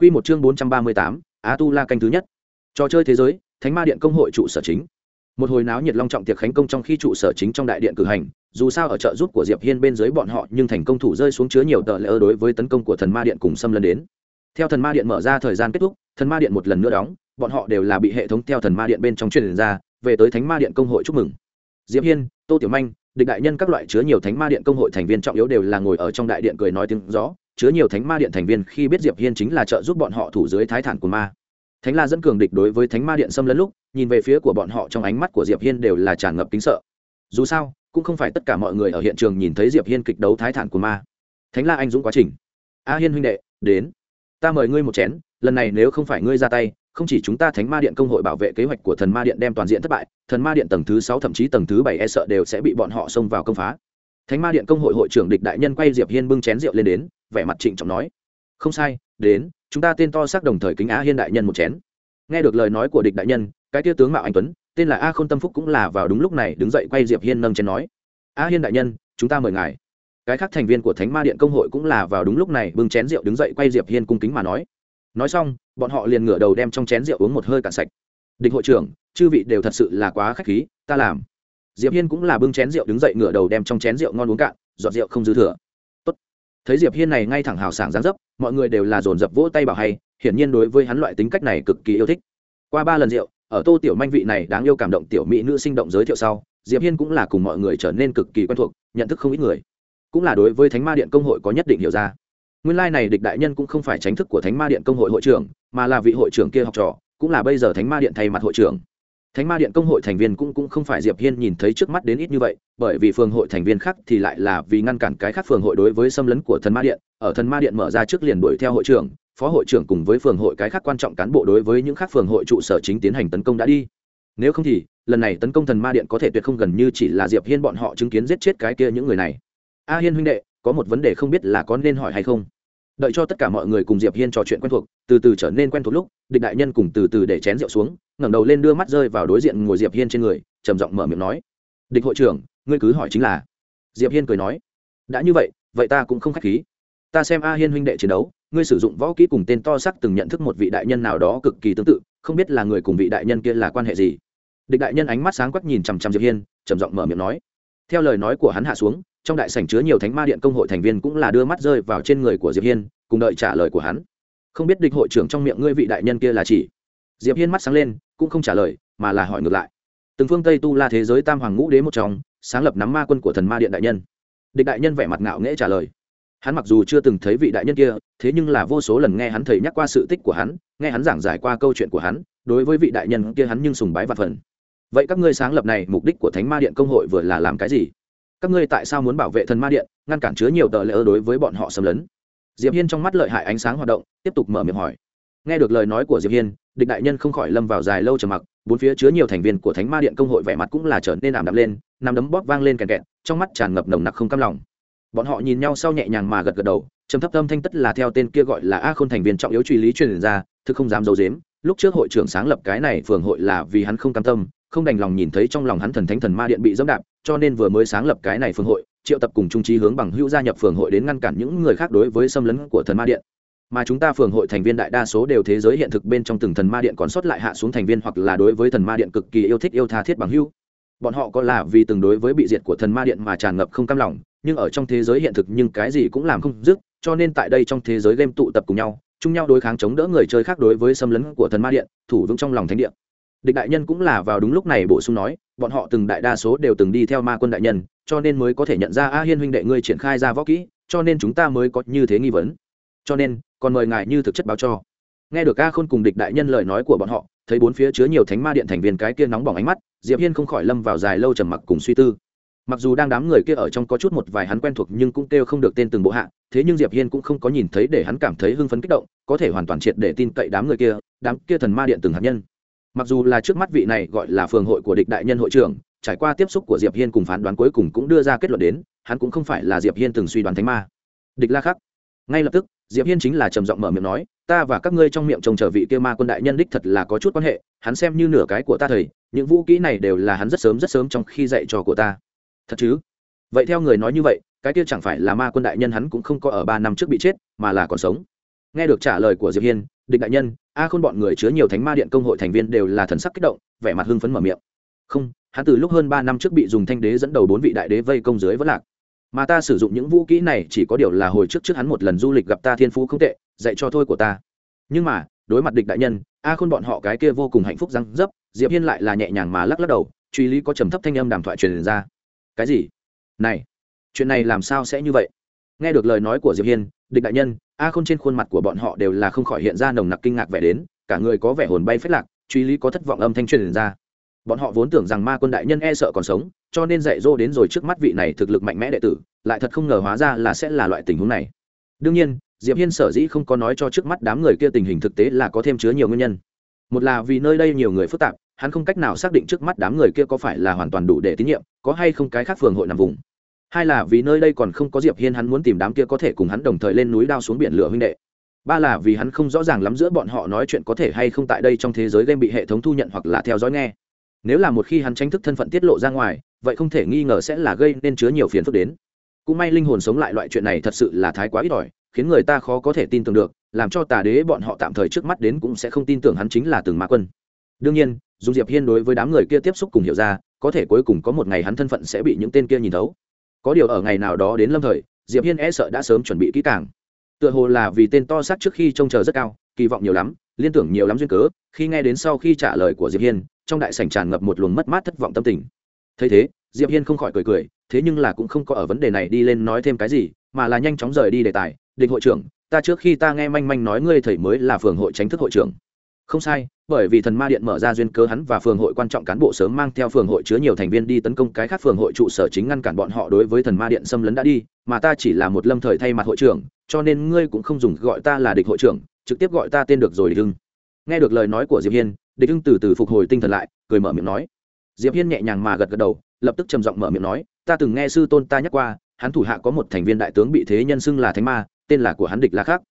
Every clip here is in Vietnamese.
Quy một chương bốn trăm ba mươi tám, Á Tu La canh thứ nhất. Trò chơi thế giới, Thánh Ma Điện công hội trụ sở chính. Một hồi náo nhiệt long trọng tiệc khánh công trong khi trụ sở chính trong đại điện cử hành, dù sao ở trợ giúp của Diệp Hiên bên dưới bọn họ, nhưng thành công thủ rơi xuống chứa nhiều tờ lệ đối với tấn công của Thần Ma Điện cùng xâm lấn đến. Theo Thần Ma Điện mở ra thời gian kết thúc, Thần Ma Điện một lần nữa đóng, bọn họ đều là bị hệ thống theo Thần Ma Điện bên trong truyền ra, về tới Thánh Ma Điện công hội chúc mừng. Diệp Hiên, Tô Tiểu Manh, địch đại nhân các loại chứa nhiều Thánh Ma Điện công hội thành viên trọng yếu đều là ngồi ở trong đại điện cười nói tiếng rõ, chứa nhiều thánh ma điện thành viên khi biết diệp hiên chính là trợ giúp bọn họ thủ dưới thái thản của ma. Thánh la dẫn cường địch đối với thánh ma điện xâm lấn lúc, nhìn về phía của bọn họ trong ánh mắt của diệp hiên đều là tràn ngập kính sợ. Dù sao, cũng không phải tất cả mọi người ở hiện trường nhìn thấy diệp hiên kịch đấu thái thản của ma. Thánh la anh dũng quá trình. A hiên huynh đệ, đến. Ta mời ngươi một chén, lần này nếu không phải ngươi ra tay, không chỉ chúng ta thánh ma điện công hội bảo vệ kế hoạch của thần ma điện đem toàn diện thất bại, thần ma điện tầng thứ sáu thậm chí tầng thứ bảy e sợ đều sẽ bị bọn họ xông vào công phá. Thánh ma điện công hội hội trưởng địch đại nhân quay diệp hiên bưng chén rượu lên đến vẻ mặt trịnh trọng nói. Không sai, đến, chúng ta tên to xác đồng thời kính á hiên đại nhân một chén. Nghe được lời nói của địch đại nhân, cái tia tướng mạo anh tuấn, tên là a k h ô n tâm phúc cũng là vào đúng lúc này đứng dậy quay diệp hiên nâng chén nói. A hiên đại nhân, chúng ta mời ngài. Cái khác thành viên của thánh ma điện công hội cũng là vào đúng lúc này bưng chén rượu đứng dậy quay diệp hiên cung kính mà nói. Nói xong, bọn họ liền ngửa đầu đem trong chén rượu uống một hơi cạn sạch. Địch hội trưởng, chư vị đều thật sự là quá k h á c h khí, ta làm. Diệp hiên cũng là bưng chén rượu đứng dậy ngửa đầu đem trong chén rượu ngon uống cạn, giọt rượu không dư thừa thấy diệp hiên này ngay thẳng hào sảng dáng dấp, mọi người đều là dồn dập vỗ tay bảo hay, hiển nhiên đối với hắn loại tính cách này cực kỳ yêu thích. Qua ba lần rượu, ở tô tiểu manh vị này đáng yêu cảm động tiểu mỹ nữ sinh động giới thiệu sau, diệp hiên cũng là cùng mọi người trở nên cực kỳ quen thuộc, nhận thức không ít người. Cũng là đối với thánh ma điện công hội có nhất định hiểu ra. Nguyên lai like này địch đại nhân cũng không phải tránh thức của thánh ma điện công hội hội trưởng, mà là vị hội trưởng kia học trò, cũng là bây giờ thánh ma điện thay mặt hội trưởng thánh ma điện công hội thành viên cũng cũng không phải diệp hiên nhìn thấy trước mắt đến ít như vậy, bởi vì phường hội thành viên khác thì lại là vì ngăn cản cái khác phường hội đối với xâm lấn của thần ma điện. Ở thần ma điện mở ra trước liền đuổi theo hội trưởng, phó hội trưởng cùng với phường hội cái khác quan trọng cán bộ đối với những khác phường hội trụ sở chính tiến hành tấn công đã đi. Nếu không thì, lần này tấn công thần ma điện có thể tuyệt không gần như chỉ là diệp hiên bọn họ chứng kiến giết chết cái kia những người này. A hiên huynh đệ, có một vấn đề không biết là có nên hỏi hay không? Đợi cho tất cả mọi người cùng diệp hiên trò chuyện quen thuộc, từ từ trở nên quen thuộc lúc, địch đại nhân cùng từ từ để chén rượu xuống, ngẩng đầu lên đưa mắt rơi vào đối diện ngồi diệp hiên trên người, trầm giọng mở miệng nói, địch hội trưởng, ngươi cứ hỏi chính là. Diệp hiên cười nói, đã như vậy vậy ta cũng không khách khí. Ta xem a hiên huynh đệ chiến đấu, ngươi sử dụng võ kỹ cùng tên to sắc từng nhận thức một vị đại nhân nào đó cực kỳ tương tự, không biết là người cùng vị đại nhân kia là quan hệ gì. Địch đại nhân ánh mắt sáng quắc nhìn chằm chằm diệp hiên, trầm giọng mở miệng nói, theo lời nói của hắn hạ xuống trong đại sảnh chứa nhiều thánh ma điện công hội thành viên cũng là đưa mắt rơi vào trên người của diệp hiên, cùng đợi trả lời của hắn. Không biết địch hội trưởng trong miệng ngươi vị đại nhân kia là chỉ? Diệp hiên mắt sáng lên, cũng không trả lời, mà là hỏi ngược lại. Từng phương tây tu la thế giới tam hoàng ngũ đế một trong, sáng lập nắm ma quân của thần ma điện đại nhân. Địch đại nhân vẻ mặt ngạo nghễ trả lời. Hắn mặc dù chưa từng thấy vị đại nhân kia, thế nhưng là vô số lần nghe hắn thầy nhắc qua sự tích của hắn, nghe hắn giảng giải qua câu chuyện của hắn, đối với vị đại nhân kia hắn nhưng sùng bái và phần. Vậy các ngươi sáng lập này, mục đích của thánh ma điện công hội vừa là làm cái gì? Các ngươi tại sao muốn bảo vệ thần ma điện, ngăn cản chứa nhiều tờ lỡ đối với bọn họ xâm lấn? Diệp hiên trong mắt lợi hại ánh sáng hoạt động, tiếp tục mở miệng hỏi. Nghe được lời nói của diệp hiên, địch đại nhân không khỏi lâm vào dài lâu trầm mặc, bốn phía chứa nhiều thành viên của thánh ma điện công hội vẻ mặt cũng là trở nên ảm đạm lên nằm đấm bóp vang lên kèn kẹt, trong mắt tràn ngập nồng nặc không cam lòng. Bọn họ nhìn nhau sau nhẹ nhàng mà gật gật đầu, trầm thấp tâm thanh tất là theo tên kia gọi là a khôn thành viên trọng yếu truy lý truyền ra, thực không dám giấu dếm lúc trước hội trưởng sáng lập cái này phường hội là vì hắn không cam tâm, không đành lòng nhìn thấy trong lòng hắn thần thánh thần ma điện bị dẫm đạp cho nên vừa mới sáng lập cái này phường hội, triệu tập cùng trung trí hướng bằng hữu gia nhập phường hội đến ngăn cản những người khác đối với xâm lấn của thần ma điện. Mà chúng ta phường hội thành viên đại đa số đều thế giới hiện thực bên trong từng thần ma điện còn sót lại hạ xuống thành viên hoặc là đối với thần ma điện cực kỳ yêu thích yêu tha thiết bằng hữu. Bọn họ có là vì từng đối với bị diệt của thần ma điện mà tràn ngập không cam lòng, nhưng ở trong thế giới hiện thực nhưng cái gì cũng làm không dứt, cho nên tại đây trong thế giới game tụ tập cùng nhau, chung nhau đối kháng chống đỡ người chơi khác đối với xâm lấn của thần ma điện, thủ vững trong lòng thánh điện địch đại nhân cũng là vào đúng lúc này bổ sung nói bọn họ từng đại đa số đều từng đi theo ma quân đại nhân, cho nên mới có thể nhận ra a hiên huynh đệ ngươi triển khai ra võ kỹ, cho nên chúng ta mới có như thế nghi vấn. Cho nên, còn mời ngài như thực chất báo cho. Nghe được a khôn cùng địch đại nhân lời nói của bọn họ, thấy bốn phía chứa nhiều thánh ma điện thành viên cái kia nóng bỏng ánh mắt, diệp hiên không khỏi lâm vào dài lâu trầm mặc cùng suy tư. Mặc dù đang đám người kia ở trong có chút một vài hắn quen thuộc nhưng cũng kêu không được tên từng bộ hạ, thế nhưng diệp hiên cũng không có nhìn thấy để hắn cảm thấy hưng phấn kích động, có thể hoàn toàn triệt để tin cậy đám người kia, đám kia thần ma điện từng hạt nhân mặc dù là trước mắt vị này gọi là phường hội của địch đại nhân hội trưởng, trải qua tiếp xúc của diệp hiên cùng phán đoán cuối cùng cũng đưa ra kết luận đến, hắn cũng không phải là diệp hiên từng suy đoán thánh ma. Địch la khắc. Ngay lập tức, diệp hiên chính là trầm giọng mở miệng nói, ta và các ngươi trong miệng trông chờ vị kia ma quân đại nhân đích thật là có chút quan hệ, hắn xem như nửa cái của ta thầy, những vũ kỹ này đều là hắn rất sớm rất sớm trong khi dạy trò của ta. Thật chứ? Vậy theo người nói như vậy, cái kia chẳng phải là ma quân đại nhân hắn cũng không có ở ba năm trước bị chết, mà là còn sống. Nghe được trả lời của diệp hiên địch đại nhân, a khôn bọn người chứa nhiều thánh ma điện công hội thành viên đều là thần sắc kích động, vẻ mặt hưng phấn mở miệng. Không, hắn từ lúc hơn ba năm trước bị dùng thanh đế dẫn đầu bốn vị đại đế vây công dưới vẫn lạc. Mà ta sử dụng những vũ kỹ này chỉ có điều là hồi trước trước hắn một lần du lịch gặp ta thiên phú không tệ, dạy cho thôi của ta. Nhưng mà, đối mặt địch đại nhân, a khôn bọn họ cái kia vô cùng hạnh phúc răng dấp, diệp hiên lại là nhẹ nhàng mà lắc lắc đầu, truy lý có trầm thấp thanh âm đàm thoại truyền ra. Cái gì? Này, chuyện này làm sao sẽ như vậy? Nghe được lời nói của diệp hiên địch đại nhân, a khôn trên khuôn mặt của bọn họ đều là không khỏi hiện ra nồng nặc kinh ngạc vẻ đến, cả người có vẻ hồn bay phết lạc, truy lý có thất vọng âm thanh truyền ra. Bọn họ vốn tưởng rằng ma quân đại nhân e sợ còn sống, cho nên dạy dỗ đến rồi trước mắt vị này thực lực mạnh mẽ đệ tử, lại thật không ngờ hóa ra là sẽ là loại tình huống này. Đương nhiên, diệp hiên sở dĩ không có nói cho trước mắt đám người kia tình hình thực tế là có thêm chứa nhiều nguyên nhân. Một là vì nơi đây nhiều người phức tạp, hắn không cách nào xác định trước mắt đám người kia có phải là hoàn toàn đủ để tín nhiệm, có hay không cái khác phường hội nằm vùng hai là vì nơi đây còn không có diệp hiên hắn muốn tìm đám kia có thể cùng hắn đồng thời lên núi đao xuống biển lửa huynh đệ. Ba là vì hắn không rõ ràng lắm giữa bọn họ nói chuyện có thể hay không tại đây trong thế giới game bị hệ thống thu nhận hoặc là theo dõi nghe. Nếu là một khi hắn tranh thức thân phận tiết lộ ra ngoài, vậy không thể nghi ngờ sẽ là gây nên chứa nhiều phiền phức đến. Cũng may linh hồn sống lại loại chuyện này thật sự là thái quá ít ỏi, khiến người ta khó có thể tin tưởng được, làm cho tà đế bọn họ tạm thời trước mắt đến cũng sẽ không tin tưởng hắn chính là từng mã quân. Đương nhiên, dù diệp hiên đối với đám người kia tiếp xúc cùng hiểu ra, có thể cuối cùng có một ngày hắn thân phận sẽ bị những tên kia nhìn thấu có điều ở ngày nào đó đến lâm thời, diệp hiên e sợ đã sớm chuẩn bị kỹ càng. Tựa hồ là vì tên to xác trước khi trông chờ rất cao, kỳ vọng nhiều lắm, liên tưởng nhiều lắm duyên cớ, khi nghe đến sau khi trả lời của diệp hiên, trong đại sảnh tràn ngập một luồng mất mát thất vọng tâm tình. Thấy thế, diệp hiên không khỏi cười cười, thế nhưng là cũng không có ở vấn đề này đi lên nói thêm cái gì, mà là nhanh chóng rời đi đề tài. Định hội trưởng, ta trước khi ta nghe manh manh nói ngươi thầy mới là phường hội tránh thức hội trưởng không sai, bởi vì thần ma điện mở ra duyên cớ hắn và phường hội quan trọng cán bộ sớm mang theo phường hội chứa nhiều thành viên đi tấn công cái khác phường hội trụ sở chính ngăn cản bọn họ đối với thần ma điện xâm lấn đã đi, mà ta chỉ là một lâm thời thay mặt hội trưởng, cho nên ngươi cũng không dùng gọi ta là địch hội trưởng, trực tiếp gọi ta tên được rồi, địch hưng. Nghe được lời nói của diệp hiên, địch hưng từ từ phục hồi tinh thần lại, cười mở miệng nói. Diệp hiên nhẹ nhàng mà gật gật đầu, lập tức trầm giọng mở miệng nói, ta từng nghe sư tôn ta nhắc qua, hắn thủ hạ có một thành viên đại tướng bị thế nhân xưng là thánh ma, tên là của hắn địch là khác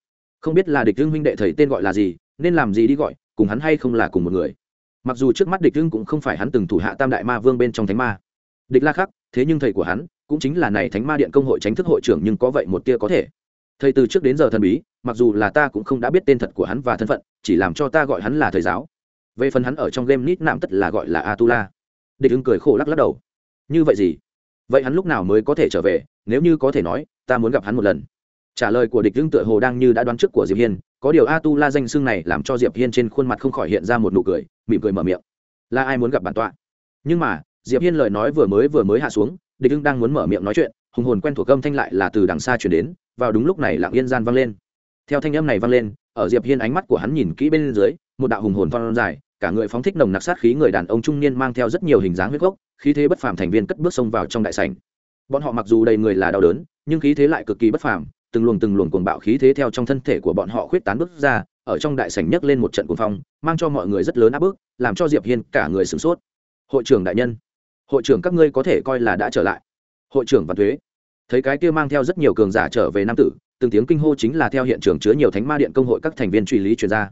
không biết là địch hưng huynh đệ thầy tên gọi là gì, nên làm gì đi gọi cùng hắn hay không là cùng một người. Mặc dù trước mắt địch hưng cũng không phải hắn từng thủ hạ tam đại ma vương bên trong thánh ma. Địch la khắc, thế nhưng thầy của hắn, cũng chính là này thánh ma điện công hội tránh thức hội trưởng nhưng có vậy một tia có thể. Thầy từ trước đến giờ thần bí, mặc dù là ta cũng không đã biết tên thật của hắn và thân phận, chỉ làm cho ta gọi hắn là thầy giáo. Về phần hắn ở trong game nít nạm tất là gọi là atula. Địch hưng cười khổ lắc lắc đầu. Như vậy gì? Vậy hắn lúc nào mới có thể trở về? Nếu như có thể nói, ta muốn gặp hắn một lần. Trả lời của địch hưng tựa hồ đang như đã đoán trước của diệp hiên có điều a tu la danh xưng này làm cho diệp hiên trên khuôn mặt không khỏi hiện ra một nụ cười, mỉm cười mở miệng. Là ai muốn gặp bản tọa? Nhưng mà, diệp hiên lời nói vừa mới vừa mới hạ xuống, địch hưng đang muốn mở miệng nói chuyện, hùng hồn quen thuộc âm thanh lại là từ đằng xa chuyển đến, vào đúng lúc này lặng yên gian vang lên. Theo thanh âm này vang lên, ở diệp hiên ánh mắt của hắn nhìn kỹ bên dưới, một đạo hùng hồn phong dài, cả người phóng thích nồng nặc sát khí người đàn ông trung niên mang theo rất nhiều hình dáng huyết gốc, khí thế bất phàm thành viên cất bước xông vào trong đại sảnh. Bọn họ mặc dù đầy người là đau đớn, nhưng khí thế lại cực kỳ bất phàm từng luồng từng luồng cuồng bạo khí thế theo trong thân thể của bọn họ khuyết tán bước ra, ở trong đại sảnh nhấc lên một trận cuồng phong, mang cho mọi người rất lớn áp bức, làm cho diệp hiên cả người sửng sốt. Hội trưởng đại nhân, hội trưởng các ngươi có thể coi là đã trở lại. Hội trưởng và thuế. Thấy cái kia mang theo rất nhiều cường giả trở về nam tử, từng tiếng kinh hô chính là theo hiện trường chứa nhiều thánh ma điện công hội các thành viên truy lý truyền ra.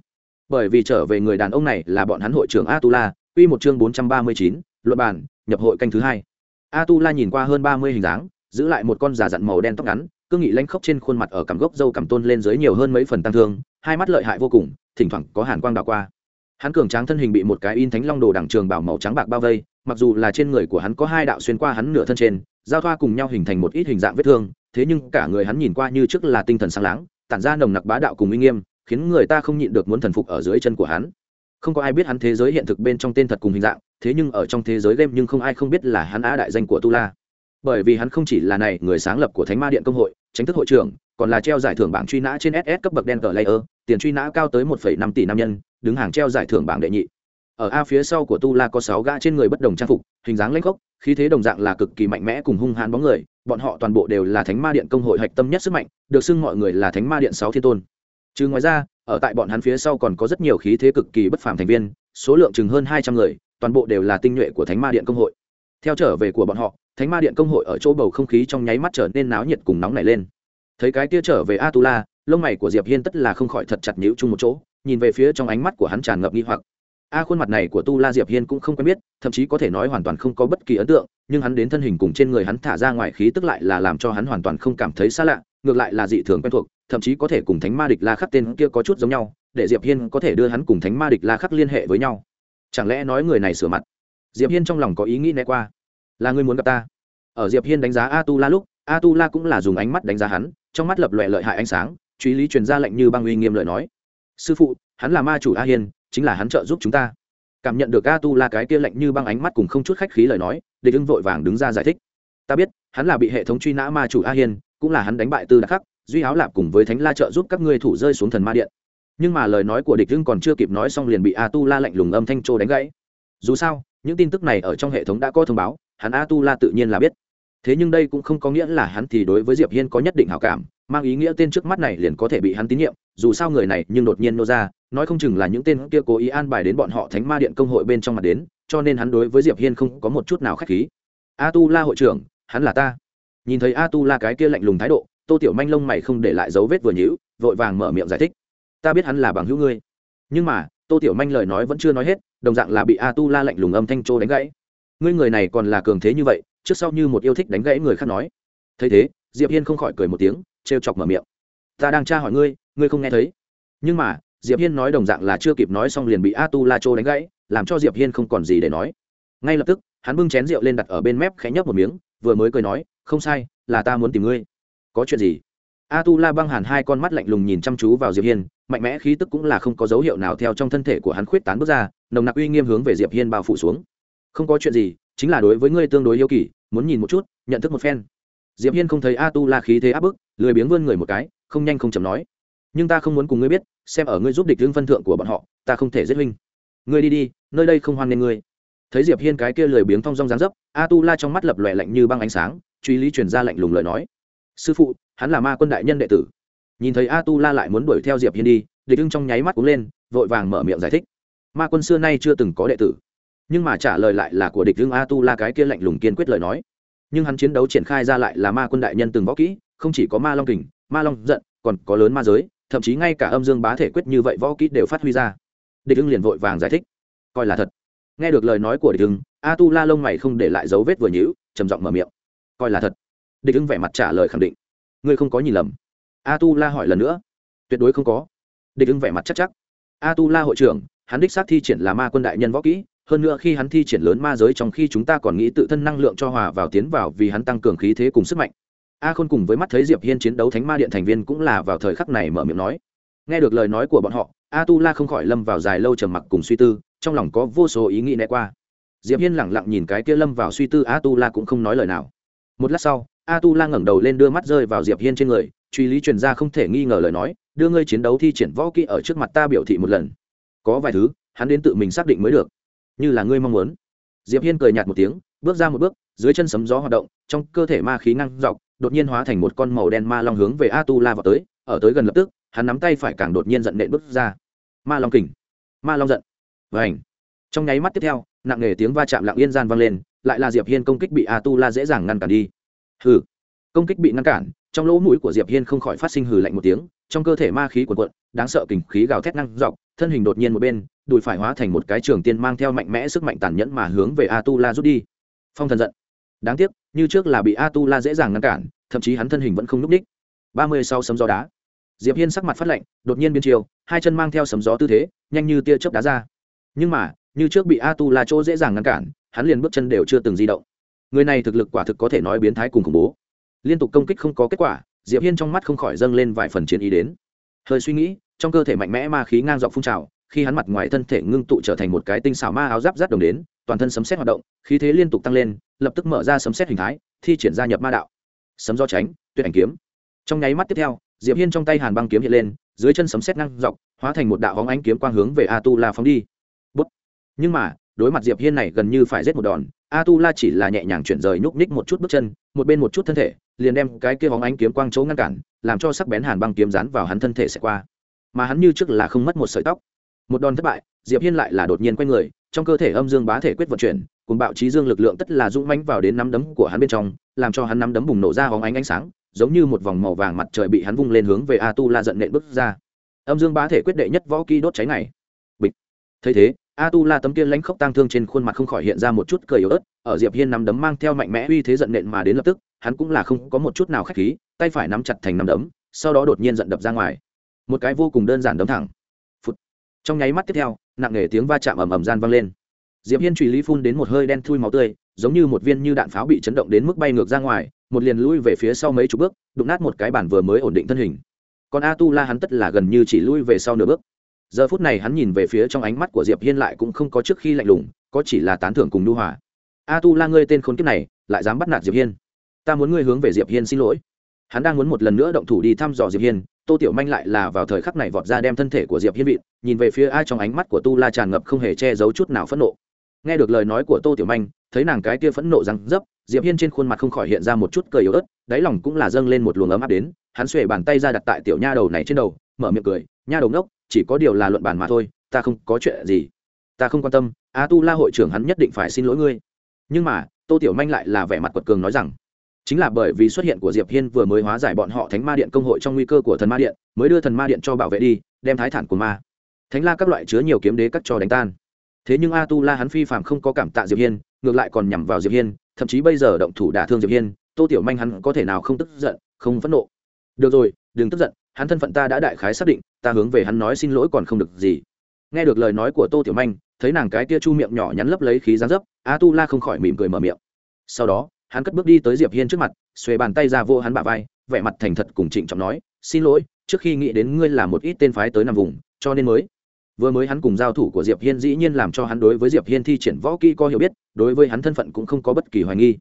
Bởi vì trở về người đàn ông này là bọn hắn hội trưởng atula, quy một chương bốn trăm ba mươi chín, luận bàn, nhập hội canh thứ hai. Atula nhìn qua hơn ba mươi hình dáng, giữ lại một con giả dặn màu đen tóc ngắn cương nghị lanh khốc trên khuôn mặt ở cằm gốc dâu cằm tôn lên dưới nhiều hơn mấy phần tăng thương, hai mắt lợi hại vô cùng, thỉnh thoảng có hàn quang đào qua. Hắn cường tráng thân hình bị một cái in thánh long đồ đẳng trường bảo màu trắng bạc bao vây, mặc dù là trên người của hắn có hai đạo xuyên qua hắn nửa thân trên, giao thoa cùng nhau hình thành một ít hình dạng vết thương, thế nhưng cả người hắn nhìn qua như trước là tinh thần sáng láng, tản ra nồng nặc bá đạo cùng uy nghiêm, khiến người ta không nhịn được muốn thần phục ở dưới chân của hắn. Không có ai biết hắn thế giới hiện thực bên trong tên thật cùng hình dạng, thế nhưng ở trong thế giới game nhưng không ai không biết là hắn á đại danh của tu la. Bởi vì hắn không chỉ là này, người sáng lập của thánh ma điện công hội tránh thức hội trưởng, còn là treo giải thưởng bảng truy nã trên ss cấp bậc đen cờ layer, tiền truy nã cao tới một năm tỷ nam nhân, đứng hàng treo giải thưởng bảng đệ nhị. Ở a phía sau của tu la có sáu gã trên người bất đồng trang phục, hình dáng lãnh gốc khí thế đồng dạng là cực kỳ mạnh mẽ cùng hung hãn bóng người, bọn họ toàn bộ đều là thánh ma điện công hội hạch tâm nhất sức mạnh, được xưng mọi người là thánh ma điện sáu thiên tôn. Chứ ngoài ra, ở tại bọn hắn phía sau còn có rất nhiều khí thế cực kỳ bất phàm thành viên, số lượng chừng hơn hai trăm người, toàn bộ đều là tinh nhuệ của thánh ma điện công hội theo trở về của bọn họ, thánh ma điện công hội ở chỗ bầu không khí trong nháy mắt trở nên náo nhiệt cùng nóng nảy lên. Thấy cái kia trở về a tu la lông mày của diệp hiên tất là không khỏi thật chặt nhíu chung một chỗ, nhìn về phía trong ánh mắt của hắn tràn ngập nghi hoặc. A, khuôn mặt này của tu la diệp hiên cũng không quen biết, thậm chí có thể nói hoàn toàn không có bất kỳ ấn tượng, nhưng hắn đến thân hình cùng trên người hắn thả ra ngoài khí tức lại là làm cho hắn hoàn toàn không cảm thấy xa lạ, ngược lại là dị thường quen thuộc, thậm chí có thể cùng thánh ma địch la khắc tên kia có chút giống nhau, để diệp hiên có thể đưa hắn cùng thánh ma địch la khắc liên hệ với nhau. Chẳng lẽ nói người này sửa mặt? Diệp hiên trong lòng có ý nghĩ né qua. Là ngươi muốn gặp ta? Ở diệp hiên đánh giá a tu la lúc a tu la cũng là dùng ánh mắt đánh giá hắn, trong mắt lập lòe lợi hại ánh sáng, truy lý truyền ra lệnh như băng uy nghiêm lợi nói. Sư phụ, hắn là ma chủ a hiên, chính là hắn trợ giúp chúng ta. Cảm nhận được a tu la cái kia lệnh như băng ánh mắt cùng không chút khách khí lời nói, địch ưng vội vàng đứng ra giải thích. Ta biết, hắn là bị hệ thống truy nã ma chủ a hiên, cũng là hắn đánh bại tư đặc khắc, duy áo lạp cùng với thánh la trợ giúp các ngươi thủ rơi xuống thần ma điện. Nhưng mà lời nói của địch ưng còn chưa kịp nói xong liền bị a tu la lạnh lùng âm thanh trô đánh gãy. Dù sao những tin tức này ở trong hệ thống đã có thông báo, hắn a tu la tự nhiên là biết. Thế nhưng đây cũng không có nghĩa là hắn thì đối với diệp hiên có nhất định hảo cảm, mang ý nghĩa tên trước mắt này liền có thể bị hắn tín nhiệm, dù sao người này nhưng đột nhiên nô ra, nói không chừng là những tên kia cố ý an bài đến bọn họ thánh ma điện công hội bên trong mặt đến, cho nên hắn đối với diệp hiên không có một chút nào khách khí. A tu la hội trưởng, hắn là ta. Nhìn thấy a tu la cái kia lạnh lùng thái độ, tô tiểu manh lông mày không để lại dấu vết vừa nhữ vội vàng mở miệng giải thích. Ta biết hắn là bằng hữu ngươi. Nhưng mà, tô tiểu manh lời nói vẫn chưa nói hết đồng dạng là bị a tu la lạnh lùng âm thanh trô đánh gãy. Ngươi người này còn là cường thế như vậy, trước sau như một yêu thích đánh gãy người khác nói. Thấy thế, diệp hiên không khỏi cười một tiếng, trêu chọc mở miệng. Ta đang tra hỏi ngươi ngươi không nghe thấy. Nhưng mà, diệp hiên nói đồng dạng là chưa kịp nói xong liền bị a tu la trô đánh gãy, làm cho diệp hiên không còn gì để nói. Ngay lập tức, hắn bưng chén rượu lên đặt ở bên mép khẽ nhấp một miếng, vừa mới cười nói, không sai, là ta muốn tìm ngươi. Có chuyện gì? A tu la băng hàn hai con mắt lạnh lùng nhìn chăm chú vào diệp hiên, mạnh mẽ khí tức cũng là không có dấu hiệu nào theo trong thân thể của hắn khuyết tán bước ra, nồng nặc uy nghiêm hướng về diệp hiên bao phủ xuống. Không có chuyện gì, chính là đối với ngươi tương đối yêu kỳ, muốn nhìn một chút, nhận thức một phen. Diệp hiên không thấy a tu la khí thế áp bức, lười biếng vươn người một cái, không nhanh không chậm nói. Nhưng ta không muốn cùng ngươi biết, xem ở ngươi giúp địch lương phân thượng của bọn họ, ta không thể giết huynh. Ngươi đi đi, nơi đây không hoan nghênh ngươi. Thấy diệp hiên cái kia lười biếng thong dong dáng dấp a tu la trong mắt lập lòe lạnh như băng ánh sáng, truy lý truyền ra lạnh lùng lời nói sư phụ, hắn là ma quân đại nhân đệ tử. Nhìn thấy a tu la lại muốn đuổi theo diệp hiên đi, địch ưng trong nháy mắt cũng lên, vội vàng mở miệng giải thích. Ma quân xưa nay chưa từng có đệ tử, nhưng mà trả lời lại là của địch ưng a tu la cái kia lạnh lùng kiên quyết lời nói. Nhưng hắn chiến đấu triển khai ra lại là ma quân đại nhân từng võ kỹ, không chỉ có ma long kình, ma long giận, còn có lớn ma giới, thậm chí ngay cả âm dương bá thể quyết như vậy võ kỹ đều phát huy ra. Địch ưng liền vội vàng giải thích. Coi là thật. Nghe được lời nói của địch ưng a tu la lông mày không để lại dấu vết vừa nhữ trầm giọng mở miệng. Coi là thật địch ưng vẻ mặt trả lời khẳng định. Ngươi không có nhìn lầm. A tu la hỏi lần nữa. Tuyệt đối không có. Địch ưng vẻ mặt chắc chắc. A tu la hội trưởng, hắn đích xác thi triển là ma quân đại nhân võ kỹ, hơn nữa khi hắn thi triển lớn ma giới trong khi chúng ta còn nghĩ tự thân năng lượng cho hòa vào tiến vào vì hắn tăng cường khí thế cùng sức mạnh. A khôn cùng với mắt thấy diệp hiên chiến đấu thánh ma điện thành viên cũng là vào thời khắc này mở miệng nói. Nghe được lời nói của bọn họ a tu la không khỏi lâm vào dài lâu trầm mặc cùng suy tư, trong lòng có vô số ý nghĩ né qua. Diệp hiên lẳng lặng nhìn cái kia lâm vào suy tư a tu la cũng không nói lời nào. Một lát sau a tu la ngẩng đầu lên đưa mắt rơi vào diệp hiên trên người, truy lý truyền ra không thể nghi ngờ lời nói, đưa ngươi chiến đấu thi triển võ kỹ ở trước mặt ta biểu thị một lần. Có vài thứ, hắn đến tự mình xác định mới được. Như là ngươi mong muốn. Diệp hiên cười nhạt một tiếng, bước ra một bước, dưới chân sấm gió hoạt động, trong cơ thể ma khí ngăn dọc, đột nhiên hóa thành một con màu đen ma long hướng về a tu la vào tới, ở tới gần lập tức, hắn nắm tay phải càng đột nhiên giận nện bước ra. Ma long kình. Ma long giận. Và ảnh trong nháy mắt tiếp theo, nặng nề tiếng va chạm lặng yên gian vang lên, lại là diệp hiên công kích bị a tu la dễ dàng ngăn cản đi hừ. Công kích bị ngăn cản, trong lỗ mũi của diệp hiên không khỏi phát sinh hừ lạnh một tiếng, trong cơ thể ma khí cuộn cuộn, đáng sợ kình khí gào thét năng dọc, thân hình đột nhiên một bên, đùi phải hóa thành một cái trường tiên mang theo mạnh mẽ sức mạnh tàn nhẫn mà hướng về a tu la rút đi. Phong thần giận. Đáng tiếc, như trước là bị a tu la dễ dàng ngăn cản, thậm chí hắn thân hình vẫn không núp đích ba mươi sau sấm gió đá. Diệp hiên sắc mặt phát lạnh, đột nhiên biến chiều, hai chân mang theo sấm gió tư thế, nhanh như tia chớp đá ra. Nhưng mà, như trước bị a tu la chỗ dễ dàng ngăn cản, hắn liền bước chân đều chưa từng di động người này thực lực quả thực có thể nói biến thái cùng khủng bố. Liên tục công kích không có kết quả, diệp hiên trong mắt không khỏi dâng lên vài phần chiến ý đến. Hơi suy nghĩ, trong cơ thể mạnh mẽ ma khí ngang dọc phun trào, khi hắn mặt ngoài thân thể ngưng tụ trở thành một cái tinh xảo ma áo giáp rát đồng đến, toàn thân sấm xét hoạt động, khí thế liên tục tăng lên, lập tức mở ra sấm xét hình thái, thi triển gia nhập ma đạo. Sấm do tránh, tuyệt ảnh kiếm. Trong nháy mắt tiếp theo, diệp hiên trong tay hàn băng kiếm hiện lên, dưới chân sấm xét ngang dọc, hóa thành một đạo hóng ánh kiếm quang hướng về a tu la phóng đi. Bút. nhưng mà đối mặt diệp hiên này gần như phải giết một đòn a tu la chỉ là nhẹ nhàng chuyển rời nhúc ních một chút bước chân, một bên một chút thân thể, liền đem cái kia hóng ánh kiếm quang chỗ ngăn cản, làm cho sắc bén hàn băng kiếm rán vào hắn thân thể sẽ qua. Mà hắn như trước là không mất một sợi tóc. Một đòn thất bại, diệp hiên lại là đột nhiên quay người, trong cơ thể âm dương bá thể quyết vận chuyển, cùng bạo trí dương lực lượng tất là dũng mãnh vào đến nắm đấm của hắn bên trong, làm cho hắn nắm đấm bùng nổ ra hóng ánh ánh sáng, giống như một vòng màu vàng mặt trời bị hắn vung lên hướng về a tu la giận nện bước ra. Âm dương bá thể quyết đệ nhất võ kỹ đốt cháy này bịch. Thấy thế a tu la tấm kia lãnh khốc tang thương trên khuôn mặt không khỏi hiện ra một chút cười yếu ớt, ở diệp hiên nắm đấm mang theo mạnh mẽ uy thế giận nện mà đến lập tức, hắn cũng là không có một chút nào khách khí, tay phải nắm chặt thành nắm đấm, sau đó đột nhiên giận đập ra ngoài. Một cái vô cùng đơn giản đấm thẳng. Phụt. trong nháy mắt tiếp theo, nặng nề tiếng va chạm ầm ầm gian vang lên. Diệp hiên chùy lý phun đến một hơi đen thui máu tươi, giống như một viên như đạn pháo bị chấn động đến mức bay ngược ra ngoài, một liền lui về phía sau mấy chục bước, đụng nát một cái bản vừa mới ổn định thân hình. Còn a tu la hắn tất là gần như chỉ lui về sau nửa bước giờ phút này hắn nhìn về phía trong ánh mắt của diệp hiên lại cũng không có trước khi lạnh lùng, có chỉ là tán thưởng cùng nhu hòa. A tu la ngươi tên khốn kiếp này, lại dám bắt nạt diệp hiên. Ta muốn ngươi hướng về diệp hiên xin lỗi. Hắn đang muốn một lần nữa động thủ đi thăm dò diệp hiên, tô tiểu manh lại là vào thời khắc này vọt ra đem thân thể của diệp hiên vịn, nhìn về phía ai trong ánh mắt của tu la tràn ngập không hề che giấu chút nào phẫn nộ. Nghe được lời nói của tô tiểu manh, thấy nàng cái kia phẫn nộ răng dấp, diệp hiên trên khuôn mặt không khỏi hiện ra một chút cười yếu ớt, đáy lòng cũng là dâng lên một luồng ấm áp đến, hắn xuề bàn tay ra đặt tại tiểu nha đầu này trên đầu mở miệng cười, nha đầu ngốc, chỉ có điều là luận bàn mà thôi, ta không có chuyện gì. Ta không quan tâm, a tu la hội trưởng hắn nhất định phải xin lỗi ngươi. Nhưng mà, tô tiểu manh lại là vẻ mặt quật cường nói rằng, chính là bởi vì xuất hiện của diệp hiên vừa mới hóa giải bọn họ thánh ma điện công hội trong nguy cơ của thần ma điện, mới đưa thần ma điện cho bảo vệ đi, đem thái thản của ma, thánh la các loại chứa nhiều kiếm đế cắt cho đánh tan. Thế nhưng a tu la hắn phi phạm không có cảm tạ diệp hiên, ngược lại còn nhằm vào diệp hiên, thậm chí bây giờ động thủ đả thương diệp hiên, tô tiểu manh hắn có thể nào không tức giận, không phẫn nộ. Được rồi, đừng tức giận hắn thân phận ta đã đại khái xác định, ta hướng về hắn nói xin lỗi còn không được gì. Nghe được lời nói của tô tiểu manh, thấy nàng cái kia chu miệng nhỏ nhắn lấp lấy khí rán dấp a tu la không khỏi mỉm cười mở miệng. Sau đó, hắn cất bước đi tới diệp hiên trước mặt, xuề bàn tay ra vô hắn bả vai, vẻ mặt thành thật cùng trịnh trọng nói, xin lỗi, trước khi nghĩ đến ngươi là một ít tên phái tới nằm vùng, cho nên mới. Vừa mới hắn cùng giao thủ của diệp hiên dĩ nhiên làm cho hắn đối với diệp hiên thi triển võ kỹ có hiểu biết, đối với hắn thân phận cũng không có bất kỳ hoài nghi.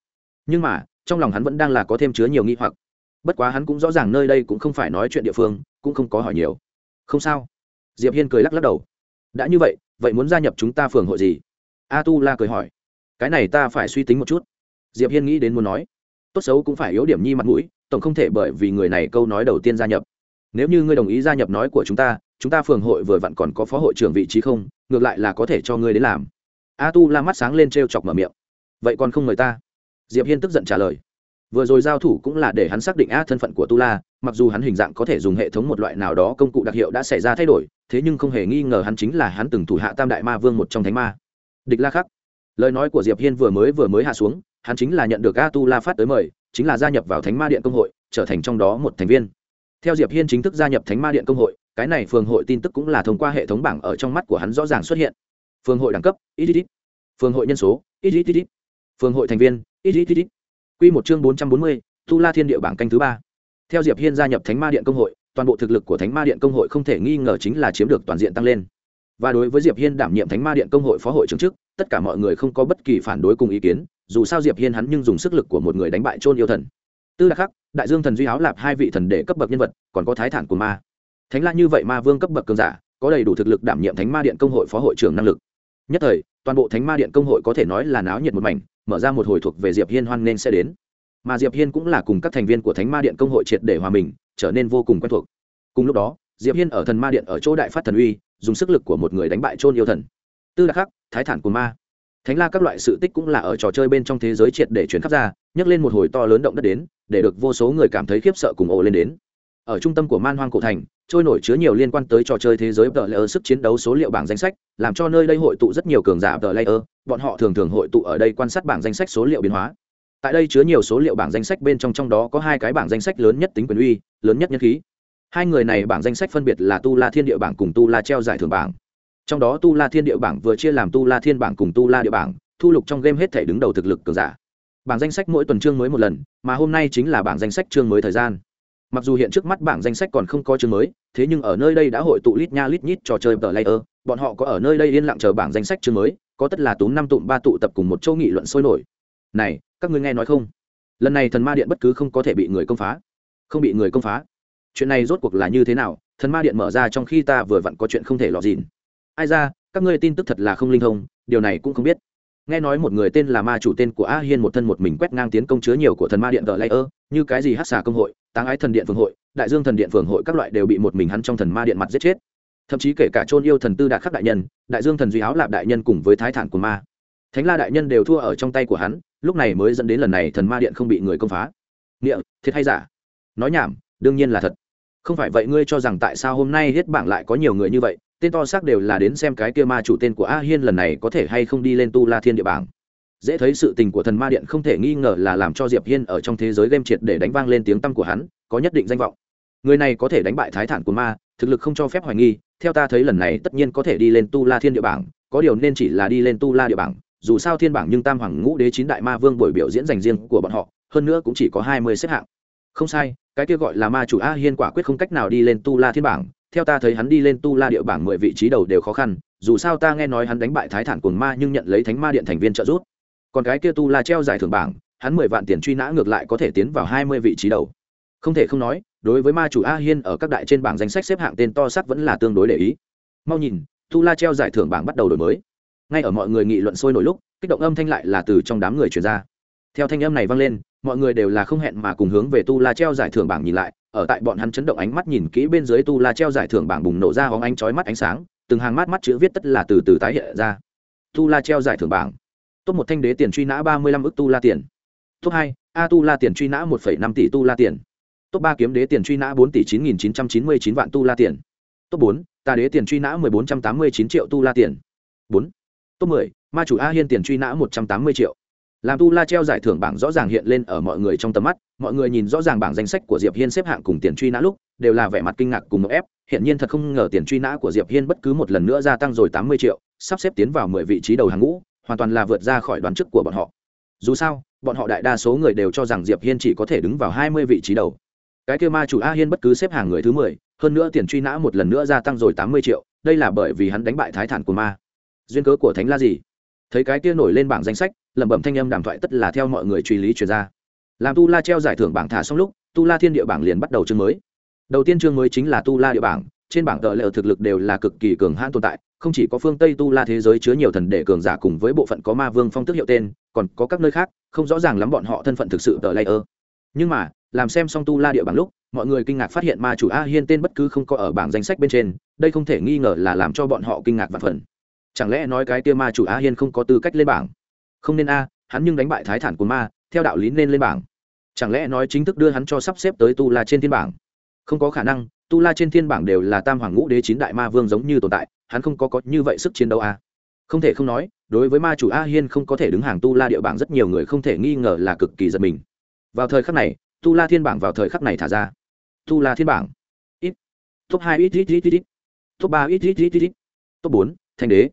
Nhưng mà, trong lòng hắn vẫn đang là có thêm chứa nhiều nghi hoặc bất quá hắn cũng rõ ràng nơi đây cũng không phải nói chuyện địa phương, cũng không có hỏi nhiều. Không sao. Diệp hiên cười lắc lắc đầu. Đã như vậy vậy muốn gia nhập chúng ta phường hội gì? A tu la cười hỏi. Cái này ta phải suy tính một chút. Diệp hiên nghĩ đến muốn nói. Tốt xấu cũng phải yếu điểm nhi mặt mũi, tổng không thể bởi vì người này câu nói đầu tiên gia nhập. Nếu như ngươi đồng ý gia nhập nói của chúng ta chúng ta phường hội vừa vặn còn có phó hội trưởng vị trí không, ngược lại là có thể cho ngươi đến làm. A tu la mắt sáng lên t r e o chọc mở miệng. Vậy còn không mời ta? Diệp hiên tức giận trả lời vừa rồi giao thủ cũng là để hắn xác định a thân phận của tu la, mặc dù hắn hình dạng có thể dùng hệ thống một loại nào đó công cụ đặc hiệu đã xảy ra thay đổi, thế nhưng không hề nghi ngờ hắn chính là hắn từng thủ hạ tam đại ma vương một trong thánh ma. Địch la khắc. Lời nói của diệp hiên vừa mới vừa mới hạ xuống, hắn chính là nhận được a tu la phát tới mời, chính là gia nhập vào thánh ma điện công hội, trở thành trong đó một thành viên. Theo diệp hiên chính thức gia nhập thánh ma điện công hội, cái này phường hội tin tức cũng là thông qua hệ thống bảng ở trong mắt của hắn rõ ràng xuất hiện. Phường hội đẳng cấp, ít ít ít. Phường hội nhân số, ít ít ít ít. Phường hội thành viên, ít ít ít ít quy một chương bốn trăm bốn mươi tu la thiên địa bảng canh thứ ba. Theo diệp hiên gia nhập thánh ma điện công hội, toàn bộ thực lực của thánh ma điện công hội không thể nghi ngờ chính là chiếm được toàn diện tăng lên. Và đối với diệp hiên đảm nhiệm thánh ma điện công hội phó hội trưởng chức, tất cả mọi người không có bất kỳ phản đối cùng ý kiến, dù sao diệp hiên hắn nhưng dùng sức lực của một người đánh bại trôn yêu thần. Tư đặc khắc đại dương thần duy áo lạp hai vị thần đệ cấp bậc nhân vật, còn có thái thản của ma. Thánh la như vậy ma vương cấp bậc cường giả, có đầy đủ thực lực đảm nhiệm thánh ma điện công hội phó hội trưởng năng lực. Nhất thời toàn bộ thánh ma điện công hội có thể nói là náo nhiệt một mảnh, mở ra một hồi thuộc về diệp hiên hoan nên sẽ đến. Mà diệp hiên cũng là cùng các thành viên của thánh ma điện công hội triệt để hòa mình, trở nên vô cùng quen thuộc. Cùng lúc đó, diệp hiên ở thần ma điện ở chỗ đại phát thần uy, dùng sức lực của một người đánh bại trôn yêu thần. Tư đặc khắc thái thản của ma. Thánh la các loại sự tích cũng là ở trò chơi bên trong thế giới triệt để chuyển khắp ra, nhấc lên một hồi to lớn động đất đến, để được vô số người cảm thấy khiếp sợ cùng ồ lên đến. Ở trung tâm của man hoang cổ thành trôi nổi chứa nhiều liên quan tới trò chơi thế giới tờ layer sức chiến đấu số liệu bảng danh sách, làm cho nơi đây hội tụ rất nhiều cường giả tờ layer bọn họ thường thường hội tụ ở đây quan sát bảng danh sách số liệu biến hóa. Tại đây chứa nhiều số liệu bảng danh sách bên trong trong đó có hai cái bảng danh sách lớn nhất tính quyền uy, lớn nhất nhân khí. Hai người này bảng danh sách phân biệt là tu la thiên địa bảng cùng tu la treo giải thưởng bảng. Trong đó tu la thiên địa bảng vừa chia làm tu la thiên bảng cùng tu la địa bảng, thu lục trong game hết thể đứng đầu thực lực cường giả. Bảng danh sách mỗi tuần chương mới một lần, mà hôm nay chính là bảng danh sách chương mới thời gian mặc dù hiện trước mắt bảng danh sách còn không có chương mới, thế nhưng ở nơi đây đã hội tụ lít nha lít nhít trò chơi tờ layer. Bọn họ có ở nơi đây yên lặng chờ bảng danh sách chương mới, có tất là tú năm tụm ba tụ tập cùng một châu nghị luận sôi nổi. Này, các ngươi nghe nói không? Lần này thần ma điện bất cứ không có thể bị người công phá. Không bị người công phá. Chuyện này rốt cuộc là như thế nào? Thần ma điện mở ra trong khi ta vừa vặn có chuyện không thể lọt dịn. Ai ra, các ngươi tin tức thật là không linh thông, điều này cũng không biết. Nghe nói một người tên là ma chủ tên của a hiên một thân một mình quét ngang tiến công chứa nhiều của thần ma điện tờ layer, như cái gì hát xà công hội táng ái thần điện phường hội, đại dương thần điện phường hội các loại đều bị một mình hắn trong thần ma điện mặt giết chết. Thậm chí kể cả chôn yêu thần tư đạt khắc đại nhân, đại dương thần duy áo lạp đại nhân cùng với thái thản của ma. Thánh la đại nhân đều thua ở trong tay của hắn, lúc này mới dẫn đến lần này thần ma điện không bị người công phá. Nghĩa thiệt hay giả? Nói nhảm, đương nhiên là thật. Không phải vậy ngươi cho rằng tại sao hôm nay hết bảng lại có nhiều người như vậy, tên to xác đều là đến xem cái kia ma chủ tên của a hiên lần này có thể hay không đi lên tu la thiên địa bảng dễ thấy sự tình của thần ma điện không thể nghi ngờ là làm cho diệp hiên ở trong thế giới game triệt để đánh vang lên tiếng tăm của hắn, có nhất định danh vọng. Người này có thể đánh bại thái thản của ma, thực lực không cho phép hoài nghi, theo ta thấy lần này tất nhiên có thể đi lên tu la thiên địa bảng, có điều nên chỉ là đi lên tu la địa bảng, dù sao thiên bảng nhưng tam hoàng ngũ đế chín đại ma vương buổi biểu diễn dành riêng của bọn họ, hơn nữa cũng chỉ có hai mươi xếp hạng. Không sai, cái kia gọi là ma chủ a hiên quả quyết không cách nào đi lên tu la thiên bảng, theo ta thấy hắn đi lên tu la địa bảng mười vị trí đầu đều khó khăn, dù sao ta nghe nói hắn đánh bại thái thản của ma nhưng nhận lấy thánh ma điện thành viên trợ giúp còn cái kia tu la treo giải thưởng bảng, hắn mười vạn tiền truy nã ngược lại có thể tiến vào hai mươi vị trí đầu. Không thể không nói, đối với ma chủ a hiên ở các đại trên bảng danh sách xếp hạng tên to sắc vẫn là tương đối để ý. Mau nhìn, tu la treo giải thưởng bảng bắt đầu đổi mới. Ngay ở mọi người nghị luận sôi nổi lúc, kích động âm thanh lại là từ trong đám người truyền ra. Theo thanh âm này vang lên, mọi người đều là không hẹn mà cùng hướng về tu la treo giải thưởng bảng nhìn lại, ở tại bọn hắn chấn động ánh mắt nhìn kỹ bên dưới tu la treo giải thưởng bảng bùng nổ ra hóng ánh chói mắt ánh sáng, từng hàng mắt mắt chữ viết tất là từ từ tái hiện ra. Tu la treo giải thưởng bảng top một thanh đế tiền truy nã ba mươi lăm ức tu la tiền. Top hai, a tu la tiền truy nã một phẩy năm tỷ tu la tiền. Top ba kiếm đế tiền truy nã bốn tỷ chín nghìn chín trăm chín mươi chín vạn tu la tiền. Top bốn ta đế tiền truy nã mười bốn trăm tám mươi chín triệu tu la tiền. Bốn, top mười, ma chủ a hiên tiền truy nã một trăm tám mươi triệu. Làm tu la treo giải thưởng bảng rõ ràng hiện lên ở mọi người trong tầm mắt, mọi người nhìn rõ ràng bảng danh sách của diệp hiên xếp hạng cùng tiền truy nã lúc, đều là vẻ mặt kinh ngạc cùng một ép hiện nhiên thật không ngờ tiền truy nã của diệp hiên bất cứ một lần nữa gia tăng rồi tám mươi triệu, sắp xếp tiến vào mười vị trí đầu hàng ngũ hoàn toàn là vượt ra khỏi đoán trước của bọn họ. Dù sao, bọn họ đại đa số người đều cho rằng diệp hiên chỉ có thể đứng vào hai mươi vị trí đầu. Cái kia ma chủ a hiên bất cứ xếp hàng người thứ mười, hơn nữa tiền truy nã một lần nữa gia tăng rồi tám mươi triệu, đây là bởi vì hắn đánh bại thái thản của ma. Duyên cớ của thánh la gì? Thấy cái kia nổi lên bảng danh sách, lẩm bẩm thanh âm đàm thoại tất là theo mọi người truy lý truyền ra. Làm tu la treo giải thưởng bảng thả xong lúc, tu la thiên địa bảng liền bắt đầu chương mới. Đầu tiên chương mới chính là tu la địa bảng, trên bảng tờ lệ thực lực đều là cực kỳ cường hãn tồn tại không chỉ có phương tây tu la thế giới chứa nhiều thần đệ cường giả cùng với bộ phận có ma vương phong tức hiệu tên, còn có các nơi khác, không rõ ràng lắm bọn họ thân phận thực sự tờ lây ơ nhưng mà, làm xem xong tu la địa bảng lúc, mọi người kinh ngạc phát hiện ma chủ a hiên tên bất cứ không có ở bảng danh sách bên trên, đây không thể nghi ngờ là làm cho bọn họ kinh ngạc và phần. Chẳng lẽ nói cái kia ma chủ a hiên không có tư cách lên bảng? Không nên a, hắn nhưng đánh bại thái thản của ma, theo đạo lý nên lên bảng. Chẳng lẽ nói chính thức đưa hắn cho sắp xếp tới tu la trên thiên bảng? Không có khả năng, tu la trên thiên bảng đều là tam hoàng ngũ đế chín đại ma vương giống như tồn tại, hắn không có có như vậy sức chiến đấu a không thể không nói, đối với ma chủ a hiên không có thể đứng hàng tu la địa bảng rất nhiều người không thể nghi ngờ là cực kỳ giật mình. Vào thời khắc này, tu la thiên bảng vào thời khắc này thả ra. Tu la thiên bảng. Ít. Top hai ít ít ít ít ít. Top ba ít ít ít ít ít. Top bốn, thanh đế.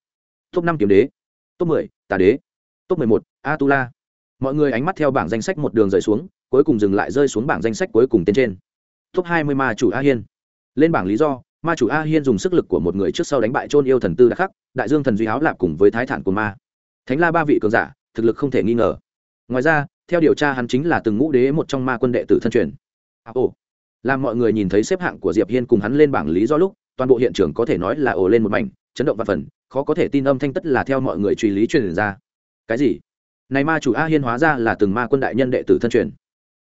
Top năm kiếm đế. Top mười, tà đế. Top mười một, a tu la. Mọi người ánh mắt theo bảng danh sách một đường rời xuống, cuối cùng dừng lại rơi xuống bảng danh sách cuối cùng tên trên top hai mươi ma chủ a hiên. Lên bảng lý do ma chủ a hiên dùng sức lực của một người trước sau đánh bại trôn yêu thần tư đã khắc đại dương thần duy áo lạp cùng với thái thản của ma. Thánh la ba vị cường giả thực lực không thể nghi ngờ. Ngoài ra theo điều tra hắn chính là từng ngũ đế một trong ma quân đệ tử thân truyền. À, ồ. Làm mọi người nhìn thấy xếp hạng của diệp hiên cùng hắn lên bảng lý do lúc toàn bộ hiện trường có thể nói là ồ lên một mảnh chấn động và phần khó có thể tin âm thanh tất là theo mọi người truy lý truyền ra. Cái gì? Này ma chủ a hiên hóa ra là từng ma quân đại nhân đệ tử thân truyền.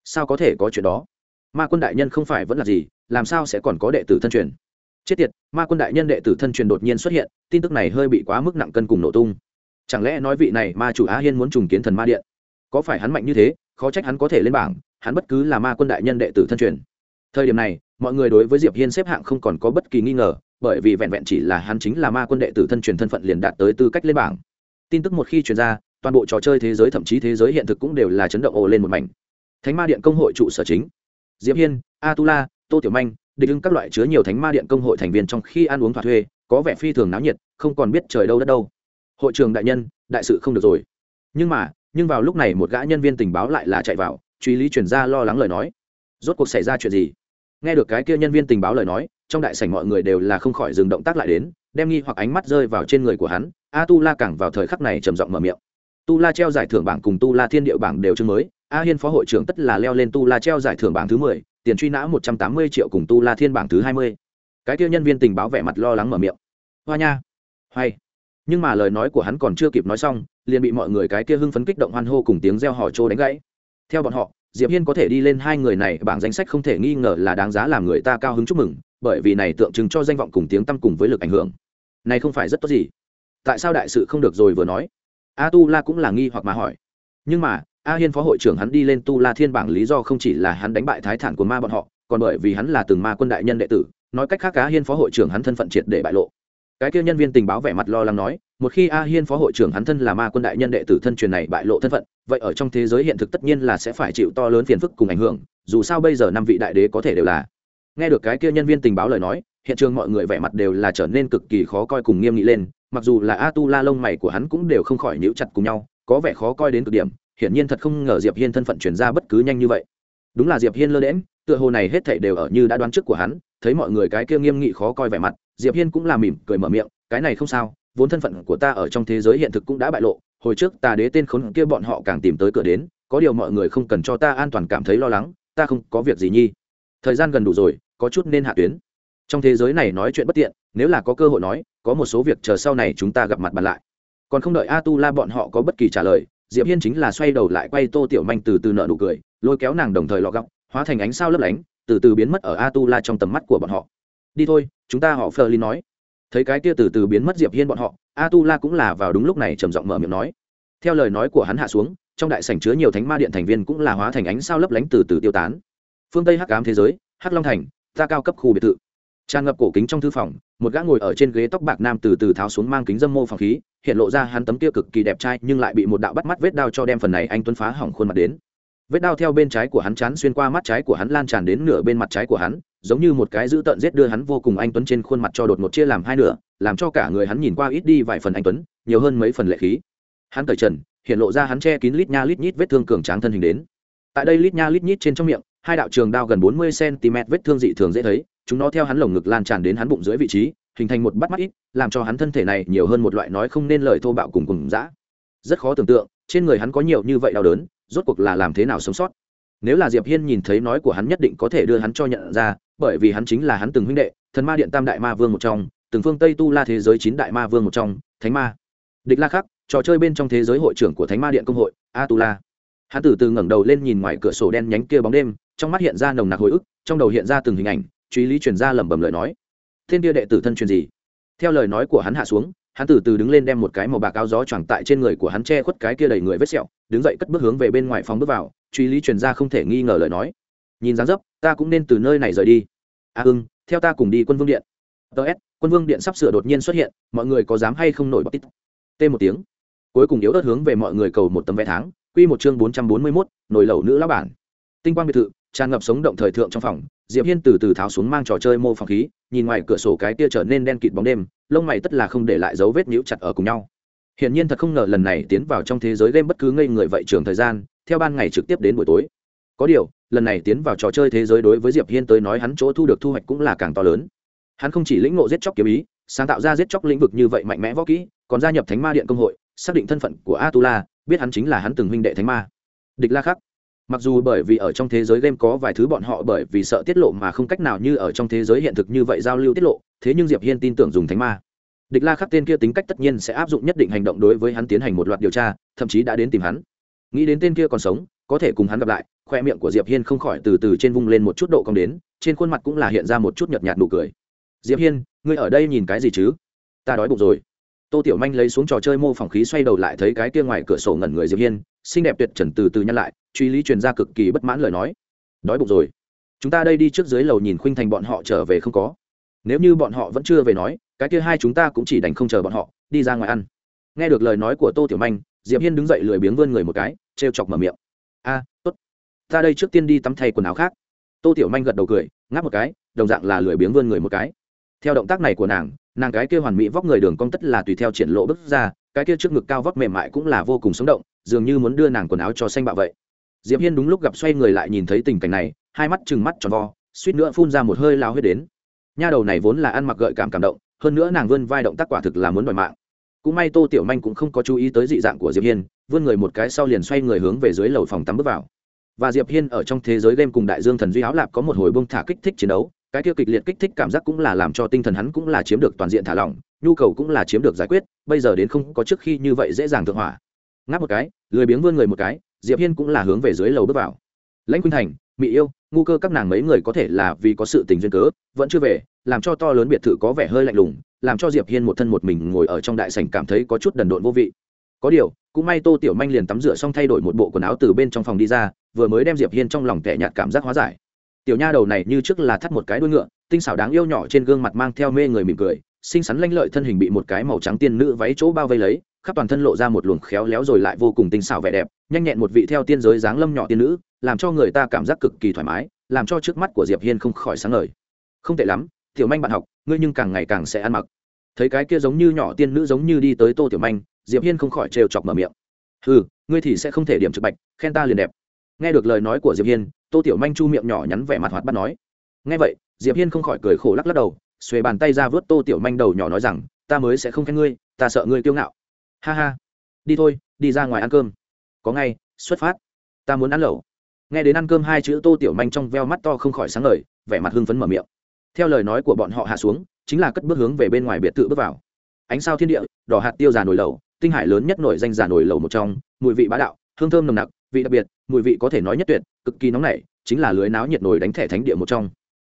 Sao có thể có chuyện đó? Ma quân đại nhân không phải vẫn là gì, làm sao sẽ còn có đệ tử thân truyền? Chết tiệt, ma quân đại nhân đệ tử thân truyền đột nhiên xuất hiện, tin tức này hơi bị quá mức nặng cân cùng nổ tung. Chẳng lẽ nói vị này ma chủ á hiên muốn trùng kiến thần ma điện? Có phải hắn mạnh như thế, khó trách hắn có thể lên bảng, hắn bất cứ là ma quân đại nhân đệ tử thân truyền. Thời điểm này, mọi người đối với diệp hiên xếp hạng không còn có bất kỳ nghi ngờ, bởi vì vẹn vẹn chỉ là hắn chính là ma quân đệ tử thân truyền thân phận liền đạt tới tư cách lên bảng. Tin tức một khi truyền ra, toàn bộ trò chơi thế giới thậm chí thế giới hiện thực cũng đều là chấn động ồ lên một mảnh. Thánh ma điện công hội trụ sở chính diệp hiên a tu la tô tiểu manh, địch ưng các loại chứa nhiều thánh ma điện công hội thành viên trong khi ăn uống thỏa thuê, có vẻ phi thường náo nhiệt, không còn biết trời đâu đất đâu. Hội trường đại nhân, đại sự không được rồi. Nhưng mà, nhưng vào lúc này một gã nhân viên tình báo lại là chạy vào, truy lý chuyển ra lo lắng lời nói. Rốt cuộc xảy ra chuyện gì? Nghe được cái kia nhân viên tình báo lời nói, trong đại sảnh mọi người đều là không khỏi dừng động tác lại đến, đem nghi hoặc ánh mắt rơi vào trên người của hắn a tu la càng vào thời khắc này trầm giọng mở miệng. Tu la treo giải thưởng bảng cùng tu la thiên địa bảng đều chương mới a hiên phó hội trưởng tất là leo lên tu la treo giải thưởng bảng thứ mười, tiền truy nã một trăm tám mươi triệu cùng tu la thiên bảng thứ hai mươi. Cái kia nhân viên tình báo vẻ mặt lo lắng mở miệng. Hoa nha. Hay. Nhưng mà lời nói của hắn còn chưa kịp nói xong, liền bị mọi người cái kia hưng phấn kích động hoan hô cùng tiếng reo hò trô đánh gãy. Theo bọn họ, diệp hiên có thể đi lên hai người này, bảng danh sách không thể nghi ngờ là đáng giá làm người ta cao hứng chúc mừng, bởi vì này tượng trưng cho danh vọng cùng tiếng tăm cùng với lực ảnh hưởng. Này không phải rất tốt gì. Tại sao đại sự không được rồi vừa nói? A tu la cũng là nghi hoặc mà hỏi. Nhưng mà a hiên phó hội trưởng hắn đi lên tu la thiên bảng lý do không chỉ là hắn đánh bại thái thản của ma bọn họ, còn bởi vì hắn là từng ma quân đại nhân đệ tử, nói cách khác a hiên phó hội trưởng hắn thân phận triệt để bại lộ. Cái kia nhân viên tình báo vẻ mặt lo lắng nói, một khi a hiên phó hội trưởng hắn thân là ma quân đại nhân đệ tử thân truyền này bại lộ thân phận, vậy ở trong thế giới hiện thực tất nhiên là sẽ phải chịu to lớn phiền phức cùng ảnh hưởng, dù sao bây giờ năm vị đại đế có thể đều là. Nghe được cái kia nhân viên tình báo lời nói, hiện trường mọi người vẻ mặt đều là trở nên cực kỳ khó coi cùng nghiêm nghị lên, mặc dù là a tu la lông mày của hắn cũng đều không khỏi nhíu chặt cùng nhau, có vẻ khó coi đến cực điểm hiển nhiên thật không ngờ diệp hiên thân phận chuyển ra bất cứ nhanh như vậy. Đúng là diệp hiên lơ đễm tựa hồ này hết thảy đều ở như đã đoán trước của hắn, thấy mọi người cái kia nghiêm nghị khó coi vẻ mặt, diệp hiên cũng là mỉm cười mở miệng, cái này không sao, vốn thân phận của ta ở trong thế giới hiện thực cũng đã bại lộ, hồi trước ta đế tên khốn kia bọn họ càng tìm tới cửa đến, có điều mọi người không cần cho ta an toàn cảm thấy lo lắng, ta không có việc gì nhi. Thời gian gần đủ rồi, có chút nên hạ tuyến. Trong thế giới này nói chuyện bất tiện, nếu là có cơ hội nói, có một số việc chờ sau này chúng ta gặp mặt bàn lại. Còn không đợi a tu la bọn họ có bất kỳ trả lời diệp hiên chính là xoay đầu lại quay tô tiểu manh từ từ nợ nụ cười, lôi kéo nàng đồng thời lọ gọng, hóa thành ánh sao lấp lánh, từ từ biến mất ở a tu la trong tầm mắt của bọn họ. Đi thôi, chúng ta họ phờ ly nói. Thấy cái kia từ từ biến mất diệp hiên bọn họ a tu la cũng là vào đúng lúc này trầm giọng mở miệng nói. Theo lời nói của hắn hạ xuống, trong đại sảnh chứa nhiều thánh ma điện thành viên cũng là hóa thành ánh sao lấp lánh từ từ tiêu tán. Phương tây hắc ám thế giới, hắc long thành, ta cao cấp khu biệt thự tràn ngập cổ kính trong thư phòng, một gã ngồi ở trên ghế tóc bạc nam từ từ tháo xuống mang kính dâm mô phòng khí, hiện lộ ra hắn tấm kia cực kỳ đẹp trai, nhưng lại bị một đạo bắt mắt vết đao cho đem phần này anh tuấn phá hỏng khuôn mặt đến. Vết đao theo bên trái của hắn chán xuyên qua mắt trái của hắn lan tràn đến nửa bên mặt trái của hắn, giống như một cái dữ tợn giết đưa hắn vô cùng anh tuấn trên khuôn mặt cho đột một chia làm hai nửa, làm cho cả người hắn nhìn qua ít đi vài phần anh tuấn, nhiều hơn mấy phần lệ khí. Hắn cởi trần, hiện lộ ra hắn che kín lít nha lít nhít vết thương cường tráng thân hình đến. Tại đây lít nha lít nhít trên trong miệng, hai đạo trường đao gần bốn mươi cm vết thương dị thường dễ thấy chúng nó theo hắn lồng ngực lan tràn đến hắn bụng dưới vị trí, hình thành một bắt mắt ít, làm cho hắn thân thể này nhiều hơn một loại nói không nên lời thô bạo cùng cùng dã. Rất khó tưởng tượng, trên người hắn có nhiều như vậy đau đớn, rốt cuộc là làm thế nào sống sót. Nếu là diệp hiên nhìn thấy nói của hắn nhất định có thể đưa hắn cho nhận ra, bởi vì hắn chính là hắn từng huynh đệ, thần ma điện tam đại ma vương một trong, từng phương tây tu la thế giới chín đại ma vương một trong, thánh ma. Địch la khắc, trò chơi bên trong thế giới hội trưởng của thánh ma điện công hội a tu la hắn từ từ ngẩng đầu lên nhìn ngoài cửa sổ đen nhánh kia bóng đêm, trong mắt hiện ra nồng nặc hồi ức, trong đầu hiện ra từng hình ảnh truy lý truyền ra lẩm bẩm lời nói. Thiên kia đệ tử thân truyền gì? Theo lời nói của hắn hạ xuống hắn từ từ đứng lên đem một cái màu bạc áo gió choàng tại trên người của hắn che khuất cái kia đầy người vết sẹo đứng dậy cất bước hướng về bên ngoài phòng bước vào truy lý truyền ra không thể nghi ngờ lời nói. Nhìn dáng dấp ta cũng nên từ nơi này rời đi. A à, ưng theo ta cùng đi quân vương điện. Ts quân vương điện sắp sửa đột nhiên xuất hiện mọi người có dám hay không nổi bọc tít? T một tiếng. Cuối cùng yếu ớt hướng về mọi người cầu một tấm vé tháng. Quy một chương bốn trăm bốn mươi mốt nồi lẩu nữ lão bản. Tinh quang biệt thự tràn ngập sống động thời thượng trong phòng diệp hiên từ từ tháo xuống mang trò chơi mô phỏng khí, nhìn ngoài cửa sổ cái kia trở nên đen kịt bóng đêm, lông mày tất là không để lại dấu vết nhíu chặt ở cùng nhau. Hiển nhiên thật không ngờ lần này tiến vào trong thế giới game bất cứ ngây người vậy trường thời gian, theo ban ngày trực tiếp đến buổi tối. Có điều, lần này tiến vào trò chơi thế giới đối với diệp hiên tới nói hắn chỗ thu được thu hoạch cũng là càng to lớn. Hắn không chỉ lĩnh ngộ giết chóc kiếm ý, sáng tạo ra giết chóc lĩnh vực như vậy mạnh mẽ võ kỹ, còn gia nhập thánh ma điện công hội, xác định thân phận của atula, biết hắn chính là hắn từng huynh đệ thánh ma. Địch la khắc mặc dù bởi vì ở trong thế giới game có vài thứ bọn họ bởi vì sợ tiết lộ mà không cách nào như ở trong thế giới hiện thực như vậy giao lưu tiết lộ, thế nhưng diệp hiên tin tưởng dùng thánh ma. Địch la khắc tên kia tính cách tất nhiên sẽ áp dụng nhất định hành động đối với hắn tiến hành một loạt điều tra, thậm chí đã đến tìm hắn. Nghĩ đến tên kia còn sống, có thể cùng hắn gặp lại, khoe miệng của diệp hiên không khỏi từ từ trên vung lên một chút độ cong đến, trên khuôn mặt cũng là hiện ra một chút nhợt nhạt nụ cười. Diệp hiên, ngươi ở đây nhìn cái gì chứ? Ta đói bụng rồi. Tô tiểu manh lấy xuống trò chơi mô phỏng khí xoay đầu lại thấy cái kia ngoài cửa sổ ngẩn người diệp hiên, xinh đẹp tuyệt trần từ từ nhăn lại truy lý truyền ra cực kỳ bất mãn lời nói. Đói bụng rồi. Chúng ta đây đi trước dưới lầu nhìn khuynh thành bọn họ trở về không có. Nếu như bọn họ vẫn chưa về nói, cái kia hai chúng ta cũng chỉ đành không chờ bọn họ, đi ra ngoài ăn. Nghe được lời nói của tô tiểu manh, diệp hiên đứng dậy lười biếng vươn người một cái, trêu chọc mở miệng. A, tốt. Ta đây trước tiên đi tắm thay quần áo khác. Tô tiểu manh gật đầu cười, ngáp một cái, đồng dạng là lười biếng vươn người một cái. Theo động tác này của nàng nàng cái kia hoàn mỹ vóc người đường cong tất là tùy theo triển lộ bước ra, cái kia trước ngực cao vóc mềm mại cũng là vô cùng sống động, dường như muốn đưa nàng quần áo cho xanh bạo vậy diệp hiên đúng lúc gặp xoay người lại nhìn thấy tình cảnh này, hai mắt trừng mắt tròn vo, suýt nữa phun ra một hơi lao huyết đến. Nha đầu này vốn là ăn mặc gợi cảm cảm động, hơn nữa nàng vươn vai động tác quả thực là muốn đòi mạng. Cũng may tô tiểu manh cũng không có chú ý tới dị dạng của diệp hiên, vươn người một cái sau liền xoay người hướng về dưới lầu phòng tắm bước vào. Và diệp hiên ở trong thế giới game cùng đại dương thần duy áo lạp có một hồi bông thả kích thích chiến đấu, cái kia kịch liệt kích thích cảm giác cũng là làm cho tinh thần hắn cũng là chiếm được toàn diện thả lỏng, nhu cầu cũng là chiếm được giải quyết, bây giờ đến không có trước khi như vậy dễ dàng thượng hỏa. Ngáp một cái, lười biếng vươn người một cái diệp hiên cũng là hướng về dưới lầu bước vào. Lãnh khuynh thành mỹ yêu, ngu cơ các nàng mấy người có thể là vì có sự tình duyên cớ, vẫn chưa về, làm cho to lớn biệt thự có vẻ hơi lạnh lùng, làm cho diệp hiên một thân một mình ngồi ở trong đại sảnh cảm thấy có chút đần độn vô vị. Có điều, cũng may tô tiểu manh liền tắm rửa xong thay đổi một bộ quần áo từ bên trong phòng đi ra, vừa mới đem diệp hiên trong lòng tẻ nhạt cảm giác hóa giải. Tiểu nha đầu này như trước là thắt một cái đuôi ngựa, tinh xảo đáng yêu nhỏ trên gương mặt mang theo mê người mỉm cười, xinh xắn lanh lợi thân hình bị một cái màu trắng tiên nữ váy chỗ bao vây lấy khắp toàn thân lộ ra một luồng khéo léo rồi lại vô cùng tinh xảo vẻ đẹp, nhanh nhẹn một vị theo tiên giới dáng lâm nhỏ tiên nữ, làm cho người ta cảm giác cực kỳ thoải mái, làm cho trước mắt của diệp hiên không khỏi sáng ngời. Không tệ lắm, tiểu manh bạn học, ngươi nhưng càng ngày càng sẽ ăn mặc. Thấy cái kia giống như nhỏ tiên nữ giống như đi tới tô tiểu manh, diệp hiên không khỏi trêu chọc mở miệng. Ừ ngươi thì sẽ không thể điểm trực bạch, khen ta liền đẹp. Nghe được lời nói của diệp hiên, tô tiểu manh chu miệng nhỏ nhắn vẻ mặt hoạt bắt nói. Nghe vậy, diệp hiên không khỏi cười khổ lắc lắc đầu, xuề bàn tay ra vớt tô tiểu manh đầu nhỏ nói rằng, ta mới sẽ không khen ngươi, ta sợ ngươi kiêu ngạo ha ha. Đi thôi, đi ra ngoài ăn cơm. Có ngay, xuất phát. Ta muốn ăn lẩu. Nghe đến ăn cơm hai chữ tô tiểu manh trong veo mắt to không khỏi sáng lời vẻ mặt hưng phấn mở miệng. Theo lời nói của bọn họ hạ xuống, chính là cất bước hướng về bên ngoài biệt thự bước vào. Ánh sao thiên địa, đỏ hạt tiêu già nổi lẩu, tinh hải lớn nhất nổi danh già nổi lẩu một trong, mùi vị bá đạo, hương thơm nồng nặc, vị đặc biệt, mùi vị có thể nói nhất tuyệt, cực kỳ nóng nảy, chính là lưới náo nhiệt nổi đánh thẻ thánh địa một trong.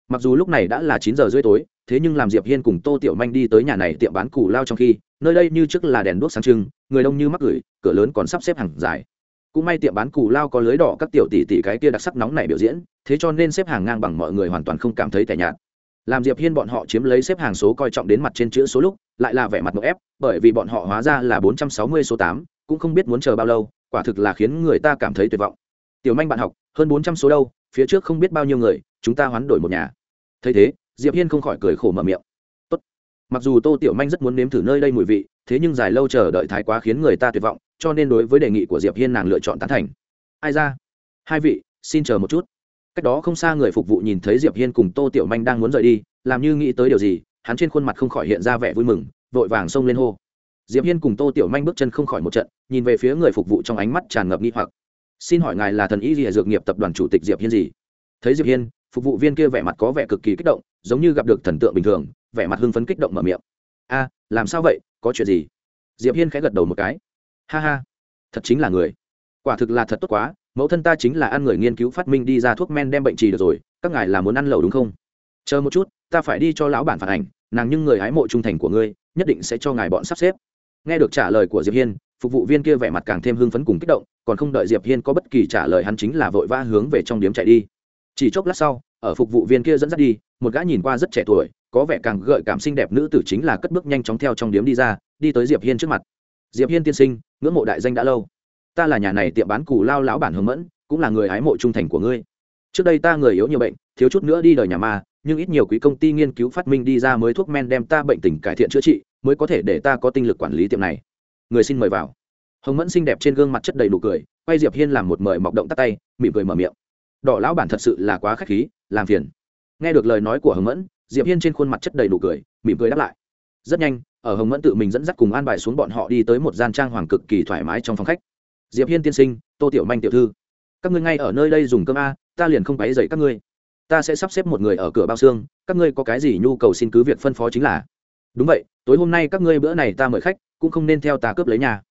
Mặc dù lúc này đã là chín giờ rưỡi tối, thế nhưng làm diệp hiên cùng tô tiểu manh đi tới nhà này tiệm bán củ lao trong khi nơi đây như trước là đèn đuốc sáng trưng, người đông như mắc gửi, cửa lớn còn sắp xếp hàng dài. Cũng may tiệm bán củ lao có lưới đỏ các tiểu tỷ tỷ cái kia đặc sắc nóng này biểu diễn, thế cho nên xếp hàng ngang bằng mọi người hoàn toàn không cảm thấy tẻ nhạt. Làm diệp hiên bọn họ chiếm lấy xếp hàng số coi trọng đến mặt trên chữ số lúc, lại là vẻ mặt một ép, bởi vì bọn họ hóa ra là bốn trăm sáu mươi số tám, cũng không biết muốn chờ bao lâu, quả thực là khiến người ta cảm thấy tuyệt vọng. Tiểu manh bạn học, hơn bốn trăm số đâu, phía trước không biết bao nhiêu người, chúng ta hoán đổi một nhà. Thấy thế, diệp hiên không khỏi cười khổ mở miệng mặc dù tô tiểu manh rất muốn nếm thử nơi đây mùi vị, thế nhưng dài lâu chờ đợi thái quá khiến người ta tuyệt vọng, cho nên đối với đề nghị của diệp hiên nàng lựa chọn tán thành. Ai ra? Hai vị, xin chờ một chút. Cách đó không xa người phục vụ nhìn thấy diệp hiên cùng tô tiểu manh đang muốn rời đi, làm như nghĩ tới điều gì, hắn trên khuôn mặt không khỏi hiện ra vẻ vui mừng, vội vàng xông lên hô. Diệp hiên cùng tô tiểu manh bước chân không khỏi một trận, nhìn về phía người phục vụ trong ánh mắt tràn ngập nghi hoặc. Xin hỏi ngài là thần y rìa dược nghiệp tập đoàn chủ tịch diệp hiên gì? Thấy diệp hiên, phục vụ viên kia vẻ mặt có vẻ cực kỳ kích động, giống như gặp được thần tượng bình thường vẻ mặt hưng phấn kích động mở miệng. A, làm sao vậy? Có chuyện gì? Diệp hiên khẽ gật đầu một cái. Ha ha, thật chính là người. Quả thực là thật tốt quá, mẫu thân ta chính là ăn người nghiên cứu phát minh đi ra thuốc men đem bệnh trì được rồi, các ngài là muốn ăn lẩu đúng không? Chờ một chút, ta phải đi cho lão bản phản ảnh, nàng nhưng người hái mộ trung thành của ngươi, nhất định sẽ cho ngài bọn sắp xếp. Nghe được trả lời của diệp hiên, phục vụ viên kia vẻ mặt càng thêm hưng phấn cùng kích động, còn không đợi diệp hiên có bất kỳ trả lời hắn chính là vội vã hướng về trong điếm chạy đi. Chỉ chốc lát sau, ở phục vụ viên kia dẫn dắt đi, một gã nhìn qua rất trẻ tuổi có vẻ càng gợi cảm xinh đẹp nữ tử chính là cất bước nhanh chóng theo trong điếm đi ra, đi tới diệp hiên trước mặt. Diệp hiên tiên sinh, ngưỡng mộ đại danh đã lâu. Ta là nhà này tiệm bán củ lao lão bản hướng mẫn, cũng là người hái mộ trung thành của ngươi. Trước đây ta người yếu nhiều bệnh, thiếu chút nữa đi đời nhà ma, nhưng ít nhiều quý công ty nghiên cứu phát minh đi ra mới thuốc men đem ta bệnh tình cải thiện chữa trị, mới có thể để ta có tinh lực quản lý tiệm này. Người xin mời vào. Hồng mẫn xinh đẹp trên gương mặt chất đầy đủ cười, quay diệp hiên làm một mời mọc động tắt tay, mỉm cười mở miệng. Đỏ lão bản thật sự là quá khách khí, làm phiền. Nghe được lời nói của hồng mẫn diệp hiên trên khuôn mặt chất đầy đủ cười, mỉm cười đáp lại. Rất nhanh, ở hồng mẫn tự mình dẫn dắt cùng an bài xuống bọn họ đi tới một gian trang hoàng cực kỳ thoải mái trong phòng khách. Diệp hiên tiên sinh, tô tiểu manh tiểu thư. Các ngươi ngay ở nơi đây dùng cơm a, ta liền không quấy dậy các ngươi. Ta sẽ sắp xếp một người ở cửa bao xương, các ngươi có cái gì nhu cầu xin cứ việc phân phó chính là. Đúng vậy, tối hôm nay các ngươi bữa này ta mời khách, cũng không nên theo ta cướp lấy nhà.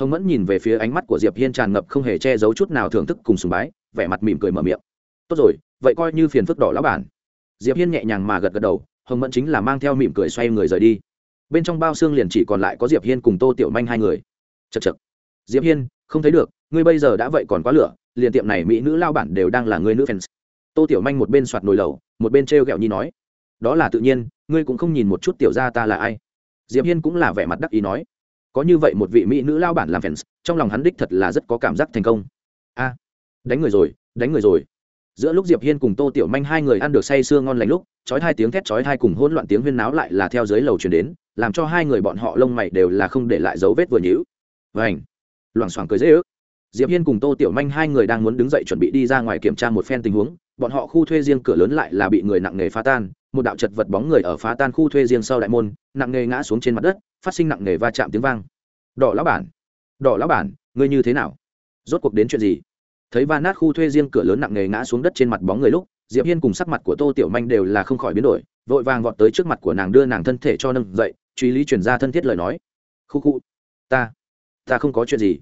Hồng mẫn nhìn về phía ánh mắt của diệp hiên tràn ngập không hề che giấu chút nào thưởng thức cùng sùng bái, vẻ mặt mỉm cười mở miệng. Tốt rồi, vậy coi như phiền phức đỏ lão bản diệp hiên nhẹ nhàng mà gật gật đầu, hồng mẫn chính là mang theo mỉm cười xoay người rời đi. Bên trong bao xương liền chỉ còn lại có diệp hiên cùng tô tiểu manh hai người. Chật chật diệp hiên, không thấy được, ngươi bây giờ đã vậy còn quá lửa, liền tiệm này mỹ nữ lao bản đều đang là người nữ fans. Tô tiểu manh một bên soạt nồi lẩu, một bên trêu ghẹo nhi nói. Đó là tự nhiên, ngươi cũng không nhìn một chút tiểu gia ta là ai. Diệp hiên cũng là vẻ mặt đắc ý nói. Có như vậy một vị mỹ nữ lao bản làm fans, trong lòng hắn đích thật là rất có cảm giác thành công. A, đánh người rồi, đánh người rồi giữa lúc diệp hiên cùng tô tiểu manh hai người ăn được say sưa ngon lành lúc, chói hai tiếng thét chói hai cùng hỗn loạn tiếng huyên náo lại là theo dưới lầu truyền đến, làm cho hai người bọn họ lông mày đều là không để lại dấu vết vừa nhíu. Vảnh loảng xoảng cười dễ ức diệp hiên cùng tô tiểu manh hai người đang muốn đứng dậy chuẩn bị đi ra ngoài kiểm tra một phen tình huống, bọn họ khu thuê riêng cửa lớn lại là bị người nặng nghề phá tan, một đạo chật vật bóng người ở phá tan khu thuê riêng sau đại môn, nặng nghề ngã xuống trên mặt đất, phát sinh nặng nghề va chạm tiếng vang. Đỏ lão bản! Đỏ lão bản! Ngươi như thế nào? Rốt cuộc đến chuyện gì? Thấy va nát khu thuê riêng cửa lớn nặng nề ngã xuống đất trên mặt bóng người lúc, diệp hiên cùng sắc mặt của tô tiểu manh đều là không khỏi biến đổi, vội vàng vọt tới trước mặt của nàng đưa nàng thân thể cho nâng dậy, truy lý chuyển ra thân thiết lời nói. Khu khu, ta ta không có chuyện gì.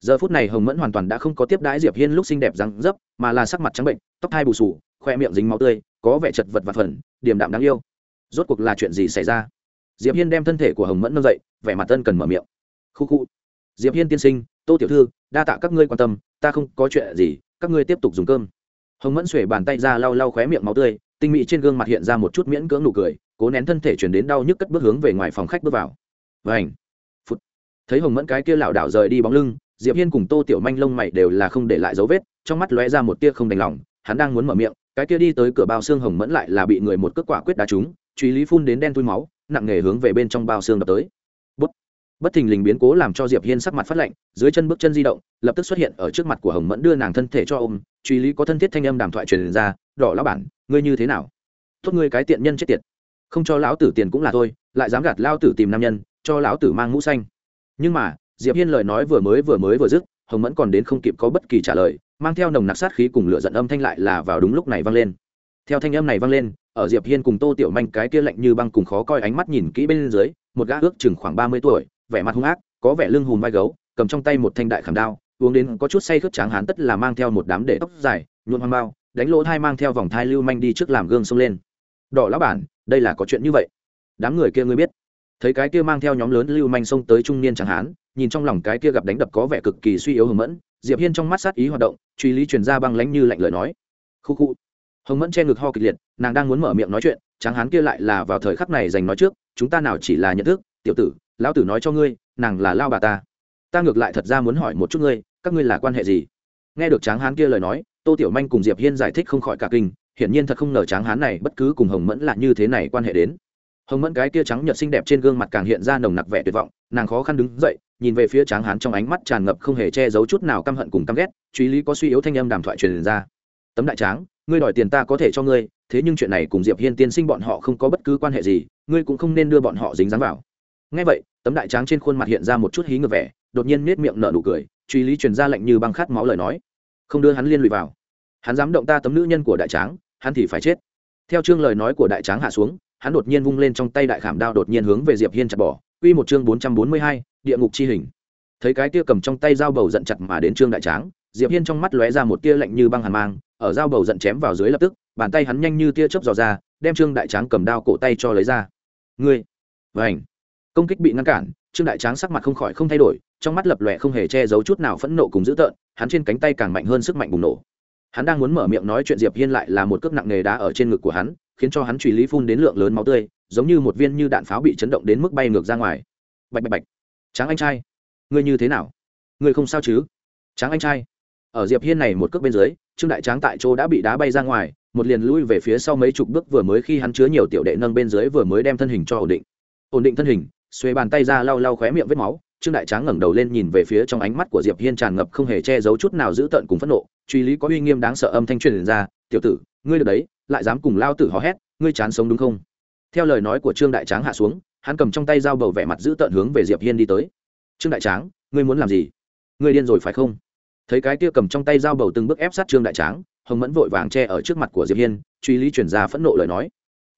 Giờ phút này hồng mẫn hoàn toàn đã không có tiếp đãi diệp hiên lúc xinh đẹp răng dấp, mà là sắc mặt trắng bệnh, tóc hai bù sù khoe miệng dính máu tươi, có vẻ chật vật và phần điềm đạm đáng yêu. Rốt cuộc là chuyện gì xảy ra? Diệp hiên đem thân thể của hồng mẫn nâng dậy, vẻ mặt tân cần mở miệng. Khu khu, diệp hiên tiên sinh, tô tiểu thư đa tạ các ngươi quan tâm, ta không có chuyện gì, các ngươi tiếp tục dùng cơm. Hồng mẫn xuể bàn tay ra lau lau khóe miệng máu tươi, tinh mỹ trên gương mặt hiện ra một chút miễn cưỡng nụ cười, cố nén thân thể chuyển đến đau nhức cất bước hướng về ngoài phòng khách bước vào. Vảnh phút thấy hồng mẫn cái kia lảo đảo rời đi bóng lưng, diệp hiên cùng tô tiểu manh lông mày đều là không để lại dấu vết, trong mắt lóe ra một tia không đành lòng, hắn đang muốn mở miệng, cái kia đi tới cửa bao xương hồng mẫn lại là bị người một cước quả quyết đá trúng, truy lý phun đến đen thui máu, nặng nề hướng về bên trong bao xương đập tới bất, thình lình biến cố làm cho diệp hiên sắc mặt phát lạnh dưới chân bước chân di động lập tức xuất hiện ở trước mặt của hồng mẫn đưa nàng thân thể cho ôm. Truy lý có thân thiết thanh âm đàm thoại truyền ra đỏ lão bản ngươi như thế nào? Tốt ngươi cái tiện nhân chết tiệt. Không cho lão tử tiền cũng là thôi lại dám gạt lao tử tìm nam nhân cho lão tử mang mũ xanh. Nhưng mà diệp hiên lời nói vừa mới vừa mới vừa dứt hồng mẫn còn đến không kịp có bất kỳ trả lời mang theo nồng nặc sát khí cùng lửa giận âm thanh lại là vào đúng lúc này vang lên. Theo thanh âm này vang lên ở diệp hiên cùng tô tiểu manh cái kia lạnh như băng cùng khó coi ánh mắt nhìn kỹ bên dưới một gã ước chừng khoảng ba mươi tuổi vẻ mặt hung ác, có vẻ lưng hùm vai gấu, cầm trong tay một thanh đại khảm đao, uống đến có chút say khướt tráng hán tất là mang theo một đám để tóc dài nhuộn hoang bao, đánh lỗ thai mang theo vòng thai lưu manh đi trước làm gương xông lên. Đỏ lão bản, đây là có chuyện như vậy? Đám người kia ngươi biết. Thấy cái kia mang theo nhóm lớn lưu manh xông tới trung niên chẳng hán, nhìn trong lòng cái kia gặp đánh đập có vẻ cực kỳ suy yếu hồng mẫn, diệp hiên trong mắt sát ý hoạt động, truy lý truyền ra băng lánh như lạnh lời nói. Khu khu. Hồng mẫn che ngực ho kịch liệt, nàng đang muốn mở miệng nói chuyện, tráng hán kia lại là vào thời khắc này dành nói trước, chúng ta nào chỉ là nhận thức, tiểu tử lão tử nói cho ngươi, nàng là lao bà ta. Ta ngược lại thật ra muốn hỏi một chút ngươi, các ngươi là quan hệ gì? Nghe được tráng hán kia lời nói, tô tiểu manh cùng diệp hiên giải thích không khỏi cả kinh, hiển nhiên thật không ngờ tráng hán này bất cứ cùng hồng mẫn là như thế này quan hệ đến. Hồng mẫn cái kia trắng nhợt xinh đẹp trên gương mặt càng hiện ra nồng nặc vẻ tuyệt vọng, nàng khó khăn đứng dậy, nhìn về phía tráng hán trong ánh mắt tràn ngập không hề che giấu chút nào căm hận cùng căm ghét, truy lý có suy yếu thanh âm đàm thoại truyền ra. Tấm đại tráng, ngươi đòi tiền ta có thể cho ngươi, thế nhưng chuyện này cùng diệp hiên tiên sinh bọn họ không có bất cứ quan hệ gì, ngươi cũng không nên đưa bọn họ dính dáng vào. Ngay vậy tấm đại tráng trên khuôn mặt hiện ra một chút hí ngược vẻ đột nhiên nết miệng nở nụ cười truy lý truyền ra lệnh như băng khát máu lời nói. Không đưa hắn liên lụy vào. Hắn dám động ta tấm nữ nhân của đại tráng hắn thì phải chết. Theo chương lời nói của đại tráng hạ xuống hắn đột nhiên vung lên trong tay đại khảm đao đột nhiên hướng về diệp hiên chặt bỏ. Quy một chương bốn trăm bốn mươi hai, địa ngục chi hình. Thấy cái tia cầm trong tay dao bầu giận chặt mà đến trương đại tráng diệp hiên trong mắt lóe ra một tia lạnh như băng hàn mang ở dao bầu giận chém vào dưới lập tức bàn tay hắn nhanh như tia chớp dò ra đem trương đại tráng cầm đao cổ tay cho lấy ra. Ngươi vảnh công kích bị ngăn cản, trương đại tráng sắc mặt không khỏi không thay đổi, trong mắt lập lòe không hề che giấu chút nào phẫn nộ cùng dữ tợn, hắn trên cánh tay càng mạnh hơn sức mạnh bùng nổ. Hắn đang muốn mở miệng nói chuyện diệp hiên lại là một cước nặng nề đá ở trên ngực của hắn, khiến cho hắn truy lý phun đến lượng lớn máu tươi, giống như một viên như đạn pháo bị chấn động đến mức bay ngược ra ngoài. Bạch bạch bạch. Tráng anh trai, ngươi như thế nào? Ngươi không sao chứ? Tráng anh trai. Ở diệp hiên này một cước bên dưới, trương đại tráng tại chỗ đã bị đá bay ra ngoài, một liền lui về phía sau mấy chục bước vừa mới khi hắn chứa nhiều tiểu đệ nâng bên dưới vừa mới đem thân hình cho ổn định. Ổn định thân hình xuê bàn tay ra lau lau khóe miệng vết máu, trương đại tráng ngẩng đầu lên nhìn về phía trong ánh mắt của diệp hiên tràn ngập không hề che giấu chút nào giữ tợn cùng phẫn nộ. Truy lý có uy nghiêm đáng sợ âm thanh truyền ra, tiểu tử, ngươi được đấy, lại dám cùng lao tử hò hét, ngươi chán sống đúng không? Theo lời nói của trương đại tráng hạ xuống, hắn cầm trong tay dao bầu vẻ mặt giữ tợn hướng về diệp hiên đi tới. Trương đại tráng, ngươi muốn làm gì? Ngươi điên rồi phải không? Thấy cái kia cầm trong tay dao bầu từng bước ép sát trương đại tráng, hồng mẫn vội vàng che ở trước mặt của diệp hiên, truy lý chuyển ra phẫn nộ lời nói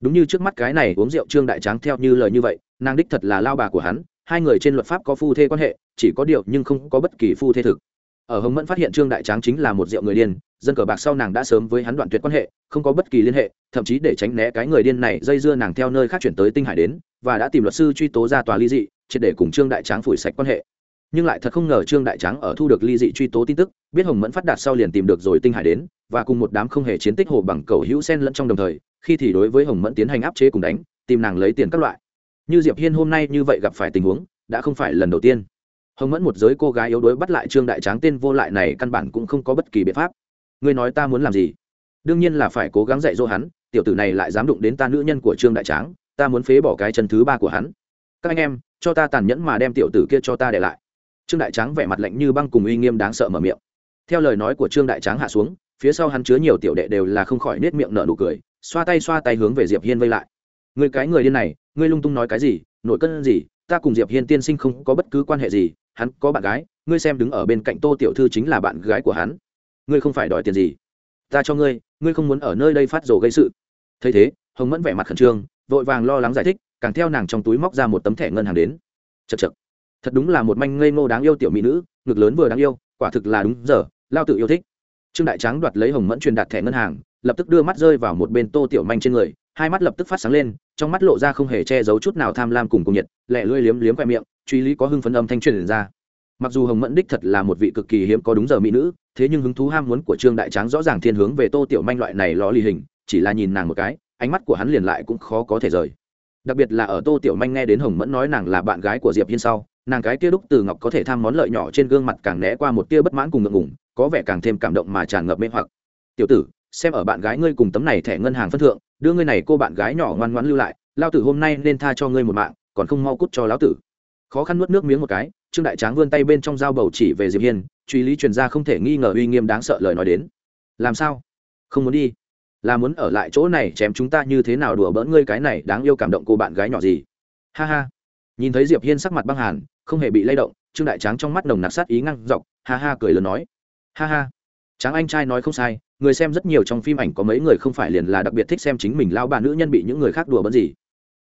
đúng như trước mắt cái này uống rượu trương đại tráng theo như lời như vậy, nàng đích thật là lao bà của hắn, hai người trên luật pháp có phu thê quan hệ, chỉ có điều nhưng không có bất kỳ phu thê thực. Ở hồng mẫn phát hiện trương đại tráng chính là một rượu người điên, dân cờ bạc sau nàng đã sớm với hắn đoạn tuyệt quan hệ, không có bất kỳ liên hệ, thậm chí để tránh né cái người điên này dây dưa nàng theo nơi khác chuyển tới tinh hải đến, và đã tìm luật sư truy tố ra tòa ly dị, triệt để cùng trương đại tráng phủi sạch quan hệ. Nhưng lại thật không ngờ trương đại tráng ở thu được ly dị truy tố tin tức, biết hồng mẫn phát đạt sau liền tìm được rồi tinh hải đến, và cùng một đám không hề chiến tích hồ bằng cầu hữu sen lẫn trong đồng thời khi thì đối với hồng mẫn tiến hành áp chế cùng đánh, tìm nàng lấy tiền các loại. Như diệp hiên hôm nay như vậy gặp phải tình huống, đã không phải lần đầu tiên. Hồng mẫn một giới cô gái yếu đuối bắt lại trương đại tráng tên vô lại này căn bản cũng không có bất kỳ biện pháp. Ngươi nói ta muốn làm gì? Đương nhiên là phải cố gắng dạy dỗ hắn, tiểu tử này lại dám đụng đến ta nữ nhân của trương đại tráng, ta muốn phế bỏ cái chân thứ ba của hắn. Các anh em, cho ta tàn nhẫn mà đem tiểu tử kia cho ta để lại. Trương đại tráng vẻ mặt lạnh như băng cùng uy nghiêm đáng sợ mở miệng. Theo lời nói của trương đại tráng hạ xuống, phía sau hắn chứa nhiều tiểu đệ đều là không khỏi nết miệng nở nụ cười xoa tay xoa tay hướng về diệp hiên vây lại. Người cái người điên này, ngươi lung tung nói cái gì, nội cân gì, ta cùng diệp hiên tiên sinh không có bất cứ quan hệ gì, hắn có bạn gái, ngươi xem đứng ở bên cạnh tô tiểu thư chính là bạn gái của hắn. Ngươi không phải đòi tiền gì. Ta cho ngươi ngươi không muốn ở nơi đây phát rồ gây sự. Thấy thế, hồng mẫn vẻ mặt khẩn trương, vội vàng lo lắng giải thích, càng theo nàng trong túi móc ra một tấm thẻ ngân hàng đến. Chật chật thật đúng là một manh ngây ngô đáng yêu tiểu mỹ nữ, ngực lớn vừa đáng yêu, quả thực là đúng giờ, lao tự yêu thích. Trương đại tráng đoạt lấy hồng mẫn truyền đạt thẻ ngân hàng lập tức đưa mắt rơi vào một bên tô tiểu manh trên người, hai mắt lập tức phát sáng lên, trong mắt lộ ra không hề che giấu chút nào tham lam cùng cùng nhiệt lẹ lưỡi liếm liếm khoe miệng, truy lý có hưng phấn âm thanh truyền ra. Mặc dù hồng mẫn đích thật là một vị cực kỳ hiếm có đúng giờ mỹ nữ, thế nhưng hứng thú ham muốn của trương đại tráng rõ ràng thiên hướng về tô tiểu manh loại này ló lì hình, chỉ là nhìn nàng một cái, ánh mắt của hắn liền lại cũng khó có thể rời. Đặc biệt là ở tô tiểu manh nghe đến hồng mẫn nói nàng là bạn gái của diệp hiên sau, nàng cái kia đúc từ ngọc có thể tham món lợi nhỏ trên gương mặt càng né qua một tia bất mãn cùng ngượng ngùng, có vẻ càng thêm cảm động mà tràn ngập mê hoặc. Tiểu tử xem ở bạn gái ngươi cùng tấm này thẻ ngân hàng phân thượng, đưa ngươi này cô bạn gái nhỏ ngoan ngoãn lưu lại, lao tử hôm nay nên tha cho ngươi một mạng, còn không mau cút cho lão tử. Khó khăn nuốt nước miếng một cái, trương đại tráng vươn tay bên trong dao bầu chỉ về diệp hiên, truy lý truyền ra không thể nghi ngờ uy nghiêm đáng sợ lời nói đến. Làm sao? Không muốn đi. Là muốn ở lại chỗ này chém chúng ta như thế nào đùa bỡn ngươi cái này đáng yêu cảm động cô bạn gái nhỏ gì? Ha ha. Nhìn thấy diệp hiên sắc mặt băng hàn, không hề bị lay động, trương đại tráng trong mắt nồng nặc sát ý ngăn dọc, ha ha cười lớn nói. Ha ha tráng anh trai nói không sai, người xem rất nhiều trong phim ảnh có mấy người không phải liền là đặc biệt thích xem chính mình lao bà nữ nhân bị những người khác đùa bỡn gì.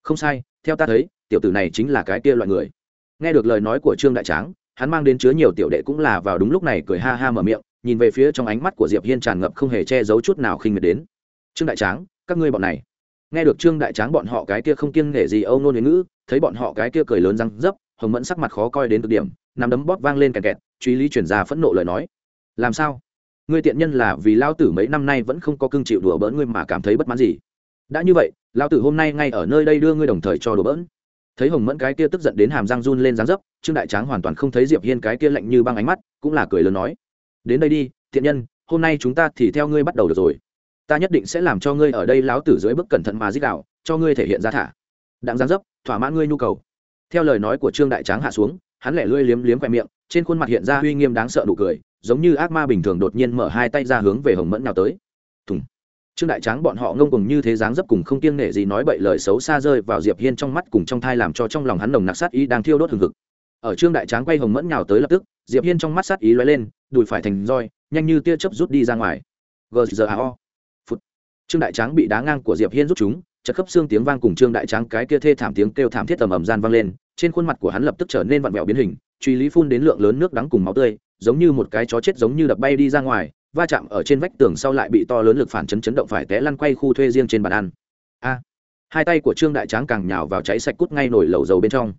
Không sai, theo ta thấy, tiểu tử này chính là cái kia loại người. Nghe được lời nói của trương đại tráng, hắn mang đến chứa nhiều tiểu đệ cũng là vào đúng lúc này cười ha ha mở miệng, nhìn về phía trong ánh mắt của diệp hiên tràn ngập không hề che giấu chút nào khinh miệt đến. Trương đại tráng, các ngươi bọn này. Nghe được trương đại tráng bọn họ cái kia không kiêng nể gì âu nôn ngữ, thấy bọn họ cái kia cười lớn răng dấp, hồng mẫn sắc mặt khó coi đến cực điểm nằm đấm bóp vang lên kẹt kẹt, truy lý chuyển ra phẫn nộ lời nói. Làm sao? Ngươi tiện nhân là vì lao tử mấy năm nay vẫn không có cương chịu đùa bỡn ngươi mà cảm thấy bất mãn gì. Đã như vậy, lao tử hôm nay ngay ở nơi đây đưa ngươi đồng thời cho đùa bỡn. Thấy hồng mẫn cái kia tức giận đến hàm răng run lên dáng dấp, trương đại tráng hoàn toàn không thấy diệp hiên cái kia lạnh như băng ánh mắt, cũng là cười lớn nói. Đến đây đi thiện nhân, hôm nay chúng ta thì theo ngươi bắt đầu được rồi. Ta nhất định sẽ làm cho ngươi ở đây láo tử dưới bức cẩn thận mà giết đạo, cho ngươi thể hiện ra thả. Đặng dáng dấp, thỏa mãn ngươi nhu cầu. Theo lời nói của trương đại tráng hạ xuống, hắn lẻ lươi liếm liếm khoe miệng, trên khuôn mặt hiện ra uy nghiêm đáng sợ đủ cười giống như ác ma bình thường đột nhiên mở hai tay ra hướng về hồng mẫn nào tới. Thùng. Trương đại tráng bọn họ ngông cùng như thế dáng dấp cùng không kiêng nể gì nói bậy lời xấu xa rơi vào diệp hiên trong mắt cùng trong thai làm cho trong lòng hắn nồng nặc sát ý đang thiêu đốt hừng hực. Ở trương đại tráng quay hồng mẫn nhào tới lập tức, diệp hiên trong mắt sát ý lóe lên, đùi phải thành roi, nhanh như tia chớp rút đi ra ngoài. Gzao phút trương đại tráng bị đá ngang của diệp hiên rút chúng, chật khớp xương tiếng vang cùng trương đại tráng cái kia thê thảm tiếng kêu thảm thiết tầm ầm gian vang lên, trên khuôn mặt của hắn lập tức trở nên vặn vẹo biến hình, truy lý phun đến lượng lớn nước đắng cùng máu tươi giống như một cái chó chết giống như đập bay đi ra ngoài, va chạm ở trên vách tường sau lại bị to lớn lực phản chấn chấn động phải té lăn quay khu thuê riêng trên bàn ăn. A! Hai tay của trương đại tráng càng nhào vào cháy sạch cút ngay nổi lẩu dầu bên trong.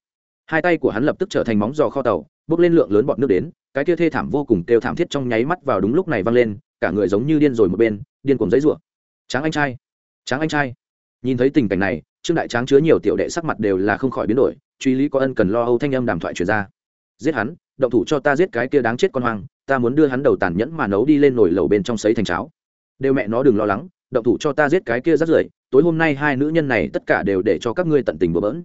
Hai tay của hắn lập tức trở thành móng giò kho tàu bốc lên lượng lớn bọt nước đến, cái kia thê thảm vô cùng kêu thảm thiết trong nháy mắt vào đúng lúc này văng lên, cả người giống như điên rồi một bên, điên cuồng giấy rủa tráng anh trai! Tráng anh trai! Nhìn thấy tình cảnh này, trương đại tráng chứa nhiều tiểu đệ sắc mặt đều là không khỏi biến đổi, truy lý có ân cần lo âu thanh âm đàm thoại truyền ra giết hắn, động thủ cho ta giết cái kia đáng chết con hoang, ta muốn đưa hắn đầu tàn nhẫn mà nấu đi lên nồi lẩu bên trong sấy thành cháo. Đều mẹ nó đừng lo lắng, động thủ cho ta giết cái kia rất rưởi, tối hôm nay hai nữ nhân này tất cả đều để cho các ngươi tận tình bừa bỡn.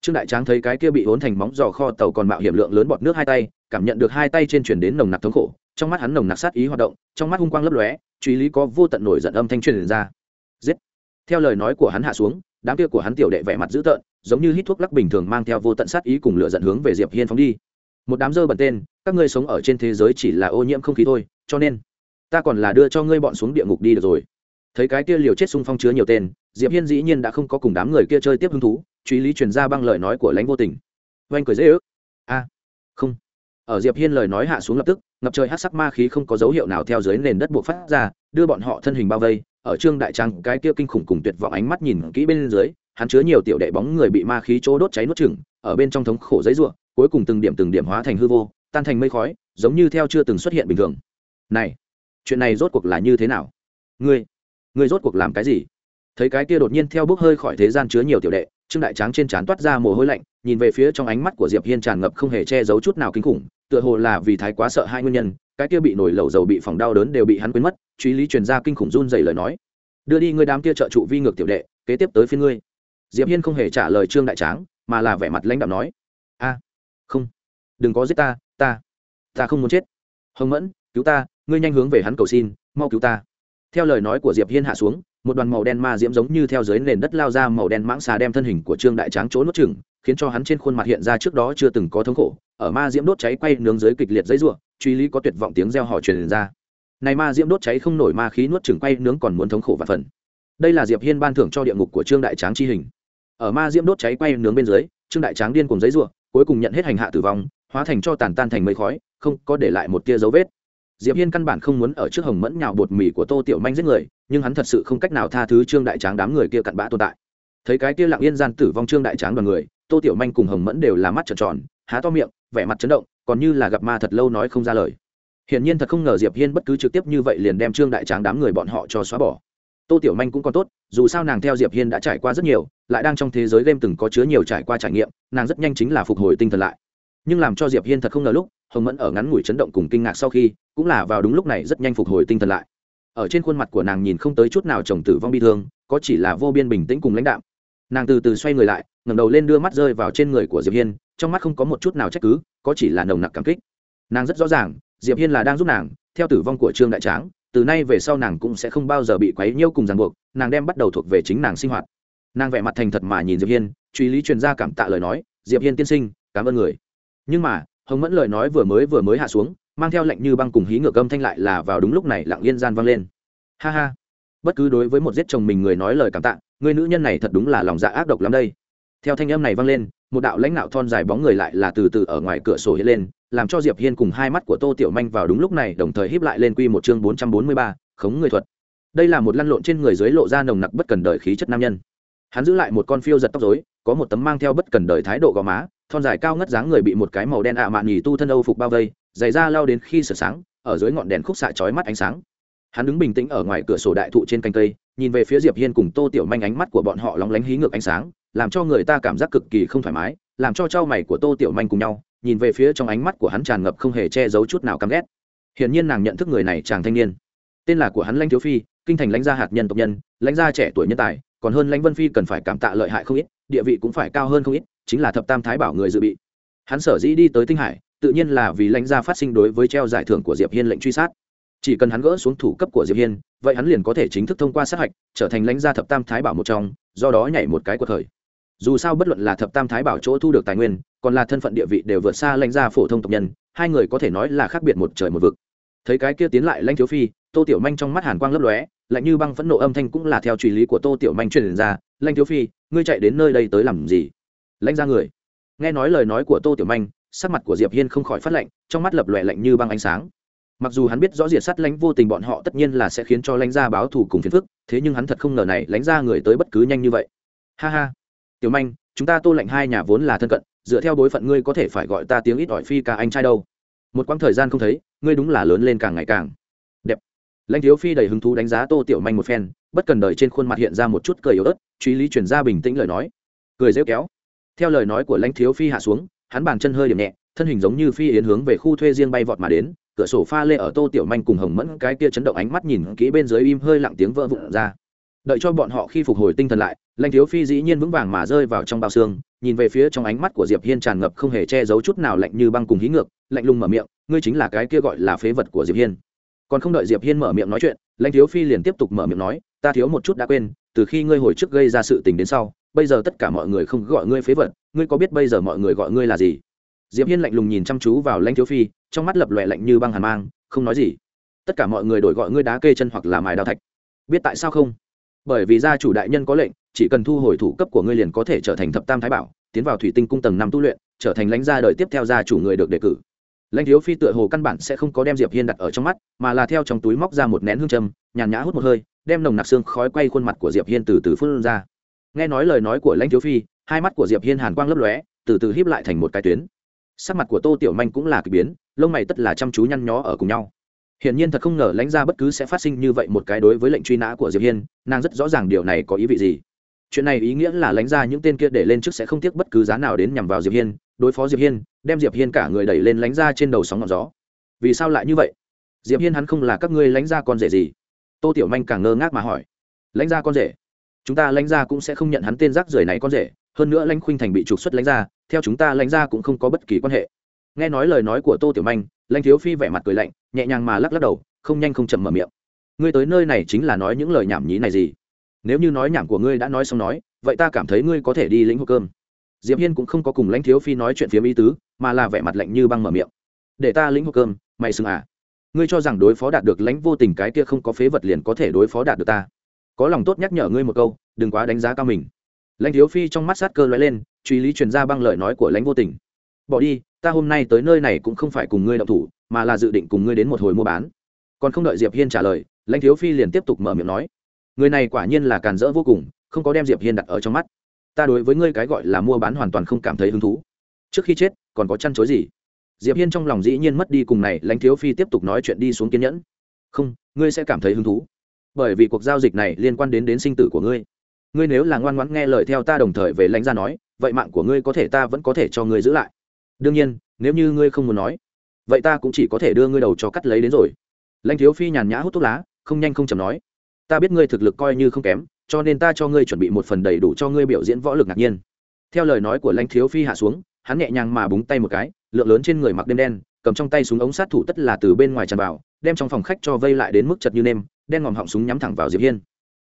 Trương đại tráng thấy cái kia bị hốn thành móng giò kho tàu còn mạo hiểm lượng lớn bọt nước hai tay, cảm nhận được hai tay trên chuyển đến nồng nặc thống khổ, trong mắt hắn nồng nặc sát ý hoạt động, trong mắt hung quang lấp lóe, truy lý có vô tận nổi giận âm thanh truyền ra. Giết! Theo lời nói của hắn hạ xuống, đám kia của hắn tiểu đệ vẻ mặt dữ tợn, giống như hít thuốc lắc bình thường mang theo vô tận sát ý cùng lửa giận hướng về diệp hiên phóng đi một đám dơ bẩn tên, các ngươi sống ở trên thế giới chỉ là ô nhiễm không khí thôi, cho nên, ta còn là đưa cho ngươi bọn xuống địa ngục đi được rồi. Thấy cái kia liều chết xung phong chứa nhiều tên, diệp hiên dĩ nhiên đã không có cùng đám người kia chơi tiếp hứng thú, truy lý truyền ra băng lời nói của lãnh vô tình. Oanh cười dễ ước. A, không. Ở diệp hiên lời nói hạ xuống lập tức, ngập trời hát sắc ma khí không có dấu hiệu nào theo dưới nền đất buộc phát ra, đưa bọn họ thân hình bao vây ở trương đại trang cái kia kinh khủng cùng tuyệt vọng ánh mắt nhìn kỹ bên dưới, hắn chứa nhiều tiểu đệ bóng người bị ma khí chỗ đốt cháy nuốt chửng, ở bên trong thống khổ giấy ruộng cuối cùng từng điểm từng điểm hóa thành hư vô, tan thành mây khói, giống như theo chưa từng xuất hiện bình thường. Này, chuyện này rốt cuộc là như thế nào? Ngươi ngươi rốt cuộc làm cái gì? Thấy cái kia đột nhiên theo bước hơi khỏi thế gian chứa nhiều tiểu đệ, trương đại tráng trên trán toát ra mồ hôi lạnh nhìn về phía trong ánh mắt của diệp hiên tràn ngập không hề che giấu chút nào kinh khủng, tựa hồ là vì thái quá sợ hai nguyên nhân, cái kia bị nổi lẩu dầu bị phòng đau đớn đều bị hắn quên mất, truy lý truyền ra kinh khủng run dày lời nói. Đưa đi ngươi đám kia trợ trụ vi ngược tiểu đệ, kế tiếp tới phía ngươi. Diệp hiên không hề trả lời trương đại tráng, mà là vẻ mặt lãnh đạo nói, a, không, đừng có giết ta ta ta không muốn chết. Hồng mẫn, cứu ta, ngươi nhanh hướng về hắn cầu xin, mau cứu ta. Theo lời nói của diệp hiên hạ xuống một đoàn màu đen ma diễm giống như theo dưới nền đất lao ra màu đen mãng xà đem thân hình của trương đại tráng chỗ nuốt chừng khiến cho hắn trên khuôn mặt hiện ra trước đó chưa từng có thống khổ, ở ma diễm đốt cháy quay nướng dưới kịch liệt giấy ruộng truy lý có tuyệt vọng tiếng reo hò truyền ra. Này ma diễm đốt cháy không nổi ma khí nuốt chừng quay nướng còn muốn thống khổ và phần. Đây là diệp hiên ban thưởng cho địa ngục của trương đại tráng chi hình. Ở ma diễm đốt cháy quay nướng bên dưới, trương đại tráng điên cùng giấy ruộng cuối cùng nhận hết hành hạ tử vong, hóa thành cho tàn tan thành mây khói, không có để lại một tia dấu vết diệp hiên căn bản không muốn ở trước hồng mẫn nhào bột mì của tô tiểu manh giết người, nhưng hắn thật sự không cách nào tha thứ trương đại tráng đám người kia cặn bã tồn tại. Thấy cái kia lặng yên gian tử vong trương đại tráng đoàn người, tô tiểu manh cùng hồng mẫn đều là mắt trợn tròn, há to miệng, vẻ mặt chấn động, còn như là gặp ma thật lâu nói không ra lời. Hiển nhiên thật không ngờ diệp hiên bất cứ trực tiếp như vậy liền đem trương đại tráng đám người bọn họ cho xóa bỏ. Tô tiểu manh cũng còn tốt, dù sao nàng theo diệp hiên đã trải qua rất nhiều, lại đang trong thế giới game từng có chứa nhiều trải qua trải nghiệm, nàng rất nhanh chính là phục hồi tinh thần lại. Nhưng làm cho diệp hiên thật không ngờ lúc hồng mẫn ở ngắn ngủi chấn động cùng kinh ngạc sau khi, cũng là vào đúng lúc này rất nhanh phục hồi tinh thần lại. Ở trên khuôn mặt của nàng nhìn không tới chút nào chồng tử vong bi thương, có chỉ là vô biên bình tĩnh cùng lãnh đạm. Nàng từ từ xoay người lại, ngẩng đầu lên đưa mắt rơi vào trên người của diệp hiên, trong mắt không có một chút nào trách cứ, có chỉ là nồng nặc cảm kích. Nàng rất rõ ràng, diệp hiên là đang giúp nàng, theo tử vong của trương đại tráng, từ nay về sau nàng cũng sẽ không bao giờ bị quấy nhiễu cùng ràng buộc, nàng đem bắt đầu thuộc về chính nàng sinh hoạt. Nàng vẻ mặt thành thật mà nhìn diệp hiên, truy lý truyền ra cảm tạ lời nói, diệp hiên tiên sinh, cảm ơn người. Nhưng mà hồng mẫn lời nói vừa mới vừa mới hạ xuống, mang theo lệnh như băng cùng hí ngược âm thanh lại là vào đúng lúc này lặng yên gian vang lên. Ha ha. Bất cứ đối với một giết chồng mình người nói lời cảm tạ, người nữ nhân này thật đúng là lòng dạ ác độc lắm đây. Theo thanh âm này vang lên, một đạo lãnh đạo thon dài bóng người lại là từ từ ở ngoài cửa sổ hiện lên, làm cho diệp hiên cùng hai mắt của tô tiểu manh vào đúng lúc này đồng thời híp lại lên quy một chương bốn trăm bốn mươi ba, khống người thuật. Đây là một lăn lộn trên người dưới lộ ra nồng nặc bất cần đời khí chất nam nhân. Hắn giữ lại một con phiêu giật tóc rối, có một tấm mang theo bất cần đời thái độ gò má thon dài cao ngất dáng người bị một cái màu đen ạ mạn nhì tu thân âu phục bao vây giày da lao đến khi sửa sáng, ở dưới ngọn đèn khúc xạ chói mắt ánh sáng. Hắn đứng bình tĩnh ở ngoài cửa sổ đại thụ trên canh cây, nhìn về phía diệp hiên cùng tô tiểu manh ánh mắt của bọn họ lóng lánh hí ngược ánh sáng, làm cho người ta cảm giác cực kỳ không thoải mái, làm cho trao mày của tô tiểu manh cùng nhau, nhìn về phía trong ánh mắt của hắn tràn ngập không hề che giấu chút nào căm ghét. Hiển nhiên nàng nhận thức người này chàng thanh niên. Tên là của hắn lãnh thiếu phi, kinh thành lãnh gia hạt nhân tộc nhân, lãnh gia trẻ tuổi nhân tài, còn hơn lãnh vân phi cần phải cảm tạ lợi hại không ít, địa vị cũng phải cao hơn không ít chính là thập tam thái bảo người dự bị. Hắn sở dĩ đi tới tinh hải, tự nhiên là vì lãnh gia phát sinh đối với treo giải thưởng của diệp hiên lệnh truy sát. Chỉ cần hắn gỡ xuống thủ cấp của diệp hiên, vậy hắn liền có thể chính thức thông qua sát hạch, trở thành lãnh gia thập tam thái bảo một trong, do đó nhảy một cái của thời. Dù sao bất luận là thập tam thái bảo chỗ thu được tài nguyên, còn là thân phận địa vị đều vượt xa lãnh gia phổ thông tộc nhân, hai người có thể nói là khác biệt một trời một vực. Thấy cái kia tiến lại lãnh thiếu phi, tô tiểu manh trong mắt hàn quang lấp lóe, lạnh như băng phẫn nộ âm thanh cũng là theo truy lý của tô tiểu manh truyền ra. Lãnh thiếu phi, ngươi chạy đến nơi đây tới làm gì? Lãnh ra người. Nghe nói lời nói của tô tiểu manh, sắc mặt của diệp hiên không khỏi phát lạnh, trong mắt lập lòe lạnh như băng ánh sáng. Mặc dù hắn biết rõ diệt sát lãnh vô tình bọn họ tất nhiên là sẽ khiến cho lãnh gia báo thù cùng phiền phức, thế nhưng hắn thật không ngờ này lãnh gia người tới bất cứ nhanh như vậy. Ha ha. Tiểu manh, chúng ta tô lệnh hai nhà vốn là thân cận, dựa theo bối phận ngươi có thể phải gọi ta tiếng ít ỏi phi ca anh trai đâu. Một quãng thời gian không thấy, ngươi đúng là lớn lên càng ngày càng đẹp. Lãnh thiếu phi đầy hứng thú đánh giá tô tiểu manh một phen, bất cần đời trên khuôn mặt hiện ra một chút cười yếu ớt, truy lý chuyển ra bình tĩnh lời nói. Cười rêu kéo theo lời nói của lãnh thiếu phi hạ xuống, hắn bàn chân hơi điểm nhẹ, thân hình giống như phi yến hướng về khu thuê riêng bay vọt mà đến, cửa sổ pha lê ở tô tiểu manh cùng hồng mẫn cái kia chấn động ánh mắt nhìn kỹ bên dưới im hơi lặng tiếng vỡ vụn ra. Đợi cho bọn họ khi phục hồi tinh thần lại, lãnh thiếu phi dĩ nhiên vững vàng mà rơi vào trong bao xương, nhìn về phía trong ánh mắt của diệp hiên tràn ngập không hề che giấu chút nào lạnh như băng cùng hí ngược, lạnh lùng mở miệng, ngươi chính là cái kia gọi là phế vật của diệp hiên. Còn không đợi diệp hiên mở miệng nói chuyện, lãnh thiếu phi liền tiếp tục mở miệng nói, ta thiếu một chút đã quên, từ khi ngươi hồi trước gây ra sự tình đến sau bây giờ tất cả mọi người không gọi ngươi phế vật, ngươi có biết bây giờ mọi người gọi ngươi là gì? Diệp hiên lạnh lùng nhìn chăm chú vào lãnh thiếu phi, trong mắt lập lòe lạnh như băng hàn mang, không nói gì. Tất cả mọi người đổi gọi ngươi đá kê chân hoặc là mài đao thạch. Biết tại sao không? Bởi vì gia chủ đại nhân có lệnh, chỉ cần thu hồi thủ cấp của ngươi liền có thể trở thành thập tam thái bảo, tiến vào thủy tinh cung tầng năm tu luyện, trở thành lãnh gia đời tiếp theo gia chủ người được đề cử. Lãnh thiếu phi tựa hồ căn bản sẽ không có đem diệp hiên đặt ở trong mắt, mà là theo trong túi móc ra một nén hương châm nhàn nhã hút một hơi, đem nồng nặc xương khói quay khuôn mặt của diệp hiên từ từ phun ra nghe nói lời nói của lãnh thiếu phi, hai mắt của diệp hiên hàn quang lấp lóe, từ từ híp lại thành một cái tuyến. Sắc mặt của tô tiểu manh cũng là kỳ biến, lông mày tất là chăm chú nhăn nhó ở cùng nhau. Hiển nhiên thật không ngờ lãnh ra bất cứ sẽ phát sinh như vậy một cái đối với lệnh truy nã của diệp hiên, nàng rất rõ ràng điều này có ý vị gì. Chuyện này ý nghĩa là lãnh ra những tên kia để lên trước sẽ không tiếc bất cứ giá nào đến nhằm vào diệp hiên, đối phó diệp hiên, đem diệp hiên cả người đẩy lên lãnh ra trên đầu sóng ngọn gió. Vì sao lại như vậy? Diệp hiên hắn không là các ngươi lãnh ra con rể gì? Tô tiểu manh càng ngơ ngác mà hỏi. Lãnh ra con rể? Chúng ta lãnh gia cũng sẽ không nhận hắn tên rác rưởi này con rể hơn nữa lãnh khuynh thành bị trục xuất lãnh gia, theo chúng ta lãnh gia cũng không có bất kỳ quan hệ. Nghe nói lời nói của tô tiểu manh lãnh thiếu phi vẻ mặt cười lạnh nhẹ nhàng mà lắc lắc đầu không nhanh không chậm mở miệng. Ngươi tới nơi này chính là nói những lời nhảm nhí này gì? Nếu như nói nhảm của ngươi đã nói xong nói vậy ta cảm thấy ngươi có thể đi lĩnh hộp cơm. Diệp hiên cũng không có cùng lãnh thiếu phi nói chuyện phiếm ý tứ mà là vẻ mặt lạnh như băng mở miệng. Để ta lĩnh hộp cơm mày xưng à. Ngươi cho rằng đối phó đạt được lãnh vô tình cái kia không có phế vật liền có thể đối phó đạt được ta có lòng tốt nhắc nhở ngươi một câu, đừng quá đánh giá cao mình. Lãnh thiếu phi trong mắt sát cơ lóe lên, truy lý truyền ra băng lời nói của lãnh vô tình. Bỏ đi, ta hôm nay tới nơi này cũng không phải cùng ngươi động thủ, mà là dự định cùng ngươi đến một hồi mua bán. Còn không đợi diệp hiên trả lời, lãnh thiếu phi liền tiếp tục mở miệng nói. Người này quả nhiên là càn rỡ vô cùng, không có đem diệp hiên đặt ở trong mắt. Ta đối với ngươi cái gọi là mua bán hoàn toàn không cảm thấy hứng thú. Trước khi chết, còn có chăn chối gì? Diệp hiên trong lòng dĩ nhiên mất đi cùng này, lãnh thiếu phi tiếp tục nói chuyện đi xuống kiên nhẫn. Không, ngươi sẽ cảm thấy hứng thú bởi vì cuộc giao dịch này liên quan đến đến sinh tử của ngươi. Ngươi nếu là ngoan ngoãn nghe lời theo ta đồng thời về lãnh gia nói, vậy mạng của ngươi có thể ta vẫn có thể cho ngươi giữ lại. Đương nhiên, nếu như ngươi không muốn nói, vậy ta cũng chỉ có thể đưa ngươi đầu cho cắt lấy đến rồi. Lãnh thiếu phi nhàn nhã hút thuốc lá, không nhanh không chầm nói, ta biết ngươi thực lực coi như không kém, cho nên ta cho ngươi chuẩn bị một phần đầy đủ cho ngươi biểu diễn võ lực ngạc nhiên. Theo lời nói của lãnh thiếu phi hạ xuống, hắn nhẹ nhàng mà búng tay một cái, lượng lớn trên người mặc đen đen, cầm trong tay súng ống sát thủ tất là từ bên ngoài tràn vào, đem trong phòng khách cho vây lại đến mức chật như nêm đen ngòm họng súng nhắm thẳng vào diệp hiên.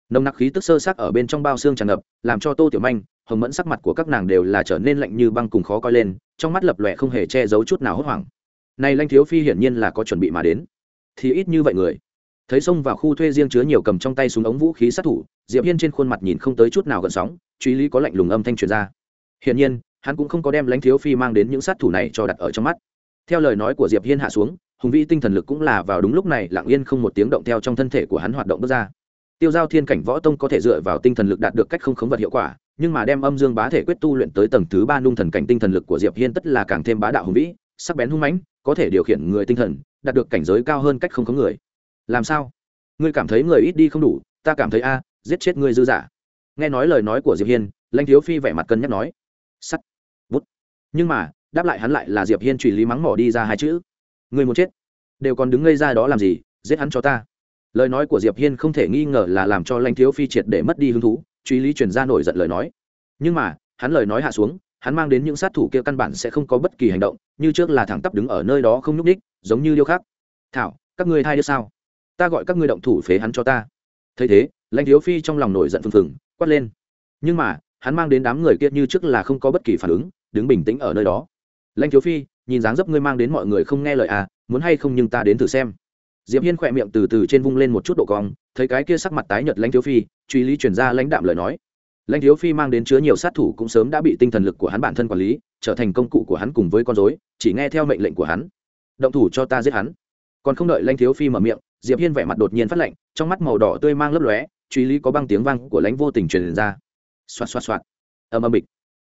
Nồng nặc khí tức sơ sắc ở bên trong bao xương tràn ngập, làm cho tô tiểu manh, hồng mẫn sắc mặt của các nàng đều là trở nên lạnh như băng cùng khó coi lên, trong mắt lập lòe không hề che giấu chút nào hốt hoảng. Này lanh thiếu phi hiển nhiên là có chuẩn bị mà đến. Thì ít như vậy người. Thấy xông vào khu thuê riêng chứa nhiều cầm trong tay súng ống vũ khí sát thủ, diệp hiên trên khuôn mặt nhìn không tới chút nào gợn sóng, truy lý có lạnh lùng âm thanh truyền ra. Hiển nhiên, hắn cũng không có đem lãnh thiếu phi mang đến những sát thủ này cho đặt ở trong mắt. Theo lời nói của diệp hiên hạ xuống hùng vĩ tinh thần lực cũng là vào đúng lúc này, lặng yên không một tiếng động theo trong thân thể của hắn hoạt động bước ra. Tiêu giao thiên cảnh võ tông có thể dựa vào tinh thần lực đạt được cách không khống vật hiệu quả, nhưng mà đem âm dương bá thể quyết tu luyện tới tầng thứ ba nung thần cảnh tinh thần lực của diệp hiên tất là càng thêm bá đạo hùng vĩ, sắc bén hung mãnh, có thể điều khiển người tinh thần, đạt được cảnh giới cao hơn cách không có người. Làm sao? Ngươi cảm thấy người ít đi không đủ, ta cảm thấy a, giết chết ngươi dư giả. Nghe nói lời nói của diệp hiên, lãnh thiếu phi vẻ mặt cân nhắc nói. Sắt. Bút nhưng mà, đáp lại hắn lại là diệp hiên truy lý mắng mỏ đi ra hai chữ người muốn chết, đều còn đứng ngây ra đó làm gì, giết hắn cho ta. Lời nói của diệp hiên không thể nghi ngờ là làm cho lãnh thiếu phi triệt để mất đi hứng thú, truy lý truyền ra nổi giận lời nói. Nhưng mà, hắn lời nói hạ xuống, hắn mang đến những sát thủ kia căn bản sẽ không có bất kỳ hành động, như trước là thẳng tắp đứng ở nơi đó không nhúc ních giống như điêu khắc. Thảo, các ngươi thay đứa sao? Ta gọi các ngươi động thủ phế hắn cho ta. Thấy thế, lãnh thiếu phi trong lòng nổi giận phừng phừng, quát lên. Nhưng mà, hắn mang đến đám người kia như trước là không có bất kỳ phản ứng, đứng bình tĩnh ở nơi đó. Lãnh thiếu phi nhìn dáng dấp ngươi mang đến mọi người không nghe lời à muốn hay không nhưng ta đến thử xem. Diệp hiên khỏe miệng từ từ trên vung lên một chút độ cong, thấy cái kia sắc mặt tái nhợt lãnh thiếu phi, truy lý chuyển ra lãnh đạm lời nói. Lãnh thiếu phi mang đến chứa nhiều sát thủ cũng sớm đã bị tinh thần lực của hắn bản thân quản lý, trở thành công cụ của hắn cùng với con dối chỉ nghe theo mệnh lệnh của hắn. Động thủ cho ta giết hắn. Còn không đợi lãnh thiếu phi mở miệng, diệp hiên vẻ mặt đột nhiên phát lạnh, trong mắt màu đỏ tươi mang lấp lóe, truy lý có băng tiếng vang của lãnh vô tình truyền ra. Xoạt xoạt xoạt. Ầm ầm bịch.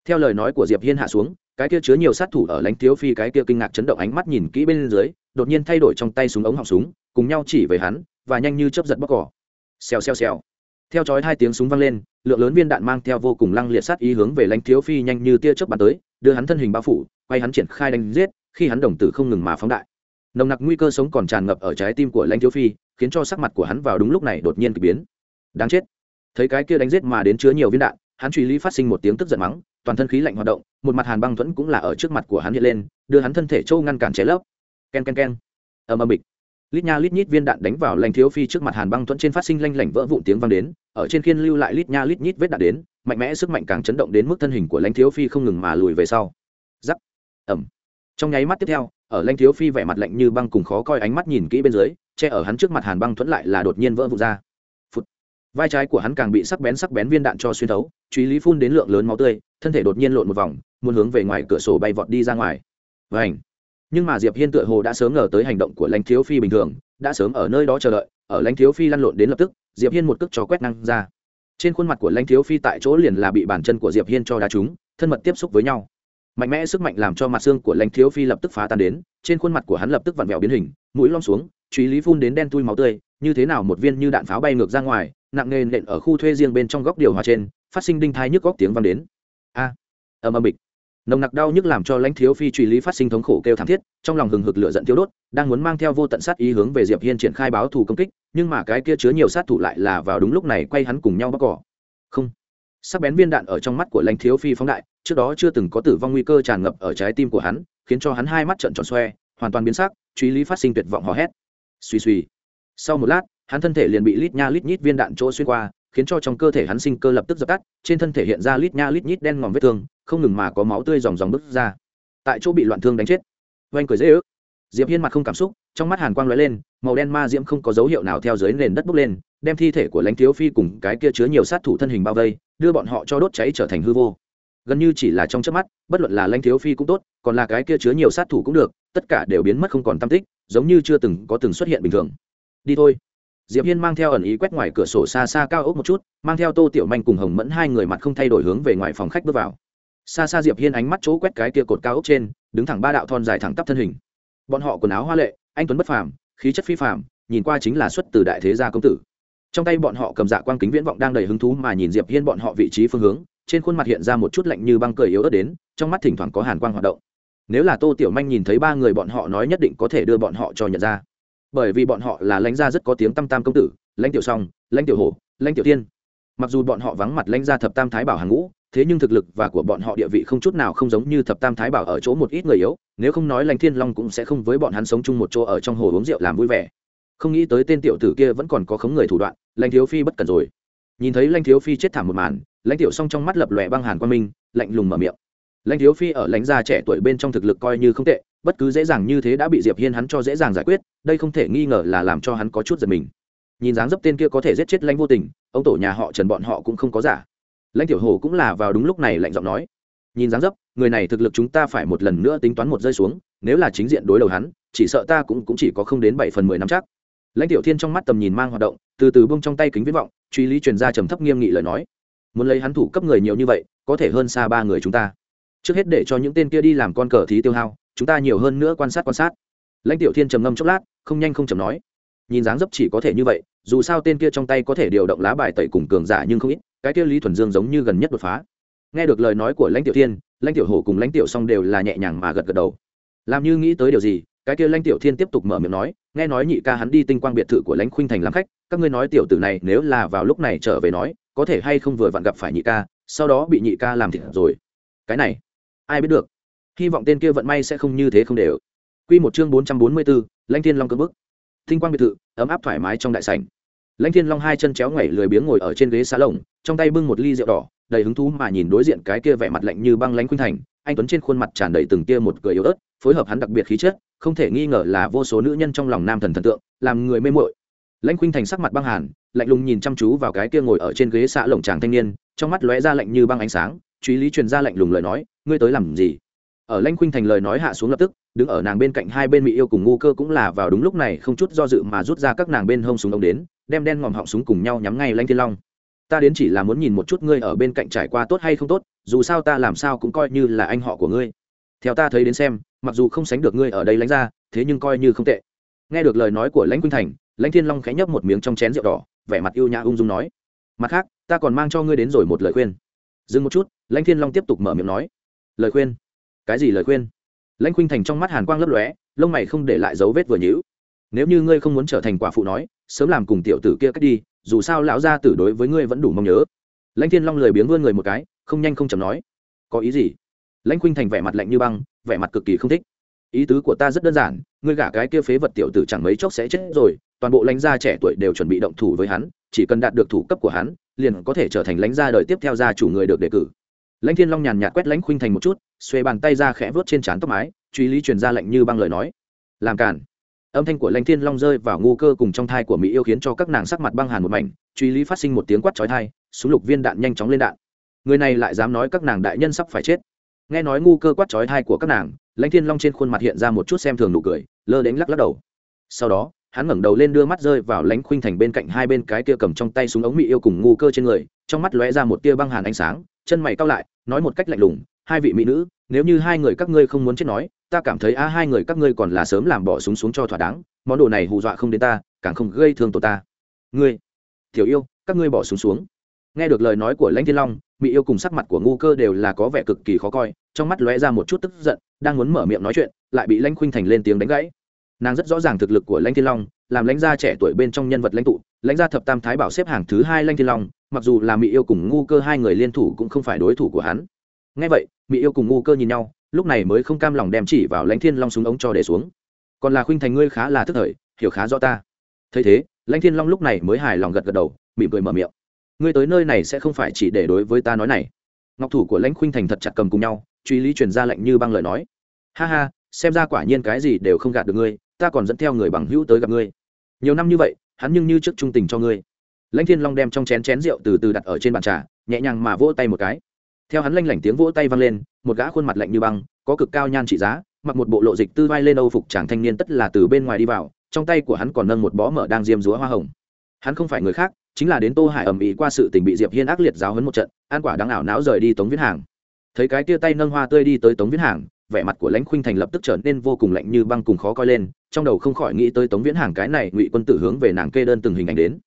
Theo lời nói của diệp hiên hạ xuống cái kia chứa nhiều sát thủ ở lãnh thiếu phi cái kia kinh ngạc chấn động ánh mắt nhìn kỹ bên dưới, đột nhiên thay đổi trong tay súng ống họng súng, cùng nhau chỉ về hắn, và nhanh như chớp giật bóc cỏ xèo xèo xèo. Theo chói hai tiếng súng vang lên, lượng lớn viên đạn mang theo vô cùng lăng liệt sát ý hướng về lãnh thiếu phi nhanh như tia chớp bắn tới, đưa hắn thân hình bao phủ, quay hắn triển khai đánh giết, khi hắn đồng tử không ngừng mà phóng đại. Nồng nặc nguy cơ sống còn tràn ngập ở trái tim của lãnh thiếu phi, khiến cho sắc mặt của hắn vào đúng lúc này đột nhiên k ỳ biến. Đáng chết. Thấy cái kia đánh giết mà đến chứa nhiều viên đạn hắn truy lý phát sinh một tiếng tức giận mắng, toàn thân khí lạnh hoạt động, một mặt hàn băng thuẫn cũng là ở trước mặt của hắn hiện lên, đưa hắn thân thể trâu ngăn cản cháy lấp. K e n k e n k e n ầm ầm bịch. Lít nha lít nhít viên đạn đánh vào lanh thiếu phi trước mặt hàn băng thuẫn trên phát sinh lanh lảnh vỡ vụn tiếng vang đến, ở trên khiên lưu lại lít nha lít nhít vết đạn đến, mạnh mẽ sức mạnh càng chấn động đến mức thân hình của lãnh thiếu phi không ngừng mà lùi về sau. Giắc. Ẩm trong nháy mắt tiếp theo, ở lãnh thiếu phi vẻ mặt lạnh như băng cùng khó coi ánh mắt nhìn kỹ bên dưới, che ở hắn trước mặt hàn băng thuẫn lại là đột nhiên vỡ vụn ra vai trái của hắn càng bị sắc bén sắc bén viên đạn cho xuyên thấu truy lý phun đến lượng lớn máu tươi, thân thể đột nhiên lộn một vòng, muốn hướng về ngoài cửa sổ bay vọt đi ra ngoài. Vảnh nhưng mà diệp hiên tựa hồ đã sớm ngờ tới hành động của lãnh thiếu phi bình thường, đã sớm ở nơi đó chờ đợi, ở lãnh thiếu phi lăn lộn đến lập tức, diệp hiên một cước cho quét năng ra. Trên khuôn mặt của lãnh thiếu phi tại chỗ liền là bị bàn chân của diệp hiên cho đá trúng, thân mật tiếp xúc với nhau. Mạnh mẽ sức mạnh làm cho mặt xương của lãnh thiếu phi lập tức phá tan đến, trên khuôn mặt của hắn lập tức vặn vẹo biến hình, mũi lom xuống truy lý phun đến đen tui máu tươi, như thế nào một viên như đạn pháo bay ngược ra ngoài nặng nề nện ở khu thuê riêng bên trong góc điều hòa trên, phát sinh đinh thai nhức góc tiếng vang đến. A ầm ầm bịch. Nồng nặc đau nhức làm cho lãnh thiếu phi truy lý phát sinh thống khổ kêu thảm thiết, trong lòng hừng hực lửa giận thiếu đốt, đang muốn mang theo vô tận sát ý hướng về diệp hiên triển khai báo thù công kích, nhưng mà cái kia chứa nhiều sát thủ lại là vào đúng lúc này quay hắn cùng nhau bóc cỏ. Không. Sắc bén viên đạn ở trong mắt của lãnh thiếu phi phóng đại, trước đó chưa từng có tử vong nguy cơ tràn ngập ở trái tim của hắn, khiến cho hắn hai mắt trợn tròn xoe, hoàn toàn biến sắc, truy lý phát sinh tuyệt vọng hò hét. Suy suy sau một lát hắn thân thể liền bị lít nha lít nhít viên đạn chỗ xuyên qua, khiến cho trong cơ thể hắn sinh cơ lập tức dập tắt, trên thân thể hiện ra lít nha lít nhít đen ngòm vết thương, không ngừng mà có máu tươi dòng dòng bứt ra. Tại chỗ bị loạn thương đánh chết. Oanh cười dễ ước. Diệp hiên mặt không cảm xúc, trong mắt hàn quang lóe lên, màu đen ma diễm không có dấu hiệu nào theo dưới nền đất bốc lên, đem thi thể của lãnh thiếu phi cùng cái kia chứa nhiều sát thủ thân hình bao vây, đưa bọn họ cho đốt cháy trở thành hư vô. Gần như chỉ là trong chớp mắt, bất luận là lãnh thiếu phi cũng tốt, còn là cái kia chứa nhiều sát thủ cũng được, tất cả đều biến mất không còn tâm tích, giống như chưa từng có từng xuất hiện bình thường. Đi thôi diệp hiên mang theo ẩn ý quét ngoài cửa sổ xa xa cao ốc một chút, mang theo tô tiểu manh cùng hồng mẫn hai người mặt không thay đổi hướng về ngoài phòng khách bước vào. Xa xa diệp hiên ánh mắt chỗ quét cái kia cột cao ốc trên, đứng thẳng ba đạo thon dài thẳng tắp thân hình. Bọn họ quần áo hoa lệ, anh tuấn bất phàm, khí chất phi phàm, nhìn qua chính là xuất từ đại thế gia công tử. Trong tay bọn họ cầm dạ quang kính viễn vọng đang đầy hứng thú mà nhìn diệp hiên bọn họ vị trí phương hướng, trên khuôn mặt hiện ra một chút lạnh như băng cười yếu ớt đến, trong mắt thỉnh thoảng có hàn quang hoạt động. Nếu là tô tiểu manh nhìn thấy ba người bọn họ nói nhất định có thể đưa bọn họ cho nhận ra bởi vì bọn họ là lãnh gia rất có tiếng tam tam công tử, lãnh tiểu song, lãnh tiểu hổ, lãnh tiểu tiên. Mặc dù bọn họ vắng mặt lãnh gia thập tam thái bảo hàng ngũ, thế nhưng thực lực và của bọn họ địa vị không chút nào không giống như thập tam thái bảo ở chỗ một ít người yếu, nếu không nói lãnh thiên long cũng sẽ không với bọn hắn sống chung một chỗ ở trong hồ uống rượu làm vui vẻ. Không nghĩ tới tên tiểu tử kia vẫn còn có khống người thủ đoạn, lãnh thiếu phi bất cần rồi. Nhìn thấy lãnh thiếu phi chết thảm một màn, lãnh tiểu song trong mắt lập lòe băng hàn quan minh, lạnh lùng mở miệng. Lãnh thiếu phi ở lãnh gia trẻ tuổi bên trong thực lực coi như không tệ bất cứ dễ dàng như thế đã bị diệp hiên hắn cho dễ dàng giải quyết đây không thể nghi ngờ là làm cho hắn có chút giật mình. Nhìn dáng dấp tên kia có thể giết chết lãnh vô tình ông tổ nhà họ trần bọn họ cũng không có giả. Lãnh tiểu hồ cũng là vào đúng lúc này lạnh giọng nói nhìn dáng dấp người này thực lực chúng ta phải một lần nữa tính toán một rơi xuống nếu là chính diện đối đầu hắn chỉ sợ ta cũng, cũng chỉ có không đến bảy phần mười năm chắc. Lãnh tiểu thiên trong mắt tầm nhìn mang hoạt động từ từ bông trong tay kính viết vọng truy lý truyền ra trầm thấp nghiêm nghị lời nói muốn lấy hắn thủ cấp người nhiều như vậy có thể hơn xa ba người chúng ta. Trước hết để cho những tên kia đi làm con cờ thí tiêu hao chúng ta nhiều hơn nữa quan sát quan sát. Lãnh tiểu thiên trầm ngâm chốc lát, không nhanh không chầm nói. Nhìn dáng dấp chỉ có thể như vậy, dù sao tên kia trong tay có thể điều động lá bài tẩy cùng cường giả nhưng không ít, cái kia lý thuần dương giống như gần nhất đột phá. Nghe được lời nói của lãnh tiểu thiên, lãnh tiểu hổ cùng lãnh tiểu song đều là nhẹ nhàng mà gật gật đầu. Làm như nghĩ tới điều gì, cái kia lãnh tiểu thiên tiếp tục mở miệng nói, nghe nói nhị ca hắn đi tinh quang biệt thự của lãnh khuynh thành làm khách, các ngươi nói tiểu tử này nếu là vào lúc này trở về nói, có thể hay không vừa vặn gặp phải nhị ca, sau đó bị nhị ca làm thịt rồi. Cái này, ai biết được hy vọng tên kia vận may sẽ không như thế không đều. Quy một chương bốn trăm bốn mươi bốn lãnh thiên long cơn bức. Thinh quang biệt thự, ấm áp thoải mái trong đại sảnh. Lãnh thiên long hai chân chéo ngoảy lười biếng ngồi ở trên ghế xá lồng, trong tay bưng một ly rượu đỏ, đầy hứng thú mà nhìn đối diện cái kia vẻ mặt lạnh như băng lãnh khuynh thành, anh tuấn trên khuôn mặt tràn đầy từng tia một cười yếu ớt, phối hợp hắn đặc biệt khí chất, không thể nghi ngờ là vô số nữ nhân trong lòng nam thần thần tượng, làm người mê mội lãnh khuynh thành sắc mặt băng hàn, lạnh lùng nhìn chăm chú vào cái kia ngồi ở trên ghế xạ lồng tràng thanh niên, trong mắt lóe ra lạnh như băng ánh sáng, truy lý truyền ra lạnh lùng lời nói, ngươi tới làm gì? Ở Lanh khuynh thành lời nói hạ xuống lập tức, đứng ở nàng bên cạnh hai bên mỹ yêu cùng ngu cơ cũng là vào đúng lúc này không chút do dự mà rút ra các nàng bên hông súng ống đến, đem đen ngòm họng súng cùng nhau nhắm ngay Lanh thiên long. Ta đến chỉ là muốn nhìn một chút ngươi ở bên cạnh trải qua tốt hay không tốt, dù sao ta làm sao cũng coi như là anh họ của ngươi. Theo ta thấy đến xem, mặc dù không sánh được ngươi ở đây lánh ra, thế nhưng coi như không tệ. Nghe được lời nói của lãnh quynh thành lãnh thiên long khẽ nhấp một miếng trong chén rượu đỏ, vẻ mặt yêu nhã ung dung nói, mặt khác, ta còn mang cho ngươi đến rồi một lời khuyên. Dừng một chút. Lãnh thiên long tiếp tục mở miệng nói, lời khuyên? Cái gì lời khuyên? Lãnh khuynh thành trong mắt hàn quang lấp lóe, lông mày không để lại dấu vết vừa nhữ nếu như ngươi không muốn trở thành quả phụ nói, sớm làm cùng tiểu tử kia cách đi, dù sao lão gia tử đối với ngươi vẫn đủ mong nhớ. Lãnh thiên long lười biếng vươn người một cái, không nhanh không chầm nói. Có ý gì? Lãnh khuynh thành vẻ mặt lạnh như băng, vẻ mặt cực kỳ không thích. Ý tứ của ta rất đơn giản, ngươi gả cái kia phế vật tiểu tử chẳng mấy chốc sẽ chết rồi, toàn bộ lãnh gia trẻ tuổi đều chuẩn bị động thủ với hắn, chỉ cần đạt được thủ cấp của hắn, liền có thể trở thành lãnh gia đời tiếp theo gia chủ người được đề cử lãnh thiên long nhàn nhạt quét lãnh khuynh thành một chút xuê bàn tay ra khẽ vớt trên trán tóc mái, truy lý truyền ra lệnh như băng lời nói. Làm cản âm thanh của lãnh thiên long rơi vào ngu cơ cùng trong thai của mỹ yêu khiến cho các nàng sắc mặt băng hàn một mảnh, truy lý phát sinh một tiếng quát chói thai súng lục viên đạn nhanh chóng lên đạn. Người này lại dám nói các nàng đại nhân sắp phải chết. Nghe nói ngu cơ quát chói thai của các nàng, lãnh thiên long trên khuôn mặt hiện ra một chút xem thường nụ cười, lơ đánh lắc lắc đầu. Sau đó, hắn ngẩng đầu lên đưa mắt rơi vào lãnh khuynh thành bên cạnh hai bên cái tia cầm trong tay súng ống mỹ yêu cùng ngu cơ trên người, trong mắt lóe ra một tia băng hàn ánh sáng chân mày cao lại, nói một cách lạnh lùng, hai vị mỹ nữ, nếu như hai người các ngươi không muốn chết nói, ta cảm thấy a hai người các ngươi còn là sớm làm bỏ súng xuống cho thỏa đáng, món đồ này hù dọa không đến ta, càng không gây thương tổ ta. Ngươi, tiểu yêu, các ngươi bỏ súng xuống. Nghe được lời nói của lãnh thiên long, mỹ yêu cùng sắc mặt của ngu cơ đều là có vẻ cực kỳ khó coi, trong mắt lóe ra một chút tức giận, đang muốn mở miệng nói chuyện, lại bị lãnh khuynh thành lên tiếng đánh gãy nàng rất rõ ràng thực lực của lãnh thiên long, làm lãnh gia trẻ tuổi bên trong nhân vật lãnh tụ, lãnh gia thập tam thái bảo xếp hàng thứ hai lãnh thiên long, mặc dù là mỹ yêu cùng ngu cơ hai người liên thủ cũng không phải đối thủ của hắn. Ngay vậy mỹ yêu cùng ngu cơ nhìn nhau, lúc này mới không cam lòng đem chỉ vào lãnh thiên long súng ống cho để xuống. Còn là khuynh thành ngươi khá là thức thời, hiểu khá rõ ta. Thấy thế, lãnh thiên long lúc này mới hài lòng gật gật đầu, mỉm cười mở miệng. Ngươi tới nơi này sẽ không phải chỉ để đối với ta nói này. Ngọc thủ của lãnh khuynh thành thật chặt cầm cùng nhau, truy lý truyền ra lệnh như băng lời nói. Ha ha, xem ra quả nhiên cái gì đều không gạt được ngươi ta còn dẫn theo người bằng hữu tới gặp ngươi. Nhiều năm như vậy, hắn nhưng như trước trung tình cho ngươi. Lãnh thiên long đem trong chén chén rượu từ từ đặt ở trên bàn trà, nhẹ nhàng mà vỗ tay một cái. Theo hắn lanh lảnh tiếng vỗ tay vang lên, một gã khuôn mặt lạnh như băng, có cực cao nhan trị giá, mặc một bộ lộ dịch tư vai lên âu phục chàng thanh niên tất là từ bên ngoài đi vào, trong tay của hắn còn nâng một bó mở đang diêm rúa hoa hồng. Hắn không phải người khác, chính là đến tô hải ầm ĩ qua sự tình bị diệp hiên ác liệt giáo hấn một trận an quả đáng ảo não rời đi tống viễn hàng. Thấy cái tia tay nâng hoa tươi đi tới tống viễn hàng, vẻ mặt của lãnh khuynh thành lập tức trở nên vô cùng lạnh như băng cùng khó coi lên trong đầu không khỏi nghĩ tới tống viễn hàng cái này ngụy quân tử hướng về nàng kê đơn từng hình ảnh đến.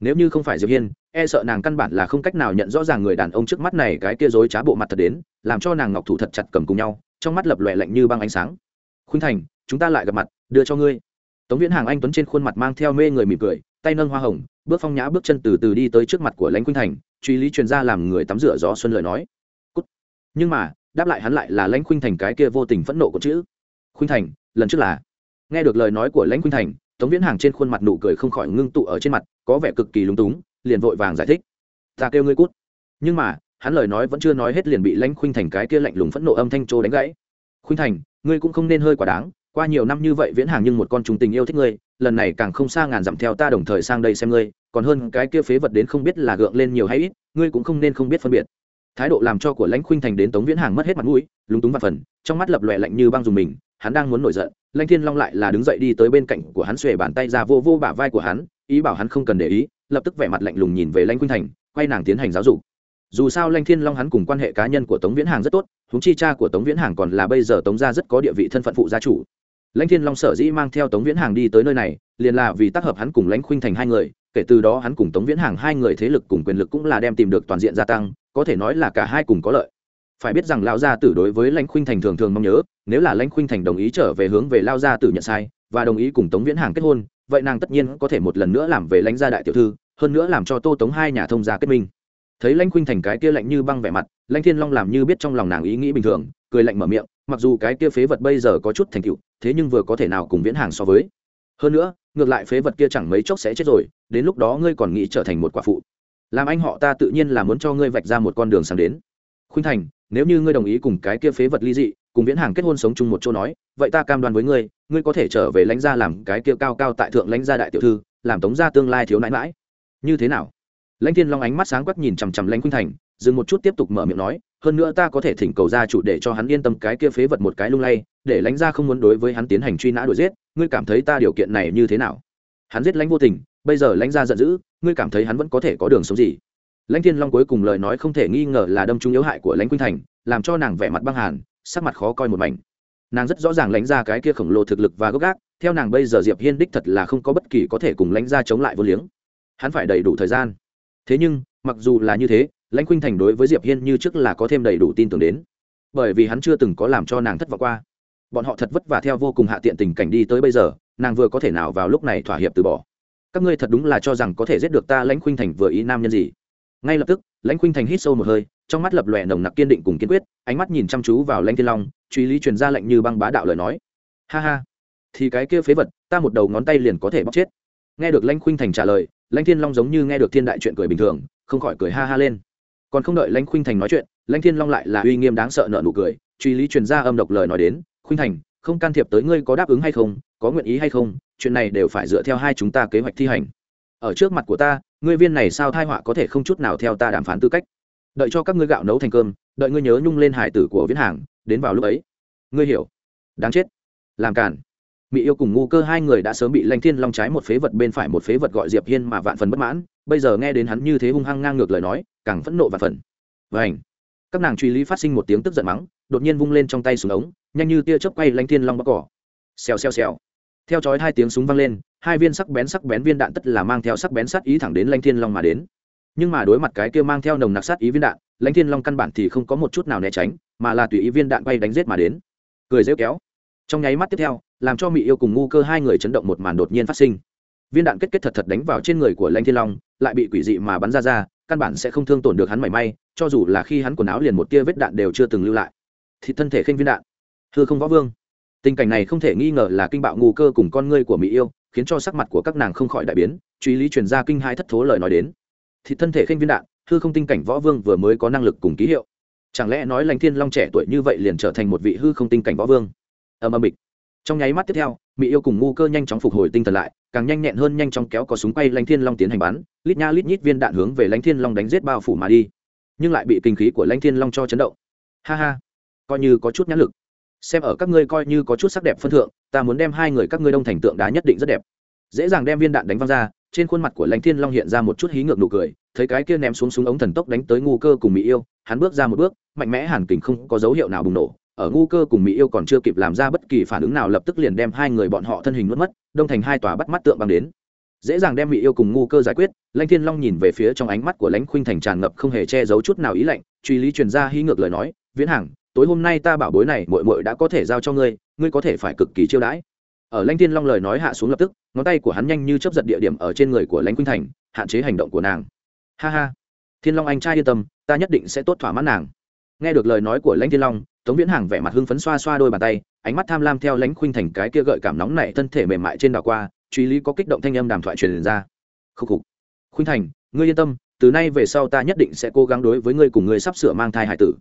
Nếu như không phải diệp hiên e sợ nàng căn bản là không cách nào nhận rõ ràng người đàn ông trước mắt này cái kia dối trá bộ mặt thật đến, làm cho nàng ngọc thủ thật chặt cầm cùng nhau, trong mắt lập lòe lạnh như băng ánh sáng. Khuynh thành, chúng ta lại gặp mặt, đưa cho ngươi. Tống viễn hàng anh tuấn trên khuôn mặt mang theo mê người mỉm cười, tay nâng hoa hồng, bước phong nhã bước chân từ từ đi tới trước mặt của lãnh khuynh thành, truy lý truyền ra làm người tắm rửa gió xuân lời nói. Cút. nhưng mà, đáp lại hắn lại là lãnh khuynh thành cái kia vô tình phẫn nộ của chữ. Khuynh thành, lần trước là nghe được lời nói của lãnh khuynh thành, tống viễn hàng trên khuôn mặt nụ cười không khỏi ngưng tụ ở trên mặt, có vẻ cực kỳ lúng túng, liền vội vàng giải thích. Ta kêu ngươi cút. Nhưng mà, hắn lời nói vẫn chưa nói hết liền bị lãnh khuynh thành cái kia lạnh lùng phẫn nộ âm thanh trô đánh gãy. Khuynh thành, ngươi cũng không nên hơi quả đáng, qua nhiều năm như vậy viễn hàng nhưng một con trùng tình yêu thích ngươi, lần này càng không xa ngàn dặm theo ta đồng thời sang đây xem ngươi, còn hơn cái kia phế vật đến không biết là gượng lên nhiều hay ít, ngươi cũng không nên không biết phân biệt. Thái độ làm cho của lãnh khuynh thành đến tống viễn hàng mất hết mặt mũi, lúng túng và phần, trong mắt lập lòe lạnh như băng dùng mình, hắn đang muốn nổi giận lanh thiên long lại là đứng dậy đi tới bên cạnh của hắn xuề bàn tay ra vô vô bả vai của hắn, ý bảo hắn không cần để ý, lập tức vẻ mặt lạnh lùng nhìn về lanh khuynh thành, quay nàng tiến hành giáo dục. Dù sao lanh thiên long hắn cùng quan hệ cá nhân của tống viễn hàng rất tốt húng chi cha của tống viễn hàng còn là bây giờ tống gia rất có địa vị thân phận phụ gia chủ. Lãnh thiên long sở dĩ mang theo tống viễn hàng đi tới nơi này, liền là vì tác hợp hắn cùng lãnh khuynh thành hai người, kể từ đó hắn cùng tống viễn hàng hai người thế lực cùng quyền lực cũng là đem tìm được toàn diện gia tăng, có thể nói là cả hai cùng có lợi phải biết rằng lão gia tử đối với lãnh khuynh thành thường thường mong nhớ, nếu là lãnh khuynh thành đồng ý trở về hướng về lao gia tử nhận sai, và đồng ý cùng tống viễn hàng kết hôn, vậy nàng tất nhiên có thể một lần nữa làm về lãnh gia đại tiểu thư, hơn nữa làm cho tô tống hai nhà thông gia kết minh. Thấy lãnh khuynh thành cái kia lạnh như băng vẻ mặt, lãnh thiên long làm như biết trong lòng nàng ý nghĩ bình thường, cười lạnh mở miệng, mặc dù cái kia phế vật bây giờ có chút thành tựu, thế nhưng vừa có thể nào cùng viễn hàng so với. Hơn nữa, ngược lại phế vật kia chẳng mấy chốc sẽ chết rồi, đến lúc đó ngươi còn nghĩ trở thành một quả phụ. Làm anh họ ta tự nhiên là muốn cho ngươi vạch ra một con đường sáng đến. Khuynh thành nếu như ngươi đồng ý cùng cái kia phế vật ly dị, cùng viễn hàng kết hôn sống chung một chỗ nói, vậy ta cam đoan với ngươi ngươi có thể trở về lãnh gia làm cái kia cao cao tại thượng lãnh gia đại tiểu thư, làm tống gia tương lai thiếu nãi mãi. Như thế nào? Lãnh thiên long ánh mắt sáng quắc nhìn chằm chằm lãnh khuynh thành, dừng một chút tiếp tục mở miệng nói, hơn nữa ta có thể thỉnh cầu gia chủ để cho hắn yên tâm cái kia phế vật một cái lung lay, để lãnh gia không muốn đối với hắn tiến hành truy nã đuổi giết, ngươi cảm thấy ta điều kiện này như thế nào? Hắn giết lãnh vô tình, bây giờ lãnh gia giận dữ, ngươi cảm thấy hắn vẫn có thể có đường sống gì? Lãnh thiên long cuối cùng lời nói không thể nghi ngờ là đâm trúng yếu hại của lãnh quynh thành, làm cho nàng vẻ mặt băng hàn, sắc mặt khó coi một mảnh. Nàng rất rõ ràng lãnh ra cái kia khổng lồ thực lực và gốc gác, theo nàng bây giờ diệp hiên đích thật là không có bất kỳ có thể cùng lãnh ra chống lại vô liếng. Hắn phải đầy đủ thời gian. Thế nhưng, mặc dù là như thế, lãnh khuynh thành đối với diệp hiên như trước là có thêm đầy đủ tin tưởng đến. Bởi vì hắn chưa từng có làm cho nàng thất vọng qua. Bọn họ thật vất vả theo vô cùng hạ tiện tình cảnh đi tới bây giờ, nàng vừa có thể nào vào lúc này thỏa hiệp từ bỏ. Các ngươi thật đúng là cho rằng có thể giết được ta lãnh khuynh thành vừa ý nam nhân gì? Ngay lập tức, lãnh khuynh thành hít sâu một hơi, trong mắt lập lòe nồng nặc kiên định cùng kiên quyết, ánh mắt nhìn chăm chú vào lãnh thiên long, truy lý truyền ra lệnh như băng bá đạo lời nói. Ha ha, thì cái kia phế vật, ta một đầu ngón tay liền có thể bóc chết. Nghe được lãnh khuynh thành trả lời, lãnh thiên long giống như nghe được thiên đại chuyện cười bình thường, không khỏi cười ha ha lên. Còn không đợi lãnh khuynh thành nói chuyện, lãnh thiên long lại là uy nghiêm đáng sợ nợ nụ cười, truy lý truyền ra âm độc lời nói đến, khuynh thành, không can thiệp tới ngươi có đáp ứng hay không, có nguyện ý hay không, chuyện này đều phải dựa theo hai chúng ta kế hoạch thi hành. Ở trước mặt của ta ngươi viên này sao thai họa có thể không chút nào theo ta đàm phán tư cách? Đợi cho các ngươi gạo nấu thành cơm, đợi ngươi nhớ nhung lên hải tử của viễn hàng, đến vào lúc ấy. Ngươi hiểu. Đáng chết. Làm cản mỹ yêu cùng ngu cơ hai người đã sớm bị lanh thiên long trái một phế vật bên phải một phế vật gọi diệp hiên mà vạn phần bất mãn, bây giờ nghe đến hắn như thế hung hăng ngang ngược lời nói, càng phẫn nộ vạn phần. Vảnh các nàng truy lý phát sinh một tiếng tức giận mắng, đột nhiên vung lên trong tay súng ống, nhanh như tia chớp quay lanh thiên long bắc cỏ. Xèo xèo xèo theo chói hai tiếng súng vang lên, hai viên sắc bén sắc bén viên đạn tất là mang theo sắc bén sát ý thẳng đến lanh thiên long mà đến. Nhưng mà đối mặt cái kia mang theo nồng nặc sát ý viên đạn, lãnh thiên long căn bản thì không có một chút nào né tránh, mà là tùy ý viên đạn bay đánh giết mà đến. Cười rêu kéo. Trong nháy mắt tiếp theo, làm cho mỹ yêu cùng ngu cơ hai người chấn động một màn đột nhiên phát sinh. Viên đạn kết kết thật thật đánh vào trên người của lãnh thiên long, lại bị quỷ dị mà bắn ra ra, căn bản sẽ không thương tổn được hắn mảy may, cho dù là khi hắn quần áo liền một tia vết đạn đều chưa từng lưu lại. Thì thân thể khinh viên đạn. Thưa không võ vương tình cảnh này không thể nghi ngờ là kinh bạo ngu cơ cùng con ngươi của mỹ yêu, khiến cho sắc mặt của các nàng không khỏi đại biến, truy lý truyền ra kinh hai thất thố lời nói đến. Thì thân thể khinh viên đạn, hư không tinh cảnh võ vương vừa mới có năng lực cùng ký hiệu. Chẳng lẽ nói lãnh thiên long trẻ tuổi như vậy liền trở thành một vị hư không tinh cảnh võ vương? Ầm ầm bịch. Trong nháy mắt tiếp theo, mỹ yêu cùng ngu cơ nhanh chóng phục hồi tinh thần lại, càng nhanh nhẹn hơn nhanh chóng kéo có súng quay lãnh thiên long tiến hành bắn, lít nha lít nhít viên đạn hướng về lãnh thiên long đánh giết bao phủ mà đi. Nhưng lại bị kinh khí của lãnh thiên long cho chấn động. Ha ha, coi như có chút nhãn lực xem ở các ngươi coi như có chút sắc đẹp phân thượng, ta muốn đem hai người các ngươi đông thành tượng đá nhất định rất đẹp. Dễ dàng đem viên đạn đánh văng ra, trên khuôn mặt của lãnh thiên long hiện ra một chút hí ngược nụ cười, thấy cái kia ném xuống súng ống thần tốc đánh tới ngu cơ cùng mỹ yêu, hắn bước ra một bước, mạnh mẽ hàn kình không có dấu hiệu nào bùng nổ, ở ngu cơ cùng mỹ yêu còn chưa kịp làm ra bất kỳ phản ứng nào lập tức liền đem hai người bọn họ thân hình mất mất, đông thành hai tòa bắt mắt tượng băng đến. Dễ dàng đem mỹ yêu cùng ngu cơ giải quyết, lãnh thiên long nhìn về phía trong ánh mắt của lãnh khuynh thành tràn ngập không hề che giấu chút nào ý lạnh, truy lý truyền ra hí ngược lời nói, viễn hàng tối hôm nay ta bảo bối này muội muội đã có thể giao cho ngươi ngươi có thể phải cực kỳ chiêu đãi. Ở lãnh thiên long lời nói hạ xuống lập tức, ngón tay của hắn nhanh như chấp giật địa điểm ở trên người của lãnh khuynh thành, hạn chế hành động của nàng. Ha ha. Thiên long anh trai yên tâm, ta nhất định sẽ tốt thỏa mãn nàng. Nghe được lời nói của lãnh thiên long, tống viễn hàng vẻ mặt hưng phấn xoa xoa đôi bàn tay, ánh mắt tham lam theo lãnh khuynh thành cái kia gợi cảm nóng nảy thân thể mềm mại trên đảo qua, truy lý có kích động thanh âm đàm thoại truyền ra. Khúc khục. Khuynh thành, ngươi yên tâm, từ nay về sau ta nhất định sẽ cố gắng đối với ngươi cùng ngươi sắp sửa mang thai hải tử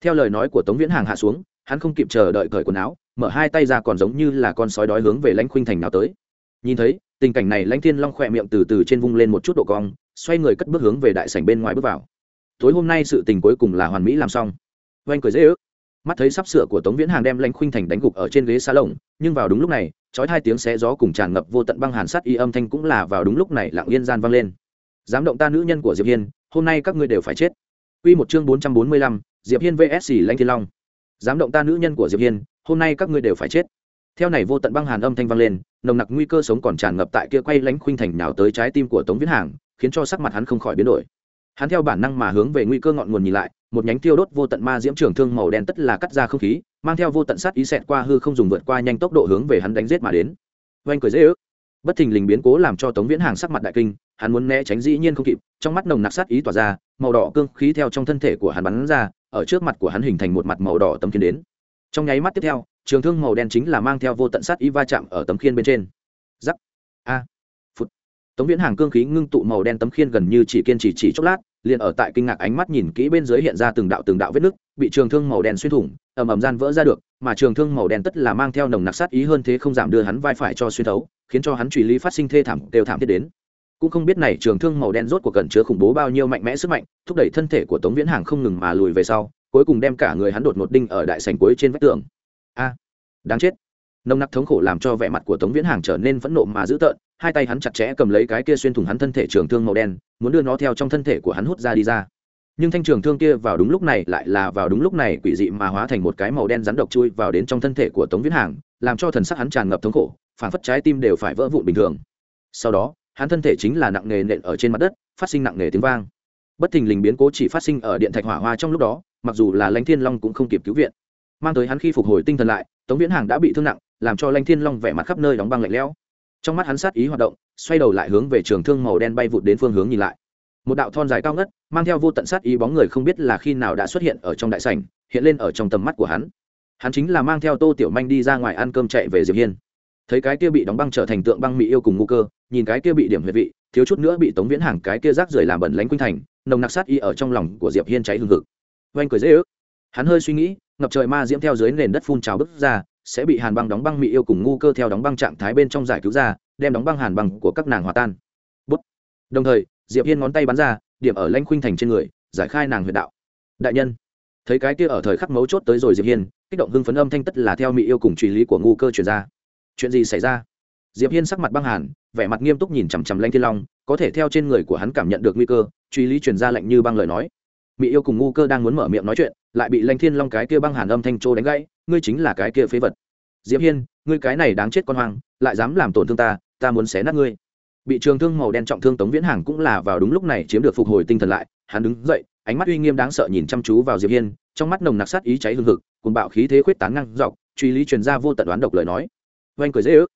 theo lời nói của tống viễn hàng hạ xuống hắn không kịp chờ đợi cởi quần áo mở hai tay ra còn giống như là con sói đói hướng về lãnh khuynh thành nào tới. Nhìn thấy tình cảnh này lãnh thiên long khỏe miệng từ từ trên vung lên một chút độ cong xoay người cất bước hướng về đại sảnh bên ngoài bước vào. Tối hôm nay sự tình cuối cùng là hoàn mỹ làm xong. Oanh cười dễ ước. Mắt thấy sắp sửa của tống viễn hàng đem lãnh khuynh thành đánh gục ở trên ghế xa lồng nhưng vào đúng lúc này trói hai tiếng xé gió cùng tràn ngập vô tận băng hàn sát y âm thanh cũng là vào đúng lúc này lặng yên gian vang lên. Dám động ta nữ nhân của diệp hiên hôm nay các ngươi đều phải chết. Quy một chương 445, Diệp Hiên vs Lãnh Thiên Long. Dám động ta nữ nhân của Diệp Hiên, hôm nay các ngươi đều phải chết. Theo này vô tận băng hàn âm thanh vang lên, nồng nặc nguy cơ sống còn tràn ngập tại kia quay lãnh khuynh thành nhào tới trái tim của Tống Viễn Hàng, khiến cho sắc mặt hắn không khỏi biến đổi. Hắn theo bản năng mà hướng về nguy cơ ngọn nguồn nhìn lại, một nhánh tiêu đốt vô tận ma diễm trường thương màu đen tất là cắt ra không khí, mang theo vô tận sát ý xẹt qua hư không dùng vượt qua nhanh tốc độ hướng về hắn đánh giết mà đến. Oanh cười dễ ước. Bất thình lình biến cố làm cho Tống Viễn Hàng sắc mặt đại kinh, hắn muốn né tránh dĩ nhiên không kịp, trong mắt nồng nặc sát ý tỏa ra, màu đỏ cương khí theo trong thân thể của hắn bắn ra, ở trước mặt của hắn hình thành một mặt màu đỏ tấm khiên đến. Trong nháy mắt tiếp theo, trường thương màu đen chính là mang theo vô tận sát ý va chạm ở tấm khiên bên trên. Rắc. A. Phút. Tống Viễn Hàng cương khí ngưng tụ màu đen tấm khiên gần như chỉ kiên trì chỉ chốc lát, liền ở tại kinh ngạc ánh mắt nhìn kỹ bên dưới hiện ra từng đạo từng đạo vết nứt, bị trường thương màu đen xuyên thủng, ầm ầm gian vỡ ra được, mà trường thương màu đen tất là mang theo nồng nặc sát ý hơn thế không giảm đưa hắn vai phải cho xuyên thấu, khiến cho hắn truy lý phát sinh thê thảm đều thảm thiết đến cũng không biết này trường thương màu đen rốt của cẩn chứa khủng bố bao nhiêu mạnh mẽ sức mạnh, thúc đẩy thân thể của tống viễn hàng không ngừng mà lùi về sau, cuối cùng đem cả người hắn đột một đinh ở đại sành cuối trên vách tường. A, đáng chết. Nồng nặc thống khổ làm cho vẻ mặt của tống viễn hàng trở nên phẫn nộ mà dữ tợn, hai tay hắn chặt chẽ cầm lấy cái kia xuyên thủng hắn thân thể trường thương màu đen, muốn đưa nó theo trong thân thể của hắn hút ra đi ra. Nhưng thanh trường thương kia vào đúng lúc này lại là vào đúng lúc này quỷ dị mà hóa thành một cái màu đen rắn độc chui vào đến trong thân thể của tống viễn hàng, làm cho thần sắc hắn tràn ngập thống khổ phản phất trái tim đều phải vỡ vụn bình thường. Sau đó hắn thân thể chính là nặng nề nện ở trên mặt đất, phát sinh nặng nề tiếng vang. Bất thình lình biến cố chỉ phát sinh ở điện thạch hỏa hoa trong lúc đó, mặc dù là lãnh thiên long cũng không kịp cứu viện. Mang tới hắn khi phục hồi tinh thần lại, tống viễn hàng đã bị thương nặng, làm cho lãnh thiên long vẻ mặt khắp nơi đóng băng lạnh lẽo. Trong mắt hắn sát ý hoạt động, xoay đầu lại hướng về trường thương màu đen bay vụt đến phương hướng nhìn lại. Một đạo thon dài cao ngất, mang theo vô tận sát ý bóng người không biết là khi nào đã xuất hiện ở trong đại sảnh, hiện lên ở trong tầm mắt của hắn. Hắn chính là mang theo tô tiểu manh đi ra ngoài ăn cơm chạy về diệp hiên thấy cái kia bị đóng băng trở thành tượng băng mỹ yêu cùng ngu cơ, nhìn cái kia bị điểm huyệt vị, thiếu chút nữa bị tống viễn hàng cái kia rác rưởi làm bẩn lánh quanh thành, nồng nặc sát y ở trong lòng của diệp hiên cháy hừng hực. Oanh cười dễ ước. Hắn hơi suy nghĩ, ngập trời ma diễm theo dưới nền đất phun trào bức ra, sẽ bị hàn băng đóng băng mỹ yêu cùng ngu cơ theo đóng băng trạng thái bên trong giải cứu ra, đem đóng băng hàn băng của các nàng hòa tan. Bút. đồng thời, diệp hiên ngón tay bắn ra, điểm ở lanh khuynh thành trên người, giải khai nàng huyệt đạo. Đại nhân. Thấy cái kia ở thời khắc mấu chốt tới rồi diệp hiên, kích động hưng phấn âm thanh tất là theo mỹ yêu cùng truy lý của ngu cơ truyền ra chuyện gì xảy ra? Diệp hiên sắc mặt băng hàn, vẻ mặt nghiêm túc nhìn chằm chằm lanh thiên long, có thể theo trên người của hắn cảm nhận được nguy cơ, truy lý truyền ra lệnh như băng lời nói. Mỹ yêu cùng ngu cơ đang muốn mở miệng nói chuyện, lại bị lanh thiên long cái kia băng hàn âm thanh trô đánh gãy, ngươi chính là cái kia phế vật. Diệp hiên, ngươi cái này đáng chết con hoang, lại dám làm tổn thương ta ta muốn xé nát ngươi. Bị trường thương màu đen trọng thương tống viễn Hằng cũng là vào đúng lúc này chiếm được phục hồi tinh thần lại, hắn đứng dậy, ánh mắt uy nghiêm đáng sợ nhìn chăm chú vào diệp hiên, trong mắt nồng nặc sát ý cháy hừng hực cùng bạo khí thế khuyết tán ngang dọc, truy lý truyền ra vô tận đoán độc lời nói oanh cười dễ ước.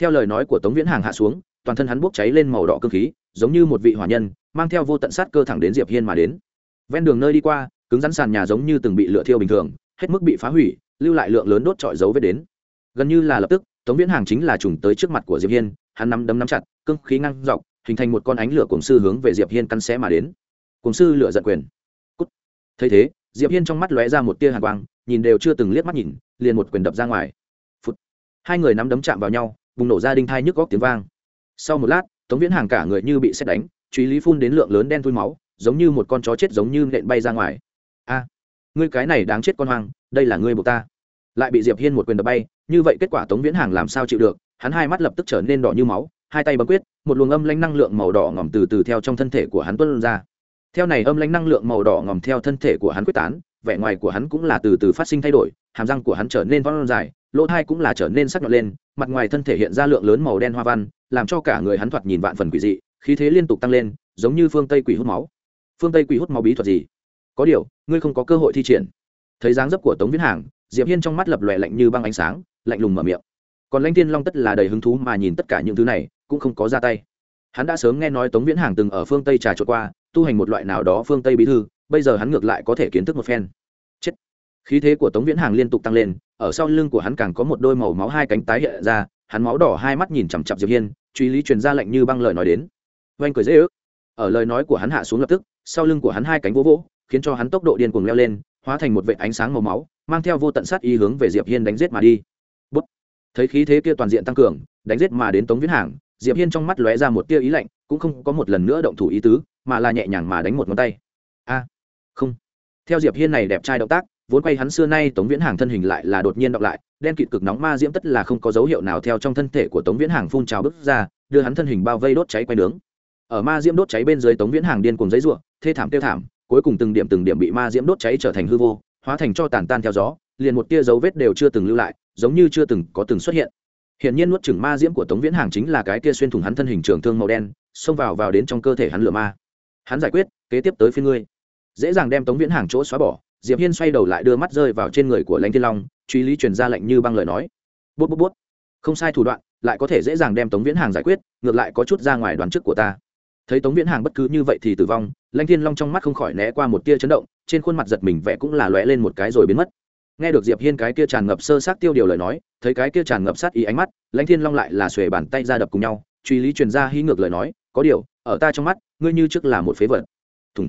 Theo lời nói của tống viễn hàng hạ xuống, toàn thân hắn bốc cháy lên màu đỏ cơ khí, giống như một vị hỏa nhân, mang theo vô tận sát cơ thẳng đến diệp hiên mà đến. Ven đường nơi đi qua, cứng rắn sàn nhà giống như từng bị lửa thiêu bình thường, hết mức bị phá hủy, lưu lại lượng lớn đốt trọi dấu vết đến. Gần như là lập tức, tống viễn hàng chính là trùng tới trước mặt của diệp hiên, hắn nắm đấm nắm chặt, cương khí ngăn dọc, hình thành một con ánh lửa cổng sư hướng về diệp hiên căn xé mà đến. Cổng sư lửa giận quyền. Cút. Thấy thế, diệp hiên trong mắt lóe ra một tia hàn quang, nhìn đều chưa từng liếc mắt nhìn, liền một quyền đập ra ngoài hai người nắm đấm chạm vào nhau, bùng nổ ra đinh thai nhức góc tiếng vang. Sau một lát, tống viễn hàng cả người như bị xét đánh, truy lý phun đến lượng lớn đen thui máu, giống như một con chó chết giống như nện bay ra ngoài. A, ngươi cái này đáng chết con hoang, đây là ngươi buộc ta. Lại bị diệp hiên một quyền đập bay, như vậy kết quả tống viễn hàng làm sao chịu được, hắn hai mắt lập tức trở nên đỏ như máu, hai tay bấm quyết, một luồng âm lãnh năng lượng màu đỏ ngòm từ từ theo trong thân thể của hắn tuôn ra. Theo này âm lãnh năng lượng màu đỏ ngòm theo thân thể của hắn quyết tán, vẻ ngoài của hắn cũng là từ từ phát sinh thay đổi, hàm răng của hắn trở nên vón dài lỗ thai cũng là trở nên sắc nhọn lên, mặt ngoài thân thể hiện ra lượng lớn màu đen hoa văn, làm cho cả người hắn thoạt nhìn vạn phần quỷ dị, khí thế liên tục tăng lên, giống như phương tây quỷ hút máu. Phương tây quỷ hút máu bí thuật gì? Có điều, ngươi không có cơ hội thi triển. Thấy dáng dấp của tống viễn hàng, diệp hiên trong mắt lập lòe lạnh như băng ánh sáng, lạnh lùng mở miệng. Còn lãnh thiên long tất là đầy hứng thú mà nhìn tất cả những thứ này, cũng không có ra tay. Hắn đã sớm nghe nói tống viễn hàng từng ở phương tây trà trộn qua, tu hành một loại nào đó phương tây bí thư, bây giờ hắn ngược lại có thể kiến thức một phen khí thế của tống viễn hàng liên tục tăng lên, ở sau lưng của hắn càng có một đôi màu máu hai cánh tái hiện ra, hắn máu đỏ hai mắt nhìn chằm chặp diệp hiên, truy lý truyền ra lệnh như băng lời nói đến. Oanh cười dễ ước. Ở lời nói của hắn hạ xuống lập tức, sau lưng của hắn hai cánh vỗ vỗ, khiến cho hắn tốc độ điên cuồng leo lên, hóa thành một vệ ánh sáng màu máu, mang theo vô tận sát ý hướng về diệp hiên đánh giết mà đi. Bút. thấy khí thế kia toàn diện tăng cường, đánh giết mà đến tống viễn hàng, diệp hiên trong mắt lóe ra một tia ý lạnh, cũng không có một lần nữa động thủ ý tứ, mà là nhẹ nhàng mà đánh một ngón tay. A. Không. Theo diệp hiên này đẹp trai động tác vốn quay hắn xưa nay tống viễn hàng thân hình lại là đột nhiên đọc lại, đen kịt cực nóng ma diễm tất là không có dấu hiệu nào theo trong thân thể của tống viễn hàng phun trào bứt ra, đưa hắn thân hình bao vây đốt cháy quay nướng. Ở ma diễm đốt cháy bên dưới tống viễn hàng điên cùng giấy ruộng thê thảm tiêu thảm, cuối cùng từng điểm từng điểm bị ma diễm đốt cháy trở thành hư vô, hóa thành cho tàn tan theo gió, liền một tia dấu vết đều chưa từng lưu lại, giống như chưa từng có từng xuất hiện. Hiện nhiên nuốt chửng ma diễm của tống viễn hàng chính là cái kia xuyên thủng hắn thân hình trường thương màu đen, xông vào vào đến trong cơ thể hắn lửa ma. Hắn giải quyết, kế tiếp tới phía ngươi. Dễ dàng đem tống viễn hàng chỗ xóa bỏ diệp hiên xoay đầu lại đưa mắt rơi vào trên người của lãnh thiên long, truy lý truyền ra lệnh như băng lời nói. Bút bút bút. Không sai thủ đoạn, lại có thể dễ dàng đem tống viễn hàng giải quyết, ngược lại có chút ra ngoài đoán trước của ta. Thấy tống viễn hàng bất cứ như vậy thì tử vong, lãnh thiên long trong mắt không khỏi né qua một tia chấn động, trên khuôn mặt giật mình vẻ cũng là lóe lên một cái rồi biến mất. Nghe được diệp hiên cái kia tràn ngập sơ sát tiêu điều lời nói, thấy cái kia tràn ngập sát ý ánh mắt, lãnh thiên long lại là xuề bàn tay ra đập cùng nhau, truy lý truyền ra hí ngược lời nói, có điều, ở ta trong mắt, ngươi như trước là một phế vật. Thùng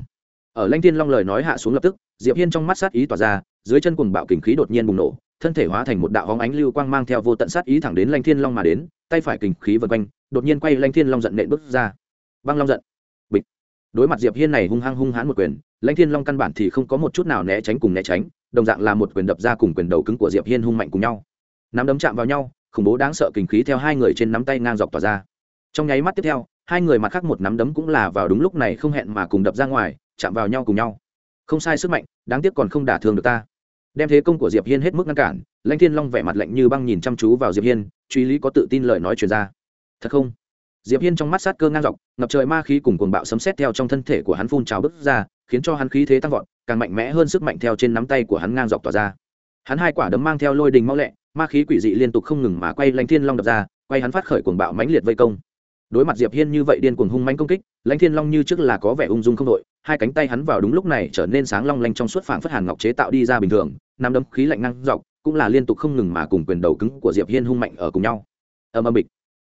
ở Lanh thiên long lời nói hạ xuống lập tức, diệp hiên trong mắt sát ý tỏa ra, dưới chân cùng bạo kình khí đột nhiên bùng nổ, thân thể hóa thành một đạo hóng ánh lưu quang mang theo vô tận sát ý thẳng đến Lanh thiên long mà đến, tay phải kình khí vần quanh, đột nhiên quay Lanh thiên long giận nện bước ra. Băng long giận. Bịch. Đối mặt diệp hiên này hung hăng hung hãn một quyền Lanh thiên long căn bản thì không có một chút nào né tránh cùng né tránh, đồng dạng là một quyền đập ra cùng quyền đầu cứng của diệp hiên hung mạnh cùng nhau. Nắm đấm chạm vào nhau, khủng bố đáng sợ kình khí theo hai người trên nắm tay ngang dọc tỏa ra. Trong nháy mắt tiếp theo, hai người mặt khác một nắm đấm cũng là vào đúng lúc này không hẹn mà cùng đập ra ngoài chạm vào nhau cùng nhau. Không sai sức mạnh, đáng tiếc còn không đả thương được ta. Đem thế công của diệp hiên hết mức ngăn cản, lãnh thiên long vẻ mặt lạnh như băng nhìn chăm chú vào diệp hiên, truy lý có tự tin lời nói truyền ra. Thật không? Diệp hiên trong mắt sát cơ ngang dọc, ngập trời ma khí cùng cuồng bạo sấm sét theo trong thân thể của hắn phun trào bứt ra, khiến cho hắn khí thế tăng vọt, càng mạnh mẽ hơn sức mạnh theo trên nắm tay của hắn ngang dọc tỏa ra. Hắn hai quả đấm mang theo lôi đình mau lẹ, ma khí quỷ dị liên tục không ngừng mà quay lãnh thiên long đập ra, quay hắn phát khởi cuồng bạo mãnh liệt vây công đối mặt diệp hiên như vậy điên cuồng hung mãnh công kích, lãnh thiên long như trước là có vẻ ung dung không đội, hai cánh tay hắn vào đúng lúc này trở nên sáng long lanh trong suốt phảng phất hàn ngọc chế tạo đi ra bình thường, nắm đấm khí lạnh năng dọc, cũng là liên tục không ngừng mà cùng quyền đầu cứng của diệp hiên hung mạnh ở cùng nhau. Âm âm bịch.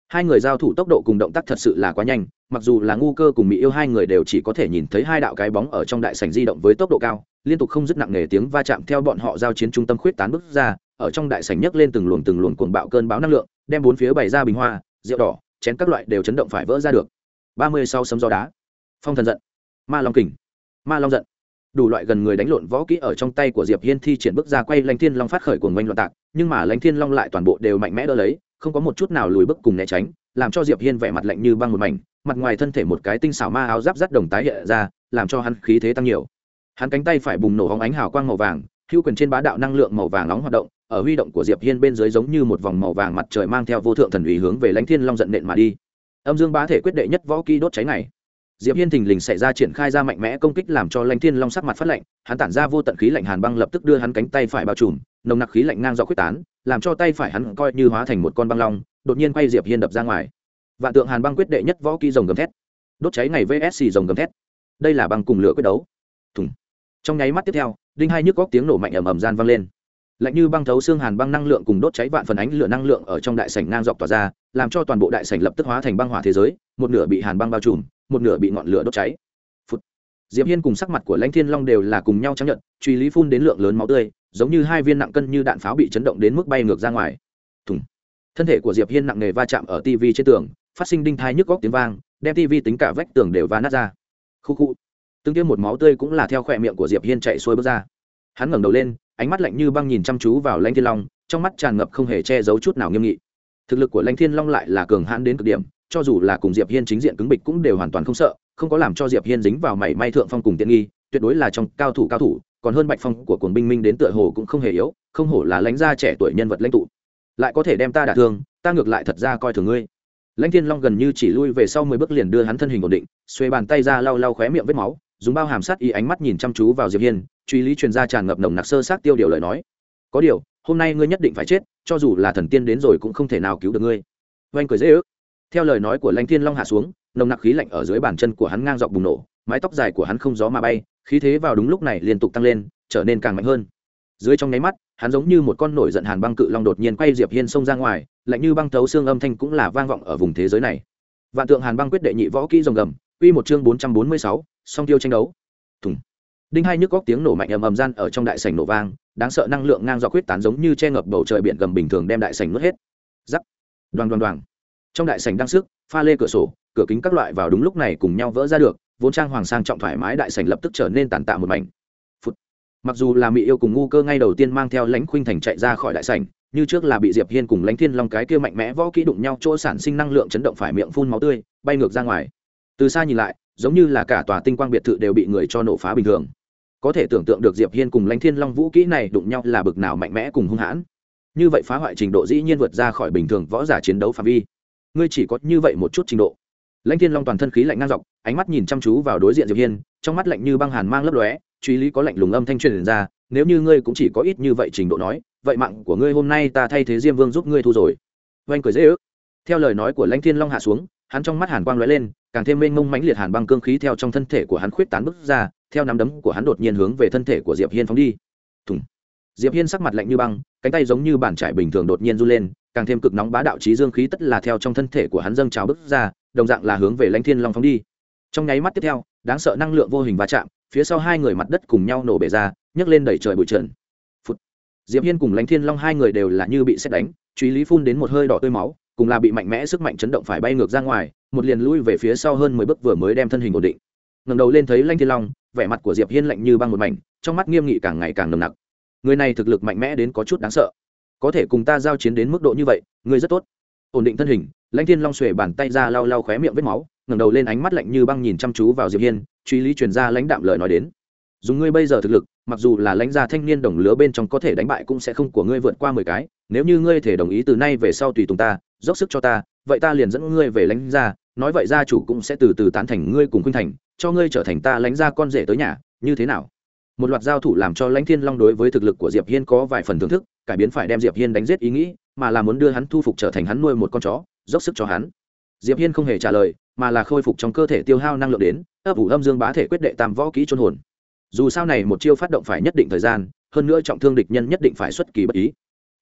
Hai người giao thủ tốc độ cùng động tác thật sự là quá nhanh, mặc dù là ngu cơ cùng mỹ yêu hai người đều chỉ có thể nhìn thấy hai đạo cái bóng ở trong đại sảnh di động với tốc độ cao, liên tục không dứt nặng nề tiếng va chạm theo bọn họ giao chiến trung tâm khuyết tán bước ra, ở trong đại sảnh nhấc lên từng luồng từng luồng cuồng bạo cơn bão năng lượng, đem bốn phía bày ra bình hoa, rượu đỏ chén các loại đều chấn động phải vỡ ra được. Ba mươi sau sấm gió đá. Phong thần giận. Ma long kình. Ma long giận. Đủ loại gần người đánh lộn võ kỹ ở trong tay của diệp hiên thi triển bước ra quay lãnh thiên long phát khởi cuồng oanh loạn tạc, nhưng mà lãnh thiên long lại toàn bộ đều mạnh mẽ đỡ lấy, không có một chút nào lùi bước cùng né tránh, làm cho diệp hiên vẻ mặt lạnh như băng một mảnh, mặt ngoài thân thể một cái tinh xảo ma áo giáp rất đồng tái hiện ra, làm cho hắn khí thế tăng nhiều. Hắn cánh tay phải bùng nổ hóng ánh hào quang màu vàng, hữu quyền trên bá đạo năng lượng màu vàng nóng hoạt động ở huy động của diệp hiên bên dưới giống như một vòng màu vàng mặt trời mang theo vô thượng thần ủy hướng về lãnh thiên long giận nện mà đi. Âm dương bá thể quyết đệ nhất võ kỹ đốt cháy này. Diệp hiên thình lình xảy ra triển khai ra mạnh mẽ công kích làm cho lãnh thiên long sắc mặt phát lạnh, hắn tản ra vô tận khí lạnh hàn băng lập tức đưa hắn cánh tay phải bao trùm, nồng nặc khí lạnh ngang do quyết tán, làm cho tay phải hắn coi như hóa thành một con băng long, đột nhiên quay diệp hiên đập ra ngoài. Vạn tượng hàn băng quyết đệ nhất võ kỹ rồng gầm thét. Đốt cháy ngày vsc rồng gầm thét. Đây là băng cùng lửa quyết đấu. Thùng. Trong nháy mắt tiếp theo, đinh hai nhức góc tiếng nổ mạnh ầm ầm gian vang lên lạnh như băng thấu xương hàn băng năng lượng cùng đốt cháy vạn phần ánh lửa năng lượng ở trong đại sảnh ngang dọc tỏa ra, làm cho toàn bộ đại sảnh lập tức hóa thành băng hỏa thế giới, một nửa bị hàn băng bao trùm, một nửa bị ngọn lửa đốt cháy. Phụt. diệp hiên cùng sắc mặt của lãnh thiên long đều là cùng nhau chấp nhận truy lý phun đến lượng lớn máu tươi, giống như hai viên nặng cân như đạn pháo bị chấn động đến mức bay ngược ra ngoài. Thùng. Thân thể của diệp hiên nặng nề va chạm ở tivi trên tường, phát sinh đinh thai nhức góc tiếng vang, đem tivi tính cả vách tường đều va nát ra. Khu khu. Tương tiêu một máu tươi cũng là theo khỏe miệng của diệp hiên chạy xuôi bước ra. Hắn ngẩng đầu lên ánh mắt lạnh như băng nhìn chăm chú vào lãnh thiên long, trong mắt tràn ngập không hề che giấu chút nào nghiêm nghị. Thực lực của lãnh thiên long lại là cường hãn đến cực điểm, cho dù là cùng diệp hiên chính diện cứng bịch cũng đều hoàn toàn không sợ, không có làm cho diệp hiên dính vào mảy may thượng phong cùng tiện nghi, tuyệt đối là trong cao thủ cao thủ, còn hơn bạch phong của cuồng binh minh đến tựa hồ cũng không hề yếu, không hổ là lãnh gia trẻ tuổi nhân vật lãnh tụ. Lại có thể đem ta đả thương, ta ngược lại thật ra coi thường ngươi. Lãnh thiên long gần như chỉ lui về sau mười bước liền đưa hắn thân hình ổn định, xuê bàn tay ra lau lau khóe miệng vết máu dùng bao hàm sát y ánh mắt nhìn chăm chú vào diệp hiên, truy lý truyền ra tràn ngập nồng nặc sơ sát tiêu điều lời nói. Có điều, hôm nay ngươi nhất định phải chết, cho dù là thần tiên đến rồi cũng không thể nào cứu được ngươi. Oanh cười dễ ước. Theo lời nói của lãnh thiên long hạ xuống, nồng nặc khí lạnh ở dưới bàn chân của hắn ngang dọc bùng nổ, mái tóc dài của hắn không gió mà bay, khí thế vào đúng lúc này liên tục tăng lên, trở nên càng mạnh hơn. Dưới trong nháy mắt, hắn giống như một con nổi giận hàn băng cự long đột nhiên quay diệp hiên xông ra ngoài, lạnh như băng thấu xương âm thanh cũng là vang vọng ở vùng thế giới này. Vạn tượng hàn băng quyết đệ nhị võ kỹ rồng gầm uy một chương bốn trăm bốn mươi sáu song tiêu tranh đấu. Thùng. Đinh hai nhức góc tiếng nổ mạnh ầm ầm gian ở trong đại sảnh nổ vang, đáng sợ năng lượng ngang dọc quyết tán giống như che ngập bầu trời biển gầm bình thường đem đại sảnh nuốt hết. Giắc đoàn đoàn đoàn trong đại sảnh đang sức, pha lê cửa sổ, cửa kính các loại vào đúng lúc này cùng nhau vỡ ra được, vốn trang hoàng sang trọng thoải mái đại sảnh lập tức trở nên tàn tạ một mảnh. Phút. mặc dù là mỹ yêu cùng ngu cơ ngay đầu tiên mang theo lãnh khuynh thành chạy ra khỏi đại sảnh, như trước là bị diệp hiên cùng lãnh thiên long cái kia mạnh mẽ võ kỹ đụng nhau chỗ sản sinh năng lượng chấn động phải miệng phun máu tươi, bay ngược ra ngoài. Từ xa nhìn lại giống như là cả tòa tinh quang biệt thự đều bị người cho nổ phá bình thường. Có thể tưởng tượng được diệp hiên cùng lãnh thiên long vũ kỹ này đụng nhau là bực nào mạnh mẽ cùng hung hãn. Như vậy phá hoại trình độ dĩ nhiên vượt ra khỏi bình thường võ giả chiến đấu phạm vi. Ngươi chỉ có như vậy một chút trình độ. Lãnh thiên long toàn thân khí lạnh ngang dọc, ánh mắt nhìn chăm chú vào đối diện diệp hiên, trong mắt lạnh như băng hàn mang lấp lóe, truy lý có lạnh lùng âm thanh truyền ra, nếu như ngươi cũng chỉ có ít như vậy trình độ nói, vậy mạng của ngươi hôm nay ta thay thế diêm vương giúp ngươi thu rồi. Oanh cười dễ ước. Theo lời nói của lãnh thiên long hạ xuống, hắn trong mắt hàn quang lóe lên càng thêm mênh mông mãnh liệt hàn băng cương khí theo trong thân thể của hắn khuyết tán bức ra, theo nắm đấm của hắn đột nhiên hướng về thân thể của diệp hiên phóng đi. Thùng. Diệp hiên sắc mặt lạnh như băng, cánh tay giống như bàn trải bình thường đột nhiên du lên, càng thêm cực nóng bá đạo trí dương khí tất là theo trong thân thể của hắn dâng trào bức ra, đồng dạng là hướng về lãnh thiên long phóng đi. Trong nháy mắt tiếp theo, đáng sợ năng lượng vô hình va chạm, phía sau hai người mặt đất cùng nhau nổ bể ra, nhấc lên đẩy trời bụi trần. Phút. diệp hiên cùng lãnh thiên long hai người đều là như bị xét đánh, truy lý phun đến một hơi đỏ tươi máu, cùng là bị mạnh mẽ sức mạnh chấn động phải bay ngược ra ngoài một liền lui về phía sau hơn mười bước vừa mới đem thân hình ổn định. Ngẩng đầu lên thấy lãnh thiên long, vẻ mặt của diệp hiên lạnh như băng một mảnh, trong mắt nghiêm nghị càng ngày càng nồng nặc. Người này thực lực mạnh mẽ đến có chút đáng sợ. Có thể cùng ta giao chiến đến mức độ như vậy ngươi rất tốt. Ổn định thân hình lãnh thiên long xuề bàn tay ra lau lau khóe miệng vết máu, ngẩng đầu lên ánh mắt lạnh như băng nhìn chăm chú vào diệp hiên, truy lý truyền ra lãnh đạm lời nói đến. Dùng ngươi bây giờ thực lực, mặc dù là lãnh gia thanh niên đồng lứa bên trong có thể đánh bại cũng sẽ không của ngươi vượt qua mười cái, nếu như ngươi thể đồng ý từ nay về sau tùy tùng ta, dốc sức cho ta, vậy ta liền dẫn ngươi về lãnh gia nói vậy gia chủ cũng sẽ từ từ tán thành ngươi cùng khuynh thành, cho ngươi trở thành ta lãnh gia con rể tới nhà, như thế nào? Một loạt giao thủ làm cho lãnh thiên long đối với thực lực của diệp hiên có vài phần thưởng thức, cải biến phải đem diệp hiên đánh giết ý nghĩ, mà là muốn đưa hắn thu phục trở thành hắn nuôi một con chó, dốc sức cho hắn. Diệp hiên không hề trả lời, mà là khôi phục trong cơ thể tiêu hao năng lượng đến, ấp ủ âm dương bá thể quyết đệ tam võ kỹ trôn hồn. Dù sao này một chiêu phát động phải nhất định thời gian, hơn nữa trọng thương địch nhân nhất định phải xuất kỳ bất ý.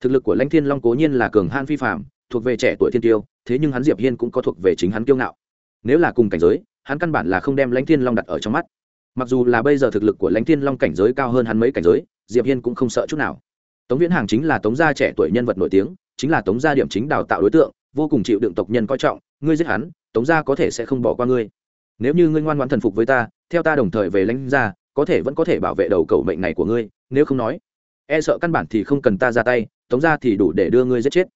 Thực lực của lãnh thiên long cố nhiên là cường han phi phạm thuộc về trẻ tuổi thiên tiêu, thế nhưng hắn diệp hiên cũng có thuộc về chính hắn kiêu ngạo. Nếu là cùng cảnh giới, hắn căn bản là không đem lãnh thiên long đặt ở trong mắt. Mặc dù là bây giờ thực lực của lãnh thiên long cảnh giới cao hơn hắn mấy cảnh giới, diệp hiên cũng không sợ chút nào. Tống viễn hàng chính là tống gia trẻ tuổi nhân vật nổi tiếng, chính là tống gia điểm chính đào tạo đối tượng, vô cùng chịu đựng tộc nhân coi trọng, ngươi giết hắn, tống gia có thể sẽ không bỏ qua ngươi. Nếu như ngươi ngoan ngoãn thần phục với ta, theo ta đồng thời về lãnh gia, có thể vẫn có thể bảo vệ đầu cầu mệnh này của ngươi, nếu không nói e sợ căn bản thì không cần ta ra tay, tống gia thì đủ để đưa ngươi giết chết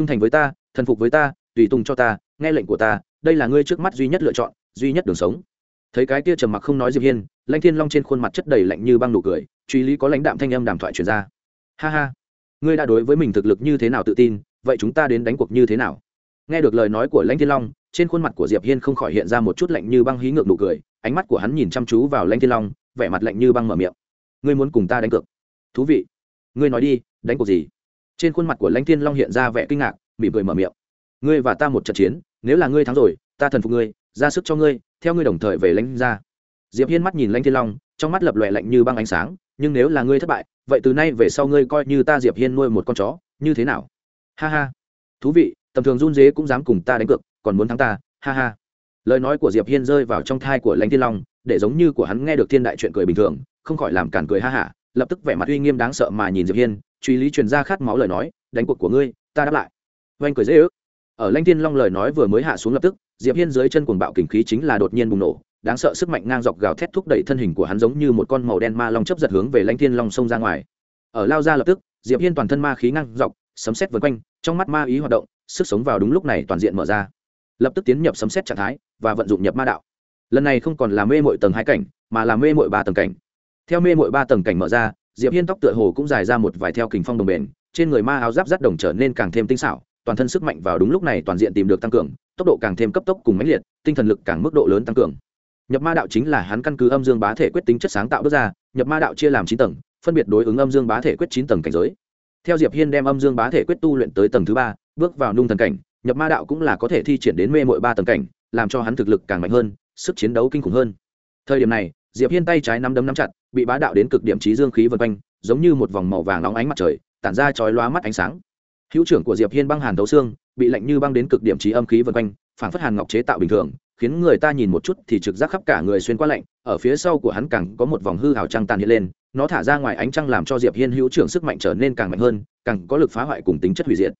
trung thành với ta, thần phục với ta, tùy tùng cho ta, nghe lệnh của ta, đây là ngươi trước mắt duy nhất lựa chọn, duy nhất đường sống. Thấy cái kia trầm mặc không nói diệp hiên, lãnh thiên long trên khuôn mặt chất đầy lạnh như băng nụ cười, truy lý có lãnh đạm thanh âm đàm thoại truyền ra. Ha ha, ngươi đã đối với mình thực lực như thế nào tự tin, vậy chúng ta đến đánh cuộc như thế nào? Nghe được lời nói của lãnh thiên long, trên khuôn mặt của diệp hiên không khỏi hiện ra một chút lạnh như băng hí ngược nụ cười, ánh mắt của hắn nhìn chăm chú vào lãnh thiên long, vẻ mặt lạnh như băng mở miệng. Ngươi muốn cùng ta đánh cược? Thú vị. Ngươi nói đi, đánh cuộc gì? Trên khuôn mặt của lãnh thiên long hiện ra vẻ kinh ngạc, mỉm cười mở miệng. Ngươi và ta một trận chiến, nếu là ngươi thắng rồi, ta thần phục ngươi, ra sức cho ngươi, theo ngươi đồng thời về lãnh ra. Diệp hiên mắt nhìn lãnh thiên long, trong mắt lập lòe lạnh như băng ánh sáng, nhưng nếu là ngươi thất bại, vậy từ nay về sau ngươi coi như ta diệp hiên nuôi một con chó, như thế nào? Ha ha. Thú vị, tầm thường run dế cũng dám cùng ta đánh cược, còn muốn thắng ta, ha ha. Lời nói của diệp hiên rơi vào trong thai của lãnh thiên long, để giống như của hắn nghe được thiên đại chuyện cười bình thường, không khỏi làm cản cười ha hả, lập tức vẻ mặt uy nghiêm đáng sợ mà nhìn diệp hiên truy lý truyền ra khát máu lời nói, đánh cuộc của ngươi, ta đáp lại. Oanh cười dễ ước. Ở lanh thiên long lời nói vừa mới hạ xuống lập tức, diệp hiên dưới chân cuồng bạo kình khí chính là đột nhiên bùng nổ, đáng sợ sức mạnh ngang dọc gào thét thúc đẩy thân hình của hắn giống như một con màu đen ma long chấp giật hướng về lanh thiên long xông ra ngoài. Ở lao ra lập tức, diệp hiên toàn thân ma khí ngang dọc, sấm sét vần quanh, trong mắt ma ý hoạt động, sức sống vào đúng lúc này toàn diện mở ra. Lập tức tiến nhập sấm sét trạng thái và vận dụng nhập ma đạo. Lần này không còn là mê mội tầng hai cảnh, mà là mê mội ba tầng cảnh. Theo mê mội ba tầng cảnh mở ra diệp hiên tóc tựa hồ cũng dài ra một vài theo kình phong đồng bền, trên người ma áo giáp rắt đồng trở nên càng thêm tinh xảo, toàn thân sức mạnh vào đúng lúc này toàn diện tìm được tăng cường, tốc độ càng thêm cấp tốc cùng mãnh liệt, tinh thần lực càng mức độ lớn tăng cường. Nhập ma đạo chính là hắn căn cứ âm dương bá thể quyết tính chất sáng tạo bước ra, nhập ma đạo chia làm chín tầng, phân biệt đối ứng âm dương bá thể quyết chín tầng cảnh giới. Theo diệp hiên đem âm dương bá thể quyết tu luyện tới tầng thứ ba, bước vào nung thần cảnh, nhập ma đạo cũng là có thể thi triển đến mê mội ba tầng cảnh, làm cho hắn thực lực càng mạnh hơn, sức chiến đấu kinh khủng hơn. Thời điểm này, diệp hiên tay trái nắm đấm nắm chặt bị bá đạo đến cực điểm trí dương khí vân quanh, giống như một vòng màu vàng nóng ánh mặt trời, tản ra chói lóa mắt ánh sáng. Hữu trưởng của diệp hiên băng hàn thấu xương, bị lạnh như băng đến cực điểm trí âm khí vân quanh phản phất hàn ngọc chế tạo bình thường, khiến người ta nhìn một chút thì trực giác khắp cả người xuyên qua lạnh, ở phía sau của hắn càng có một vòng hư hào trăng tàn hiện lên, nó thả ra ngoài ánh trăng làm cho diệp hiên hữu trưởng sức mạnh trở nên càng mạnh hơn, càng có lực phá hoại cùng tính chất hủy diệt.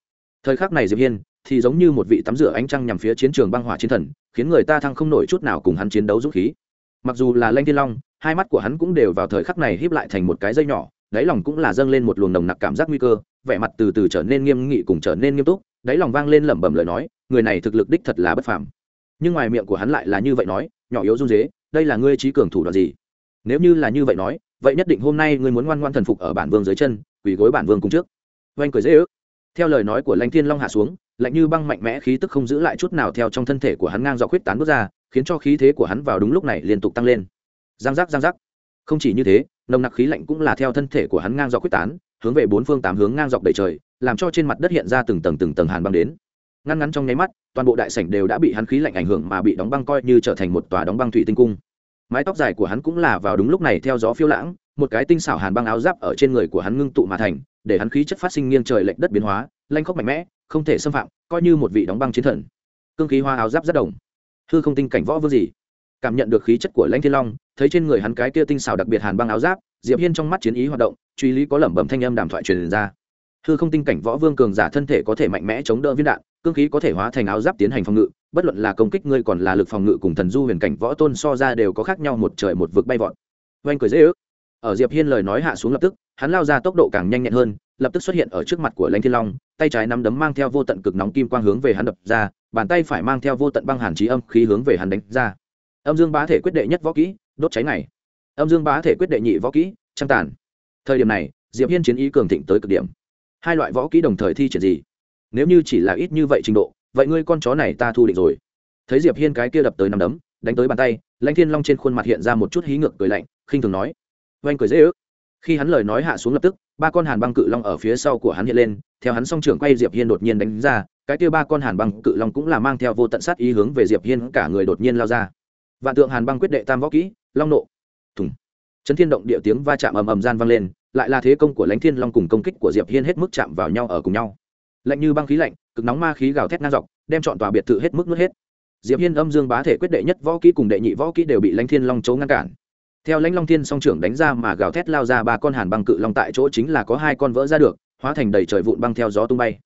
Thời khắc này diệp hiên thì giống như một vị tắm rửa ánh trăng nhằm phía chiến trường băng hỏa chiến thần, khiến người ta thăng không nổi chút nào cùng hắn chiến đấu dũng khí. Mặc dù là lanh thiên long hai mắt của hắn cũng đều vào thời khắc này híp lại thành một cái dây nhỏ, đáy lòng cũng là dâng lên một luồng nồng nặc cảm giác nguy cơ, vẻ mặt từ từ trở nên nghiêm nghị cùng trở nên nghiêm túc, đáy lòng vang lên lẩm bẩm lời nói, người này thực lực đích thật là bất phàm. Nhưng ngoài miệng của hắn lại là như vậy nói, nhỏ yếu run dế đây là ngươi trí cường thủ đoạn gì? Nếu như là như vậy nói, vậy nhất định hôm nay ngươi muốn ngoan ngoan thần phục ở bản vương dưới chân, quỳ gối bản vương cùng trước. Oanh cười dễ ước. Theo lời nói của lãnh thiên long hạ xuống, lạnh như băng mạnh mẽ khí tức không giữ lại chút nào theo trong thân thể của hắn ngang dọc huyết tán bước ra, khiến cho khí thế của hắn vào đúng lúc này liên tục tăng lên giang giác giang giác. Không chỉ như thế, nồng nặc khí lạnh cũng là theo thân thể của hắn ngang dọc quyết tán, hướng về bốn phương tám hướng ngang dọc đầy trời, làm cho trên mặt đất hiện ra từng tầng từng tầng hàn băng đến. Ngăn ngắn trong nháy mắt, toàn bộ đại sảnh đều đã bị hắn khí lạnh ảnh hưởng mà bị đóng băng coi như trở thành một tòa đóng băng thủy tinh cung. Mái tóc dài của hắn cũng là vào đúng lúc này theo gió phiêu lãng, một cái tinh xảo hàn băng áo giáp ở trên người của hắn ngưng tụ mà thành, để hắn khí chất phát sinh nghiêng trời lệch đất biến hóa, lanh khóc mạnh mẽ, không thể xâm phạm, coi như một vị đóng băng chiến thần. Cương khí hoa áo giáp rất đồng. Hư không tinh cảnh võ vương gì? Cảm nhận được khí chất của lãnh thiên long, thấy trên người hắn cái kia tinh xảo đặc biệt hàn băng áo giáp, diệp hiên trong mắt chiến ý hoạt động, truy lý có lẩm bẩm thanh âm đàm thoại truyền ra. Hư không tinh cảnh võ vương cường giả thân thể có thể mạnh mẽ chống đỡ viên đạn, cương khí có thể hóa thành áo giáp tiến hành phòng ngự, bất luận là công kích ngươi còn là lực phòng ngự cùng thần du huyền cảnh võ tôn so ra đều có khác nhau một trời một vực bay vọt. Oanh cười dễ ước. Ở diệp hiên lời nói hạ xuống lập tức, hắn lao ra tốc độ càng nhanh nhẹn hơn, lập tức xuất hiện ở trước mặt của lãnh thiên long, tay trái nắm đấm mang theo vô tận cực nóng kim quang hướng về hắn đập ra, bàn tay phải mang theo vô tận băng hàn trí âm khí hướng về hắn đánh ra âm dương bá thể quyết đệ nhất võ kỹ, đốt cháy này âm dương bá thể quyết đệ nhị võ kỹ, trăng tàn. thời điểm này, diệp hiên chiến ý cường thịnh tới cực điểm. hai loại võ kỹ đồng thời thi triển gì? nếu như chỉ là ít như vậy trình độ, vậy ngươi con chó này ta thu định rồi. thấy diệp hiên cái kia đập tới nằm đấm, đánh tới bàn tay, lãnh thiên long trên khuôn mặt hiện ra một chút hí ngược cười lạnh, khinh thường nói. oanh cười dễ ước. khi hắn lời nói hạ xuống lập tức, ba con hàn băng cự long ở phía sau của hắn hiện lên, theo hắn song trưởng quay diệp hiên đột nhiên đánh ra, cái kia ba con hàn băng cự long cũng là mang theo vô tận sát ý hướng về diệp hiên cả người đột nhiên lao ra vạn tượng hàn băng quyết đệ tam võ kỹ, long nộ. Thùng. Chấn thiên động địa tiếng va chạm ầm ầm gian vang lên, lại là thế công của lãnh thiên long cùng công kích của diệp hiên hết mức chạm vào nhau ở cùng nhau. Lạnh như băng khí lạnh, cực nóng ma khí gào thét ngang dọc, đem chọn tòa biệt thự hết mức nuốt hết. Diệp hiên âm dương bá thể quyết đệ nhất võ kỹ cùng đệ nhị võ kỹ đều bị lãnh thiên long chấu ngăn cản. Theo lãnh long thiên song trưởng đánh ra mà gào thét lao ra ba con hàn băng cự long tại chỗ chính là có hai con vỡ ra được, hóa thành đầy trời vụn băng theo gió tung bay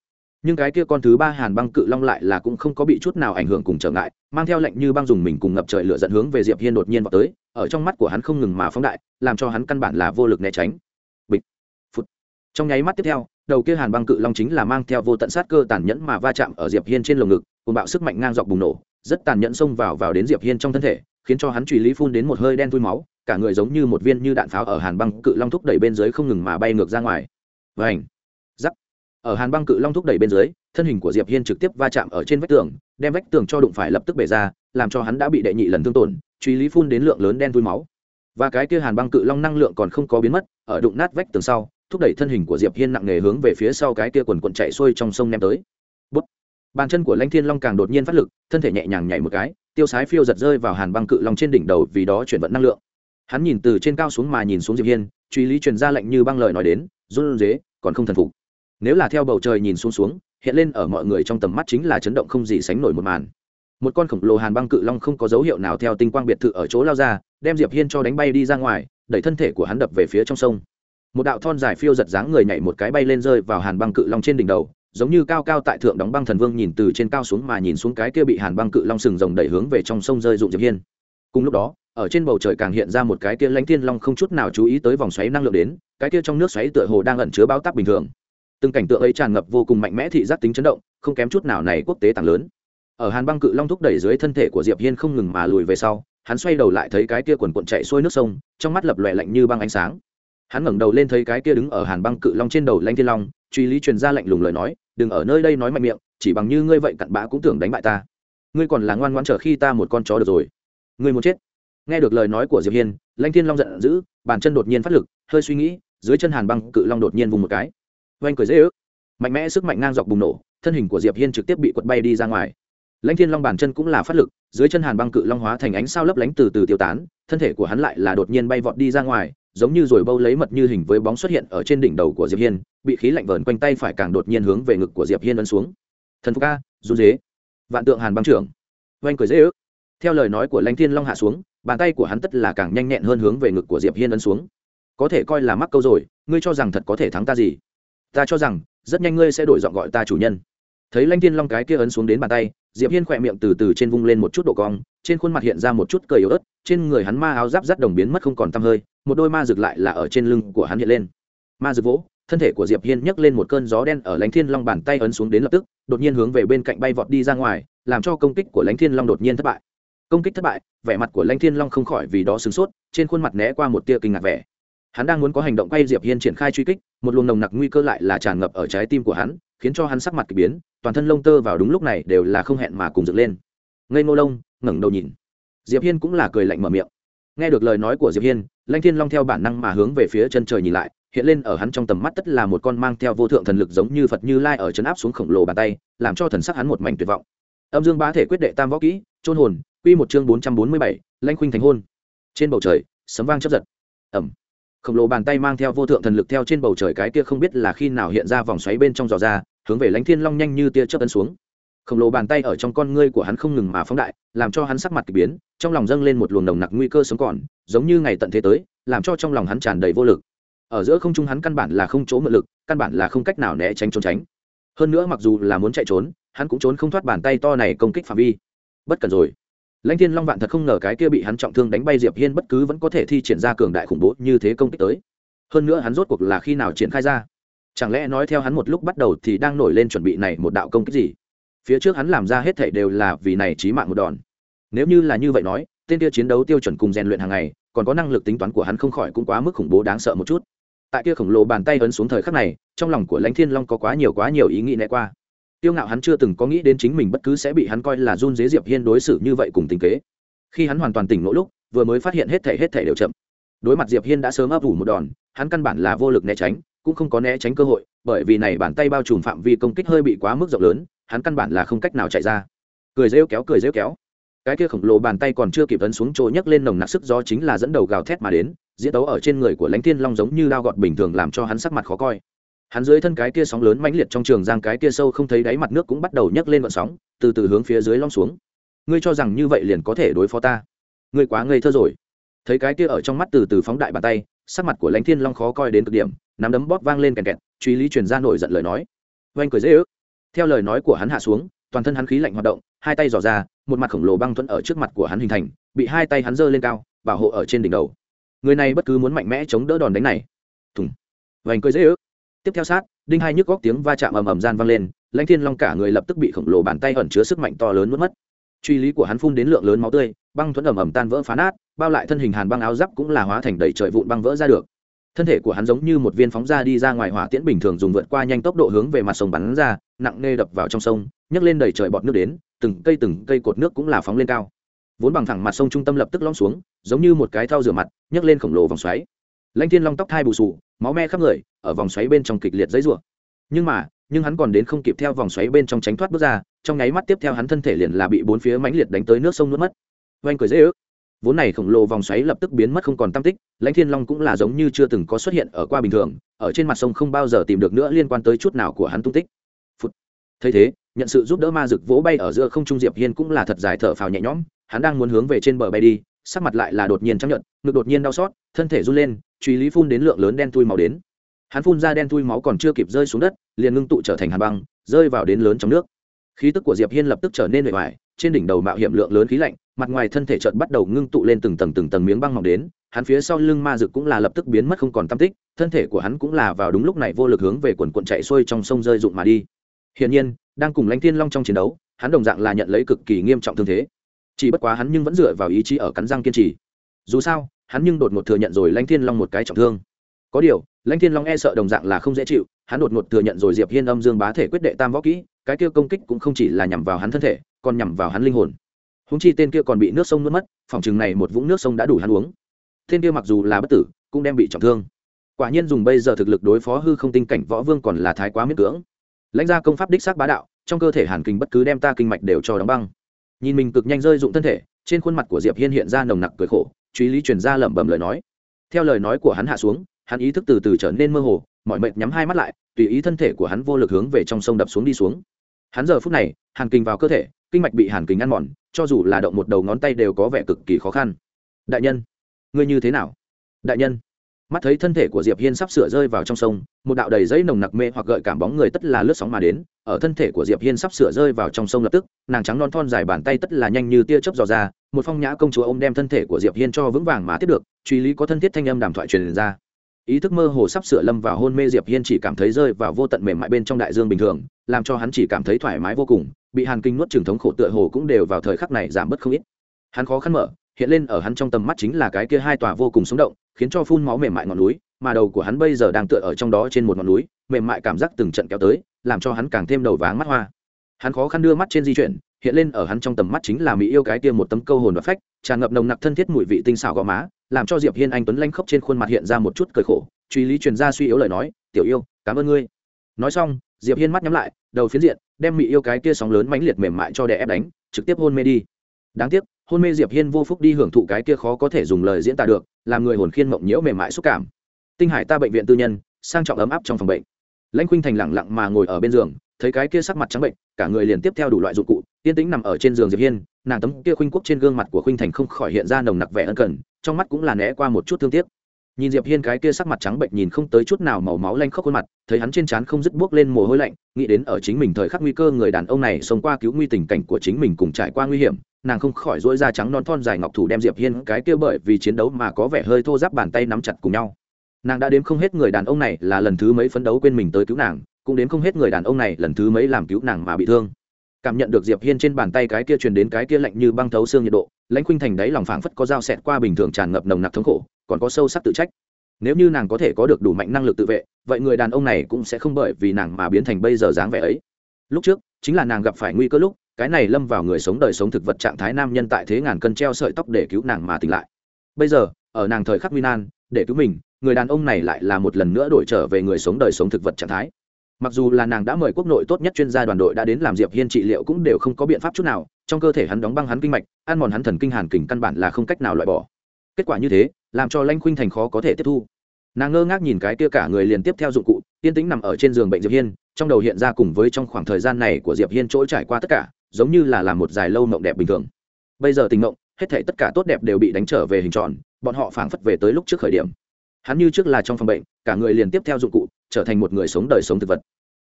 nhưng cái kia con thứ ba hàn băng cự long lại là cũng không có bị chút nào ảnh hưởng cùng trở ngại, mang theo lệnh như băng dùng mình cùng ngập trời lửa dẫn hướng về diệp hiên đột nhiên vào tới, ở trong mắt của hắn không ngừng mà phóng đại, làm cho hắn căn bản là vô lực né tránh. Bịch, phút. Trong nháy mắt tiếp theo, đầu kia hàn băng cự long chính là mang theo vô tận sát cơ tàn nhẫn mà va chạm ở diệp hiên trên lồng ngực cùng bạo sức mạnh ngang dọc bùng nổ, rất tàn nhẫn xông vào vào đến diệp hiên trong thân thể, khiến cho hắn truy lý phun đến một hơi đen thui máu, cả người giống như một viên như đạn pháo ở hàn băng cự long thúc đẩy bên dưới không ngừng mà bay ngược ra ngoài. Vảnh ở hàn băng cự long thúc đẩy bên dưới, thân hình của diệp hiên trực tiếp va chạm ở trên vách tường, đem vách tường cho đụng phải lập tức bể ra, làm cho hắn đã bị đệ nhị lần thương tổn, truy lý phun đến lượng lớn đen vui máu. Và cái kia hàn băng cự long năng lượng còn không có biến mất, ở đụng nát vách tường sau, thúc đẩy thân hình của diệp hiên nặng nề hướng về phía sau cái kia quần quần chạy xuôi trong sông ném tới. Bút. bàn chân của lãnh thiên long càng đột nhiên phát lực, thân thể nhẹ nhàng nhảy một cái, tiêu sái phiêu giật rơi vào hàn băng cự long trên đỉnh đầu vì đó chuyển vận năng lượng. Hắn nhìn từ trên cao xuống mà nhìn xuống diệp hiên, truy lý truyền ra lệnh như băng lời nói đến, run dế còn không thần phục nếu là theo bầu trời nhìn xuống xuống, hiện lên ở mọi người trong tầm mắt chính là chấn động không gì sánh nổi một màn. Một con khổng lồ hàn băng cự long không có dấu hiệu nào theo tinh quang biệt thự ở chỗ lao ra, đem diệp hiên cho đánh bay đi ra ngoài, đẩy thân thể của hắn đập về phía trong sông. Một đạo thon dài phiêu giật dáng người nhảy một cái bay lên rơi vào hàn băng cự long trên đỉnh đầu, giống như cao cao tại thượng đóng băng thần vương nhìn từ trên cao xuống mà nhìn xuống cái kia bị hàn băng cự long sừng rồng đẩy hướng về trong sông rơi dụng diệp hiên. Cùng lúc đó, ở trên bầu trời càng hiện ra một cái kia lãnh thiên long không chút nào chú ý tới vòng xoáy năng lượng đến, cái kia trong nước xoáy tựa hồ đang ẩn chứa bao táp bình thường từng cảnh tượng ấy tràn ngập vô cùng mạnh mẽ thị giác tính chấn động, không kém chút nào này quốc tế tàng lớn. Ở hàn băng cự long thúc đẩy dưới thân thể của diệp hiên không ngừng mà lùi về sau, hắn xoay đầu lại thấy cái kia quần cuộn chạy xuôi nước sông, trong mắt lập lòe lạnh như băng ánh sáng. Hắn ngẩng đầu lên thấy cái kia đứng ở hàn băng cự long trên đầu lãnh thiên long, truy lý truyền ra lạnh lùng lời nói, đừng ở nơi đây nói mạnh miệng, chỉ bằng như ngươi vậy cặn bã cũng tưởng đánh bại ta. Ngươi còn là ngoan ngoãn chờ khi ta một con chó được rồi. Ngươi muốn chết. Nghe được lời nói của diệp hiên, lãnh thiên long giận dữ, bàn chân đột nhiên phát lực, hơi suy nghĩ, dưới chân hàn băng cự long đột nhiên vùng một cái oanh cười dễ ước. Mạnh mẽ sức mạnh ngang dọc bùng nổ, thân hình của diệp hiên trực tiếp bị quật bay đi ra ngoài. Lãnh thiên long bàn chân cũng là phát lực, dưới chân hàn băng cự long hóa thành ánh sao lấp lánh từ từ tiêu tán, thân thể của hắn lại là đột nhiên bay vọt đi ra ngoài, giống như rồi bâu lấy mật như hình với bóng xuất hiện ở trên đỉnh đầu của diệp hiên, bị khí lạnh vờn quanh tay phải càng đột nhiên hướng về ngực của diệp hiên ấn xuống. Thần phục ca run dế vạn tượng hàn băng trưởng. Oanh cười dễ ước. Theo lời nói của lãnh thiên long hạ xuống, bàn tay của hắn tất là càng nhanh nhẹn hơn hướng về ngực của diệp hiên ấn xuống. Có thể coi là mắc câu rồi, ngươi cho rằng thật có thể thắng ta gì? Ta cho rằng, rất nhanh ngươi sẽ đổi giọng gọi ta chủ nhân. Thấy lanh thiên long cái kia ấn xuống đến bàn tay, diệp hiên khỏe miệng từ từ trên vung lên một chút độ cong, trên khuôn mặt hiện ra một chút cười yếu ớt, trên người hắn ma áo giáp rắt đồng biến mất không còn tăm hơi, một đôi ma rực lại là ở trên lưng của hắn hiện lên. Ma rực vỗ, thân thể của diệp hiên nhấc lên một cơn gió đen ở lãnh thiên long bàn tay ấn xuống đến lập tức, đột nhiên hướng về bên cạnh bay vọt đi ra ngoài, làm cho công kích của lãnh thiên long đột nhiên thất bại. Công kích thất bại, vẻ mặt của lanh thiên long không khỏi vì đó sửng sốt, trên khuôn mặt né qua một tia kinh ngạc vẻ hắn đang muốn có hành động quay diệp hiên triển khai truy kích, một luồng nồng nặc nguy cơ lại là tràn ngập ở trái tim của hắn, khiến cho hắn sắc mặt kỳ biến, toàn thân lông tơ vào đúng lúc này đều là không hẹn mà cùng dựng lên. Ngây ngô lông, ngẩng đầu nhìn. Diệp hiên cũng là cười lạnh mở miệng. Nghe được lời nói của diệp hiên lanh thiên long theo bản năng mà hướng về phía chân trời nhìn lại, hiện lên ở hắn trong tầm mắt tất là một con mang theo vô thượng thần lực giống như phật như lai ở chân áp xuống khổng lồ bàn tay, làm cho thần sắc hắn một mảnh tuyệt vọng. Âm dương bá thể quyết đệ tam võ kỹ trôn hồn, quy một chương bốn trăm bốn mươi bảy lanh khuynh thành hôn. Trên bầu trời, sấm vang chớp giật. Ẩm khổng lồ bàn tay mang theo vô thượng thần lực theo trên bầu trời cái kia không biết là khi nào hiện ra vòng xoáy bên trong giò ra, hướng về lãnh thiên long nhanh như tia chớp tấn xuống. Khổng lồ bàn tay ở trong con ngươi của hắn không ngừng mà phóng đại, làm cho hắn sắc mặt k ỳ biến, trong lòng dâng lên một luồng nồng nặc nguy cơ sống còn, giống như ngày tận thế tới, làm cho trong lòng hắn tràn đầy vô lực. Ở giữa không trung hắn căn bản là không chỗ mượn lực, căn bản là không cách nào né tránh trốn tránh. Hơn nữa mặc dù là muốn chạy trốn, hắn cũng trốn không thoát bàn tay to này công kích phạm vi. Bất cần rồi lãnh thiên long vạn thật không ngờ cái kia bị hắn trọng thương đánh bay diệp hiên bất cứ vẫn có thể thi triển ra cường đại khủng bố như thế công kích tới. Hơn nữa hắn rốt cuộc là khi nào triển khai ra? Chẳng lẽ nói theo hắn một lúc bắt đầu thì đang nổi lên chuẩn bị này một đạo công kích gì? Phía trước hắn làm ra hết thảy đều là vì này chí mạng một đòn. Nếu như là như vậy nói, tên kia chiến đấu tiêu chuẩn cùng rèn luyện hàng ngày, còn có năng lực tính toán của hắn không khỏi cũng quá mức khủng bố đáng sợ một chút. Tại kia khổng lồ bàn tay ấn xuống thời khắc này, trong lòng của lãnh thiên long có quá nhiều quá nhiều ý nghĩ né qua tiêu ngạo hắn chưa từng có nghĩ đến chính mình bất cứ sẽ bị hắn coi là run dế diệp hiên đối xử như vậy cùng tình kế. Khi hắn hoàn toàn tỉnh ngộ lúc, vừa mới phát hiện hết thể hết thể đều chậm. Đối mặt diệp hiên đã sớm ấp ủ một đòn, hắn căn bản là vô lực né tránh, cũng không có né tránh cơ hội, bởi vì này bàn tay bao trùm phạm vi công kích hơi bị quá mức rộng lớn, hắn căn bản là không cách nào chạy ra. Cười rêu kéo, cười rêu kéo. Cái kia khổng lồ bàn tay còn chưa kịp ấn xuống chỗ nhấc lên nồng nặc sức gió chính là dẫn đầu gào thét mà đến, diễn tấu ở trên người của lãnh thiên long giống như lao gọt bình thường làm cho hắn sắc mặt khó coi hắn dưới thân cái kia sóng lớn mãnh liệt trong trường giang cái kia sâu không thấy đáy mặt nước cũng bắt đầu nhấc lên vận sóng, từ từ hướng phía dưới long xuống. Ngươi cho rằng như vậy liền có thể đối phó ta? Ngươi quá ngây thơ rồi. Thấy cái kia ở trong mắt từ từ phóng đại bàn tay, sắc mặt của lãnh thiên long khó coi đến cực điểm, nắm đấm bóp vang lên kèn kẹt, truy lý truyền ra nổi giận lời nói. Oanh cười dễ ước. Theo lời nói của hắn hạ xuống, toàn thân hắn khí lạnh hoạt động, hai tay dò ra, một mặt khổng lồ băng thuẫn ở trước mặt của hắn hình thành, bị hai tay hắn giơ lên cao, bảo hộ ở trên đỉnh đầu. Người này bất cứ muốn mạnh mẽ chống đỡ đòn đánh này. Thùng. Vành cười dễ ước tiếp theo sát, đinh hai nhức góc tiếng va chạm ầm ầm gian vang lên, lãnh thiên long cả người lập tức bị khổng lồ bàn tay ẩn chứa sức mạnh to lớn mất mất. Truy lý của hắn phun đến lượng lớn máu tươi, băng thuẫn ầm ầm tan vỡ phá nát, bao lại thân hình hàn băng áo giáp cũng là hóa thành đầy trời vụn băng vỡ ra được. Thân thể của hắn giống như một viên phóng ra đi ra ngoài hỏa tiễn bình thường dùng vượt qua nhanh tốc độ hướng về mặt sông bắn ra, nặng nề đập vào trong sông, nhấc lên đầy trời bọt nước đến, từng cây từng cây cột nước cũng là phóng lên cao. Vốn bằng thẳng mặt sông trung tâm lập tức lõm xuống, giống như một cái thau rửa mặt, nhấc lên khổng lồ vòng xoáy. Lãnh thiên long tóc thai bù sù, máu me khắp người ở vòng xoáy bên trong kịch liệt dãy rủa. Nhưng mà, nhưng hắn còn đến không kịp theo vòng xoáy bên trong tránh thoát bước ra, trong nháy mắt tiếp theo hắn thân thể liền là bị bốn phía mãnh liệt đánh tới nước sông nuốt mất. Oanh cười dễ ước. Vốn này khổng lồ vòng xoáy lập tức biến mất không còn tam tích, lãnh thiên long cũng là giống như chưa từng có xuất hiện ở qua bình thường, ở trên mặt sông không bao giờ tìm được nữa liên quan tới chút nào của hắn tung tích. Phụt. thấy thế, nhận sự giúp đỡ ma dược vỗ bay ở giữa không trung diệp hiên cũng là thật dài thở phào nhẹ nhõm, hắn đang muốn hướng về trên bờ bay đi, sắc mặt lại là đột nhiên chấp nhận ngực đột nhiên đau xót, thân thể run lên, truy lý phun đến lượng lớn đen thui màu đến hắn phun ra đen thui máu còn chưa kịp rơi xuống đất, liền ngưng tụ trở thành hàn băng, rơi vào đến lớn trong nước. Khí tức của diệp hiên lập tức trở nên bề ngoài trên đỉnh đầu mạo hiểm lượng lớn khí lạnh, mặt ngoài thân thể chợt bắt đầu ngưng tụ lên từng tầng từng tầng miếng băng mỏng đến, hắn phía sau lưng ma dực cũng là lập tức biến mất không còn tâm tích, thân thể của hắn cũng là vào đúng lúc này vô lực hướng về quần quận chạy xuôi trong sông rơi rụng mà đi. Hiển nhiên, đang cùng lãnh thiên long trong chiến đấu, hắn đồng dạng là nhận lấy cực kỳ nghiêm trọng thương thế. Chỉ bất quá hắn nhưng vẫn dựa vào ý chí ở cắn răng kiên trì. Dù sao, hắn nhưng đột ngột thừa nhận rồi lãnh thiên long một cái trọng thương có điều, lãnh thiên long e sợ đồng dạng là không dễ chịu, hắn đột ngột thừa nhận rồi diệp hiên âm dương bá thể quyết đệ tam võ kỹ, cái kia công kích cũng không chỉ là nhằm vào hắn thân thể, còn nhằm vào hắn linh hồn. Húng chi tên kia còn bị nước sông nuốt mất, phòng chừng này một vũng nước sông đã đủ hắn uống. Tên kia mặc dù là bất tử, cũng đem bị trọng thương. Quả nhiên dùng bây giờ thực lực đối phó hư không tinh cảnh võ vương còn là thái quá miễn cưỡng. Lãnh ra công pháp đích xác bá đạo, trong cơ thể hàn kinh bất cứ đem ta kinh mạch đều cho đóng băng. Nhìn mình cực nhanh rơi dụng thân thể, trên khuôn mặt của diệp hiên hiện ra nồng nặc cười khổ, truy lý truyền ra lẩm bẩm lời nói. Theo lời nói của hắn hạ xuống hắn ý thức từ từ trở nên mơ hồ, mọi mệt nhắm hai mắt lại, tùy ý thân thể của hắn vô lực hướng về trong sông đập xuống đi xuống. Hắn giờ phút này, hàn kinh vào cơ thể, kinh mạch bị hàn kinh ăn mòn, cho dù là động một đầu ngón tay đều có vẻ cực kỳ khó khăn. Đại nhân, ngươi như thế nào? Đại nhân, mắt thấy thân thể của diệp hiên sắp sửa rơi vào trong sông, một đạo đầy giấy nồng nặc mê hoặc gợi cảm bóng người tất là lướt sóng mà đến, ở thân thể của diệp hiên sắp sửa rơi vào trong sông lập tức, nàng trắng non thon dài bàn tay tất là nhanh như tia chớp dò ra, một phong nhã công chúa ôm đem thân thể của diệp hiên cho vững vàng mà tiếp được, truy lý có thân thiết thanh âm đàm thoại truyền ra ý thức mơ hồ sắp sửa lâm vào hôn mê diệp hiên chỉ cảm thấy rơi vào vô tận mềm mại bên trong đại dương bình thường, làm cho hắn chỉ cảm thấy thoải mái vô cùng, bị hàn kinh nuốt trường thống khổ tựa hồ cũng đều vào thời khắc này giảm bớt không ít. Hắn khó khăn mở, hiện lên ở hắn trong tầm mắt chính là cái kia hai tòa vô cùng sống động, khiến cho phun máu mềm mại ngọn núi, mà đầu của hắn bây giờ đang tựa ở trong đó trên một ngọn núi, mềm mại cảm giác từng trận kéo tới, làm cho hắn càng thêm đầu váng mắt hoa. Hắn khó khăn đưa mắt trên di chuyển, hiện lên ở hắn trong tầm mắt chính là mỹ yêu cái kia một tấm câu hồn và phách, tràn ngập nồng nặc thân thiết mùi vị tinh xảo gò má làm cho diệp hiên anh tuấn lanh khốc trên khuôn mặt hiện ra một chút cười khổ, truy lý truyền ra suy yếu lời nói, tiểu yêu, cảm ơn ngươi. Nói xong, diệp hiên mắt nhắm lại, đầu phiến diện, đem mỹ yêu cái kia sóng lớn mãnh liệt mềm mại cho đè ép đánh, trực tiếp hôn mê đi. Đáng tiếc, hôn mê diệp hiên vô phúc đi hưởng thụ cái kia khó có thể dùng lời diễn tả được, làm người hồn khiên mộng nhiễu mềm mại xúc cảm. Tinh hải ta bệnh viện tư nhân, sang trọng ấm áp trong phòng bệnh. Lãnh khuynh thành lẳng lặng mà ngồi ở bên giường, thấy cái kia sắc mặt trắng bệnh, cả người liền tiếp theo đủ loại dụng cụ, yên tĩnh nằm ở trên giường diệp hiên, nàng tấm kia khuynh quốc trên gương mặt của khuynh thành không khỏi hiện ra nồng nặc vẻ ân cần trong mắt cũng là né qua một chút thương tiếc. Nhìn diệp hiên cái kia sắc mặt trắng bệnh nhìn không tới chút nào màu máu lanh khóc khuôn mặt, thấy hắn trên trán không dứt buốc lên mồ hôi lạnh, nghĩ đến ở chính mình thời khắc nguy cơ người đàn ông này sống qua cứu nguy tình cảnh của chính mình cùng trải qua nguy hiểm, nàng không khỏi dỗi da trắng non thon dài ngọc thủ đem diệp hiên cái kia bởi vì chiến đấu mà có vẻ hơi thô giáp bàn tay nắm chặt cùng nhau. Nàng đã đếm không hết người đàn ông này là lần thứ mấy phấn đấu quên mình tới cứu nàng, cũng đến không hết người đàn ông này lần thứ mấy làm cứu nàng mà bị thương cảm nhận được diệp hiên trên bàn tay cái kia truyền đến cái kia lạnh như băng thấu xương nhiệt độ, lãnh khuynh thành đáy lòng phảng phất có dao xẹt qua bình thường tràn ngập nồng nặc thống khổ, còn có sâu sắc tự trách. Nếu như nàng có thể có được đủ mạnh năng lực tự vệ, vậy người đàn ông này cũng sẽ không bởi vì nàng mà biến thành bây giờ dáng vẻ ấy. Lúc trước, chính là nàng gặp phải nguy cơ lúc, cái này lâm vào người sống đời sống thực vật trạng thái nam nhân tại thế ngàn cân treo sợi tóc để cứu nàng mà tỉnh lại. Bây giờ, ở nàng thời khắc nguy nan, để cứu mình, người đàn ông này lại là một lần nữa đổi trở về người sống đời sống thực vật trạng thái mặc dù là nàng đã mời quốc nội tốt nhất chuyên gia đoàn đội đã đến làm diệp hiên trị liệu cũng đều không có biện pháp chút nào, trong cơ thể hắn đóng băng hắn kinh mạch, ăn mòn hắn thần kinh hàn kình căn bản là không cách nào loại bỏ. Kết quả như thế, làm cho lanh khuynh thành khó có thể tiếp thu. Nàng ngơ ngác nhìn cái kia cả người liền tiếp theo dụng cụ, yên tĩnh nằm ở trên giường bệnh diệp hiên, trong đầu hiện ra cùng với trong khoảng thời gian này của diệp hiên trỗi trải qua tất cả, giống như là làm một dài lâu mộng đẹp bình thường. Bây giờ tình mộng, hết thảy tất cả tốt đẹp đều bị đánh trở về hình tròn, bọn họ phảng phất về tới lúc trước khởi điểm. Hắn như trước là trong phòng bệnh, cả người liền tiếp theo dụng cụ trở thành một người sống đời sống thực vật.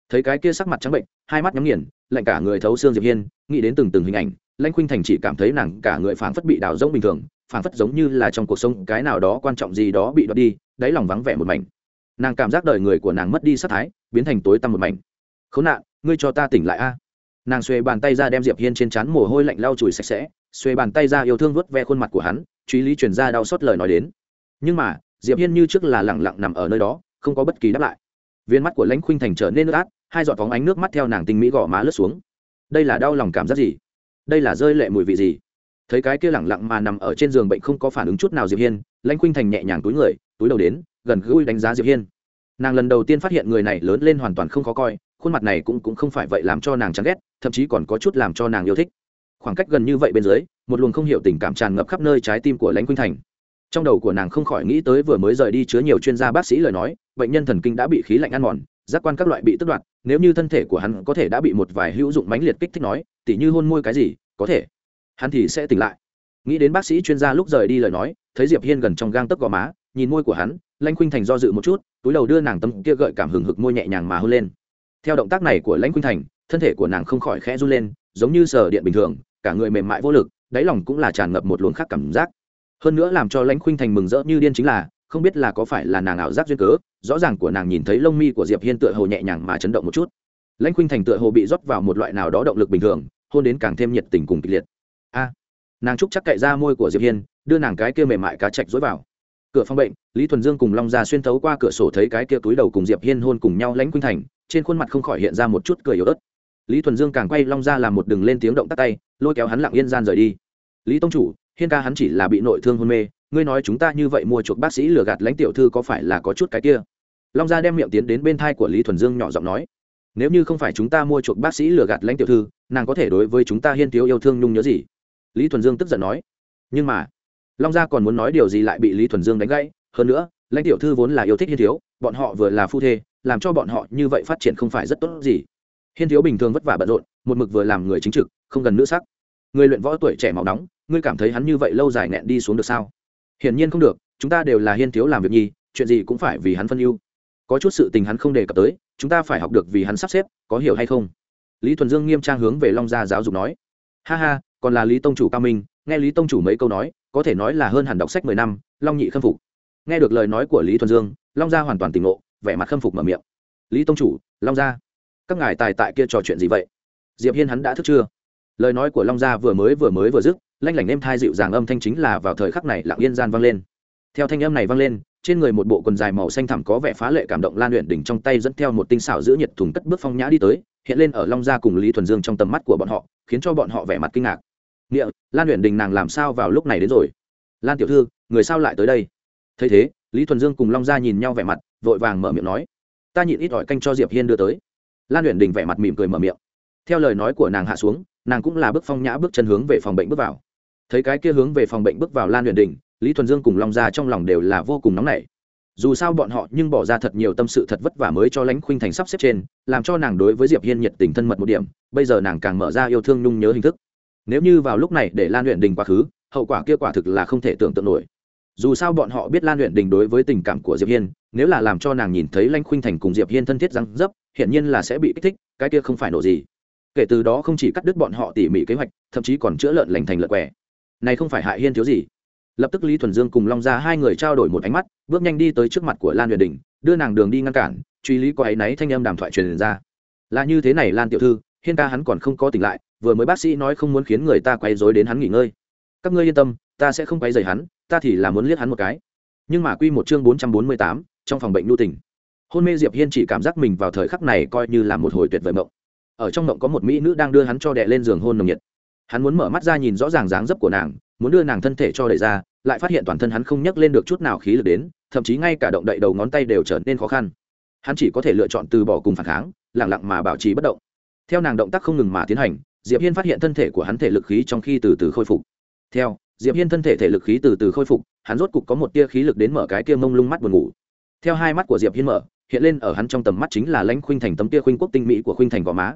Thấy cái kia sắc mặt trắng bệnh, hai mắt nhắm nghiền, lạnh cả người thấu xương diệp hiên, nghĩ đến từng từng hình ảnh, lãnh khuynh thành chỉ cảm thấy nàng cả người phảng phất bị đào rỗng bình thường, phảng phất giống như là trong cuộc sống cái nào đó quan trọng gì đó bị đoạt đi, đáy lòng vắng vẻ một mảnh. Nàng cảm giác đời người của nàng mất đi sát thái, biến thành tối tăm một mảnh. Khốn nạn, ngươi cho ta tỉnh lại a. Nàng xuê bàn tay ra đem diệp hiên trên trán mồ hôi lạnh lau chùi sạch sẽ xuê bàn tay ra yêu thương vớt ve khuôn mặt của hắn, truy lý truyền ra đau xót lời nói đến. Nhưng mà, diệp hiên như trước là lẳng lặng nằm ở nơi đó, không có bất kỳ đáp lại viên mắt của lãnh khuynh thành trở nên nước át, hai giọt phóng ánh nước mắt theo nàng tinh mỹ gõ má lướt xuống. Đây là đau lòng cảm giác gì? Đây là rơi lệ mùi vị gì? Thấy cái kia lẳng lặng mà nằm ở trên giường bệnh không có phản ứng chút nào diệp hiên, lãnh khuynh thành nhẹ nhàng túi người, túi đầu đến, gần gũi đánh giá diệp hiên. Nàng lần đầu tiên phát hiện người này lớn lên hoàn toàn không khó coi, khuôn mặt này cũng cũng không phải vậy làm cho nàng chán ghét, thậm chí còn có chút làm cho nàng yêu thích. Khoảng cách gần như vậy bên dưới, một luồng không hiểu tình cảm tràn ngập khắp nơi trái tim của lãnh khuynh thành trong đầu của nàng không khỏi nghĩ tới vừa mới rời đi chứa nhiều chuyên gia bác sĩ lời nói, bệnh nhân thần kinh đã bị khí lạnh ăn mòn, giác quan các loại bị tức đoạt, nếu như thân thể của hắn có thể đã bị một vài hữu dụng mãnh liệt kích thích nói, tỉ như hôn môi cái gì, có thể. Hắn thì sẽ tỉnh lại. Nghĩ đến bác sĩ chuyên gia lúc rời đi lời nói, thấy diệp hiên gần trong gang tấc gò má, nhìn môi của hắn, lãnh khuynh thành do dự một chút, túi đầu đưa nàng tâm kia gợi cảm hừng hực môi nhẹ nhàng mà hôn lên. Theo động tác này của lãnh khuynh thành, thân thể của nàng không khỏi khẽ run lên, giống như sờ điện bình thường, cả người mềm mại vô lực, đáy lòng cũng là tràn ngập một luồng khác cảm giác hơn nữa làm cho lãnh khuynh thành mừng rỡ như điên chính là, không biết là có phải là nàng ảo giác duyên cớ, rõ ràng của nàng nhìn thấy lông mi của diệp hiên tựa hồ nhẹ nhàng mà chấn động một chút. Lãnh khuynh thành tựa hồ bị rót vào một loại nào đó động lực bình thường, hôn đến càng thêm nhiệt tình cùng kịch liệt. A, nàng trúc chắc cậy ra môi của diệp hiên, đưa nàng cái kia mềm mại cá chạch dối vào. Cửa phòng bệnh, lý thuần dương cùng long gia xuyên thấu qua cửa sổ thấy cái kia túi đầu cùng diệp hiên hôn cùng nhau lãnh khuynh thành, trên khuôn mặt không khỏi hiện ra một chút cười yếu ớt. Lý thuần dương càng quay long gia làm một đường lên tiếng động tắt tay, lôi kéo hắn lặng yên gian rời đi. Lý tông chủ hiên ca hắn chỉ là bị nội thương hôn mê, ngươi nói chúng ta như vậy mua chuộc bác sĩ lừa gạt lãnh tiểu thư có phải là có chút cái kia? Long gia đem miệng tiến đến bên thai của lý thuần dương nhỏ giọng nói, nếu như không phải chúng ta mua chuộc bác sĩ lừa gạt lãnh tiểu thư, nàng có thể đối với chúng ta hiên thiếu yêu thương nhung nhớ gì? Lý thuần dương tức giận nói, nhưng mà, long gia còn muốn nói điều gì lại bị lý thuần dương đánh gãy? Hơn nữa, lãnh tiểu thư vốn là yêu thích hiên thiếu, bọn họ vừa là phu thê, làm cho bọn họ như vậy phát triển không phải rất tốt gì. Hiên thiếu bình thường vất vả bận rộn, một mực vừa làm người chính trực, không gần nữ sắc. Người luyện võ tuổi trẻ màu nóng ngươi cảm thấy hắn như vậy lâu dài nẹn đi xuống được sao? Hiển nhiên không được, chúng ta đều là hiên thiếu làm việc nhi, chuyện gì cũng phải vì hắn phân ưu. Có chút sự tình hắn không đề cập tới, chúng ta phải học được vì hắn sắp xếp, có hiểu hay không? Lý thuần dương nghiêm trang hướng về long gia giáo dục nói. Ha ha, còn là lý tông chủ cao minh, nghe lý tông chủ mấy câu nói, có thể nói là hơn hẳn đọc sách mười năm, long nhị khâm phục. Nghe được lời nói của lý thuần dương, long gia hoàn toàn tỉnh ngộ, vẻ mặt khâm phục mở miệng. Lý tông chủ, long gia, các ngài tài tại kia trò chuyện gì vậy? Diệp hiên hắn đã thức chưa? Lời nói của long gia vừa mới vừa mới vừa dứt lanh lảnh êm thai dịu dàng âm thanh chính là vào thời khắc này lặng yên gian vang lên. Theo thanh âm này vang lên, trên người một bộ quần dài màu xanh thẳm có vẻ phá lệ cảm động lan luyện đỉnh trong tay dẫn theo một tinh xảo giữ nhiệt thùng cất bước phong nhã đi tới, hiện lên ở long gia cùng lý thuần dương trong tầm mắt của bọn họ, khiến cho bọn họ vẻ mặt kinh ngạc. Nghĩa, lan luyện đình nàng làm sao vào lúc này đến rồi? Lan tiểu thư, người sao lại tới đây? Thấy thế, lý thuần dương cùng long gia nhìn nhau vẻ mặt, vội vàng mở miệng nói. Ta nhịn ít ỏi canh cho diệp hiên đưa tới. Lan luyện đình vẻ mặt mỉm cười mở miệng. Theo lời nói của nàng hạ xuống, nàng cũng là bước phong nhã bước chân hướng về phòng bệnh bước vào thấy cái kia hướng về phòng bệnh bước vào lan Huyền đình, lý thuần dương cùng long gia trong lòng đều là vô cùng nóng nảy. Dù sao bọn họ nhưng bỏ ra thật nhiều tâm sự thật vất vả mới cho lãnh khuynh thành sắp xếp trên, làm cho nàng đối với diệp hiên nhiệt tình thân mật một điểm, bây giờ nàng càng mở ra yêu thương nhung nhớ hình thức. Nếu như vào lúc này để lan luyện đình quá khứ, hậu quả kia quả thực là không thể tưởng tượng nổi. Dù sao bọn họ biết lan luyện đình đối với tình cảm của diệp hiên, nếu là làm cho nàng nhìn thấy lãnh khuynh thành cùng diệp hiên thân thiết răng dấp, hiển nhiên là sẽ bị kích thích, cái kia không phải nổ gì. Kể từ đó không chỉ cắt đứt bọn họ tỉ mỉ kế hoạch, thậm chí còn chữa lợn lành thành lợn quẻ này không phải hại hiên thiếu gì. Lập tức lý thuần dương cùng long ra hai người trao đổi một ánh mắt, bước nhanh đi tới trước mặt của lan huyền đình, đưa nàng đường đi ngăn cản, truy lý có áy náy thanh âm đàm thoại truyền ra. Là như thế này lan tiểu thư, hiên ca hắn còn không có tỉnh lại, vừa mới bác sĩ nói không muốn khiến người ta quay dối đến hắn nghỉ ngơi. Các ngươi yên tâm, ta sẽ không quay dày hắn, ta thì là muốn liếc hắn một cái. Nhưng mà quy một chương bốn trăm bốn mươi tám, trong phòng bệnh nhu tỉnh hôn mê diệp hiên chỉ cảm giác mình vào thời khắc này coi như là một hồi tuyệt vời mộng. Ở trong mộng có một mỹ nữ đang đưa hắn cho đệ lên giường hôn nồng nhiệt hắn muốn mở mắt ra nhìn rõ ràng dáng dấp của nàng, muốn đưa nàng thân thể cho đẩy ra, lại phát hiện toàn thân hắn không nhấc lên được chút nào khí lực đến, thậm chí ngay cả động đậy đầu ngón tay đều trở nên khó khăn. Hắn chỉ có thể lựa chọn từ bỏ cùng phản kháng lẳng lặng mà bảo trì bất động. Theo nàng động tác không ngừng mà tiến hành, diệp hiên phát hiện thân thể của hắn thể lực khí trong khi từ từ khôi phục. Theo, diệp hiên thân thể thể lực khí từ từ khôi phục, hắn rốt cục có một tia khí lực đến mở cái tia mông lung mắt buồn ngủ. Theo hai mắt của diệp hiên mở, hiện lên ở hắn trong tầm mắt chính là lãnh khuynh thành tấm tia khuynh quốc tinh mỹ của khuynh thành gò má.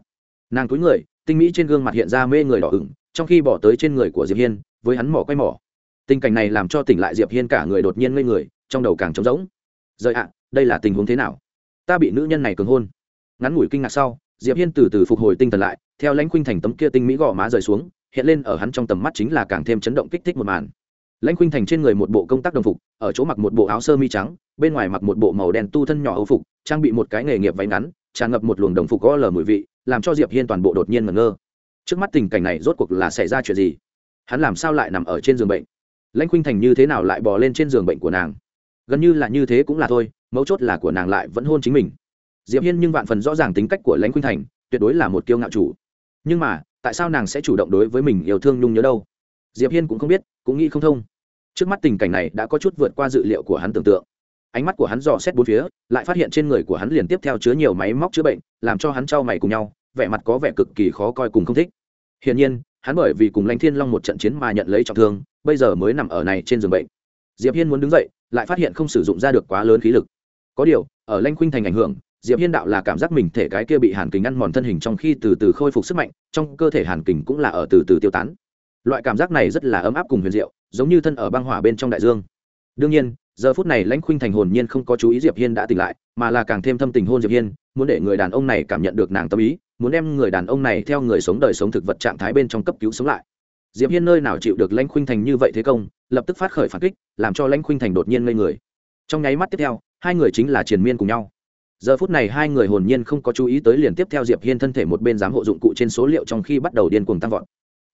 Nàng cúi người, tinh mỹ trên gương mặt hiện ra mê người đỏ ửng trong khi bỏ tới trên người của diệp hiên, với hắn mỏ quay mỏ. Tình cảnh này làm cho tỉnh lại diệp hiên cả người đột nhiên ngây người, trong đầu càng trống rỗng. Rời ạ, đây là tình huống thế nào? Ta bị nữ nhân này cường hôn. Ngắn ngủi kinh ngạc sau, diệp hiên từ từ phục hồi tinh thần lại, theo lãnh khuynh thành tấm kia tinh mỹ gò má rời xuống, hiện lên ở hắn trong tầm mắt chính là càng thêm chấn động kích thích một màn. Lãnh khuynh thành trên người một bộ công tác đồng phục, ở chỗ mặc một bộ áo sơ mi trắng, bên ngoài mặc một bộ màu đen tu thân nhỏ âu phục, trang bị một cái nghề nghiệp váy ngắn, tràn ngập một luồng đồng phục có lờ mùi vị, làm cho diệp hiên toàn bộ đột nhiên ngẩn ngơ trước mắt tình cảnh này rốt cuộc là xảy ra chuyện gì? Hắn làm sao lại nằm ở trên giường bệnh? Lãnh khuynh thành như thế nào lại bò lên trên giường bệnh của nàng? Gần như là như thế cũng là thôi, mấu chốt là của nàng lại vẫn hôn chính mình. Diệp hiên nhưng vạn phần rõ ràng tính cách của lãnh khuynh thành, tuyệt đối là một kiêu ngạo chủ. Nhưng mà, tại sao nàng sẽ chủ động đối với mình yêu thương nhung nhớ đâu? Diệp hiên cũng không biết, cũng nghĩ không thông. Trước mắt tình cảnh này đã có chút vượt qua dự liệu của hắn tưởng tượng. Ánh mắt của hắn dò xét bốn phía, lại phát hiện trên người của hắn liền tiếp theo chứa nhiều máy móc chữa bệnh, làm cho hắn trao mày cùng nhau, vẻ mặt có vẻ cực kỳ khó coi cùng không thích hiển nhiên, hắn bởi vì cùng lãnh thiên long một trận chiến mà nhận lấy trọng thương, bây giờ mới nằm ở này trên giường bệnh. Diệp hiên muốn đứng dậy, lại phát hiện không sử dụng ra được quá lớn khí lực. Có điều, ở lãnh khuynh thành ảnh hưởng, diệp hiên đạo là cảm giác mình thể cái kia bị hàn kình ăn mòn thân hình trong khi từ từ khôi phục sức mạnh, trong cơ thể hàn kình cũng là ở từ từ tiêu tán. Loại cảm giác này rất là ấm áp cùng huyền diệu, giống như thân ở băng hỏa bên trong đại dương. Đương nhiên, giờ phút này lãnh khuynh thành hồn nhiên không có chú ý diệp hiên đã tỉnh lại, mà là càng thêm thâm tình hôn diệp hiên, muốn để người đàn ông này cảm nhận được nàng tâm ý muốn đem người đàn ông này theo người sống đời sống thực vật trạng thái bên trong cấp cứu sống lại. Diệp hiên nơi nào chịu được lãnh khuynh thành như vậy thế công, lập tức phát khởi phản kích, làm cho lãnh khuynh thành đột nhiên ngây người. Trong nháy mắt tiếp theo, hai người chính là triền miên cùng nhau. Giờ phút này hai người hồn nhiên không có chú ý tới liền tiếp theo diệp hiên thân thể một bên giám hộ dụng cụ trên số liệu trong khi bắt đầu điên cuồng tăng vọt.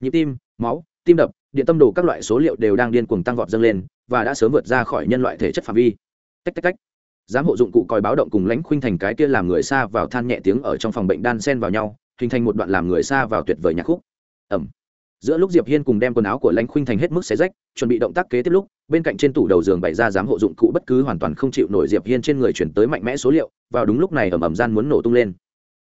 Nhịp tim, máu, tim đập, điện tâm đồ các loại số liệu đều đang điên cuồng tăng vọt dâng lên và đã sớm vượt ra khỏi nhân loại thể chất phạm vi. Tách tách tách giám hộ dụng cụ còi báo động cùng lãnh khuynh thành cái kia làm người xa vào than nhẹ tiếng ở trong phòng bệnh đan sen vào nhau, hình thành một đoạn làm người xa vào tuyệt vời nhạc khúc. Ẩm. Giữa lúc diệp hiên cùng đem quần áo của lãnh khuynh thành hết mức xé rách, chuẩn bị động tác kế tiếp lúc, bên cạnh trên tủ đầu giường bày ra giám hộ dụng cụ bất cứ hoàn toàn không chịu nổi diệp hiên trên người chuyển tới mạnh mẽ số liệu, vào đúng lúc này ầm ầm gian muốn nổ tung lên.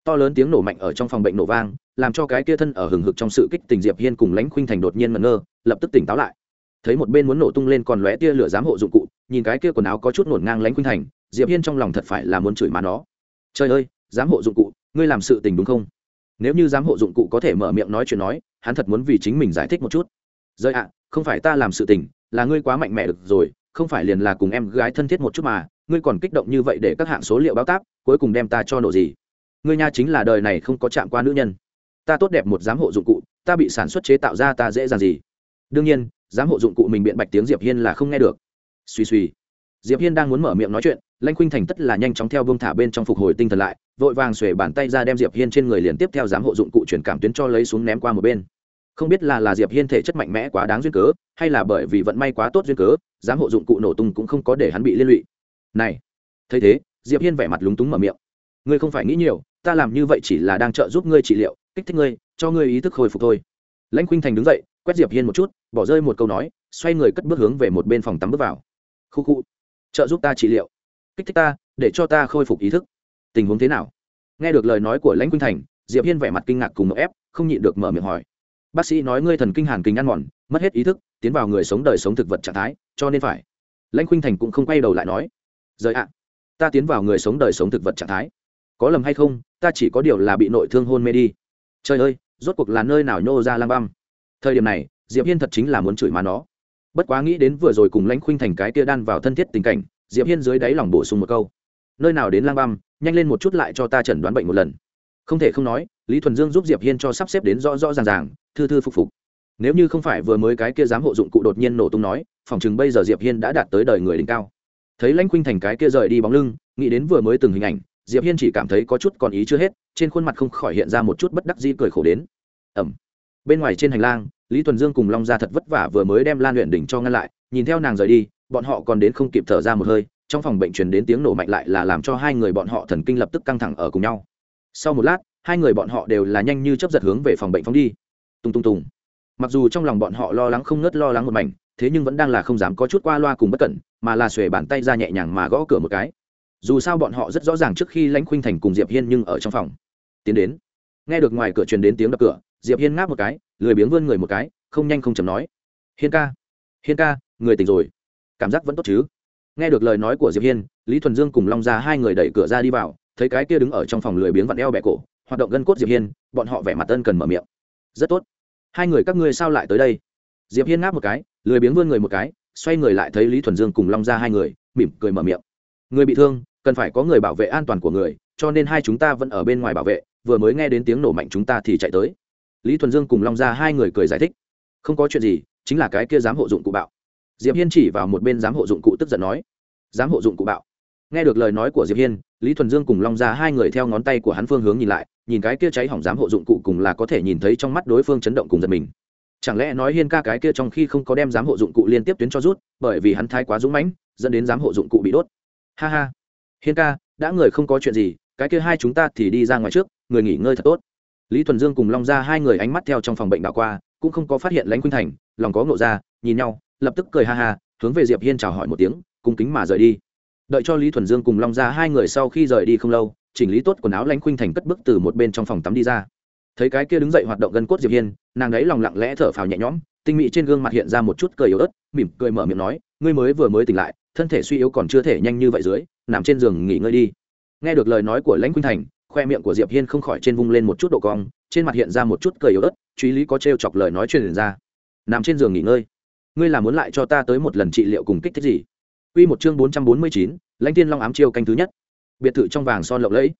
To lớn tiếng nổ mạnh ở trong phòng bệnh nổ vang, làm cho cái kia thân ở hừng hực trong sự kích tình diệp hiên cùng lãnh khuynh thành đột nhiên ngẩn ngơ, lập tức tỉnh táo lại. Thấy một bên muốn nổ tung lên còn lóe tia lửa giám hộ dụng cụ, nhìn cái kia quần áo có chút nổn ngang lãnh khuynh thành diệp hiên trong lòng thật phải là muốn chửi má nó. Trời ơi giám hộ dụng cụ, ngươi làm sự tình đúng không? Nếu như giám hộ dụng cụ có thể mở miệng nói chuyện nói, hắn thật muốn vì chính mình giải thích một chút. Rơi ạ, không phải ta làm sự tình, là ngươi quá mạnh mẽ được rồi, không phải liền là cùng em gái thân thiết một chút mà, ngươi còn kích động như vậy để các hạng số liệu báo táp, cuối cùng đem ta cho nổ gì? Ngươi nha chính là đời này không có chạm qua nữ nhân. Ta tốt đẹp một giám hộ dụng cụ, ta bị sản xuất chế tạo ra ta dễ dàng gì? Đương nhiên giám hộ dụng cụ mình biện bạch tiếng diệp hiên là không nghe được. Suy suy diệp hiên đang muốn mở miệng nói chuyện lanh khuynh thành tất là nhanh chóng theo vương thả bên trong phục hồi tinh thần lại, vội vàng xuề bàn tay ra đem diệp hiên trên người liền tiếp theo giám hộ dụng cụ chuyển cảm tuyến cho lấy xuống ném qua một bên. Không biết là là diệp hiên thể chất mạnh mẽ quá đáng duyên cớ, hay là bởi vì vận may quá tốt duyên cớ, giám hộ dụng cụ nổ tung cũng không có để hắn bị liên lụy. Này, thấy thế, diệp hiên vẻ mặt lúng túng mở miệng. Ngươi không phải nghĩ nhiều, ta làm như vậy chỉ là đang trợ giúp ngươi trị liệu, kích thích ngươi, cho ngươi ý thức hồi phục thôi. Lãnh khuynh thành đứng dậy, quét diệp hiên một chút, bỏ rơi một câu nói, xoay người cất bước hướng về một bên phòng tắm bước vào. Khu khu trợ giúp ta trị liệu. Kích thích ta, để cho ta khôi phục ý thức. Tình huống thế nào? Nghe được lời nói của lãnh quynh thành, diệp hiên vẻ mặt kinh ngạc cùng một ép, không nhịn được mở miệng hỏi. Bác sĩ nói ngươi thần kinh hàn kinh ăn mòn, mất hết ý thức, tiến vào người sống đời sống thực vật trạng thái, cho nên phải. Lãnh khuynh thành cũng không quay đầu lại nói. Rời ạ. Ta tiến vào người sống đời sống thực vật trạng thái. Có lầm hay không, ta chỉ có điều là bị nội thương hôn mê đi. Trời ơi, rốt cuộc là nơi nào nhô ra lang băm? Thời điểm này, diệp hiên thật chính là muốn chửi má nó bất quá nghĩ đến vừa rồi cùng lãnh khuynh thành cái kia đan vào thân thiết tình cảnh, diệp hiên dưới đáy lòng bổ sung một câu. Nơi nào đến lang băm, nhanh lên một chút lại cho ta chẩn đoán bệnh một lần. Không thể không nói, lý thuần dương giúp diệp hiên cho sắp xếp đến rõ rõ ràng ràng, thư thư phục phục. Nếu như không phải vừa mới cái kia dám hộ dụng cụ đột nhiên nổ tung nói, phòng chừng bây giờ diệp hiên đã đạt tới đời người đỉnh cao. Thấy lãnh khuynh thành cái kia rời đi bóng lưng, nghĩ đến vừa mới từng hình ảnh, diệp hiên chỉ cảm thấy có chút còn ý chưa hết, trên khuôn mặt không khỏi hiện ra một chút bất đắc dĩ cười khổ đến. Ẩm. Bên ngoài trên hành lang lý thuần dương cùng long gia thật vất vả vừa mới đem lan luyện đỉnh cho ngăn lại, nhìn theo nàng rời đi, bọn họ còn đến không kịp thở ra một hơi, trong phòng bệnh truyền đến tiếng nổ mạnh lại là làm cho hai người bọn họ thần kinh lập tức căng thẳng ở cùng nhau. Sau một lát, hai người bọn họ đều là nhanh như chấp giật hướng về phòng bệnh phóng đi. Tung tung tùng mặc dù trong lòng bọn họ lo lắng không ngớt lo lắng một mảnh, thế nhưng vẫn đang là không dám có chút qua loa cùng bất cẩn, mà là xuề bàn tay ra nhẹ nhàng mà gõ cửa một cái. Dù sao bọn họ rất rõ ràng trước khi lãnh khuynh thành cùng diệp hiên nhưng ở trong phòng. Tiến đến. Nghe được ngoài cửa truyền đến tiếng đập cửa diệp hiên ngáp một cái, lười biếng vươn người một cái, không nhanh không chầm nói. Hiên ca hiên ca, người tỉnh rồi. Cảm giác vẫn tốt chứ? Nghe được lời nói của diệp hiên, lý thuần dương cùng long ra hai người đẩy cửa ra đi vào, thấy cái kia đứng ở trong phòng lười biếng vặn eo bẹ cổ, hoạt động gân cốt diệp hiên, bọn họ vẻ mặt ân cần mở miệng. Rất tốt. Hai người các ngươi sao lại tới đây? Diệp hiên ngáp một cái, lười biếng vươn người một cái, xoay người lại thấy lý thuần dương cùng long ra hai người, mỉm cười mở miệng. Người bị thương, cần phải có người bảo vệ an toàn của người, cho nên hai chúng ta vẫn ở bên ngoài bảo vệ, vừa mới nghe đến tiếng nổ mạnh chúng ta thì chạy tới lý thuần dương cùng long ra hai người cười giải thích. Không có chuyện gì, chính là cái kia dám hộ dụng cụ bạo. Diệp hiên chỉ vào một bên dám hộ dụng cụ tức giận nói. Dám hộ dụng cụ bạo. Nghe được lời nói của diệp hiên, lý thuần dương cùng long ra hai người theo ngón tay của hắn phương hướng nhìn lại, nhìn cái kia cháy hỏng dám hộ dụng cụ cùng là có thể nhìn thấy trong mắt đối phương chấn động cùng giật mình. Chẳng lẽ nói hiên ca cái kia trong khi không có đem dám hộ dụng cụ liên tiếp tuyến cho rút, bởi vì hắn thái quá dũng mãnh, dẫn đến dám hộ dụng cụ bị đốt. Ha ha. Hiên ca, đã người không có chuyện gì, cái kia hai chúng ta thì đi ra ngoài trước, người nghỉ ngơi thật tốt lý thuần dương cùng long ra hai người ánh mắt theo trong phòng bệnh đảo qua, cũng không có phát hiện lãnh khuynh thành, lòng có ngộ ra, nhìn nhau, lập tức cười ha ha, hướng về diệp hiên chào hỏi một tiếng, cung kính mà rời đi. Đợi cho lý thuần dương cùng long ra hai người sau khi rời đi không lâu, chỉnh lý tốt quần áo lãnh khuynh thành cất bước từ một bên trong phòng tắm đi ra. Thấy cái kia đứng dậy hoạt động gân cốt diệp hiên, nàng ấy lòng lặng lẽ thở phào nhẹ nhõm, tinh mị trên gương mặt hiện ra một chút cười yếu ớt, mỉm cười mở miệng nói, ngươi mới vừa mới tỉnh lại, thân thể suy yếu còn chưa thể nhanh như vậy dưới, nằm trên giường nghỉ ngơi đi. Nghe được lời nói của lãnh khuynh thành khoe miệng của diệp hiên không khỏi trên vung lên một chút độ cong trên mặt hiện ra một chút cười yếu ớt truy lý có trêu chọc lời nói truyền ra nằm trên giường nghỉ ngơi ngươi là muốn lại cho ta tới một lần trị liệu cùng kích thích gì Quy một chương 449, Lãnh Tiên Long ám chiêu canh thứ nhất. Biệt thự trong vàng son lộng lẫy.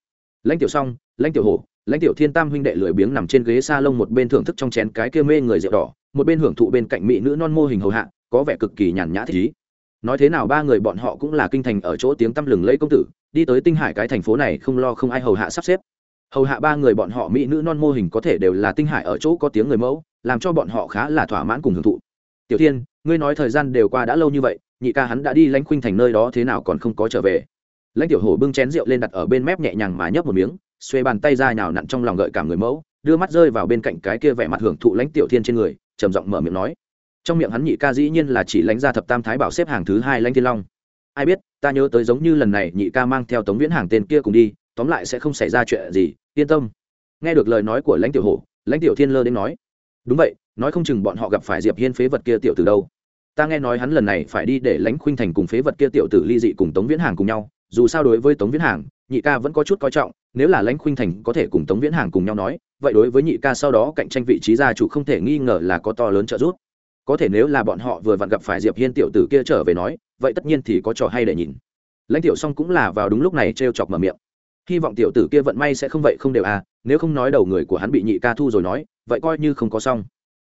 Lãnh Tiểu Song, Lãnh Tiểu Hổ, Lãnh Tiểu Thiên Tam huynh đệ lười biếng nằm trên ghế salon một bên thưởng thức trong chén cái kia mê người rượu đỏ, một bên hưởng thụ bên cạnh mỹ nữ non mô hình hầu hạ, có vẻ cực kỳ nhàn nhã thích ý. Nói thế nào ba người bọn họ cũng là kinh thành ở chỗ tiếng tăm lừng lẫy công tử, đi tới Tinh Hải cái thành phố này không lo không ai hầu hạ sắp xếp. Hầu hạ ba người bọn họ mỹ nữ non mô hình có thể đều là Tinh Hải ở chỗ có tiếng người mẫu, làm cho bọn họ khá là thỏa mãn cùng hưởng thụ. Tiểu Thiên, ngươi nói thời gian đều qua đã lâu như vậy, nhị ca hắn đã đi lãnh khuynh thành nơi đó thế nào còn không có trở về lãnh tiểu hổ bưng chén rượu lên đặt ở bên mép nhẹ nhàng mà nhấp một miếng xuê bàn tay ra nhào nặn trong lòng gợi cảm người mẫu đưa mắt rơi vào bên cạnh cái kia vẻ mặt hưởng thụ lãnh tiểu thiên trên người trầm giọng mở miệng nói trong miệng hắn nhị ca dĩ nhiên là chỉ lãnh ra thập tam thái bảo xếp hàng thứ hai lãnh thiên long ai biết, ta nhớ tới giống như lần này nhị ca mang theo tống viễn hàng tên kia cùng đi, tóm lại sẽ không xảy ra chuyện gì, yên tâm. Nghe được lời nói của lãnh tiểu hổ, lãnh tiểu thiên lơ đến nói, đúng vậy, nói không chừng bọn họ gặp phải diệp hiên phế vật kia tiểu từ đâu. Ta nghe nói hắn lần này phải đi để lãnh khuynh thành cùng phế vật kia tiểu tử ly dị cùng tống viễn hàng cùng nhau, dù sao đối với tống viễn hàng, nhị ca vẫn có chút coi trọng, nếu là lãnh khuynh thành có thể cùng tống viễn hàng cùng nhau nói, vậy đối với nhị ca sau đó cạnh tranh vị trí gia chủ không thể nghi ngờ là có to lớn trợ giúp có thể nếu là bọn họ vừa vặn gặp phải diệp hiên tiểu tử kia trở về nói, vậy tất nhiên thì có trò hay để nhìn. Lãnh tiểu song cũng là vào đúng lúc này trêu chọc mở miệng. Hy vọng tiểu tử kia vận may sẽ không vậy, không đều à nếu không nói đầu người của hắn bị nhị ca thu rồi nói, vậy coi như không có xong.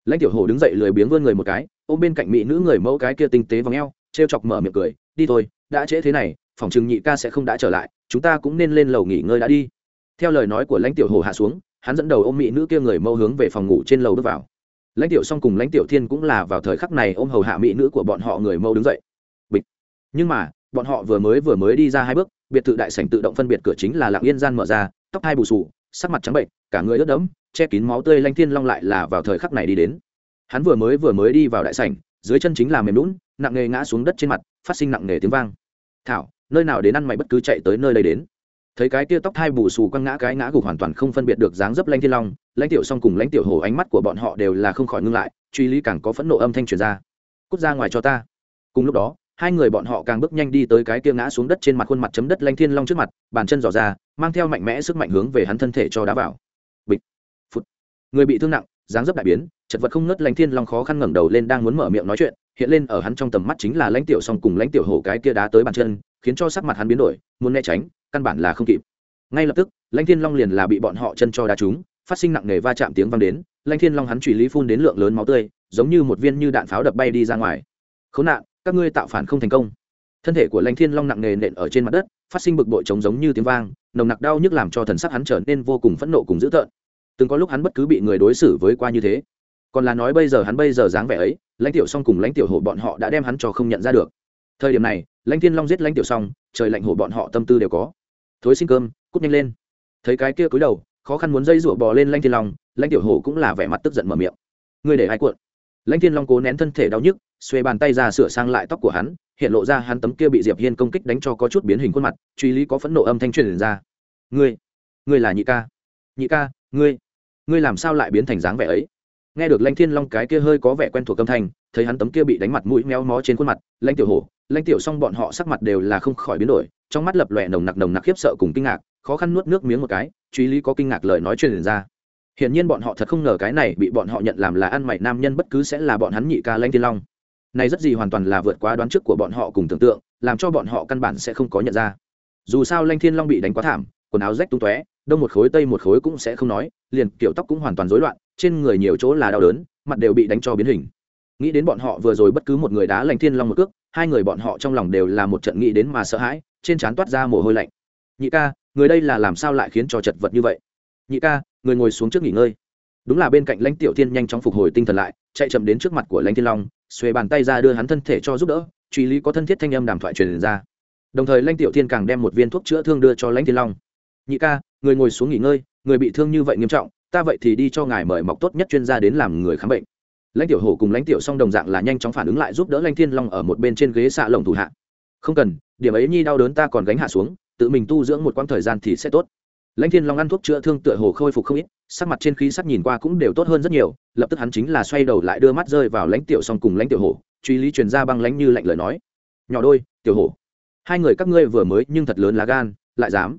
Lãnh tiểu hồ đứng dậy lười biếng vươn người một cái, ôm bên cạnh mỹ nữ người mẫu cái kia tinh tế v ò o chọc mở miệng cười, đi thôi, đã trễ thế này, phòng chừng nhị ca sẽ không đã trở lại, chúng ta cũng nên lên lầu nghỉ ngơi đã đi. Theo lời nói của lãnh tiểu hồ hạ xuống, hắn dẫn đầu ôm mỹ nữ kia người mẫu hướng về phòng ngủ trên lầu bước vào lãnh tiểu song cùng lãnh tiểu thiên cũng là vào thời khắc này ôm hầu hạ mỹ nữ của bọn họ người mâu đứng dậy. Bịch. Nhưng mà, bọn họ vừa mới vừa mới đi ra hai bước, biệt thự đại sảnh tự động phân biệt cửa chính là lạng yên gian mở ra, tóc hai bù sù sắc mặt trắng bệnh cả người ướt đẫm, che kín máu tươi lanh thiên long lại là vào thời khắc này đi đến. Hắn vừa mới vừa mới đi vào đại sảnh, dưới chân chính là mềm lún, nặng nghề ngã xuống đất trên mặt, phát sinh nặng nghề tiếng vang. Thảo, nơi nào đến ăn mày bất cứ chạy tới nơi đây đến? Thấy cái tia tóc hai bù xù quăng ngã cái ngã gục hoàn toàn không phân biệt được dáng dấp lanh thiên long, lãnh tiểu song cùng lãnh tiểu hồ ánh mắt của bọn họ đều là không khỏi ngưng lại, truy lý càng có phẫn nộ âm thanh truyền ra. Cút ra ngoài cho ta. Cùng lúc đó, hai người bọn họ càng bước nhanh đi tới cái kia ngã xuống đất trên mặt khuôn mặt chấm đất lanh thiên long trước mặt, bàn chân dò ra, mang theo mạnh mẽ sức mạnh hướng về hắn thân thể cho đá vào. Bịch phút người bị thương nặng, dáng dấp đại biến, chật vật không ngớt lanh thiên long khó khăn ngẩng đầu lên đang muốn mở miệng nói chuyện, hiện lên ở hắn trong tầm mắt chính là lãnh tiểu song cùng lãnh tiểu hổ cái kia đá tới bàn chân, khiến cho sắc mặt hắn biến đổi, muốn né tránh căn bản là không kịp. Ngay lập tức, lãnh thiên long liền là bị bọn họ chân cho đá trúng, phát sinh nặng nề va chạm tiếng vang đến, lãnh thiên long hắn truy lý phun đến lượng lớn máu tươi, giống như một viên như đạn pháo đập bay đi ra ngoài. Khốn nạn, các ngươi tạo phản không thành công. Thân thể của lãnh thiên long nặng nề nện ở trên mặt đất, phát sinh bực bội trống giống như tiếng vang, nồng nặc đau nhức làm cho thần sắc hắn trở nên vô cùng phẫn nộ cùng dữ tợn. Từng có lúc hắn bất cứ bị người đối xử với qua như thế. Còn là nói bây giờ hắn bây giờ dáng vẻ ấy, lãnh tiểu song cùng lãnh tiểu hổ bọn họ đã đem hắn cho không nhận ra được. Thời điểm này, lãnh thiên long giết lãnh tiểu song, trời lạnh hổ bọn họ tâm tư đều có thối xin cơm, cút nhanh lên. Thấy cái kia cúi đầu, khó khăn muốn dây rủa bò lên lanh thiên long, lanh tiểu hổ cũng là vẻ mặt tức giận mở miệng. Ngươi để ai cuộn? Lãnh thiên long cố nén thân thể đau nhức, xuê bàn tay ra sửa sang lại tóc của hắn, hiện lộ ra hắn tấm kia bị diệp hiên công kích đánh cho có chút biến hình khuôn mặt, truy lý có phẫn nộ âm thanh truyền ra. Ngươi ngươi là nhị ca. Nhị ca, ngươi ngươi làm sao lại biến thành dáng vẻ ấy? Nghe được lãnh thiên long cái kia hơi có vẻ quen thuộc âm thanh, thấy hắn tấm kia bị đánh mặt mũi méo mó trên khuôn mặt, lãnh tiểu hổ, lãnh tiểu xong bọn họ sắc mặt đều là không khỏi biến đổi, trong mắt lập lòe nồng nặc nồng nặc khiếp sợ cùng kinh ngạc, khó khăn nuốt nước miếng một cái, truy lý có kinh ngạc lời nói truyền ra. Hiển nhiên bọn họ thật không ngờ cái này bị bọn họ nhận làm là ăn mày nam nhân bất cứ sẽ là bọn hắn nhị ca lãnh thiên long. Này rất gì hoàn toàn là vượt quá đoán trước của bọn họ cùng tưởng tượng, làm cho bọn họ căn bản sẽ không có nhận ra. Dù sao lãnh thiên long bị đánh quá thảm, quần áo rách tung tóe đông một khối, tây một khối cũng sẽ không nói, liền kiểu tóc cũng hoàn toàn rối loạn, trên người nhiều chỗ là đau đớn, mặt đều bị đánh cho biến hình. Nghĩ đến bọn họ vừa rồi bất cứ một người đá lãnh thiên long một cước, hai người bọn họ trong lòng đều là một trận nghĩ đến mà sợ hãi, trên trán toát ra mồ hôi lạnh. Nhị ca, người đây là làm sao lại khiến cho chật vật như vậy? Nhị ca, người ngồi xuống trước nghỉ ngơi. Đúng là bên cạnh lãnh tiểu thiên nhanh chóng phục hồi tinh thần lại, chạy chậm đến trước mặt của lãnh thiên long, xuề bàn tay ra đưa hắn thân thể cho giúp đỡ, truy lý có thân thiết thanh âm đàm thoại truyền ra. Đồng thời lãnh tiểu thiên càng đem một viên thuốc chữa thương đưa cho lãnh thiên long nhị ca, người ngồi xuống nghỉ ngơi, người bị thương như vậy nghiêm trọng, ta vậy thì đi cho ngài mời mọc tốt nhất chuyên gia đến làm người khám bệnh. Lãnh tiểu hổ cùng lãnh tiểu song đồng dạng là nhanh chóng phản ứng lại giúp đỡ lãnh thiên long ở một bên trên ghế xạ lồng thủ hạ. Không cần, điểm ấy nhi đau đớn ta còn gánh hạ xuống, tự mình tu dưỡng một quãng thời gian thì sẽ tốt. Lãnh thiên long ăn thuốc chữa thương tựa hồ khôi phục không ít, sắc mặt trên khí sắc nhìn qua cũng đều tốt hơn rất nhiều, lập tức hắn chính là xoay đầu lại đưa mắt rơi vào lãnh tiểu song cùng lãnh tiểu hổ, truy lý truyền ra băng lãnh như lạnh lời nói. Nhỏ đôi, tiểu hổ, hai người các ngươi vừa mới nhưng thật lớn lá gan, lại dám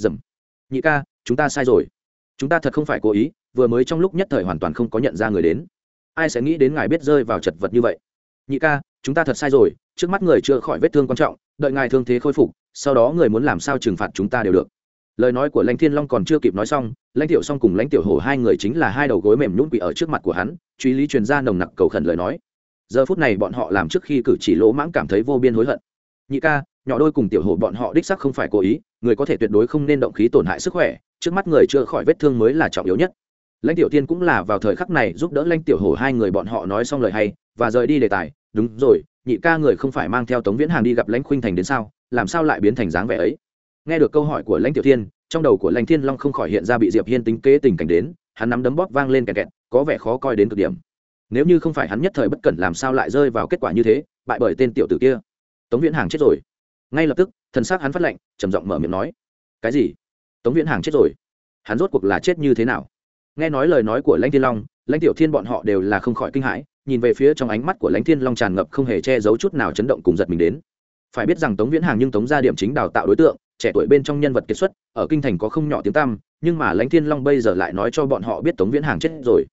dầm. Nhị ca, chúng ta sai rồi. Chúng ta thật không phải cố ý, vừa mới trong lúc nhất thời hoàn toàn không có nhận ra người đến. Ai sẽ nghĩ đến ngài biết rơi vào chật vật như vậy? Nhị ca, chúng ta thật sai rồi, trước mắt người chưa khỏi vết thương quan trọng, đợi ngài thương thế khôi phục, sau đó người muốn làm sao trừng phạt chúng ta đều được. Lời nói của lãnh thiên long còn chưa kịp nói xong, lãnh tiểu Song cùng lãnh tiểu hổ hai người chính là hai đầu gối mềm nhún quỵ ở trước mặt của hắn, truy lý truyền ra nồng nặc cầu khẩn lời nói. Giờ phút này bọn họ làm trước khi cử chỉ lỗ mãng cảm thấy vô biên hối hận. Nhị ca, nhỏ đôi cùng tiểu hổ bọn họ đích sắc không phải cố ý người có thể tuyệt đối không nên động khí tổn hại sức khỏe, trước mắt người chưa khỏi vết thương mới là trọng yếu nhất. Lãnh tiểu tiên cũng là vào thời khắc này giúp đỡ lãnh tiểu hổ hai người bọn họ nói xong lời hay, và rời đi đề tài. Đúng rồi, nhị ca người không phải mang theo tống viễn hàng đi gặp lãnh khuynh thành đến sao? Làm sao lại biến thành dáng vẻ ấy? Nghe được câu hỏi của lãnh tiểu thiên, trong đầu của lãnh thiên long không khỏi hiện ra bị diệp hiên tính kế tình cảnh đến, hắn nắm đấm bóp vang lên kẹt kẹt, có vẻ khó coi đến cực điểm. Nếu như không phải hắn nhất thời bất cẩn làm sao lại rơi vào kết quả như thế, bại bởi tên tiểu tử kia. Tống viễn hàng chết rồi ngay lập tức, thần xác hắn phát lệnh trầm giọng mở miệng nói, cái gì? Tống viễn hàng chết rồi? Hắn rốt cuộc là chết như thế nào? Nghe nói lời nói của lãnh thiên long, lãnh tiểu thiên bọn họ đều là không khỏi kinh hãi, nhìn về phía trong ánh mắt của lãnh thiên long tràn ngập không hề che giấu chút nào chấn động cùng giật mình đến. Phải biết rằng tống viễn hàng nhưng tống gia điểm chính đào tạo đối tượng, trẻ tuổi bên trong nhân vật kiệt xuất, ở kinh thành có không nhỏ tiếng tăm, nhưng mà lãnh thiên long bây giờ lại nói cho bọn họ biết tống viễn hàng chết rồi.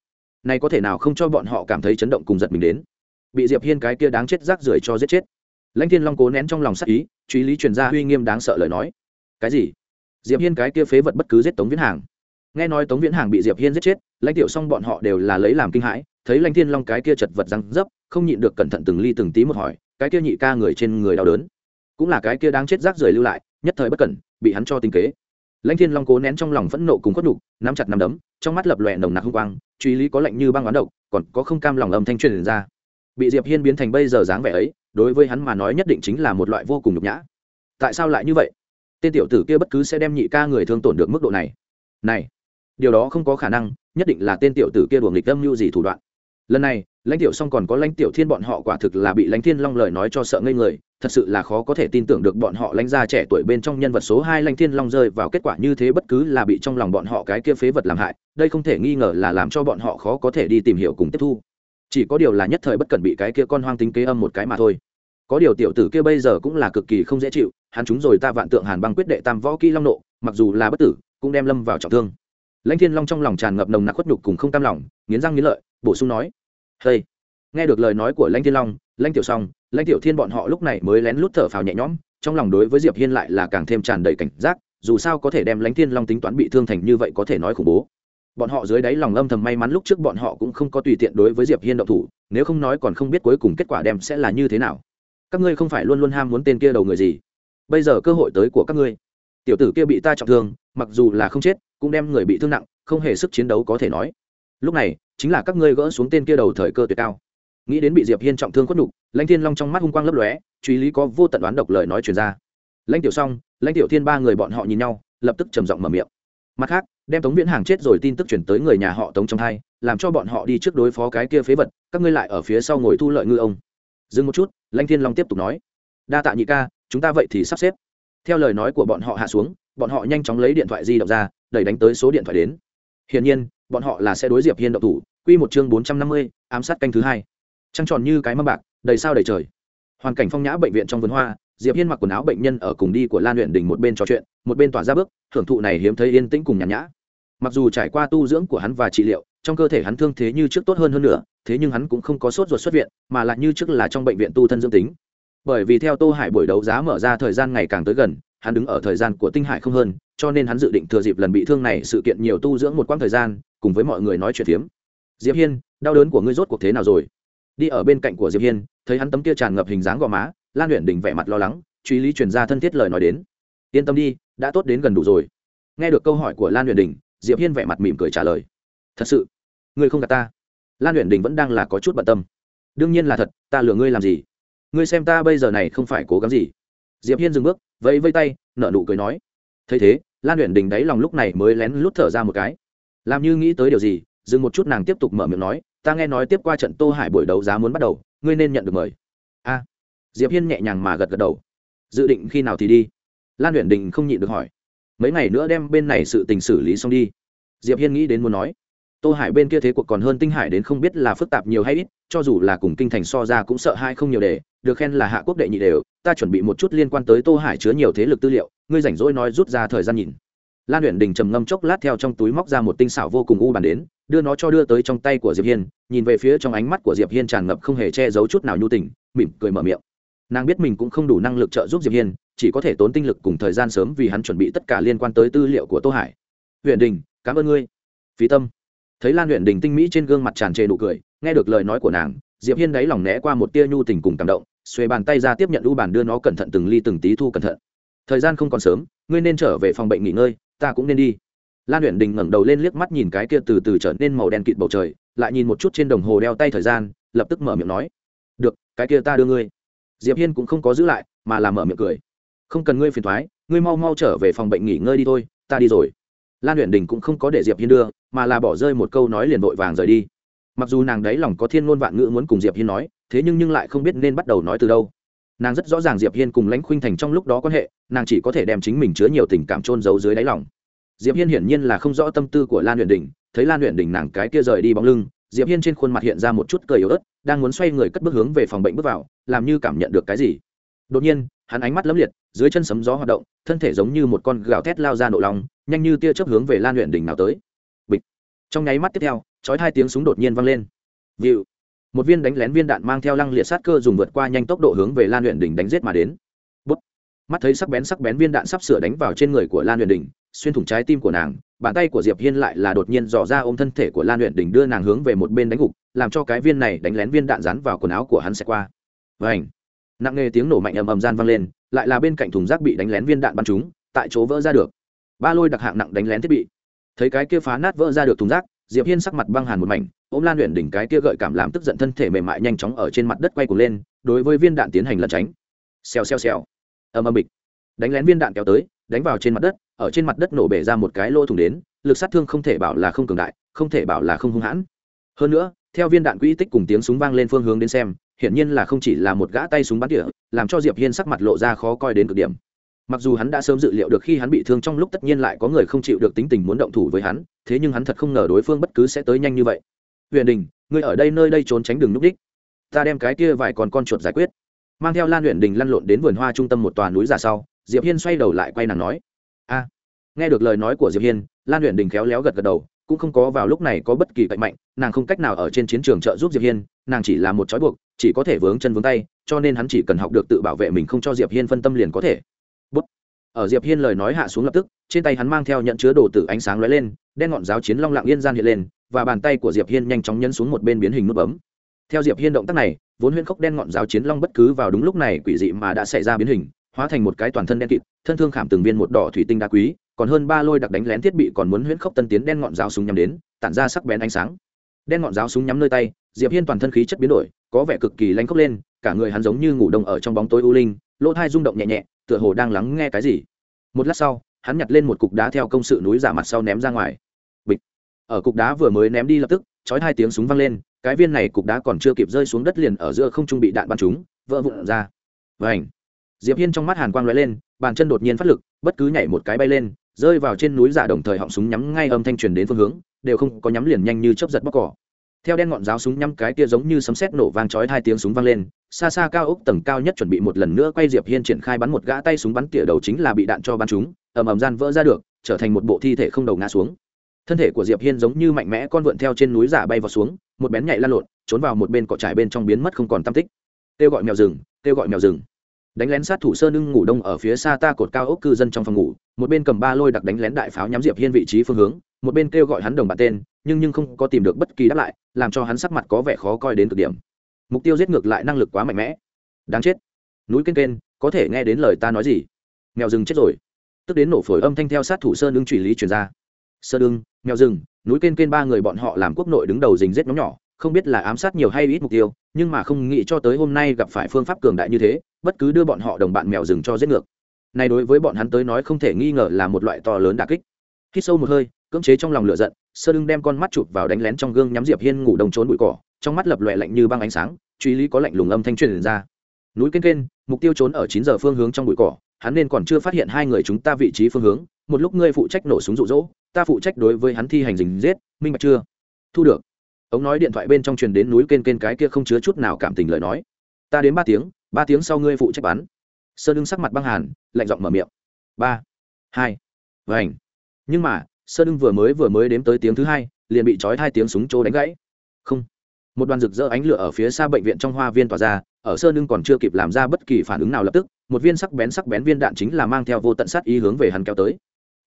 Này có thể nào không cho bọn họ cảm thấy chấn động cùng giật mình đến? Bị diệp hiên cái kia đáng chết rác rưởi cho giết chết lãnh thiên long cố nén trong lòng sắc ý, truy lý truyền ra uy nghiêm đáng sợ lời nói. Cái gì? Diệp hiên cái kia phế vật bất cứ giết tống viễn hàng. Nghe nói tống viễn hàng bị diệp hiên giết chết, lãnh tiểu xong bọn họ đều là lấy làm kinh hãi, thấy lãnh thiên long cái kia chật vật răng dấp, không nhịn được cẩn thận từng ly từng tí một hỏi, cái kia nhị ca người trên người đau đớn, cũng là cái kia đáng chết rác rưởi lưu lại, nhất thời bất cẩn, bị hắn cho tinh kế. Lãnh thiên long cố nén trong lòng phẫn nộ cùng khuất nhục, nắm chặt nắm đấm, trong mắt lập lòe nồng nặc hung quang, truy lý có lạnh như băng oán độc, còn có không cam lòng âm thanh truyền ra. Bị diệp hiên biến thành bây giờ dáng vẻ ấy đối với hắn mà nói nhất định chính là một loại vô cùng nhục nhã. Tại sao lại như vậy? Tên tiểu tử kia bất cứ sẽ đem nhị ca người thương tổn được mức độ này. Này, điều đó không có khả năng, nhất định là tên tiểu tử kia đuồng nghịch âm mưu gì thủ đoạn. Lần này, lãnh tiểu xong còn có lãnh tiểu thiên bọn họ quả thực là bị lãnh thiên long lời nói cho sợ ngây người, thật sự là khó có thể tin tưởng được bọn họ lãnh gia trẻ tuổi bên trong nhân vật số hai lãnh thiên long rơi vào kết quả như thế bất cứ là bị trong lòng bọn họ cái kia phế vật làm hại, đây không thể nghi ngờ là làm cho bọn họ khó có thể đi tìm hiểu cùng tiếp thu. Chỉ có điều là nhất thời bất cần bị cái kia con hoang tính kế âm một cái mà thôi có điều tiểu tử kia bây giờ cũng là cực kỳ không dễ chịu, hắn chúng rồi ta vạn tượng hàn băng quyết đệ tam võ kỹ long nộ, mặc dù là bất tử, cũng đem lâm vào trọng thương. Lãnh thiên long trong lòng tràn ngập nồng nặc khuất nhục cùng không tam lòng, nghiến răng nghiến lợi, bổ sung nói, hey. nghe được lời nói của lãnh thiên long, lãnh tiểu song, lãnh tiểu thiên bọn họ lúc này mới lén lút thở phào nhẹ nhõm, trong lòng đối với diệp hiên lại là càng thêm tràn đầy cảnh giác, dù sao có thể đem lãnh thiên long tính toán bị thương thành như vậy có thể nói khủng bố. Bọn họ dưới đáy lòng âm thầm may mắn lúc trước bọn họ cũng không có tùy tiện đối với diệp hiên động thủ, nếu không nói còn không biết cuối cùng kết quả đem sẽ là như thế nào các ngươi không phải luôn luôn ham muốn tên kia đầu người gì. Bây giờ cơ hội tới của các ngươi. Tiểu tử kia bị ta trọng thương, mặc dù là không chết, cũng đem người bị thương nặng, không hề sức chiến đấu có thể nói. Lúc này, chính là các ngươi gỡ xuống tên kia đầu thời cơ tuyệt cao. Nghĩ đến bị diệp hiên trọng thương khuất nhục, lãnh thiên long trong mắt hung quang lấp lóe, truy lý có vô tận đoán độc lời nói truyền ra. Lãnh tiểu xong lãnh tiểu thiên ba người bọn họ nhìn nhau, lập tức trầm giọng mở miệng. Mặt khác, đem tống viễn hàng chết rồi tin tức chuyển tới người nhà họ tống trong hai, làm cho bọn họ đi trước đối phó cái kia phế vật, các ngươi lại ở phía sau ngồi thu lợi ngư ông dừng một chút lãnh thiên long tiếp tục nói đa tạ nhị ca chúng ta vậy thì sắp xếp. Theo lời nói của bọn họ hạ xuống bọn họ nhanh chóng lấy điện thoại di động ra đẩy đánh tới số điện thoại đến. Hiển nhiên bọn họ là sẽ đối diệp hiên động thủ. Quy một chương bốn trăm năm mươi, ám sát canh thứ hai. Trăng tròn như cái mâm bạc đầy sao đầy trời. Hoàn cảnh phong nhã bệnh viện trong vườn hoa diệp hiên mặc quần áo bệnh nhân ở cùng đi của lan luyện đình một bên trò chuyện một bên tỏa ra bước thưởng thụ này hiếm thấy yên tĩnh cùng nhàn nhã. Mặc dù trải qua tu dưỡng của hắn và trị liệu trong cơ thể hắn thương thế như trước tốt hơn hơn nữa thế nhưng hắn cũng không có sốt ruột xuất viện, mà lại như trước là trong bệnh viện tu thân dương tính. Bởi vì theo tô hải buổi đấu giá mở ra thời gian ngày càng tới gần, hắn đứng ở thời gian của tinh hải không hơn, cho nên hắn dự định thừa dịp lần bị thương này sự kiện nhiều tu dưỡng một quãng thời gian, cùng với mọi người nói chuyện phiếm. Diệp hiên, đau đớn của ngươi rốt cuộc thế nào rồi? Đi ở bên cạnh của diệp hiên, thấy hắn tấm kia tràn ngập hình dáng gò má, lan luyện đỉnh vẻ mặt lo lắng, truy lý truyền ra thân thiết lời nói đến. Yên tâm đi, đã tốt đến gần đủ rồi. Nghe được câu hỏi của lan luyện đỉnh diệp hiên vẻ mặt mỉm cười trả lời. Thật sự, ngươi không gạt ta lan luyện đình vẫn đang là có chút bận tâm. Đương nhiên là thật, ta lừa ngươi làm gì? Ngươi xem ta bây giờ này không phải cố gắng gì. Diệp hiên dừng bước, vẫy vây tay, nở nụ cười nói. Thấy thế, lan luyện đình đáy lòng lúc này mới lén lút thở ra một cái. Làm như nghĩ tới điều gì, dừng một chút nàng tiếp tục mở miệng nói, ta nghe nói tiếp qua trận tô hải buổi đấu giá muốn bắt đầu, ngươi nên nhận được mời. A. Diệp hiên nhẹ nhàng mà gật gật đầu. Dự định khi nào thì đi? Lan luyện đình không nhịn được hỏi. Mấy ngày nữa đem bên này sự tình xử lý xong đi. Diệp hiên nghĩ đến muốn nói tô hải bên kia thế cuộc còn hơn tinh hải đến không biết là phức tạp nhiều hay ít, cho dù là cùng kinh thành so ra cũng sợ hai không nhiều đề được khen là hạ quốc đệ nhị đều, ta chuẩn bị một chút liên quan tới tô hải chứa nhiều thế lực tư liệu, ngươi rảnh rỗi nói rút ra thời gian nhìn. Lan luyện đình trầm ngâm chốc lát theo trong túi móc ra một tinh xảo vô cùng u bàn đến, đưa nó cho đưa tới trong tay của diệp hiên, nhìn về phía trong ánh mắt của diệp hiên tràn ngập không hề che giấu chút nào nhu tình, mỉm cười mở miệng. Nàng biết mình cũng không đủ năng lực trợ giúp diệp hiên, chỉ có thể tốn tinh lực cùng thời gian sớm vì hắn chuẩn bị tất cả liên quan tới tư liệu của tô hải. Huyện đình, cảm ơn ngươi. Phí tâm thấy lan luyện đình tinh mỹ trên gương mặt tràn trề nụ cười, nghe được lời nói của nàng, diệp hiên đáy lòng né qua một tia nhu tình cùng cảm động, xuề bàn tay ra tiếp nhận u bàn đưa nó cẩn thận từng ly từng tí thu cẩn thận. Thời gian không còn sớm, ngươi nên trở về phòng bệnh nghỉ ngơi, ta cũng nên đi. Lan luyện đình ngẩng đầu lên liếc mắt nhìn cái kia từ từ trở nên màu đen kịt bầu trời, lại nhìn một chút trên đồng hồ đeo tay thời gian, lập tức mở miệng nói, được, cái kia ta đưa ngươi. Diệp hiên cũng không có giữ lại, mà là mở miệng cười. Không cần ngươi phiền thoái, ngươi mau mau trở về phòng bệnh nghỉ ngơi đi thôi, ta đi rồi lan luyện đình cũng không có để diệp hiên đưa, mà là bỏ rơi một câu nói liền vội vàng rời đi. Mặc dù nàng đấy lòng có thiên ngôn vạn ngữ muốn cùng diệp hiên nói, thế nhưng nhưng lại không biết nên bắt đầu nói từ đâu. Nàng rất rõ ràng diệp hiên cùng lãnh khuynh thành trong lúc đó quan hệ, nàng chỉ có thể đem chính mình chứa nhiều tình cảm trôn giấu dưới đáy lòng. Diệp hiên hiển nhiên là không rõ tâm tư của lan luyện đình, thấy lan luyện đình nàng cái kia rời đi bóng lưng, diệp hiên trên khuôn mặt hiện ra một chút cười yếu ớt, đang muốn xoay người cất bước hướng về phòng bệnh bước vào, làm như cảm nhận được cái gì. Đột nhiên, hắn ánh mắt lấm liệt dưới chân sấm gió hoạt động, thân thể giống như một con gào thét lao ra nộ lòng, nhanh như tia chớp hướng về lan luyện đỉnh nào tới. Bịch. Trong nháy mắt tiếp theo, chói hai tiếng súng đột nhiên vang lên. Vịu. Một viên đánh lén viên đạn mang theo lăng liệt sát cơ dùng vượt qua nhanh tốc độ hướng về lan luyện đỉnh đánh giết mà đến. Bút. mắt thấy sắc bén sắc bén viên đạn sắp sửa đánh vào trên người của lan luyện đỉnh xuyên thủng trái tim của nàng, bàn tay của diệp hiên lại là đột nhiên dò ra ôm thân thể của lan luyện đỉnh đưa nàng hướng về một bên đánh gục, làm cho cái viên này đánh lén viên đạn rán vào quần áo của hắn sẽ qua. Vảnh nặng nghe tiếng nổ mạnh ầm ầm gian vang lên lại là bên cạnh thùng rác bị đánh lén viên đạn bắn trúng tại chỗ vỡ ra được. Ba lôi đặc hạng nặng đánh lén thiết bị. Thấy cái kia phá nát vỡ ra được thùng rác, diệp hiên sắc mặt băng hàn một mảnh, ôm lan luyện đỉnh cái kia gợi cảm làm tức giận thân thể mềm mại nhanh chóng ở trên mặt đất quay cuồng lên, đối với viên đạn tiến hành lẩn tránh. Xèo xèo xèo. Ầm ầm bịch. Đánh lén viên đạn kéo tới, đánh vào trên mặt đất, ở trên mặt đất nổ bể ra một cái lỗ thủng đến, lực sát thương không thể bảo là không cường đại, không thể bảo là không hung hãn. Hơn nữa, theo viên đạn quỹ tích cùng tiếng súng vang lên phương hướng đến xem hiển nhiên là không chỉ là một gã tay súng bắn tỉa, làm cho diệp hiên sắc mặt lộ ra khó coi đến cực điểm. Mặc dù hắn đã sớm dự liệu được khi hắn bị thương trong lúc tất nhiên lại có người không chịu được tính tình muốn động thủ với hắn, thế nhưng hắn thật không ngờ đối phương bất cứ sẽ tới nhanh như vậy. Huyền đình, ngươi ở đây nơi đây trốn tránh đường núp đích. Ta đem cái kia vài con con chuột giải quyết. Mang theo lan huyền đình lăn lộn đến vườn hoa trung tâm một tòa núi ra sau, diệp hiên xoay đầu lại quay nàng nói. A. Nghe được lời nói của diệp hiên, lan huyền đình khéo léo gật gật đầu cũng không có vào lúc này có bất kỳ cạnh mạnh, nàng không cách nào ở trên chiến trường trợ giúp diệp hiên, nàng chỉ là một trói buộc, chỉ có thể vướng chân vướng tay, cho nên hắn chỉ cần học được tự bảo vệ mình không cho diệp hiên phân tâm liền có thể Bút. ở diệp hiên lời nói hạ xuống lập tức, trên tay hắn mang theo nhận chứa đồ tử ánh sáng lóe lên, đen ngọn giáo chiến long lặng yên gian hiện lên, và bàn tay của diệp hiên nhanh chóng nhấn xuống một bên biến hình nút bấm theo diệp hiên động tác này, vốn huyễn khốc đen ngọn giáo chiến long bất cứ vào đúng lúc này quỷ dị mà đã xảy ra biến hình, hóa thành một cái toàn thân đen kịt, thân thương khảm từng viên một đỏ thủy tinh đá quý còn hơn ba lôi đặc đánh lén thiết bị còn muốn huyễn khốc tân tiến đen ngọn giáo súng nhắm đến, tản ra sắc bén ánh sáng. Đen ngọn giáo súng nhắm nơi tay, diệp hiên toàn thân khí chất biến đổi, có vẻ cực kỳ lanh khốc lên, cả người hắn giống như ngủ đông ở trong bóng tối u linh, lỗ thai rung động nhẹ nhẹ, tựa hồ đang lắng nghe cái gì. Một lát sau, hắn nhặt lên một cục đá theo công sự núi giả mặt sau ném ra ngoài. Bịch. Ở cục đá vừa mới ném đi lập tức, chói hai tiếng súng vang lên, cái viên này cục đá còn chưa kịp rơi xuống đất liền ở giữa không trung bị đạn bắn trúng, vỡ vụn ra. Vảnh diệp hiên trong mắt hàn quang lóe lên, bàn chân đột nhiên phát lực, bất cứ nhảy một cái bay lên rơi vào trên núi giả đồng thời họng súng nhắm ngay âm thanh truyền đến phương hướng, đều không có nhắm liền nhanh như chớp giật bóc cỏ. Theo đen ngọn giáo súng nhắm cái kia giống như sấm sét nổ vang chói hai tiếng súng vang lên, xa xa cao ốc tầng cao nhất chuẩn bị một lần nữa quay diệp hiên triển khai bắn một gã tay súng bắn tỉa đầu chính là bị đạn cho bắn trúng, ầm ầm gian vỡ ra được, trở thành một bộ thi thể không đầu ngã xuống. Thân thể của diệp hiên giống như mạnh mẽ con vượn theo trên núi giả bay vào xuống, một bén nhảy lan lộn, trốn vào một bên cỏ trải bên trong biến mất không còn tâm tích. Kêu gọi mèo rừng, kêu gọi mèo rừng đánh lén sát thủ sơn ưng ngủ đông ở phía xa ta cột cao ốc cư dân trong phòng ngủ, một bên cầm ba lôi đặc đánh lén đại pháo nhắm diệp hiên vị trí phương hướng, một bên kêu gọi hắn đồng bạn tên, nhưng nhưng không có tìm được bất kỳ đáp lại, làm cho hắn sắc mặt có vẻ khó coi đến cực điểm. Mục tiêu giết ngược lại năng lực quá mạnh mẽ. Đáng chết. Núi kênh kênh, có thể nghe đến lời ta nói gì? Mèo rừng chết rồi. Tức đến nổ phổi âm thanh theo sát thủ sơn ưng truy lý truyền ra. Sơn ưng, mèo rừng, núi kênh kênh ba người bọn họ làm quốc nội đứng đầu dình giết nhóm nhỏ không biết là ám sát nhiều hay ít mục tiêu, nhưng mà không nghĩ cho tới hôm nay gặp phải phương pháp cường đại như thế, bất cứ đưa bọn họ đồng bạn mèo rừng cho giết ngược. Này đối với bọn hắn tới nói không thể nghi ngờ là một loại to lớn đà kích. Khi sâu một hơi, cưỡng chế trong lòng lửa giận, sơ đưng đem con mắt chụp vào đánh lén trong gương nhắm diệp hiên ngủ đồng trốn bụi cỏ, trong mắt lập lòe lạnh như băng ánh sáng, truy lý có lạnh lùng âm thanh truyền ra. Núi kênh kênh, mục tiêu trốn ở chín giờ phương hướng trong bụi cỏ, hắn nên còn chưa phát hiện hai người chúng ta vị trí phương hướng, một lúc ngươi phụ trách nổ súng rụ rỗ ta phụ trách đối với hắn thi hành dình giết, minh bạch chưa? Thu được ông nói điện thoại bên trong truyền đến núi kên kên cái kia không chứa chút nào cảm tình lời nói. Ta đến ba tiếng ba tiếng sau ngươi phụ trách bắn. Sơn đương sắc mặt băng hàn, lạnh giọng mở miệng. Ba, hai vảnh nhưng mà, sơn đương vừa mới vừa mới đếm tới tiếng thứ hai, liền bị trói hai tiếng súng trô đánh gãy. Không. Một đoàn rực rỡ ánh lửa ở phía xa bệnh viện trong hoa viên tỏa ra, ở sơn đương còn chưa kịp làm ra bất kỳ phản ứng nào lập tức, một viên sắc bén sắc bén viên đạn chính là mang theo vô tận sát ý hướng về hắn kéo tới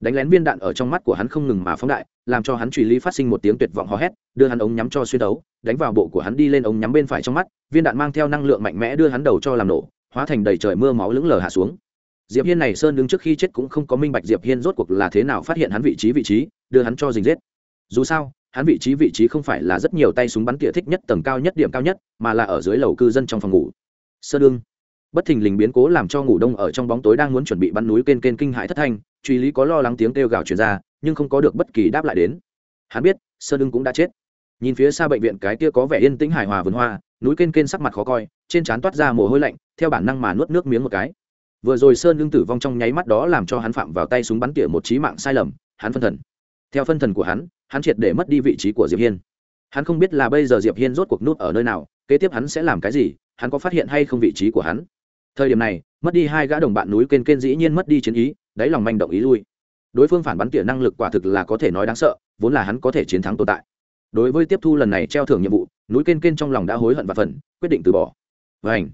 đánh lén viên đạn ở trong mắt của hắn không ngừng mà phóng đại, làm cho hắn truy lý phát sinh một tiếng tuyệt vọng hò hét, đưa hắn ống nhắm cho xuyên đấu, đánh vào bộ của hắn đi lên ống nhắm bên phải trong mắt, viên đạn mang theo năng lượng mạnh mẽ đưa hắn đầu cho làm nổ, hóa thành đầy trời mưa máu lững lờ hạ xuống. Diệp hiên này sơn đứng trước khi chết cũng không có minh bạch diệp hiên rốt cuộc là thế nào phát hiện hắn vị trí vị trí, đưa hắn cho dình giết dù sao, hắn vị trí vị trí không phải là rất nhiều tay súng bắn tỉa thích nhất, tầng cao nhất, điểm cao nhất, mà là ở dưới lầu cư dân trong phòng ngủ. Sơn đương bất thình lình biến cố làm cho ngủ đông ở trong bóng tối đang muốn chuẩn bị bắn núi kên kên kinh hãi thất thanh, truy lý có lo lắng tiếng kêu gào truyền ra, nhưng không có được bất kỳ đáp lại đến. Hắn biết sơn đưng cũng đã chết. Nhìn phía xa bệnh viện cái kia có vẻ yên tĩnh hài hòa vườn hoa, núi kên kên sắc mặt khó coi, trên trán toát ra mồ hôi lạnh, theo bản năng mà nuốt nước miếng một cái. Vừa rồi sơn lương tử vong trong nháy mắt đó làm cho hắn phạm vào tay súng bắn tỉa một trí mạng sai lầm, hắn phân thần. Theo phân thần của hắn hắn triệt để mất đi vị trí của diệp hiên. Hắn không biết là bây giờ diệp hiên rốt cuộc nút ở nơi nào, kế tiếp hắn sẽ làm cái gì, hắn có phát hiện hay không vị trí của hắn? Thời điểm này, mất đi hai gã đồng bạn núi kên kên dĩ nhiên mất đi chiến ý, đáy lòng manh động ý lui. Đối phương phản bắn tỉa năng lực quả thực là có thể nói đáng sợ, vốn là hắn có thể chiến thắng tồn tại. Đối với tiếp thu lần này treo thưởng nhiệm vụ, núi kên kên trong lòng đã hối hận và phần quyết định từ bỏ. Vảnh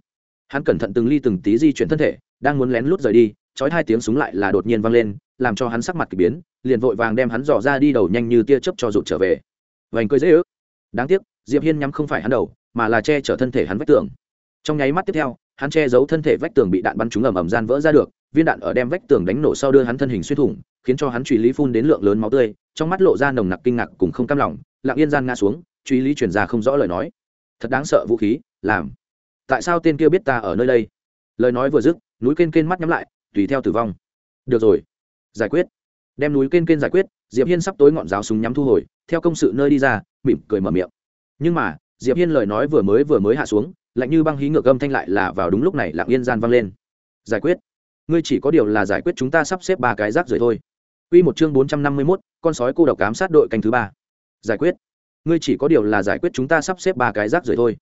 hắn cẩn thận từng ly từng tí di chuyển thân thể, đang muốn lén lút rời đi trói hai tiếng súng lại là đột nhiên vang lên, làm cho hắn sắc mặt kỳ biến, liền vội vàng đem hắn dò ra đi đầu nhanh như tia chớp cho rụt trở về. Vành cười dễ ước. Đáng tiếc, diệp hiên nhắm không phải hắn đầu, mà là che chở thân thể hắn vách tường. Trong nháy mắt tiếp theo hắn che giấu thân thể vách tường bị đạn bắn trúng ầm ầm gian vỡ ra được, viên đạn ở đem vách tường đánh nổ sau đưa hắn thân hình xuyên thủng, khiến cho hắn truy lý phun đến lượng lớn máu tươi, trong mắt lộ ra nồng nặc kinh ngạc cùng không cam lòng, lặng yên gian ngã xuống, truy lý chuyển ra không rõ lời nói. Thật đáng sợ vũ khí, làm. Tại sao tên kia biết ta ở nơi đây? Lời nói vừa dứt, núi kên kên mắt nhắm lại, tùy theo tử vong. Được rồi. Giải quyết. Đem núi kên kên giải quyết, diệp hiên sắp tối ngọn giáo súng nhắm thu hồi, theo công sự nơi đi ra, mỉm cười mở miệng. Nhưng mà, diệp hiên lời nói vừa mới vừa mới hạ xuống lạnh như băng hí ngược âm thanh lại là vào đúng lúc này lặng yên gian vang lên giải quyết ngươi chỉ có điều là giải quyết chúng ta sắp xếp ba cái rác rưởi thôi Quy một chương 451, con sói cô độc ám sát đội canh thứ ba. Giải quyết. Ngươi chỉ có điều là giải quyết chúng ta sắp xếp ba cái rác rưởi thôi.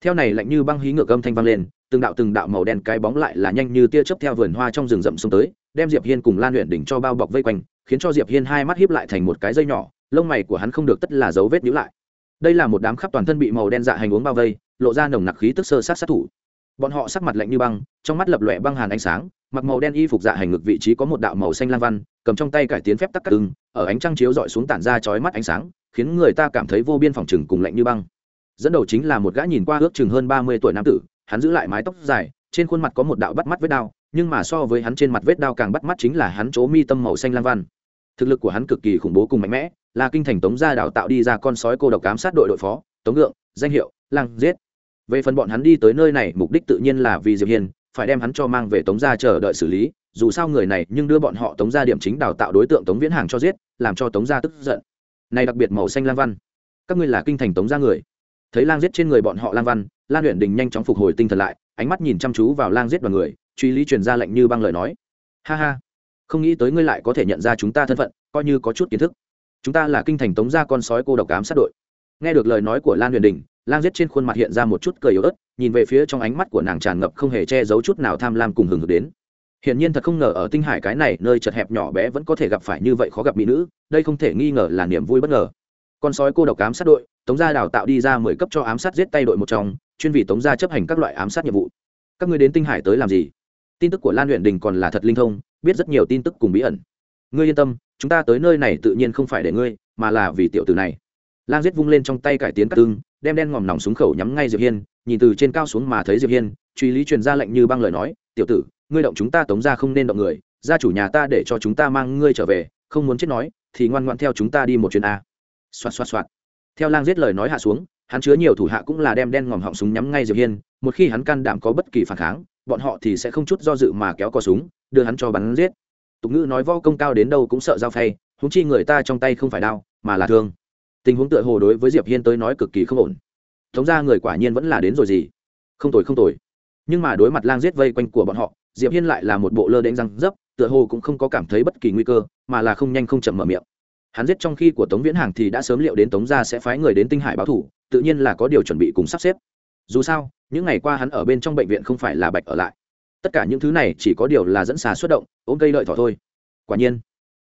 Theo này lạnh như băng hí ngược âm thanh vang lên, từng đạo từng đạo màu đen cái bóng lại là nhanh như tia chớp theo vườn hoa trong rừng rậm xuống tới, đem Diệp Hiên cùng Lan Uyển đỉnh cho bao bọc vây quanh, khiến cho Diệp Hiên hai mắt híp lại thành một cái dây nhỏ, lông mày của hắn không được tất là dấu vết nhíu lại. Đây là một đám khắp toàn thân bị màu đen dạ hành uống bao vây, lộ ra nồng nặc khí tức sơ sát sát thủ. Bọn họ sắc mặt lạnh như băng, trong mắt lập lòe băng hàn ánh sáng, mặc màu đen y phục dạ hành ngực vị trí có một đạo màu xanh lam văn cầm trong tay cải tiến phép tắc cắt ưng ở ánh trăng chiếu dọi xuống tản ra chói mắt ánh sáng khiến người ta cảm thấy vô biên phòng trừng cùng lạnh như băng. Dẫn đầu chính là một gã nhìn qua ước chừng hơn ba mươi tuổi nam tử hắn giữ lại mái tóc dài trên khuôn mặt có một đạo bắt mắt vết đao nhưng mà so với hắn trên mặt vết đao càng bắt mắt chính là hắn chỗ mi tâm màu xanh lam văn. Thực lực của hắn cực kỳ khủng bố cùng mạnh mẽ là kinh thành tống gia đào tạo đi ra con sói cô độc cám sát đội đội phó tống ngượng danh hiệu lang giết về phần bọn hắn đi tới nơi này, mục đích tự nhiên là vì diệp hiền phải đem hắn cho mang về tống gia chờ đợi xử lý. Dù sao người này nhưng đưa bọn họ tống gia điểm chính đào tạo đối tượng tống viễn hàng cho giết, làm cho tống gia tức giận. Này đặc biệt màu xanh lang văn. Các ngươi là kinh thành tống gia người. Thấy lang giết trên người bọn họ lang văn, lan luyện đình nhanh chóng phục hồi tinh thần lại, ánh mắt nhìn chăm chú vào lang giết vào người, truy lý truyền ra lệnh như băng lời nói. Ha ha, không nghĩ tới ngươi lại có thể nhận ra chúng ta thân phận, coi như có chút kiến thức. Chúng ta là kinh thành tống gia con sói cô độc ám sát đội. Nghe được lời nói của lan huyền đình lang giết trên khuôn mặt hiện ra một chút cười yếu ớt, nhìn về phía trong ánh mắt của nàng tràn ngập không hề che giấu chút nào tham lam cùng hừng hực đến. Hiển nhiên thật không ngờ ở tinh hải cái này nơi chật hẹp nhỏ bé vẫn có thể gặp phải như vậy khó gặp mỹ nữ, đây không thể nghi ngờ là niềm vui bất ngờ. Con sói cô độc ám sát đội, tống gia đào tạo đi ra mười cấp cho ám sát giết tay đội một trong, chuyên vì tống gia chấp hành các loại ám sát nhiệm vụ. Các ngươi đến tinh hải tới làm gì? Tin tức của lan luyện đình còn là thật linh thông, biết rất nhiều tin tức cùng bí ẩn. Ngươi yên tâm, chúng ta tới nơi này tự nhiên không phải để ngươi, mà là vì tiểu tử này lang giết vung lên trong tay cải tiến cắt tương, đem đen ngòm nòng súng khẩu nhắm ngay diệp hiên, nhìn từ trên cao xuống mà thấy diệp hiên, truy lý truyền ra lệnh như băng lời nói, tiểu tử, ngươi động chúng ta tống ra không nên động người, gia chủ nhà ta để cho chúng ta mang ngươi trở về, không muốn chết nói, thì ngoan ngoãn theo chúng ta đi một chuyến a. Xoạt xoạt xoạt. Theo lang giết lời nói hạ xuống, hắn chứa nhiều thủ hạ cũng là đem đen ngòm họng súng nhắm ngay diệp hiên, một khi hắn can đảm có bất kỳ phản kháng, bọn họ thì sẽ không chút do dự mà kéo cò súng, đưa hắn cho bắn giết. Tục ngữ nói võ công cao đến đâu cũng sợ dao phay húng chi người ta trong tay không phải đao, mà là thương tình huống tựa hồ đối với diệp hiên tới nói cực kỳ không ổn thống ra người quả nhiên vẫn là đến rồi gì không tồi không tồi nhưng mà đối mặt lang giết vây quanh của bọn họ diệp hiên lại là một bộ lơ đánh răng dấp tựa hồ cũng không có cảm thấy bất kỳ nguy cơ mà là không nhanh không chậm mở miệng hắn giết trong khi của tống viễn hàng thì đã sớm liệu đến tống gia sẽ phái người đến tinh hải báo thủ tự nhiên là có điều chuẩn bị cùng sắp xếp dù sao những ngày qua hắn ở bên trong bệnh viện không phải là bạch ở lại tất cả những thứ này chỉ có điều là dẫn xà xuất động ôm cây lợi thỏ thôi quả nhiên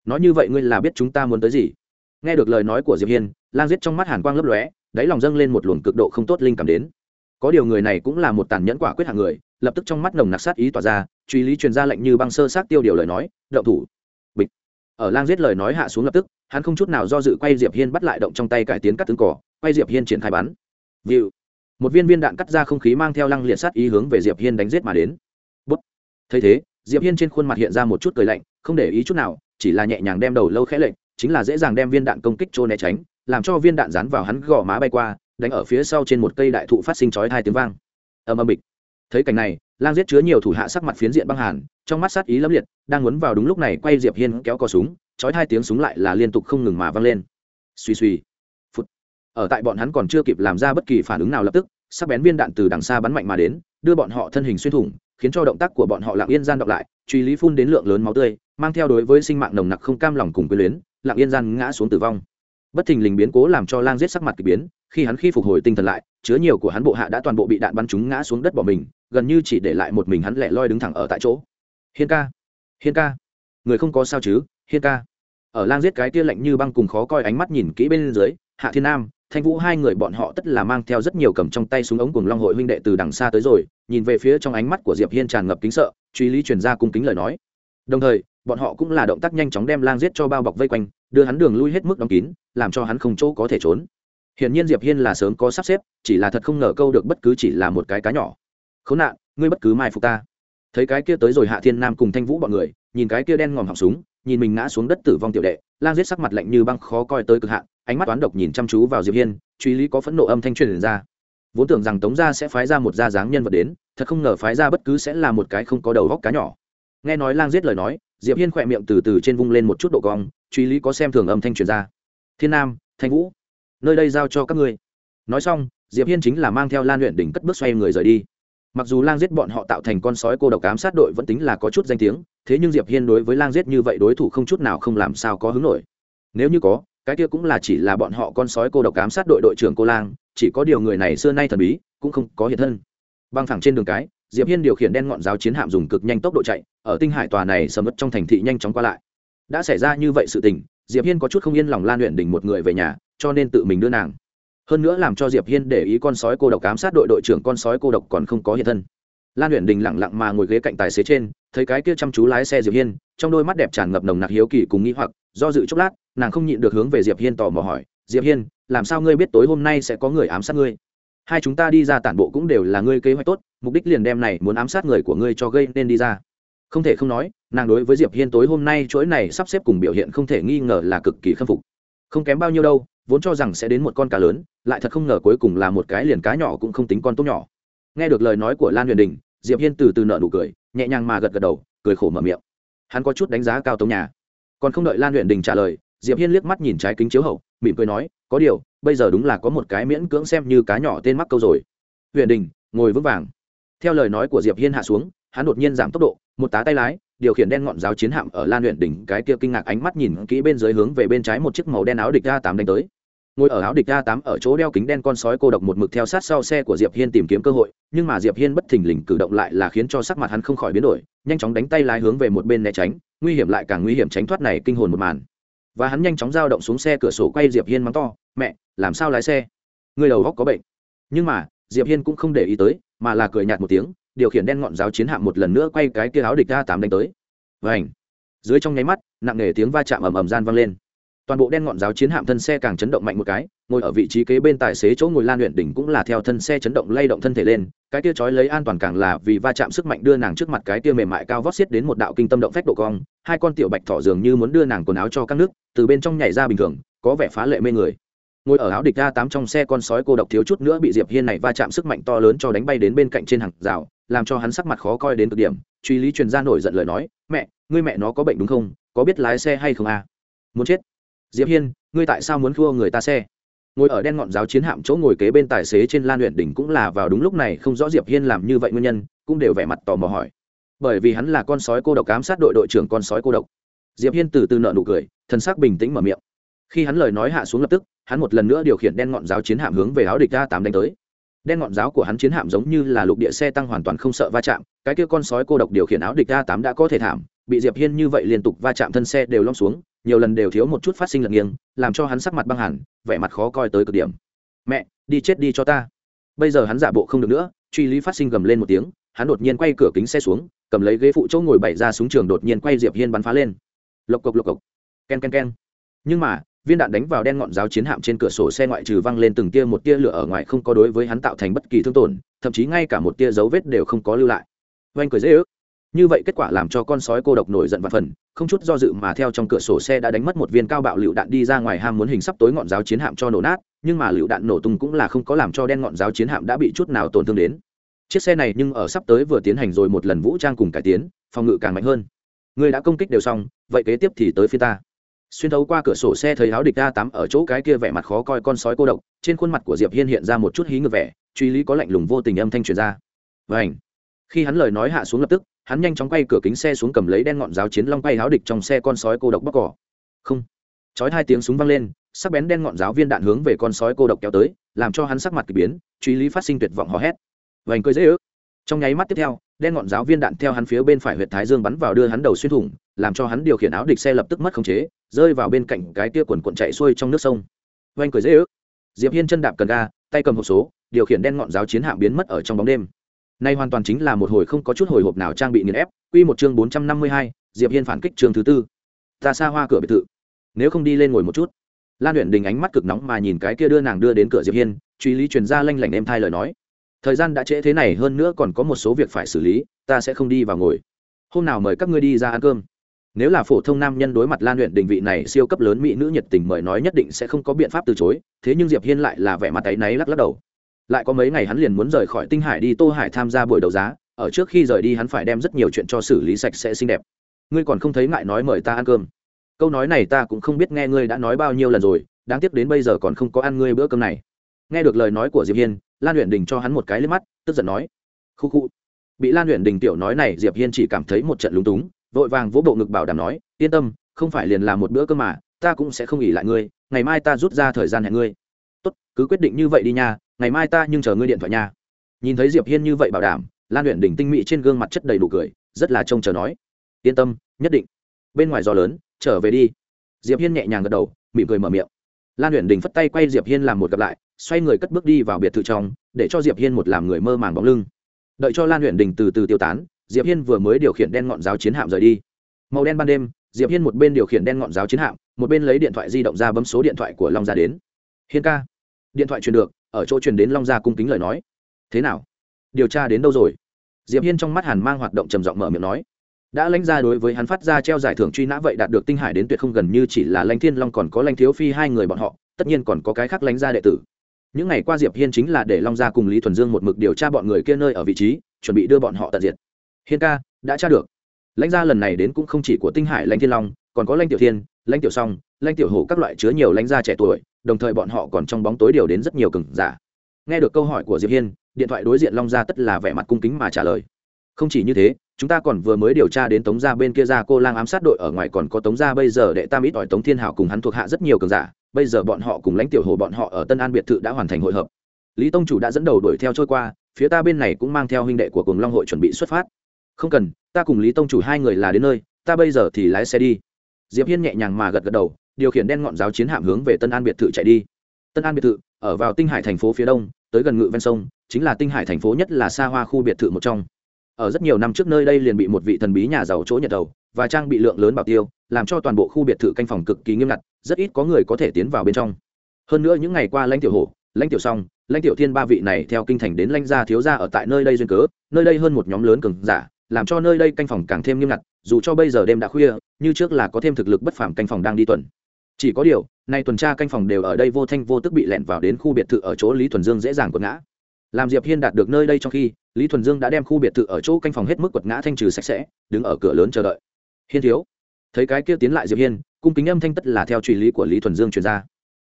nói như vậy ngươi là biết chúng ta muốn tới gì nghe được lời nói của diệp hiên, lang giết trong mắt hàn quang lấp lóe, đáy lòng dâng lên một luồng cực độ không tốt linh cảm đến. Có điều người này cũng là một tàn nhẫn quả quyết hạng người, lập tức trong mắt nồng nặc sát ý tỏa ra, truy lý truyền ra lệnh như băng sơ sát tiêu điều lời nói, động thủ. Bịch. Ở lang giết lời nói hạ xuống lập tức, hắn không chút nào do dự quay diệp hiên bắt lại động trong tay cải tiến cắt tướng cỏ, quay diệp hiên triển khai bắn. View một viên viên đạn cắt ra không khí mang theo lăng liệt sát ý hướng về diệp hiên đánh giết mà đến. Bút. Thấy thế, diệp hiên trên khuôn mặt hiện ra một chút cười lạnh, không để ý chút nào, chỉ là nhẹ nhàng đem đầu lâu khẽ lệnh chính là dễ dàng đem viên đạn công kích trôn né tránh, làm cho viên đạn dán vào hắn gò má bay qua, đánh ở phía sau trên một cây đại thụ phát sinh chói hai tiếng vang. Ầm ầm bịch. Thấy cảnh này, lang giết chứa nhiều thủ hạ sắc mặt phiến diện băng hàn, trong mắt sát ý lẫm liệt, đang muốn vào đúng lúc này quay diệp hiên kéo cò súng, chói hai tiếng súng lại là liên tục không ngừng mà vang lên. Suy suy phút ở tại bọn hắn còn chưa kịp làm ra bất kỳ phản ứng nào lập tức, sắc bén viên đạn từ đằng xa bắn mạnh mà đến, đưa bọn họ thân hình xuyên thủng, khiến cho động tác của bọn họ lặng yên gian đọc lại, truy lý phun đến lượng lớn máu tươi, mang theo đối với sinh mạng nồng nặc không cam lòng cùng quyền luyến lặng yên gian ngã xuống tử vong. Bất thình lình biến cố làm cho lang giết sắc mặt k ỳ biến, khi hắn khi phục hồi tinh thần lại, chứa nhiều của hắn bộ hạ đã toàn bộ bị đạn bắn trúng ngã xuống đất bỏ mình, gần như chỉ để lại một mình hắn lẻ loi đứng thẳng ở tại chỗ. Hiên ca! Hiên ca! Người không có sao chứ? Hiên ca! Ở lang giết cái tia lạnh như băng cùng khó coi ánh mắt nhìn kỹ bên dưới, hạ thiên nam, thanh vũ hai người bọn họ tất là mang theo rất nhiều cầm trong tay súng ống cùng long hội huynh đệ từ đằng xa tới rồi, nhìn về phía trong ánh mắt của diệp hiên tràn ngập kính sợ, truy lý truyền ra cung kính lời nói. Đồng thời bọn họ cũng là động tác nhanh chóng đem lang giết cho bao bọc vây quanh, đưa hắn đường lui hết mức đóng kín, làm cho hắn không chỗ có thể trốn. Hiển nhiên diệp hiên là sớm có sắp xếp, chỉ là thật không ngờ câu được bất cứ chỉ là một cái cá nhỏ. Khốn nạn, ngươi bất cứ mai phục ta. Thấy cái kia tới rồi hạ thiên nam cùng thanh vũ bọn người, nhìn cái kia đen ngòm họng súng, nhìn mình ngã xuống đất tử vong tiểu đệ, lang giết sắc mặt lạnh như băng khó coi tới cực hạn, ánh mắt toán độc nhìn chăm chú vào diệp hiên, truy lý có phẫn nộ âm thanh truyền ra. Vốn tưởng rằng tống gia sẽ phái ra một gia dáng nhân vật đến, thật không ngờ phái ra bất cứ sẽ là một cái không có đầu góc cá nhỏ nghe nói lang giết lời nói, diệp hiên khỏe miệng từ từ trên vung lên một chút độ cong, truy lý có xem thường âm thanh truyền ra. Thiên nam, thanh vũ, nơi đây giao cho các ngươi. Nói xong, diệp hiên chính là mang theo lan luyện đỉnh cất bước xoay người rời đi. Mặc dù lang giết bọn họ tạo thành con sói cô độc ám sát đội vẫn tính là có chút danh tiếng, thế nhưng diệp hiên đối với lang giết như vậy đối thủ không chút nào không làm sao có hứng nổi. Nếu như có, cái kia cũng là chỉ là bọn họ con sói cô độc ám sát đội đội trưởng cô lang, chỉ có điều người này xưa nay thần bí, cũng không có hiện thân. Băng thẳng trên đường cái diệp hiên điều khiển đen ngọn giáo chiến hạm dùng cực nhanh tốc độ chạy, ở tinh hải tòa này sầm mất trong thành thị nhanh chóng qua lại. Đã xảy ra như vậy sự tình, diệp hiên có chút không yên lòng lan luyện Đình một người về nhà, cho nên tự mình đưa nàng. Hơn nữa làm cho diệp hiên để ý con sói cô độc ám sát đội đội trưởng con sói cô độc còn không có hiện thân. Lan luyện đình lặng lặng mà ngồi ghế cạnh tài xế trên, thấy cái kia chăm chú lái xe diệp hiên, trong đôi mắt đẹp tràn ngập nồng nặc hiếu kỳ cùng nghĩ hoặc, do dự chốc lát, nàng không nhịn được hướng về diệp hiên tò mò hỏi, diệp hiên, làm sao ngươi biết tối hôm nay sẽ có người ám sát ngươi? Hai chúng ta đi ra tản bộ cũng đều là ngươi kế hoạch tốt, mục đích liền đem này muốn ám sát người của ngươi cho gây nên đi ra. Không thể không nói, nàng đối với diệp hiên tối hôm nay chuỗi này sắp xếp cùng biểu hiện không thể nghi ngờ là cực kỳ khâm phục. Không kém bao nhiêu đâu, vốn cho rằng sẽ đến một con cá lớn, lại thật không ngờ cuối cùng là một cái liền cá nhỏ cũng không tính con tốt nhỏ. Nghe được lời nói của lan huyền đình, diệp hiên từ từ nợ nụ cười, nhẹ nhàng mà gật gật đầu, cười khổ mở miệng. Hắn có chút đánh giá cao tống nhà. Còn không đợi lan huyền đình trả lời, diệp hiên liếc mắt nhìn trái kính chiếu hậu, mỉm cười nói, có điều bây giờ đúng là có một cái miễn cưỡng xem như cá nhỏ tên mắc câu rồi. Huyền đình, ngồi vững vàng. Theo lời nói của diệp hiên hạ xuống, hắn đột nhiên giảm tốc độ, một tá tay lái, điều khiển đen ngọn giáo chiến hạm ở lan luyện đỉnh cái kia kinh ngạc ánh mắt nhìn kỹ bên dưới hướng về bên trái một chiếc màu đen áo địch a tám đánh tới. Ngồi ở áo địch a tám ở chỗ đeo kính đen con sói cô độc một mực theo sát sau xe của diệp hiên tìm kiếm cơ hội, nhưng mà diệp hiên bất thình lình cử động lại là khiến cho sắc mặt hắn không khỏi biến đổi, nhanh chóng đánh tay lái hướng về một bên né tránh, nguy hiểm lại càng nguy hiểm tránh thoát này kinh hồn một màn và hắn nhanh chóng dao động xuống xe cửa sổ quay diệp hiên mắng to, mẹ, làm sao lái xe? Người đầu góc có bệnh. Nhưng mà, diệp hiên cũng không để ý tới, mà là cười nhạt một tiếng, điều khiển đen ngọn giáo chiến hạm một lần nữa quay cái kia áo địch a tám đánh tới. Vảnh dưới trong nháy mắt, nặng nề tiếng va chạm ầm ầm gian vang lên. Toàn bộ đen ngọn giáo chiến hạm thân xe càng chấn động mạnh một cái ngồi ở vị trí kế bên tài xế chỗ ngồi lan luyện đỉnh cũng là theo thân xe chấn động lay động thân thể lên, cái tia chói lấy an toàn càng là vì va chạm sức mạnh đưa nàng trước mặt cái tia mềm mại cao vót xiết đến một đạo kinh tâm động phách độ cong, hai con tiểu bạch thỏ dường như muốn đưa nàng quần áo cho các nước, từ bên trong nhảy ra bình thường, có vẻ phá lệ mê người. Ngồi ở áo địch a tám trong xe con sói cô độc thiếu chút nữa bị diệp hiên này va chạm sức mạnh to lớn cho đánh bay đến bên cạnh trên hàng rào, làm cho hắn sắc mặt khó coi đến cực điểm. Truy lý truyền ra nổi giận lời nói, mẹ, ngươi mẹ nó có bệnh đúng không? Có biết lái xe hay không à muốn chết. Diệp hiên, ngươi tại sao muốn thua người ta xe? Ngồi ở đen ngọn giáo chiến hạm chỗ ngồi kế bên tài xế trên lan luyện đỉnh cũng là vào đúng lúc này, không rõ diệp hiên làm như vậy nguyên nhân, cũng đều vẻ mặt tò mò hỏi. Bởi vì hắn là con sói cô độc, ám sát đội đội trưởng con sói cô độc. Diệp hiên từ từ nợ nụ cười, thần sắc bình tĩnh mở miệng. Khi hắn lời nói hạ xuống lập tức, hắn một lần nữa điều khiển đen ngọn giáo chiến hạm hướng về áo địch a tám đánh tới. Đen ngọn giáo của hắn chiến hạm giống như là lục địa xe tăng hoàn toàn không sợ va chạm, cái kia con sói cô độc điều khiển áo địch a tám đã có thể thảm, bị diệp hiên như vậy liên tục va chạm thân xe đều lom xuống nhiều lần đều thiếu một chút phát sinh lật nghiêng, làm cho hắn sắc mặt băng hẳn, vẻ mặt khó coi tới cực điểm. Mẹ, đi chết đi cho ta. Bây giờ hắn giả bộ không được nữa, truy lý phát sinh gầm lên một tiếng, hắn đột nhiên quay cửa kính xe xuống, cầm lấy ghế phụ chỗ ngồi bày ra súng trường đột nhiên quay diệp hiên bắn phá lên. Lộc cộc lộc cộc. Ken ken ken. Nhưng mà, viên đạn đánh vào đen ngọn giáo chiến hạm trên cửa sổ xe ngoại trừ văng lên từng tia một tia lửa ở ngoài không có đối với hắn tạo thành bất kỳ thương tổn, thậm chí ngay cả một tia dấu vết đều không có lưu lại. Oanh cười dễ ước như vậy kết quả làm cho con sói cô độc nổi giận và phần, không chút do dự mà theo trong cửa sổ xe đã đánh mất một viên cao bạo lựu đạn đi ra ngoài ham muốn hình sắp tối ngọn giáo chiến hạm cho nổ nát, nhưng mà lựu đạn nổ tung cũng là không có làm cho đen ngọn giáo chiến hạm đã bị chút nào tổn thương đến. Chiếc xe này nhưng ở sắp tới vừa tiến hành rồi một lần vũ trang cùng cải tiến, phòng ngự càng mạnh hơn. Người đã công kích đều xong, vậy kế tiếp thì tới phía ta. Xuyên thấu qua cửa sổ xe thấy áo địch a tám ở chỗ cái kia vẻ mặt khó coi con sói cô độc, trên khuôn mặt của diệp hiên hiện ra một chút hí ngược vẻ, truy lý có lạnh lùng vô tình âm thanh truyền ra. Vảnh khi hắn lời nói hạ xuống lập tức hắn nhanh chóng quay cửa kính xe xuống cầm lấy đen ngọn giáo chiến long quay áo địch trong xe con sói cô độc bóc cỏ. Không. Chói hai tiếng súng vang lên, sắc bén đen ngọn giáo viên đạn hướng về con sói cô độc kéo tới, làm cho hắn sắc mặt kỳ biến, truy lý phát sinh tuyệt vọng hò hét. Vành cười dễ ước. Trong nháy mắt tiếp theo, đen ngọn giáo viên đạn theo hắn phía bên phải huyện thái dương bắn vào đưa hắn đầu xuyên thủng, làm cho hắn điều khiển áo địch xe lập tức mất khống chế, rơi vào bên cạnh cái tia quần cuộn chạy xuôi trong nước sông. Vành cười dễ ước. Diệp hiên chân đạp cần ga, tay cầm hộp số, điều khiển đen ngọn giáo chiến hạm biến mất ở trong bóng đêm nay hoàn toàn chính là một hồi không có chút hồi hộp nào trang bị nghiền ép quy một chương bốn trăm năm mươi hai, diệp hiên phản kích chương thứ tư. Ta xa hoa cửa biệt thự. Nếu không đi lên ngồi một chút. Lan luyện đình ánh mắt cực nóng mà nhìn cái kia đưa nàng đưa đến cửa diệp hiên truy lý truyền ra lanh lảnh em thai lời nói. Thời gian đã trễ thế này hơn nữa còn có một số việc phải xử lý ta sẽ không đi vào ngồi. Hôm nào mời các ngươi đi ra ăn cơm. Nếu là phổ thông nam nhân đối mặt lan luyện đình vị này siêu cấp lớn mỹ nữ nhiệt tình mời nói nhất định sẽ không có biện pháp từ chối thế nhưng diệp hiên lại là vẻ mặt áy náy lắc lắc đầu lại có mấy ngày hắn liền muốn rời khỏi tinh hải đi tô hải tham gia buổi đấu giá, ở trước khi rời đi hắn phải đem rất nhiều chuyện cho xử lý sạch sẽ xinh đẹp. Ngươi còn không thấy ngại nói mời ta ăn cơm. Câu nói này ta cũng không biết nghe ngươi đã nói bao nhiêu lần rồi, đáng tiếc đến bây giờ còn không có ăn ngươi bữa cơm này. Nghe được lời nói của diệp hiên, lan luyện đình cho hắn một cái lên mắt, tức giận nói, khu khu. Bị lan luyện đình tiểu nói này, diệp hiên chỉ cảm thấy một trận lúng túng, vội vàng vỗ bộ ngực bảo đảm nói, yên tâm, không phải liền làm một bữa cơm mà, ta cũng sẽ không nghỉ lại ngươi, ngày mai ta rút ra thời gian hẹn ngươi tốt, cứ quyết định như vậy đi nha, ngày mai ta nhưng chờ ngươi điện thoại nha. Nhìn thấy diệp hiên như vậy bảo đảm, lan luyện Đỉnh tinh mỹ trên gương mặt chất đầy đủ cười, rất là trông chờ nói, yên tâm, nhất định. Bên ngoài gió lớn, trở về đi. Diệp hiên nhẹ nhàng gật đầu, mỉm cười mở miệng. Lan luyện Đỉnh phất tay quay diệp hiên làm một gặp lại, xoay người cất bước đi vào biệt thự trong, để cho diệp hiên một làm người mơ màng bóng lưng. Đợi cho lan luyện Đỉnh từ từ tiêu tán, diệp hiên vừa mới điều khiển đen ngọn giáo chiến hạm rời đi. Màu đen ban đêm, diệp hiên một bên điều khiển đen ngọn giáo chiến hạm, một bên lấy điện thoại di động ra bấm số điện thoại của long gia đến. Hiên ca điện thoại truyền được, ở chỗ truyền đến long gia cung kính lời nói. Thế nào? Điều tra đến đâu rồi? Diệp hiên trong mắt hàn mang hoạt động trầm giọng mở miệng nói. Đã lãnh ra đối với hắn phát ra treo giải thưởng truy nã vậy đạt được tinh hải đến tuyệt không gần như chỉ là lãnh thiên long còn có lãnh thiếu phi hai người bọn họ, tất nhiên còn có cái khác lãnh gia đệ tử. Những ngày qua diệp hiên chính là để long gia cùng lý thuần dương một mực điều tra bọn người kia nơi ở vị trí, chuẩn bị đưa bọn họ tận diệt. Hiên ca, đã tra được. Lãnh gia lần này đến cũng không chỉ của tinh hải lãnh thiên long, còn có lãnh tiểu thiên, lãnh tiểu song, lãnh tiểu hổ các loại chứa nhiều lãnh gia trẻ tuổi đồng thời bọn họ còn trong bóng tối điều đến rất nhiều cường giả. Nghe được câu hỏi của diệp hiên, điện thoại đối diện long gia tất là vẻ mặt cung kính mà trả lời. Không chỉ như thế, chúng ta còn vừa mới điều tra đến tống gia bên kia ra cô lang ám sát đội ở ngoài còn có tống gia bây giờ đệ tam ít ỏi tống thiên hảo cùng hắn thuộc hạ rất nhiều cường giả. Bây giờ bọn họ cùng lãnh tiểu hồ bọn họ ở tân an biệt thự đã hoàn thành hội hợp. Lý tông chủ đã dẫn đầu đuổi theo trôi qua, phía ta bên này cũng mang theo huynh đệ của cùng long hội chuẩn bị xuất phát. Không cần, ta cùng lý tông chủ hai người là đến nơi, ta bây giờ thì lái xe đi. Diệp hiên nhẹ nhàng mà gật gật đầu điều khiển đen ngọn giáo chiến hạm hướng về tân an biệt thự chạy đi. Tân an biệt thự, ở vào tinh hải thành phố phía đông, tới gần ngự ven sông, chính là tinh hải thành phố nhất là xa hoa khu biệt thự một trong. Ở rất nhiều năm trước nơi đây liền bị một vị thần bí nhà giàu chỗ nhật đầu, và trang bị lượng lớn bảo tiêu, làm cho toàn bộ khu biệt thự canh phòng cực kỳ nghiêm ngặt, rất ít có người có thể tiến vào bên trong. Hơn nữa những ngày qua lãnh tiểu hổ, lãnh tiểu song, lãnh tiểu thiên ba vị này theo kinh thành đến lãnh gia thiếu gia ở tại nơi đây duyên cớ, nơi đây hơn một nhóm lớn cường giả, làm cho nơi đây canh phòng càng thêm nghiêm ngặt, dù cho bây giờ đêm đã khuya, như trước là có thêm thực lực bất phàm canh phòng đang đi tuần chỉ có điều, nay tuần tra canh phòng đều ở đây vô thanh vô tức bị lẻn vào đến khu biệt thự ở chỗ lý thuần dương dễ dàng quật ngã. Làm diệp hiên đạt được nơi đây trong khi, lý thuần dương đã đem khu biệt thự ở chỗ canh phòng hết mức quật ngã thanh trừ sạch sẽ, đứng ở cửa lớn chờ đợi. Hiên thiếu, thấy cái kia tiến lại diệp hiên, cung kính âm thanh tất là theo truy lý của lý thuần dương truyền ra.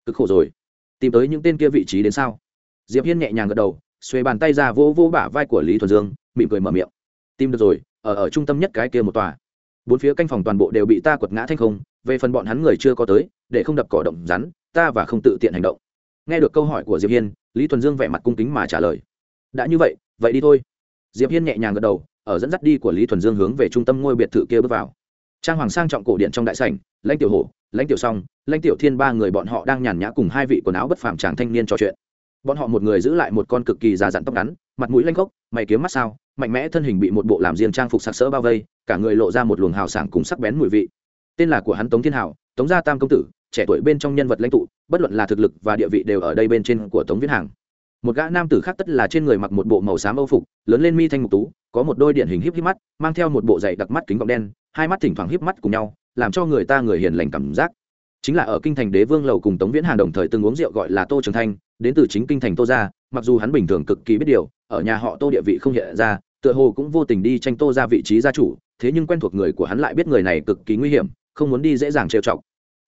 Cực khổ rồi, tìm tới những tên kia vị trí đến sao? Diệp hiên nhẹ nhàng gật đầu xuê bàn tay ra vô vô bả vai của lý thuần dương, mỉm cười mở miệng. Tìm được rồi, ở ở trung tâm nhất cái kia một tòa. Bốn phía canh phòng toàn bộ đều bị ta quật ngã thanh không về phần bọn hắn người chưa có tới, để không đập cỏ động rắn, ta và không tự tiện hành động. Nghe được câu hỏi của diệp hiên, lý thuần dương vẻ mặt cung kính mà trả lời. Đã như vậy vậy đi thôi. Diệp hiên nhẹ nhàng gật đầu, ở dẫn dắt đi của lý thuần dương hướng về trung tâm ngôi biệt thự kia bước vào. Trang hoàng sang trọng cổ điện trong đại sảnh, lãnh tiểu hổ, lãnh tiểu song, lãnh tiểu thiên ba người bọn họ đang nhàn nhã cùng hai vị quần áo bất phàm chàng thanh niên trò chuyện. Bọn họ một người giữ lại một con cực kỳ già dặn tóc ngắn, mặt mũi lanh gốc, mày kiếm mắt sao, mạnh mẽ thân hình bị một bộ làm riêng trang phục sặc sỡ bao vây, cả người lộ ra một luồng hào sảng cùng sắc bén mùi vị tên là của hắn tống thiên hảo, tống gia tam công tử, trẻ tuổi bên trong nhân vật lãnh tụ, bất luận là thực lực và địa vị đều ở đây bên trên của tống viễn hàng. Một gã nam tử khác tất là trên người mặc một bộ màu xám âu phục, lớn lên mi thanh mục tú, có một đôi điện hình híp híp mắt, mang theo một bộ giày đặc mắt kính gọng đen, hai mắt thỉnh thoảng híp mắt cùng nhau, làm cho người ta người hiền lành cảm giác. Chính là ở kinh thành đế vương lầu cùng tống viễn hàng đồng thời từng uống rượu gọi là tô trường thanh, đến từ chính kinh thành tô gia, mặc dù hắn bình thường cực kỳ biết điều, ở nhà họ tô địa vị không hiện ra, tựa hồ cũng vô tình đi tranh tô ra vị trí gia chủ, thế nhưng quen thuộc người của hắn lại biết người này cực kỳ nguy hiểm không muốn đi dễ dàng trêu chọc.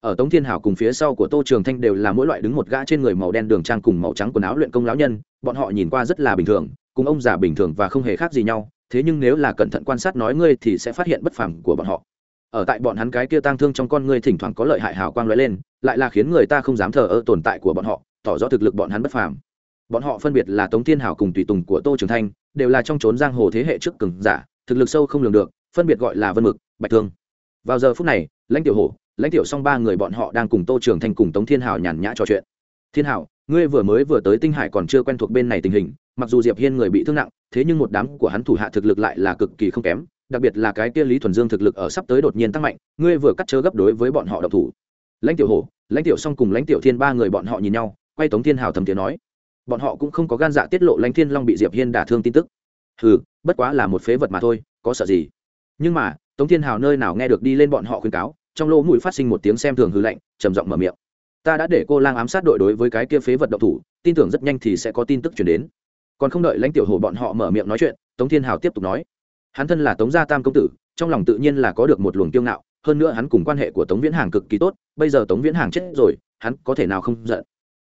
Ở tống thiên hảo cùng phía sau của tô trường thanh đều là mỗi loại đứng một gã trên người màu đen đường trang cùng màu trắng quần áo luyện công lão nhân, bọn họ nhìn qua rất là bình thường, cùng ông già bình thường và không hề khác gì nhau, thế nhưng nếu là cẩn thận quan sát nói ngươi thì sẽ phát hiện bất phẳng của bọn họ. Ở tại bọn hắn cái kia tang thương trong con ngươi thỉnh thoảng có lợi hại hào quang lóe lên, lại là khiến người ta không dám thờ ơ tồn tại của bọn họ, tỏ rõ thực lực bọn hắn bất phàm. Bọn họ phân biệt là tống thiên hảo cùng tùy tùng của tô trường thanh, đều là trong trốn giang hồ thế hệ trước cường giả, thực lực sâu không lường được, phân biệt gọi là vân mực, bạch thương vào giờ phút này, lãnh tiểu hổ, lãnh tiểu song ba người bọn họ đang cùng tô trường thanh cùng tống thiên hảo nhàn nhã trò chuyện. Thiên hảo, ngươi vừa mới vừa tới tinh hải còn chưa quen thuộc bên này tình hình, mặc dù diệp hiên người bị thương nặng, thế nhưng một đám của hắn thủ hạ thực lực lại là cực kỳ không kém, đặc biệt là cái kia lý thuần dương thực lực ở sắp tới đột nhiên tăng mạnh, ngươi vừa cắt chớ gấp đối với bọn họ độc thủ. Lãnh tiểu hổ, lãnh tiểu song cùng lãnh tiểu thiên ba người bọn họ nhìn nhau, quay tống thiên hào thầm tiếng nói, bọn họ cũng không có gan dạ tiết lộ lãnh thiên long bị diệp hiên đả thương tin tức. Hừ, bất quá là một phế vật mà thôi, có sợ gì? Nhưng mà tống thiên hào nơi nào nghe được đi lên bọn họ khuyên cáo, trong lỗ mũi phát sinh một tiếng xem thường hư lạnh, trầm giọng mở miệng. Ta đã để cô lang ám sát đội đối với cái kia phế vật độc thủ, tin tưởng rất nhanh thì sẽ có tin tức chuyển đến. Còn không đợi lãnh tiểu hồ bọn họ mở miệng nói chuyện, tống thiên hào tiếp tục nói. Hắn thân là tống gia tam công tử, trong lòng tự nhiên là có được một luồng kiêu ngạo, hơn nữa hắn cùng quan hệ của tống viễn hàng cực kỳ tốt, bây giờ tống viễn hàng chết rồi, hắn có thể nào không giận?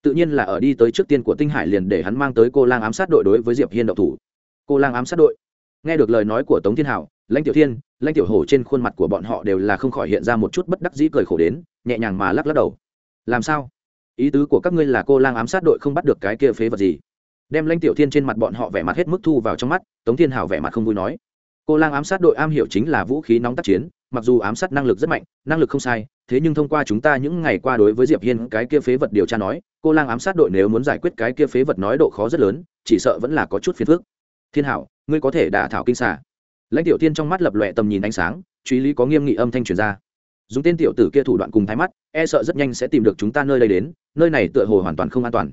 Tự nhiên là ở đi tới trước tiên của tinh hải liền để hắn mang tới cô lang ám sát đội đối với diệp hiên động thủ. Cô lang ám sát đội. Nghe được lời nói của tống thiên hảo lãnh tiểu thiên, lãnh tiểu hổ trên khuôn mặt của bọn họ đều là không khỏi hiện ra một chút bất đắc dĩ cười khổ đến, nhẹ nhàng mà lắc lắc đầu. Làm sao? Ý tứ của các ngươi là cô lang ám sát đội không bắt được cái kia phế vật gì? Đem lãnh tiểu thiên trên mặt bọn họ vẻ mặt hết mức thu vào trong mắt, tống thiên hảo vẻ mặt không vui nói. Cô lang ám sát đội am hiểu chính là vũ khí nóng tác chiến, mặc dù ám sát năng lực rất mạnh, năng lực không sai, thế nhưng thông qua chúng ta những ngày qua đối với diệp hiên cái kia phế vật điều tra nói, cô lang ám sát đội nếu muốn giải quyết cái kia phế vật nói độ khó rất lớn, chỉ sợ vẫn là có chút phiền phức. Thiên hảo, ngươi có thể đả thảo kinh xả lãnh tiểu tiên trong mắt lập lòe tầm nhìn ánh sáng, truy lý có nghiêm nghị âm thanh truyền ra. Dùng tên tiểu tử kia thủ đoạn cùng thái mắt e sợ rất nhanh sẽ tìm được chúng ta nơi đây đến, nơi này tựa hồ hoàn toàn không an toàn.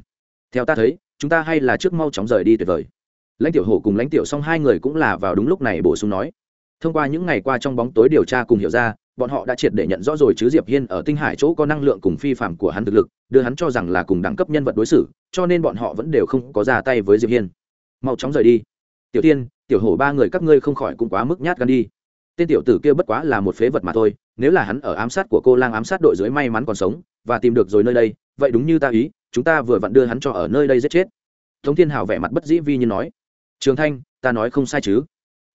Theo ta thấy, chúng ta hay là trước mau chóng rời đi tuyệt vời. Lãnh tiểu hổ cùng lãnh tiểu xong hai người cũng là vào đúng lúc này bổ sung nói. Thông qua những ngày qua trong bóng tối điều tra cùng hiểu ra, bọn họ đã triệt để nhận rõ rồi chứ diệp hiên ở tinh hải chỗ có năng lượng cùng phi phạm của hắn thực lực, đưa hắn cho rằng là cùng đẳng cấp nhân vật đối xử, cho nên bọn họ vẫn đều không có ra tay với diệp hiên. Mau chóng rời đi tiểu tiên, tiểu hổ ba người các ngươi không khỏi cũng quá mức nhát gan đi. Tên tiểu tử kia bất quá là một phế vật mà thôi, nếu là hắn ở ám sát của cô lang ám sát đội dưới may mắn còn sống, và tìm được rồi nơi đây, vậy đúng như ta ý, chúng ta vừa vặn đưa hắn cho ở nơi đây giết chết. Tống thiên hào vẻ mặt bất dĩ vi như nói. Trường thanh, ta nói không sai chứ?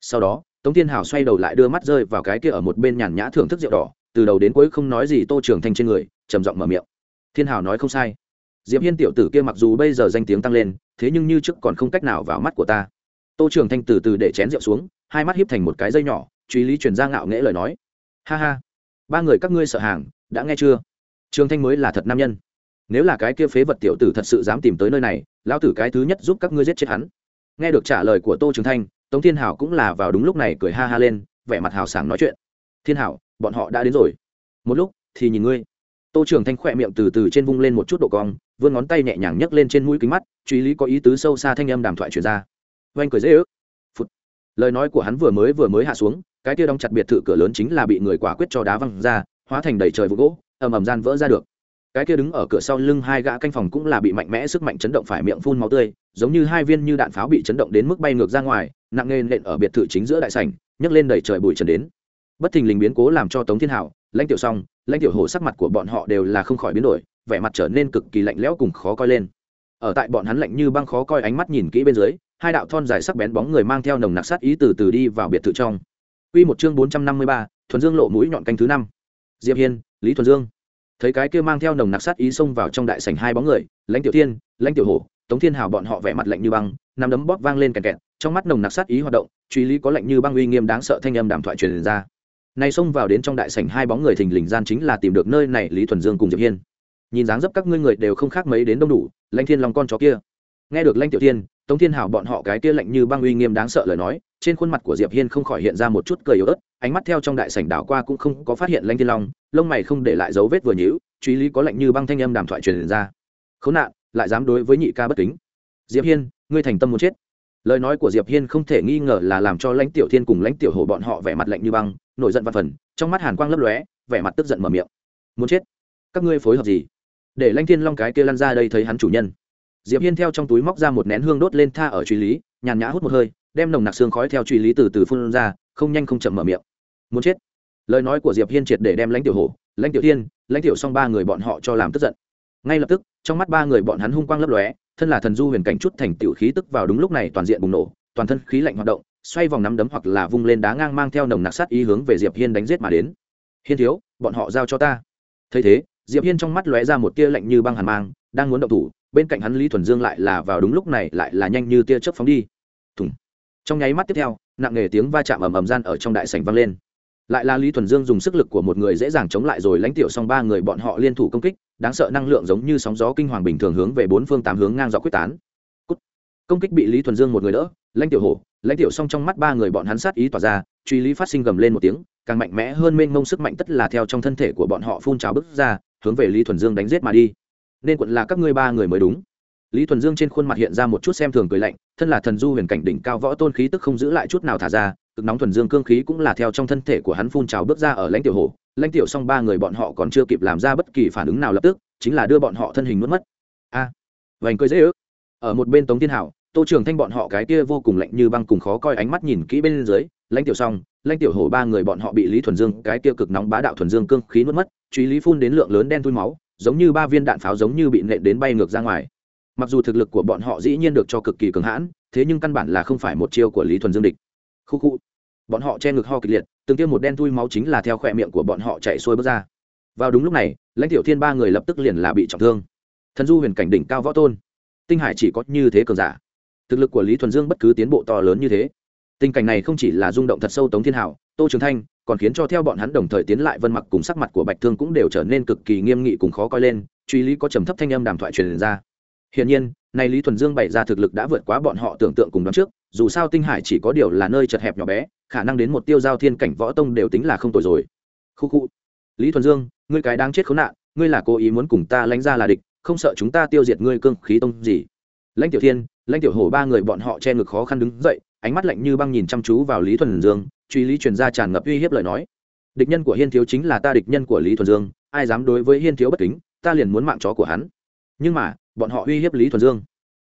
Sau đó, tống thiên hào xoay đầu lại đưa mắt rơi vào cái kia ở một bên nhàn nhã thưởng thức rượu đỏ, từ đầu đến cuối không nói gì tô trường thanh trên người, trầm giọng mở miệng. Thiên hào nói không sai. Diệp hiên tiểu tử kia mặc dù bây giờ danh tiếng tăng lên, thế nhưng như trước còn không cách nào vào mắt của ta tô trường thanh từ từ để chén rượu xuống, hai mắt hiếp thành một cái dây nhỏ, truy lý chuyển ra ngạo nghễ lời nói. Ha ha, ba người các ngươi sợ hàng, đã nghe chưa? Trường thanh mới là thật nam nhân. Nếu là cái kia phế vật tiểu tử thật sự dám tìm tới nơi này, lão tử cái thứ nhất giúp các ngươi giết chết hắn. Nghe được trả lời của tô trường thanh, tống thiên hảo cũng là vào đúng lúc này cười ha ha lên, vẻ mặt hào sảng nói chuyện. Thiên hảo, bọn họ đã đến rồi. Một lúc, thì nhìn ngươi. Tô trường thanh khỏe miệng từ từ trên vung lên một chút độ cong, vươn ngón tay nhẹ nhàng nhấc lên trên mũi kính mắt, truy lý có ý tứ sâu xa thanh âm đàm thoại truyền ra oanh cười dễ ước. Phút lời nói của hắn vừa mới vừa mới hạ xuống, cái kia đóng chặt biệt thự cửa lớn chính là bị người quả quyết cho đá văng ra, hóa thành đầy trời vụ gỗ, ầm ầm gian vỡ ra được. Cái kia đứng ở cửa sau lưng hai gã canh phòng cũng là bị mạnh mẽ sức mạnh chấn động phải miệng phun máu tươi, giống như hai viên như đạn pháo bị chấn động đến mức bay ngược ra ngoài, nặng nề nện ở biệt thự chính giữa đại sảnh, nhấc lên đầy trời bụi trần đến. Bất thình lình biến cố làm cho tống thiên hảo, lãnh tiểu song, lãnh tiểu hồ sắc mặt của bọn họ đều là không khỏi biến đổi, vẻ mặt trở nên cực kỳ lạnh lẽo cùng khó coi lên. Ở tại bọn hắn lạnh như băng khó coi ánh mắt nhìn kỹ bên dưới hai đạo thon dài sắc bén bóng người mang theo nồng nặc sát ý từ từ đi vào biệt thự trong. Quy một chương 453, thuần dương lộ mũi nhọn canh thứ năm. Diệp hiên lý thuần dương. Thấy cái kia mang theo nồng nặc sát ý xông vào trong đại sảnh hai bóng người lãnh tiểu thiên lãnh tiểu hổ tống thiên hào bọn họ vẻ mặt lạnh như băng nắm đấm bóp vang lên kẹt kẹt trong mắt nồng nặc sát ý hoạt động truy lý có lạnh như băng uy nghiêm đáng sợ thanh âm đàm thoại truyền ra. Nay xông vào đến trong đại sảnh hai bóng người thình lình gian chính là tìm được nơi này lý thuần dương cùng diệp hiên. Nhìn dáng dấp các ngươi người đều không khác mấy đến đông đủ lãnh thiên long con chó kia nghe được lãnh tiểu thiên, tống thiên hảo bọn họ cái kia lạnh như băng uy nghiêm đáng sợ lời nói, trên khuôn mặt của diệp hiên không khỏi hiện ra một chút cười yếu ớt, ánh mắt theo trong đại sảnh đảo qua cũng không có phát hiện lãnh thiên long, lông mày không để lại dấu vết vừa nhíu, truy lý có lạnh như băng thanh âm đàm thoại truyền ra. Khốn nạn, lại dám đối với nhị ca bất kính. Diệp hiên, ngươi thành tâm muốn chết. Lời nói của diệp hiên không thể nghi ngờ là làm cho lãnh tiểu thiên cùng lãnh tiểu hổ bọn họ vẻ mặt lạnh như băng, nổi giận văn phần, trong mắt hàn quang lấp lóe, vẻ mặt tức giận mở miệng. Muốn chết? Các ngươi phối hợp gì? Để lãnh thiên long cái kia lăn ra đây thấy hắn chủ nhân diệp hiên theo trong túi móc ra một nén hương đốt lên tha ở truy lý, nhàn nhã hút một hơi, đem nồng nặc xương khói theo truy lý từ từ phun ra, không nhanh không chậm mở miệng. Muốn chết. Lời nói của diệp hiên triệt để đem lãnh tiểu hổ, lãnh tiểu thiên, lãnh tiểu xong ba người bọn họ cho làm tức giận. Ngay lập tức, trong mắt ba người bọn hắn hung quang lấp lóe, thân là thần du huyền cảnh chút thành tiểu khí tức vào đúng lúc này toàn diện bùng nổ, toàn thân khí lạnh hoạt động, xoay vòng nắm đấm hoặc là vung lên đá ngang mang theo nồng nặc sát ý hướng về diệp hiên đánh giết mà đến. Hiên thiếu, bọn họ giao cho ta. Thấy thế, diệp hiên trong mắt lóe ra một tia lạnh như băng hàn mang, đang muốn động thủ bên cạnh hắn lý thuần dương lại là vào đúng lúc này, lại là nhanh như tia chớp phóng đi. Thùng. Trong nháy mắt tiếp theo, nặng nề tiếng va chạm ầm ầm gian ở trong đại sảnh vang lên. Lại là lý thuần dương dùng sức lực của một người dễ dàng chống lại rồi lãnh tiểu xong ba người bọn họ liên thủ công kích, đáng sợ năng lượng giống như sóng gió kinh hoàng bình thường hướng về bốn phương tám hướng ngang dọc quyết tán. Cút. công kích bị lý thuần dương một người đỡ, lãnh tiểu hổ, lãnh tiểu xong trong mắt ba người bọn hắn sát ý tỏa ra, truy lý phát sinh gầm lên một tiếng, càng mạnh mẽ hơn mênh mông sức mạnh tất là theo trong thân thể của bọn họ phun trào bức ra, hướng về lý thuần dương đánh giết mà đi nên quận là các ngươi ba người mới đúng. Lý thuần dương trên khuôn mặt hiện ra một chút xem thường cười lạnh thân là thần du huyền cảnh đỉnh cao võ tôn khí tức không giữ lại chút nào thả ra cực nóng thuần dương cương khí cũng là theo trong thân thể của hắn phun trào bước ra ở lãnh tiểu hồ. Lãnh tiểu xong ba người bọn họ còn chưa kịp làm ra bất kỳ phản ứng nào lập tức chính là đưa bọn họ thân hình mất mất. A à, vành cười dễ ước. Ở một bên tống thiên hảo tô trường thanh bọn họ cái kia vô cùng lạnh như băng cùng khó coi ánh mắt nhìn kỹ bên dưới lãnh tiểu xong lãnh tiểu hổ ba người bọn họ bị lý thuần dương cái kia cực nóng bá đạo thuần dương cương khí nuốt mất truy lý phun đến lượng lớn đen thui máu giống như ba viên đạn pháo giống như bị nện đến bay ngược ra ngoài. Mặc dù thực lực của bọn họ dĩ nhiên được cho cực kỳ cường hãn, thế nhưng căn bản là không phải một chiêu của lý thuần dương địch. Khu khu. Bọn họ che ngực ho kịch liệt, từng tiêm một đen thui máu chính là theo khỏe miệng của bọn họ chạy xuôi bước ra. Vào đúng lúc này, lãnh tiểu thiên ba người lập tức liền là bị trọng thương. Thần du huyền cảnh đỉnh cao võ tôn. Tinh hải chỉ có như thế cường giả. Thực lực của lý thuần dương bất cứ tiến bộ to lớn như thế. Tình cảnh này không chỉ là rung động thật sâu tống thiên hảo, tô trường thanh còn khiến cho theo bọn hắn đồng thời tiến lại vân mặc cùng sắc mặt của bạch thương cũng đều trở nên cực kỳ nghiêm nghị cùng khó coi lên, truy lý có trầm thấp thanh âm đàm thoại truyền ra. Hiển nhiên, nay lý thuần dương bày ra thực lực đã vượt quá bọn họ tưởng tượng cùng đón trước, dù sao tinh hải chỉ có điều là nơi chật hẹp nhỏ bé, khả năng đến một tiêu giao thiên cảnh võ tông đều tính là không tồi rồi. Khu khu. Lý thuần dương, ngươi cái đáng chết khốn nạn, ngươi là cố ý muốn cùng ta lánh ra là địch, không sợ chúng ta tiêu diệt ngươi cương khí tông gì? Lãnh tiểu thiên, lãnh tiểu hổ ba người bọn họ che ngực khó khăn đứng dậy ánh mắt lạnh như băng nhìn chăm chú vào lý thuần dương, truy lý truyền ra tràn ngập uy hiếp lời nói. Địch nhân của hiên thiếu chính là ta địch nhân của lý thuần dương, ai dám đối với hiên thiếu bất kính, ta liền muốn mạng chó của hắn. Nhưng mà, bọn họ uy hiếp lý thuần dương.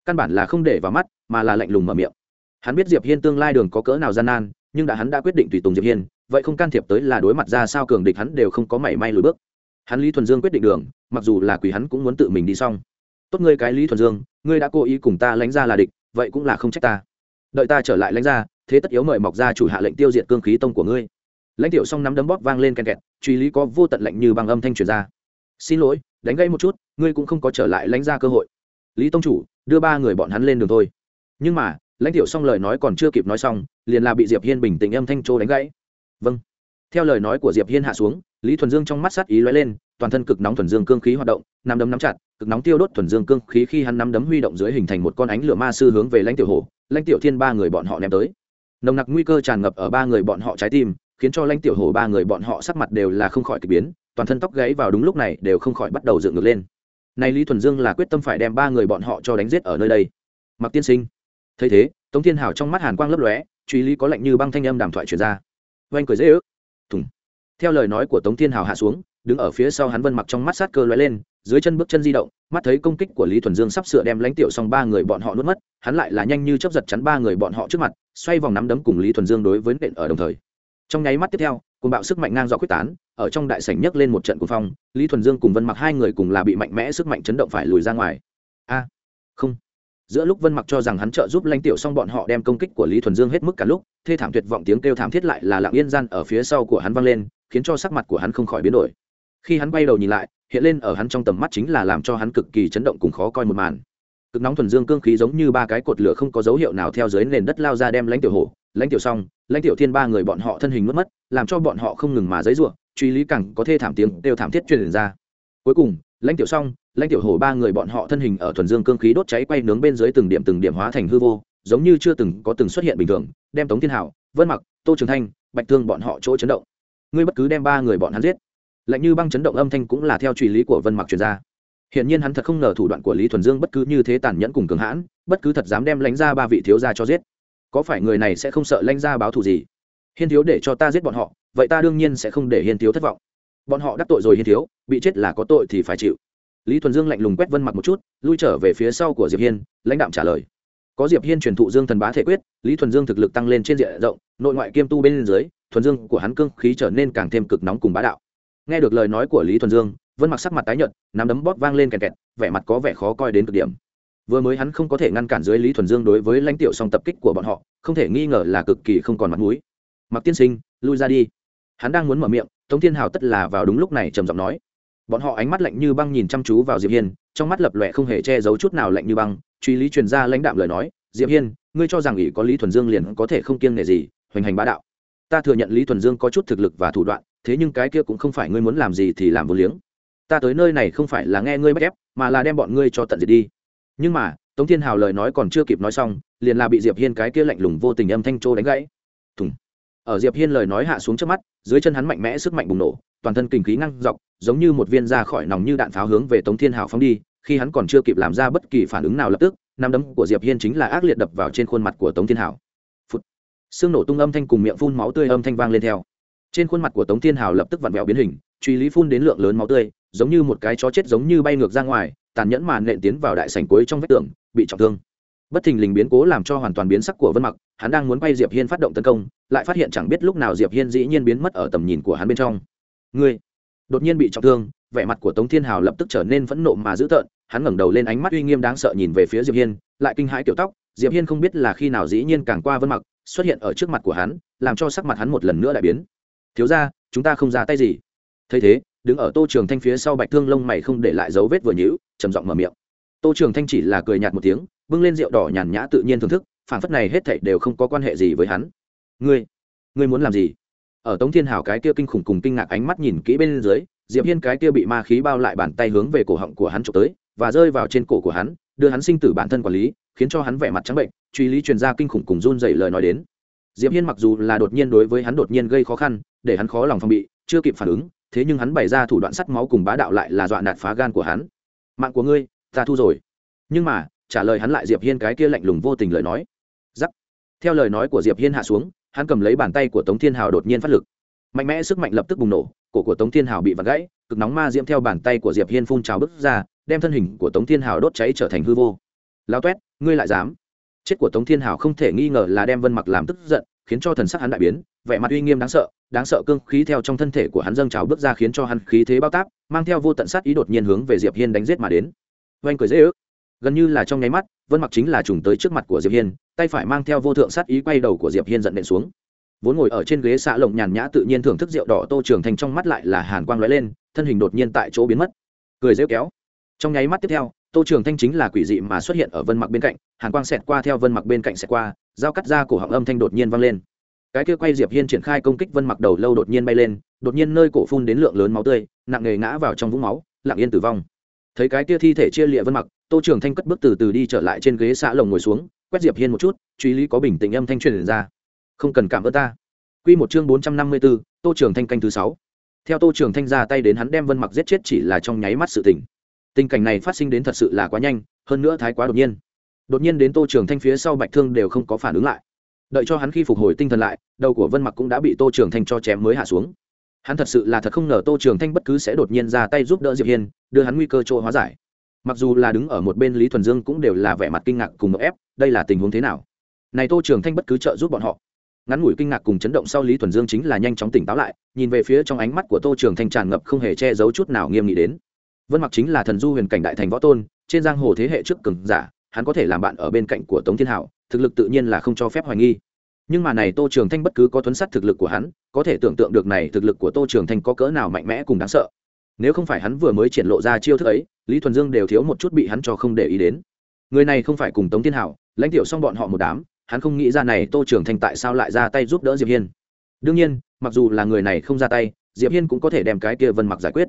Căn bản là không để vào mắt, mà là lạnh lùng mở miệng. Hắn biết diệp hiên tương lai đường có cỡ nào gian nan, nhưng đã hắn đã quyết định tùy tùng diệp hiên, vậy không can thiệp tới là đối mặt ra sao cường địch hắn đều không có mảy may lùi bước. Hắn lý thuần dương quyết định đường, mặc dù là quỷ hắn cũng muốn tự mình đi xong. Tốt ngươi cái lý thuần dương, ngươi đã cố ý cùng ta lánh ra là địch, vậy cũng là không trách ta đợi ta trở lại lãnh ra thế tất yếu mời mọc ra chủ hạ lệnh tiêu diệt cương khí tông của ngươi. Lãnh tiểu xong nắm đấm bóp vang lên kèn kẹt, truy lý có vô tận lệnh như bằng âm thanh truyền ra. Xin lỗi, đánh gây một chút, ngươi cũng không có trở lại lãnh ra cơ hội. Lý tông chủ, đưa ba người bọn hắn lên đường thôi. Nhưng mà, lãnh tiểu xong lời nói còn chưa kịp nói xong, liền là bị diệp hiên bình tĩnh âm thanh trô đánh gãy. Vâng. Theo lời nói của diệp hiên hạ xuống, lý thuần dương trong mắt sát ý lóe lên, toàn thân cực nóng thuần dương cương khí hoạt động, nắm đấm nắm chặt, cực nóng tiêu đốt thuần dương cương khí khi hắn nắm đấm huy động dưới hình thành một con ánh lửa ma sư hướng về lãnh tiểu hồ lãnh tiểu thiên ba người bọn họ ném tới. Nồng nặc nguy cơ tràn ngập ở ba người bọn họ trái tim, khiến cho lãnh tiểu Hổ ba người bọn họ sắc mặt đều là không khỏi k ỳ biến, toàn thân tóc gáy vào đúng lúc này đều không khỏi bắt đầu dựng ngược lên. Nay lý thuần dương là quyết tâm phải đem ba người bọn họ cho đánh giết ở nơi đây. Mặc tiên sinh. Thấy thế, tống thiên hảo trong mắt hàn quang lấp lóe, truy lý có lệnh như băng thanh âm đàm thoại truyền ra. Oanh cười dễ ước. Thùng. Theo lời nói của tống thiên hảo hạ xuống, đứng ở phía sau hắn vân mặc trong mắt sát cơ lóe lên dưới chân bước chân di động, mắt thấy công kích của lý thuần dương sắp sửa đem lãnh tiểu xong ba người bọn họ nuốt mất, hắn lại là nhanh như chấp giật chắn ba người bọn họ trước mặt, xoay vòng nắm đấm cùng lý thuần dương đối với nện ở đồng thời. Trong nháy mắt tiếp theo cùng bạo sức mạnh ngang do quyết tán, ở trong đại sảnh nhấc lên một trận cuồng phong, lý thuần dương cùng vân mặc hai người cùng là bị mạnh mẽ sức mạnh chấn động phải lùi ra ngoài. A, không. Giữa lúc vân mặc cho rằng hắn trợ giúp lãnh tiểu xong bọn họ đem công kích của lý thuần dương hết mức cả lúc, thê thảm tuyệt vọng tiếng kêu thảm thiết lại là lặng yên gian ở phía sau của hắn vang lên, khiến cho sắc mặt của hắn không khỏi biến đổi. Khi hắn bay đầu nhìn lại hiện lên ở hắn trong tầm mắt chính là làm cho hắn cực kỳ chấn động cùng khó coi một màn. Cực nóng thuần dương cương khí giống như ba cái cột lửa không có dấu hiệu nào theo dưới nền đất lao ra đem lãnh tiểu hổ, lãnh tiểu xong lãnh tiểu thiên ba người bọn họ thân hình mất mất, làm cho bọn họ không ngừng mà dấy ruộng truy lý cẳng có thê thảm tiếng đều thảm thiết truyền ra. Cuối cùng, lãnh tiểu xong lãnh tiểu hổ ba người bọn họ thân hình ở thuần dương cương khí đốt cháy quay nướng bên dưới từng điểm từng điểm hóa thành hư vô, giống như chưa từng có từng xuất hiện bình thường, đem tống thiên hảo vân mặc, tô trường thanh, bạch thương bọn họ chỗ chấn động. Ngươi bất cứ đem ba người bọn hắn giết lạnh như băng chấn động âm thanh cũng là theo truy lý của vân mặc truyền ra Hiển nhiên hắn thật không ngờ thủ đoạn của Lý Thuần Dương bất cứ như thế tàn nhẫn cùng cường hãn, bất cứ thật dám đem lãnh ra ba vị thiếu gia cho giết. Có phải người này sẽ không sợ lãnh ra báo thù gì? Hiên thiếu để cho ta giết bọn họ, vậy ta đương nhiên sẽ không để Hiên thiếu thất vọng. Bọn họ đắc tội rồi Hiên thiếu, bị chết là có tội thì phải chịu. Lý Thuần Dương lạnh lùng quét Vân Mặc một chút, lui trở về phía sau của Diệp Hiên, lãnh đạm trả lời. Có Diệp Hiên truyền thụ Dương Thần Bá thể quyết, Lý Thuần Dương thực lực tăng lên trên diện rộng, nội ngoại kiêm tu bên dưới, thuần dương của hắn cương khí trở nên càng thêm cực nóng cùng bá đạo nghe được lời nói của lý thuần dương, vân mặc sắc mặt tái nhợt, nắm đấm bóp vang lên kẹt kẹt, vẻ mặt có vẻ khó coi đến cực điểm. Vừa mới hắn không có thể ngăn cản dưới lý thuần dương đối với lãnh tiểu song tập kích của bọn họ, không thể nghi ngờ là cực kỳ không còn mặt mũi. Mặc tiên sinh, lui ra đi. Hắn đang muốn mở miệng, tống thiên hào tất là vào đúng lúc này trầm giọng nói. Bọn họ ánh mắt lạnh như băng nhìn chăm chú vào diệp hiên, trong mắt lập lòe không hề che giấu chút nào lạnh như băng, truy lý truyền ra lãnh đạm lời nói, diệp hiên, ngươi cho rằng ỷ có lý thuần dương liền có thể không kiêng nể gì, hoành hành bá đạo. Ta thừa nhận lý thuần dương có chút thực lực và thủ đoạn thế nhưng cái kia cũng không phải ngươi muốn làm gì thì làm vô liếng. Ta tới nơi này không phải là nghe ngươi bắt ép, mà là đem bọn ngươi cho tận diệt đi. Nhưng mà, tống thiên hào lời nói còn chưa kịp nói xong, liền là bị diệp hiên cái kia lạnh lùng vô tình âm thanh trô đánh gãy. Thùng. Ở diệp hiên lời nói hạ xuống trước mắt, dưới chân hắn mạnh mẽ sức mạnh bùng nổ, toàn thân kinh khí ngăn dọc, giống như một viên ra khỏi nòng như đạn pháo hướng về tống thiên hào phóng đi, khi hắn còn chưa kịp làm ra bất kỳ phản ứng nào lập tức năm đấm của diệp hiên chính là ác liệt đập vào trên khuôn mặt của tống thiên hào. Phút. xương nổ tung âm thanh cùng miệng phun máu tươi âm thanh vang lên theo trên khuôn mặt của tống thiên hào lập tức vặn vẹo biến hình, truy lý phun đến lượng lớn máu tươi, giống như một cái chó chết giống như bay ngược ra ngoài, tàn nhẫn mà nện tiến vào đại sảnh cuối trong vách tường, bị trọng thương. Bất thình lình biến cố làm cho hoàn toàn biến sắc của vân mặc, hắn đang muốn quay diệp hiên phát động tấn công, lại phát hiện chẳng biết lúc nào diệp hiên dĩ nhiên biến mất ở tầm nhìn của hắn bên trong. Ngươi! Đột nhiên bị trọng thương, vẻ mặt của tống thiên hào lập tức trở nên phẫn nộ mà dữ tợn, hắn ngẩng đầu lên ánh mắt uy nghiêm đáng sợ nhìn về phía diệp hiên, lại kinh hãi kiểu tóc, diệp hiên không biết là khi nào dĩ nhiên càng qua vân mặc, xuất hiện ở trước mặt của hắn, làm cho sắc mặt hắn một lần nữa lại biến thiếu ra, chúng ta không ra tay gì. Thấy thế, đứng ở tô trường thanh phía sau bạch thương lông mày không để lại dấu vết vừa nhữ trầm giọng mở miệng. Tô trường thanh chỉ là cười nhạt một tiếng, bưng lên rượu đỏ nhàn nhã tự nhiên thưởng thức phản phất này hết thảy đều không có quan hệ gì với hắn. Ngươi ngươi muốn làm gì? Ở tống thiên hào cái kia kinh khủng cùng kinh ngạc ánh mắt nhìn kỹ bên dưới, diệp hiên cái kia bị ma khí bao lại bàn tay hướng về cổ họng của hắn trộm tới, và rơi vào trên cổ của hắn, đưa hắn sinh tử bản thân quản lý, khiến cho hắn vẻ mặt trắng bệnh, truy lý truyền ra kinh khủng cùng run dậy lời nói đến. Diệp hiên mặc dù là đột nhiên đối với hắn đột nhiên gây khó khăn để hắn khó lòng phòng bị, chưa kịp phản ứng, thế nhưng hắn bày ra thủ đoạn sắt máu cùng bá đạo lại là dọa nạt phá gan của hắn. Mạng của ngươi, ta thu rồi. Nhưng mà, trả lời hắn lại diệp hiên cái kia lạnh lùng vô tình lời nói. Giắc. Theo lời nói của diệp hiên hạ xuống, hắn cầm lấy bàn tay của tống thiên hào đột nhiên phát lực. Mạnh mẽ sức mạnh lập tức bùng nổ, cổ của tống thiên hào bị vặt gãy, cực nóng ma diễm theo bàn tay của diệp hiên phun trào bứt ra, đem thân hình của tống thiên hào đốt cháy trở thành hư vô. Lao toét ngươi lại dám? Chết của tống thiên hào không thể nghi ngờ là đem vân mặc làm tức giận khiến cho thần sắc hắn đại biến, vẻ mặt uy nghiêm đáng sợ đáng sợ cương khí theo trong thân thể của hắn dâng trào bước ra khiến cho hắn khí thế bao táp, mang theo vô tận sát ý đột nhiên hướng về diệp hiên đánh giết mà đến. Oanh cười dễ ước. Gần như là trong nháy mắt, vân mặc chính là trùng tới trước mặt của diệp hiên, tay phải mang theo vô thượng sát ý quay đầu của diệp hiên giận nện xuống. Vốn ngồi ở trên ghế xạ lồng nhàn nhã tự nhiên thưởng thức rượu đỏ tô trường thành trong mắt lại là hàn quang lóe lên, thân hình đột nhiên tại chỗ biến mất. Cười rêu kéo. Trong nháy mắt tiếp theo tô trường thanh chính là quỷ dị mà xuất hiện ở vân mặc bên cạnh hàn quang xẹt qua theo vân mặc bên cạnh xẹt qua dao cắt ra cổ họng âm thanh đột nhiên vang lên. Cái kia quay diệp hiên triển khai công kích vân mặc đầu lâu đột nhiên bay lên đột nhiên nơi cổ phun đến lượng lớn máu tươi nặng nề ngã vào trong vũng máu lặng yên tử vong. Thấy cái kia thi thể chia lịa vân mặc tô trường thanh cất bước từ từ đi trở lại trên ghế xạ lồng ngồi xuống quét diệp hiên một chút truy lý có bình tĩnh âm thanh truyền ra. Không cần cảm ơn ta. Quy một chương bốn trăm năm mươi 454, tô trường thanh canh thứ sáu. Theo tô trường thanh ra tay đến hắn đem vân mặc giết chết chỉ là trong nháy mắt sự tình tình cảnh này phát sinh đến thật sự là quá nhanh, hơn nữa thái quá đột nhiên. Đột nhiên đến tô trường thanh phía sau bạch thương đều không có phản ứng lại. Đợi cho hắn khi phục hồi tinh thần lại, đầu của vân mặc cũng đã bị tô trường thanh cho chém mới hạ xuống. Hắn thật sự là thật không ngờ tô trường thanh bất cứ sẽ đột nhiên ra tay giúp đỡ diệp hiên, đưa hắn nguy cơ chỗ hóa giải. Mặc dù là đứng ở một bên lý thuần dương cũng đều là vẻ mặt kinh ngạc cùng một ép, đây là tình huống thế nào? Này tô trường thanh bất cứ trợ giúp bọn họ. Ngắn ngủi kinh ngạc cùng chấn động sau lý thuần dương chính là nhanh chóng tỉnh táo lại, nhìn về phía trong ánh mắt của tô trường thanh tràn ngập không hề che giấu chút nào nghiêm nghị đến vân mặc chính là thần du huyền cảnh đại thành võ tôn, trên giang hồ thế hệ trước cường giả, hắn có thể làm bạn ở bên cạnh của tống thiên hảo, thực lực tự nhiên là không cho phép hoài nghi. Nhưng mà này tô trường thanh bất cứ có thuấn sắt thực lực của hắn, có thể tưởng tượng được này thực lực của tô trường thanh có cỡ nào mạnh mẽ cùng đáng sợ. Nếu không phải hắn vừa mới triển lộ ra chiêu thức ấy, lý thuần dương đều thiếu một chút bị hắn cho không để ý đến. Người này không phải cùng tống thiên hảo, lãnh tiểu xong bọn họ một đám, hắn không nghĩ ra này tô trường thanh tại sao lại ra tay giúp đỡ diệp hiên. Đương nhiên, mặc dù là người này không ra tay, diệp hiên cũng có thể đem cái kia vân mặc giải quyết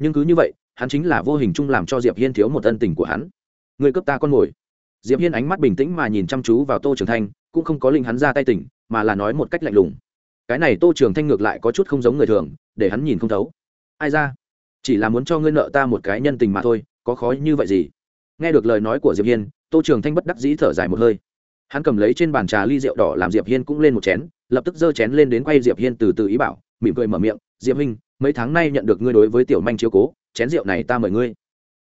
nhưng cứ như vậy, hắn chính là vô hình chung làm cho diệp hiên thiếu một ân tình của hắn. Người cấp ta con mồi. Diệp hiên ánh mắt bình tĩnh mà nhìn chăm chú vào tô trường thanh, cũng không có linh hắn ra tay tỉnh mà là nói một cách lạnh lùng. Cái này tô trường thanh ngược lại có chút không giống người thường, để hắn nhìn không thấu. Ai ra? Chỉ là muốn cho ngươi nợ ta một cái nhân tình mà thôi, có khó như vậy gì? Nghe được lời nói của diệp hiên, tô trường thanh bất đắc dĩ thở dài một hơi. Hắn cầm lấy trên bàn trà ly rượu đỏ làm diệp hiên cũng lên một chén, lập tức giơ chén lên đến quay diệp hiên từ từ ý bảo mỉm cười mở miệng, diệp huynh, mấy tháng nay nhận được ngươi đối với tiểu manh chiếu cố, chén rượu này ta mời ngươi.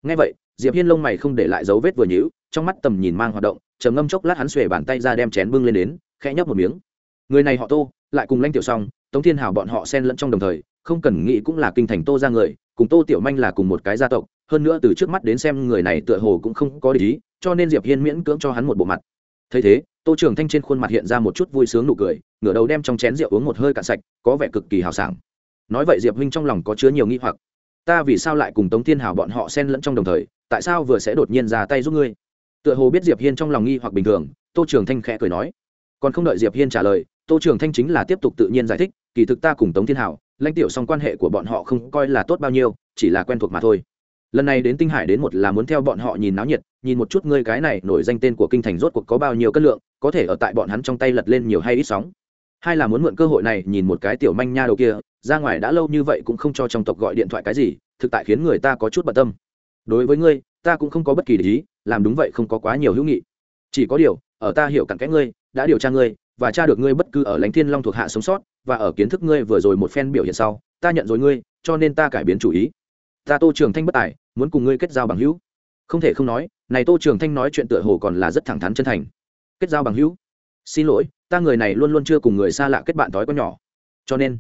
Nghe vậy, diệp hiên lông mày không để lại dấu vết vừa nhíu, trong mắt tầm nhìn mang hoạt động, trầm ngâm chốc lát hắn xuề bàn tay ra đem chén bưng lên đến, khẽ nhấp một miếng. Người này họ tô, lại cùng lanh tiểu xong tống thiên hảo bọn họ xen lẫn trong đồng thời, không cần nghĩ cũng là kinh thành tô ra người, cùng tô tiểu manh là cùng một cái gia tộc, hơn nữa từ trước mắt đến xem người này tựa hồ cũng không có lý cho nên diệp hiên miễn cưỡng cho hắn một bộ mặt. Thấy thế tô trường thanh trên khuôn mặt hiện ra một chút vui sướng nụ cười, ngửa đầu đem trong chén rượu uống một hơi cạn sạch, có vẻ cực kỳ hào sảng. Nói vậy diệp huynh trong lòng có chứa nhiều nghi hoặc. Ta vì sao lại cùng tống thiên hào bọn họ xen lẫn trong đồng thời, tại sao vừa sẽ đột nhiên ra tay giúp ngươi? Tựa hồ biết diệp hiên trong lòng nghi hoặc bình thường, tô trường thanh khẽ cười nói. Còn không đợi diệp hiên trả lời, tô trường thanh chính là tiếp tục tự nhiên giải thích, kỳ thực ta cùng tống thiên hào lãnh tiểu song quan hệ của bọn họ không coi là tốt bao nhiêu, chỉ là quen thuộc mà thôi lần này đến tinh hải đến một là muốn theo bọn họ nhìn náo nhiệt, nhìn một chút ngươi cái này nổi danh tên của kinh thành rốt cuộc có bao nhiêu cân lượng, có thể ở tại bọn hắn trong tay lật lên nhiều hay ít sóng. Hai là muốn mượn cơ hội này nhìn một cái tiểu manh nha đầu kia, ra ngoài đã lâu như vậy cũng không cho trong tộc gọi điện thoại cái gì, thực tại khiến người ta có chút bận tâm. Đối với ngươi, ta cũng không có bất kỳ lý làm đúng vậy không có quá nhiều hữu nghị. Chỉ có điều, ở ta hiểu cặn kẽ ngươi, đã điều tra ngươi, và tra được ngươi bất cứ ở lãnh thiên long thuộc hạ sống sót, và ở kiến thức ngươi vừa rồi một phen biểu hiện sau, ta nhận rồi ngươi, cho nên ta cải biến chủ ý ta tô trường thanh bất tài, muốn cùng ngươi kết giao bằng hữu. Không thể không nói, này tô trường thanh nói chuyện tựa hồ còn là rất thẳng thắn chân thành. Kết giao bằng hữu? Xin lỗi, ta người này luôn luôn chưa cùng người xa lạ kết bạn thói con nhỏ. Cho nên,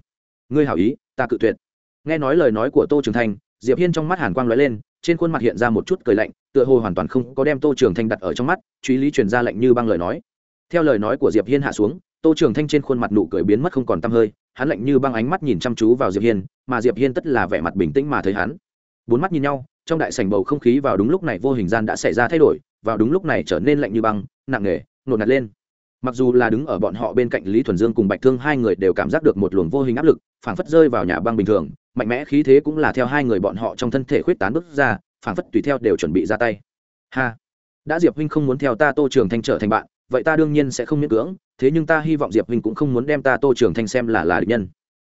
ngươi hảo ý, ta cự tuyệt. Nghe nói lời nói của tô trường thanh, diệp hiên trong mắt hàn quang lóe lên, trên khuôn mặt hiện ra một chút cười lạnh, tựa hồ hoàn toàn không có đem tô trường thanh đặt ở trong mắt, truy lý truyền ra lạnh như băng lời nói. Theo lời nói của diệp hiên hạ xuống, tô trường thanh trên khuôn mặt nụ cười biến mất không còn t hơi, hắn lạnh như băng ánh mắt nhìn chăm chú vào diệp hiên, mà diệp hiên tất là vẻ mặt bình tĩnh mà thấy hắn bốn mắt nhìn nhau, trong đại sảnh bầu không khí vào đúng lúc này vô hình gian đã xảy ra thay đổi, vào đúng lúc này trở nên lạnh như băng, nặng nề, nột nạt lên. Mặc dù là đứng ở bọn họ bên cạnh lý thuần dương cùng bạch thương hai người đều cảm giác được một luồng vô hình áp lực, phảng phất rơi vào nhà băng bình thường, mạnh mẽ khí thế cũng là theo hai người bọn họ trong thân thể khuyết tán bước ra, phảng phất tùy theo đều chuẩn bị ra tay. Ha! Đã diệp huynh không muốn theo ta tô trường thanh trở thành bạn, vậy ta đương nhiên sẽ không miễn cưỡng, thế nhưng ta hy vọng diệp huynh cũng không muốn đem ta tô trường thanh xem là là địch nhân.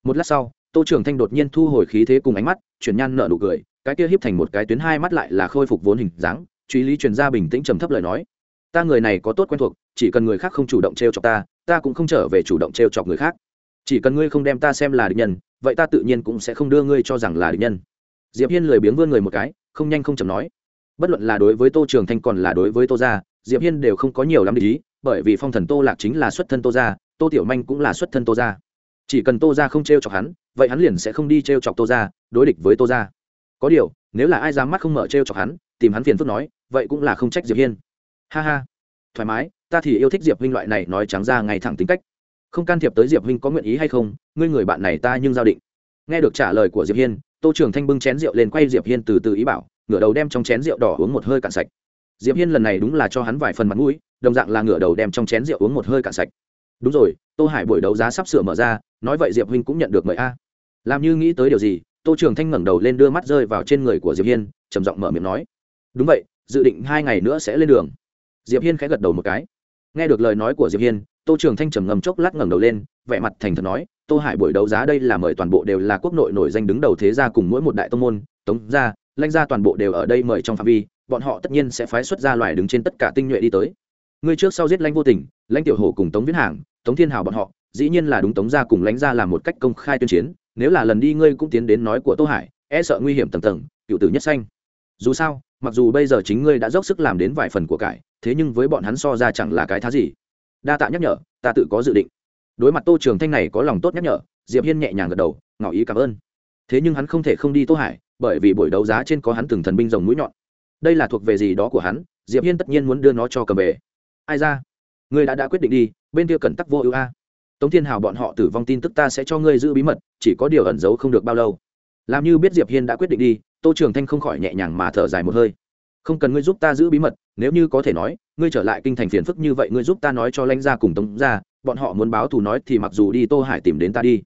Một lát sau, tô trường thanh đột nhiên thu hồi khí thế cùng ánh mắt, chuyển nhan nợ nụ cười cái kia híp thành một cái tuyến hai mắt lại là khôi phục vốn hình dáng, truy lý truyền ra bình tĩnh trầm thấp lời nói. Ta người này có tốt quen thuộc, chỉ cần người khác không chủ động t r e o chọc ta ta cũng không trở về chủ động t r e o chọc người khác. Chỉ cần ngươi không đem ta xem là địch nhân, vậy ta tự nhiên cũng sẽ không đưa ngươi cho rằng là địch nhân. Diệp hiên lười biếng vươn người một cái, không nhanh không chầm nói. Bất luận là đối với tô trường thanh còn là đối với tô gia, diệp hiên đều không có nhiều lắm để ý, bởi vì phong thần tô lạc chính là xuất thân tô gia, tô tiểu manh cũng là xuất thân tô gia. Chỉ cần tô gia không t r e o chọc hắn, vậy hắn liền sẽ không đi t r e o chọc tô gia, đối địch với tô gia có điều, nếu là ai dám mắt không mở t r e o chọc hắn, tìm hắn phiền phức nói, vậy cũng là không trách diệp hiên. Ha ha. Thoải mái, ta thì yêu thích diệp huynh loại này nói trắng ra ngày thẳng tính cách. Không can thiệp tới diệp huynh có nguyện ý hay không, ngươi người bạn này ta nhưng giao định. Nghe được trả lời của diệp hiên, tô trường thanh bưng chén rượu lên quay diệp hiên từ từ ý bảo, ngửa đầu đem trong chén rượu đỏ uống một hơi cạn sạch. Diệp hiên lần này đúng là cho hắn vài phần mặt mũi, đồng dạng là ngửa đầu đem trong chén rượu uống một hơi cạn sạch. Đúng rồi, tô hải buổi đấu giá sắp sửa mở ra, nói vậy diệp huynh cũng nhận được mời a. Làm như nghĩ tới điều gì tô trường thanh ngẩng đầu lên đưa mắt rơi vào trên người của diệp hiên, trầm giọng mở miệng nói, đúng vậy, dự định hai ngày nữa sẽ lên đường. Diệp hiên khẽ gật đầu một cái. Nghe được lời nói của diệp hiên, tô trường thanh trầm ngầm chốc lát ngẩng đầu lên, vẻ mặt thành thật nói, tô hải buổi đấu giá đây là mời toàn bộ đều là quốc nội nổi danh đứng đầu thế gia cùng mỗi một đại tông môn, tống gia, lãnh gia toàn bộ đều ở đây mời trong phạm vi, bọn họ tất nhiên sẽ phái xuất ra loài đứng trên tất cả tinh nhuệ đi tới. Ngươi trước sau giết lãnh vô tình, lãnh tiểu hổ cùng tống viễn hàng, tống thiên hào bọn họ, dĩ nhiên là đúng tống gia cùng lãnh gia làm một cách công khai tuyên chiến nếu là lần đi ngươi cũng tiến đến nói của tô hải e sợ nguy hiểm tầng tầng, cựu tử nhất xanh dù sao, mặc dù bây giờ chính ngươi đã dốc sức làm đến vài phần của cải, thế nhưng với bọn hắn so ra chẳng là cái thá gì. Đa tạ nhắc nhở, ta tự có dự định. Đối mặt tô trường thanh này có lòng tốt nhắc nhở, diệp hiên nhẹ nhàng gật đầu, ngỏ ý cảm ơn. Thế nhưng hắn không thể không đi tô hải, bởi vì buổi đấu giá trên có hắn từng thần binh rồng mũi nhọn. Đây là thuộc về gì đó của hắn, diệp hiên tất nhiên muốn đưa nó cho cầm về. Ai ra? Ngươi đã đã quyết định đi, bên kia cẩn tắc vô ưu a tống thiên hào bọn họ tử vong tin tức ta sẽ cho ngươi giữ bí mật, chỉ có điều ẩn giấu không được bao lâu. Làm như biết diệp hiên đã quyết định đi, tô trường thanh không khỏi nhẹ nhàng mà thở dài một hơi. Không cần ngươi giúp ta giữ bí mật, nếu như có thể nói, ngươi trở lại kinh thành phiền phức như vậy ngươi giúp ta nói cho lãnh gia cùng tống gia, bọn họ muốn báo thù nói thì mặc dù đi tô hải tìm đến ta đi.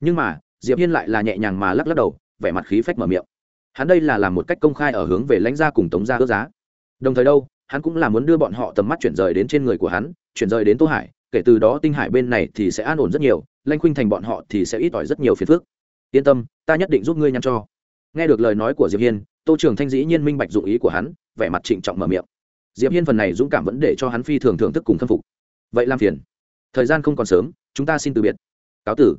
Nhưng mà, diệp hiên lại là nhẹ nhàng mà lắc lắc đầu, vẻ mặt khí phách mở miệng. Hắn đây là làm một cách công khai ở hướng về lãnh gia cùng tống gia ước giá. Đồng thời đâu, hắn cũng là muốn đưa bọn họ tầm mắt chuyển rời đến trên người của hắn, chuyển rời đến tô hải kể từ đó tinh hải bên này thì sẽ an ổn rất nhiều, lanh khuynh thành bọn họ thì sẽ ít ỏi rất nhiều phiền phức. Yên tâm, ta nhất định giúp ngươi nhắn cho. Nghe được lời nói của diệp hiên, tô trường thanh dĩ nhiên minh bạch dụng ý của hắn, vẻ mặt trịnh trọng mở miệng. Diệp hiên phần này dũng cảm vẫn để cho hắn phi thường thưởng thức cùng khâm phục. Vậy làm phiền. Thời gian không còn sớm, chúng ta xin từ biệt. Cáo tử.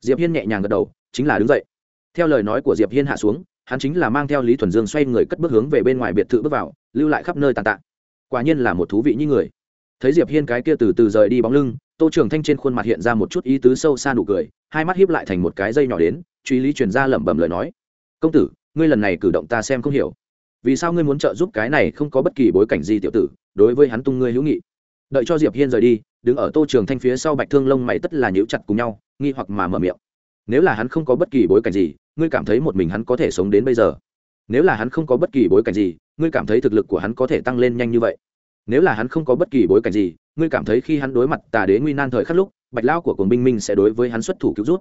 Diệp hiên nhẹ nhàng gật đầu, chính là đứng dậy. Theo lời nói của diệp hiên hạ xuống, hắn chính là mang theo lý thuần dương xoay người cất bước hướng về bên ngoài biệt thự bước vào, lưu lại khắp nơi tàn tạ. Quả nhiên là một thú vị như người thấy diệp hiên cái kia từ từ rời đi bóng lưng, tô trường thanh trên khuôn mặt hiện ra một chút ý tứ sâu xa nụ cười, hai mắt hiếp lại thành một cái dây nhỏ đến, truy lý truyền ra lẩm bẩm lời nói. Công tử, ngươi lần này cử động ta xem không hiểu. Vì sao ngươi muốn trợ giúp cái này không có bất kỳ bối cảnh gì tiểu tử, đối với hắn tung ngươi hữu nghị? Đợi cho diệp hiên rời đi, đứng ở tô trường thanh phía sau bạch thương lông mày tất là nhíu chặt cùng nhau, nghi hoặc mà mở miệng. Nếu là hắn không có bất kỳ bối cảnh gì, ngươi cảm thấy một mình hắn có thể sống đến bây giờ? Nếu là hắn không có bất kỳ bối cảnh gì, ngươi cảm thấy thực lực của hắn có thể tăng lên nhanh như vậy? Nếu là hắn không có bất kỳ bối cảnh gì, ngươi cảm thấy khi hắn đối mặt tà đế nguy nan thời khắc lúc, bạch lao của cồn binh minh sẽ đối với hắn xuất thủ cứu rút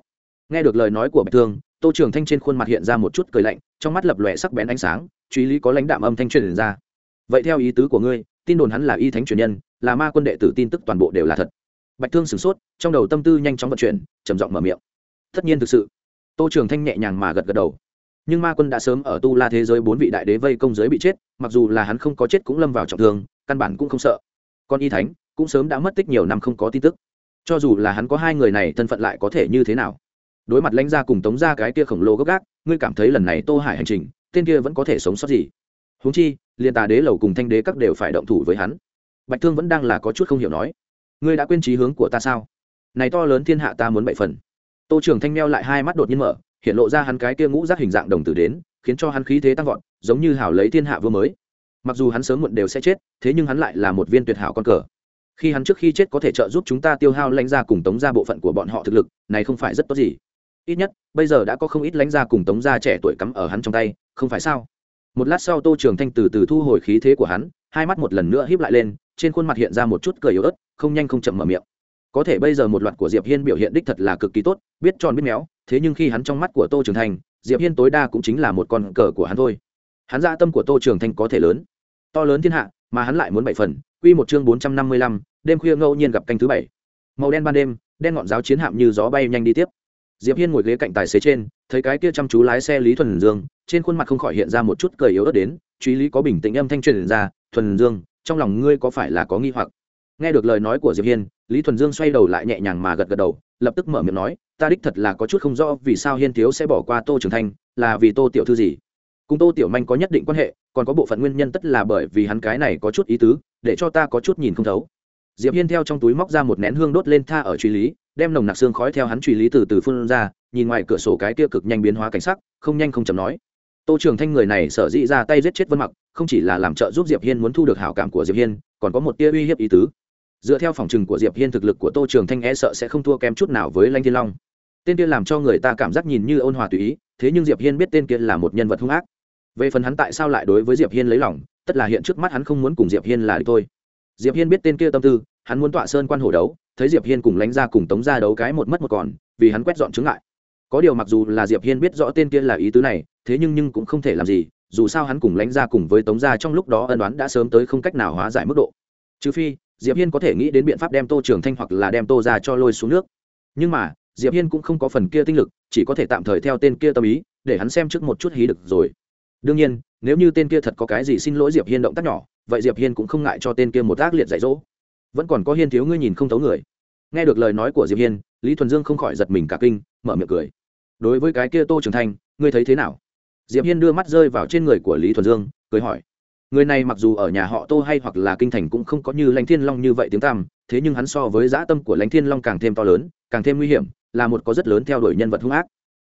nghe được lời nói của bạch thương, tô trường thanh trên khuôn mặt hiện ra một chút cười lạnh, trong mắt lập lòe sắc bén ánh sáng, truy lý có lãnh đạm âm thanh truyền ra. Vậy theo ý tứ của ngươi, tin đồn hắn là y thánh truyền nhân, là ma quân đệ tử tin tức toàn bộ đều là thật. Bạch thương sửng sốt, trong đầu tâm tư nhanh chóng vận chuyển, trầm giọng mở miệng. Tất nhiên thực sự. Tô trường thanh nhẹ nhàng mà gật gật đầu. Nhưng ma quân đã sớm ở tu la thế giới bốn vị đại đế vây công giới bị chết, mặc dù là hắn không có chết cũng lâm vào trọng thương căn bản cũng không sợ. Còn y thánh cũng sớm đã mất tích nhiều năm không có tin tức. Cho dù là hắn có hai người này, thân phận lại có thể như thế nào? Đối mặt lãnh gia cùng tống gia cái kia khổng lồ gốc gác, ngươi cảm thấy lần này tô hải hành trình, tên kia vẫn có thể sống sót gì? Huống chi, liền tà đế lầu cùng thanh đế các đều phải động thủ với hắn. Bạch thương vẫn đang là có chút không hiểu nói, ngươi đã quên trí hướng của ta sao? Này to lớn thiên hạ ta muốn bảy phần. Tô trưởng thanh meo lại hai mắt đột nhiên mở, hiện lộ ra hắn cái kia ngũ giác hình dạng đồng tử đến, khiến cho hắn khí thế tăng vọt, giống như hảo lấy thiên hạ vừa mới mặc dù hắn sớm muộn đều sẽ chết, thế nhưng hắn lại là một viên tuyệt hảo con cờ. Khi hắn trước khi chết có thể trợ giúp chúng ta tiêu hao lãnh gia cùng tống gia bộ phận của bọn họ thực lực, này không phải rất tốt gì. Ít nhất, bây giờ đã có không ít lãnh gia cùng tống gia trẻ tuổi cắm ở hắn trong tay, không phải sao? Một lát sau tô trường thanh từ từ thu hồi khí thế của hắn, hai mắt một lần nữa híp lại lên, trên khuôn mặt hiện ra một chút cười yếu ớt, không nhanh không chậm mở miệng. Có thể bây giờ một loạt của diệp hiên biểu hiện đích thật là cực kỳ tốt, biết tròn biết méo, thế nhưng khi hắn trong mắt của tô trường thanh, diệp hiên tối đa cũng chính là một con cờ của hắn thôi. Hắn dạ tâm của tô trường thanh có thể lớn to lớn thiên hạ mà hắn lại muốn bảy phần quy một chương bốn trăm năm mươi lăm, đêm khuya ngẫu nhiên gặp canh thứ bảy. Màu đen ban đêm đen ngọn giáo chiến hạm như gió bay nhanh đi tiếp. Diệp hiên ngồi ghế cạnh tài xế trên thấy cái kia chăm chú lái xe lý thuần dương trên khuôn mặt không khỏi hiện ra một chút cười yếu ớt đến truy lý có bình tĩnh âm thanh truyền ra thuần dương trong lòng ngươi có phải là có nghi hoặc? Nghe được lời nói của diệp hiên lý thuần dương xoay đầu lại nhẹ nhàng mà gật gật đầu lập tức mở miệng nói ta đích thật là có chút không rõ vì sao hiên thiếu sẽ bỏ qua tô trường thanh là vì tô tiểu thư gì? Cùng tô tiểu manh có nhất định quan hệ, còn có bộ phận nguyên nhân tất là bởi vì hắn cái này có chút ý tứ, để cho ta có chút nhìn không thấu. Diệp hiên theo trong túi móc ra một nén hương đốt lên tha ở truy lý, đem nồng nặc xương khói theo hắn truy lý từ từ phun ra, nhìn ngoài cửa sổ cái kia cực nhanh biến hóa cảnh sắc, không nhanh không chậm nói. Tô trường thanh người này sở dĩ ra tay giết chết vân mặc, không chỉ là làm trợ giúp diệp hiên muốn thu được hảo cảm của diệp hiên, còn có một tia uy hiếp ý tứ. Dựa theo phòng trừng của diệp hiên thực lực của tô trường thanh e sợ sẽ không thua kém chút nào với lanh thiên long. Tên kia làm cho người ta cảm giác nhìn như ôn hòa tùy ý, thế nhưng diệp hiên biết tên kia là một nhân vật hung ác về phần hắn tại sao lại đối với diệp hiên lấy lòng, tất là hiện trước mắt hắn không muốn cùng diệp hiên là đi thôi. Diệp hiên biết tên kia tâm tư, hắn muốn tọa sơn quan hổ đấu, thấy diệp hiên cùng lánh ra cùng tống ra đấu cái một mất một còn, vì hắn quét dọn chứng lại có điều mặc dù là diệp hiên biết rõ tên kia là ý tứ này, thế nhưng nhưng cũng không thể làm gì, dù sao hắn cùng lánh ra cùng với tống ra trong lúc đó ân đoán đã sớm tới không cách nào hóa giải mức độ. Trừ phi, diệp hiên có thể nghĩ đến biện pháp đem tô trường thanh hoặc là đem tô ra cho lôi xuống nước. Nhưng mà, diệp hiên cũng không có phần kia tinh lực, chỉ có thể tạm thời theo tên kia tâm ý, để hắn xem trước một chút hí được rồi đương nhiên, nếu như tên kia thật có cái gì xin lỗi diệp hiên động tác nhỏ, vậy diệp hiên cũng không ngại cho tên kia một ác liệt dạy dỗ. Vẫn còn có hiên thiếu ngươi nhìn không thấu người. Nghe được lời nói của diệp hiên, lý thuần dương không khỏi giật mình cả kinh, mở miệng cười. Đối với cái kia tô Trưởng Thành ngươi thấy thế nào? Diệp hiên đưa mắt rơi vào trên người của lý thuần dương, cười hỏi. Người này mặc dù ở nhà họ tô hay hoặc là kinh thành cũng không có như lãnh thiên long như vậy tiếng tăm, thế nhưng hắn so với dã tâm của lãnh thiên long càng thêm to lớn, càng thêm nguy hiểm, là một có rất lớn theo đuổi nhân vật hung ác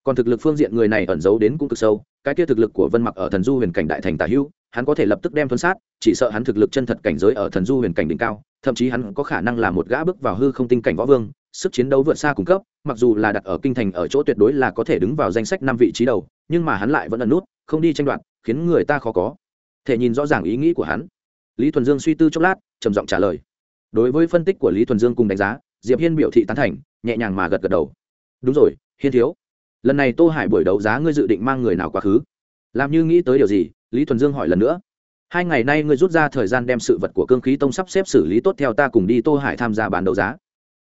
còn thực lực phương diện người này ẩn giấu đến cũng cực sâu, cái kia thực lực của vân mặc ở thần du huyền cảnh đại thành tả hữu, hắn có thể lập tức đem thuấn sát, chỉ sợ hắn thực lực chân thật cảnh giới ở thần du huyền cảnh đỉnh cao, thậm chí hắn có khả năng là một gã bước vào hư không tinh cảnh võ vương, sức chiến đấu vượt xa cung cấp, mặc dù là đặt ở kinh thành ở chỗ tuyệt đối là có thể đứng vào danh sách năm vị trí đầu, nhưng mà hắn lại vẫn ẩn nút, không đi tranh đoạt, khiến người ta khó có. Thể nhìn rõ ràng ý nghĩ của hắn. Lý thuần dương suy tư chốc lát, trầm giọng trả lời. Đối với phân tích của lý thuần dương cùng đánh giá, diệp hiên biểu thị tán thành, nhẹ nhàng mà gật gật đầu. Đúng rồi, hiên thiếu lần này tô hải buổi đấu giá ngươi dự định mang người nào quá khứ? Làm như nghĩ tới điều gì? Lý thuần dương hỏi lần nữa. Hai ngày nay ngươi rút ra thời gian đem sự vật của cương khí tông sắp xếp xử lý tốt theo ta cùng đi tô hải tham gia bán đấu giá.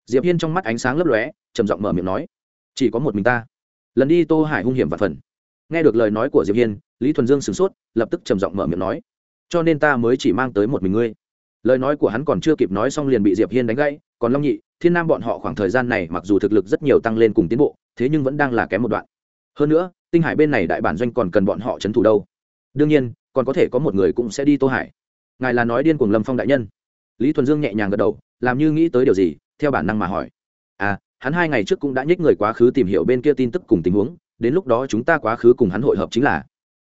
Diệp hiên trong mắt ánh sáng lấp lóe, trầm giọng mở miệng nói, chỉ có một mình ta. Lần đi tô hải hung hiểm và phần. Nghe được lời nói của diệp hiên, lý thuần dương sửng sốt, lập tức trầm giọng mở miệng nói, cho nên ta mới chỉ mang tới một mình ngươi lời nói của hắn còn chưa kịp nói xong liền bị diệp hiên đánh gãy, còn long nhị, thiên nam bọn họ khoảng thời gian này mặc dù thực lực rất nhiều tăng lên cùng tiến bộ, thế nhưng vẫn đang là kém một đoạn. Hơn nữa, tinh hải bên này đại bản doanh còn cần bọn họ trấn thủ đâu. Đương nhiên, còn có thể có một người cũng sẽ đi tô hải. Ngài là nói điên cuồng lâm phong đại nhân. Lý thuần dương nhẹ nhàng gật đầu, làm như nghĩ tới điều gì, theo bản năng mà hỏi. À hắn hai ngày trước cũng đã nhích người quá khứ tìm hiểu bên kia tin tức cùng tình huống, đến lúc đó chúng ta quá khứ cùng hắn hội hợp chính là.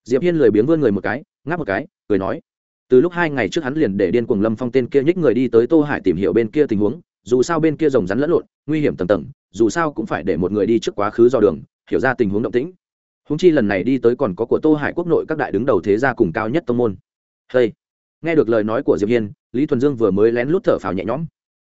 Diệp hiên lười biếng vươn người một cái, ngáp một cái, cười nói từ lúc hai ngày trước hắn liền để điên cuồng lâm phong tên kia nhích người đi tới tô hải tìm hiểu bên kia tình huống, dù sao bên kia rồng rắn lẫn lộn, nguy hiểm tầng tầng, dù sao cũng phải để một người đi trước quá khứ do đường, hiểu ra tình huống động tĩnh. Húng chi lần này đi tới còn có của tô hải quốc nội các đại đứng đầu thế gia cùng cao nhất tông môn. Hey. nghe được lời nói của diệp hiên, lý thuần dương vừa mới lén lút thở phào nhẹ nhõm.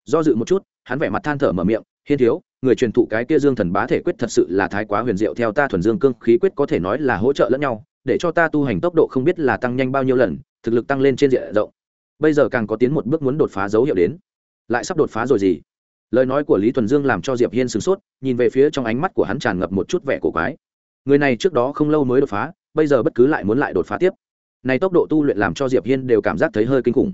Do dự một chút, hắn vẻ mặt than thở mở miệng, hiên thiếu, người truyền thụ cái kia dương thần bá thể quyết thật sự là thái quá huyền diệu, theo ta thuần dương cương khí quyết có thể nói là hỗ trợ lẫn nhau, để cho ta tu hành tốc độ không biết là tăng nhanh bao nhiêu lần thực lực tăng lên trên diện rộng. Bây giờ càng có tiến một bước muốn đột phá dấu hiệu đến. Lại sắp đột phá rồi gì? Lời nói của lý thuần dương làm cho diệp hiên sửng sốt, nhìn về phía trong ánh mắt của hắn tràn ngập một chút vẻ cổ quái. Người này trước đó không lâu mới đột phá, bây giờ bất cứ lại muốn lại đột phá tiếp. Này tốc độ tu luyện làm cho diệp hiên đều cảm giác thấy hơi kinh khủng.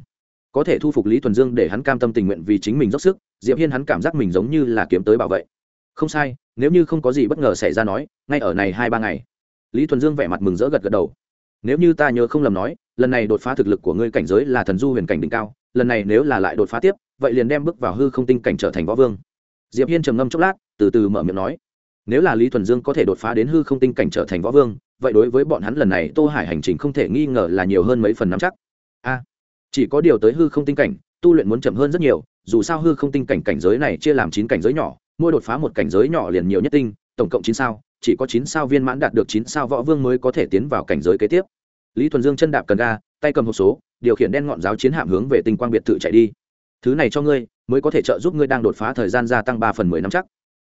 Có thể thu phục lý thuần dương để hắn cam tâm tình nguyện vì chính mình dốc sức, diệp hiên hắn cảm giác mình giống như là kiếm tới bảo vệ. Không sai, nếu như không có gì bất ngờ xảy ra nói, ngay ở này hai ba ngày. Lý thuần dương vẻ mặt mừng rỡ gật gật đầu. Nếu như ta nhớ không lầm nói lần này đột phá thực lực của ngươi cảnh giới là thần du huyền cảnh đỉnh cao, lần này nếu là lại đột phá tiếp, vậy liền đem bước vào hư không tinh cảnh trở thành võ vương. Diệp hiên trầm ngâm chốc lát, từ từ mở miệng nói, nếu là lý thuần dương có thể đột phá đến hư không tinh cảnh trở thành võ vương, vậy đối với bọn hắn lần này tô hải hành trình không thể nghi ngờ là nhiều hơn mấy phần nắm chắc. A, chỉ có điều tới hư không tinh cảnh, tu luyện muốn chậm hơn rất nhiều, dù sao hư không tinh cảnh cảnh giới này chia làm chín cảnh giới nhỏ, mỗi đột phá một cảnh giới nhỏ liền nhiều nhất tinh, tổng cộng chín sao, chỉ có chín sao viên mãn đạt được chín sao võ vương mới có thể tiến vào cảnh giới kế tiếp lý thuần dương chân đạp cần ga, tay cầm hộp số, điều khiển đen ngọn giáo chiến hạm hướng về tinh quang biệt thự chạy đi. Thứ này cho ngươi, mới có thể trợ giúp ngươi đang đột phá thời gian gia tăng ba phần mười năm chắc.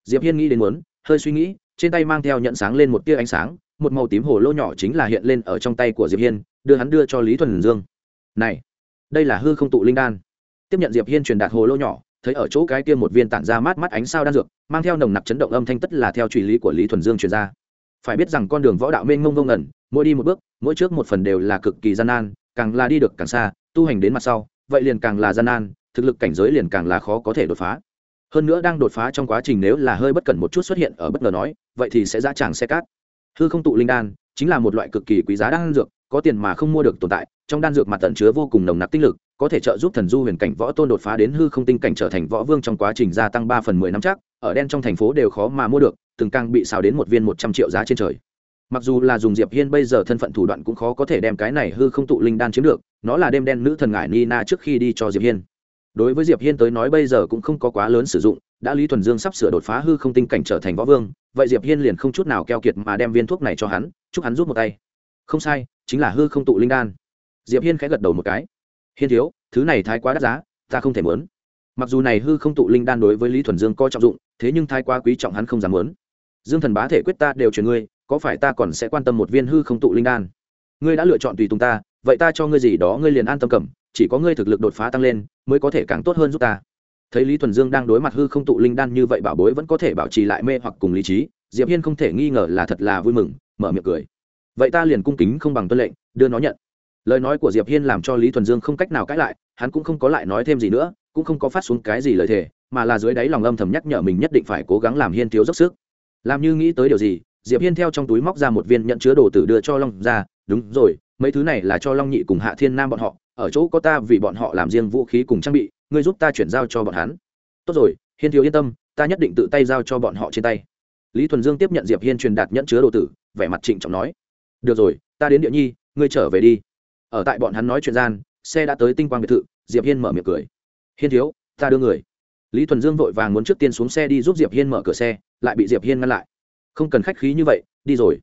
Diệp hiên nghĩ đến muốn, hơi suy nghĩ, trên tay mang theo nhận sáng lên một tia ánh sáng, một màu tím hồ lô nhỏ chính là hiện lên ở trong tay của diệp hiên, đưa hắn đưa cho lý thuần dương. Này, đây là hư không tụ linh đan. Tiếp nhận diệp hiên truyền đạt hồ lô nhỏ, thấy ở chỗ cái kia một viên tản ra mát mắt ánh sao đan dược, mang theo nồng nặc chấn động âm thanh tất là theo truy lý của lý thuần dương truyền ra. Phải biết rằng con đường võ đạo mênh mông ngông ngẩn mỗi đi một bước, mỗi trước một phần đều là cực kỳ gian nan, càng là đi được càng xa, tu hành đến mặt sau, vậy liền càng là gian nan, thực lực cảnh giới liền càng là khó có thể đột phá. Hơn nữa đang đột phá trong quá trình nếu là hơi bất cẩn một chút xuất hiện ở bất ngờ nói, vậy thì sẽ ra tràng xe cát. Hư không tụ linh đan, chính là một loại cực kỳ quý giá đan dược, có tiền mà không mua được tồn tại, trong đan dược mặt tận chứa vô cùng nồng nặc tinh lực, có thể trợ giúp thần du huyền cảnh võ tôn đột phá đến hư không tinh cảnh trở thành võ vương trong quá trình gia tăng ba phần mười năm chắc, ở đen trong thành phố đều khó mà mua được, từng càng bị xào đến một viên một trăm triệu giá trên trời mặc dù là dùng diệp hiên bây giờ thân phận thủ đoạn cũng khó có thể đem cái này hư không tụ linh đan chiếm được, nó là đêm đen nữ thần ngải nina trước khi đi cho diệp hiên. Đối với diệp hiên tới nói bây giờ cũng không có quá lớn sử dụng, đã lý thuần dương sắp sửa đột phá hư không tinh cảnh trở thành võ vương, vậy diệp hiên liền không chút nào keo kiệt mà đem viên thuốc này cho hắn, chúc hắn rút một tay. Không sai, chính là hư không tụ linh đan. Diệp hiên khẽ gật đầu một cái. Hiên thiếu, thứ này thái quá đắt giá, ta không thể muốn. Mặc dù này hư không tụ linh đan đối với lý thuần dương coi trọng dụng, thế nhưng thái quá quý trọng hắn không dám muốn. Dương thần bá thể quyết ta đều truyền ngươi có phải ta còn sẽ quan tâm một viên hư không tụ linh đan? Ngươi đã lựa chọn tùy tùng ta, vậy ta cho ngươi gì đó ngươi liền an tâm cầm, chỉ có ngươi thực lực đột phá tăng lên, mới có thể càng tốt hơn giúp ta. Thấy lý thuần dương đang đối mặt hư không tụ linh đan như vậy bảo bối vẫn có thể bảo trì lại mê hoặc cùng lý trí, diệp hiên không thể nghi ngờ là thật là vui mừng, mở miệng cười. Vậy ta liền cung kính không bằng tuân lệnh, đưa nó nhận. Lời nói của diệp hiên làm cho lý thuần dương không cách nào cãi lại, hắn cũng không có lại nói thêm gì nữa, cũng không có phát xuống cái gì lời thề, mà là dưới đáy lòng âm thầm nhắc nhở mình nhất định phải cố gắng làm hiên thiếu dốc sức. Làm như nghĩ tới điều gì diệp hiên theo trong túi móc ra một viên nhận chứa đồ tử đưa cho long ra, đúng rồi, mấy thứ này là cho long nhị cùng hạ thiên nam bọn họ, ở chỗ có ta vì bọn họ làm riêng vũ khí cùng trang bị, ngươi giúp ta chuyển giao cho bọn hắn. Tốt rồi, hiên thiếu yên tâm, ta nhất định tự tay giao cho bọn họ trên tay. Lý thuần dương tiếp nhận diệp hiên truyền đạt nhẫn chứa đồ tử, vẻ mặt trịnh trọng nói, được rồi, ta đến địa nhi, ngươi trở về đi. Ở tại bọn hắn nói chuyện gian, xe đã tới tinh quang biệt thự, diệp hiên mở miệng cười, hiên thiếu, ta đưa người. Lý thuần dương vội vàng muốn trước tiên xuống xe đi giúp diệp hiên mở cửa xe, lại bị diệp hiên ngăn lại không cần khách khí như vậy, đi rồi.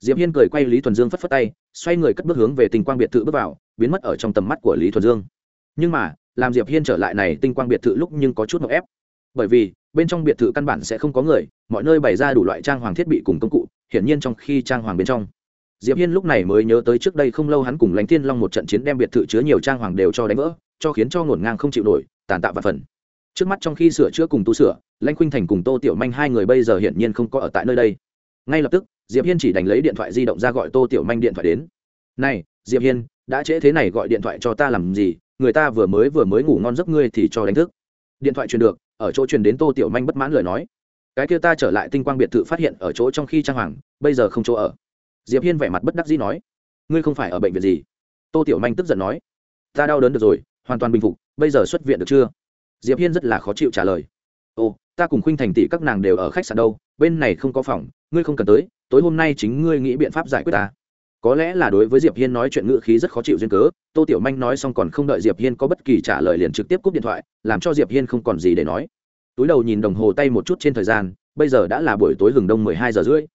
Diệp hiên cười quay lý thuần dương phất phất tay, xoay người cất bước hướng về tinh quang biệt thự bước vào, biến mất ở trong tầm mắt của lý thuần dương. Nhưng mà, làm diệp hiên trở lại này tinh quang biệt thự lúc nhưng có chút ngợp ép. Bởi vì, bên trong biệt thự căn bản sẽ không có người, mọi nơi bày ra đủ loại trang hoàng thiết bị cùng công cụ, hiển nhiên trong khi trang hoàng bên trong. Diệp hiên lúc này mới nhớ tới trước đây không lâu hắn cùng lãnh thiên long một trận chiến đem biệt thự chứa nhiều trang hoàng đều cho đánh vỡ, cho khiến cho ngổn ngang không chịu nổi, tàn tạ và phần trước mắt trong khi sửa chữa cùng tu sửa lanh khuynh thành cùng tô tiểu manh hai người bây giờ hiển nhiên không có ở tại nơi đây. Ngay lập tức, diệp hiên chỉ đánh lấy điện thoại di động ra gọi tô tiểu manh điện thoại đến. Này, diệp hiên, đã trễ thế này gọi điện thoại cho ta làm gì? Người ta vừa mới vừa mới ngủ ngon giấc ngươi thì cho đánh thức. Điện thoại truyền được, ở chỗ truyền đến tô tiểu manh bất mãn lời nói. Cái kia ta trở lại tinh quang biệt thự phát hiện ở chỗ trong khi trang hoàng, bây giờ không chỗ ở. Diệp hiên vẻ mặt bất đắc dĩ nói. Ngươi không phải ở bệnh viện gì? Tô tiểu manh tức giận nói. Ta đau đớn được rồi, hoàn toàn bình phục, bây giờ xuất viện được chưa? Diệp hiên rất là khó chịu trả lời. Ồ, ta cùng khuynh thành tỷ các nàng đều ở khách sạn đâu, bên này không có phòng, ngươi không cần tới, tối hôm nay chính ngươi nghĩ biện pháp giải quyết ta. Có lẽ là đối với diệp hiên nói chuyện ngữ khí rất khó chịu duyên cớ, tô tiểu manh nói xong còn không đợi diệp hiên có bất kỳ trả lời liền trực tiếp cúp điện thoại, làm cho diệp hiên không còn gì để nói. Túi đầu nhìn đồng hồ tay một chút trên thời gian, bây giờ đã là buổi tối hừng đông mười hai giờ rưỡi.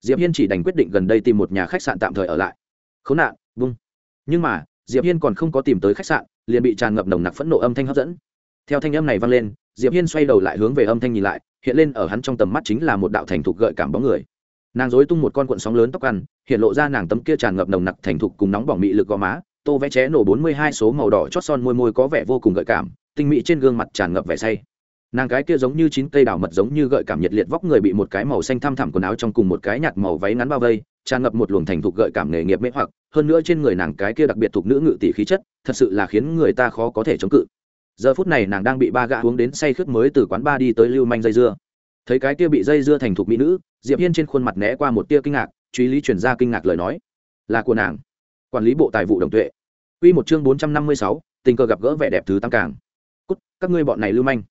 Diệp hiên chỉ đành quyết định gần đây tìm một nhà khách sạn tạm thời ở lại. Khốn nạn, vung. Nhưng mà, diệp hiên còn không có tìm tới khách sạn, liền bị tràn ngập nồng nặc phẫn nộ âm thanh hấp dẫn theo thanh âm này vang lên, diệp hiên xoay đầu lại hướng về âm thanh nhìn lại, hiện lên ở hắn trong tầm mắt chính là một đạo thành thục gợi cảm bóng người. Nàng dối tung một con cuộn sóng lớn tóc ăn, hiện lộ ra nàng tấm kia tràn ngập nồng nặc thành thục cùng nóng bỏng mị lực gò má, tô vẽ ché nổ bốn mươi hai số màu đỏ chót son môi môi có vẻ vô cùng gợi cảm, tinh mỹ trên gương mặt tràn ngập vẻ say. Nàng cái kia giống như chín cây đào mật giống như gợi cảm nhiệt liệt vóc người bị một cái màu xanh thăm thẳm quần áo trong cùng một cái nhạt màu váy ngắn bao vây, tràn ngập một luồng thành thục gợi cảm nghề nghiệp mê hoặc, hơn nữa trên người nàng cái kia đặc biệt thuộc nữ ngự tỷ khí chất, thật sự là khiến người ta khó có thể chống cự giờ phút này nàng đang bị ba gã uống đến say khướt mới từ quán ba đi tới lưu manh dây dưa thấy cái kia bị dây dưa thành thục mỹ nữ diệp hiên trên khuôn mặt né qua một tia kinh ngạc truy lý chuyển ra kinh ngạc lời nói là của nàng quản lý bộ tài vụ đồng tuệ Quy một chương bốn trăm năm mươi sáu, tình cờ gặp gỡ vẻ đẹp thứ tăng càng. Cút, các ngươi bọn này lưu manh.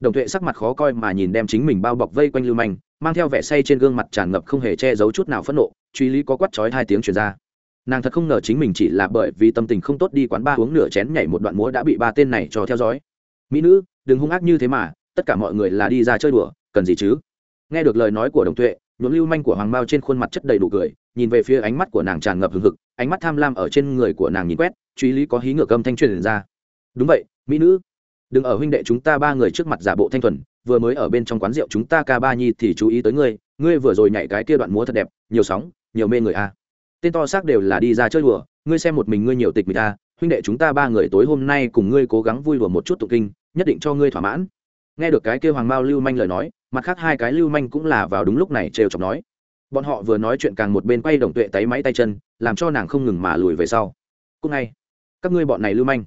Đồng Tuệ sắc mặt khó coi mà nhìn đem chính mình bao bọc vây quanh lưu manh, mang theo vẻ say trên gương mặt tràn ngập không hề che giấu chút nào phẫn nộ, truy lý có quát chói hai tiếng truyền ra. Nàng thật không ngờ chính mình chỉ là bởi vì tâm tình không tốt đi quán ba uống nửa chén nhảy một đoạn múa đã bị ba tên này cho theo dõi. Mỹ nữ, đừng hung ác như thế mà, tất cả mọi người là đi ra chơi đùa, cần gì chứ? Nghe được lời nói của Đồng Tuệ, nhuộm lưu manh của hoàng mao trên khuôn mặt chất đầy đủ cười nhìn về phía ánh mắt của nàng tràn ngập hừng hực ánh mắt tham lam ở trên người của nàng nhìn quét truy lý có hí ngược âm thanh truyền ra đúng vậy mỹ nữ đừng ở huynh đệ chúng ta ba người trước mặt giả bộ thanh thuần vừa mới ở bên trong quán rượu chúng ta ca ba nhi thì chú ý tới ngươi ngươi vừa rồi nhảy cái kia đoạn múa thật đẹp nhiều sóng nhiều mê người a tên to xác đều là đi ra chơi đùa, ngươi xem một mình ngươi nhiều tịch mình ta à, huynh đệ chúng ta ba người tối hôm nay cùng ngươi cố gắng vui đùa một chút tụ kinh, nhất định cho ngươi thỏa mãn. Nghe được cái kia hoàng mao lưu manh lời nói, mặt khác hai cái lưu manh cũng là vào đúng lúc này trêu chọc nói. Bọn họ vừa nói chuyện càng một bên quay đồng tuệ tay máy tay chân, làm cho nàng không ngừng mà lùi về sau. Cúc ngay, các ngươi bọn này lưu manh,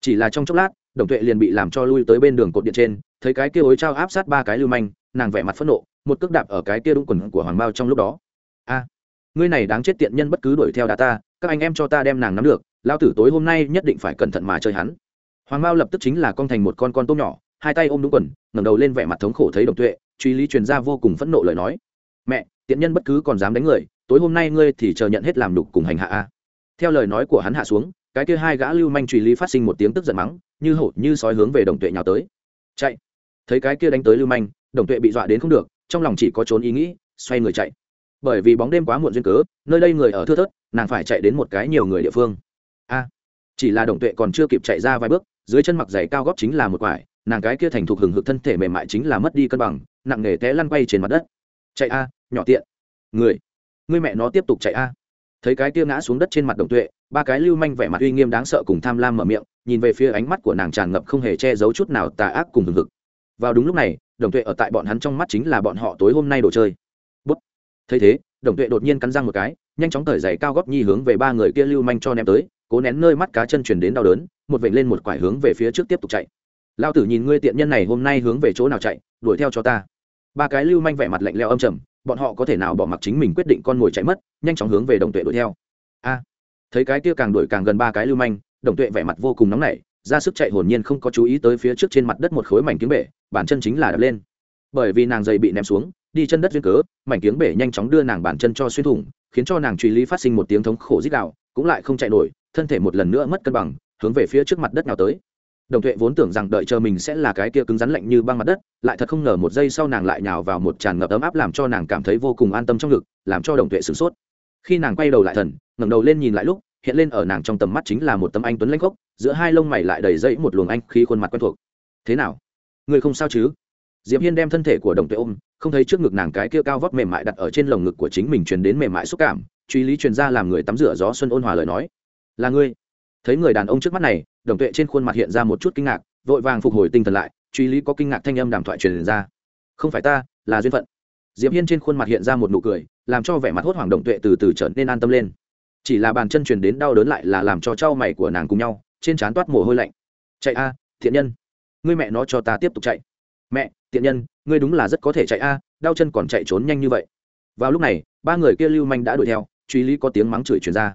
chỉ là trong chốc lát, đồng tuệ liền bị làm cho lui tới bên đường cột điện trên, thấy cái kia ối trao áp sát ba cái lưu manh, nàng vẻ mặt phẫn nộ, một cước đạp ở cái kia đúng quần của hoàng bao trong lúc đó. A ngươi này đáng chết tiện nhân bất cứ đuổi theo đá ta, các anh em cho ta đem nàng nắm được, lao tử tối hôm nay nhất định phải cẩn thận mà chơi hắn. Hoàng Mao lập tức chính là con thành một con con tôm nhỏ, hai tay ôm đúng quần, ngẩng đầu lên vẻ mặt thống khổ thấy đồng tuệ, truy lý truyền ra vô cùng phẫn nộ lời nói. Mẹ, tiện nhân bất cứ còn dám đánh người, tối hôm nay ngươi thì chờ nhận hết làm đục cùng hành hạ a. Theo lời nói của hắn hạ xuống, cái kia hai gã lưu manh truy lý phát sinh một tiếng tức giận mắng, như hổ, như sói hướng về đồng tuệ nhào tới. Chạy. Thấy cái kia đánh tới lưu manh, đồng tuệ bị dọa đến không được, trong lòng chỉ có trốn ý nghĩ, xoay người chạy bởi vì bóng đêm quá muộn duyên cớ, nơi đây người ở thưa thớt, nàng phải chạy đến một cái nhiều người địa phương. A, chỉ là đồng tuệ còn chưa kịp chạy ra vài bước, dưới chân mặc giày cao góp chính là một quải, nàng cái kia thành thục hừng hực thân thể mềm mại chính là mất đi cân bằng, nặng nề té lăn quay trên mặt đất. Chạy a, nhỏ tiện. Người người mẹ nó tiếp tục chạy a. Thấy cái kia ngã xuống đất trên mặt đồng tuệ, ba cái lưu manh vẻ mặt uy nghiêm đáng sợ cùng tham lam mở miệng, nhìn về phía ánh mắt của nàng tràn ngập không hề che giấu chút nào tà ác cùng hừng hực. Vào đúng lúc này, đồng tuệ ở tại bọn hắn trong mắt chính là bọn họ tối hôm nay đồ chơi thấy thế, đồng tuệ đột nhiên cắn răng một cái, nhanh chóng thời giày cao góp nhi hướng về ba người kia lưu manh cho ném tới, cố nén nơi mắt cá chân chuyển đến đau đớn, một vệnh lên một quải hướng về phía trước tiếp tục chạy. Lao tử nhìn ngươi tiện nhân này hôm nay hướng về chỗ nào chạy, đuổi theo cho ta. Ba cái lưu manh vẻ mặt lạnh leo âm trầm, bọn họ có thể nào bỏ mặc chính mình quyết định con mồi chạy mất, nhanh chóng hướng về đồng tuệ đuổi theo. A, thấy cái kia càng đuổi càng gần ba cái lưu manh, đồng tuệ vẻ mặt vô cùng nóng nảy, ra sức chạy hồn nhiên không có chú ý tới phía trước trên mặt đất một khối mảnh kiếm bể, bản chân chính là đập lên. Bởi vì nàng dày bị ném xuống đi chân đất duyên cớ, mảnh kiếng bể nhanh chóng đưa nàng bản chân cho xuyên thủng, khiến cho nàng truy lý phát sinh một tiếng thống khổ dít đạo cũng lại không chạy nổi, thân thể một lần nữa mất cân bằng, hướng về phía trước mặt đất nào tới. Đồng tuệ vốn tưởng rằng đợi chờ mình sẽ là cái kia cứng rắn lạnh như băng mặt đất, lại thật không ngờ một giây sau nàng lại nhào vào một tràn ngập ấm áp làm cho nàng cảm thấy vô cùng an tâm trong ngực, làm cho đồng tuệ sửng sốt. Khi nàng quay đầu lại thần, ngẩng đầu lên nhìn lại lúc, hiện lên ở nàng trong tầm mắt chính là một tấm anh tuấn lanh khốc giữa hai lông mày lại đầy dẫy một luồng anh khi khuôn mặt quen thuộc. Thế nào? Người không sao chứ? Diệp hiên đem thân thể của đồng tuệ ôm, không thấy trước ngực nàng cái kia cao vóc mềm mại đặt ở trên lồng ngực của chính mình truyền đến mềm mại xúc cảm, truy lý truyền ra làm người tắm rửa gió xuân ôn hòa lời nói. Là ngươi. Thấy người đàn ông trước mắt này, đồng tuệ trên khuôn mặt hiện ra một chút kinh ngạc, vội vàng phục hồi tinh thần lại, truy lý có kinh ngạc thanh âm đàm thoại truyền ra. Không phải ta, là duyên phận. Diệp hiên trên khuôn mặt hiện ra một nụ cười, làm cho vẻ mặt hốt hoảng đồng tuệ từ từ trở nên an tâm lên. Chỉ là bàn chân truyền đến đau đớn lại là làm cho trao mày của nàng cùng nhau, trên trán toát mồ hôi lạnh. Chạy a, thiện nhân, ngươi mẹ nó cho ta tiếp tục chạy. Mẹ Tiện nhân, ngươi đúng là rất có thể chạy a, đau chân còn chạy trốn nhanh như vậy. Vào lúc này, ba người kia lưu manh đã đuổi theo, truy lý có tiếng mắng chửi truyền ra.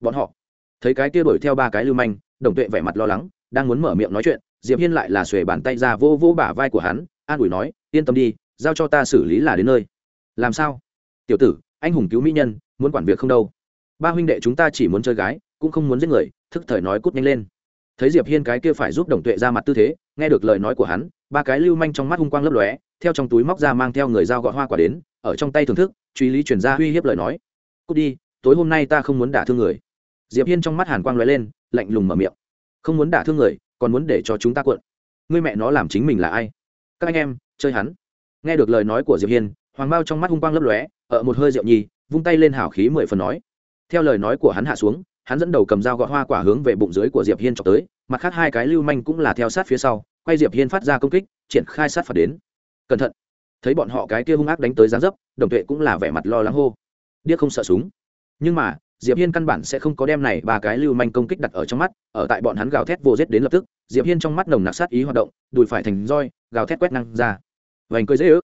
Bọn họ thấy cái kia đuổi theo ba cái lưu manh, đồng tuệ vẻ mặt lo lắng, đang muốn mở miệng nói chuyện, diệp hiên lại là xuề bàn tay ra vô vô bả vai của hắn, an ủi nói, yên tâm đi, giao cho ta xử lý là đến nơi. Làm sao? Tiểu tử, anh hùng cứu mỹ nhân, muốn quản việc không đâu. Ba huynh đệ chúng ta chỉ muốn chơi gái, cũng không muốn giết người. Thức thời nói cút nhanh lên. Thấy diệp hiên cái kia phải giúp đồng tuệ ra mặt tư thế, nghe được lời nói của hắn ba cái lưu manh trong mắt hung quang lấp lóe, theo trong túi móc ra mang theo người dao gọt hoa quả đến, ở trong tay thưởng thức, truy lý chuyển ra uy hiếp lời nói. Cút đi, tối hôm nay ta không muốn đả thương người. Diệp hiên trong mắt hàn quang lóe lên, lạnh lùng mở miệng. Không muốn đả thương người, còn muốn để cho chúng ta cuộn. Ngươi mẹ nó làm chính mình là ai? Các anh em, chơi hắn. Nghe được lời nói của diệp hiên, hoàng bao trong mắt hung quang lấp lóe, ở một hơi rượu nhì, vung tay lên hảo khí mười phần nói. Theo lời nói của hắn hạ xuống, hắn dẫn đầu cầm dao gọt hoa quả hướng về bụng dưới của diệp hiên chọc tới, mặt khác hai cái lưu manh cũng là theo sát phía sau quay diệp hiên phát ra công kích, triển khai sát phạt đến. Cẩn thận. Thấy bọn họ cái kia hung ác đánh tới giáng dấp, đồng tuệ cũng là vẻ mặt lo lắng hô. Điếc không sợ súng. Nhưng mà, diệp hiên căn bản sẽ không có đem này ba cái lưu manh công kích đặt ở trong mắt, ở tại bọn hắn gào thét vô giết đến lập tức, diệp hiên trong mắt nồng nặc sát ý hoạt động, đùi phải thành roi, gào thét quét năng ra. Vành cười dễ ước.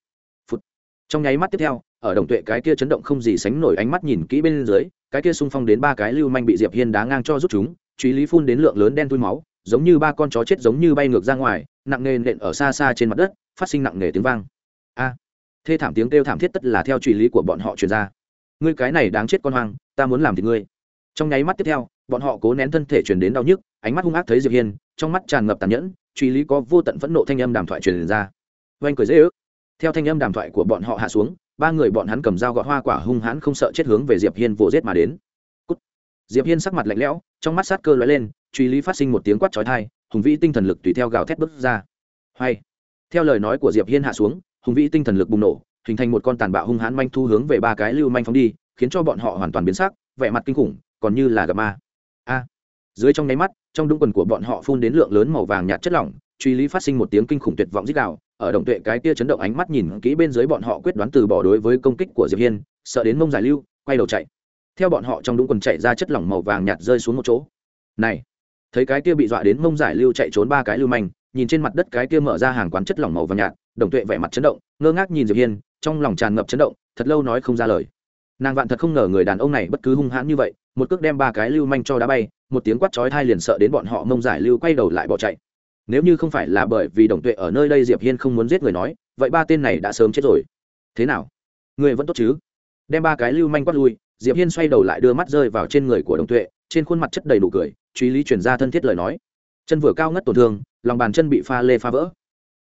Phút trong nháy mắt tiếp theo, ở đồng tuệ cái kia chấn động không gì sánh nổi ánh mắt nhìn kỹ bên dưới, cái kia xung phong đến ba cái lưu manh bị diệp hiên đá ngang cho rút chúng truy lý phun đến lượng lớn đen tui máu giống như ba con chó chết giống như bay ngược ra ngoài, nặng nề nện ở xa xa trên mặt đất, phát sinh nặng nề tiếng vang. A. Thê thảm tiếng kêu thảm thiết tất là theo truy lý của bọn họ truyền ra. Ngươi cái này đáng chết con hoang, ta muốn làm thì ngươi. Trong nháy mắt tiếp theo, bọn họ cố nén thân thể truyền đến đau nhức, ánh mắt hung ác thấy diệp hiên, trong mắt tràn ngập tàn nhẫn, truy lý có vô tận phẫn nộ thanh âm đàm thoại truyền ra. Oanh cười dễ ước. Theo thanh âm đàm thoại của bọn họ hạ xuống, ba người bọn hắn cầm dao gọt hoa quả hung hãn không sợ chết hướng về diệp hiên vồ giết mà đến. Cút. diệp hiên sắc mặt lạnh lẽo, trong mắt sát cơ lóe lên truy lý phát sinh một tiếng quát chói tai, hùng vĩ tinh thần lực tùy theo gào thét bước ra. Hay. Theo lời nói của diệp hiên hạ xuống, hùng vĩ tinh thần lực bùng nổ, hình thành một con tàn bạo hung hãn manh thu hướng về ba cái lưu manh phóng đi, khiến cho bọn họ hoàn toàn biến sắc, vẻ mặt kinh khủng, còn như là gặp ma. A. Dưới trong nháy mắt, trong đúng quần của bọn họ phun đến lượng lớn màu vàng nhạt chất lỏng, truy lý phát sinh một tiếng kinh khủng tuyệt vọng rít đạo ở đồng tuệ cái kia chấn động ánh mắt nhìn kỹ bên dưới bọn họ quyết đoán từ bỏ đối với công kích của diệp hiên, sợ đến mông giải lưu, quay đầu chạy. Theo bọn họ trong đúng quần chạy ra chất lỏng màu vàng nhạt rơi xuống một chỗ. Này thấy cái kia bị dọa đến mông giải lưu chạy trốn ba cái lưu manh, nhìn trên mặt đất cái kia mở ra hàng quán chất lỏng màu và nhạt, đồng tuệ vẻ mặt chấn động, ngơ ngác nhìn diệp hiên, trong lòng tràn ngập chấn động, thật lâu nói không ra lời. Nàng vạn thật không ngờ người đàn ông này bất cứ hung hãn như vậy, một cước đem ba cái lưu manh cho đá bay, một tiếng quát chói thai liền sợ đến bọn họ mông giải lưu quay đầu lại bỏ chạy. Nếu như không phải là bởi vì đồng tuệ ở nơi đây diệp hiên không muốn giết người nói, vậy ba tên này đã sớm chết rồi. Thế nào? Người vẫn tốt chứ? Đem ba cái lưu manh quát lui, diệp hiên xoay đầu lại đưa mắt rơi vào trên người của đồng tuệ trên khuôn mặt chất đầy nụ cười, truy lý chuyển ra thân thiết lời nói. Chân vừa cao ngất tổn thương, lòng bàn chân bị pha lê phá vỡ.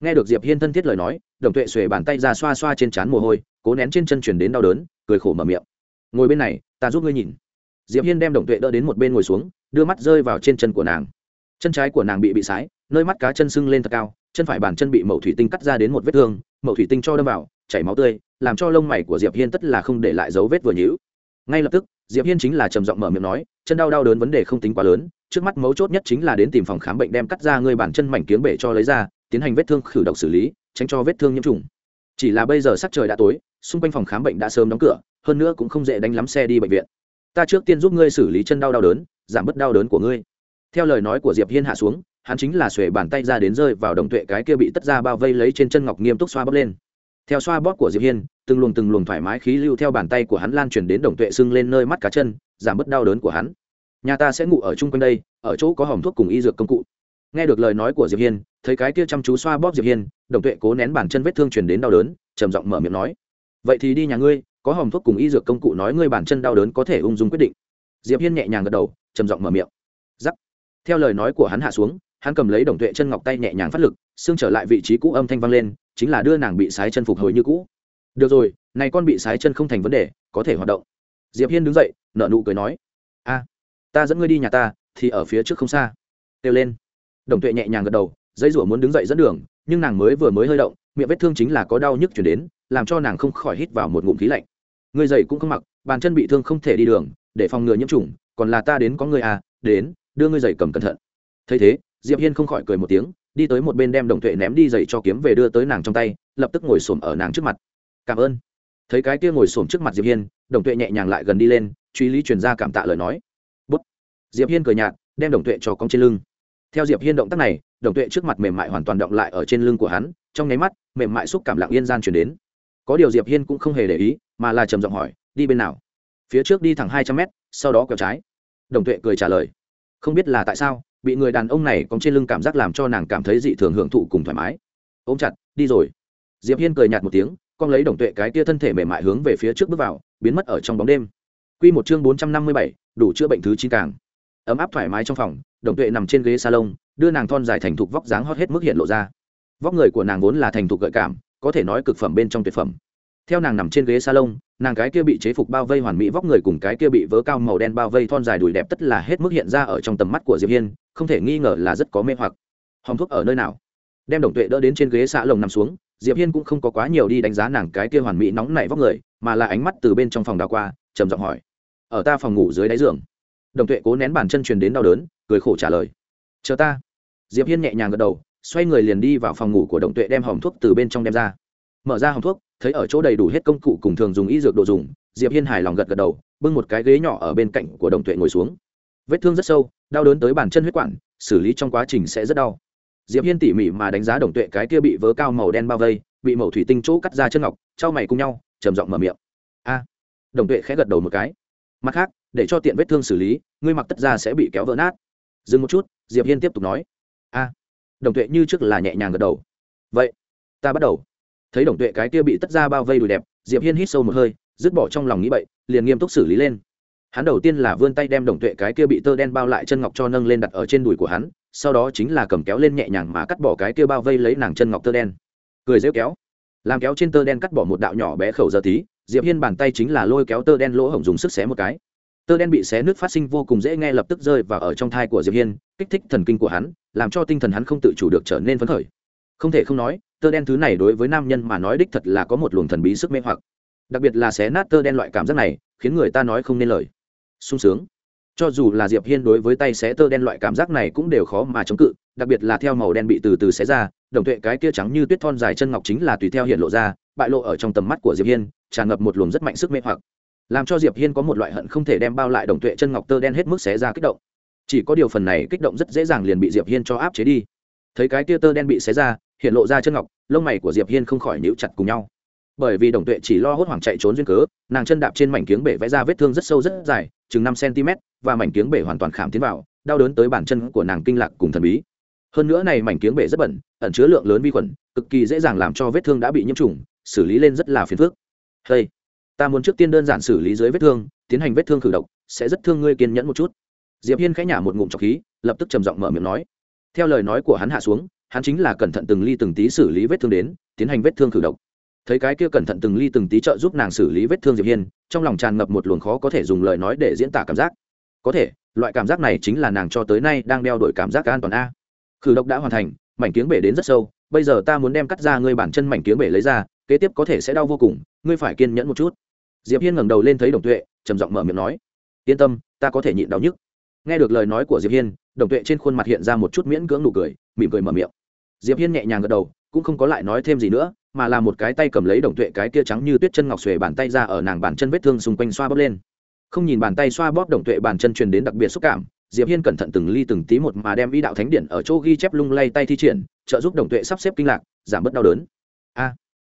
Nghe được diệp hiên thân thiết lời nói, đồng tuệ xuề bàn tay ra xoa xoa trên trán mồ hôi, cố nén trên chân chuyển đến đau đớn, cười khổ mở miệng. Ngồi bên này, ta giúp ngươi nhìn. Diệp hiên đem đồng tuệ đỡ đến một bên ngồi xuống, đưa mắt rơi vào trên chân của nàng. Chân trái của nàng bị bị sái, nơi mắt cá chân sưng lên thật cao, chân phải bàn chân bị mẩu thủy tinh cắt ra đến một vết thương mẩu thủy tinh cho đâm vào, chảy máu tươi, làm cho lông mày của diệp hiên tất là không để lại dấu vết vừa nhữ ngay lập tức diệp hiên chính là trầm giọng mở miệng nói, chân đau đau đớn vấn đề không tính quá lớn, trước mắt mấu chốt nhất chính là đến tìm phòng khám bệnh đem cắt ra ngươi bản chân mảnh kiếng bể cho lấy ra, tiến hành vết thương khử độc xử lý, tránh cho vết thương nhiễm trùng. Chỉ là bây giờ sắc trời đã tối, xung quanh phòng khám bệnh đã sớm đóng cửa, hơn nữa cũng không dễ đánh lắm xe đi bệnh viện. Ta trước tiên giúp ngươi xử lý chân đau đau đớn, giảm bớt đau đớn của ngươi. Theo lời nói của diệp hiên hạ xuống, hắn chính là xuề bàn tay ra đến rơi vào đồng tuệ cái kia bị tất ra bao vây lấy trên chân ngọc nghiêm túc xoa bóp lên theo xoa bóp của diệp hiên, từng luồng từng luồng thoải mái khí lưu theo bàn tay của hắn lan truyền đến đồng tuệ sưng lên nơi mắt cá chân, giảm bớt đau đớn của hắn. Nhà ta sẽ ngủ ở chung quanh đây, ở chỗ có hòm thuốc cùng y dược công cụ. Nghe được lời nói của diệp hiên, thấy cái kia chăm chú xoa bóp diệp hiên, đồng tuệ cố nén bàn chân vết thương truyền đến đau đớn, trầm giọng mở miệng nói, vậy thì đi nhà ngươi, có hòm thuốc cùng y dược công cụ nói ngươi bàn chân đau đớn có thể ung dung quyết định. Diệp hiên nhẹ nhàng gật đầu, trầm giọng mở miệng. Giắc theo lời nói của hắn hạ xuống, hắn cầm lấy đồng tuệ chân ngọc tay nhẹ nhàng phát lực, xương trở lại vị trí cũ âm thanh vang lên chính là đưa nàng bị sái chân phục hồi như cũ. Được rồi, này con bị sái chân không thành vấn đề, có thể hoạt động. Diệp hiên đứng dậy, nở nụ cười nói, a, ta dẫn ngươi đi nhà ta, thì ở phía trước không xa. Kêu lên. Đồng tuệ nhẹ nhàng gật đầu dây rủa muốn đứng dậy dẫn đường, nhưng nàng mới vừa mới hơi động, miệng vết thương chính là có đau nhức chuyển đến, làm cho nàng không khỏi hít vào một ngụm khí lạnh. Người dậy cũng không mặc, bàn chân bị thương không thể đi đường, để phòng ngừa nhiễm trùng, còn là ta đến có người à đến, đưa ngươi dậy cầm cẩn thận. Thấy thế, diệp hiên không khỏi cười một tiếng đi tới một bên đem đồng tuệ ném đi dậy cho kiếm về đưa tới nàng trong tay, lập tức ngồi xổm ở nàng trước mặt. Cảm ơn. Thấy cái kia ngồi xổm trước mặt diệp hiên, đồng tuệ nhẹ nhàng lại gần đi lên, truy lý truyền ra cảm tạ lời nói. Bút. Diệp hiên cười nhạt, đem đồng tuệ cho cong trên lưng. Theo diệp hiên động tác này, đồng tuệ trước mặt mềm mại hoàn toàn động lại ở trên lưng của hắn, trong nháy mắt, mềm mại xúc cảm lặng yên gian chuyển đến. Có điều diệp hiên cũng không hề để ý, mà là trầm giọng hỏi, đi bên nào? Phía trước đi thẳng hai trăm mét, sau đó quẹo trái. Đồng tuệ cười trả lời, không biết là tại sao bị người đàn ông này cong trên lưng cảm giác làm cho nàng cảm thấy dị thường hưởng thụ cùng thoải mái. Ôm chặt, đi rồi. Diệp hiên cười nhạt một tiếng, con lấy đồng tuệ cái tia thân thể mềm mại hướng về phía trước bước vào, biến mất ở trong bóng đêm. Q một chương bốn trăm năm mươi bảy, đủ chữa bệnh thứ chín càng. Ấm áp thoải mái trong phòng, đồng tuệ nằm trên ghế salon, đưa nàng thon dài thành thục vóc dáng hót hết mức hiện lộ ra. Vóc người của nàng vốn là thành thục gợi cảm, có thể nói cực phẩm bên trong tuyệt phẩm. Theo nàng nằm trên ghế salon nàng cái kia bị chế phục bao vây hoàn mỹ vóc người cùng cái kia bị vớ cao màu đen bao vây thon dài đùi đẹp tất là hết mức hiện ra ở trong tầm mắt của diệp hiên, không thể nghi ngờ là rất có mê hoặc. Hòm thuốc ở nơi nào? Đem đồng tuệ đỡ đến trên ghế xạ lồng nằm xuống, diệp hiên cũng không có quá nhiều đi đánh giá nàng cái kia hoàn mỹ nóng nảy vóc người, mà là ánh mắt từ bên trong phòng đào qua, trầm giọng hỏi, ở ta phòng ngủ dưới đáy giường. Đồng tuệ cố nén bàn chân truyền đến đau đớn, cười khổ trả lời, chờ ta. Diệp hiên nhẹ nhàng gật đầu, xoay người liền đi vào phòng ngủ của đồng tuệ đem hòm thuốc từ bên trong đem ra. Mở ra hòm thuốc thấy ở chỗ đầy đủ hết công cụ cùng thường dùng y dược đồ dùng, diệp hiên hài lòng gật gật đầu, bưng một cái ghế nhỏ ở bên cạnh của đồng tuệ ngồi xuống. Vết thương rất sâu, đau đớn tới bàn chân huyết quản, xử lý trong quá trình sẽ rất đau. Diệp hiên tỉ mỉ mà đánh giá đồng tuệ cái kia bị vớ cao màu đen bao vây, bị mẩu thủy tinh chỗ cắt ra chân ngọc, trao mày cùng nhau, trầm giọng mở miệng. A. Đồng tuệ khẽ gật đầu một cái. Mặt khác, để cho tiện vết thương xử lý, ngươi mặc tất ra sẽ bị kéo vỡ nát. Dừng một chút, diệp hiên tiếp tục nói. A. Đồng tuệ như trước là nhẹ nhàng gật đầu. Vậy, ta bắt đầu thấy đồng tuệ cái kia bị tất ra bao vây đùi đẹp, diệp hiên hít sâu một hơi, dứt bỏ trong lòng nghĩ vậy liền nghiêm túc xử lý lên. Hắn đầu tiên là vươn tay đem đồng tuệ cái kia bị tơ đen bao lại chân ngọc cho nâng lên đặt ở trên đùi của hắn, sau đó chính là cầm kéo lên nhẹ nhàng mà cắt bỏ cái kia bao vây lấy nàng chân ngọc tơ đen. Cười rêu kéo. Làm kéo trên tơ đen cắt bỏ một đạo nhỏ bé khẩu giờ tí, diệp hiên bàn tay chính là lôi kéo tơ đen lỗ hổng dùng sức xé một cái. Tơ đen bị xé nước phát sinh vô cùng dễ nghe lập tức rơi vào ở trong thai của diệp hiên, kích thích thần kinh của hắn, làm cho tinh thần hắn không tự chủ được trở nên phấn khởi. Không thể không nói tơ đen thứ này đối với nam nhân mà nói đích thật là có một luồng thần bí sức mê hoặc. Đặc biệt là xé nát tơ đen loại cảm giác này, khiến người ta nói không nên lời. Sung sướng. Cho dù là diệp hiên đối với tay xé tơ đen loại cảm giác này cũng đều khó mà chống cự, đặc biệt là theo màu đen bị từ từ xé ra, đồng tuệ cái kia trắng như tuyết thon dài chân ngọc chính là tùy theo hiện lộ ra, bại lộ ở trong tầm mắt của diệp hiên, tràn ngập một luồng rất mạnh sức mê hoặc. Làm cho diệp hiên có một loại hận không thể đem bao lại đồng tuệ chân ngọc tơ đen hết mức xé ra kích động. Chỉ có điều phần này kích động rất dễ dàng liền bị diệp hiên cho áp chế đi thấy cái kia tơ đen bị xé ra hiện lộ ra chân ngọc lông mày của diệp hiên không khỏi níu chặt cùng nhau. Bởi vì đồng tuệ chỉ lo hốt hoảng chạy trốn duyên cớ nàng chân đạp trên mảnh kiếng bể vẽ ra vết thương rất sâu rất dài chừng năm cm và mảnh kiếng bể hoàn toàn khảm tiến vào đau đớn tới bàn chân của nàng kinh lạc cùng thần bí. Hơn nữa này mảnh kiếng bể rất bẩn ẩn chứa lượng lớn vi khuẩn cực kỳ dễ dàng làm cho vết thương đã bị nhiễm trùng xử lý lên rất là phiền phức. Hey, ta muốn trước tiên đơn giản xử lý dưới vết thương tiến hành vết thương khử độc sẽ rất thương ngươi kiên nhẫn một chút. Diệp hiên khẽ nhả một ngụm trọc khí lập tức trầm giọng mở miệng nói theo lời nói của hắn hạ xuống, hắn chính là cẩn thận từng ly từng tí xử lý vết thương đến, tiến hành vết thương khử độc. Thấy cái kia cẩn thận từng ly từng tí trợ giúp nàng xử lý vết thương diệp hiên, trong lòng tràn ngập một luồng khó có thể dùng lời nói để diễn tả cảm giác. Có thể, loại cảm giác này chính là nàng cho tới nay đang đeo đổi cảm giác an toàn a. Khử độc đã hoàn thành, mảnh kiếng bể đến rất sâu, bây giờ ta muốn đem cắt ra ngươi bản chân mảnh kiếng bể lấy ra, kế tiếp có thể sẽ đau vô cùng, ngươi phải kiên nhẫn một chút. Diệp hiên ngẩng đầu lên thấy đồng tuệ, trầm giọng mở miệng nói, yên tâm, ta có thể nhịn đau nhức nghe được lời nói của diệp hiên, đồng tuệ trên khuôn mặt hiện ra một chút miễn cưỡng nụ cười, mỉm cười mở miệng. Diệp hiên nhẹ nhàng gật đầu, cũng không có lại nói thêm gì nữa, mà là một cái tay cầm lấy đồng tuệ cái kia trắng như tuyết chân ngọc xuề bàn tay ra ở nàng bàn chân vết thương xung quanh xoa bóp lên. Không nhìn bàn tay xoa bóp đồng tuệ bàn chân truyền đến đặc biệt xúc cảm, diệp hiên cẩn thận từng ly từng tí một mà đem ý đạo thánh điện ở chỗ ghi chép lung lay tay thi triển, trợ giúp đồng tuệ sắp xếp kinh lạc, giảm bớt đau đớn. A.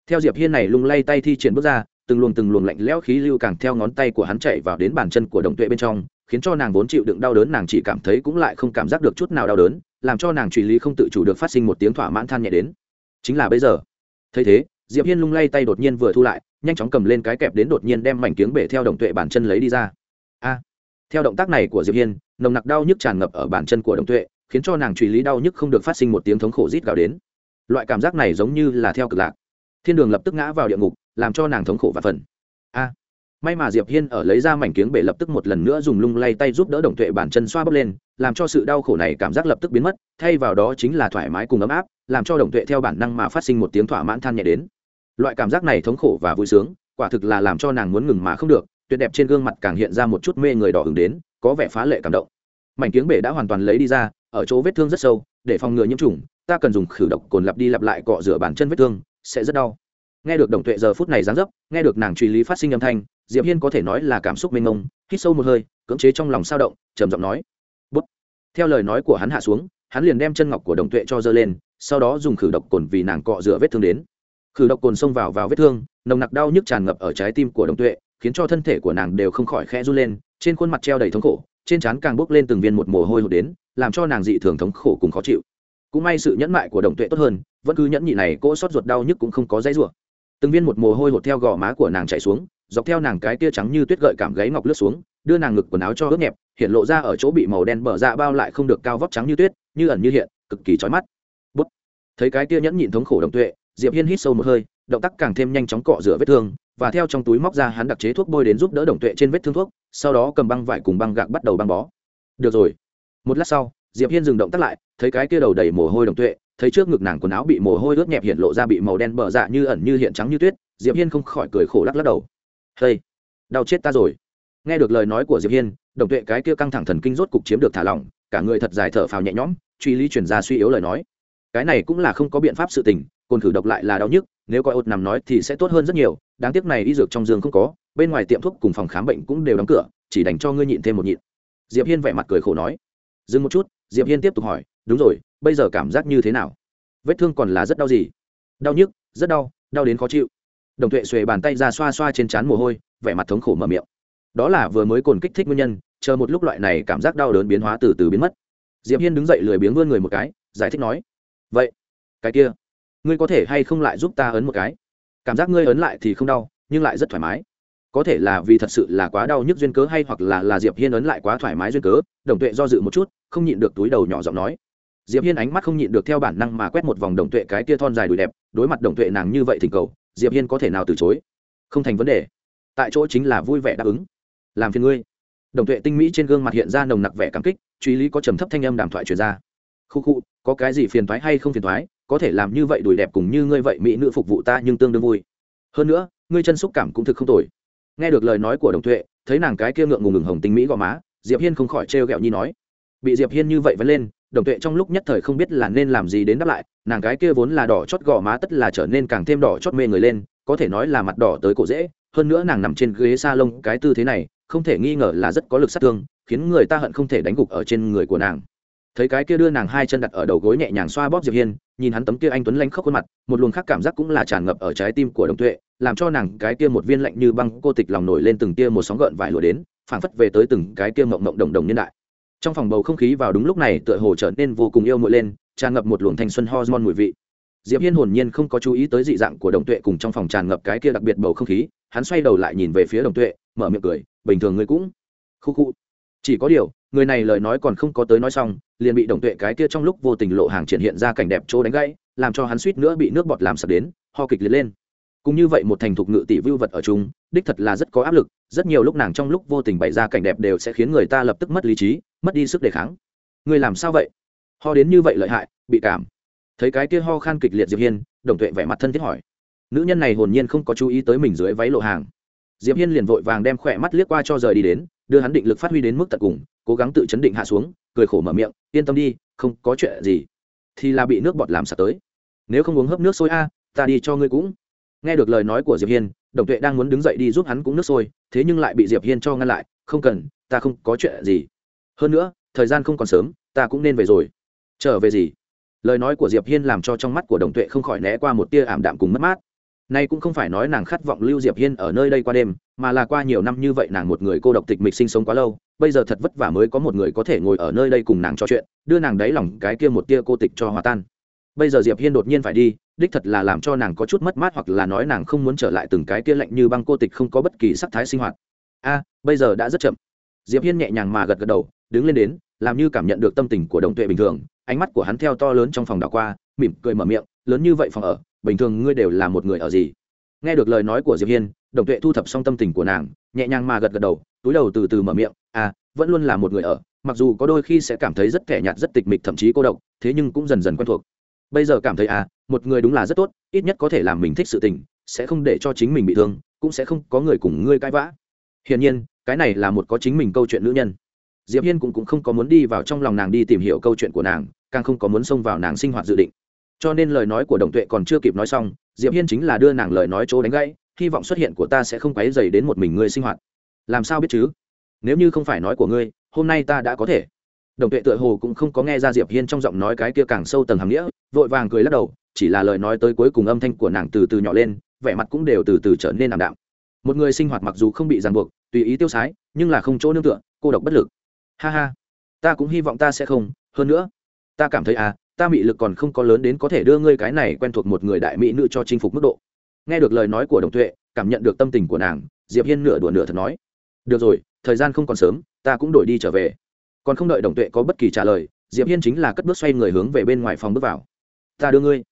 Theo diệp hiên này lung lay tay thi triển bước ra từng luồng từng luồng lạnh lẽo khí lưu càng theo ngón tay của hắn chạy vào đến bàn chân của đồng tuệ bên trong, khiến cho nàng vốn chịu đựng đau đớn, nàng chỉ cảm thấy cũng lại không cảm giác được chút nào đau đớn, làm cho nàng truy lý không tự chủ được phát sinh một tiếng thỏa mãn than nhẹ đến. Chính là bây giờ. Thấy thế, diệp hiên lung lay tay đột nhiên vừa thu lại, nhanh chóng cầm lên cái kẹp đến đột nhiên đem mảnh kiếng bể theo đồng tuệ bàn chân lấy đi ra. A! Theo động tác này của diệp hiên, nồng nặc đau nhức tràn ngập ở bàn chân của đồng tuệ, khiến cho nàng truy lý đau nhức không được phát sinh một tiếng thống khổ rít gào đến. Loại cảm giác này giống như là theo cực lạc. Thiên đường lập tức ngã vào địa ngục làm cho nàng thống khổ và phần. A. May mà diệp hiên ở lấy ra mảnh kiếng bể lập tức một lần nữa dùng lung lay tay giúp đỡ đồng tuệ bản chân xoa bóp lên, làm cho sự đau khổ này cảm giác lập tức biến mất, thay vào đó chính là thoải mái cùng ấm áp, làm cho đồng tuệ theo bản năng mà phát sinh một tiếng thỏa mãn than nhẹ đến. Loại cảm giác này thống khổ và vui sướng, quả thực là làm cho nàng muốn ngừng mà không được, tuyệt đẹp trên gương mặt càng hiện ra một chút mê người đỏ hứng đến, có vẻ phá lệ cảm động. Mảnh kiếng bể đã hoàn toàn lấy đi ra, ở chỗ vết thương rất sâu, để phòng ngừa nhiễm trùng, ta cần dùng khử độc cồn lặp đi lặp lại cọ rửa bàn chân vết thương, sẽ rất đau nghe được đồng tuệ giờ phút này giáng dấp, nghe được nàng truy lý phát sinh âm thanh, diệp hiên có thể nói là cảm xúc mênh mông, hít sâu một hơi, cưỡng chế trong lòng sao động, trầm giọng nói. Bút. Theo lời nói của hắn hạ xuống, hắn liền đem chân ngọc của đồng tuệ cho dơ lên, sau đó dùng khử độc cồn vì nàng cọ rửa vết thương đến. Khử độc cồn xông vào vào vết thương, nồng nặc đau nhức tràn ngập ở trái tim của đồng tuệ, khiến cho thân thể của nàng đều không khỏi khẽ run lên, trên khuôn mặt treo đầy thống khổ, trên trán càng bốc lên từng viên một mồ hôi hột đến, làm cho nàng dị thường thống khổ cùng khó chịu. Cũng may sự nhẫn mại của đồng tuệ tốt hơn, vẫn cứ nhẫn nhị này, cỗ sót ruột đau nhức cũng không có dãy rủa từng viên một mồ hôi hột theo gò má của nàng chạy xuống, dọc theo nàng cái tia trắng như tuyết gợi cảm gáy ngọc lướt xuống, đưa nàng ngực quần áo cho ướt nhẹp, hiện lộ ra ở chỗ bị màu đen bở dạ bao lại không được cao vóc trắng như tuyết, như ẩn như hiện, cực kỳ trói mắt. Bút. Thấy cái tia nhẫn nhịn thống khổ đồng tuệ, diệp hiên hít sâu một hơi, động tác càng thêm nhanh chóng cọ rửa vết thương, và theo trong túi móc ra hắn đặc chế thuốc bôi đến giúp đỡ đồng tuệ trên vết thương thuốc, sau đó cầm băng vải cùng băng gạc bắt đầu băng bó. Được rồi. Một lát sau, diệp hiên dừng động tác lại, thấy cái kia đầu đầy mồ hôi đồng tuệ thấy trước ngực nàng quần áo bị mồ hôi ướt nhẹp hiện lộ ra bị màu đen bờ dạ như ẩn như hiện trắng như tuyết, diệp hiên không khỏi cười khổ lắc lắc đầu. Hây đau chết ta rồi. Nghe được lời nói của diệp hiên, đồng tuệ cái kia căng thẳng thần kinh rốt cục chiếm được thả lỏng, cả người thật dài thở phào nhẹ nhõm, truy lý chuyển ra suy yếu lời nói. Cái này cũng là không có biện pháp sự tình cồn khử độc lại là đau nhức, nếu coi ột nằm nói thì sẽ tốt hơn rất nhiều, đáng tiếc này y dược trong giường không có, bên ngoài tiệm thuốc cùng phòng khám bệnh cũng đều đóng cửa, chỉ dành cho ngươi nhịn thêm một nhịn. Diệp hiên vẻ mặt cười khổ nói. Dừng một chút, diệp hiên tiếp tục hỏi đúng rồi, bây giờ cảm giác như thế nào? Vết thương còn là rất đau gì? Đau nhức, rất đau đau đến khó chịu. Đồng tuệ xuề bàn tay ra xoa xoa trên trán mồ hôi, vẻ mặt thống khổ mở miệng. Đó là vừa mới cồn kích thích nguyên nhân, chờ một lúc loại này cảm giác đau đớn biến hóa từ từ biến mất. Diệp hiên đứng dậy lười biếng vươn người một cái, giải thích nói, vậy, cái kia, ngươi có thể hay không lại giúp ta ấn một cái? Cảm giác ngươi ấn lại thì không đau, nhưng lại rất thoải mái. Có thể là vì thật sự là quá đau nhức duyên cớ hay hoặc là là diệp hiên ấn lại quá thoải mái duyên cớ. Đồng tuệ do dự một chút, không nhịn được túi đầu nhỏ giọng nói diệp hiên ánh mắt không nhịn được theo bản năng mà quét một vòng đồng tuệ cái tia thon dài đùi đẹp, đối mặt đồng tuệ nàng như vậy thỉnh cầu, diệp hiên có thể nào từ chối? Không thành vấn đề. Tại chỗ chính là vui vẻ đáp ứng. Làm phiền ngươi. Đồng tuệ tinh mỹ trên gương mặt hiện ra nồng nặc vẻ cảm kích, truy lý có trầm thấp thanh âm đàm thoại truyền ra. Khu khu, có cái gì phiền thoái hay không phiền thoái có thể làm như vậy đùi đẹp cùng như ngươi vậy mỹ nữ phục vụ ta nhưng tương đương vui. Hơn nữa, ngươi chân xúc cảm cũng thực không tồi. Nghe được lời nói của đồng tuệ, thấy nàng cái kia ngượng ngùng ngừng hồng tinh mỹ gò má, diệp hiên không khỏi trêu ghẹo nhi nói. Bị diệp hiên như vậy vẫn lên đồng tuệ trong lúc nhất thời không biết là nên làm gì đến đáp lại, nàng cái kia vốn là đỏ chót gò má tất là trở nên càng thêm đỏ chót mê người lên, có thể nói là mặt đỏ tới cổ dễ, hơn nữa nàng nằm trên ghế sa lông cái tư thế này, không thể nghi ngờ là rất có lực sát thương, khiến người ta hận không thể đánh gục ở trên người của nàng. Thấy cái kia đưa nàng hai chân đặt ở đầu gối nhẹ nhàng xoa bóp diệp hiên, nhìn hắn tấm kia anh tuấn lanh khóc khuôn mặt, một luồng khác cảm giác cũng là tràn ngập ở trái tim của đồng tuệ, làm cho nàng cái kia một viên lạnh như băng cô tịch lòng nổi lên từng kia một sóng gợn vải lụa đến, phảng phất về tới từng cái kia mộng mộng đồng đồng nhân đại trong phòng bầu không khí vào đúng lúc này tựa hồ trở nên vô cùng yêu muội lên, tràn ngập một luồng thanh xuân hormone mùi vị. Diệp hiên hồn nhiên không có chú ý tới dị dạng của đồng tuệ cùng trong phòng tràn ngập cái kia đặc biệt bầu không khí, hắn xoay đầu lại nhìn về phía đồng tuệ, mở miệng cười, bình thường người cũng khu khu. Chỉ có điều, người này lời nói còn không có tới nói xong, liền bị đồng tuệ cái kia trong lúc vô tình lộ hàng triển hiện ra cảnh đẹp chỗ đánh gãy, làm cho hắn suýt nữa bị nước bọt làm sập đến, ho kịch liệt lên cũng như vậy một thành thục ngự tỷ vưu vật ở chung, đích thật là rất có áp lực, rất nhiều lúc nàng trong lúc vô tình bày ra cảnh đẹp đều sẽ khiến người ta lập tức mất lý trí, mất đi sức đề kháng. Người làm sao vậy? Ho đến như vậy lợi hại, bị cảm. Thấy cái kia ho khan kịch liệt diệp hiên, đồng tuệ vẻ mặt thân thiết hỏi. Nữ nhân này hồn nhiên không có chú ý tới mình dưới váy lộ hàng. Diệp hiên liền vội vàng đem khỏe mắt liếc qua cho rời đi đến, đưa hắn định lực phát huy đến mức tận cùng, cố gắng tự chấn định hạ xuống, cười khổ mở miệng, yên tâm đi, không có chuyện gì. Thì là bị nước bọt làm sạt tới. Nếu không uống hớp nước sôi a, ta đi cho ngươi cũng nghe được lời nói của diệp hiên, đồng tuệ đang muốn đứng dậy đi giúp hắn cũng nước sôi, thế nhưng lại bị diệp hiên cho ngăn lại, không cần, ta không có chuyện gì. Hơn nữa, thời gian không còn sớm, ta cũng nên về rồi. Trở về gì? Lời nói của diệp hiên làm cho trong mắt của đồng tuệ không khỏi né qua một tia ảm đạm cùng mất mát. Nay cũng không phải nói nàng khát vọng lưu diệp hiên ở nơi đây qua đêm, mà là qua nhiều năm như vậy nàng một người cô độc tịch mịch sinh sống quá lâu, bây giờ thật vất vả mới có một người có thể ngồi ở nơi đây cùng nàng trò chuyện, đưa nàng đáy lòng cái kia một tia cô tịch cho hòa tan bây giờ diệp hiên đột nhiên phải đi, đích thật là làm cho nàng có chút mất mát hoặc là nói nàng không muốn trở lại từng cái kia lạnh như băng cô tịch không có bất kỳ sắc thái sinh hoạt. A, bây giờ đã rất chậm. Diệp hiên nhẹ nhàng mà gật gật đầu, đứng lên đến, làm như cảm nhận được tâm tình của đồng tuệ bình thường, ánh mắt của hắn theo to lớn trong phòng đảo qua, mỉm cười mở miệng, lớn như vậy phòng ở, bình thường ngươi đều là một người ở gì? Nghe được lời nói của diệp hiên, đồng tuệ thu thập xong tâm tình của nàng, nhẹ nhàng mà gật gật đầu, túi đầu từ từ mở miệng à vẫn luôn là một người ở, mặc dù có đôi khi sẽ cảm thấy rất kẻ nhạt, rất tịch mịch, thậm chí cô độc, thế nhưng cũng dần dần quen thuộc bây giờ cảm thấy à một người đúng là rất tốt ít nhất có thể làm mình thích sự tình sẽ không để cho chính mình bị thương cũng sẽ không có người cùng ngươi cãi vã. Hiển nhiên cái này là một có chính mình câu chuyện nữ nhân. Diệp hiên cũng, cũng không có muốn đi vào trong lòng nàng đi tìm hiểu câu chuyện của nàng càng không có muốn xông vào nàng sinh hoạt dự định. Cho nên lời nói của đồng tuệ còn chưa kịp nói xong diệp hiên chính là đưa nàng lời nói chỗ đánh gãy hy vọng xuất hiện của ta sẽ không quấy dày đến một mình ngươi sinh hoạt. Làm sao biết chứ? Nếu như không phải nói của ngươi hôm nay ta đã có thể đồng tuệ tựa hồ cũng không có nghe ra diệp hiên trong giọng nói cái kia càng sâu tầng hàm nghĩa, vội vàng cười lắc đầu, chỉ là lời nói tới cuối cùng âm thanh của nàng từ từ nhỏ lên, vẻ mặt cũng đều từ từ trở nên ảm đạm. Một người sinh hoạt mặc dù không bị ràng buộc, tùy ý tiêu sái, nhưng là không chỗ nương tựa, cô độc bất lực. Ha ha, ta cũng hy vọng ta sẽ không, hơn nữa, ta cảm thấy à ta mị lực còn không có lớn đến có thể đưa ngươi cái này quen thuộc một người đại mỹ nữ cho chinh phục mức độ. Nghe được lời nói của đồng tuệ, cảm nhận được tâm tình của nàng, diệp hiên nửa đùa nửa thật nói, được rồi, thời gian không còn sớm, ta cũng đổi đi trở về còn không đợi đồng tuệ có bất kỳ trả lời, diệp hiên chính là cất bước xoay người hướng về bên ngoài phòng bước vào. Ta đưa ngươi.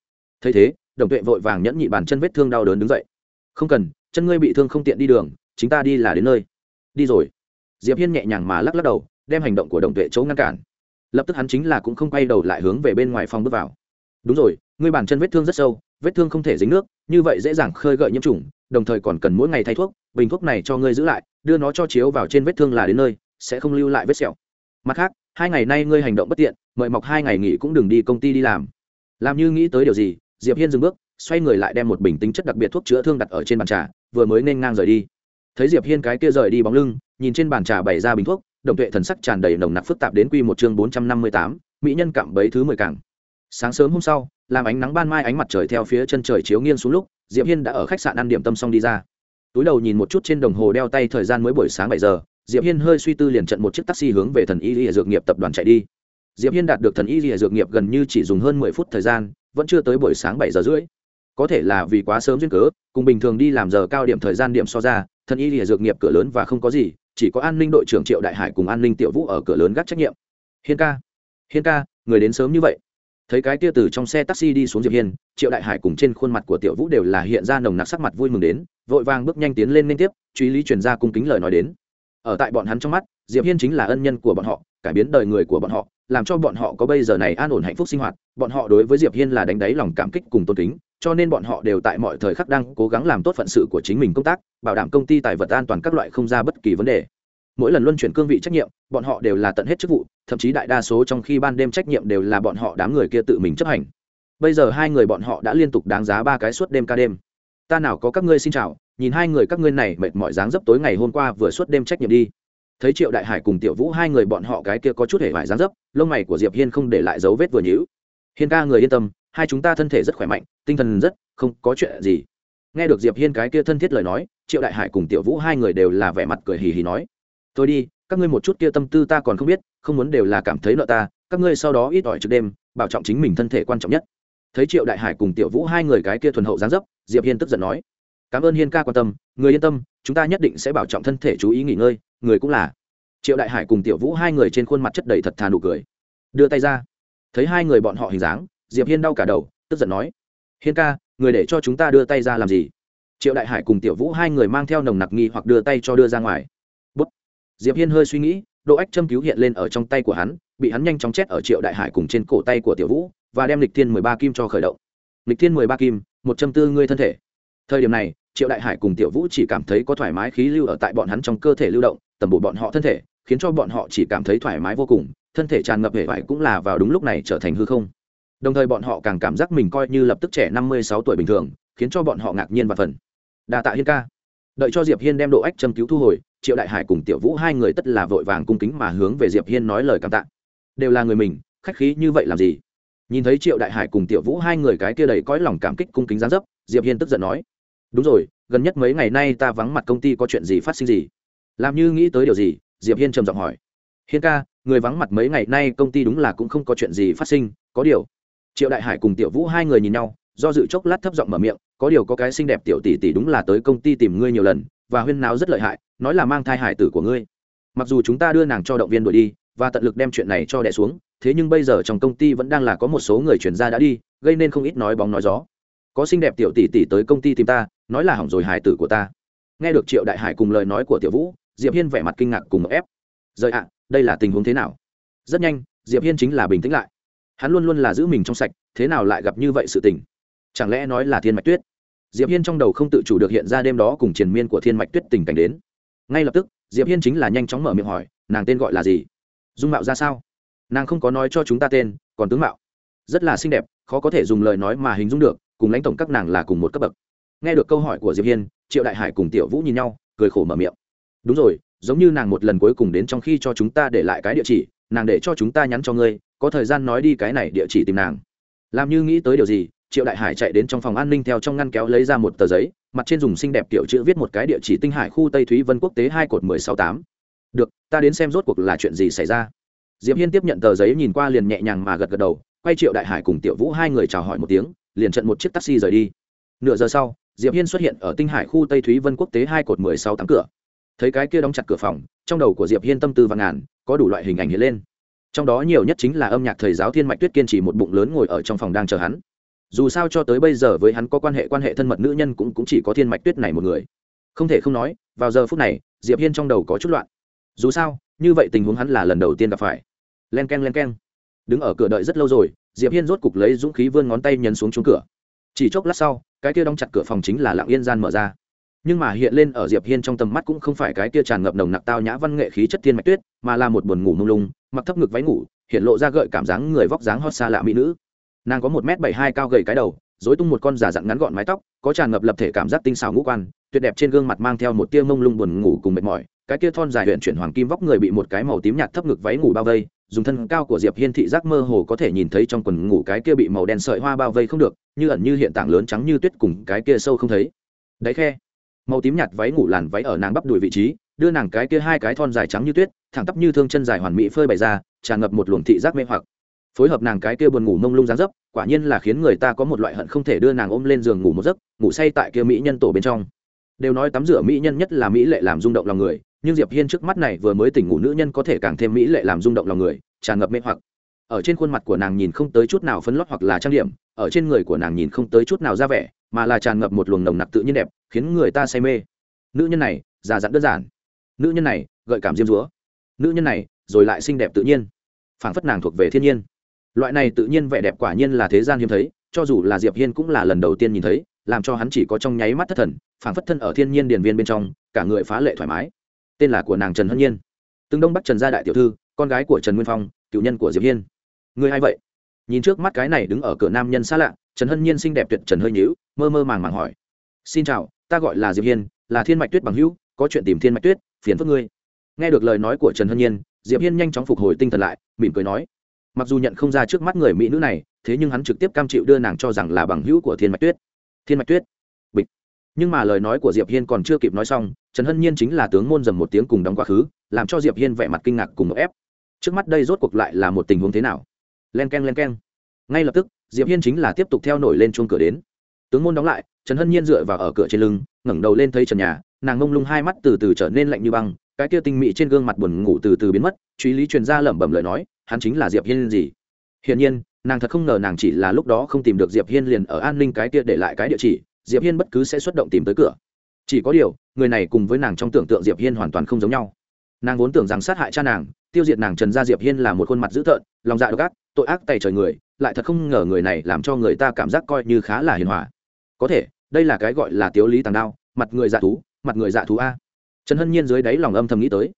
Thấy thế, đồng tuệ vội vàng nhẫn nhị bàn chân vết thương đau đớn đứng dậy. Không cần, chân ngươi bị thương không tiện đi đường, chính ta đi là đến nơi. Đi rồi. Diệp hiên nhẹ nhàng mà lắc lắc đầu, đem hành động của đồng tuệ chỗ ngăn cản. Lập tức hắn chính là cũng không quay đầu lại hướng về bên ngoài phòng bước vào. Đúng rồi, ngươi bàn chân vết thương rất sâu, vết thương không thể dính nước, như vậy dễ dàng khơi gợi nhiễm trùng, đồng thời còn cần mỗi ngày thay thuốc, bình thuốc này cho ngươi giữ lại, đưa nó cho chiếu vào trên vết thương là đến nơi, sẽ không lưu lại vết sẹo mặt khác, hai ngày nay ngươi hành động bất tiện, mời mọc hai ngày nghỉ cũng đừng đi công ty đi làm. Làm như nghĩ tới điều gì, diệp hiên dừng bước, xoay người lại đem một bình tính chất đặc biệt thuốc chữa thương đặt ở trên bàn trà, vừa mới nên ngang rời đi. Thấy diệp hiên cái kia rời đi bóng lưng, nhìn trên bàn trà bày ra bình thuốc, đồng tuệ thần sắc tràn đầy nồng nặc phức tạp đến quy một chương bốn trăm năm mươi tám, mỹ nhân cảm bấy thứ mười càng sáng sớm hôm sau, làm ánh nắng ban mai ánh mặt trời theo phía chân trời chiếu nghiêng xuống lúc, diệp hiên đã ở khách sạn ăn điểm tâm xong đi ra. Túi đầu nhìn một chút trên đồng hồ đeo tay thời gian mới buổi sáng bảy giờ diệp hiên hơi suy tư liền trận một chiếc taxi hướng về thần y lìa dược nghiệp tập đoàn chạy đi. Diệp hiên đạt được thần y lìa dược nghiệp gần như chỉ dùng hơn mười phút thời gian, vẫn chưa tới buổi sáng bảy giờ rưỡi. Có thể là vì quá sớm duyên cớ, cùng bình thường đi làm giờ cao điểm thời gian điểm so ra, thần y lìa dược nghiệp cửa lớn và không có gì, chỉ có an ninh đội trưởng triệu đại hải cùng an ninh tiểu vũ ở cửa lớn gác trách nhiệm. Hiên ca hiên ca, người đến sớm như vậy. Thấy cái tia từ trong xe taxi đi xuống diệp hiên, triệu đại hải cùng trên khuôn mặt của tiểu vũ đều là hiện ra nồng nặc sắc mặt vui mừng đến, vội vàng bước nhanh tiến lên liên tiếp, truy lý truyền ra cung kính lời nói đến ở tại bọn hắn trong mắt, diệp hiên chính là ân nhân của bọn họ, cải biến đời người của bọn họ, làm cho bọn họ có bây giờ này an ổn hạnh phúc sinh hoạt. Bọn họ đối với diệp hiên là đánh đáy lòng cảm kích cùng tôn kính, cho nên bọn họ đều tại mọi thời khắc đang cố gắng làm tốt phận sự của chính mình công tác, bảo đảm công ty tài vật an toàn các loại không ra bất kỳ vấn đề. Mỗi lần luân chuyển cương vị trách nhiệm, bọn họ đều là tận hết chức vụ, thậm chí đại đa số trong khi ban đêm trách nhiệm đều là bọn họ đám người kia tự mình chấp hành. Bây giờ hai người bọn họ đã liên tục đáng giá ba cái suốt đêm ca đêm. Ta nào có các ngươi xin chào nhìn hai người các ngươi này mệt mỏi dáng dấp tối ngày hôm qua vừa suốt đêm trách nhiệm đi. Thấy triệu đại hải cùng tiểu vũ hai người bọn họ cái kia có chút hề vải dáng dấp, lông mày của diệp hiên không để lại dấu vết vừa nhữ hiên ca người yên tâm, hai chúng ta thân thể rất khỏe mạnh, tinh thần rất, không có chuyện gì. Nghe được diệp hiên cái kia thân thiết lời nói, triệu đại hải cùng tiểu vũ hai người đều là vẻ mặt cười hì hì nói tôi đi, các ngươi một chút kia tâm tư ta còn không biết, không muốn đều là cảm thấy nợ ta, các ngươi sau đó ít ỏi trước đêm, bảo trọng chính mình thân thể quan trọng nhất. Thấy triệu đại hải cùng tiểu vũ hai người cái kia thuần hậu dáng dấp, diệp hiên tức giận nói cảm ơn hiên ca quan tâm, người yên tâm, chúng ta nhất định sẽ bảo trọng thân thể chú ý nghỉ ngơi, người cũng là. Triệu đại hải cùng tiểu vũ hai người trên khuôn mặt chất đầy thật thà nụ cười. Đưa tay ra. Thấy hai người bọn họ hình dáng, diệp hiên đau cả đầu, tức giận nói. Hiên ca, người để cho chúng ta đưa tay ra làm gì? Triệu đại hải cùng tiểu vũ hai người mang theo nồng nặc nghi hoặc đưa tay cho đưa ra ngoài. Bút. diệp hiên hơi suy nghĩ, độ ách châm cứu hiện lên ở trong tay của hắn, bị hắn nhanh chóng chết ở triệu đại hải cùng trên cổ tay của tiểu vũ, và đem lịch thiên mười ba kim cho khởi động. Lịch thiên mười ba kim, một châm tư ngươi thân thể. Thời điểm này triệu đại hải cùng tiểu vũ chỉ cảm thấy có thoải mái khí lưu ở tại bọn hắn trong cơ thể lưu động, tầm bổ bọn họ thân thể, khiến cho bọn họ chỉ cảm thấy thoải mái vô cùng, thân thể tràn ngập hệ vải cũng là vào đúng lúc này trở thành hư không. Đồng thời bọn họ càng cảm giác mình coi như lập tức trẻ năm mươi sáu tuổi bình thường, khiến cho bọn họ ngạc nhiên và phần. Đà tạ hiên ca. Đợi cho diệp hiên đem độ ách châm cứu thu hồi, triệu đại hải cùng tiểu vũ hai người tất là vội vàng cung kính mà hướng về diệp hiên nói lời cảm tạ. Đều là người mình, khách khí như vậy làm gì? Nhìn thấy triệu đại hải cùng tiểu vũ hai người cái kia đầy cõi lòng cảm kích cung kính gián dấp, diệp hiên tức giận nói đúng rồi, gần nhất mấy ngày nay ta vắng mặt công ty có chuyện gì phát sinh gì? Làm như nghĩ tới điều gì? Diệp hiên trầm giọng hỏi. Hiên ca, người vắng mặt mấy ngày nay công ty đúng là cũng không có chuyện gì phát sinh, có điều. Triệu đại hải cùng tiểu vũ hai người nhìn nhau, do dự chốc lát thấp giọng mở miệng, có điều có cái xinh đẹp tiểu tỷ tỷ đúng là tới công ty tìm ngươi nhiều lần, và huyên náo rất lợi hại, nói là mang thai hải tử của ngươi. Mặc dù chúng ta đưa nàng cho động viên đuổi đi, và tận lực đem chuyện này cho đẻ xuống, thế nhưng bây giờ trong công ty vẫn đang là có một số người chuyển ra đã đi, gây nên không ít nói bóng nói gió. Có xinh đẹp tiểu tỷ tỷ tới công ty tìm ta nói là hỏng rồi hải tử của ta. Nghe được triệu đại hải cùng lời nói của tiểu vũ, diệp hiên vẻ mặt kinh ngạc cùng ép. Rời ạ, đây là tình huống thế nào? Rất nhanh, diệp hiên chính là bình tĩnh lại. Hắn luôn luôn là giữ mình trong sạch, thế nào lại gặp như vậy sự tình? Chẳng lẽ nói là thiên mạch tuyết? Diệp hiên trong đầu không tự chủ được hiện ra đêm đó cùng triền miên của thiên mạch tuyết tình cảnh đến. Ngay lập tức, diệp hiên chính là nhanh chóng mở miệng hỏi, nàng tên gọi là gì? Dung mạo ra sao? Nàng không có nói cho chúng ta tên, còn tướng mạo. Rất là xinh đẹp, khó có thể dùng lời nói mà hình dung được, cùng lãnh tổng các nàng là cùng một cấp bậc nghe được câu hỏi của diệp hiên, triệu đại hải cùng tiểu vũ nhìn nhau, cười khổ mở miệng. Đúng rồi, giống như nàng một lần cuối cùng đến trong khi cho chúng ta để lại cái địa chỉ, nàng để cho chúng ta nhắn cho ngươi, có thời gian nói đi cái này địa chỉ tìm nàng. Làm như nghĩ tới điều gì, triệu đại hải chạy đến trong phòng an ninh theo trong ngăn kéo lấy ra một tờ giấy, mặt trên dùng xinh đẹp kiểu chữ viết một cái địa chỉ tinh hải khu tây thúy vân quốc tế hai cột mười sáu tám. Được, ta đến xem rốt cuộc là chuyện gì xảy ra. Diệp hiên tiếp nhận tờ giấy nhìn qua liền nhẹ nhàng mà gật gật đầu, quay triệu đại hải cùng tiểu vũ hai người chào hỏi một tiếng, liền trận một chiếc taxi rời đi. Nửa giờ sau diệp hiên xuất hiện ở tinh hải khu tây thúy vân quốc tế hai cột mười sáu tám cửa. Thấy cái kia đóng chặt cửa phòng trong đầu của diệp hiên tâm tư và ngàn có đủ loại hình ảnh hiện lên. Trong đó nhiều nhất chính là âm nhạc thầy giáo thiên mạch tuyết kiên trì một bụng lớn ngồi ở trong phòng đang chờ hắn. Dù sao cho tới bây giờ với hắn có quan hệ quan hệ thân mật nữ nhân cũng, cũng chỉ có thiên mạch tuyết này một người. Không thể không nói vào giờ phút này diệp hiên trong đầu có chút loạn. Dù sao như vậy tình huống hắn là lần đầu tiên gặp phải. Len k e n len k e n đứng ở cửa đợi rất lâu rồi diệp hiên rốt cục lấy dũng khí vươn ngón tay nhấn xuống chung cửa chỉ chốc lát sau, cái kia đóng chặt cửa phòng chính là lặng yên gian mở ra. Nhưng mà hiện lên ở diệp hiên trong tầm mắt cũng không phải cái kia tràn ngập nồng nặc tao nhã văn nghệ khí chất thiên mạch tuyết, mà là một buồn ngủ mông lung, mặc thấp ngực váy ngủ, hiện lộ ra gợi cảm dáng người vóc dáng hot xa lạ mỹ nữ. Nàng có một m bảy hai cao gầy cái đầu dối tung một con giả dặn ngắn gọn mái tóc, có tràn ngập lập thể cảm giác tinh xảo ngũ quan, tuyệt đẹp trên gương mặt mang theo một tia mông lung buồn ngủ cùng mệt mỏi, cái kia thon dài huyện chuyển hoàng kim vóc người bị một cái màu tím nhạt thấp ngực váy ngủ bao vây dùng thân cao của diệp hiên thị giác mơ hồ có thể nhìn thấy trong quần ngủ cái kia bị màu đen sợi hoa bao vây không được, như ẩn như hiện tảng lớn trắng như tuyết cùng cái kia sâu không thấy. Đáy khe, màu tím nhạt váy ngủ làn váy ở nàng bắp đùi vị trí, đưa nàng cái kia hai cái thon dài trắng như tuyết, thẳng tắp như thương chân dài hoàn mỹ phơi bày ra, tràn ngập một luồng thị giác mê hoặc. Phối hợp nàng cái kia buồn ngủ mông lung dáng dấp, quả nhiên là khiến người ta có một loại hận không thể đưa nàng ôm lên giường ngủ một giấc, ngủ say tại kia mỹ nhân tổ bên trong. Đều nói tắm rửa mỹ nhân nhất là mỹ lệ làm rung động lòng người nhưng diệp hiên trước mắt này vừa mới tỉnh ngủ nữ nhân có thể càng thêm mỹ lệ làm rung động lòng người, tràn ngập mê hoặc. Ở trên khuôn mặt của nàng nhìn không tới chút nào phấn lót hoặc là trang điểm, ở trên người của nàng nhìn không tới chút nào ra vẻ, mà là tràn ngập một luồng nồng nặc tự nhiên đẹp, khiến người ta say mê. Nữ nhân này, già dặn đơn giản. Nữ nhân này, gợi cảm diêm dúa. Nữ nhân này, rồi lại xinh đẹp tự nhiên. Phảng phất nàng thuộc về thiên nhiên. Loại này tự nhiên vẻ đẹp quả nhiên là thế gian hiếm thấy, cho dù là diệp hiên cũng là lần đầu tiên nhìn thấy, làm cho hắn chỉ có trong nháy mắt thất thần, phảng phất thân ở thiên nhiên điền viên bên trong, cả người phá lệ thoải mái tên là của nàng trần hân nhiên. Tương đông bắc trần gia đại tiểu thư, con gái của trần nguyên phong, cựu nhân của diệp hiên. Người hay vậy? Nhìn trước mắt cái này đứng ở cửa nam nhân xa lạ, trần hân nhiên xinh đẹp tuyệt trần hơi nhíu, mơ mơ màng màng hỏi. Xin chào, ta gọi là diệp hiên, là thiên mạch tuyết bằng hữu, có chuyện tìm thiên mạch tuyết, phiền phức ngươi. Nghe được lời nói của trần hân nhiên, diệp hiên nhanh chóng phục hồi tinh thần lại, mỉm cười nói, mặc dù nhận không ra trước mắt người mỹ nữ này, thế nhưng hắn trực tiếp cam chịu đưa nàng cho rằng là bằng hữu của thiên mạch tuyết. Thiên mạch tuyết? Bịch. Nhưng mà lời nói của diệp hiên còn chưa kịp nói xong trần hân nhiên chính là tướng môn dầm một tiếng cùng đóng quá khứ, làm cho diệp hiên vẻ mặt kinh ngạc cùng một ép. Trước mắt đây rốt cuộc lại là một tình huống thế nào? Len k e n len k e n ngay lập tức, diệp hiên chính là tiếp tục theo nổi lên chuông cửa đến. Tướng môn đóng lại, trần hân nhiên dựa vào ở cửa trên lưng, ngẩng đầu lên thấy trần nhà, nàng ngông lung hai mắt từ từ trở nên lạnh như băng, cái kia tinh mị trên gương mặt buồn ngủ từ từ biến mất, truy lý truyền ra lẩm bẩm lời nói, hắn chính là diệp hiên gì? Hiển nhiên, nàng thật không ngờ nàng chỉ là lúc đó không tìm được diệp hiên liền ở an ninh cái kia để lại cái địa chỉ, diệp hiên bất cứ sẽ xuất động tìm tới cửa chỉ có điều, người này cùng với nàng trong tưởng tượng diệp hiên hoàn toàn không giống nhau. Nàng vốn tưởng rằng sát hại cha nàng, tiêu diệt nàng trần gia diệp hiên là một khuôn mặt dữ tợn, lòng dạ độc ác, tội ác tay trời người, lại thật không ngờ người này làm cho người ta cảm giác coi như khá là hiền hòa. Có thể, đây là cái gọi là tiếu lý tàng đao, mặt người dạ thú, mặt người dạ thú a. Trần hân nhiên dưới đáy lòng âm thầm nghĩ tới.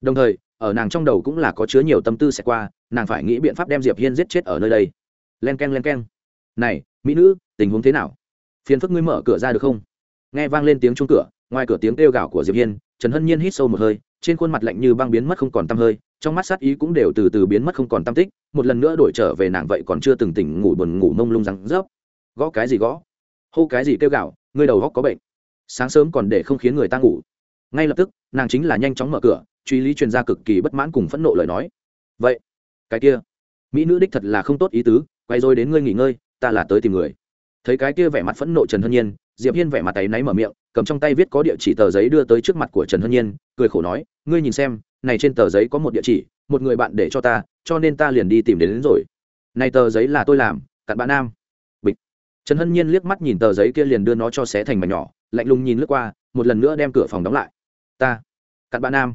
Đồng thời, ở nàng trong đầu cũng là có chứa nhiều tâm tư sẽ qua, nàng phải nghĩ biện pháp đem diệp hiên giết chết ở nơi đây. Len k e n len k e n này, mỹ nữ, tình huống thế nào? Phiền phức ngươi mở cửa ra được không? Nghe vang lên tiếng chuông cửa, ngoài cửa tiếng kêu gào của diệp hiên, trần hân nhiên hít sâu một hơi, trên khuôn mặt lạnh như băng biến mất không còn tăm hơi, trong mắt sát ý cũng đều từ từ biến mất không còn tâm tích, một lần nữa đổi trở về nàng vậy còn chưa từng tỉnh ngủ buồn ngủ mông lung răng rớp. Gõ cái gì gõ? Hô cái gì kêu gào? Ngươi đầu góc có bệnh. Sáng sớm còn để không khiến người ta ngủ. Ngay lập tức, nàng chính là nhanh chóng mở cửa, truy lý chuyên gia cực kỳ bất mãn cùng phẫn nộ lời nói. Vậy, cái kia, mỹ nữ đích thật là không tốt ý tứ, quay rồi đến ngươi nghỉ ngơi, ta là tới tìm người thấy cái kia vẻ mặt phẫn nộ trần hân nhiên diệp hiên vẻ mặt tay náy mở miệng cầm trong tay viết có địa chỉ tờ giấy đưa tới trước mặt của trần hân nhiên cười khổ nói ngươi nhìn xem này trên tờ giấy có một địa chỉ một người bạn để cho ta cho nên ta liền đi tìm đến, đến rồi. Này tờ giấy là tôi làm cặn bạn nam. Bịch. Trần hân nhiên liếc mắt nhìn tờ giấy kia liền đưa nó cho xé thành mảnh nhỏ lạnh lùng nhìn lướt qua một lần nữa đem cửa phòng đóng lại. Ta cặn bạn nam.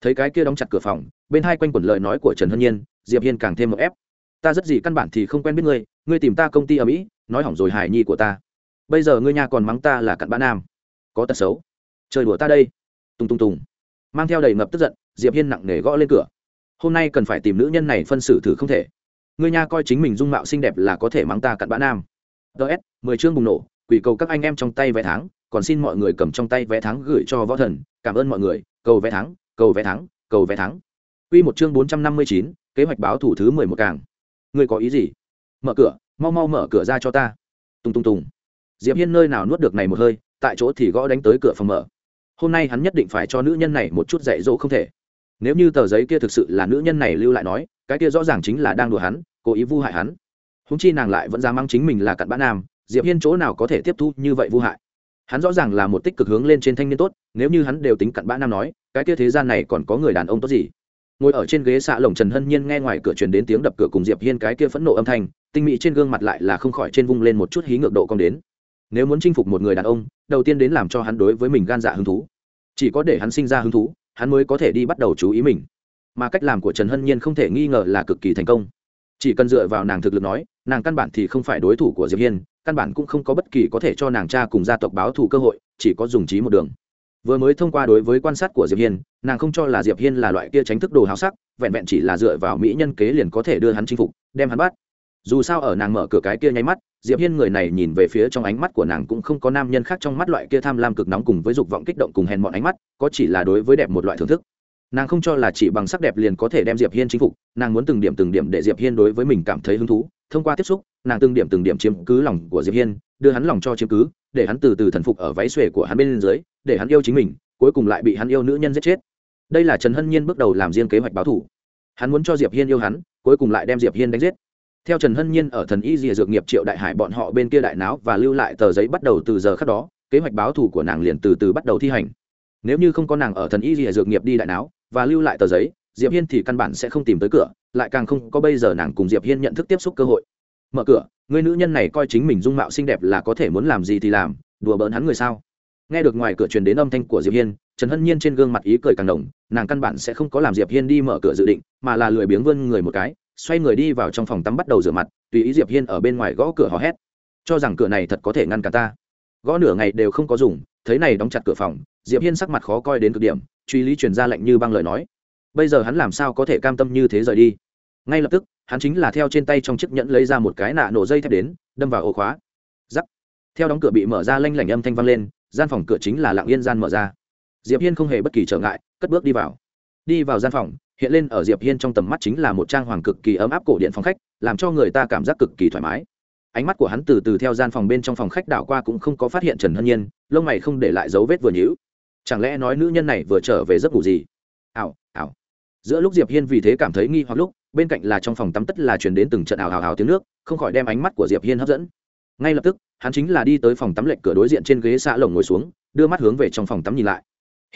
Thấy cái kia đóng chặt cửa phòng bên hai quanh quẩn lời nói của trần hân nhiên diệp hiên càng thêm một ép. Ta rất gì căn bản thì không quen biết ngươi ngươi tìm ta công ty ở mỹ nói hỏng rồi hài nhi của ta. Bây giờ ngươi nhà còn mắng ta là cặn bã nam. Có tật xấu. Chơi đùa ta đây. Tung tung tùng. Mang theo đầy ngập tức giận, diệp hiên nặng nề gõ lên cửa. Hôm nay cần phải tìm nữ nhân này phân xử thử không thể. Ngươi nha coi chính mình dung mạo xinh đẹp là có thể mắng ta cặn bã nam. Ts mười chương bùng nổ, quỷ cầu các anh em trong tay vé tháng, còn xin mọi người cầm trong tay vé tháng gửi cho võ thần, cảm ơn mọi người, cầu vé tháng, cầu vé tháng, cầu vé tháng. Quy một chương bốn trăm năm mươi chín, kế hoạch báo thủ thứ mười một càng. Ngươi có ý gì? Mở cửa mau mau mở cửa ra cho ta. Tung tung tùng. Diệp hiên nơi nào nuốt được này một hơi, tại chỗ thì gõ đánh tới cửa phòng mở. Hôm nay hắn nhất định phải cho nữ nhân này một chút dạy dỗ không thể. Nếu như tờ giấy kia thực sự là nữ nhân này lưu lại nói, cái kia rõ ràng chính là đang đùa hắn, cố ý vu hại hắn. Húng chi nàng lại vẫn dám mang chính mình là cặn bã nam, diệp hiên chỗ nào có thể tiếp thu như vậy vu hại? Hắn rõ ràng là một tích cực hướng lên trên thanh niên tốt, nếu như hắn đều tính cặn bã nam nói, cái kia thế gian này còn có người đàn ông tốt gì? Ngồi ở trên ghế xạ lồng trần hân nhiên nghe ngoài cửa truyền đến tiếng đập cửa cùng diệp hiên cái kia phẫn nộ âm thanh, tinh mỹ trên gương mặt lại là không khỏi trên vung lên một chút hí ngược độ cong đến. Nếu muốn chinh phục một người đàn ông, đầu tiên đến làm cho hắn đối với mình gan dạ hứng thú. Chỉ có để hắn sinh ra hứng thú, hắn mới có thể đi bắt đầu chú ý mình. Mà cách làm của trần hân nhiên không thể nghi ngờ là cực kỳ thành công. Chỉ cần dựa vào nàng thực lực nói, nàng căn bản thì không phải đối thủ của diệp hiên, căn bản cũng không có bất kỳ có thể cho nàng cha cùng gia tộc báo thù cơ hội, chỉ có dùng trí một đường vừa mới thông qua đối với quan sát của diệp hiên, nàng không cho là diệp hiên là loại kia tránh thức đồ háo sắc, vẹn vẹn chỉ là dựa vào mỹ nhân kế liền có thể đưa hắn chinh phục, đem hắn bắt. Dù sao ở nàng mở cửa cái kia nháy mắt, diệp hiên người này nhìn về phía trong ánh mắt của nàng cũng không có nam nhân khác trong mắt loại kia tham lam cực nóng cùng với dục vọng kích động cùng hèn mọn ánh mắt, có chỉ là đối với đẹp một loại thưởng thức. Nàng không cho là chỉ bằng sắc đẹp liền có thể đem diệp hiên chinh phục, nàng muốn từng điểm từng điểm để diệp hiên đối với mình cảm thấy hứng thú. Thông qua tiếp xúc, nàng từng điểm từng điểm chiếm cứ lòng của diệp hiên, đưa hắn lòng cho chiếm cứ để hắn từ từ thần phục ở váy xuề của hắn bên dưới, để hắn yêu chính mình, cuối cùng lại bị hắn yêu nữ nhân giết chết. Đây là trần hân nhiên bước đầu làm riêng kế hoạch báo thủ. Hắn muốn cho diệp hiên yêu hắn, cuối cùng lại đem diệp hiên đánh giết. Theo trần hân nhiên ở thần y dìa dược nghiệp triệu đại hải bọn họ bên kia đại náo và lưu lại tờ giấy bắt đầu từ giờ khắc đó, kế hoạch báo thủ của nàng liền từ từ bắt đầu thi hành. Nếu như không có nàng ở thần y dìa dược nghiệp đi đại náo và lưu lại tờ giấy, diệp hiên thì căn bản sẽ không tìm tới cửa, lại càng không có bây giờ nàng cùng diệp hiên nhận thức tiếp xúc cơ hội mở cửa, người nữ nhân này coi chính mình dung mạo xinh đẹp là có thể muốn làm gì thì làm, đùa bỡn hắn người sao? Nghe được ngoài cửa truyền đến âm thanh của diệp hiên, trần hân nhiên trên gương mặt ý cười càng đồng nàng căn bản sẽ không có làm diệp hiên đi mở cửa dự định, mà là lười biếng vươn người một cái, xoay người đi vào trong phòng tắm bắt đầu rửa mặt, tùy ý diệp hiên ở bên ngoài gõ cửa hò hét. Cho rằng cửa này thật có thể ngăn cả ta. Gõ nửa ngày đều không có dùng, thấy này đóng chặt cửa phòng, diệp hiên sắc mặt khó coi đến cực điểm, truy lý truyền ra lệnh như băng lời nói. Bây giờ hắn làm sao có thể cam tâm như thế rời đi? Ngay lập tức hắn chính là theo trên tay trong chiếc nhẫn lấy ra một cái nạ nổ dây thép đến, đâm vào ổ khóa. Giắc theo đóng cửa bị mở ra lanh lảnh âm thanh vang lên, gian phòng cửa chính là lạng yên gian mở ra. Diệp hiên không hề bất kỳ trở ngại, cất bước đi vào. Đi vào gian phòng, hiện lên ở diệp hiên trong tầm mắt chính là một trang hoàng cực kỳ ấm áp cổ điện phòng khách, làm cho người ta cảm giác cực kỳ thoải mái. Ánh mắt của hắn từ từ theo gian phòng bên trong phòng khách đảo qua cũng không có phát hiện trần hân nhiên, lông mày không để lại dấu vết vừa nhữ chẳng lẽ nói nữ nhân này vừa trở về giấc ngủ gì? Ảo ảo. Giữa lúc diệp hiên vì thế cảm thấy nghi hoặc lúc bên cạnh là trong phòng tắm tất là truyền đến từng trận ảo hào hào tiếng nước, không khỏi đem ánh mắt của diệp hiên hấp dẫn. Ngay lập tức, hắn chính là đi tới phòng tắm lệnh cửa đối diện trên ghế xạ lồng ngồi xuống, đưa mắt hướng về trong phòng tắm nhìn lại.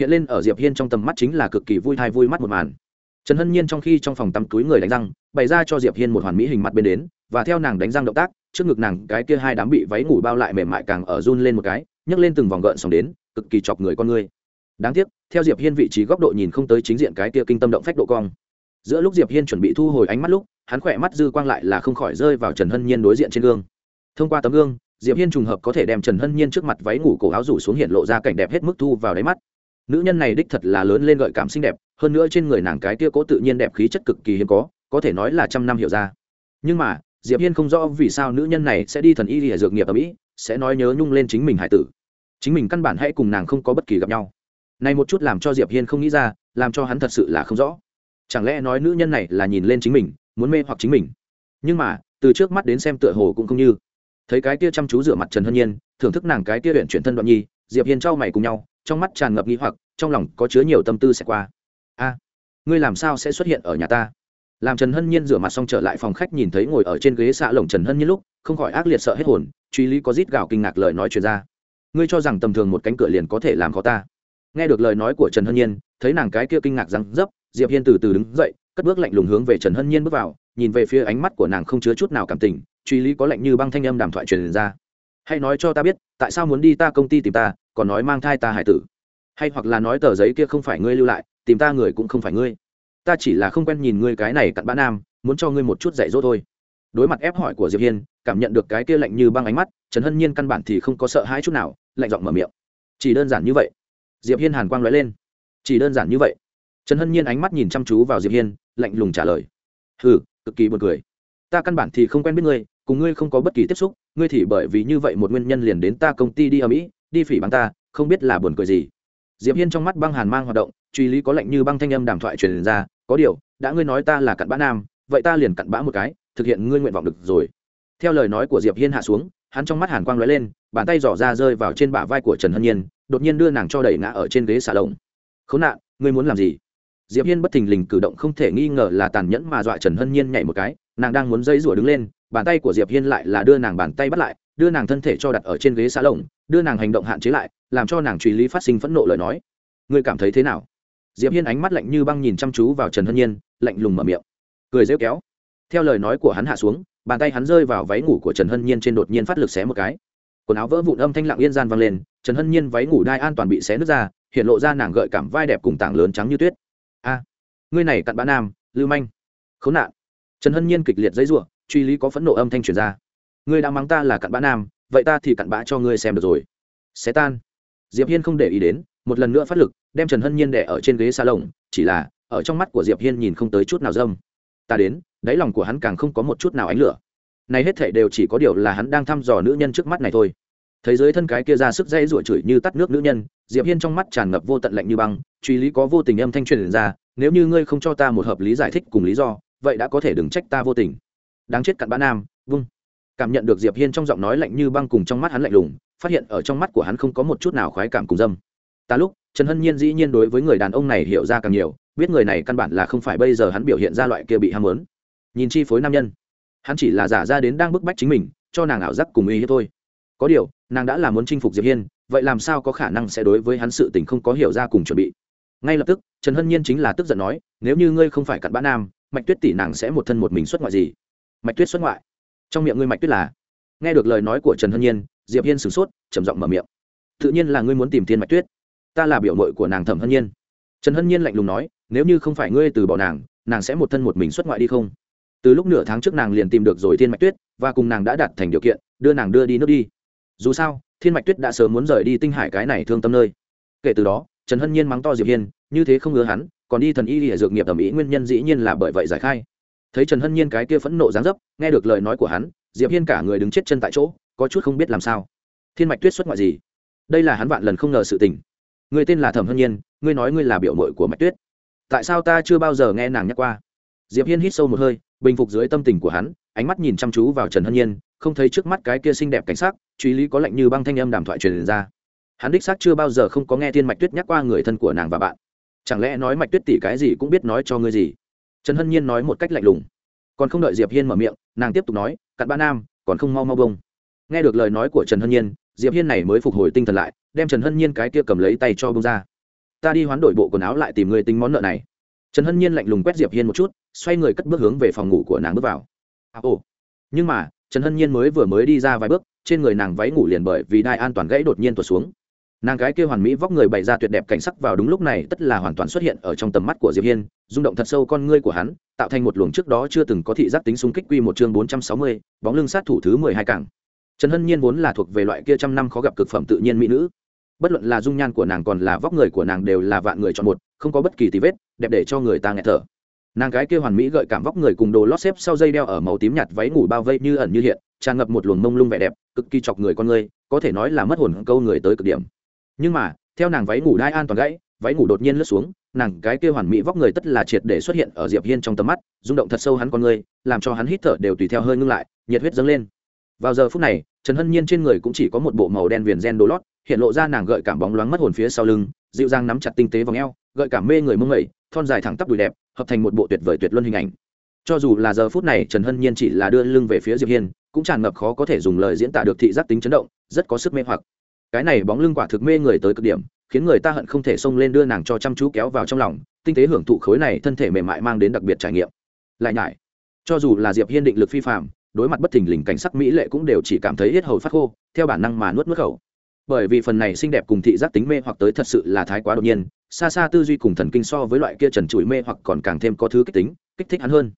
Hiện lên ở diệp hiên trong tầm mắt chính là cực kỳ vui thai vui mắt một màn. Trần hân nhiên trong khi trong phòng tắm túi người đánh răng, bày ra cho diệp hiên một hoàn mỹ hình mặt bên đến, và theo nàng đánh răng động tác, trước ngực nàng cái kia hai đám bị váy ngủ bao lại mềm mại càng ở run lên một cái, nhấc lên từng vòng gợn sóng đến, cực kỳ chọc người con người. Đáng tiếc, theo diệp hiên vị trí góc độ nhìn không tới chính diện cái kia kinh tâm động phách độ cong giữa lúc diệp hiên chuẩn bị thu hồi ánh mắt lúc, hắn khỏe mắt dư quang lại là không khỏi rơi vào trần hân nhiên đối diện trên gương. Thông qua tấm gương, diệp hiên trùng hợp có thể đem trần hân nhiên trước mặt váy ngủ cổ áo rủ xuống hiện lộ ra cảnh đẹp hết mức thu vào đáy mắt. Nữ nhân này đích thật là lớn lên gợi cảm xinh đẹp, hơn nữa trên người nàng cái kia cố tự nhiên đẹp khí chất cực kỳ hiếm có có thể nói là trăm năm hiểu ra. Nhưng mà, diệp hiên không rõ vì sao nữ nhân này sẽ đi thần y lìa dược nghiệp ở mỹ, sẽ nói nhớ nhung lên chính mình hải tử. Chính mình căn bản hãy cùng nàng không có bất kỳ gặp nhau. Này một chút làm cho diệp hiên không nghĩ ra, làm cho hắn thật sự là không rõ chẳng lẽ nói nữ nhân này là nhìn lên chính mình, muốn mê hoặc chính mình? Nhưng mà, từ trước mắt đến xem tựa hồ cũng không như. Thấy cái kia chăm chú rửa mặt trần hân nhiên, thưởng thức nàng cái kia huyện chuyển thân đoạn nhi, diệp hiên trao mày cùng nhau, trong mắt tràn ngập nghi hoặc, trong lòng có chứa nhiều tâm tư sẽ qua. A, ngươi làm sao sẽ xuất hiện ở nhà ta? Làm trần hân nhiên rửa mặt xong trở lại phòng khách nhìn thấy ngồi ở trên ghế xạ lồng trần hân nhiên lúc, không khỏi ác liệt sợ hết hồn, truy lý có rít gào kinh ngạc lời nói chuyện ra. Ngươi cho rằng tầm thường một cánh cửa liền có thể làm khó ta? Nghe được lời nói của trần hân nhiên, thấy nàng cái kia kinh ngạc răng dấp diệp hiên từ từ đứng dậy, cất bước lạnh lùng hướng về trần hân nhiên bước vào, nhìn về phía ánh mắt của nàng không chứa chút nào cảm tình, truy lý có lạnh như băng thanh âm đàm thoại truyền ra. Hãy nói cho ta biết, tại sao muốn đi ta công ty tìm ta, còn nói mang thai ta hải tử? Hay hoặc là nói tờ giấy kia không phải ngươi lưu lại, tìm ta người cũng không phải ngươi. Ta chỉ là không quen nhìn ngươi cái này cặn bã nam, muốn cho ngươi một chút dạy dỗ thôi. Đối mặt ép hỏi của diệp hiên, cảm nhận được cái kia lạnh như băng ánh mắt, trần hân nhiên căn bản thì không có sợ hãi chút nào, lạnh giọng mở miệng. Chỉ đơn giản như vậy. Diệp hiên hàn quang lóe lên. Chỉ đơn giản như vậy? Trần hân nhiên ánh mắt nhìn chăm chú vào diệp hiên, lạnh lùng trả lời. Hừ, cực kỳ buồn cười. Ta căn bản thì không quen biết ngươi, cùng ngươi không có bất kỳ tiếp xúc, ngươi thì bởi vì như vậy một nguyên nhân liền đến ta công ty đi ở mỹ, đi phỉ bằng ta, không biết là buồn cười gì. Diệp hiên trong mắt băng hàn mang hoạt động, truy lý có lệnh như băng thanh âm đàm thoại truyền ra, có điều, đã ngươi nói ta là cặn bã nam, vậy ta liền cặn bã một cái, thực hiện ngươi nguyện vọng được rồi. Theo lời nói của diệp hiên hạ xuống, hắn trong mắt hàn quang lóe lên, bàn tay giỏ ra rơi vào trên bả vai của trần hân nhiên, đột nhiên đưa nàng cho đẩy ngã ở trên ghế xà lồng. Khốn nạn, ngươi muốn làm gì? Diệp hiên bất thình lình cử động không thể nghi ngờ là tàn nhẫn mà dọa trần hân nhiên nhảy một cái, nàng đang muốn dây rủa đứng lên, bàn tay của diệp hiên lại là đưa nàng bàn tay bắt lại, đưa nàng thân thể cho đặt ở trên ghế xa lồng, đưa nàng hành động hạn chế lại, làm cho nàng truy lý phát sinh phẫn nộ lời nói. Ngươi cảm thấy thế nào? Diệp hiên ánh mắt lạnh như băng nhìn chăm chú vào trần hân nhiên, lạnh lùng mở miệng. Cười rêu kéo. Theo lời nói của hắn hạ xuống, bàn tay hắn rơi vào váy ngủ của trần hân nhiên trên đột nhiên phát lực xé một cái. Quần áo vỡ vụn âm thanh lặng yên gian vang lên, trần hân nhiên váy ngủ đai an toàn bị xé nứt ra, hiện lộ ra nàng gợi cảm vai đẹp cùng tảng lớn trắng như tuyết a ngươi này cặn bã nam, lưu manh. Khốn nạn. Trần hân nhiên kịch liệt dây rủa, truy lý có phẫn nộ âm thanh truyền ra. Ngươi đã mắng ta là cặn bã nam, vậy ta thì cặn bã cho ngươi xem được rồi. Xé tan. Diệp hiên không để ý đến, một lần nữa phát lực, đem trần hân nhiên đẻ ở trên ghế xa lồng chỉ là, ở trong mắt của diệp hiên nhìn không tới chút nào dâm. Ta đến, đáy lòng của hắn càng không có một chút nào ánh lửa. Này hết thảy đều chỉ có điều là hắn đang thăm dò nữ nhân trước mắt này thôi thấy dưới thân cái kia ra sức dây rủa chửi như tắt nước nữ nhân, diệp hiên trong mắt tràn ngập vô tận lạnh như băng, truy lý có vô tình âm thanh truyền ra, nếu như ngươi không cho ta một hợp lý giải thích cùng lý do, vậy đã có thể đừng trách ta vô tình. Đáng chết cặn bã nam, vung. Cảm nhận được diệp hiên trong giọng nói lạnh như băng cùng trong mắt hắn lạnh lùng, phát hiện ở trong mắt của hắn không có một chút nào khoái cảm cùng dâm. Ta lúc, trần hân nhiên dĩ nhiên đối với người đàn ông này hiểu ra càng nhiều, biết người này căn bản là không phải bây giờ hắn biểu hiện ra loại kia bị ham muốn. Nhìn chi phối nam nhân, hắn chỉ là giả ra đến đang bức bách chính mình, cho nàng ảo giác cùng uy hiếp thôi. Có điều nàng đã là muốn chinh phục diệp hiên, vậy làm sao có khả năng sẽ đối với hắn sự tình không có hiểu ra cùng chuẩn bị? Ngay lập tức, trần hân nhiên chính là tức giận nói, nếu như ngươi không phải cặn bã nam, mạch tuyết tỷ nàng sẽ một thân một mình xuất ngoại gì? Mạch tuyết xuất ngoại? Trong miệng ngươi mạch tuyết là? Nghe được lời nói của trần hân nhiên, diệp hiên sửng sốt, trầm giọng mở miệng. Tự nhiên là ngươi muốn tìm thiên mạch tuyết. Ta là biểu mội của nàng thẩm hân nhiên. Trần hân nhiên lạnh lùng nói, nếu như không phải ngươi từ bỏ nàng nàng sẽ một thân một mình xuất ngoại đi không? Từ lúc nửa tháng trước nàng liền tìm được rồi thiên mạch tuyết, và cùng nàng đã đặt thành điều kiện, đưa nàng đưa đi nước đi dù sao, thiên mạch tuyết đã sớm muốn rời đi tinh hải cái này thương tâm nơi. Kể từ đó, trần hân nhiên mắng to diệp hiên, như thế không ngứa hắn, còn đi thần y lìa dược nghiệp ẩm ý nguyên nhân dĩ nhiên là bởi vậy giải khai. Thấy trần hân nhiên cái kia phẫn nộ dáng dấp, nghe được lời nói của hắn, diệp hiên cả người đứng chết chân tại chỗ, có chút không biết làm sao. Thiên mạch tuyết xuất ngoại gì? Đây là hắn vạn lần không ngờ sự tình. Người tên là thẩm hân nhiên, ngươi nói ngươi là biểu mội của mạch tuyết. Tại sao ta chưa bao giờ nghe nàng nhắc qua? Diệp hiên hít sâu một hơi, bình phục dưới tâm tình của hắn, ánh mắt nhìn chăm chú vào trần hân nhiên không thấy trước mắt cái kia xinh đẹp cảnh sắc truy lý có lạnh như băng thanh âm đàm thoại truyền ra. Hắn đích xác chưa bao giờ không có nghe thiên mạch tuyết nhắc qua người thân của nàng và bạn. Chẳng lẽ nói mạch tuyết tỷ cái gì cũng biết nói cho ngươi gì? Trần hân nhiên nói một cách lạnh lùng. Còn không đợi diệp hiên mở miệng nàng tiếp tục nói cặn ba nam còn không mau mau bông. Nghe được lời nói của trần hân nhiên diệp hiên này mới phục hồi tinh thần lại đem trần hân nhiên cái kia cầm lấy tay cho bông ra. Ta đi hoán đổi bộ quần áo lại tìm người tính món nợ này. Trần hân nhiên lạnh lùng quét diệp hiên một chút xoay người cất bước hướng về phòng ngủ của nàng bước vào. À, ồ. Nhưng mà trần hân nhiên mới vừa mới đi ra vài bước trên người nàng váy ngủ liền bởi vì đai an toàn gãy đột nhiên tuột xuống. Nàng gái kia hoàn mỹ vóc người bày ra tuyệt đẹp cảnh sắc vào đúng lúc này tất là hoàn toàn xuất hiện ở trong tầm mắt của diệp hiên rung động thật sâu con ngươi của hắn tạo thành một luồng trước đó chưa từng có thị giác tính xung kích quy một chương 460, bóng lưng sát thủ thứ 12 cảng. Trần hân nhiên vốn là thuộc về loại kia trăm năm khó gặp cực phẩm tự nhiên mỹ nữ. Bất luận là dung nhan của nàng còn là vóc người của nàng đều là vạn người chọn một không có bất kỳ tí vết đẹp để cho người ta nghe thở nàng gái kia hoàn mỹ gợi cảm vóc người cùng đồ lót xếp sau dây đeo ở màu tím nhạt váy ngủ bao vây như ẩn như hiện, tràn ngập một luồng mông lung vẻ đẹp, cực kỳ chọc người con người, có thể nói là mất hồn câu người tới cực điểm. Nhưng mà, theo nàng váy ngủ đai an toàn gãy, váy ngủ đột nhiên lướt xuống, nàng cái kia hoàn mỹ vóc người tất là triệt để xuất hiện ở diệp hiên trong tầm mắt, rung động thật sâu hắn con người, làm cho hắn hít thở đều tùy theo hơi ngưng lại, nhiệt huyết dâng lên. Vào giờ phút này, trần hân nhiên trên người cũng chỉ có một bộ màu đen viền gen đồ lót, hiện lộ ra nàng gợi cảm bóng loáng mất hồn phía sau lưng, dịu dàng nắm chặt tinh tế vòng eo, gợi cảm mê người mông mẩy thon dài thẳng tắp đùi đẹp hợp thành một bộ tuyệt vời tuyệt luân hình ảnh. Cho dù là giờ phút này, trần hân nhiên chỉ là đưa lưng về phía diệp hiên, cũng tràn ngập khó có thể dùng lời diễn tả được thị giác tính chấn động, rất có sức mê hoặc. Cái này bóng lưng quả thực mê người tới cực điểm, khiến người ta hận không thể xông lên đưa nàng cho chăm chú kéo vào trong lòng, tinh tế hưởng thụ khối này thân thể mềm mại mang đến đặc biệt trải nghiệm. Lại nhải, cho dù là diệp hiên định lực phi phạm đối mặt bất thình lình cảnh sắc mỹ lệ cũng đều chỉ cảm thấy hết hầu phát khô, theo bản năng mà nuốt nước khẩu. Bởi vì phần này xinh đẹp cùng thị giác tính mê hoặc tới thật sự là thái quá đột nhiên xa xa tư duy cùng thần kinh so với loại kia trần trụi mê hoặc còn càng thêm có thứ kích tính, kích thích hắn hơn.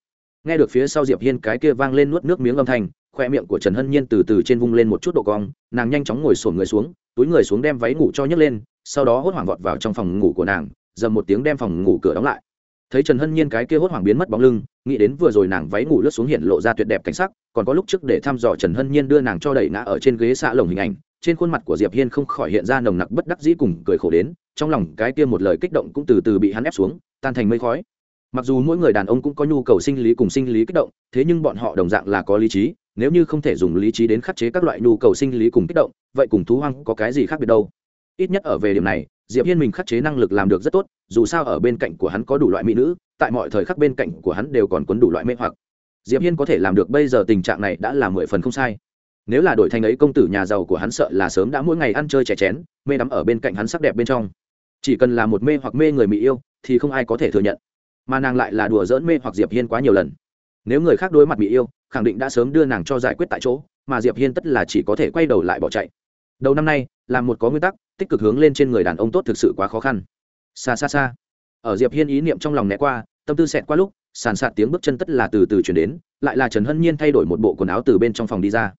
Nghe được phía sau diệp hiên cái kia vang lên nuốt nước miếng âm thanh, khoe miệng của trần hân nhiên từ từ trên vung lên một chút độ cong, nàng nhanh chóng ngồi sổn người xuống, túi người xuống đem váy ngủ cho nhấc lên, sau đó hốt hoảng vọt vào trong phòng ngủ của nàng, dầm một tiếng đem phòng ngủ cửa đóng lại. Thấy trần hân nhiên cái kia hốt hoảng biến mất bóng lưng, nghĩ đến vừa rồi nàng váy ngủ lướt xuống hiện lộ ra tuyệt đẹp cảnh sắc, còn có lúc trước để thăm dò trần hân nhiên đưa nàng cho đẩy ngã ở trên ghế xạ lồng hình ảnh, trên khuôn mặt của diệp hiên không khỏi hiện ra nồng nặc bất đắc dĩ cùng cười khổ đến trong lòng cái kia một lời kích động cũng từ từ bị hắn ép xuống, tan thành mây khói. Mặc dù mỗi người đàn ông cũng có nhu cầu sinh lý cùng sinh lý kích động, thế nhưng bọn họ đồng dạng là có lý trí, nếu như không thể dùng lý trí đến khắc chế các loại nhu cầu sinh lý cùng kích động, vậy cùng thú hoang có cái gì khác biệt đâu? Ít nhất ở về điểm này, diệp hiên mình khắc chế năng lực làm được rất tốt, dù sao ở bên cạnh của hắn có đủ loại mỹ nữ, tại mọi thời khắc bên cạnh của hắn đều còn cuốn đủ loại mê hoặc. Diệp hiên có thể làm được bây giờ tình trạng này đã là mười phần không sai. Nếu là đổi thành ấy công tử nhà giàu của hắn sợ là sớm đã mỗi ngày ăn chơi chè chén, mê đắm ở bên cạnh hắn sắc đẹp bên trong chỉ cần là một mê hoặc mê người mỹ yêu, thì không ai có thể thừa nhận. Mà nàng lại là đùa dỡn mê hoặc diệp hiên quá nhiều lần. Nếu người khác đối mặt mỹ yêu, khẳng định đã sớm đưa nàng cho giải quyết tại chỗ, mà diệp hiên tất là chỉ có thể quay đầu lại bỏ chạy. Đầu năm nay, làm một có nguyên tắc, tích cực hướng lên trên người đàn ông tốt thực sự quá khó khăn. Xa xa xa. Ở diệp hiên ý niệm trong lòng né qua, tâm tư xẹt qua lúc, sàn sạt tiếng bước chân tất là từ từ chuyển đến, lại là trần hân nhiên thay đổi một bộ quần áo từ bên trong phòng đi ra.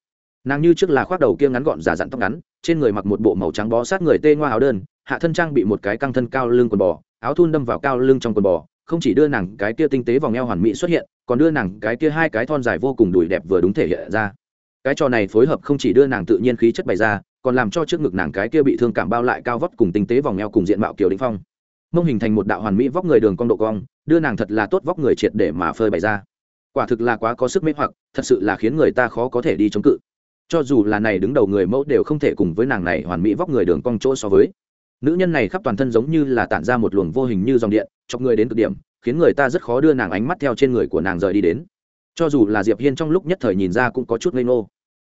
Nàng như trước là khoác đầu kia ngắn gọn giả dặn tóc ngắn, trên người mặc một bộ màu trắng bó sát người tê ngoa áo đơn hạ thân trang bị một cái căng thân cao lưng quần bò, áo thun đâm vào cao lưng trong quần bò, không chỉ đưa nàng cái kia tinh tế vòng eo hoàn mỹ xuất hiện, còn đưa nàng cái kia hai cái thon dài vô cùng đùi đẹp vừa đúng thể hiện ra. Cái trò này phối hợp không chỉ đưa nàng tự nhiên khí chất bày ra, còn làm cho trước ngực nàng cái kia bị thương cảm bao lại cao vóc cùng tinh tế vòng eo cùng diện mạo kiều đình phong. Mông hình thành một đạo hoàn mỹ vóc người đường cong độ cong, đưa nàng thật là tốt vóc người triệt để mà phơi bày ra. Quả thực là quá có sức mê hoặc, thật sự là khiến người ta khó có thể đi chống cự. Cho dù là này đứng đầu người mẫu đều không thể cùng với nàng này hoàn mỹ vóc người đường cong chỗ so với nữ nhân này khắp toàn thân giống như là tản ra một luồng vô hình như dòng điện, chọc người đến cực điểm, khiến người ta rất khó đưa nàng ánh mắt theo trên người của nàng rời đi đến. Cho dù là diệp hiên trong lúc nhất thời nhìn ra cũng có chút ngây ngô.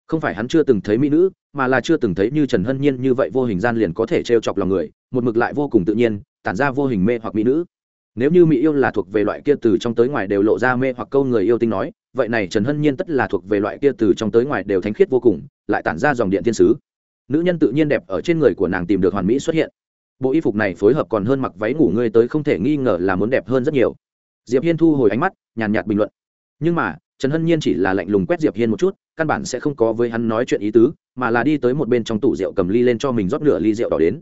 Không phải hắn chưa từng thấy mỹ nữ, mà là chưa từng thấy như trần hân nhiên như vậy vô hình gian liền có thể trêu chọc lòng người, một mực lại vô cùng tự nhiên, tản ra vô hình mê hoặc mỹ nữ. Nếu như mỹ yêu là thuộc về loại kia từ trong tới ngoài đều lộ ra mê hoặc câu người yêu tinh nói, vậy này trần hân nhiên tất là thuộc về loại kia từ trong tới ngoài đều thánh khiết vô cùng, lại tản ra dòng điện thiên sứ. Nữ nhân tự nhiên đẹp ở trên người của nàng tìm được hoàn mỹ xuất hiện bộ y phục này phối hợp còn hơn mặc váy ngủ ngươi tới không thể nghi ngờ là muốn đẹp hơn rất nhiều. Diệp hiên thu hồi ánh mắt, nhàn nhạt bình luận. Nhưng mà, trần hân nhiên chỉ là lạnh lùng quét diệp hiên một chút, căn bản sẽ không có với hắn nói chuyện ý tứ, mà là đi tới một bên trong tủ rượu cầm ly lên cho mình rót nửa ly rượu đỏ đến.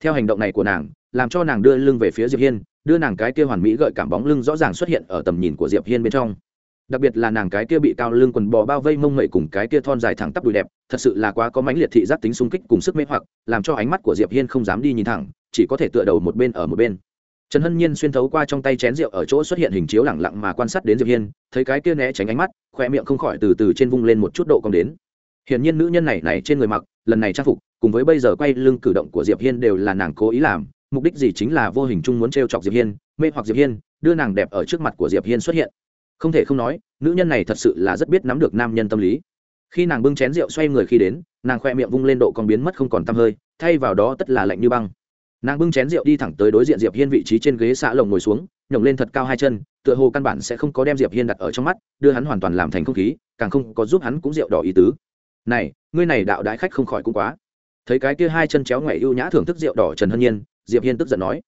Theo hành động này của nàng, làm cho nàng đưa lưng về phía diệp hiên, đưa nàng cái kia hoàn mỹ gợi cảm bóng lưng rõ ràng xuất hiện ở tầm nhìn của diệp hiên bên trong. Đặc biệt là nàng cái kia bị cao lưng quần bò bao vây mông mẩy cùng cái kia thon dài thẳng tắp đùi đẹp, thật sự là quá có mãnh liệt thị giác tính xung kích cùng sức mê hoặc, làm cho ánh mắt của diệp hiên không dám đi nhìn thẳng chỉ có thể tựa đầu một bên ở một bên. Trần hân nhiên xuyên thấu qua trong tay chén rượu ở chỗ xuất hiện hình chiếu lẳng lặng mà quan sát đến diệp hiên, thấy cái kia né tránh ánh mắt khoe miệng không khỏi từ từ trên vung lên một chút độ cong đến. Hiển nhiên nữ nhân này này trên người mặc, lần này trang phục, cùng với bây giờ quay lưng cử động của diệp hiên đều là nàng cố ý làm, mục đích gì chính là vô hình chung muốn t chọc diệp hiên, mê hoặc diệp hiên, đưa nàng đẹp ở trước mặt của diệp hiên xuất hiện. Không thể không nói, nữ nhân này thật sự là rất biết nắm được nam nhân tâm lý. Khi nàng bưng chén rượu xoay người khi đến, nàng khoe miệng vung lên độ còn biến mất không còn tăm hơi, thay vào đó tất là lạnh như băng nàng bưng chén rượu đi thẳng tới đối diện diệp hiên vị trí trên ghế xạ lồng ngồi xuống, nhổng lên thật cao hai chân, tựa hồ căn bản sẽ không có đem diệp hiên đặt ở trong mắt, đưa hắn hoàn toàn làm thành không khí, càng không có giúp hắn cũng rượu đỏ ý tứ. Này, ngươi này đạo đái khách không khỏi cũng quá. Thấy cái kia hai chân chéo ngoại ưu nhã thưởng thức rượu đỏ trần hân nhiên, diệp hiên tức giận nói,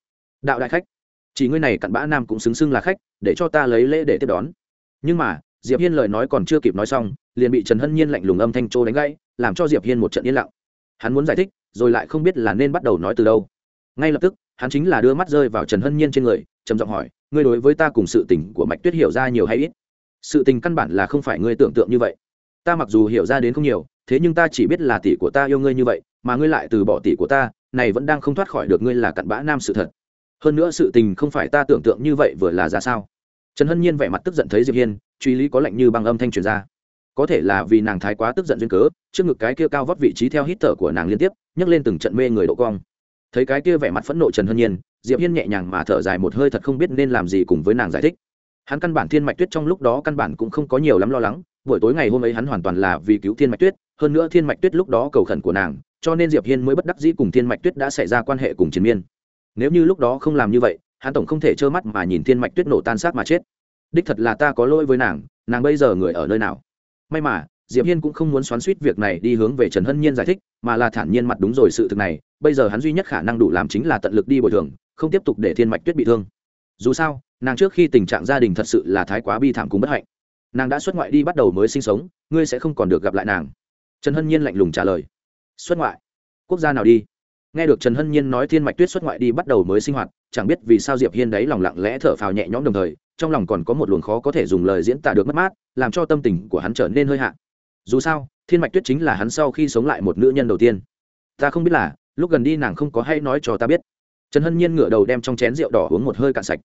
đạo đại khách? Chỉ ngươi này cặn bã nam cũng xứng xưng là khách, để cho ta lấy lễ để tiếp đón. Nhưng mà, diệp hiên lời nói còn chưa kịp nói xong, liền bị trần hân nhiên lạnh lùng âm thanh trô đánh gãy, làm cho diệp hiên một trận yên lặng. Hắn muốn giải thích, rồi lại không biết là nên bắt đầu nói từ đâu ngay lập tức, hắn chính là đưa mắt rơi vào trần hân nhiên trên người, trầm giọng hỏi, ngươi đối với ta cùng sự tình của mạch tuyết hiểu ra nhiều hay ít? Sự tình căn bản là không phải ngươi tưởng tượng như vậy. Ta mặc dù hiểu ra đến không nhiều, thế nhưng ta chỉ biết là tỷ của ta yêu ngươi như vậy, mà ngươi lại từ bỏ tỷ của ta, này vẫn đang không thoát khỏi được ngươi là cặn bã nam sự thật. Hơn nữa sự tình không phải ta tưởng tượng như vậy vừa là ra sao? Trần hân nhiên vẻ mặt tức giận thấy diệp hiên, truy lý có lệnh như băng âm thanh truyền ra. Có thể là vì nàng thái quá tức giận duyên cớ, trước ngực cái kia cao vót vị trí theo hít thở của nàng liên tiếp, nhấc lên từng trận mê người độ cong thấy cái kia vẻ mặt phẫn nộ trần hân nhiên, diệp hiên nhẹ nhàng mà thở dài một hơi thật không biết nên làm gì cùng với nàng giải thích. Hắn căn bản thiên mạch tuyết trong lúc đó căn bản cũng không có nhiều lắm lo lắng, buổi tối ngày hôm ấy hắn hoàn toàn là vì cứu thiên mạch tuyết, hơn nữa thiên mạch tuyết lúc đó cầu khẩn của nàng, cho nên diệp hiên mới bất đắc dĩ cùng thiên mạch tuyết đã xảy ra quan hệ cùng chiến miên. Nếu như lúc đó không làm như vậy, hắn tổng không thể trơ mắt mà nhìn thiên mạch tuyết nổ tan xác mà chết. Đích thật là ta có lỗi với nàng nàng bây giờ người ở nơi nào? May mà diệp hiên cũng không muốn xoắn suýt việc này đi hướng về trần hân nhiên giải thích, mà là thản nhiên mặt đúng rồi sự thực này, bây giờ hắn duy nhất khả năng đủ làm chính là tận lực đi bồi thường, không tiếp tục để thiên mạch tuyết bị thương. Dù sao, nàng trước khi tình trạng gia đình thật sự là thái quá bi thảm cùng bất hạnh. Nàng đã xuất ngoại đi bắt đầu mới sinh sống, ngươi sẽ không còn được gặp lại nàng. Trần hân nhiên lạnh lùng trả lời. Xuất ngoại? Quốc gia nào đi? Nghe được trần hân nhiên nói thiên mạch tuyết xuất ngoại đi bắt đầu mới sinh hoạt, chẳng biết vì sao diệp hiên đấy lòng lặng lẽ thở phào nhẹ nhõm đồng thời, trong lòng còn có một luồng khó có thể dùng lời diễn tả được mất mát, làm cho tâm tình của hắn trở nên hơi hạ dù sao, thiên mạch tuyết chính là hắn sau khi sống lại một nữ nhân đầu tiên. Ta không biết là, lúc gần đi nàng không có hay nói cho ta biết. Trần hân nhiên ngửa đầu đem trong chén rượu đỏ uống một hơi cạn sạch.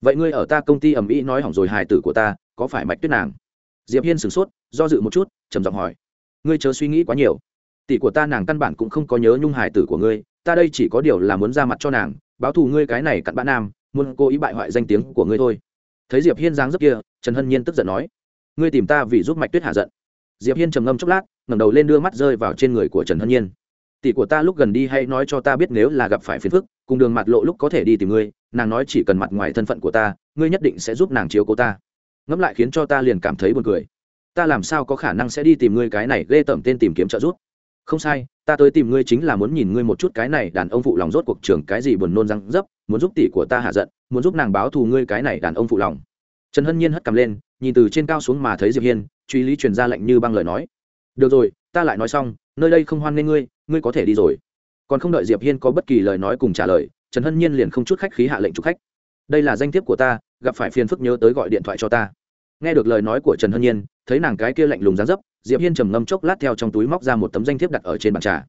Vậy ngươi ở ta công ty ẩm ý nói hỏng rồi hài tử của ta, có phải mạch tuyết nàng? Diệp hiên sửng sốt, do dự một chút, trầm giọng hỏi. Ngươi chớ suy nghĩ quá nhiều. Tỷ của ta nàng căn bản cũng không có nhớ nhung hài tử của ngươi, ta đây chỉ có điều là muốn ra mặt cho nàng, báo thù ngươi cái này cặn bã nam, muốn cố ý bại hoại danh tiếng của ngươi thôi. Thấy diệp hiên giáng dấp kia, trần hân nhiên tức giận nói. Ngươi tìm ta vì giúp mạch tuyết hạ giận diệp hiên trầm ngâm chốc lát, ngẩng đầu lên đưa mắt rơi vào trên người của trần hân nhiên. Tỷ của ta lúc gần đi hay nói cho ta biết nếu là gặp phải phiền phức, cùng đường mặt lộ lúc có thể đi tìm ngươi, nàng nói chỉ cần mặt ngoài thân phận của ta, ngươi nhất định sẽ giúp nàng chiếu cố ta. Ngẫm lại khiến cho ta liền cảm thấy buồn cười. Ta làm sao có khả năng sẽ đi tìm ngươi cái này ghê tởm tên tìm kiếm trợ giúp? Không sai, ta tới tìm ngươi chính là muốn nhìn ngươi một chút cái này đàn ông phụ lòng rốt cuộc trường cái gì buồn nôn răng dấp, muốn giúp tỷ của ta hạ giận, muốn giúp nàng báo thù ngươi cái này đàn ông phụ lòng. Trần hân nhiên hất cầm lên, nhìn từ trên cao xuống mà thấy diệp hiên truy lý truyền ra lệnh như băng lời nói. Được rồi, ta lại nói xong, nơi đây không hoan nghê ngươi ngươi có thể đi rồi. Còn không đợi diệp hiên có bất kỳ lời nói cùng trả lời, trần hân nhiên liền không chút khách khí hạ lệnh chụp khách. Đây là danh thiếp của ta, gặp phải phiền phức nhớ tới gọi điện thoại cho ta. Nghe được lời nói của trần hân nhiên, thấy nàng cái kia lạnh lùng dán dấp, diệp hiên trầm ngâm chốc lát theo trong túi móc ra một tấm danh thiếp đặt ở trên bàn trà.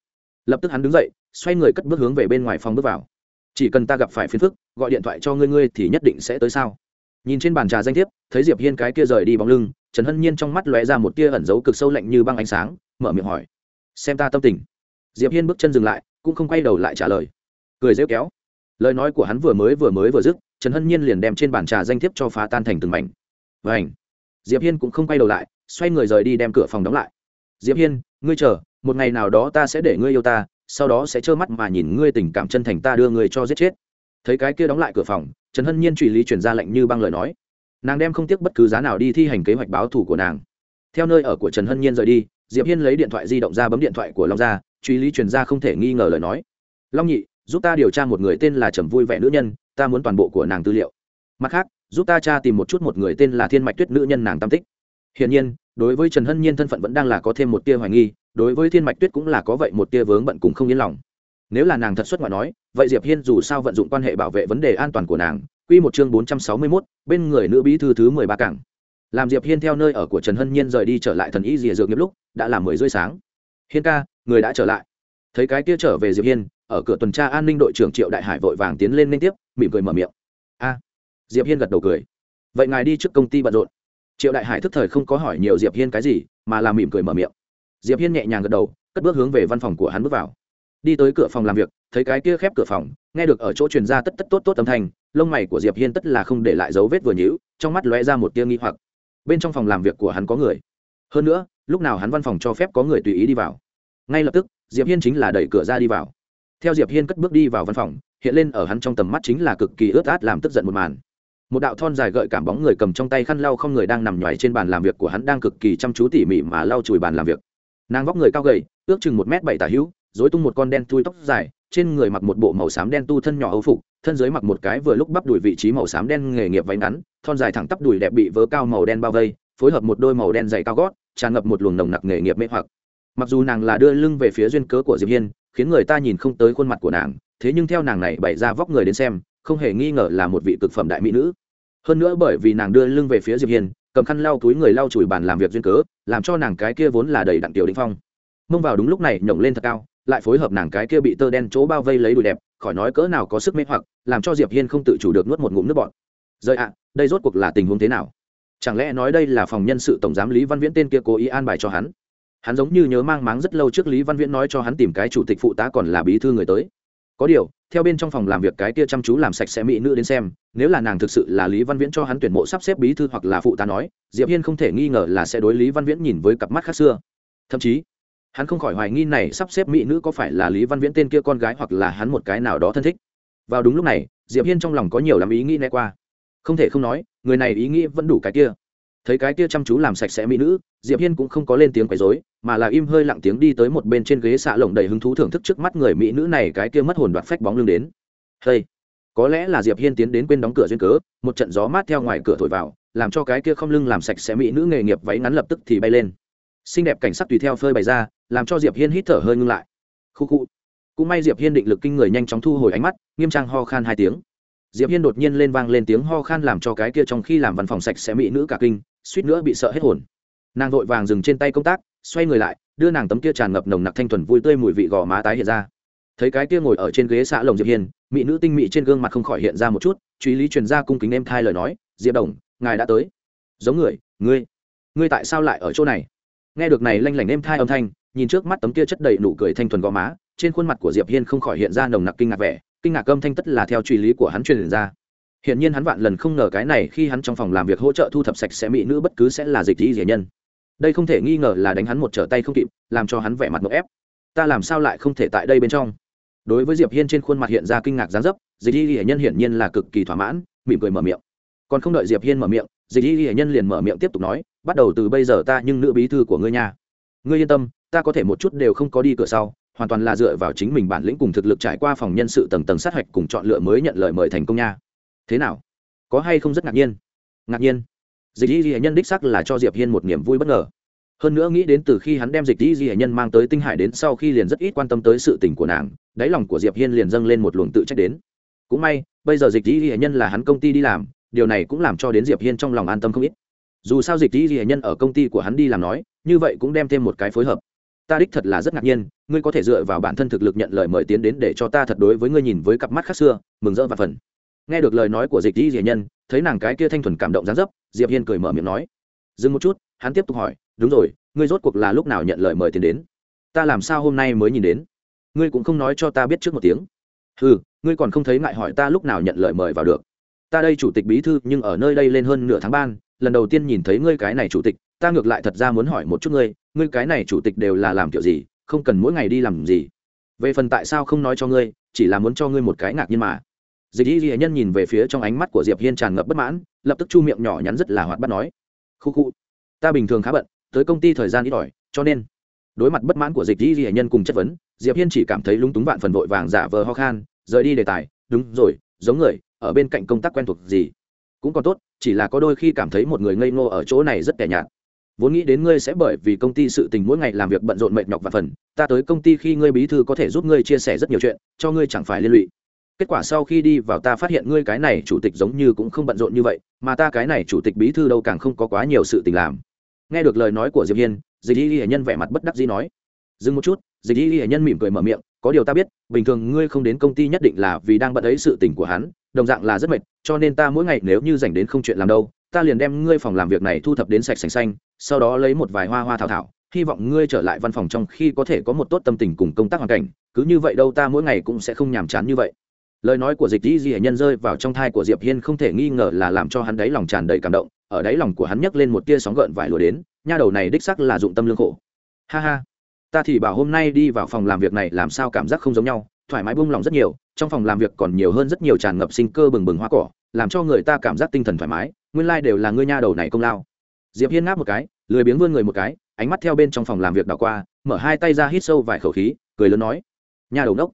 Lập tức hắn đứng dậy, xoay người cất bước hướng về bên ngoài phòng bước vào. Chỉ cần ta gặp phải phiền phức, gọi điện thoại cho ngươi ngươi thì nhất định sẽ tới sao? Nhìn trên bàn trà danh thiếp, thấy diệp hiên cái kia rời đi bóng lưng, trần hân nhiên trong mắt lóe ra một tia ẩn giấu cực sâu lạnh như băng ánh sáng, mở miệng hỏi. Xem ta tâm tình. Diệp hiên bước chân dừng lại, cũng không quay đầu lại trả lời. Cười rêu kéo. Lời nói của hắn vừa mới vừa mới vừa dứt, trần hân nhiên liền đem trên bàn trà danh thiếp cho phá tan thành từng mảnh. Vảnh diệp hiên cũng không quay đầu lại, xoay người rời đi đem cửa phòng đóng lại. Diệp hiên, ngươi chờ, một ngày nào đó ta sẽ để ngươi yêu ta, sau đó sẽ trơ mắt mà nhìn ngươi tình cảm chân thành ta đưa ngươi cho giết chết. Thấy cái kia đóng lại cửa phòng trần hân nhiên truy lý chuyển ra lệnh như băng lời nói. Nàng đem không tiếc bất cứ giá nào đi thi hành kế hoạch báo thù của nàng. Theo nơi ở của trần hân nhiên rời đi, diệp hiên lấy điện thoại di động ra bấm điện thoại của long gia, truy lý truyền ra không thể nghi ngờ lời nói. Long nhị, giúp ta điều tra một người tên là trầm vui vẻ nữ nhân, ta muốn toàn bộ của nàng tư liệu. Mặt khác, giúp ta tra tìm một chút một người tên là thiên mạch tuyết nữ nhân nàng tam tích. Hiển nhiên, đối với trần hân nhiên thân phận vẫn đang là có thêm một tia hoài nghi, đối với thiên mạch tuyết cũng là có vậy một tia vướng bận cùng không yên lòng nếu là nàng thật xuất ngoại nói vậy diệp hiên dù sao vận dụng quan hệ bảo vệ vấn đề an toàn của nàng quy một chương bốn trăm sáu mươi 461, bên người nữ bí thư thứ mười ba cảng. Làm diệp hiên theo nơi ở của trần hân nhiên rời đi trở lại thần y rìa dược nghiệp lúc đã là mười rưỡi sáng. Hiên ca người đã trở lại. Thấy cái kia trở về diệp hiên ở cửa tuần tra an ninh đội trưởng triệu đại hải vội vàng tiến lên liên tiếp mỉm cười mở miệng. A diệp hiên gật đầu cười. Vậy ngài đi trước công ty bận rộn. Triệu đại hải thức thời không có hỏi nhiều diệp hiên cái gì mà là mỉm cười mở miệng. Diệp hiên nhẹ nhàng gật đầu cất bước hướng về văn phòng của hắn bước vào đi tới cửa phòng làm việc, thấy cái kia khép cửa phòng, nghe được ở chỗ truyền ra tất tất tốt tốt âm thanh, lông mày của diệp hiên tất là không để lại dấu vết vừa nhữ trong mắt lóe ra một tia nghi hoặc. Bên trong phòng làm việc của hắn có người. Hơn nữa, lúc nào hắn văn phòng cho phép có người tùy ý đi vào. Ngay lập tức, diệp hiên chính là đẩy cửa ra đi vào. Theo diệp hiên cất bước đi vào văn phòng, hiện lên ở hắn trong tầm mắt chính là cực kỳ ướt át làm tức giận một màn. Một đạo thon dài gợi cảm bóng người cầm trong tay khăn lau không người đang nằm nhoài trên bàn làm việc của hắn đang cực kỳ chăm chú tỉ mỉ mà lau chùi bàn làm việc. Nàng vóc người cao gầy, ước chừng một m bảy tả hữu dối tung một con đen thui tóc dài, trên người mặc một bộ màu xám đen tu thân nhỏ âu phục, thân dưới mặc một cái vừa lúc bắp đùi vị trí màu xám đen nghề nghiệp váy ngắn, thon dài thẳng tắp đùi đẹp bị vớ cao màu đen bao vây, phối hợp một đôi màu đen dày cao gót, tràn ngập một luồng nồng nặc nghề nghiệp mê hoặc. Mặc dù nàng là đưa lưng về phía duyên cớ của diệp hiên, khiến người ta nhìn không tới khuôn mặt của nàng, thế nhưng theo nàng này bày ra vóc người đến xem, không hề nghi ngờ là một vị cực phẩm đại mỹ nữ. Hơn nữa bởi vì nàng đưa lưng về phía diệp hiên, cầm khăn lau túi người lau chùi bàn làm việc duyên cớ, làm cho nàng cái kia vốn là đầy đặn tiểu đỉnh phong. Mông vào đúng lúc này nhổng lên thật cao lại phối hợp nàng cái kia bị tơ đen chỗ bao vây lấy đùi đẹp, khỏi nói cỡ nào có sức mê hoặc, làm cho diệp hiên không tự chủ được nuốt một ngụm nước bọt. Rời ạ, đây rốt cuộc là tình huống thế nào? Chẳng lẽ nói đây là phòng nhân sự tổng giám lý văn viễn tên kia cố ý an bài cho hắn? Hắn giống như nhớ mang máng rất lâu trước lý văn viễn nói cho hắn tìm cái chủ tịch phụ tá còn là bí thư người tới. Có điều, theo bên trong phòng làm việc cái kia chăm chú làm sạch sẽ mỹ nữ đến xem, nếu là nàng thực sự là lý văn viễn cho hắn tuyển mộ sắp xếp bí thư hoặc là phụ tá nói, diệp hiên không thể nghi ngờ là sẽ đối lý văn viễn nhìn với cặp mắt khác xưa. Thậm chí hắn không khỏi hoài nghi này sắp xếp mỹ nữ có phải là lý văn viễn tên kia con gái hoặc là hắn một cái nào đó thân thích. Vào đúng lúc này, diệp hiên trong lòng có nhiều lắm ý nghĩ né qua. Không thể không nói, người này ý nghĩ vẫn đủ cái kia. Thấy cái kia chăm chú làm sạch sẽ mỹ nữ, diệp hiên cũng không có lên tiếng quấy rối, mà là im hơi lặng tiếng đi tới một bên trên ghế xạ lồng đầy hứng thú thưởng thức trước mắt người mỹ nữ này cái kia mất hồn đoạt phách bóng lưng đến. Hey! Có lẽ là diệp hiên tiến đến quên đóng cửa duyên cớ, một trận gió mát theo ngoài cửa thổi vào, làm cho cái kia không lưng làm sạch sẽ mỹ nữ nghề nghiệp váy ngắn lập tức thì bay lên xinh đẹp cảnh sắc tùy theo phơi bày ra, làm cho diệp hiên hít thở hơi ngưng lại. Khu khu cũng may diệp hiên định lực kinh người nhanh chóng thu hồi ánh mắt, nghiêm trang ho khan hai tiếng. Diệp hiên đột nhiên lên vang lên tiếng ho khan làm cho cái kia trong khi làm văn phòng sạch sẽ mỹ nữ cả kinh, suýt nữa bị sợ hết hồn. Nàng vội vàng dừng trên tay công tác, xoay người lại, đưa nàng tấm kia tràn ngập nồng nặc thanh thuần vui tươi mùi vị gò má tái hiện ra. Thấy cái kia ngồi ở trên ghế xã lồng diệp hiên, mỹ nữ tinh mỹ trên gương mặt không khỏi hiện ra một chút truy lý truyền ra cung kính em thai lời nói, diệp đồng, ngài đã tới. Giống người, ngươi ngươi tại sao lại ở chỗ này? Nghe được này lanh lảnh êm thai âm thanh, nhìn trước mắt tấm kia chất đầy nụ cười thanh thuần gò má, trên khuôn mặt của diệp hiên không khỏi hiện ra nồng nặc kinh ngạc vẻ, kinh ngạc âm thanh tất là theo truy lý của hắn truyền ra. Hiển nhiên hắn vạn lần không ngờ cái này khi hắn trong phòng làm việc hỗ trợ thu thập sạch sẽ mỹ nữ bất cứ sẽ là dịch lý rỉa nhân. đây không thể nghi ngờ là đánh hắn một trở tay không kịp, làm cho hắn vẻ mặt mậu ép. Ta làm sao lại không thể tại đây bên trong? Đối với diệp hiên trên khuôn mặt hiện ra kinh ngạc gián dấp, dịch y hệ nhân hiển nhiên là cực kỳ thỏa mãn, mỉm cười mở miệng. Còn không đợi diệp hiên mở miệng, dịch y hệ nhân liền mở miệng tiếp tục nói bắt đầu từ bây giờ ta nhưng nữ bí thư của ngươi nha. ngươi yên tâm, ta có thể một chút đều không có đi cửa sau, hoàn toàn là dựa vào chính mình bản lĩnh cùng thực lực trải qua phòng nhân sự tầng tầng sát hạch cùng chọn lựa mới nhận lời mời thành công nha. Thế nào? Có hay không rất ngạc nhiên? Ngạc nhiên. Dịch y di nhân đích sắc là cho diệp hiên một niềm vui bất ngờ. Hơn nữa nghĩ đến từ khi hắn đem dịch y di nhân mang tới tinh hải đến sau khi liền rất ít quan tâm tới sự tình của nàng, đáy lòng của diệp hiên liền dâng lên một luồng tự trách đến. Cũng may, bây giờ dịch y di nhân là hắn công ty đi làm, điều này cũng làm cho đến diệp hiên trong lòng an tâm không ít dù sao dịch y hệ nhân ở công ty của hắn đi làm nói, như vậy cũng đem thêm một cái phối hợp. Ta đích thật là rất ngạc nhiên, ngươi có thể dựa vào bản thân thực lực nhận lời mời tiến đến để cho ta thật đối với ngươi nhìn với cặp mắt khác xưa, mừng rỡ và phần nghe được lời nói của dịch y hệ nhân, thấy nàng cái kia thanh thuần cảm động gián dấp, diệp hiên cười mở miệng nói. Dừng một chút, hắn tiếp tục hỏi, đúng rồi, ngươi rốt cuộc là lúc nào nhận lời mời tiến đến? Ta làm sao hôm nay mới nhìn đến? Ngươi cũng không nói cho ta biết trước một tiếng. Ừ ngươi còn không thấy ngại hỏi ta lúc nào nhận lời mời vào được? Ta đây chủ tịch bí thư nhưng ở nơi đây lên hơn nửa tháng ban lần đầu tiên nhìn thấy ngươi cái này chủ tịch, ta ngược lại thật ra muốn hỏi một chút ngươi ngươi cái này chủ tịch đều là làm kiểu gì, không cần mỗi ngày đi làm gì? Về phần tại sao không nói cho ngươi, chỉ là muốn cho ngươi một cái ngạc nhiên mà. Dịch y ghi nhân nhìn về phía trong ánh mắt của diệp hiên tràn ngập bất mãn, lập tức chu miệng nhỏ nhắn rất là hoạt bắt nói. Khu khu, ta bình thường khá bận, tới công ty thời gian ít ỏi, cho nên. Đối mặt bất mãn của dịch y ghi nhân cùng chất vấn, diệp hiên chỉ cảm thấy lúng túng vạn phần vội vàng giả vờ ho khan, rời đi đề tài. Đúng rồi, giống người, ở bên cạnh công tác quen thuộc gì? Cũng còn tốt chỉ là có đôi khi cảm thấy một người ngây ngô ở chỗ này rất tẻ nhạt. Vốn nghĩ đến ngươi sẽ bởi vì công ty sự tình mỗi ngày làm việc bận rộn mệt nhọc và phần, ta tới công ty khi ngươi bí thư có thể giúp ngươi chia sẻ rất nhiều chuyện, cho ngươi chẳng phải liên lụy. Kết quả sau khi đi vào ta phát hiện ngươi cái này chủ tịch giống như cũng không bận rộn như vậy, mà ta cái này chủ tịch bí thư đâu càng không có quá nhiều sự tình làm. Nghe được lời nói của diệp hiên, dịch y hệ nhân vẻ mặt bất đắc dĩ nói, dừng một chút. Dịch y hệ nhân mỉm cười mở miệng, có điều ta biết, bình thường ngươi không đến công ty nhất định là vì đang bận ấy sự tình của hắn, đồng dạng là rất mệt cho nên ta mỗi ngày nếu như dành đến không chuyện làm đâu, ta liền đem ngươi phòng làm việc này thu thập đến sạch sành xanh, sau đó lấy một vài hoa hoa thảo thảo, hy vọng ngươi trở lại văn phòng trong khi có thể có một tốt tâm tình cùng công tác hoàn cảnh, cứ như vậy đâu ta mỗi ngày cũng sẽ không nhàm chán như vậy. Lời nói của dịch dĩ dị nhân rơi vào trong thai của diệp hiên không thể nghi ngờ là làm cho hắn đáy lòng tràn đầy cảm động, ở đáy lòng của hắn nhấc lên một tia sóng gợn vải lùa đến, nha đầu này đích sắc là dụng tâm lương khổ. Ha ha, ta thì bảo hôm nay đi vào phòng làm việc này làm sao cảm giác không giống nhau thoải mái buông lòng rất nhiều, trong phòng làm việc còn nhiều hơn rất nhiều tràn ngập sinh cơ bừng bừng hoa cỏ, làm cho người ta cảm giác tinh thần thoải mái, nguyên lai、like、đều là ngươi nha đầu này công lao. Diệp hiên ngáp một cái, lười biếng vươn người một cái, ánh mắt theo bên trong phòng làm việc đảo qua, mở hai tay ra hít sâu vài khẩu khí, cười lớn nói Nhà đầu đốc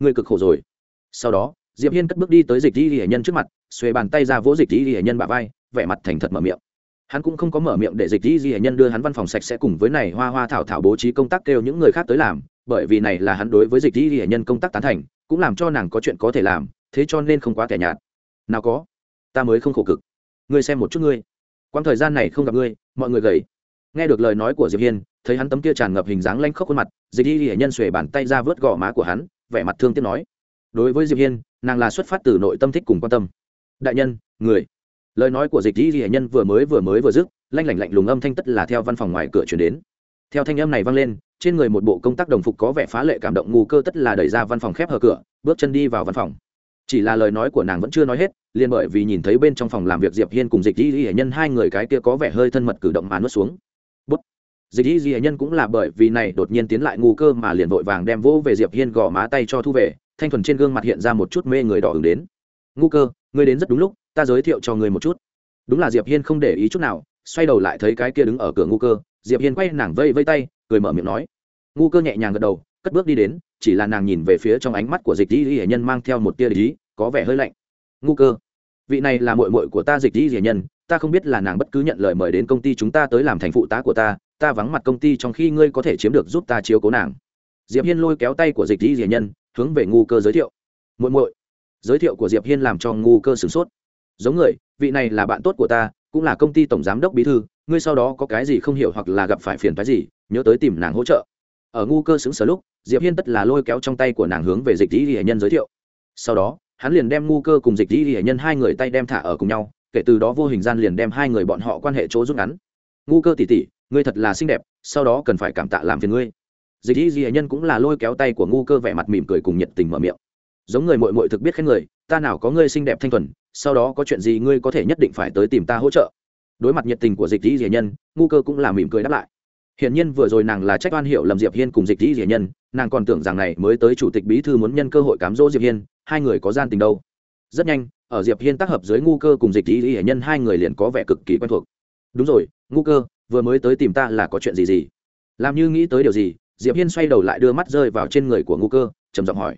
ngươi cực khổ rồi. Sau đó, diệp hiên cất bước đi tới dịch di hệ nhân trước mặt, xuề bàn tay ra vỗ dịch di hệ nhân bả vai, vẻ mặt thành thật mở miệng. Hắn cũng không có mở miệng để dịch di hệ nhân đưa hắn văn phòng sạch sẽ cùng với này hoa hoa thảo thảo bố trí công tác kêu những người khác tới làm bởi vì này là hắn đối với dịch di hệ nhân công tác tán thành, cũng làm cho nàng có chuyện có thể làm, thế cho nên không quá kẻ nhạt. Nào có, ta mới không khổ cực. Ngươi xem một chút ngươi. Quãng thời gian này không gặp ngươi, mọi người gầy. Nghe được lời nói của diệp hiên, thấy hắn tấm kia tràn ngập hình dáng lanh khóc khuôn mặt, dịch y hệ nhân xuề bàn tay ra vớt gò má của hắn, vẻ mặt thương tiếc nói. Đối với diệp hiên, nàng là xuất phát từ nội tâm thích cùng quan tâm. Đại nhân, người. Lời nói của dịch y hệ nhân vừa mới vừa mới vừa dứt, lanh lảnh lạnh lùng âm thanh tất là theo văn phòng ngoài cửa chuyển đến. Theo thanh âm này vang lên trên người một bộ công tác đồng phục có vẻ phá lệ cảm động, ngu cơ tất là đẩy ra văn phòng khép hờ cửa, bước chân đi vào văn phòng. Chỉ là lời nói của nàng vẫn chưa nói hết, liền bởi vì nhìn thấy bên trong phòng làm việc diệp hiên cùng dịch y hệ nhân, hai người cái kia có vẻ hơi thân mật cử động mà nuốt xuống. Bút. Dịch y hệ nhân cũng là bởi vì này đột nhiên tiến lại ngu cơ mà liền vội vàng đem vỗ về diệp hiên gò má tay cho thu về, thanh thuần trên gương mặt hiện ra một chút mê người đỏ ứng đến. Ngu cơ, ngươi đến rất đúng lúc, ta giới thiệu cho ngươi một chút. Đúng là diệp hiên không để ý chút nào, xoay đầu lại thấy cái kia đứng ở cửa ngu cơ, diệp hiên quay nàng vây vây tay cười mở miệng nói. Ngu cơ nhẹ nhàng gật đầu, cất bước đi đến, chỉ là nàng nhìn về phía trong ánh mắt của dịch y hệ nhân mang theo một tia lý có vẻ hơi lạnh. Ngu cơ, vị này là mội mội của ta dịch y hệ nhân, ta không biết là nàng bất cứ nhận lời mời đến công ty chúng ta tới làm thành phụ tá của ta ta vắng mặt công ty trong khi ngươi có thể chiếm được giúp ta chiếu cố nàng. Diệp hiên lôi kéo tay của dịch y hệ nhân, hướng về ngu cơ giới thiệu. Muội muội, giới thiệu của diệp hiên làm cho ngu cơ sửng sốt. Giống người, vị này là bạn tốt của ta cũng là công ty tổng giám đốc bí thư, ngươi sau đó có cái gì không hiểu hoặc là gặp phải phiền phái gì, nhớ tới tìm nàng hỗ trợ. Ở ngu cơ xứng sở lúc, diệp hiên tất là lôi kéo trong tay của nàng hướng về dịch y hệ nhân giới thiệu. Sau đó, hắn liền đem ngu cơ cùng dịch y hệ nhân hai người tay đem thả ở cùng nhau, kể từ đó vô hình gian liền đem hai người bọn họ quan hệ chỗ rút ngắn. Ngu cơ tỉ tỉ ngươi thật là xinh đẹp, sau đó cần phải cảm tạ làm phiền ngươi. Dịch y hệ nhân cũng là lôi kéo tay của ngu cơ vẻ mặt mỉm cười cùng nhiệt tình mở miệng. Giống người mội mội thực biết khen người, ta nào có ngươi xinh đẹp thanh thuần sau đó có chuyện gì ngươi có thể nhất định phải tới tìm ta hỗ trợ. Đối mặt nhiệt tình của dịch dĩ dĩ nhân, ngu cơ cũng là mỉm cười đáp lại. Hiển nhiên vừa rồi nàng là trách oan hiệu lầm diệp hiên cùng dịch dĩ dĩ nhân, nàng còn tưởng rằng này mới tới chủ tịch bí thư muốn nhân cơ hội cám dỗ diệp hiên, hai người có gian tình đâu. Rất nhanh, ở diệp hiên tác hợp dưới ngu cơ cùng dịch dĩ dĩ nhân, hai người liền có vẻ cực kỳ quen thuộc. Đúng rồi, ngu cơ, vừa mới tới tìm ta là có chuyện gì gì? Làm như nghĩ tới điều gì, diệp hiên xoay đầu lại đưa mắt rơi vào trên người của ngu cơ, trầm giọng hỏi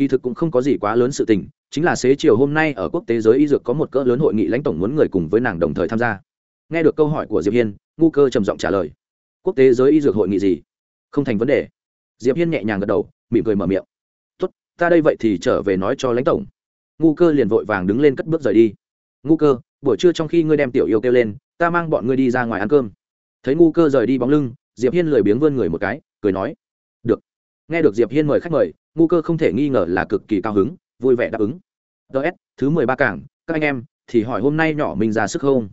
kỳ thực cũng không có gì quá lớn sự tình, chính là xế chiều hôm nay ở quốc tế giới y dược có một cỡ lớn hội nghị lãnh tổng muốn người cùng với nàng đồng thời tham gia. Nghe được câu hỏi của diệp hiên, ngu cơ trầm giọng trả lời. Quốc tế giới y dược hội nghị gì? Không thành vấn đề. Diệp hiên nhẹ nhàng gật đầu, mỉm cười mở miệng. Tốt, ta đây vậy thì trở về nói cho lãnh tổng. Ngu cơ liền vội vàng đứng lên cất bước rời đi. Ngu cơ, buổi trưa trong khi ngươi đem tiểu yêu kêu lên, ta mang bọn ngươi đi ra ngoài ăn cơm. Thấy ngu cơ rời đi bóng lưng, diệp hiên lười biếng vươn người một cái, cười nói nghe được diệp hiên mời khách mời, ngu cơ không thể nghi ngờ là cực kỳ cao hứng, vui vẻ đáp ứng. Ts thứ mười ba cảng, các anh em, thì hỏi hôm nay nhỏ mình ra sức không?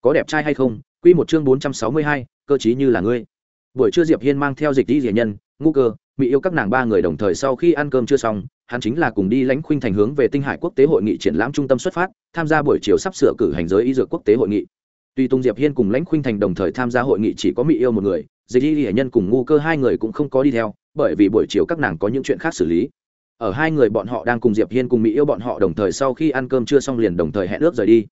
Có đẹp trai hay không? Quy một chương bốn trăm sáu mươi hai, cơ chí như là ngươi. Buổi trưa diệp hiên mang theo dịch đi diệ nhân, ngu cơ mỹ yêu các nàng ba người đồng thời sau khi ăn cơm chưa xong, hắn chính là cùng đi lãnh khuynh thành hướng về tinh hải quốc tế hội nghị triển lãm trung tâm xuất phát, tham gia buổi chiều sắp sửa cử hành giới y dược quốc tế hội nghị. Tuy tung diệp hiên cùng lãnh khuynh thành đồng thời tham gia hội nghị chỉ có mỹ yêu một người, dịch y hiển nhân cùng ngu cơ hai người cũng không có đi theo bởi vì buổi chiều các nàng có những chuyện khác xử lý. Ở hai người bọn họ đang cùng diệp hiên cùng mỹ yêu bọn họ đồng thời sau khi ăn cơm chưa xong liền đồng thời hẹn ước rời đi.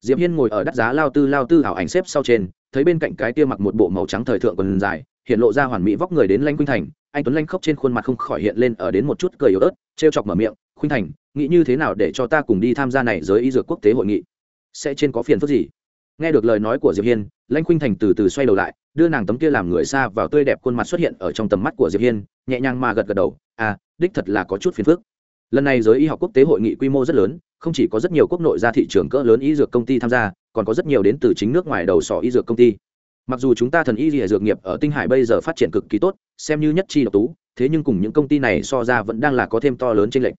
Diệp hiên ngồi ở đắt giá lao tư lao tư ảo ảnh xếp sau trên, thấy bên cạnh cái kia mặc một bộ màu trắng thời thượng quần dài, hiện lộ ra hoàn mỹ vóc người đến lanh khuynh thành, anh tuấn lanh khóc trên khuôn mặt không khỏi hiện lên ở đến một chút cười yếu ớt, trêu chọc mở miệng, khuynh thành, nghĩ như thế nào để cho ta cùng đi tham gia này giới y dược quốc tế hội nghị? Sẽ trên có phiền phức gì? Nghe được lời nói của diệp hiên, lãnh khuynh thành từ từ xoay đầu lại, đưa nàng tấm kia làm người xa vào tươi đẹp khuôn mặt xuất hiện ở trong tầm mắt của diệp hiên, nhẹ nhàng mà gật gật đầu à đích thật là có chút phiền phức. Lần này giới y học quốc tế hội nghị quy mô rất lớn, không chỉ có rất nhiều quốc nội ra thị trường cỡ lớn y dược công ty tham gia, còn có rất nhiều đến từ chính nước ngoài đầu sỏ y dược công ty. Mặc dù chúng ta thần y dược nghiệp ở tinh hải bây giờ phát triển cực kỳ tốt, xem như nhất chi độc tú, thế nhưng cùng những công ty này so ra vẫn đang là có thêm to lớn trên lệnh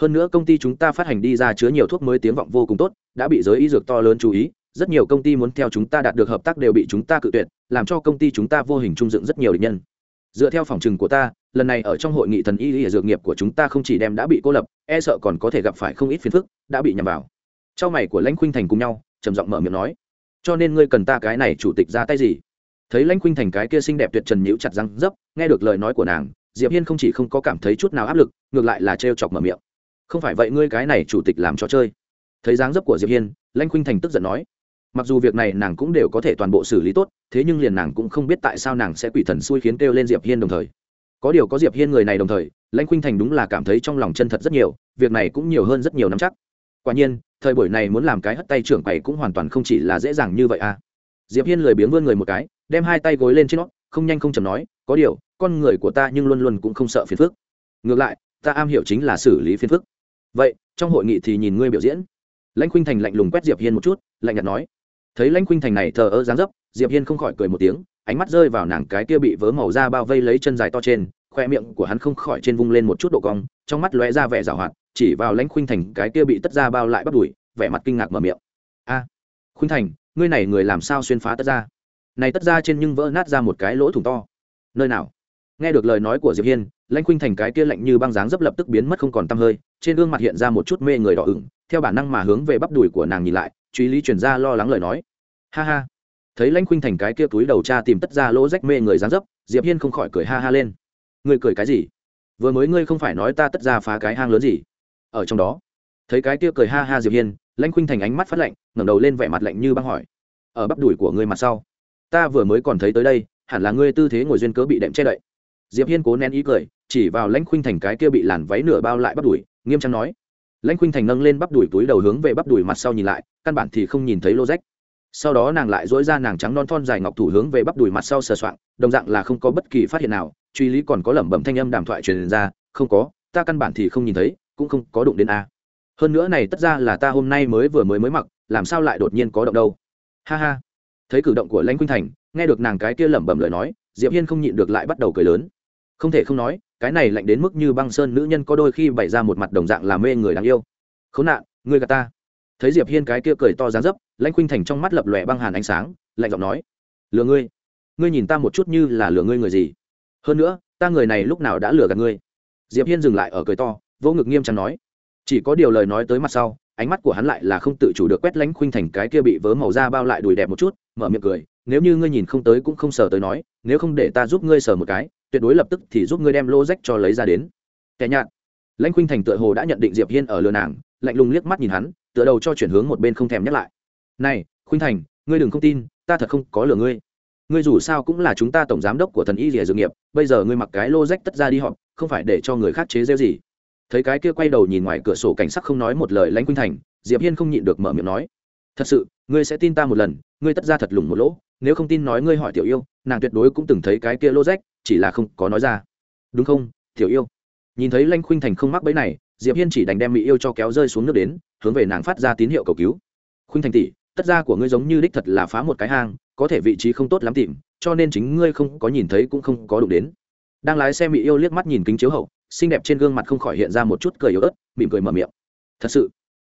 hơn nữa công ty chúng ta phát hành đi ra chứa nhiều thuốc mới tiếng vọng vô cùng tốt, đã bị giới y dược to lớn chú ý rất nhiều công ty muốn theo chúng ta đạt được hợp tác đều bị chúng ta cự tuyệt, làm cho công ty chúng ta vô hình trung dựng rất nhiều địch nhân. Dựa theo phòng trừng của ta, lần này ở trong hội nghị thần y y dược nghiệp của chúng ta không chỉ đem đã bị cô lập e sợ còn có thể gặp phải không ít phiền phức, đã bị nhầm vào. Trong mày của lãnh khuynh thành cùng nhau, trầm giọng mở miệng nói, cho nên ngươi cần ta cái này chủ tịch ra tay gì? Thấy lãnh khuynh thành cái kia xinh đẹp tuyệt trần nhíu chặt răng dấp, nghe được lời nói của nàng, diệp hiên không chỉ không có cảm thấy chút nào áp lực, ngược lại là trêu chọc mở miệng. Không phải vậy ngươi cái này chủ tịch làm trò chơi. Thấy dáng dấp của diệp hiên, lãnh khuynh thành tức giận nói mặc dù việc này nàng cũng đều có thể toàn bộ xử lý tốt, thế nhưng liền nàng cũng không biết tại sao nàng sẽ quỷ thần xui khiến kêu lên diệp hiên đồng thời. Có điều có diệp hiên người này đồng thời, lãnh khuynh thành đúng là cảm thấy trong lòng chân thật rất nhiều, việc này cũng nhiều hơn rất nhiều năm chắc. Quả nhiên, thời buổi này muốn làm cái hất tay trưởng quầy cũng hoàn toàn không chỉ là dễ dàng như vậy à. Diệp hiên lười biếng vươn người một cái, đem hai tay gối lên trên nó, không nhanh không chầm nói, có điều, con người của ta nhưng luôn luôn cũng không sợ phiền phức. Ngược lại, ta am hiểu chính là xử lý phiền phức. Vậy, trong hội nghị thì nhìn ngươi biểu diễn. Lãnh khuynh thành lạnh lùng quét diệp hiên một chút, lạnh nhạt nói thấy lãnh khuynh thành này thờ ơ dáng dấp, diệp hiên không khỏi cười một tiếng, ánh mắt rơi vào nàng cái kia bị vớ màu da bao vây lấy chân dài to trên, khoe miệng của hắn không khỏi trên vung lên một chút độ cong, trong mắt lóe ra vẻ giảo hoạt, chỉ vào lãnh khuynh thành cái kia bị tất ra bao lại bắt đuổi, vẻ mặt kinh ngạc mở miệng. A, khuynh thành, ngươi này người làm sao xuyên phá tất ra này tất ra trên nhưng vỡ nát ra một cái lỗ thủng to. Nơi nào? Nghe được lời nói của diệp hiên, lãnh khuynh thành cái kia lạnh như băng dáng dấp lập tức biến mất không còn tăm hơi, trên gương mặt hiện ra một chút mê người đỏ ửng, theo bản năng mà hướng về bắp đùi của nàng nhìn lại truy lý chuyển ra lo lắng lời nói. Ha ha. Thấy lãnh khuynh thành cái kia túi đầu cha tìm tất ra lỗ rách mê người dán dấp, diệp hiên không khỏi cười ha ha lên. Ngươi cười cái gì? Vừa mới ngươi không phải nói ta tất ra phá cái hang lớn gì? Ở trong đó. Thấy cái kia cười ha ha diệp hiên, lãnh khuynh thành ánh mắt phát lạnh, ngẩng đầu lên vẻ mặt lạnh như băng hỏi. Ở bắp đùi của ngươi mặt sau. Ta vừa mới còn thấy tới đây, hẳn là ngươi tư thế ngồi duyên cớ bị đệm che đậy. Diệp hiên cố nén ý cười, chỉ vào lãnh khuynh thành cái kia bị làn váy nửa bao lại bắp đùi, nghiêm trang nói. Lãnh khuynh thành nâng lên bắp đùi túi đầu hướng về bắp đùi mặt sau nhìn lại căn bản thì không nhìn thấy lô rách. Sau đó nàng lại dỗi ra nàng trắng non thon dài ngọc thủ hướng về bắp đùi mặt sau sờ soạng, đồng dạng là không có bất kỳ phát hiện nào, truy lý còn có lẩm bẩm thanh âm đàm thoại truyền ra, không có, ta căn bản thì không nhìn thấy, cũng không có đụng đến a. Hơn nữa này tất ra là ta hôm nay mới vừa mới mới mặc, làm sao lại đột nhiên có động đâu? Ha ha. Thấy cử động của lãnh khuynh thành, nghe được nàng cái kia lẩm bẩm lời nói, diệp hiên không nhịn được lại bắt đầu cười lớn. Không thể không nói, cái này lạnh đến mức như băng sơn nữ nhân có đôi khi bày ra một mặt đồng dạng là mê người đáng yêu. Khốn nạn, ngươi gạt ta thấy diệp hiên cái kia cười to dáng dấp, lãnh khuynh thành trong mắt lập lòe băng hàn ánh sáng, lạnh giọng nói, lừa ngươi. Ngươi nhìn ta một chút như là lừa ngươi người gì? Hơn nữa, ta người này lúc nào đã lừa gạt ngươi? Diệp hiên dừng lại ở cười to vô ngực nghiêm trang nói, chỉ có điều lời nói tới mặt sau, ánh mắt của hắn lại là không tự chủ được quét lãnh khuynh thành cái kia bị vớ màu da bao lại đùi đẹp một chút, mở miệng cười, nếu như ngươi nhìn không tới cũng không sờ tới nói, nếu không để ta giúp ngươi sờ một cái, tuyệt đối lập tức thì giúp ngươi đem lô rách cho lấy ra đến. Kẻ nhạt. Lãnh khuynh thành tựa hồ đã nhận định diệp hiên ở lừa nàng, lạnh lùng liếc mắt nhìn hắn tựa đầu cho chuyển hướng một bên không thèm nhắc lại. Này, khuynh thành, ngươi đừng không tin, ta thật không có lừa ngươi. Ngươi dù sao cũng là chúng ta tổng giám đốc của thần y rỉa dược nghiệp, bây giờ ngươi mặc cái lô rách tất ra đi họp, không phải để cho người khác chế rêu gì. Thấy cái kia quay đầu nhìn ngoài cửa sổ cảnh sắc không nói một lời lãnh khuynh thành, diệp hiên không nhịn được mở miệng nói, thật sự, ngươi sẽ tin ta một lần, ngươi tất ra thật lủng một lỗ, nếu không tin nói ngươi hỏi tiểu yêu, nàng tuyệt đối cũng từng thấy cái kia lô rách chỉ là không có nói ra. Đúng không, tiểu yêu? Nhìn thấy lãnh khuynh thành không mắc bẫy này, diệp hiên chỉ đành đem mỹ yêu cho kéo rơi xuống nước đến hướng về nàng phát ra tín hiệu cầu cứu. Khuynh thành tỷ, tất ra của ngươi giống như đích thật là phá một cái hang, có thể vị trí không tốt lắm tìm, cho nên chính ngươi không có nhìn thấy cũng không có đụng đến. Đang lái xe mỹ yêu liếc mắt nhìn kính chiếu hậu, xinh đẹp trên gương mặt không khỏi hiện ra một chút cười yếu ớt, mỉm cười mở miệng. Thật sự,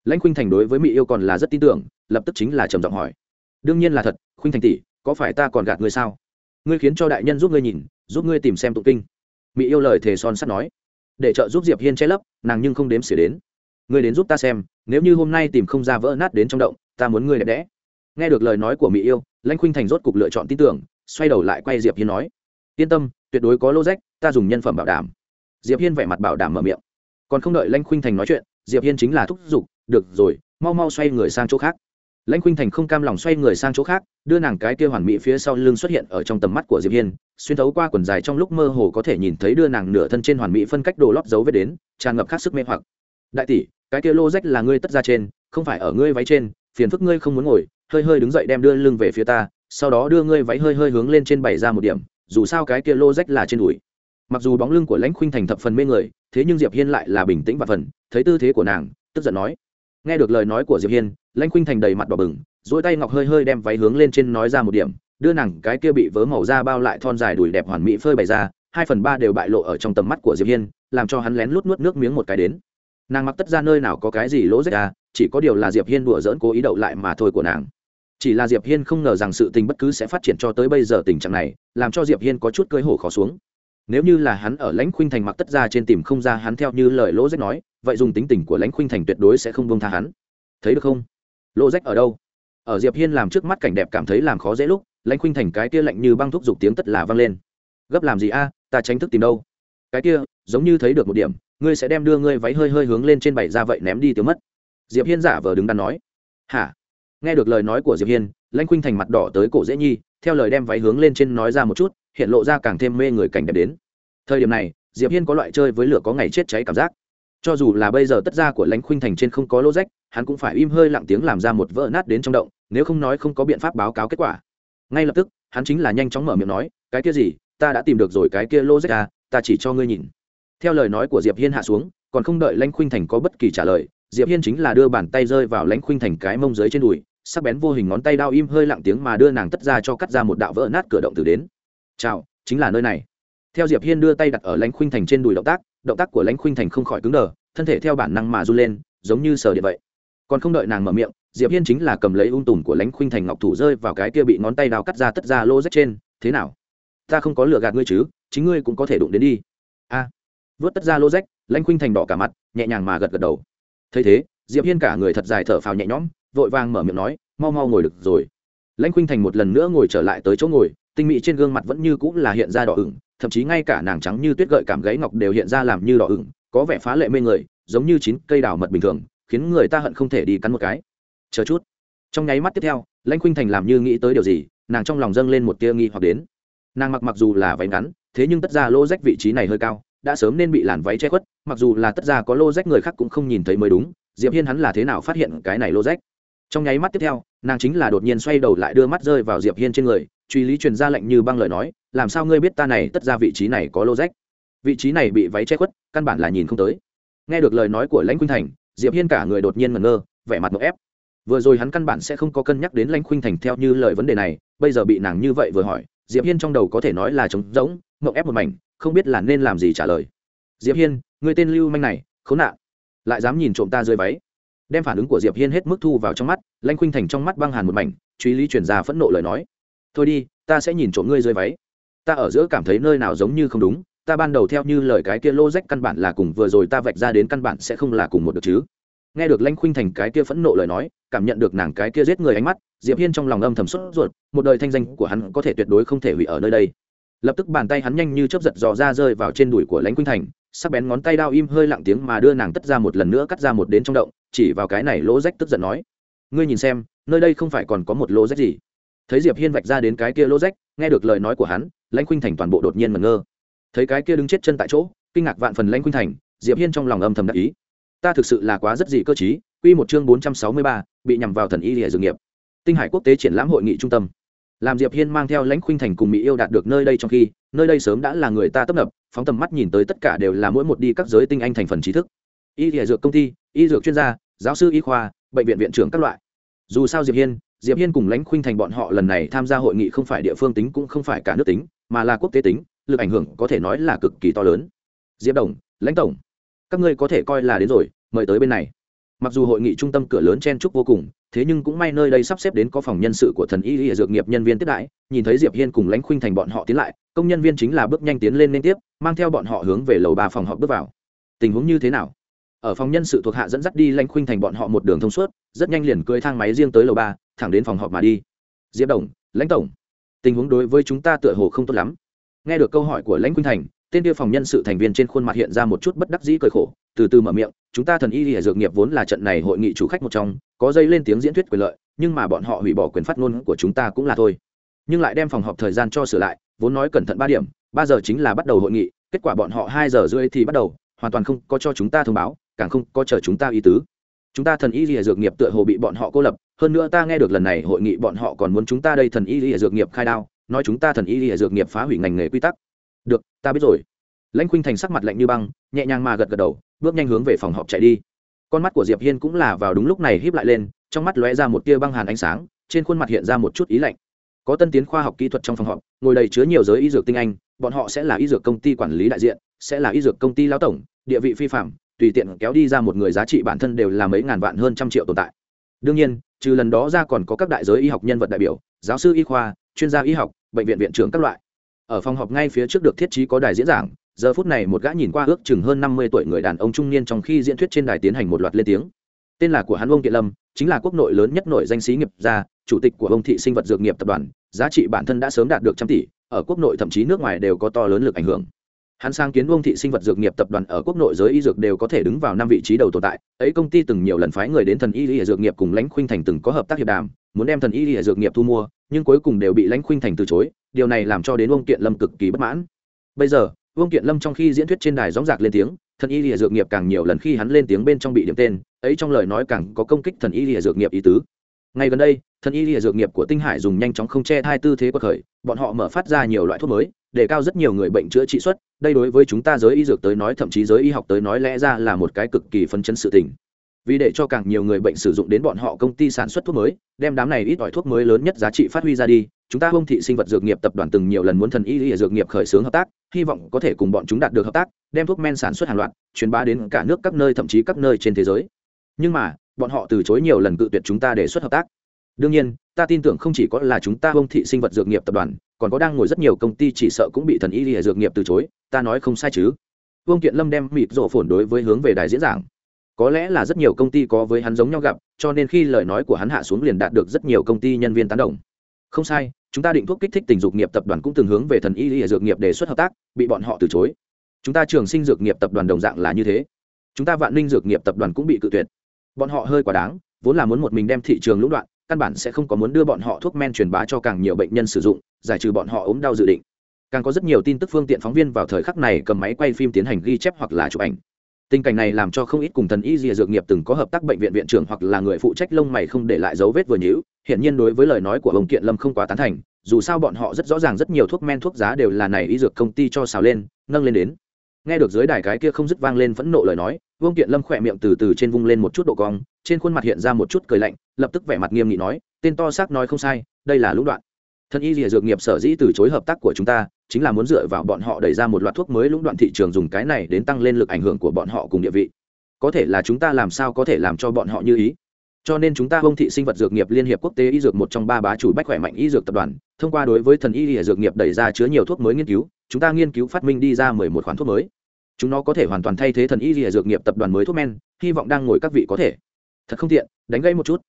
lãnh khuynh thành đối với mỹ yêu còn là rất tin tưởng, lập tức chính là trầm giọng hỏi. Đương nhiên là thật, khuynh thành tỷ, có phải ta còn gạt ngươi sao? Ngươi khiến cho đại nhân giúp ngươi nhìn, giúp ngươi tìm xem tụng kinh. Mỹ yêu lời thề son sắt nói. Để trợ giúp diệp hiên che lấp, nàng nhưng không đếm xỉa đến ngươi đến giúp ta xem, nếu như hôm nay tìm không ra vỡ nát đến trong động, ta muốn ngươi đẹp đẽ. Nghe được lời nói của mỹ yêu, lãnh khuynh thành rốt cục lựa chọn tin tưởng, xoay đầu lại quay diệp hiên nói, yên tâm, tuyệt đối có lô rách ta dùng nhân phẩm bảo đảm. Diệp hiên vẻ mặt bảo đảm mở miệng. Còn không đợi lãnh khuynh thành nói chuyện, diệp hiên chính là thúc giục, được rồi, mau mau xoay người sang chỗ khác. Lãnh khuynh thành không cam lòng xoay người sang chỗ khác, đưa nàng cái kia hoàn mỹ phía sau lưng xuất hiện ở trong tầm mắt của diệp hiên, xuyên thấu qua quần dài trong lúc mơ hồ có thể nhìn thấy đưa nàng nửa thân trên hoàn mỹ phân cách đồ lót dấu vết đến, tràn ngập khát sức mê hoặc. Đại tỷ cái kia lô rách là ngươi tất ra trên, không phải ở ngươi váy trên, phiền phức ngươi không muốn ngồi, hơi hơi đứng dậy đem đưa lưng về phía ta, sau đó đưa ngươi váy hơi hơi hướng lên trên bảy ra một điểm, dù sao cái kia lô rách là trên đùi. Mặc dù bóng lưng của lãnh khuynh thành thập phần mê người, thế nhưng diệp hiên lại là bình tĩnh và phần, thấy tư thế của nàng, tức giận nói. Nghe được lời nói của diệp hiên, lãnh khuynh thành đầy mặt đỏ bừng, duỗi tay ngọc hơi hơi đem váy hướng lên trên nói ra một điểm, đưa nàng cái kia bị vớ màu da bao lại thon dài đùi đẹp hoàn mỹ phơi bày ra, hai phần ba đều bại lộ ở trong tầm mắt của diệp hiên, làm cho hắn lén lút nuốt nước miếng một cái đến nàng mặc tất ra nơi nào có cái gì lỗ rách à chỉ có điều là diệp hiên đùa dỡn cố ý đậu lại mà thôi của nàng. Chỉ là diệp hiên không ngờ rằng sự tình bất cứ sẽ phát triển cho tới bây giờ tình trạng này, làm cho diệp hiên có chút cơi hổ khó xuống. Nếu như là hắn ở lãnh khuynh thành mặc tất ra trên tìm không ra hắn theo như lời lỗ rách nói, vậy dùng tính tình của lãnh khuynh thành tuyệt đối sẽ không bông tha hắn. Thấy được không? Lỗ rách ở đâu? Ở diệp hiên làm trước mắt cảnh đẹp cảm thấy làm khó dễ lúc, lãnh khuynh thành cái kia lạnh như băng thúc giục tiếng tất là vang lên. Gấp làm gì a? Ta tránh thức tìm đâu? Cái kia, giống như thấy được một điểm ngươi sẽ đem đưa ngươi váy hơi hơi hướng lên trên bảy ra vậy ném đi tiêu mất. Diệp hiên giả vờ đứng đắn nói. Hả? Nghe được lời nói của diệp hiên, lãnh khuynh thành mặt đỏ tới cổ dễ nhi, theo lời đem váy hướng lên trên nói ra một chút, hiện lộ ra càng thêm mê người cảnh đẹp đến. Thời điểm này, diệp hiên có loại chơi với lửa có ngày chết cháy cảm giác. Cho dù là bây giờ tất ra của lãnh khuynh thành trên không có lô rách, hắn cũng phải im hơi lặng tiếng làm ra một vỡ nát đến trong động, nếu không nói không có biện pháp báo cáo kết quả. Ngay lập tức, hắn chính là nhanh chóng mở miệng nói, cái kia gì? Ta đã tìm được rồi cái kia lô rách à ta chỉ cho ngươi nhìn theo lời nói của diệp hiên hạ xuống, còn không đợi lãnh khuynh thành có bất kỳ trả lời, diệp hiên chính là đưa bàn tay rơi vào lãnh khuynh thành cái mông dưới trên đùi, sắc bén vô hình ngón tay đao im hơi lặng tiếng mà đưa nàng tất ra cho cắt ra một đạo vỡ nát cửa động từ đến. Chào, chính là nơi này. Theo diệp hiên đưa tay đặt ở lãnh khuynh thành trên đùi động tác động tác của lãnh khuynh thành không khỏi cứng đờ, thân thể theo bản năng mà run lên, giống như sờ điện vậy. Còn không đợi nàng mở miệng, diệp hiên chính là cầm lấy ung tùm của lãnh khuynh thành ngọc thủ rơi vào cái kia bị ngón tay đao cắt ra tất ra lô rách trên. Thế nào? Ta không có lừa gạt ngươi chứ, chính ngươi cũng có thể đụng đến đi vớt tất ra lô rách, Lanh khuynh thành đỏ cả mặt, nhẹ nhàng mà gật gật đầu. Thấy thế, diệp hiên cả người thật dài thở phào nhẹ nhõm, vội vàng mở miệng nói, mau mau ngồi được rồi. Lãnh khuynh thành một lần nữa ngồi trở lại tới chỗ ngồi, tinh mỹ trên gương mặt vẫn như cũng là hiện ra đỏ ửng, thậm chí ngay cả nàng trắng như tuyết gợi cảm gáy ngọc đều hiện ra làm như đỏ ửng, có vẻ phá lệ mê người, giống như chín cây đào mật bình thường, khiến người ta hận không thể đi cắn một cái. Chờ chút. Trong nháy mắt tiếp theo lãnh khuynh thành làm như nghĩ tới điều gì, nàng trong lòng dâng lên một tia nghi hoặc đến. Nàng mặc mặc dù là váy ngắn, thế nhưng tất ra lô rách vị trí này hơi cao đã sớm nên bị làn váy che khuất, mặc dù là tất ra có lô rách người khác cũng không nhìn thấy mới đúng, diệp hiên hắn là thế nào phát hiện cái này lô rách? Trong nháy mắt tiếp theo, nàng chính là đột nhiên xoay đầu lại đưa mắt rơi vào diệp hiên trên người, truy lý truyền ra lệnh như băng lời nói, làm sao ngươi biết ta này tất ra vị trí này có lô rách? Vị trí này bị váy che khuất, căn bản là nhìn không tới. Nghe được lời nói của lãnh khuynh thành, diệp hiên cả người đột nhiên ngẩn ngơ, vẻ mặt một ép. Vừa rồi hắn căn bản sẽ không có cân nhắc đến lãnh khuynh thành theo như lời vấn đề này, bây giờ bị nàng như vậy vừa hỏi, diệp hiên trong đầu có thể nói là trống rỗng ngợp ép một mảnh không biết là nên làm gì trả lời. Diệp hiên, người tên lưu manh này, khốn nạn. Lại dám nhìn trộm ta dưới váy. Đem phản ứng của diệp hiên hết mức thu vào trong mắt lãnh khuynh thành trong mắt băng hàn một mảnh, truy lý truyền ra phẫn nộ lời nói. Thôi đi, ta sẽ nhìn trộm ngươi dưới váy. Ta ở giữa cảm thấy nơi nào giống như không đúng, ta ban đầu theo như lời cái kia lô rách căn bản là cùng vừa rồi ta vạch ra đến căn bản sẽ không là cùng một được chứ. Nghe được lãnh khuynh thành cái kia phẫn nộ lời nói, cảm nhận được nàng cái kia giết người ánh mắt, diệp hiên trong lòng âm thầm sốt ruột, một đời thanh danh của hắn có thể tuyệt đối không thể hủy ở nơi đây lập tức bàn tay hắn nhanh như chớp giật dò ra rơi vào trên đùi của lãnh khuynh thành sắc bén ngón tay đao im hơi lặng tiếng mà đưa nàng tất ra một lần nữa cắt ra một đến trong động chỉ vào cái này lỗ rách tức giận nói ngươi nhìn xem nơi đây không phải còn có một lỗ rách gì? Thấy diệp hiên vạch ra đến cái kia lỗ rách nghe được lời nói của hắn lãnh khuynh thành toàn bộ đột nhiên mẩn ngơ. Thấy cái kia đứng chết chân tại chỗ kinh ngạc vạn phần lãnh khuynh thành diệp hiên trong lòng âm thầm đắc ý. Ta thực sự là quá rất gì cơ chí quy một chương bốn trăm sáu mươi ba, bị nhằm vào thần y lìa dược nghiệp. Tinh hải quốc tế triển lãm hội nghị trung tâm làm diệp hiên mang theo lãnh khuynh thành cùng mỹ yêu đạt được nơi đây trong khi, nơi đây sớm đã là người ta tấp nập, phóng tầm mắt nhìn tới tất cả đều là mỗi một đi các giới tinh anh thành phần trí thức. Y lìa dược công ty, y dược chuyên gia, giáo sư y khoa, bệnh viện viện trưởng các loại. Dù sao diệp hiên diệp hiên cùng lãnh khuynh thành bọn họ lần này tham gia hội nghị không phải địa phương tính cũng không phải cả nước tính, mà là quốc tế tính, lực ảnh hưởng có thể nói là cực kỳ to lớn. Diệp đồng, lãnh tổng, các ngươi có thể coi là đến rồi, mời tới bên này. Mặc dù hội nghị trung tâm cửa lớn chen trúc vô cùng thế nhưng cũng may nơi đây sắp xếp đến có phòng nhân sự của thần y y dược nghiệp nhân viên tiếp đãi, nhìn thấy diệp hiên cùng lãnh khuynh thành bọn họ tiến lại, công nhân viên chính là bước nhanh tiến lên liên tiếp, mang theo bọn họ hướng về lầu ba phòng họp bước vào. Tình huống như thế nào? Ở phòng nhân sự thuộc hạ dẫn dắt đi lãnh khuynh thành bọn họ một đường thông suốt, rất nhanh liền cưỡi thang máy riêng tới lầu ba, thẳng đến phòng họp mà đi. Diệp đồng, lãnh tổng, tình huống đối với chúng ta tựa hồ không tốt lắm. Nghe được câu hỏi của lãnh khuynh thành, tên kia phòng nhân sự thành viên trên khuôn mặt hiện ra một chút bất đắc dĩ cười khổ, từ từ mở miệng, chúng ta thần y y dược nghiệp vốn là trận này hội nghị chủ khách một trong có dây lên tiếng diễn thuyết quyền lợi, nhưng mà bọn họ hủy bỏ quyền phát ngôn của chúng ta cũng là thôi. Nhưng lại đem phòng họp thời gian cho sửa lại, vốn nói cẩn thận ba điểm, ba giờ chính là bắt đầu hội nghị, kết quả bọn họ hai giờ rưỡi thì bắt đầu, hoàn toàn không có cho chúng ta thông báo, càng không có chờ chúng ta ý tứ. Chúng ta thần y lìa dược nghiệp tựa hồ bị bọn họ cô lập, hơn nữa ta nghe được lần này hội nghị bọn họ còn muốn chúng ta đây thần y lìa dược nghiệp khai đao, nói chúng ta thần y lìa dược nghiệp phá hủy ngành nghề quy tắc. Được, ta biết rồi. Lãnh khuynh thành sắc mặt lạnh như băng, nhẹ nhàng mà gật gật đầu, bước nhanh hướng về phòng họp chạy đi con mắt của diệp hiên cũng là vào đúng lúc này híp lại lên, trong mắt lóe ra một tia băng hàn ánh sáng, trên khuôn mặt hiện ra một chút ý lạnh. Có tân tiến khoa học kỹ thuật trong phòng họp, ngồi đầy chứa nhiều giới y dược tinh anh, bọn họ sẽ là y dược công ty quản lý đại diện, sẽ là y dược công ty lao tổng, địa vị phi phạm, tùy tiện kéo đi ra một người giá trị bản thân đều là mấy ngàn vạn hơn trăm triệu tồn tại. Đương nhiên, trừ lần đó ra còn có các đại giới y học nhân vật đại biểu, giáo sư y khoa, chuyên gia y học, bệnh viện viện trưởng các loại. Ở phòng họp ngay phía trước được thiết trí có đài diễn giảng giờ phút này một gã nhìn qua ước chừng hơn năm mươi tuổi người đàn ông trung niên trong khi diễn thuyết trên đài tiến hành một loạt lên tiếng. Tên là của hắn ông kiện lâm, chính là quốc nội lớn nhất nội danh sĩ nghiệp gia, chủ tịch của ông thị sinh vật dược nghiệp tập đoàn, giá trị bản thân đã sớm đạt được trăm tỷ, ở quốc nội thậm chí nước ngoài đều có to lớn lực ảnh hưởng. Hắn sang kiến ông thị sinh vật dược nghiệp tập đoàn ở quốc nội giới y dược đều có thể đứng vào năm vị trí đầu tồn tại, ấy công ty từng nhiều lần phái người đến thần y y dược nghiệp cùng lãnh khuynh thành từng có hợp tác hiệp đàm, muốn đem thần y y dược nghiệp thu mua, nhưng cuối cùng đều bị lãnh khuynh thành từ chối, điều này làm cho đến ông kiện lâm cực kỳ bất mãn. Bây giờ vương kiện lâm trong khi diễn thuyết trên đài gióng giạc lên tiếng, thần y lìa dược nghiệp càng nhiều lần khi hắn lên tiếng bên trong bị điểm tên, ấy trong lời nói càng có công kích thần y lìa dược nghiệp ý tứ. Ngay gần đây, thần y lìa dược nghiệp của tinh hải dùng nhanh chóng không che hai tư thế quật khởi, bọn họ mở phát ra nhiều loại thuốc mới, để cao rất nhiều người bệnh chữa trị xuất đây đối với chúng ta giới y dược tới nói, thậm chí giới y học tới nói lẽ ra là một cái cực kỳ phấn chấn sự tình. Vì để cho càng nhiều người bệnh sử dụng đến bọn họ công ty sản xuất thuốc mới, đem đám này ít ỏi thuốc mới lớn nhất giá trị phát huy ra đi chúng ta bông thị sinh vật dược nghiệp tập đoàn từng nhiều lần muốn thần y y dược nghiệp khởi xướng hợp tác, hy vọng có thể cùng bọn chúng đạt được hợp tác, đem thuốc men sản xuất hàng loạt, truyền bá đến cả nước các nơi thậm chí các nơi trên thế giới. Nhưng mà, bọn họ từ chối nhiều lần cự tuyệt chúng ta đề xuất hợp tác. Đương nhiên, ta tin tưởng không chỉ có là chúng ta bông thị sinh vật dược nghiệp tập đoàn, còn có đang ngồi rất nhiều công ty chỉ sợ cũng bị thần y y dược nghiệp từ chối, ta nói không sai chứ. Vương kiện lâm đem mịt rộ phồn đối với hướng về đài diễn giảng. Có lẽ là rất nhiều công ty có với hắn giống nhau gặp, cho nên khi lời nói của hắn hạ xuống liền đạt được rất nhiều công ty nhân viên tán đồng không sai, chúng ta định thuốc kích thích tình dục nghiệp tập đoàn cũng từng hướng về thần y y dược nghiệp đề xuất hợp tác, bị bọn họ từ chối. Chúng ta trường sinh dược nghiệp tập đoàn đồng dạng là như thế. Chúng ta vạn ninh dược nghiệp tập đoàn cũng bị cự tuyệt. Bọn họ hơi quá đáng, vốn là muốn một mình đem thị trường lũng đoạn, căn bản sẽ không có muốn đưa bọn họ thuốc men truyền bá cho càng nhiều bệnh nhân sử dụng, giải trừ bọn họ ốm đau dự định. Càng có rất nhiều tin tức phương tiện phóng viên vào thời khắc này cầm máy quay phim tiến hành ghi chép hoặc là chụp ảnh. Tình cảnh này làm cho không ít cùng thần y dìa dược nghiệp từng có hợp tác bệnh viện viện trưởng hoặc là người phụ trách lông mày không để lại dấu vết vừa nhữ hiện nhiên đối với lời nói của ông kiện lâm không quá tán thành, dù sao bọn họ rất rõ ràng rất nhiều thuốc men thuốc giá đều là này y dược công ty cho xào lên, nâng lên đến. Nghe được dưới đài cái kia không dứt vang lên phẫn nộ lời nói, vương kiện lâm khỏe miệng từ từ trên vung lên một chút độ cong, trên khuôn mặt hiện ra một chút cười lạnh, lập tức vẻ mặt nghiêm nghị nói, tên to xác nói không sai, đây là lũng đoạn. Thân y dìa dược nghiệp sở dĩ từ chối hợp tác của chúng ta, chính là muốn dựa vào bọn họ đẩy ra một loạt thuốc mới lũng đoạn thị trường dùng cái này đến tăng lên lực ảnh hưởng của bọn họ cùng địa vị. Có thể là chúng ta làm sao có thể làm cho bọn họ như ý? Cho nên chúng ta bông thị sinh vật dược nghiệp liên hiệp quốc tế y dược một trong ba bá chủ bách khỏe mạnh y dược tập đoàn, thông qua đối với thần y y dược nghiệp đẩy ra chứa nhiều thuốc mới nghiên cứu, chúng ta nghiên cứu phát minh đi ra mười một khoản thuốc mới. Chúng nó có thể hoàn toàn thay thế thần y Y dược nghiệp tập đoàn mới thuốc men, hy vọng đang ngồi các vị có thể. Thật không tiện, đánh gây một chút.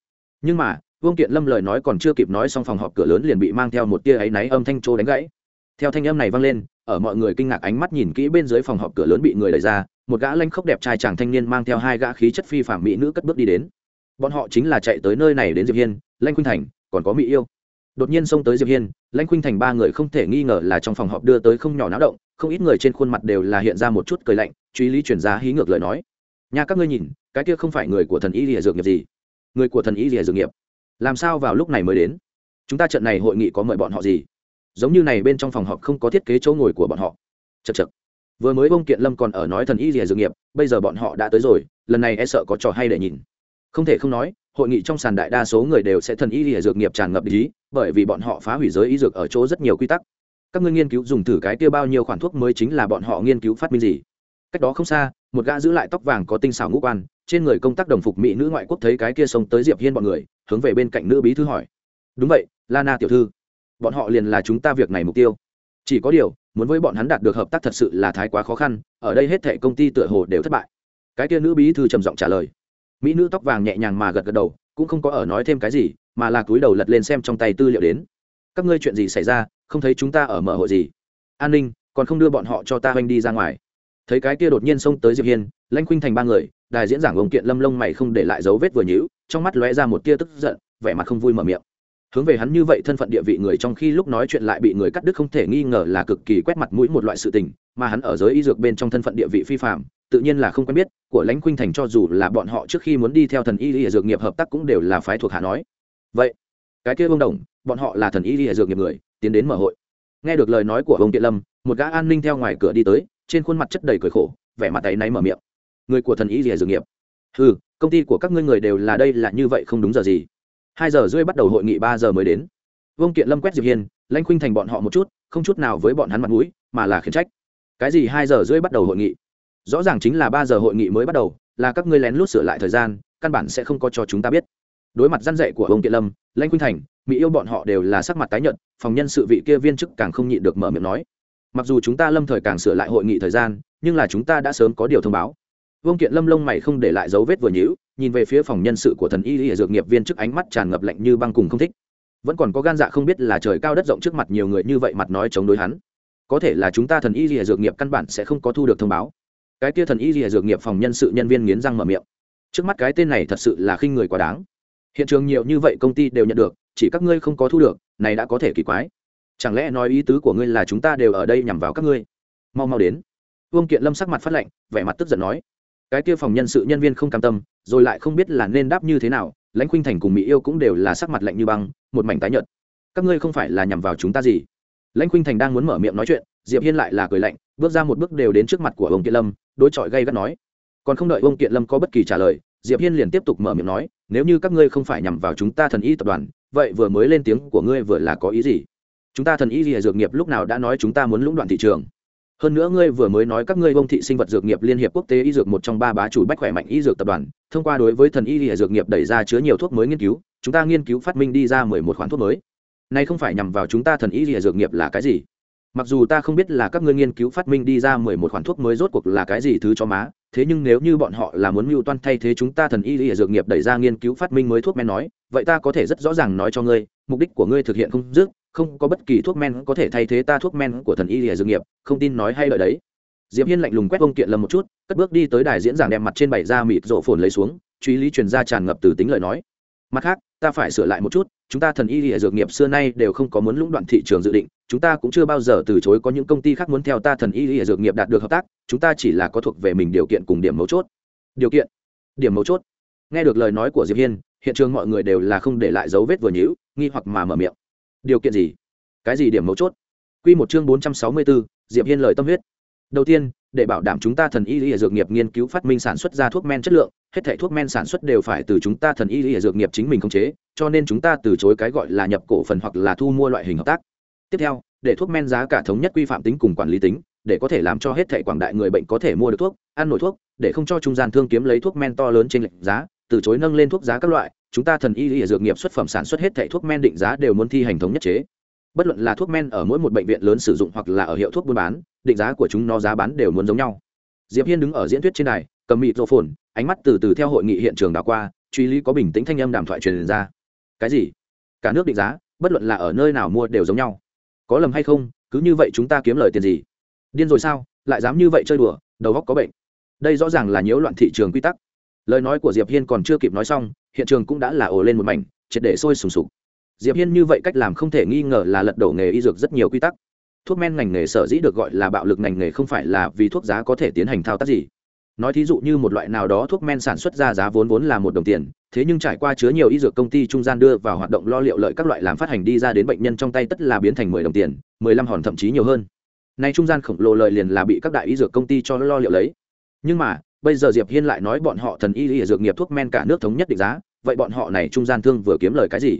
Nhưng mà, vương kiện lâm lời nói còn chưa kịp nói xong phòng họp cửa lớn liền bị mang theo một tia áy náy âm thanh trô đánh gãy. Theo thanh âm này vang lên, ở mọi người kinh ngạc ánh mắt nhìn kỹ bên dưới phòng họp cửa lớn bị người đẩy ra, một gã lanh khốc đẹp trai chàng thanh niên mang theo hai gã khí chất phi phạm mỹ nữ cất bước đi đến bọn họ chính là chạy tới nơi này đến diệp hiên lanh khuynh thành, còn có mỹ yêu. Đột nhiên xông tới diệp hiên lanh khuynh thành ba người không thể nghi ngờ là trong phòng họp đưa tới không nhỏ náo động, không ít người trên khuôn mặt đều là hiện ra một chút cười lạnh, truy lý chuyển giá hí ngược lời nói. Nhà các ngươi nhìn, cái kia không phải người của thần y lìa dược nghiệp gì? Người của thần y lìa dược nghiệp. Làm sao vào lúc này mới đến? Chúng ta trận này hội nghị có mời bọn họ gì? Giống như này bên trong phòng họp không có thiết kế chỗ ngồi của bọn họ. Chật chật vừa mới bông kiện lâm còn ở nói thần y lìa dược nghiệp, bây giờ bọn họ đã tới rồi, lần này e sợ có trò hay để nhìn không thể không nói, hội nghị trong sàn đại đa số người đều sẽ thần y lìa dược nghiệp tràn ngập ý, bởi vì bọn họ phá hủy giới y dược ở chỗ rất nhiều quy tắc. Các ngươi nghiên cứu dùng thử cái kia bao nhiêu khoản thuốc mới chính là bọn họ nghiên cứu phát minh gì? Cách đó không xa, một gã giữ lại tóc vàng có tinh xảo ngũ quan, trên người công tác đồng phục mỹ nữ ngoại quốc thấy cái kia xông tới diệp hiên bọn người, hướng về bên cạnh nữ bí thư hỏi. Đúng vậy, lana tiểu thư, bọn họ liền là chúng ta việc này mục tiêu. Chỉ có điều, muốn với bọn hắn đạt được hợp tác thật sự là thái quá khó khăn, ở đây hết thệ công ty tựa hồ đều thất bại. Cái kia nữ bí thư trầm giọng trả lời mỹ nữ tóc vàng nhẹ nhàng mà gật gật đầu, cũng không có ở nói thêm cái gì, mà là cúi đầu lật lên xem trong tay tư liệu đến. Các ngươi chuyện gì xảy ra, không thấy chúng ta ở mở hội gì? An ninh, còn không đưa bọn họ cho ta oanh đi ra ngoài. Thấy cái kia đột nhiên xông tới diệp hiên lanh khuynh thành ba người đài diễn giảng ông kiện lâm lông mày không để lại dấu vết vừa nhữ trong mắt lóe ra một tia tức giận, vẻ mặt không vui mở miệng hướng về hắn như vậy thân phận địa vị người trong khi lúc nói chuyện lại bị người cắt đứt không thể nghi ngờ là cực kỳ quét mặt mũi một loại sự tình, mà hắn ở giới y dược bên trong thân phận địa vị phi phạm tự nhiên là không quen biết, của lãnh khuynh thành cho dù là bọn họ trước khi muốn đi theo thần y y dược nghiệp hợp tác cũng đều là phái thuộc hạ nói. Vậy, cái kia ông đồng, bọn họ là thần y y dược nghiệp người, tiến đến mở hội. Nghe được lời nói của ông kiện lâm, một gã an ninh theo ngoài cửa đi tới, trên khuôn mặt chất đầy cười khổ, vẻ mặt tay náy mở miệng. Người của thần y y dược nghiệp. Ừ công ty của các ngươi người đều là đây là như vậy không đúng giờ gì hai giờ rưỡi bắt đầu hội nghị ba giờ mới đến. Vương kiện lâm quét diệp hiên, lãnh khuynh thành bọn họ một chút, không chút nào với bọn hắn mặt mũi, mà là khiển trách. Cái gì hai giờ rưỡi bắt đầu hội nghị? Rõ ràng chính là ba giờ hội nghị mới bắt đầu, là các ngươi lén lút sửa lại thời gian, căn bản sẽ không có cho chúng ta biết. Đối mặt gian dạy của ông kiện lâm, lãnh khuynh thành, mỹ yêu bọn họ đều là sắc mặt tái nhợt, phòng nhân sự vị kia viên chức càng không nhịn được mở miệng nói. Mặc dù chúng ta lâm thời càng sửa lại hội nghị thời gian, nhưng là chúng ta đã sớm có điều thông báo. Vương kiện lâm lông mày không để lại dấu vết vừa nhữ nhìn về phía phòng nhân sự của thần y y dược nghiệp viên trước ánh mắt tràn ngập lạnh như băng cùng không thích. Vẫn còn có gan dạ không biết là trời cao đất rộng trước mặt nhiều người như vậy mặt nói chống đối hắn. Có thể là chúng ta thần y y dược nghiệp căn bản sẽ không có thu được thông báo. Cái kia thần y y dược nghiệp phòng nhân sự nhân viên nghiến răng mở miệng. Trước mắt cái tên này thật sự là khinh người quá đáng. Hiện trường nhiều như vậy công ty đều nhận được, chỉ các ngươi không có thu được, này đã có thể kỳ quái. Chẳng lẽ nói ý tứ của ngươi là chúng ta đều ở đây nhằm vào các ngươi? Mau mau đến. Vương kiện lâm sắc mặt phát lệnh vẻ mặt tức giận nói cái kia phòng nhân sự nhân viên không cam tâm, rồi lại không biết là nên đáp như thế nào, lãnh khuynh thành cùng mỹ yêu cũng đều là sắc mặt lạnh như băng, một mảnh tái nhợt. Các ngươi không phải là nhằm vào chúng ta gì? Lãnh khuynh thành đang muốn mở miệng nói chuyện, diệp hiên lại là cười lạnh, bước ra một bước đều đến trước mặt của ông kiện lâm, đối chọi gây gắt nói. Còn không đợi ông kiện lâm có bất kỳ trả lời, diệp hiên liền tiếp tục mở miệng nói, nếu như các ngươi không phải nhằm vào chúng ta thần y tập đoàn, vậy vừa mới lên tiếng của ngươi vừa là có ý gì? Chúng ta thần y dìa dược nghiệp lúc nào đã nói chúng ta muốn lũng đoạn thị trường? Hơn nữa ngươi vừa mới nói các ngươi bông thị sinh vật dược nghiệp liên hiệp quốc tế y dược một trong ba bá chủ bách khỏe mạnh y dược tập đoàn, thông qua đối với thần y y dược nghiệp đẩy ra chứa nhiều thuốc mới nghiên cứu, chúng ta nghiên cứu phát minh đi ra mười một khoản thuốc mới. Nay không phải nhằm vào chúng ta thần y y dược nghiệp là cái gì? Mặc dù ta không biết là các ngươi nghiên cứu phát minh đi ra mười một khoản thuốc mới rốt cuộc là cái gì thứ cho má, thế nhưng nếu như bọn họ là muốn mưu toan thay thế chúng ta thần y y dược nghiệp đẩy ra nghiên cứu phát minh mới thuốc men nói, vậy ta có thể rất rõ ràng nói cho ngươi, mục đích của ngươi thực hiện không dứt không có bất kỳ thuốc men có thể thay thế ta thuốc men của thần y lìa dược nghiệp, không tin nói hay lợi đấy. Diệp hiên lạnh lùng quét ông kiện lâm một chút, cất bước đi tới đài diễn giảng đem mặt trên bảy da mịt rộ phồn lấy xuống, truy lý truyền ra tràn ngập từ tính lời nói. Mặt khác, ta phải sửa lại một chút, chúng ta thần y lìa dược nghiệp xưa nay đều không có muốn lũng đoạn thị trường dự định, chúng ta cũng chưa bao giờ từ chối có những công ty khác muốn theo ta thần y lìa dược nghiệp đạt được hợp tác, chúng ta chỉ là có thuộc về mình điều kiện cùng điểm mấu chốt. Điều kiện? Điểm mấu chốt. Nghe được lời nói của diệp hiên, hiện trường mọi người đều là không để lại dấu vết vừa nhũ nghi hoặc mà mở miệng điều kiện gì? Cái gì điểm mấu chốt? Quy một chương bốn trăm sáu mươi 464, diệp hiên lời tâm huyết. Đầu tiên để bảo đảm chúng ta thần y y dược nghiệp nghiên cứu phát minh sản xuất ra thuốc men chất lượng hết thảy thuốc men sản xuất đều phải từ chúng ta thần y y dược nghiệp chính mình khống chế cho nên chúng ta từ chối cái gọi là nhập cổ phần hoặc là thu mua loại hình hợp tác. Tiếp theo để thuốc men giá cả thống nhất quy phạm tính cùng quản lý tính để có thể làm cho hết thảy quảng đại người bệnh có thể mua được thuốc ăn nổi thuốc để không cho trung gian thương kiếm lấy thuốc men to lớn trên lệnh giá từ chối nâng lên thuốc giá các loại chúng ta thần y y dược nghiệp xuất phẩm sản xuất hết thảy thuốc men định giá đều muốn thi hành thống nhất chế. Bất luận là thuốc men ở mỗi một bệnh viện lớn sử dụng hoặc là ở hiệu thuốc buôn bán, định giá của chúng nó giá bán đều muốn giống nhau. Diệp hiên đứng ở diễn thuyết trên đài, cầm mịt rộ phồn ánh mắt từ từ theo hội nghị hiện trường đảo qua, truy lý có bình tĩnh thanh âm đàm thoại truyền ra. Cái gì? Cả nước định giá, bất luận là ở nơi nào mua đều giống nhau. Có lầm hay không, cứ như vậy chúng ta kiếm lời tiền gì? Điên rồi sao, lại dám như vậy chơi đùa, đầu óc có bệnh. Đây rõ ràng là nhiễu loạn thị trường quy tắc. Lời nói của diệp hiên còn chưa kịp nói xong hiện trường cũng đã là ồ lên một mảnh, triệt để sôi sùng sục. Diệp hiên như vậy cách làm không thể nghi ngờ là lật đổ nghề y dược rất nhiều quy tắc. Thuốc men ngành nghề sở dĩ được gọi là bạo lực ngành nghề không phải là vì thuốc giá có thể tiến hành thao tác gì. Nói thí dụ như một loại nào đó thuốc men sản xuất ra giá vốn vốn là một đồng tiền, thế nhưng trải qua chứa nhiều y dược công ty trung gian đưa vào hoạt động lo liệu lợi các loại làm phát hành đi ra đến bệnh nhân trong tay tất là biến thành mười đồng tiền, mười lăm hòn thậm chí nhiều hơn. Nay trung gian khổng lồ lợi liền là bị các đại y dược công ty cho lo liệu lấy. Nhưng mà bây giờ diệp hiên lại nói bọn họ thần y y dược nghiệp thuốc men cả nước thống nhất định giá, vậy bọn họ này trung gian thương vừa kiếm lời cái gì?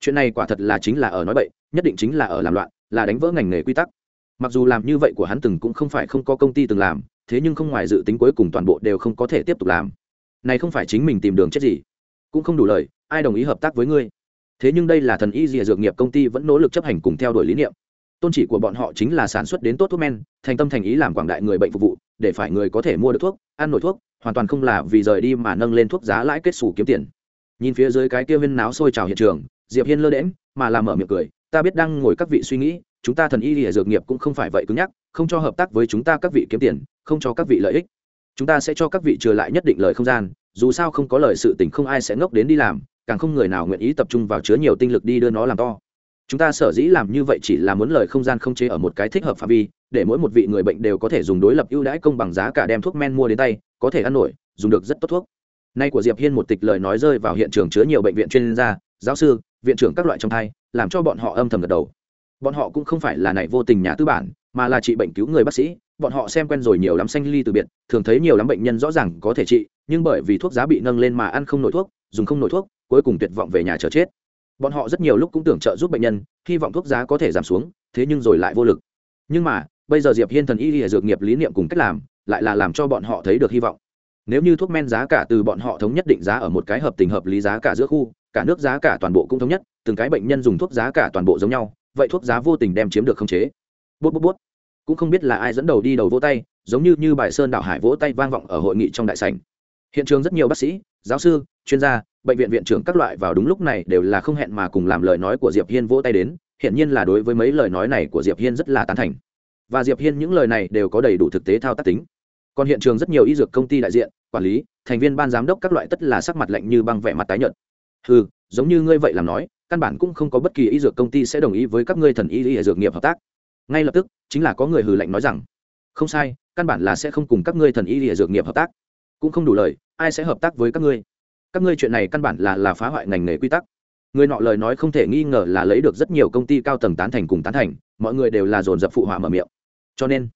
Chuyện này quả thật là chính là ở nói bậy, nhất định chính là ở làm loạn, là đánh vỡ ngành nghề quy tắc. Mặc dù làm như vậy của hắn từng cũng không phải không có công ty từng làm, thế nhưng không ngoài dự tính cuối cùng toàn bộ đều không có thể tiếp tục làm. Này không phải chính mình tìm đường chết gì? Cũng không đủ lời, ai đồng ý hợp tác với ngươi? Thế nhưng đây là thần y dìa dược nghiệp công ty vẫn nỗ lực chấp hành cùng theo đuổi lý niệm. Tôn chỉ của bọn họ chính là sản xuất đến tốt thuốc men, thành tâm thành ý làm quảng đại người bệnh phục vụ, để phải người có thể mua được thuốc ăn nổi thuốc, hoàn toàn không là vì rời đi mà nâng lên thuốc giá lãi kết xù kiếm tiền. Nhìn phía dưới cái kia viên náo sôi trào hiện trường, diệp hiên lơ đễm mà làm mở miệng cười, ta biết đang ngồi các vị suy nghĩ, chúng ta thần y lìa dược nghiệp cũng không phải vậy cứng nhắc, không cho hợp tác với chúng ta các vị kiếm tiền, không cho các vị lợi ích. Chúng ta sẽ cho các vị trừ lại nhất định lời không gian, dù sao không có lời sự tình không ai sẽ ngốc đến đi làm, càng không người nào nguyện ý tập trung vào chứa nhiều tinh lực đi đưa nó làm to chúng ta sở dĩ làm như vậy chỉ là muốn lời không gian không chế ở một cái thích hợp phạm vi, để mỗi một vị người bệnh đều có thể dùng đối lập ưu đãi công bằng giá cả đem thuốc men mua đến tay, có thể ăn nổi, dùng được rất tốt thuốc. Nay của diệp hiên một tịch lời nói rơi vào hiện trường chứa nhiều bệnh viện chuyên gia, giáo sư, viện trưởng các loại trong thai, làm cho bọn họ âm thầm gật đầu. Bọn họ cũng không phải là này vô tình nhà tư bản, mà là trị bệnh cứu người bác sĩ, bọn họ xem quen rồi nhiều lắm xanh ly từ biệt, thường thấy nhiều lắm bệnh nhân rõ ràng có thể trị, nhưng bởi vì thuốc giá bị nâng lên mà ăn không nổi thuốc, dùng không nổi thuốc, cuối cùng tuyệt vọng về nhà chờ chết bọn họ rất nhiều lúc cũng tưởng trợ giúp bệnh nhân, hy vọng thuốc giá có thể giảm xuống, thế nhưng rồi lại vô lực. Nhưng mà, bây giờ diệp hiên thần y y dược nghiệp lý niệm cùng cách làm, lại là làm cho bọn họ thấy được hy vọng. Nếu như thuốc men giá cả từ bọn họ thống nhất định giá ở một cái hợp tình hợp lý giá cả giữa khu, cả nước giá cả toàn bộ cũng thống nhất, từng cái bệnh nhân dùng thuốc giá cả toàn bộ giống nhau, vậy thuốc giá vô tình đem chiếm được khống chế. Bút bút bút. Cũng không biết là ai dẫn đầu đi đầu vỗ tay, giống như như bài sơn đảo hải vỗ tay vang vọng ở hội nghị trong đại sảnh. Hiện trường rất nhiều bác sĩ, giáo sư, chuyên gia bệnh viện viện trưởng các loại vào đúng lúc này đều là không hẹn mà cùng làm lời nói của diệp hiên vỗ tay đến hiện nhiên là đối với mấy lời nói này của diệp hiên rất là tán thành. Và diệp hiên những lời này đều có đầy đủ thực tế thao tác tính. Còn hiện trường rất nhiều y dược công ty đại diện, quản lý, thành viên ban giám đốc các loại tất là sắc mặt lạnh như băng vẻ mặt tái nhợt. Ừ giống như ngươi vậy làm nói, căn bản cũng không có bất kỳ y dược công ty sẽ đồng ý với các ngươi thần y y dược nghiệp hợp tác. Ngay lập tức, chính là có người hừ lạnh nói rằng, không sai, căn bản là sẽ không cùng các ngươi thần y y dược nghiệp hợp tác. Cũng không đủ lời, ai sẽ hợp tác với các ngươi? Các ngươi chuyện này căn bản là là phá hoại ngành nghề quy tắc. Người nọ lời nói không thể nghi ngờ là lấy được rất nhiều công ty cao tầng tán thành cùng tán thành, mọi người đều là dồn dập phụ họa mở miệng. Cho nên,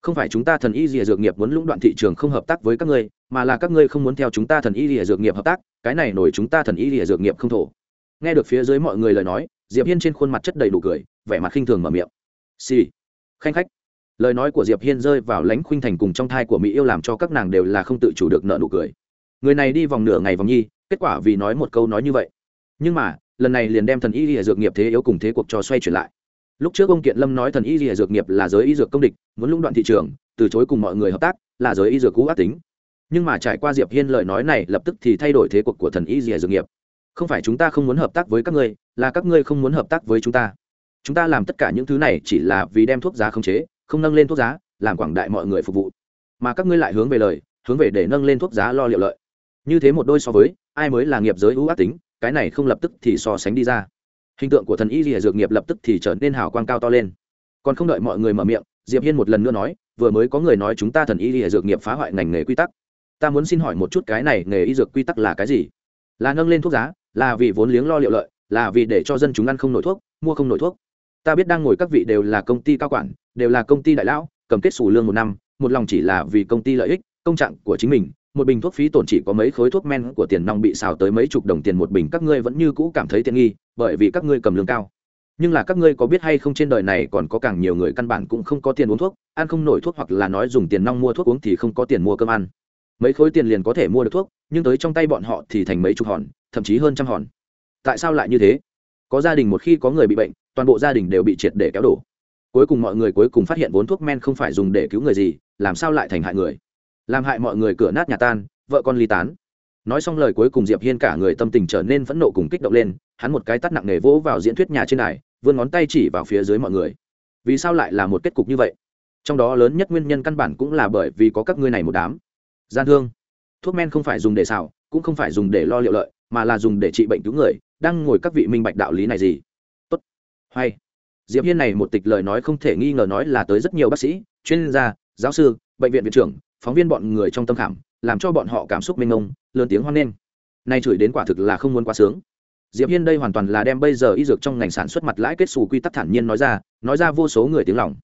không phải chúng ta thần y dìa dược nghiệp muốn lũng đoạn thị trường không hợp tác với các ngươi, mà là các ngươi không muốn theo chúng ta thần y dìa dược nghiệp hợp tác, cái này nổi chúng ta thần y dìa dược nghiệp không thổ. Nghe được phía dưới mọi người lời nói, diệp hiên trên khuôn mặt chất đầy đủ cười, vẻ mặt khinh thường mở miệng. Xì、sì. khanh khách. Lời nói của diệp hiên rơi vào lãnh khuynh thành cùng trong thai của mỹ yêu làm cho các nàng đều là không tự chủ được nợ nụ cười người này đi vòng nửa ngày vòng nhi, kết quả vì nói một câu nói như vậy. Nhưng mà, lần này liền đem thần y lìa dược nghiệp thế yếu cùng thế cuộc cho xoay chuyển lại. Lúc trước ông kiện lâm nói thần y lìa dược nghiệp là giới y dược công địch, muốn lũng đoạn thị trường, từ chối cùng mọi người hợp tác, là giới y dược cũ ác tính. Nhưng mà trải qua diệp hiên lời nói này, lập tức thì thay đổi thế cuộc của thần y lìa dược nghiệp. Không phải chúng ta không muốn hợp tác với các ngươi, là các ngươi không muốn hợp tác với chúng ta. Chúng ta làm tất cả những thứ này chỉ là vì đem thuốc giá khống chế, không nâng lên thuốc giá, làm quảng đại mọi người phục vụ. Mà các ngươi lại hướng về lời, hướng về để nâng lên thuốc giá lo liệu lợi như thế một đôi so với, ai mới là nghiệp giới ưu ác tính, cái này không lập tức thì so sánh đi ra. Hình tượng của thần y rìa dược nghiệp lập tức thì trở nên hào quang cao to lên. Còn không đợi mọi người mở miệng, diệp hiên một lần nữa nói, vừa mới có người nói chúng ta thần y rìa dược nghiệp phá hoại ngành nghề quy tắc. Ta muốn xin hỏi một chút cái này nghề y dược quy tắc là cái gì? Là nâng lên thuốc giá, là vì vốn liếng lo liệu lợi, là vì để cho dân chúng ăn không nổi thuốc, mua không nổi thuốc? Ta biết đang ngồi các vị đều là công ty cao quản, đều là công ty đại lão, cầm kết xù lương một năm, một lòng chỉ là vì công ty lợi ích, công trạng của chính mình một bình thuốc phí tổn chỉ có mấy khối thuốc men của tiền nong bị xào tới mấy chục đồng tiền một bình, các ngươi vẫn như cũ cảm thấy tiện nghi, bởi vì các ngươi cầm lương cao. Nhưng là các ngươi có biết hay không trên đời này còn có càng nhiều người căn bản cũng không có tiền uống thuốc, ăn không nổi thuốc hoặc là nói dùng tiền nong mua thuốc uống thì không có tiền mua cơm ăn. Mấy khối tiền liền có thể mua được thuốc, nhưng tới trong tay bọn họ thì thành mấy chục hòn, thậm chí hơn trăm hòn. Tại sao lại như thế? Có gia đình một khi có người bị bệnh, toàn bộ gia đình đều bị triệt để kéo đổ. Cuối cùng mọi người cuối cùng phát hiện vốn thuốc men không phải dùng để cứu người gì, làm sao lại thành hại người? Làm hại mọi người cửa nát nhà tan, vợ con ly tán. Nói xong lời cuối cùng diệp hiên cả người tâm tình trở nên phẫn nộ cùng kích động lên, hắn một cái tắt nặng nề vỗ vào diễn thuyết nhà trên đài, vươn ngón tay chỉ vào phía dưới mọi người. Vì sao lại là một kết cục như vậy? Trong đó lớn nhất nguyên nhân căn bản cũng là bởi vì có các ngươi này một đám. Gian thương. Thuốc men không phải dùng để xào, cũng không phải dùng để lo liệu lợi, mà là dùng để trị bệnh cứu người, đang ngồi các vị minh bạch đạo lý này gì? Tốt. Hay. Diệp hiên này một tịch lời nói không thể nghi ngờ nói là tới rất nhiều bác sĩ, chuyên gia, giáo sư, bệnh viện viện trưởng phóng viên bọn người trong tâm khảm, làm cho bọn họ cảm xúc mênh mông, lớn tiếng hoan nghênh. Nay chửi đến quả thực là không muốn quá sướng. Diệp hiên đây hoàn toàn là đem bây giờ y dược trong ngành sản xuất mặt lãi kết xù quy tắc thản nhiên nói ra nói ra vô số người tiếng lòng.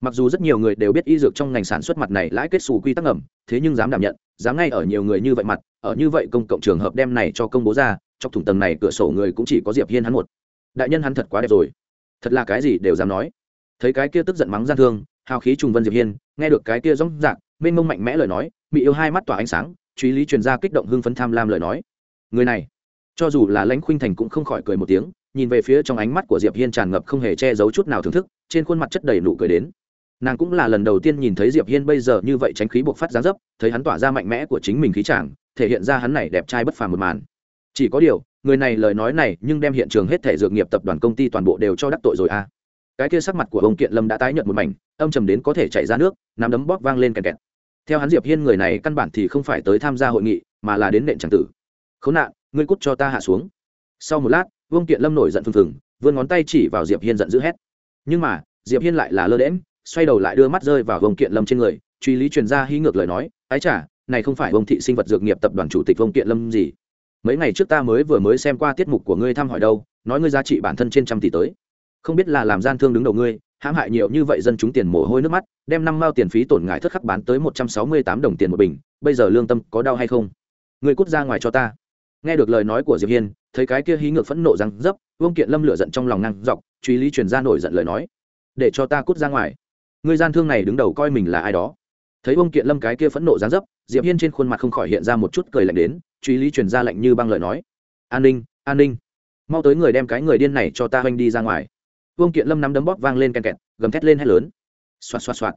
Mặc dù rất nhiều người đều biết y dược trong ngành sản xuất mặt này lãi kết xù quy tắc ngầm, thế nhưng dám đảm nhận, dám ngay ở nhiều người như vậy mặt, ở như vậy công cộng trường hợp đem này cho công bố ra trong thủng tầng này cửa sổ người cũng chỉ có diệp hiên hắn một. Đại nhân hắn thật quá đẹp rồi. Thật là cái gì đều dám nói. Thấy cái kia tức giận mắng gian thương, hào khí trùng vân diệp hiên, nghe được cái kia rong rạc mênh mông mạnh mẽ lời nói bị yêu hai mắt tỏa ánh sáng, truy lý truyền ra kích động hưng phấn tham lam lời nói. Người này, cho dù là lãnh khuynh thành cũng không khỏi cười một tiếng, nhìn về phía trong ánh mắt của diệp hiên tràn ngập không hề che giấu chút nào thưởng thức, trên khuôn mặt chất đầy nụ cười đến. Nàng cũng là lần đầu tiên nhìn thấy diệp hiên bây giờ như vậy tránh khí buộc phát giá dấp, thấy hắn tỏa ra mạnh mẽ của chính mình khí chàng, thể hiện ra hắn này đẹp trai bất phàm một màn. Chỉ có điều, người này lời nói này nhưng đem hiện trường hết thể dược nghiệp tập đoàn công ty toàn bộ đều cho đắc tội rồi a à. cái kia sắc mặt của ông kiện lâm đã tái nhận một mảnh, âm trầm đến có thể chảy ra nước, nắm đấm bóp vang lên kẹt kẹt theo hắn diệp hiên người này căn bản thì không phải tới tham gia hội nghị, mà là đến nện tràng tử. Khốn nạn, ngươi cút cho ta hạ xuống. Sau một lát, vương kiện lâm nổi giận phừng phừng, vươn ngón tay chỉ vào diệp hiên giận dữ hét. Nhưng mà, diệp hiên lại là lơ đễm xoay đầu lại đưa mắt rơi vào vương kiện lâm trên người, truy lý truyền ra hí ngược lời nói, ái chả này không phải vương thị sinh vật dược nghiệp tập đoàn chủ tịch vương kiện lâm gì? Mấy ngày trước ta mới vừa mới xem qua tiết mục của ngươi thăm hỏi đâu, nói ngươi giá trị bản thân trên trăm tỷ tới. Không biết là làm gian thương đứng đầu ngươi hãm hại nhiều như vậy dân chúng tiền mồ hôi nước mắt, đem năm mao tiền phí tổn ngại thất khắc bán tới một trăm sáu mươi tám đồng tiền một bình, bây giờ lương tâm có đau hay không? Người cút ra ngoài cho ta. Nghe được lời nói của diệp hiên, thấy cái kia hí ngược phẫn nộ răng dấp, vương kiện lâm lửa giận trong lòng năng dọc, truy lý truyền ra nổi giận lời nói. Để cho ta cút ra ngoài. Người gian thương này đứng đầu coi mình là ai đó. Thấy vương kiện lâm cái kia phẫn nộ dáng dấp, diệp hiên trên khuôn mặt không khỏi hiện ra một chút cười lạnh đến, truy lý truyền ra lạnh như băng lời nói. An ninh an ninh, mau tới người đem cái người điên này cho ta hoanh đi ra ngoài vương kiện lâm nắm đấm bóp vang lên kèn kẹt, gầm thét lên hét lớn. Xoạt xoạt xoạt.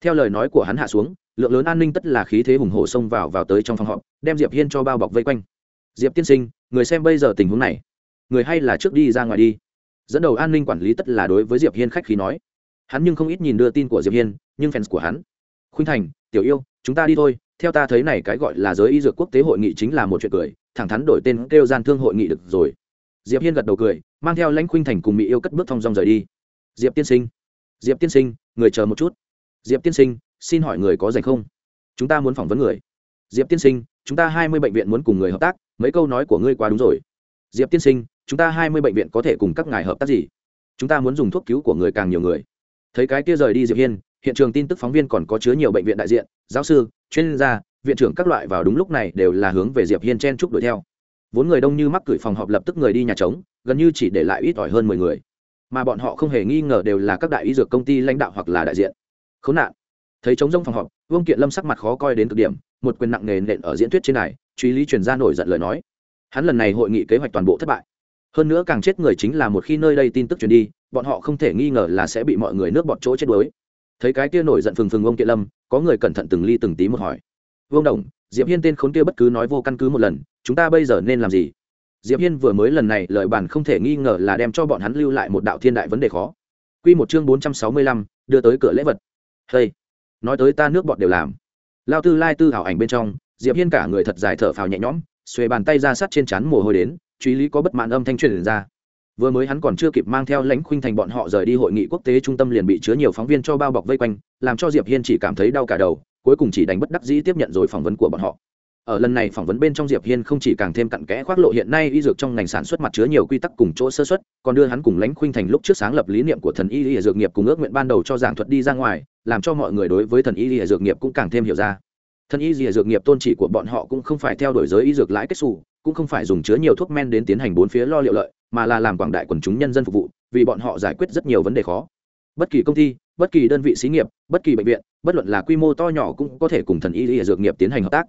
Theo lời nói của hắn hạ xuống, lượng lớn an ninh tất là khí thế hùng hổ xông vào vào tới trong phòng họp, đem diệp hiên cho bao bọc vây quanh. Diệp tiên sinh, người xem bây giờ tình huống này. Người hay là trước đi ra ngoài đi. Dẫn đầu an ninh quản lý tất là đối với diệp hiên khách khí nói. Hắn nhưng không ít nhìn đưa tin của diệp hiên, nhưng fans của hắn. Khuynh thành, tiểu yêu, chúng ta đi thôi. Theo ta thấy này cái gọi là giới y dược quốc tế hội nghị chính là một chuyện cười. Thẳng thắn đổi tên kêu gian thương hội nghị được rồi. Diệp hiên gật đầu cười mang theo lãnh khuynh thành cùng mỹ yêu cất bước thong dong rời đi. Diệp tiên sinh, diệp tiên sinh, người chờ một chút. Diệp tiên sinh, xin hỏi người có dành không? Chúng ta muốn phỏng vấn người. Diệp tiên sinh, chúng ta hai mươi bệnh viện muốn cùng người hợp tác, mấy câu nói của ngươi quá đúng rồi. Diệp tiên sinh, chúng ta hai mươi bệnh viện có thể cùng các ngài hợp tác gì? Chúng ta muốn dùng thuốc cứu của người càng nhiều người. Thấy cái kia rời đi diệp hiên, hiện trường tin tức phóng viên còn có chứa nhiều bệnh viện đại diện, giáo sư, chuyên gia, viện trưởng các loại vào đúng lúc này đều là hướng về diệp hiên chen chúc đuổi theo vốn người đông như mắc cửi phòng họp lập tức người đi nhà trống, gần như chỉ để lại ít ỏi hơn mười người. Mà bọn họ không hề nghi ngờ đều là các đại y dược công ty lãnh đạo hoặc là đại diện. Khốn nạn. Thấy trống rông phòng họp, vương kiện lâm sắc mặt khó coi đến cực điểm, một quyền nặng nề nện ở diễn thuyết trên này, truy lý truyền ra nổi giận lời nói. Hắn lần này hội nghị kế hoạch toàn bộ thất bại. Hơn nữa càng chết người chính là một khi nơi đây tin tức truyền đi, bọn họ không thể nghi ngờ là sẽ bị mọi người nước bọn chỗ chết đuối. Thấy cái kia nổi giận phừng phừng ông kiện lâm, có người cẩn thận từng ly từng tí một hỏi. Vương đồng, diệp hiên tên khốn kia bất cứ nói vô căn cứ một lần chúng ta bây giờ nên làm gì? Diệp hiên vừa mới lần này lời bàn không thể nghi ngờ là đem cho bọn hắn lưu lại một đạo thiên đại vấn đề khó. Quy một chương bốn trăm sáu mươi lăm, đưa tới cửa lễ vật. Hey nói tới ta nước bọn đều làm. Lao tư lai tư hảo ảnh bên trong diệp hiên cả người thật dài thở phào nhẹ nhõm xuề bàn tay ra sát trên chán mồ hôi đến truy lý có bất mãn âm thanh truyền ra. Vừa mới hắn còn chưa kịp mang theo lãnh khuynh thành bọn họ rời đi hội nghị quốc tế trung tâm liền bị chứa nhiều phóng viên cho bao bọc vây quanh làm cho diệp hiên chỉ cảm thấy đau cả đầu cuối cùng chỉ đánh bất đắc dĩ tiếp nhận rồi phỏng vấn của bọn họ ở lần này phỏng vấn bên trong diệp hiên không chỉ càng thêm cặn kẽ khoác lộ hiện nay y dược trong ngành sản xuất mặt chứa nhiều quy tắc cùng chỗ sơ xuất còn đưa hắn cùng lãnh khuynh thành lúc trước sáng lập lý niệm của thần y y dược nghiệp cùng ước nguyện ban đầu cho giảng thuật đi ra ngoài, làm cho mọi người đối với thần y y dược nghiệp cũng càng thêm hiểu ra. Thần y y dược nghiệp tôn chỉ của bọn họ cũng không phải theo đuổi giới y dược lãi kết xù, cũng không phải dùng chứa nhiều thuốc men đến tiến hành bốn phía lo liệu lợi, mà là làm quảng đại quần chúng nhân dân phục vụ, vì bọn họ giải quyết rất nhiều vấn đề khó. Bất kỳ công ty, bất kỳ đơn vị xí nghiệp, bất kỳ bệnh viện, bất luận là quy mô to nhỏ cũng có thể cùng thần y y dược nghiệp tiến hành hợp tác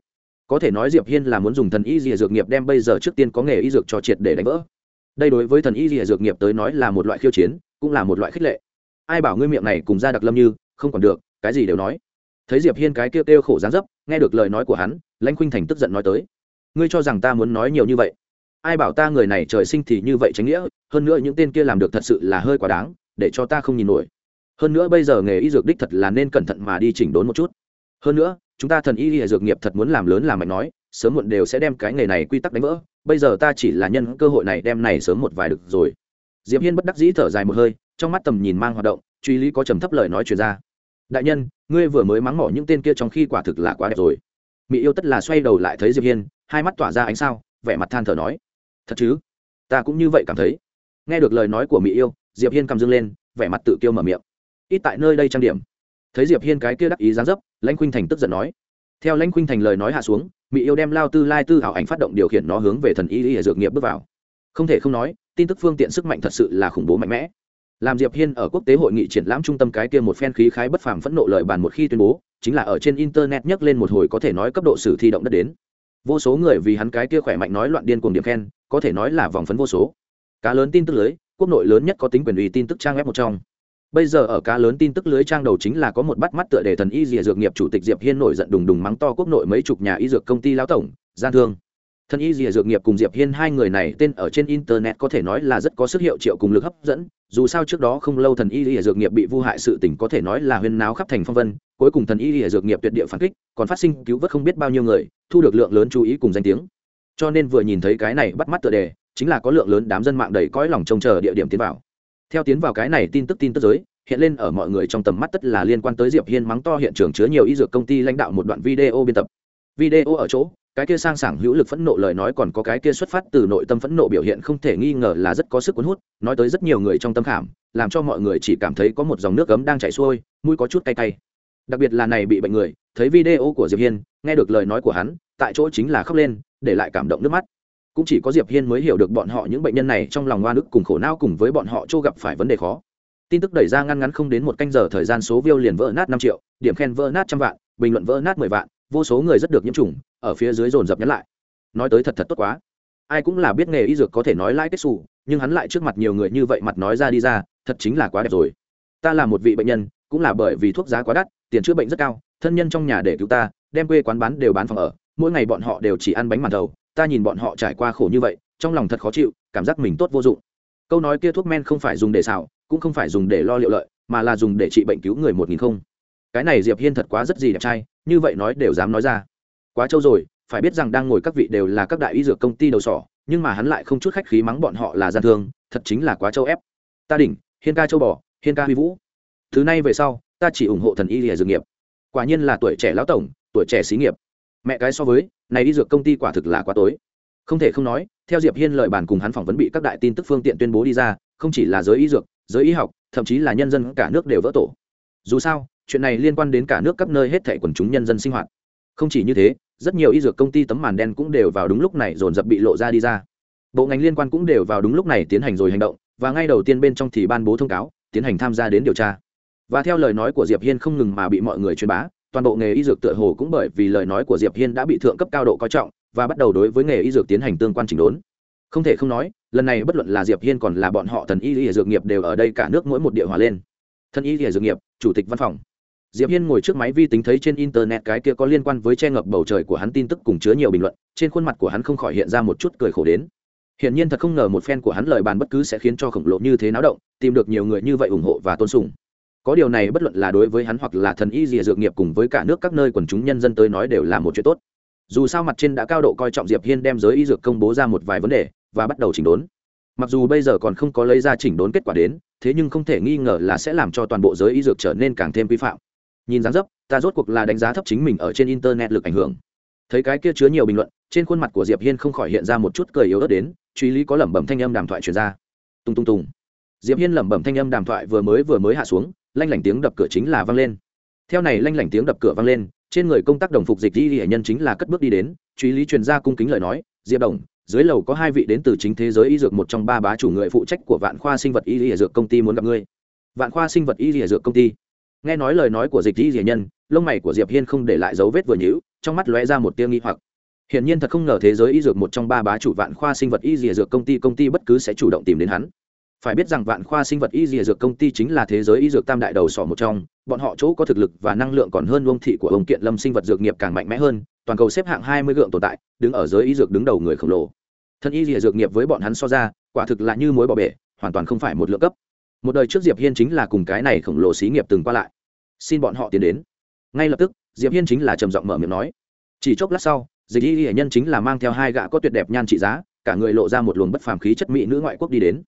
có thể nói diệp hiên là muốn dùng thần y dìa dược nghiệp đem bây giờ trước tiên có nghề y dược cho triệt để đánh vỡ. Đây đối với thần y dìa dược nghiệp tới nói là một loại khiêu chiến, cũng là một loại khích lệ. Ai bảo ngươi miệng này cùng ra đặc lâm như, không còn được, cái gì đều nói. Thấy diệp hiên cái kêu kêu khổ dáng dấp, nghe được lời nói của hắn, lãnh khuynh thành tức giận nói tới. Ngươi cho rằng ta muốn nói nhiều như vậy? Ai bảo ta người này trời sinh thì như vậy tránh nghĩa, hơn nữa những tên kia làm được thật sự là hơi quá đáng, để cho ta không nhìn nổi. Hơn nữa bây giờ nghề y dược đích thật là nên cẩn thận mà đi chỉnh đốn một chút. Hơn nữa chúng ta thần y y dược nghiệp thật muốn làm lớn làm mạnh nói, sớm muộn đều sẽ đem cái nghề này quy tắc đánh vỡ, bây giờ ta chỉ là nhân cơ hội này đem này sớm một vài được rồi. Diệp hiên bất đắc dĩ thở dài một hơi, trong mắt tầm nhìn mang hoạt động, truy lý có trầm thấp lời nói truyền ra. Đại nhân, ngươi vừa mới mắng mỏ những tên kia trong khi quả thực là quá đẹp rồi. Mỹ yêu tất là xoay đầu lại thấy diệp hiên, hai mắt tỏa ra ánh sao, vẻ mặt than thở nói. Thật chứ? Ta cũng như vậy cảm thấy. Nghe được lời nói của mỹ yêu, diệp hiên cầm dương lên, vẻ mặt tự kiêu mở miệng. Ít tại nơi đây trang điểm. Thấy diệp hiên cái kia đắc ý dáng dấp lãnh khuynh thành tức giận nói. Theo lãnh khuynh thành lời nói hạ xuống mỹ yêu đem lao tư lai tư ảo ảnh phát động điều khiển nó hướng về thần y y dược nghiệp bước vào. Không thể không nói, tin tức phương tiện sức mạnh thật sự là khủng bố mạnh mẽ. Làm diệp hiên ở quốc tế hội nghị triển lãm trung tâm cái kia một phen khí khái bất phàm phẫn nộ lời bàn một khi tuyên bố, chính là ở trên internet nhắc lên một hồi có thể nói cấp độ sử thi động đất đến. Vô số người vì hắn cái kia khỏe mạnh nói loạn điên cuồng điểm khen, có thể nói là vòng phấn vô số. Cá lớn tin tức lưới, quốc nội lớn nhất có tính quyền uy tin tức trang web một trong bây giờ ở cá lớn tin tức lưới trang đầu chính là có một bắt mắt tựa đề thần y dìa dược nghiệp chủ tịch diệp hiên nổi giận đùng đùng mắng to quốc nội mấy chục nhà y dược công ty lão tổng, gian thương. Thần y dìa dược nghiệp cùng diệp hiên hai người này tên ở trên internet có thể nói là rất có sức hiệu triệu cùng lực hấp dẫn, dù sao trước đó không lâu thần y dìa dược nghiệp bị vu hại sự tình có thể nói là huyên náo khắp thành phong vân, cuối cùng thần y dìa dược nghiệp tuyệt địa phản kích, còn phát sinh cứu vớt không biết bao nhiêu người, thu được lượng lớn chú ý cùng danh tiếng. Cho nên vừa nhìn thấy cái này bắt mắt tựa đề, chính là có lượng lớn đám dân mạng đầy cõi lòng trông chờ địa điểm tiến vào theo tiến vào cái này tin tức tin tức giới, hiện lên ở mọi người trong tầm mắt tất là liên quan tới diệp hiên mắng to hiện trường chứa nhiều y dược công ty lãnh đạo một đoạn video biên tập. Video ở chỗ, cái kia sang sảng hữu lực phẫn nộ lời nói còn có cái kia xuất phát từ nội tâm phẫn nộ biểu hiện không thể nghi ngờ là rất có sức cuốn hút, nói tới rất nhiều người trong tâm khảm, làm cho mọi người chỉ cảm thấy có một dòng nước cấm đang chảy xuôi, mũi có chút cay cay. Đặc biệt là này bị bệnh người, thấy video của diệp hiên, nghe được lời nói của hắn, tại chỗ chính là khóc lên, để lại cảm động nước mắt cũng chỉ có diệp hiên mới hiểu được bọn họ những bệnh nhân này trong lòng oan ức cùng khổ não cùng với bọn họ châu gặp phải vấn đề khó. Tin tức đẩy ra ngăn ngắn không đến một canh giờ thời gian số view liền vỡ nát năm triệu, điểm khen vỡ nát trăm vạn, bình luận vỡ nát mười vạn, vô số người rất được nhiễm trùng, ở phía dưới dồn dập nhắn lại. Nói tới thật thật tốt quá. Ai cũng là biết nghề y dược có thể nói lãi kết xù, nhưng hắn lại trước mặt nhiều người như vậy mặt nói ra đi ra, thật chính là quá đẹp rồi. Ta là một vị bệnh nhân, cũng là bởi vì thuốc giá quá đắt, tiền chữa bệnh rất cao, thân nhân trong nhà để cứu ta, đem quê quán bán đều bán phòng ở, mỗi ngày bọn họ đều chỉ ăn bánh màn đầu ta nhìn bọn họ trải qua khổ như vậy, trong lòng thật khó chịu, cảm giác mình tốt vô dụng. Câu nói kia thuốc men không phải dùng để xào, cũng không phải dùng để lo liệu lợi, mà là dùng để trị bệnh cứu người một nghìn không. Cái này diệp hiên thật quá rất gì đẹp trai, như vậy nói đều dám nói ra. Quá trâu rồi, phải biết rằng đang ngồi các vị đều là các đại y dược công ty đầu sỏ, nhưng mà hắn lại không chút khách khí mắng bọn họ là gian thương, thật chính là quá châu ép. Ta đỉnh, hiên ca châu bò, hiên ca huy vũ. Thứ này về sau, ta chỉ ủng hộ thần y lìa dược nghiệp. Quả nhiên là tuổi trẻ lão tổng, tuổi trẻ xí nghiệp. Mẹ cái so với này đi dược công ty quả thực là quá tối. Không thể không nói, theo diệp hiên lời bàn cùng hắn phỏng vấn bị các đại tin tức phương tiện tuyên bố đi ra, không chỉ là giới y dược, giới y học, thậm chí là nhân dân cả nước đều vỡ tổ. Dù sao, chuyện này liên quan đến cả nước các nơi hết thảy quần chúng nhân dân sinh hoạt. Không chỉ như thế, rất nhiều y dược công ty tấm màn đen cũng đều vào đúng lúc này dồn dập bị lộ ra đi ra. Bộ ngành liên quan cũng đều vào đúng lúc này tiến hành rồi hành động, và ngay đầu tiên bên trong thì ban bố thông cáo, tiến hành tham gia đến điều tra. Và theo lời nói của diệp hiên không ngừng mà bị mọi người truyền bá toàn bộ nghề y dược tựa hồ cũng bởi vì lời nói của diệp hiên đã bị thượng cấp cao độ coi trọng, và bắt đầu đối với nghề y dược tiến hành tương quan chỉnh đốn. Không thể không nói, lần này bất luận là diệp hiên còn là bọn họ thần y y dược nghiệp đều ở đây cả nước mỗi một địa hòa lên. Thần y y dược nghiệp, chủ tịch văn phòng. Diệp hiên ngồi trước máy vi tính thấy trên internet cái kia có liên quan với che ngập bầu trời của hắn tin tức cùng chứa nhiều bình luận, trên khuôn mặt của hắn không khỏi hiện ra một chút cười khổ đến. Hiển nhiên thật không ngờ một fan của hắn lời bàn bất cứ sẽ khiến cho khổng lồ như thế náo động, tìm được nhiều người như vậy ủng hộ và tôn sùng có điều này bất luận là đối với hắn hoặc là thần y dìa dược nghiệp cùng với cả nước các nơi quần chúng nhân dân tới nói đều là một chuyện tốt. Dù sao mặt trên đã cao độ coi trọng diệp hiên đem giới y dược công bố ra một vài vấn đề và bắt đầu chỉnh đốn. Mặc dù bây giờ còn không có lấy ra chỉnh đốn kết quả đến, thế nhưng không thể nghi ngờ là sẽ làm cho toàn bộ giới y dược trở nên càng thêm vi phạm. Nhìn dáng dấp, ta rốt cuộc là đánh giá thấp chính mình ở trên internet lực ảnh hưởng. Thấy cái kia chứa nhiều bình luận, trên khuôn mặt của diệp hiên không khỏi hiện ra một chút cười yếu ớt đến, truy lý có lẩm bẩm thanh âm đàm thoại truyền ra. Tung tung tung. Diệp hiên lẩm bẩm thanh âm đàm thoại vừa mới vừa mới hạ xuống lanh lảnh tiếng đập cửa chính là vang lên. Theo này lanh lảnh tiếng đập cửa vang lên, trên người công tác đồng phục dịch y hệ nhân chính là cất bước đi đến, truy lý truyền ra cung kính lời nói, diệp đồng, dưới lầu có hai vị đến từ chính thế giới y dược một trong ba bá chủ người phụ trách của vạn khoa sinh vật y lìa dược công ty muốn gặp ngươi. Vạn khoa sinh vật y lìa dược công ty. Nghe nói lời nói của dịch y lìa nhân, lông mày của diệp hiên không để lại dấu vết vừa nhữ trong mắt lóe ra một tia nghi hoặc. Hiển nhiên thật không ngờ thế giới y dược một trong ba bá chủ vạn khoa sinh vật y dược công ty công ty bất cứ sẽ chủ động tìm đến hắn phải biết rằng vạn khoa sinh vật y dìa dược công ty chính là thế giới y dược tam đại đầu sỏ một trong, bọn họ chỗ có thực lực và năng lượng còn hơn ông thị của ông kiện lâm sinh vật dược nghiệp càng mạnh mẽ hơn, toàn cầu xếp hạng hai mươi gượng tồn tại, đứng ở giới y dược đứng đầu người khổng lồ. Thân y dìa dược nghiệp với bọn hắn so ra, quả thực là như mối bỏ bể, hoàn toàn không phải một lượng cấp. Một đời trước diệp hiên chính là cùng cái này khổng lồ xí nghiệp từng qua lại. Xin bọn họ tiến đến. Ngay lập tức, diệp hiên chính là trầm giọng mở miệng nói. Chỉ chốc lát sau, dịch y hệ nhân chính là mang theo hai gã có tuyệt đẹp nhan trị giá, cả người lộ ra một luồng bất phàm khí chất mỹ nữ ngoại quốc đi đến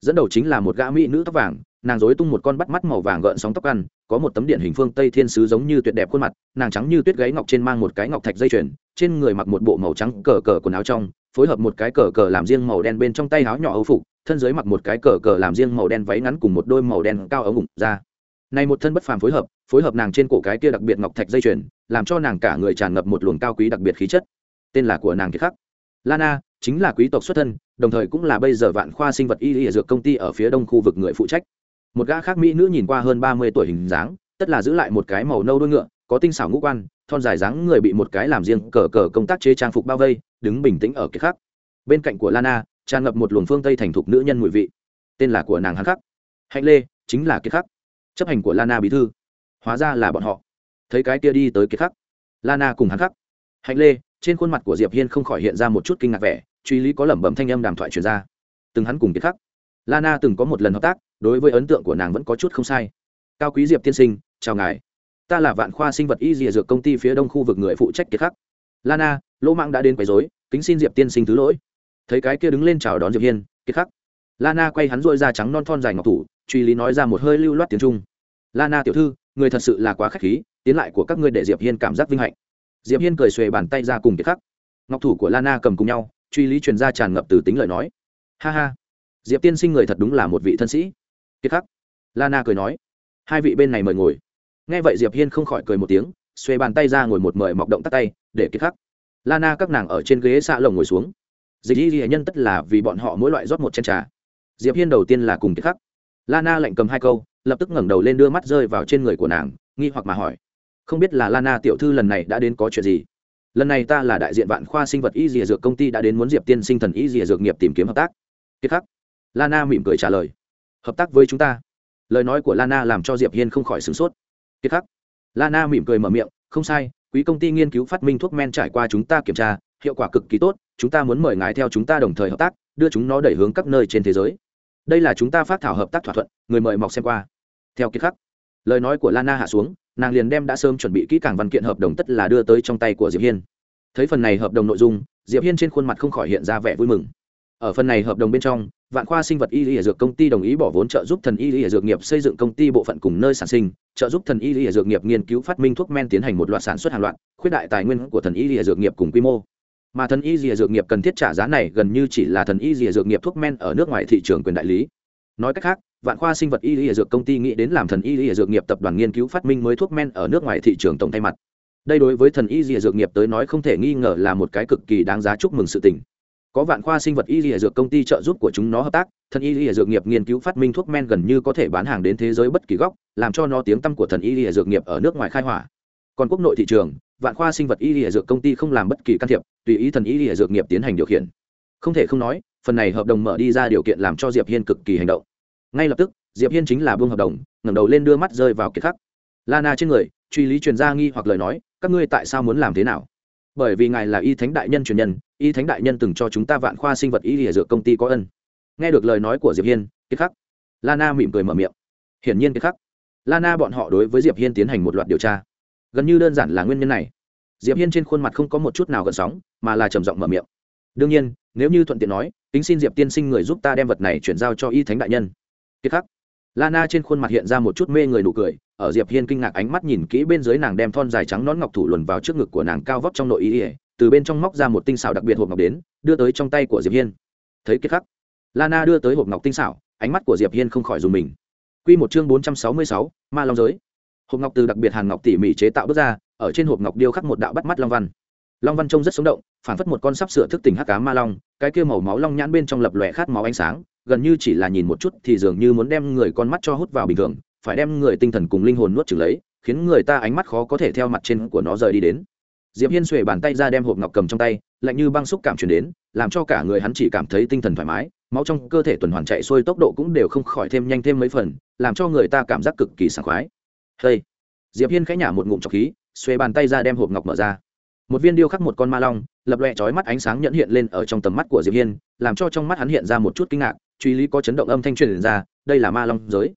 dẫn đầu chính là một gã mỹ nữ tóc vàng, nàng dối tung một con bắt mắt màu vàng gợn sóng tóc ăn, có một tấm điện hình phương tây thiên sứ giống như tuyệt đẹp khuôn mặt, nàng trắng như tuyết gáy ngọc trên mang một cái ngọc thạch dây chuyền, trên người mặc một bộ màu trắng cờ cờ quần áo trong, phối hợp một cái cờ cờ làm riêng màu đen bên trong tay áo nhỏ âu phục, thân dưới mặc một cái cờ cờ làm riêng màu đen váy ngắn cùng một đôi màu đen cao ống ủng ra. Này một thân bất phàm phối hợp phối hợp nàng trên cổ cái kia đặc biệt ngọc thạch dây chuyền, làm cho nàng cả người tràn ngập một luồng cao quý đặc biệt khí chất. Tên là của nàng kiệt khắc. Lana chính là quý tộc xuất thân, đồng thời cũng là bây giờ vạn khoa sinh vật y y dược công ty ở phía đông khu vực người phụ trách. Một gã khác mỹ nữ nhìn qua hơn ba mươi tuổi hình dáng, tất là giữ lại một cái màu nâu đuôi ngựa, có tinh xảo ngũ quan, thon dài dáng người bị một cái làm riêng cờ cờ công tác chế trang phục bao vây, đứng bình tĩnh ở kiệt khác. bên cạnh của lana, tràn ngập một luồng phương tây thành thục nữ nhân mùi vị. Tên là của nàng hắn khắc. Hạnh lê, chính là kiệt khắc chấp hành của lana bí thư. Hóa ra là bọn họ. Thấy cái kia đi tới kiệt khắc lana cùng hắn khắc. Hạnh lê, trên khuôn mặt của diệp hiên không khỏi hiện ra một chút kinh ngạc vẻ truy lý có lẩm bẩm thanh âm đàm thoại truyền ra. Từng hắn cùng kiệt khắc. Lana từng có một lần hợp tác, đối với ấn tượng của nàng vẫn có chút không sai. Cao quý diệp tiên sinh, chào ngài. Ta là vạn khoa sinh vật y dìa dược công ty phía đông khu vực người phụ trách kiệt khắc. Lana, lỗ mạng đã đến quấy rối, kính xin diệp tiên sinh thứ lỗi. Thấy cái kia đứng lên chào đón diệp hiên, kiệt khắc. Lana quay hắn dội ra trắng non thon dài ngọc thủ, truy lý nói ra một hơi lưu loát tiếng trung. Lana tiểu thư, người thật sự là quá khách khí, tiến lại của các ngươi để diệp hiên cảm giác vinh hạnh. Diệp hiên cười xuề bàn tay ra cùng kiệt khắc. Ngọc thủ của lana cầm cùng nhau truy lý truyền ra tràn ngập từ tính lời nói. Ha ha. Diệp tiên sinh người thật đúng là một vị thân sĩ. Kiệt khắc. Lana cười nói. Hai vị bên này mời ngồi. Nghe vậy diệp hiên không khỏi cười một tiếng, xuê bàn tay ra ngồi một mời mọc động tắt tay, để kiệt khắc. Lana các nàng ở trên ghế xạ lồng ngồi xuống. Dịch y ghi nhân tất là vì bọn họ mỗi loại rót một chén trà. Diệp hiên đầu tiên là cùng kiệt khắc. Lana lạnh cầm hai câu, lập tức ngẩng đầu lên đưa mắt rơi vào trên người của nàng, nghi hoặc mà hỏi. Không biết là lana tiểu thư lần này đã đến có chuyện gì? Lần này ta là đại diện vạn khoa sinh vật y dìa dược công ty đã đến muốn diệp tiên sinh thần y dìa dược nghiệp tìm kiếm hợp tác. Kiệt khắc. Lana mỉm cười trả lời. Hợp tác với chúng ta. Lời nói của lana làm cho diệp hiên không khỏi sửng sốt. Kiệt khắc. Lana mỉm cười mở miệng. Không sai, quý công ty nghiên cứu phát minh thuốc men trải qua chúng ta kiểm tra, hiệu quả cực kỳ tốt, chúng ta muốn mời ngài theo chúng ta đồng thời hợp tác, đưa chúng nó đẩy hướng các nơi trên thế giới. Đây là chúng ta phát thảo hợp tác thỏa thuận, người mời mọc xem qua. Theo kiệt khắc. Lời nói của lana hạ xuống nàng liền đem đã sớm chuẩn bị kỹ càng văn kiện hợp đồng tất là đưa tới trong tay của diệp hiên. Thấy phần này hợp đồng nội dung, diệp hiên trên khuôn mặt không khỏi hiện ra vẻ vui mừng. Ở phần này hợp đồng bên trong, vạn khoa sinh vật y lý dược công ty đồng ý bỏ vốn trợ giúp thần y lý dược nghiệp xây dựng công ty bộ phận cùng nơi sản sinh, trợ giúp thần y lý dược nghiệp nghiên cứu phát minh thuốc men tiến hành một loạt sản xuất hàng loạt, khuyết đại tài nguyên của thần y lý dược nghiệp cùng quy mô. Mà thần y dìa dược nghiệp cần thiết trả giá này gần như chỉ là thần y dìa dược nghiệp thuốc men ở nước ngoài thị trường quyền đại lý. Nói cách khác vạn khoa sinh vật y dìa dược công ty nghĩ đến làm thần y dìa dược nghiệp tập đoàn nghiên cứu phát minh mới thuốc men ở nước ngoài thị trường tổng thay mặt. Đây đối với thần y dìa dược nghiệp tới nói không thể nghi ngờ là một cái cực kỳ đáng giá chúc mừng sự tình. Có vạn khoa sinh vật y dìa dược công ty trợ giúp của chúng nó hợp tác, thần y dìa dược nghiệp nghiên cứu phát minh thuốc men gần như có thể bán hàng đến thế giới bất kỳ góc, làm cho nó tiếng tăm của thần y dìa dược nghiệp ở nước ngoài khai hỏa. Còn quốc nội thị trường, vạn khoa sinh vật y lìa dược công ty không làm bất kỳ can thiệp, tùy ý thần y lìa dược nghiệp tiến hành điều khiển. Không thể không nói, phần này hợp đồng mở đi ra điều kiện làm cho diệp hiên cực kỳ hành động ngay lập tức, diệp hiên chính là buông hợp đồng, ngẩng đầu lên đưa mắt rơi vào kiệt khắc. Lana trên người, truy lý truyền gia nghi hoặc lời nói, các ngươi tại sao muốn làm thế nào? Bởi vì ngài là y thánh đại nhân truyền nhân, y thánh đại nhân từng cho chúng ta vạn khoa sinh vật y lìa dược công ty có ân. Nghe được lời nói của diệp hiên, kiệt khắc. Lana mỉm cười mở miệng. Hiển nhiên kiệt khắc. Lana bọn họ đối với diệp hiên tiến hành một loạt điều tra. Gần như đơn giản là nguyên nhân này. Diệp hiên trên khuôn mặt không có một chút nào gợn sóng, mà là trầm giọng mở miệng. Đương nhiên, nếu như thuận tiện nói, tính xin diệp tiên sinh người giúp ta đem vật này chuyển giao cho y thánh đại nhân kiệt khắc. Lana trên khuôn mặt hiện ra một chút mê người nụ cười ở diệp hiên kinh ngạc ánh mắt nhìn kỹ bên dưới nàng đem thon dài trắng nón ngọc thủ luồn vào trước ngực của nàng cao vóc trong nội y từ bên trong móc ra một tinh xảo đặc biệt hộp ngọc đến đưa tới trong tay của diệp hiên. Thấy kiệt khắc lana đưa tới hộp ngọc tinh xảo ánh mắt của diệp hiên không khỏi dùng mình. Quy một chương 466, ma long giới. Hộp ngọc từ đặc biệt hàn ngọc tỉ mỉ chế tạo bước ra ở trên hộp ngọc điêu khắc một đạo bắt mắt long văn long văn trông rất sống động phản phất một con sắp sửa thức tỉnh hắc cá ma long, cái kia màu máu long nhãn bên trong lập lòe khát máu ánh sáng, gần như chỉ là nhìn một chút thì dường như muốn đem người con mắt cho hút vào bình thường, phải đem người tinh thần cùng linh hồn nuốt trừng lấy, khiến người ta ánh mắt khó có thể theo mặt trên của nó rời đi đến. Diệp hiên xuề bàn tay ra đem hộp ngọc cầm trong tay, lạnh như băng xúc cảm truyền đến, làm cho cả người hắn chỉ cảm thấy tinh thần thoải mái, máu trong cơ thể tuần hoàn chạy xuôi tốc độ cũng đều không khỏi thêm nhanh thêm mấy phần, làm cho người ta cảm giác cực kỳ sảng khoái. Hey. diệp hiên khẽ nhả một ngụm trọc khí, xuề bàn tay ra đem hộp ngọc mở ra một viên điêu khắc một con ma long, lập loẹ trói mắt ánh sáng nhẫn hiện lên ở trong tầm mắt của diệp hiên, làm cho trong mắt hắn hiện ra một chút kinh ngạc, truy lý có chấn động âm thanh truyền ra, đây là ma long giới.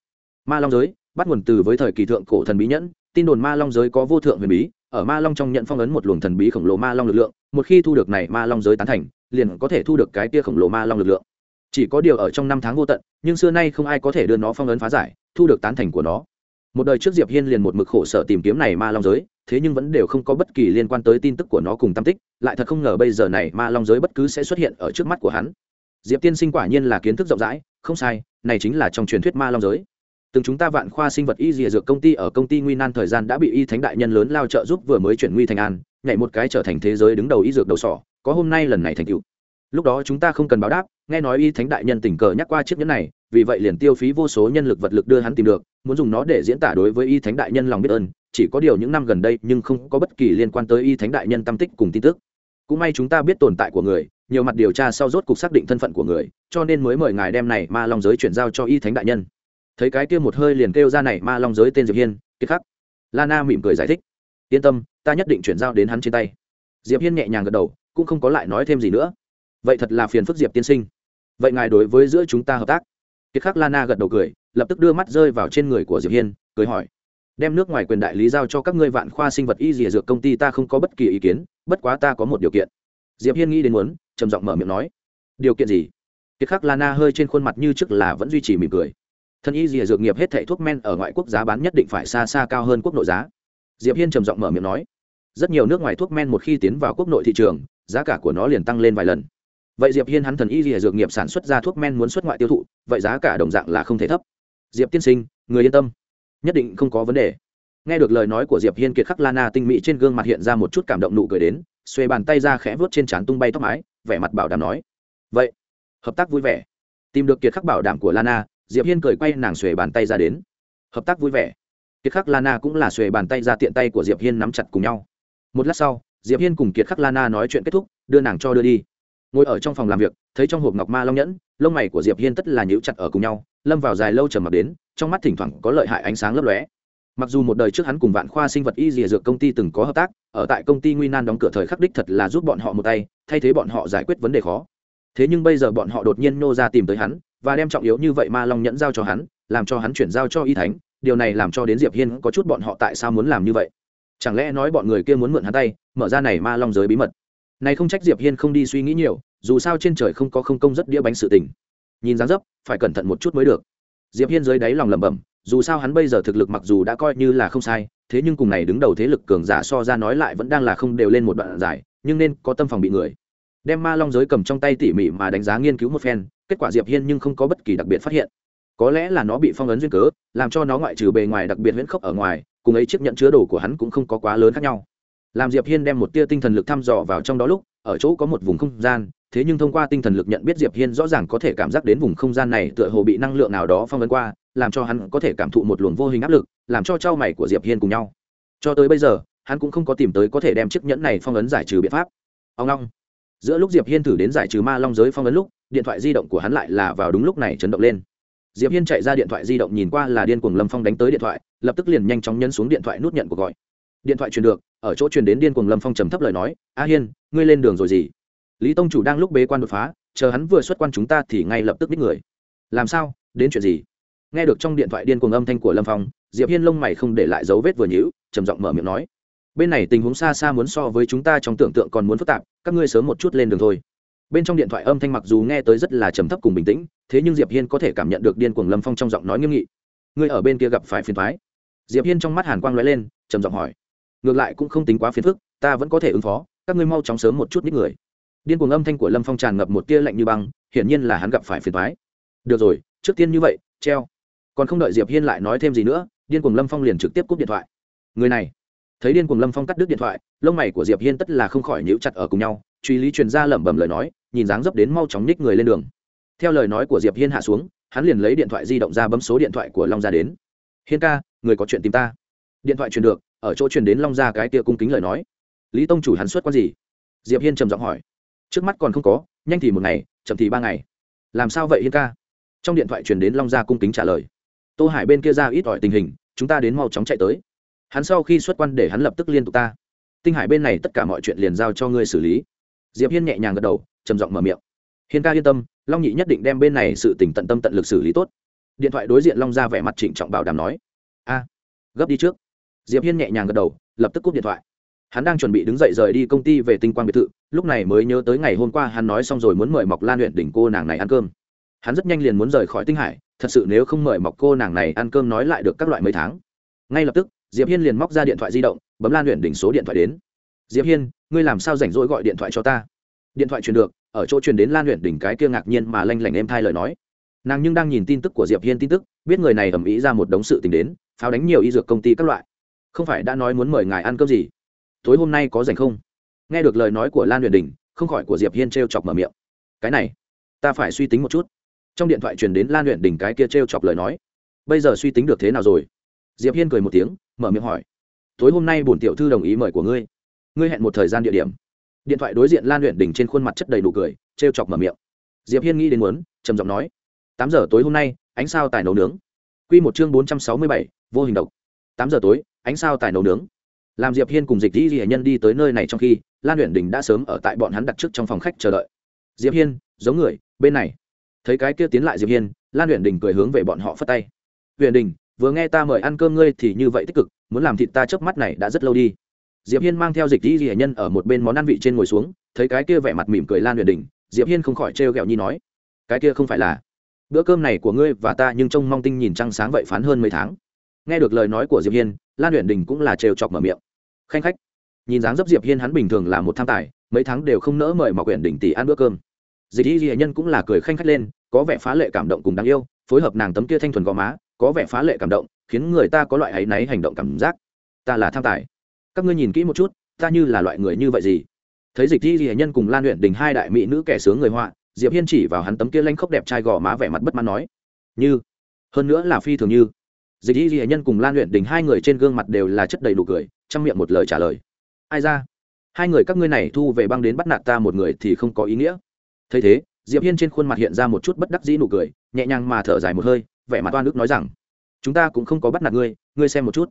Ma long giới, bắt nguồn từ với thời kỳ thượng cổ thần bí nhẫn, tin đồn ma long giới có vô thượng huyền bí, ở ma long trong nhận phong ấn một luồng thần bí khổng lồ ma long lực lượng, một khi thu được này ma long giới tán thành, liền có thể thu được cái kia khổng lồ ma long lực lượng. Chỉ có điều ở trong năm tháng vô tận, nhưng xưa nay không ai có thể đưa nó phong ấn phá giải, thu được tán thành của nó. Một đời trước diệp hiên liền một mực khổ sở tìm kiếm này ma long giới thế nhưng vẫn đều không có bất kỳ liên quan tới tin tức của nó cùng tam tích, lại thật không ngờ bây giờ này ma long giới bất cứ sẽ xuất hiện ở trước mắt của hắn. Diệp tiên sinh quả nhiên là kiến thức rộng rãi, không sai, này chính là trong truyền thuyết ma long giới. Từng chúng ta vạn khoa sinh vật y dìa dược công ty ở công ty nguy nan thời gian đã bị y thánh đại nhân lớn lao trợ giúp vừa mới chuyển nguy thành an, nhảy một cái trở thành thế giới đứng đầu y dược đầu sỏ, có hôm nay lần này thành cựu lúc đó chúng ta không cần báo đáp, nghe nói y thánh đại nhân tình cờ nhắc qua chiếc nhẫn này, vì vậy liền tiêu phí vô số nhân lực vật lực đưa hắn tìm được, muốn dùng nó để diễn tả đối với y thánh đại nhân lòng biết ơn chỉ có điều những năm gần đây nhưng không có bất kỳ liên quan tới y thánh đại nhân tâm tích cùng tin tức. Cũng may chúng ta biết tồn tại của người, nhiều mặt điều tra sau rốt cục xác định thân phận của người, cho nên mới mời ngài đem này ma long giới chuyển giao cho y thánh đại nhân. Thấy cái kia một hơi liền kêu ra này ma long giới tên diệp hiên, kiệt khắc. Lana mỉm cười giải thích. Yên tâm, ta nhất định chuyển giao đến hắn trên tay. Diệp hiên nhẹ nhàng gật đầu, cũng không có lại nói thêm gì nữa. Vậy thật là phiền phức diệp tiên sinh. Vậy ngài đối với giữa chúng ta hợp tác. Kiệt khắc lana gật đầu cười, lập tức đưa mắt rơi vào trên người của diệp hiên, cười hỏi đem nước ngoài quyền đại lý giao cho các ngươi vạn khoa sinh vật y dìa dược công ty, ta không có bất kỳ ý kiến, bất quá ta có một điều kiện. Diệp hiên nghĩ đến muốn, trầm giọng mở miệng nói, điều kiện gì? Kiệt khắc lana hơi trên khuôn mặt như trước là vẫn duy trì mỉm cười. Thân y dìa dược nghiệp hết thảy thuốc men ở ngoại quốc giá bán nhất định phải xa xa cao hơn quốc nội giá. Diệp hiên trầm giọng mở miệng nói, rất nhiều nước ngoài thuốc men một khi tiến vào quốc nội thị trường, giá cả của nó liền tăng lên vài lần. Vậy diệp hiên hắn thần y dìa dược nghiệp sản xuất ra thuốc men muốn xuất ngoại tiêu thụ, vậy giá cả đồng dạng là không thể thấp. Diệp tiên sinh, người yên tâm nhất định không có vấn đề. Nghe được lời nói của diệp hiên kiệt khắc lana tinh mỹ trên gương mặt hiện ra một chút cảm động nụ cười đến, xuê bàn tay ra khẽ vớt trên trán tung bay tóc mái, vẻ mặt bảo đảm nói, vậy, hợp tác vui vẻ. Tìm được kiệt khắc bảo đảm của lana diệp hiên cười quay nàng xuề bàn tay ra đến. Hợp tác vui vẻ. Kiệt khắc lana cũng là xuề bàn tay ra tiện tay của diệp hiên nắm chặt cùng nhau. Một lát sau, diệp hiên cùng kiệt khắc lana nói chuyện kết thúc, đưa nàng cho đưa đi. Ngồi ở trong phòng làm việc, thấy trong hộp ngọc ma long nhẫn, lông mày của diệp hiên tất là nhíu chặt ở cùng nhau lâm vào dài lâu trầm mặc đến, trong mắt thỉnh thoảng có lợi hại ánh sáng lấp lóe. Mặc dù một đời trước hắn cùng vạn khoa sinh vật y dìa dược công ty từng có hợp tác, ở tại công ty nguy nan đóng cửa thời khắc đích thật là giúp bọn họ một tay, thay thế bọn họ giải quyết vấn đề khó. Thế nhưng bây giờ bọn họ đột nhiên nô ra tìm tới hắn, và đem trọng yếu như vậy ma long nhẫn giao cho hắn, làm cho hắn chuyển giao cho y thánh, điều này làm cho đến diệp hiên có chút bọn họ tại sao muốn làm như vậy? Chẳng lẽ nói bọn người kia muốn mượn hắn tay, mở ra này ma long giới bí mật? Này không trách diệp hiên không đi suy nghĩ nhiều, dù sao trên trời không có không công rất đĩa bánh sự tình nhìn dáng dấp, phải cẩn thận một chút mới được. Diệp hiên dưới đáy lòng lẩm bẩm, dù sao hắn bây giờ thực lực mặc dù đã coi như là không sai, thế nhưng cùng này đứng đầu thế lực cường giả so ra nói lại vẫn đang là không đều lên một đoạn giải, nhưng nên có tâm phòng bị người. Đem ma long giới cầm trong tay tỉ mỉ mà đánh giá nghiên cứu một phen, kết quả diệp hiên nhưng không có bất kỳ đặc biệt phát hiện. Có lẽ là nó bị phong ấn duyên cớ, làm cho nó ngoại trừ bề ngoài đặc biệt huyễn khốc ở ngoài, cùng ấy chiếc nhận chứa đồ của hắn cũng không có quá lớn khác nhau. Làm diệp hiên đem một tia tinh thần lực thăm dò vào trong đó lúc, ở chỗ có một vùng không gian thế nhưng thông qua tinh thần lực nhận biết diệp hiên rõ ràng có thể cảm giác đến vùng không gian này tựa hồ bị năng lượng nào đó phong ấn qua, làm cho hắn có thể cảm thụ một luồng vô hình áp lực, làm cho trao mày của diệp hiên cùng nhau. Cho tới bây giờ, hắn cũng không có tìm tới có thể đem chiếc nhẫn này phong ấn giải trừ biện pháp. Ông long giữa lúc diệp hiên thử đến giải trừ ma long giới phong ấn lúc, điện thoại di động của hắn lại là vào đúng lúc này chấn động lên. Diệp hiên chạy ra điện thoại di động nhìn qua là điên cuồng lâm phong đánh tới điện thoại, lập tức liền nhanh chóng nhấn xuống điện thoại nút nhận cuộc gọi. Điện thoại truyền được, ở chỗ truyền đến điên cuồng lâm phong trầm thấp lời nói, a hiên, ngươi lên đường rồi gì? Lý tông chủ đang lúc bế quan đột phá, chờ hắn vừa xuất quan chúng ta thì ngay lập tức đích người. Làm sao? Đến chuyện gì? Nghe được trong điện thoại điên cuồng âm thanh của lâm phong, diệp hiên lông mày không để lại dấu vết vừa nhữ trầm giọng mở miệng nói. Bên này tình huống xa xa muốn so với chúng ta trong tưởng tượng còn muốn phức tạp, các ngươi sớm một chút lên đường thôi. Bên trong điện thoại âm thanh mặc dù nghe tới rất là trầm thấp cùng bình tĩnh, thế nhưng diệp hiên có thể cảm nhận được điên cuồng lâm phong trong giọng nói nghiêm nghị. Ngươi ở bên kia gặp phải phiền thoái diệp hiên trong mắt hàn quang lóe lên, trầm giọng hỏi. Ngược lại cũng không tính quá phiền phức, ta vẫn có thể ứng phó, các ngươi mau chóng sớm một chút nít người điên cuồng âm thanh của lâm phong tràn ngập một tia lạnh như băng, hiển nhiên là hắn gặp phải phiền thoái được rồi, trước tiên như vậy, treo. Còn không đợi diệp hiên lại nói thêm gì nữa, điên cuồng lâm phong liền trực tiếp cúp điện thoại. Người này. Thấy điên cuồng lâm phong cắt đứt điện thoại, lông mày của diệp hiên tất là không khỏi nhíu chặt ở cùng nhau, truy lý truyền ra lẩm bẩm lời nói, nhìn dáng dấp đến mau chóng nhích người lên đường. Theo lời nói của diệp hiên hạ xuống, hắn liền lấy điện thoại di động ra bấm số điện thoại của long gia đến. Hiên ca, người có chuyện tìm ta. Điện thoại truyền được, ở chỗ truyền đến long gia cái kia cung kính lời nói. Lý tông chủ hắn xuất quan gì? Diệp hiên trầm giọng hỏi trước mắt còn không có, nhanh thì một ngày, chậm thì ba ngày. Làm sao vậy hiên ca? Trong điện thoại truyền đến long gia cung kính trả lời. Tô hải bên kia ra ít ỏi tình hình, chúng ta đến mau chóng chạy tới. Hắn sau khi xuất quan để hắn lập tức liên tục ta. Tinh hải bên này tất cả mọi chuyện liền giao cho ngươi xử lý. Diệp hiên nhẹ nhàng gật đầu, trầm giọng mở miệng. Hiên ca yên tâm, long nhị nhất định đem bên này sự tỉnh tận tâm tận lực xử lý tốt. Điện thoại đối diện long ra vẻ mặt trịnh trọng bảo đảm nói. A, gấp đi trước. Diệp hiên nhẹ nhàng gật đầu, lập tức cúp điện thoại hắn đang chuẩn bị đứng dậy rời đi công ty về tinh quang biệt thự, lúc này mới nhớ tới ngày hôm qua hắn nói xong rồi muốn mời mọc lan luyện đỉnh cô nàng này ăn cơm. Hắn rất nhanh liền muốn rời khỏi tinh hải, thật sự nếu không mời mọc cô nàng này ăn cơm nói lại được các loại mấy tháng. Ngay lập tức, diệp hiên liền móc ra điện thoại di động, bấm lan luyện đỉnh số điện thoại đến. Diệp hiên, ngươi làm sao rảnh rỗi gọi điện thoại cho ta? Điện thoại truyền được, ở chỗ truyền đến lan luyện đỉnh cái kia ngạc nhiên mà lanh lảnh em thay lời nói. Nàng nhưng đang nhìn tin tức của diệp hiên tin tức, biết người này ầm ĩ ra một đống sự tình đến, pháo đánh nhiều y dược công ty các loại. Không phải đã nói muốn mời ngài ăn cơm gì? Tối hôm nay có rảnh không? Nghe được lời nói của lan huyền đình, không khỏi của diệp hiên t chọc mở miệng. Cái này, ta phải suy tính một chút. Trong điện thoại truyền đến lan huyền đình cái kia t chọc lời nói. Bây giờ suy tính được thế nào rồi? Diệp hiên cười một tiếng, mở miệng hỏi. Tối hôm nay bổn tiểu thư đồng ý mời của ngươi. Ngươi hẹn một thời gian địa điểm. Điện thoại đối diện lan luyện đình trên khuôn mặt chất đầy đủ cười t chọc mở miệng. Diệp hiên nghĩ đến muốn, trầm giọng nói. Tám giờ tối hôm nay, ánh sao tài nấu nướng. Quy một chương bốn trăm sáu mươi bảy, vô hình độc. Tám giờ tối, ánh sao tài nấu nướng làm diệp hiên cùng dịch Di hiển nhân đi tới nơi này trong khi lan luyện đình đã sớm ở tại bọn hắn đặt trước trong phòng khách chờ đợi diệp hiên giống người bên này thấy cái kia tiến lại diệp hiên lan luyện đình cười hướng về bọn họ phất tay huyền đình vừa nghe ta mời ăn cơm ngươi thì như vậy tích cực muốn làm thịt ta trước mắt này đã rất lâu đi diệp hiên mang theo dịch Di hiển nhân ở một bên món ăn vị trên ngồi xuống thấy cái kia vẻ mặt mỉm cười lan luyện đình diệp hiên không khỏi trêu ghẹo nhi nói cái kia không phải là bữa cơm này của ngươi và ta nhưng trông mong tinh nhìn trăng sáng vậy phán hơn mấy tháng nghe được lời nói của diệp hiên lan luyện đình cũng là trêu chọc mở miệng khanh khách. Nhìn dáng dấp diệp hiên hắn bình thường là một tham tài, mấy tháng đều không nỡ mời mà quyển đỉnh tỷ ăn bữa cơm. Dịch y hiền nhân cũng là cười khanh khách lên, có vẻ phá lệ cảm động cùng đáng yêu, phối hợp nàng tấm kia thanh thuần gò má, có vẻ phá lệ cảm động, khiến người ta có loại áy náy hành động cảm giác. Ta là tham tài. Các ngươi nhìn kỹ một chút, ta như là loại người như vậy gì? Thấy dịch y hiền nhân cùng lan luyện đình hai đại mỹ nữ kẻ sướng người họa, diệp hiên chỉ vào hắn tấm kia lanh khốc đẹp trai gò má vẻ mặt bất mãn nói, như, hơn nữa là phi thường như. Dịch y hiền nhân cùng lan luyện đình hai người trên gương mặt đều là chất đầy đủ cười trong miệng một lời trả lời. Ai ra? Hai người các ngươi này thu về băng đến bắt nạt ta một người thì không có ý nghĩa. Thấy thế, diệp hiên trên khuôn mặt hiện ra một chút bất đắc dĩ nụ cười, nhẹ nhàng mà thở dài một hơi, vẻ mặt oan ức nói rằng, chúng ta cũng không có bắt nạt ngươi ngươi xem một chút.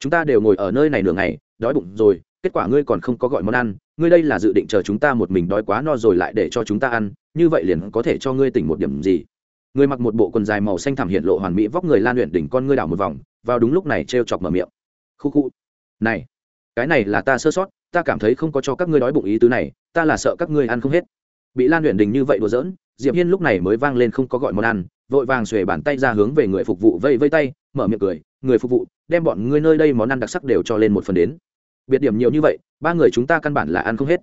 Chúng ta đều ngồi ở nơi này nửa ngày, đói bụng rồi, kết quả ngươi còn không có gọi món ăn, ngươi đây là dự định chờ chúng ta một mình đói quá no rồi lại để cho chúng ta ăn, như vậy liền có thể cho ngươi tỉnh một điểm gì. Ngươi mặc một bộ quần dài màu xanh thảm hiện lộ hoàn mỹ vóc người lan luyện đỉnh con ngươi đảo một vòng, vào đúng lúc này t chọc mở miệng. Khu khu này, cái này là ta sơ sót, ta cảm thấy không có cho các ngươi đói bụng ý tứ này, ta là sợ các ngươi ăn không hết. Bị lan luyện đình như vậy đùa giỡn, diệp hiên lúc này mới vang lên không có gọi món ăn, vội vàng xuề bàn tay ra hướng về người phục vụ vây vây tay, mở miệng cười, người phục vụ, đem bọn ngươi nơi đây món ăn đặc sắc đều cho lên một phần đến. Biệt điểm nhiều như vậy, ba người chúng ta căn bản là ăn không hết.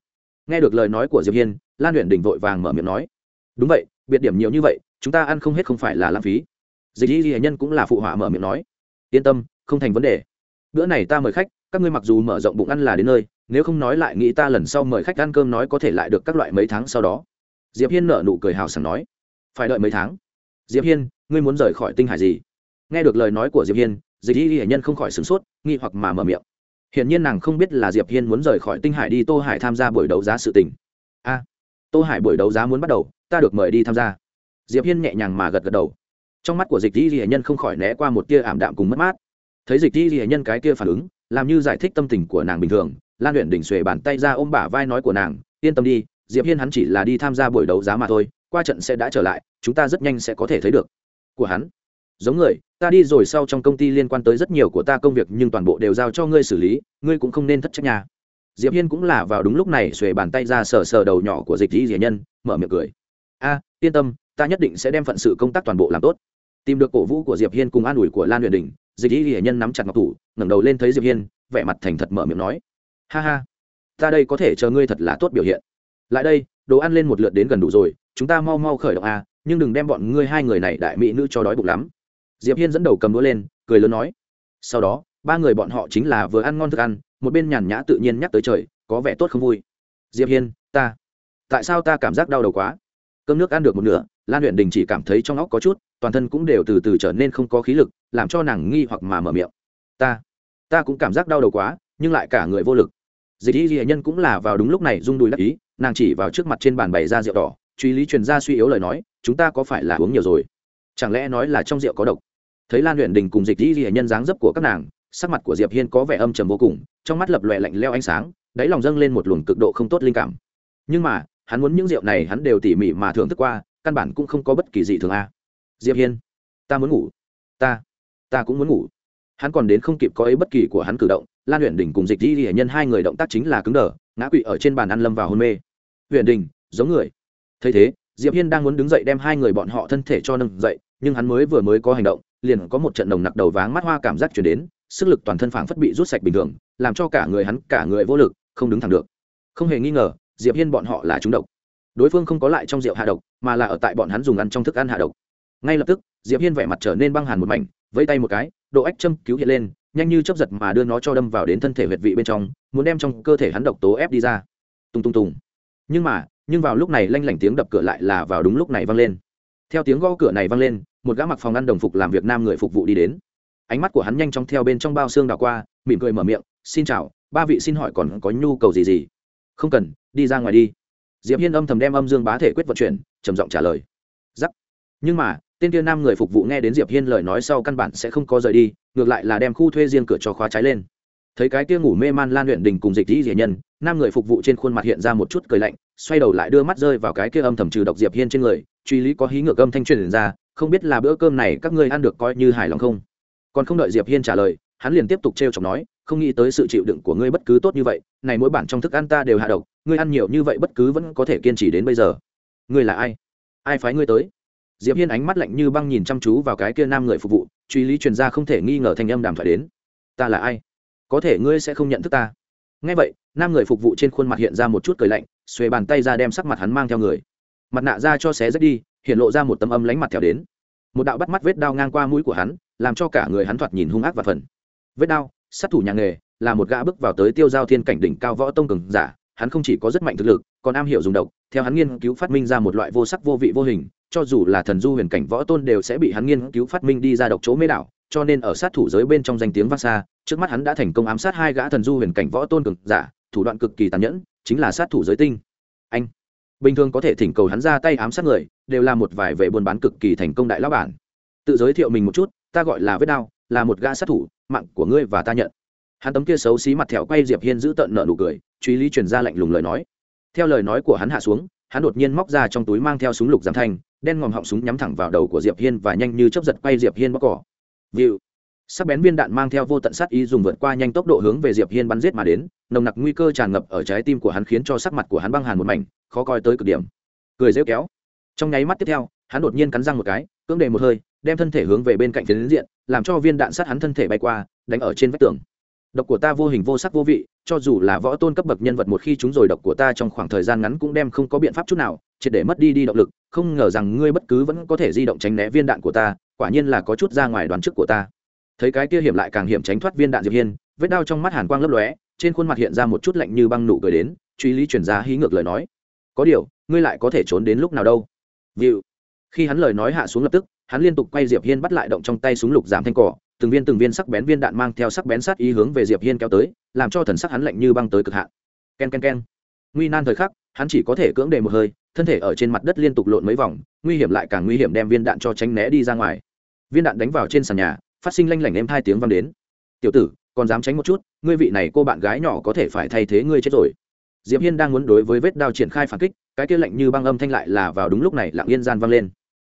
Nghe được lời nói của diệp hiên, lan luyện đình vội vàng mở miệng nói, đúng vậy, biệt điểm nhiều như vậy, chúng ta ăn không hết không phải là lãng phí. Dịch y hệ nhân cũng là phụ họa mở miệng nói, yên tâm, không thành vấn đề. Bữa này ta mời khách các ngươi mặc dù mở rộng bụng ăn là đến nơi, nếu không nói lại nghĩ ta lần sau mời khách ăn cơm nói có thể lại được các loại mấy tháng sau đó. Diệp hiên nở nụ cười hào sảng nói, phải đợi mấy tháng. Diệp hiên, ngươi muốn rời khỏi tinh hải gì? Nghe được lời nói của diệp hiên, dịch y hiển nhân không khỏi sửng sốt, nghi hoặc mà mở miệng. Hiển nhiên nàng không biết là diệp hiên muốn rời khỏi tinh hải đi tô hải tham gia buổi đấu giá sự tình. A, tô hải buổi đấu giá muốn bắt đầu, ta được mời đi tham gia. Diệp hiên nhẹ nhàng mà gật gật đầu. Trong mắt của dịch y hiển nhân không khỏi né qua một tia ảm đạm cùng mất mát. Thấy dịch y hiển nhân cái kia phản ứng làm như giải thích tâm tình của nàng bình thường, lan luyện đỉnh xuề bàn tay ra ôm bả vai nói của nàng, yên tâm đi, diệp hiên hắn chỉ là đi tham gia buổi đấu giá mà thôi, qua trận sẽ đã trở lại, chúng ta rất nhanh sẽ có thể thấy được. Của hắn? Giống người, ta đi rồi sau trong công ty liên quan tới rất nhiều của ta công việc nhưng toàn bộ đều giao cho ngươi xử lý, ngươi cũng không nên thất trách nhà diệp hiên cũng là vào đúng lúc này xuề bàn tay ra sờ sờ đầu nhỏ của dịch dĩ diệ nhân, mở miệng cười. A, yên tâm, ta nhất định sẽ đem phận sự công tác toàn bộ làm tốt. Tìm được cổ vũ của diệp hiên cùng an ủi của lan huyền đình dịch y diệ nhân nắm chặt ngọc thủ, ngẩng đầu lên thấy diệp hiên, vẻ mặt thành thật mở miệng nói, ha ha, ta đây có thể chờ ngươi thật là tốt biểu hiện. Lại đây, đồ ăn lên một lượt đến gần đủ rồi, chúng ta mau mau khởi động a, nhưng đừng đem bọn ngươi hai người này đại mỹ nữ cho đói bụng lắm. Diệp hiên dẫn đầu cầm đũa lên, cười lớn nói, sau đó, ba người bọn họ chính là vừa ăn ngon thức ăn, một bên nhàn nhã tự nhiên nhắc tới trời, có vẻ tốt không vui. Diệp hiên, ta, tại sao ta cảm giác đau đầu quá? Cơm nước ăn được một nửa, lan luyện đình chỉ cảm thấy trong óc có chút toàn thân cũng đều từ từ trở nên không có khí lực, làm cho nàng nghi hoặc mà mở miệng. Ta ta cũng cảm giác đau đầu quá, nhưng lại cả người vô lực. Dịch y ghi nhân cũng là vào đúng lúc này rung đùi đắc ý, nàng chỉ vào trước mặt trên bàn bày ra rượu đỏ, truy lý truyền ra suy yếu lời nói, chúng ta có phải là uống nhiều rồi? Chẳng lẽ nói là trong rượu có độc? Thấy lan luyện đình cùng dịch Y di nhân dáng dấp của các nàng, sắc mặt của diệp hiên có vẻ âm trầm vô cùng, trong mắt lập lòe lạnh leo ánh sáng, đáy lòng dâng lên một luồng cực độ không tốt linh cảm. Nhưng mà, hắn muốn những rượu này hắn đều tỉ mỉ mà thưởng thức qua, căn bản cũng không có bất kỳ gì thường a diệp hiên, ta muốn ngủ. Ta ta cũng muốn ngủ. Hắn còn đến không kịp có ấy bất kỳ của hắn cử động, lan huyện Đình cùng dịch di hiển nhân hai người động tác chính là cứng đờ, ngã quỵ ở trên bàn ăn lâm vào hôn mê. Huyện đình, giống người. Thấy thế, diệp hiên đang muốn đứng dậy đem hai người bọn họ thân thể cho nâng dậy, nhưng hắn mới vừa mới có hành động, liền có một trận nồng nặc đầu váng mắt hoa cảm giác chuyển đến, sức lực toàn thân phảng phất bị rút sạch bình thường, làm cho cả người hắn, cả người vô lực, không đứng thẳng được. Không hề nghi ngờ, diệp hiên bọn họ là trúng độc. Đối phương không có lại trong rượu hạ độc, mà là ở tại bọn hắn dùng ăn trong thức ăn hạ độc ngay lập tức, diệp hiên vẻ mặt trở nên băng hàn một mảnh, vẫy tay một cái, độ ách châm cứu hiện lên, nhanh như chớp giật mà đưa nó cho đâm vào đến thân thể huyệt vị bên trong, muốn đem trong cơ thể hắn độc tố ép đi ra. Tung tung tung nhưng mà, nhưng vào lúc này lanh lảnh tiếng đập cửa lại là vào đúng lúc này vang lên. Theo tiếng gõ cửa này vang lên, một gã mặc phòng ăn đồng phục làm việc nam người phục vụ đi đến. Ánh mắt của hắn nhanh chóng theo bên trong bao xương đảo qua, mỉm cười mở miệng, xin chào, ba vị xin hỏi còn có nhu cầu gì gì? Không cần, đi ra ngoài đi. Diệp hiên âm thầm đem âm dương bá thể quyết vận chuyển, trầm giọng trả lời. Giắc. Nhưng mà tên kia nam người phục vụ nghe đến diệp hiên lời nói sau căn bản sẽ không có rời đi, ngược lại là đem khu thuê riêng cửa cho khóa trái lên. Thấy cái kia ngủ mê man lan luyện đình cùng dịch dĩ diệ nhân, nam người phục vụ trên khuôn mặt hiện ra một chút cười lạnh, xoay đầu lại đưa mắt rơi vào cái kia âm thầm trừ độc diệp hiên trên người, truy lý có hí ngược âm thanh truyền ra, không biết là bữa cơm này các ngươi ăn được coi như hài lòng không? Còn không đợi diệp hiên trả lời, hắn liền tiếp tục trêu chọc nói, không nghĩ tới sự chịu đựng của ngươi bất cứ tốt như vậy, này mỗi bản trong thức ăn ta đều hạ độc, ngươi ăn nhiều như vậy bất cứ vẫn có thể kiên trì đến bây giờ. Ngươi là ai? Ai phái ngươi tới? Diệp hiên ánh mắt lạnh như băng nhìn chăm chú vào cái kia nam người phục vụ, truy lý truyền ra không thể nghi ngờ thanh âm đàm thoại đến. Ta là ai? Có thể ngươi sẽ không nhận thức ta. Nghe vậy, nam người phục vụ trên khuôn mặt hiện ra một chút cười lạnh, xuề bàn tay ra đem sắc mặt hắn mang theo người. Mặt nạ ra cho xé rách đi, hiện lộ ra một tấm âm lánh mặt theo đến. Một đạo bắt mắt vết đao ngang qua mũi của hắn, làm cho cả người hắn thoạt nhìn hung ác và phần. Vết đao, sát thủ nhà nghề, là một gã bước vào tới tiêu giao thiên cảnh đỉnh cao võ tông cường giả, hắn không chỉ có rất mạnh thực lực, còn am hiểu dùng độc, theo hắn nghiên cứu phát minh ra một loại vô sắc vô vị vô hình cho dù là thần du huyền cảnh võ tôn đều sẽ bị hắn nghiên cứu phát minh đi ra độc chỗ mê đảo, cho nên ở sát thủ giới bên trong danh tiếng vang xa, trước mắt hắn đã thành công ám sát hai gã thần du huyền cảnh võ tôn cực giả, thủ đoạn cực kỳ tàn nhẫn, chính là sát thủ giới tinh. Anh. Bình thường có thể thỉnh cầu hắn ra tay ám sát người, đều là một vài vệ buôn bán cực kỳ thành công đại lão bản. Tự giới thiệu mình một chút, ta gọi là vết đao, là một gã sát thủ, mạng của ngươi và ta nhận. Hắn tấm kia xấu xí mặt thẹo quay diệp hiên giữ tận nợ nụ cười, truy lý truyền ra lạnh lùng lời nói. Theo lời nói của hắn hạ xuống, hắn đột nhiên móc ra trong túi mang theo súng lục giảm thanh đen ngòm họng súng nhắm thẳng vào đầu của diệp hiên và nhanh như chớp giật quay diệp hiên bóc cỏ. Vịu. Sắc bén viên đạn mang theo vô tận sát ý dùng vượt qua nhanh tốc độ hướng về diệp hiên bắn giết mà đến, nồng nặc nguy cơ tràn ngập ở trái tim của hắn khiến cho sắc mặt của hắn băng hàn một mảnh, khó coi tới cực điểm. Cười rêu kéo. Trong nháy mắt tiếp theo, hắn đột nhiên cắn răng một cái, cưỡng đề một hơi, đem thân thể hướng về bên cạnh phiến diện, làm cho viên đạn sát hắn thân thể bay qua, đánh ở trên vách tường độc của ta vô hình vô sắc vô vị cho dù là võ tôn cấp bậc nhân vật một khi chúng rồi độc của ta trong khoảng thời gian ngắn cũng đem không có biện pháp chút nào triệt để mất đi đi động lực không ngờ rằng ngươi bất cứ vẫn có thể di động tránh né viên đạn của ta quả nhiên là có chút ra ngoài đoán trước của ta. Thấy cái kia hiểm lại càng hiểm tránh thoát viên đạn diệp hiên vết đau trong mắt hàn quang lấp lóe trên khuôn mặt hiện ra một chút lạnh như băng nụ cười đến truy lý chuyển ra hí ngược lời nói. Có điều ngươi lại có thể trốn đến lúc nào đâu? Vịu, khi hắn lời nói hạ xuống lập tức hắn liên tục quay diệp hiên bắt lại động trong tay súng lục giảm thanh cỏ từng viên từng viên sắc bén viên đạn mang theo sắc bén sát ý hướng về diệp hiên kéo tới, làm cho thần sắc hắn lạnh như băng tới cực hạn. Ken ken ken. Nguy nan thời khắc, hắn chỉ có thể cưỡng đề một hơi, thân thể ở trên mặt đất liên tục lộn mấy vòng, nguy hiểm lại càng nguy hiểm đem viên đạn cho tránh né đi ra ngoài. Viên đạn đánh vào trên sàn nhà, phát sinh lanh lảnh em hai tiếng vang đến. Tiểu tử, còn dám tránh một chút, ngươi vị này cô bạn gái nhỏ có thể phải thay thế ngươi chết rồi. Diệp hiên đang muốn đối với vết đao triển khai phản kích, cái kia lạnh như băng âm thanh lại là vào đúng lúc này lặng yên gian vang lên.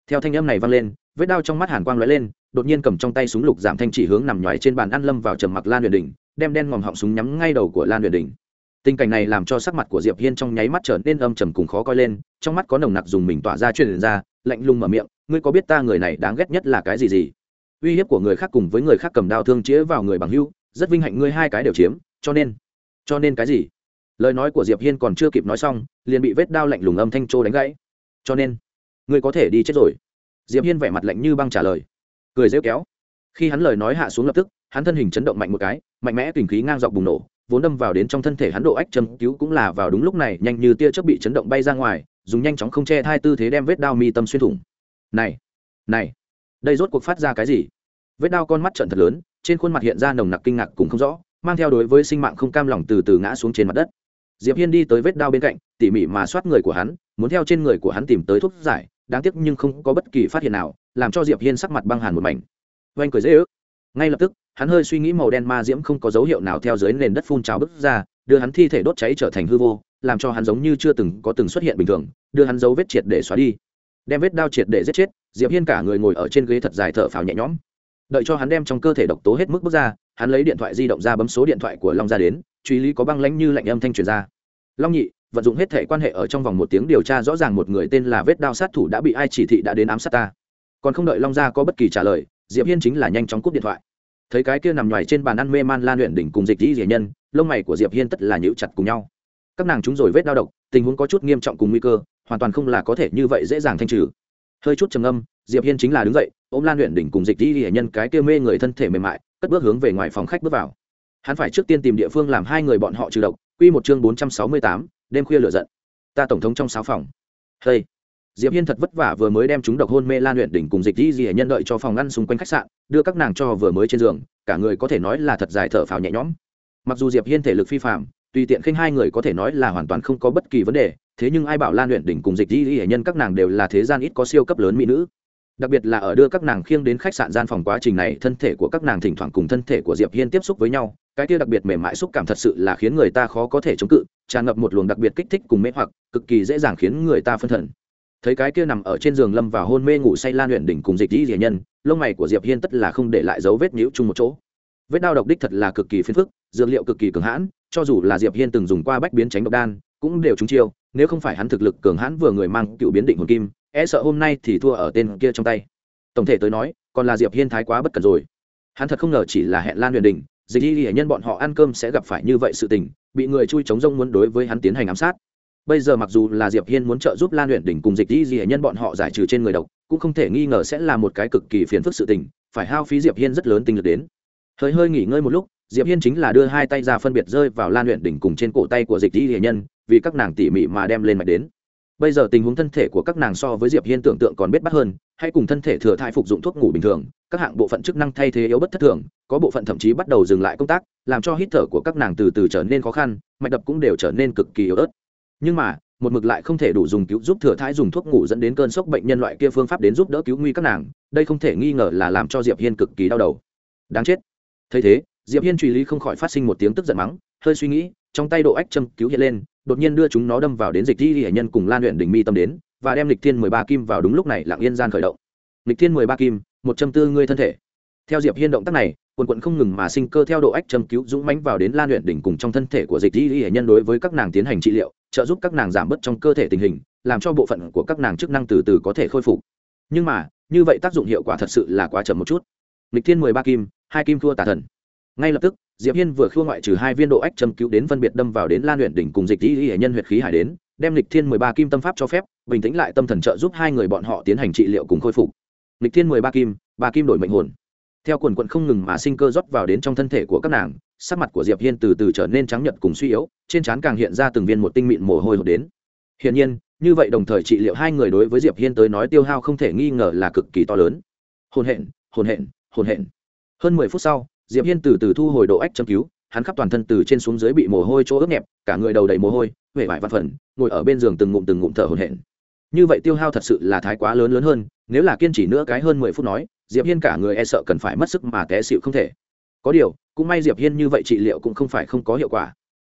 Theo thanh âm này vang lên, vết đao trong mắt hàn quang lóe lên đột nhiên cầm trong tay súng lục giảm thanh chỉ hướng nằm nhoài trên bàn ăn lâm vào trầm mặc lan huyền đình, đem đen ngòm họng súng nhắm ngay đầu của lan huyền đình. Tình cảnh này làm cho sắc mặt của diệp hiên trong nháy mắt trở nên âm trầm cùng khó coi lên, trong mắt có nồng nặc dùng mình tỏa ra truyền ra, lạnh lùng mở miệng, ngươi có biết ta người này đáng ghét nhất là cái gì gì? Uy hiếp của người khác cùng với người khác cầm đao thương chĩa vào người bằng hưu, rất vinh hạnh ngươi hai cái đều chiếm, cho nên cho nên cái gì? Lời nói của diệp hiên còn chưa kịp nói xong, liền bị vết đao lạnh lùng âm thanh trô đánh gãy. Cho nên, ngươi có thể đi chết rồi. Diệp hiên vẻ mặt lạnh như băng trả lời cười rêu kéo. Khi hắn lời nói hạ xuống lập tức, hắn thân hình chấn động mạnh một cái, mạnh mẽ kình khí ngang dọc bùng nổ, vốn đâm vào đến trong thân thể hắn độ ách châm cứu cũng là vào đúng lúc này, nhanh như tia chớp bị chấn động bay ra ngoài, dùng nhanh chóng không che hai tư thế đem vết đao mi tâm xuyên thủng. Này này, đây rốt cuộc phát ra cái gì? Vết đao con mắt trận thật lớn, trên khuôn mặt hiện ra nồng nặc kinh ngạc cũng không rõ, mang theo đối với sinh mạng không cam lòng từ từ ngã xuống trên mặt đất. Diệp hiên đi tới vết đao bên cạnh, tỉ mỉ mà soát người của hắn, muốn theo trên người của hắn tìm tới thuốc giải, đáng tiếc nhưng không có bất kỳ phát hiện nào làm cho diệp hiên sắc mặt băng hàn một mảnh. Oanh cười dễ ước. Ngay lập tức, hắn hơi suy nghĩ màu đen ma diễm không có dấu hiệu nào theo dưới nền đất phun trào bứt ra, đưa hắn thi thể đốt cháy trở thành hư vô, làm cho hắn giống như chưa từng có từng xuất hiện bình thường, đưa hắn dấu vết triệt để xóa đi. Đem vết đao triệt để giết chết, diệp hiên cả người ngồi ở trên ghế thật dài thở phào nhẹ nhõm. Đợi cho hắn đem trong cơ thể độc tố hết mức bước ra, hắn lấy điện thoại di động ra bấm số điện thoại của long ra đến, truy lý có băng lãnh như lạnh âm thanh truyền ra. Long nhị, vận dụng hết thể quan hệ ở trong vòng một tiếng điều tra, rõ ràng một người tên là vết đao sát thủ đã bị ai chỉ thị đã đến ám sát ta còn không đợi long gia có bất kỳ trả lời diệp hiên chính là nhanh chóng cúp điện thoại. Thấy cái kia nằm ngoài trên bàn ăn mê man lan luyện đỉnh cùng dịch dĩ dĩ nhân lông mày của diệp hiên tất là nhíu chặt cùng nhau. Các nàng chúng rồi vết đau độc tình huống có chút nghiêm trọng cùng nguy cơ hoàn toàn không là có thể như vậy dễ dàng thanh trừ. Hơi chút trầm âm diệp hiên chính là đứng dậy ôm lan luyện đỉnh cùng dịch dĩ dĩ nhân cái kia mê người thân thể mềm mại cất bước hướng về ngoài phòng khách bước vào. Hắn phải trước tiên tìm địa phương làm hai người bọn họ trừ độc. Quy một chương bốn trăm sáu mươi tám, đêm khuya lửa giận. Ta tổng thống trong sáu phòng. Hey diệp hiên thật vất vả vừa mới đem chúng độc hôn mê lan luyện đỉnh cùng dịch di di nhân đợi cho phòng ngăn xung quanh khách sạn, đưa các nàng cho vừa mới trên giường, cả người có thể nói là thật dài thở phào nhẹ nhõm. Mặc dù diệp hiên thể lực phi phạm tùy tiện khinh hai người có thể nói là hoàn toàn không có bất kỳ vấn đề, thế nhưng ai bảo lan luyện đỉnh cùng dịch di di nhân các nàng đều là thế gian ít có siêu cấp lớn mỹ nữ. Đặc biệt là ở đưa các nàng khiêng đến khách sạn gian phòng quá trình này, thân thể của các nàng thỉnh thoảng cùng thân thể của diệp hiên tiếp xúc với nhau, cái kia đặc biệt mềm mại xúc cảm thật sự là khiến người ta khó có thể chống cự, tràn ngập một luồng đặc biệt kích thích cùng mê hoặc, cực kỳ dễ dàng khiến người ta phân thần thấy cái kia nằm ở trên giường lâm vào hôn mê ngủ say lan luyện đỉnh cùng dịch dĩ dĩa nhân, lông mày của diệp hiên tất là không để lại dấu vết nhũ chung một chỗ. Vết đau độc đích thật là cực kỳ phiền phức, dược liệu cực kỳ cường hãn, cho dù là diệp hiên từng dùng qua bách biến tránh độc đan, cũng đều trúng chiêu, nếu không phải hắn thực lực cường hãn vừa người mang cựu biến định hồn kim e sợ hôm nay thì thua ở tên kia trong tay. Tổng thể tới nói, còn là diệp hiên thái quá bất cẩn rồi. Hắn thật không ngờ chỉ là hẹn lan huyền đỉnh dịch y hệ nhân bọn họ ăn cơm sẽ gặp phải như vậy sự tình, bị người chui chống rông muốn đối với hắn tiến hành ám sát bây giờ mặc dù là diệp hiên muốn trợ giúp lan luyện đỉnh cùng dịch y hệ nhân bọn họ giải trừ trên người độc, cũng không thể nghi ngờ sẽ là một cái cực kỳ phiền phức sự tình, phải hao phí diệp hiên rất lớn tinh lực đến. Hơi hơi nghỉ ngơi một lúc, diệp hiên chính là đưa hai tay ra phân biệt rơi vào lan luyện đỉnh cùng trên cổ tay của dịch y hệ nhân, vì các nàng tỉ mỉ mà đem lên mạch đến. Bây giờ tình huống thân thể của các nàng so với diệp hiên tưởng tượng còn biết bắt hơn hay cùng thân thể thừa thai phục dụng thuốc ngủ bình thường, các hạng bộ phận chức năng thay thế yếu bất thất thường, có bộ phận thậm chí bắt đầu dừng lại công tác, làm cho hít thở của các nàng từ từ trở nên khó khăn, mạch đập cũng đều trở nên cực kỳ yếu ớt nhưng mà, một mực lại không thể đủ dùng cứu giúp thừa thái dùng thuốc ngủ dẫn đến cơn sốc bệnh nhân loại kia phương pháp đến giúp đỡ cứu nguy các nàng, đây không thể nghi ngờ là làm cho diệp hiên cực kỳ đau đầu. Đáng chết. Thấy thế, diệp hiên truy lý không khỏi phát sinh một tiếng tức giận mắng, hơi suy nghĩ, trong tay độ ách châm cứu hiện lên, đột nhiên đưa chúng nó đâm vào đến dịch thi hệ nhân cùng lan luyện đỉnh mi tâm đến, và đem lịch thiên mười ba kim vào đúng lúc này lặng yên gian khởi động. Lịch thiên mười ba kim, một trăm tư ngươi thân thể. Theo diệp hiên động tác này, quần quận không ngừng mà sinh cơ theo độ ách châm cứu dũng mãnh vào đến lan luyện đỉnh cùng trong thân thể của dịch thi hệ nhân đối với các nàng tiến hành trị liệu trợ giúp các nàng giảm bớt trong cơ thể tình hình, làm cho bộ phận của các nàng chức năng từ từ có thể khôi phục. Nhưng mà, như vậy tác dụng hiệu quả thật sự là quá chậm một chút. Lịch thiên mười ba kim, hai kim thua tà thần. Ngay lập tức, diệp hiên vừa khua ngoại trừ hai viên độ ách châm cứu đến phân biệt đâm vào đến lan luyện đỉnh cùng dịch dĩ hệ nhân huyệt khí hải đến, đem lịch thiên mười ba kim tâm pháp cho phép, bình tĩnh lại tâm thần trợ giúp hai người bọn họ tiến hành trị liệu cùng khôi phục. Lịch thiên mười ba kim ba kim đổi mệnh hồn theo quần quận không ngừng mà sinh cơ rót vào đến trong thân thể của các nàng, sắc mặt của diệp hiên từ từ trở nên trắng nhợt cùng suy yếu, trên trán càng hiện ra từng viên một tinh mịn mồ hôi hột đến. Hiển nhiên, như vậy đồng thời trị liệu hai người đối với diệp hiên tới nói tiêu hao không thể nghi ngờ là cực kỳ to lớn. Hồn hện hồn hện hồn hện. Hơn mười phút sau, diệp hiên từ từ thu hồi độ ách châm cứu, hắn khắp toàn thân từ trên xuống dưới bị mồ hôi chỗ ướt nhẹp, cả người đầu đầy mồ hôi, vẻ vải văn phần ngồi ở bên giường từng ngụm từng ngụm thở hổn hển như vậy tiêu hao thật sự là thái quá lớn lớn hơn, nếu là kiên trì nữa cái hơn mười phút nói, diệp hiên cả người e sợ cần phải mất sức mà té xịu không thể. Có điều, cũng may diệp hiên như vậy trị liệu cũng không phải không có hiệu quả.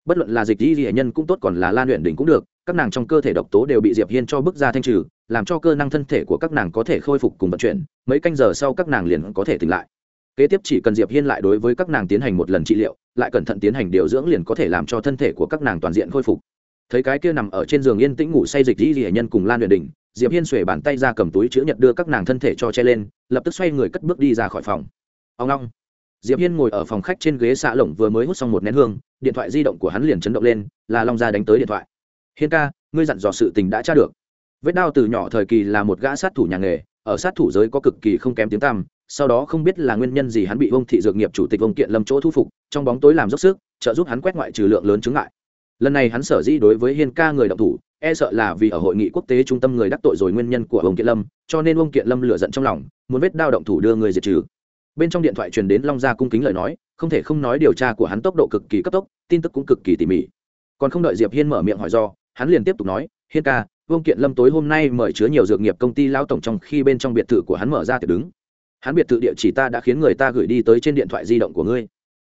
Bất luận là dịch di hệ nhân cũng tốt còn là lan luyện đỉnh cũng được, các nàng trong cơ thể độc tố đều bị diệp hiên cho bước ra thanh trừ, làm cho cơ năng thân thể của các nàng có thể khôi phục cùng vận chuyển, mấy canh giờ sau các nàng liền có thể tỉnh lại. Kế tiếp chỉ cần diệp hiên lại đối với các nàng tiến hành một lần trị liệu, lại cẩn thận tiến hành điều dưỡng liền có thể làm cho thân thể của các nàng toàn diện khôi phục thấy cái kia nằm ở trên giường yên tĩnh ngủ say dịch dĩ dĩ nhân cùng lan luyện đỉnh diệp hiên xuể bàn tay ra cầm túi chữ nhật đưa các nàng thân thể cho che lên, lập tức xoay người cất bước đi ra khỏi phòng. Ông long diệp hiên ngồi ở phòng khách trên ghế xạ lồng vừa mới hút xong một nén hương, điện thoại di động của hắn liền chấn động lên, là long gia đánh tới điện thoại. Hiên ca, ngươi dặn dò sự tình đã tra được. Vết đao từ nhỏ thời kỳ là một gã sát thủ nhà nghề, ở sát thủ giới có cực kỳ không kém tiếng tăm, sau đó không biết là nguyên nhân gì hắn bị vông thị dược nghiệp chủ tịch vông kiện lâm chỗ thu phục, trong bóng tối làm dốc sức, trợ giúp hắn quét ngoại trừ lượng lớn chứng ngại lần này hắn sở dĩ đối với hiên ca người động thủ e sợ là vì ở hội nghị quốc tế trung tâm người đắc tội rồi nguyên nhân của ông kiện lâm, cho nên ông kiện lâm lửa giận trong lòng, muốn vết đao động thủ đưa người diệt trừ. Bên trong điện thoại truyền đến long gia cung kính lời nói, không thể không nói điều tra của hắn tốc độ cực kỳ cấp tốc, tin tức cũng cực kỳ tỉ mỉ. Còn không đợi diệp hiên mở miệng hỏi do, hắn liền tiếp tục nói, hiên ca vương kiện lâm tối hôm nay mời chứa nhiều dược nghiệp công ty lao tổng trong khi bên trong biệt thự của hắn mở ra tiệc đứng. Hắn biệt thự địa chỉ ta đã khiến người ta gửi đi tới trên điện thoại di động của ngươi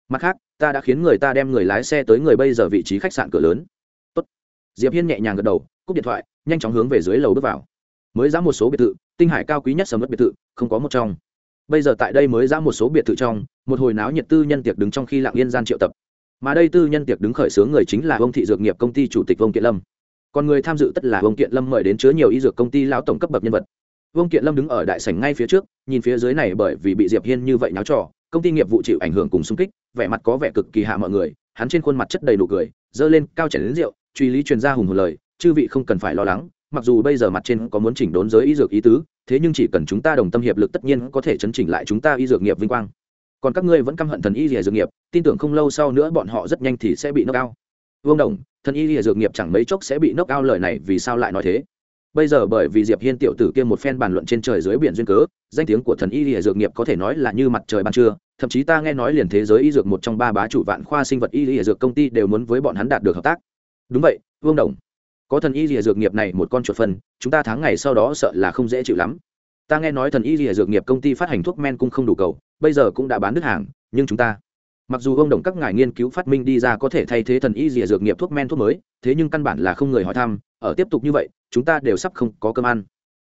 mặt khác, ta đã khiến người ta đem người lái xe tới người bây giờ vị trí khách sạn cửa lớn. Tốt. diệp hiên nhẹ nhàng gật đầu, cúp điện thoại, nhanh chóng hướng về dưới lầu bước vào. Mới giá một số biệt thự, tinh hải cao quý nhất sầm mất biệt thự, không có một trong. Bây giờ tại đây mới ra một số biệt thự trong, một hồi náo nhiệt tư nhân tiệc đứng trong khi lặng yên gian triệu tập. Mà đây tư nhân tiệc đứng khởi xướng người chính là ông thị dược nghiệp công ty chủ tịch Vương kiện lâm. Còn người tham dự tất là Vương kiện lâm mời đến chứa nhiều y dược công ty lão tổng cấp bậc nhân vật. Vương kiện lâm đứng ở đại sảnh ngay phía trước, nhìn phía dưới này bởi vì bị diệp hiên như vậy náo trò, công ty nghiệp vụ chịu ảnh hưởng cùng xung kích vẻ mặt có vẻ cực kỳ hạ mọi người, hắn trên khuôn mặt chất đầy nụ cười dơ lên cao chảy đến rượu, truy lý truyền ra hùng hồn lời, chư vị không cần phải lo lắng, mặc dù bây giờ mặt trên có muốn chỉnh đốn giới y dược ý tứ, thế nhưng chỉ cần chúng ta đồng tâm hiệp lực tất nhiên có thể chấn chỉnh lại chúng ta y dược nghiệp vinh quang. Còn các ngươi vẫn căm hận thần y dược nghiệp, tin tưởng không lâu sau nữa bọn họ rất nhanh thì sẽ bị nốc cao vương đồng, thần y dược nghiệp chẳng mấy chốc sẽ bị nốc cao lời này vì sao lại nói thế? Bây giờ bởi vì diệp hiên tiểu tử kia một phen bàn luận trên trời dưới biển duyên cớ, danh tiếng của thần y lìa dược nghiệp có thể nói là như mặt trời ban trưa, thậm chí ta nghe nói liền thế giới y dược một trong ba bá chủ vạn khoa sinh vật y lìa dược công ty đều muốn với bọn hắn đạt được hợp tác. Đúng vậy, vương đồng. Có thần y lìa dược nghiệp này một con chuột phân, chúng ta tháng ngày sau đó sợ là không dễ chịu lắm. Ta nghe nói thần y lìa dược nghiệp công ty phát hành thuốc men cũng không đủ cầu, bây giờ cũng đã bán đứt hàng, nhưng chúng ta mặc dù ông đồng các ngài nghiên cứu phát minh đi ra có thể thay thế thần y dìa dược nghiệp thuốc men thuốc mới, thế nhưng căn bản là không người hỏi thăm, ở tiếp tục như vậy, chúng ta đều sắp không có cơm ăn.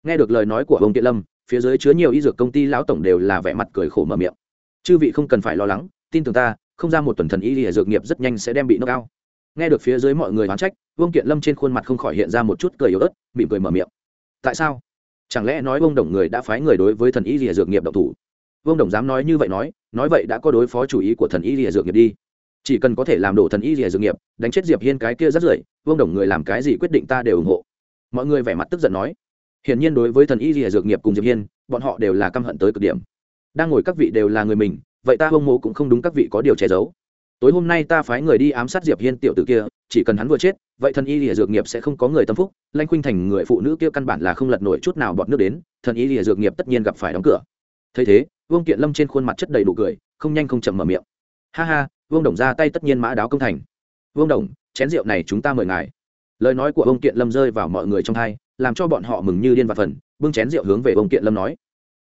Nghe được lời nói của ông tiện lâm, phía dưới chứa nhiều y dược công ty lão tổng đều là vẻ mặt cười khổ mở miệng. Chư vị không cần phải lo lắng, tin tưởng ta, không ra một tuần thần y dìa dược nghiệp rất nhanh sẽ đem bị nâng cao nghe được phía dưới mọi người oán trách vương kiện lâm trên khuôn mặt không khỏi hiện ra một chút cười yếu ớt, mỉm cười mở miệng. Tại sao? Chẳng lẽ nói ông đồng người đã phái người đối với thần y dìa dược nghiệp độc thủ? Vương đồng dám nói như vậy nói nói vậy đã có đối phó chủ ý của thần y lìa dược nghiệp đi. Chỉ cần có thể làm đổ thần y lìa dược nghiệp, đánh chết diệp hiên cái kia rất rưởi, vương đồng người làm cái gì quyết định ta đều ủng hộ. Mọi người vẻ mặt tức giận nói. Hiển nhiên đối với thần y lìa dược nghiệp cùng diệp hiên, bọn họ đều là căm hận tới cực điểm. Đang ngồi các vị đều là người mình, vậy ta hông mộ cũng không đúng các vị có điều che giấu. Tối hôm nay ta phái người đi ám sát diệp hiên tiểu tử kia, chỉ cần hắn vừa chết, vậy thần y lìa dược nghiệp sẽ không có người tâm phúc, lanh khuynh thành người phụ nữ kia căn bản là không lật nổi chút nào bọn nước đến, thần y lìa dược nghiệp tất nhiên gặp phải đóng cửa. Thấy thế vương kiện lâm trên khuôn mặt chất đầy đủ cười, không nhanh không chậm mở miệng. Ha ha, vương đồng ra tay tất nhiên mã đáo công thành. Vương đồng, chén rượu này chúng ta mời ngài. Lời nói của vương kiện lâm rơi vào mọi người trong thai làm cho bọn họ mừng như điên và phần, bưng chén rượu hướng về vương kiện lâm nói.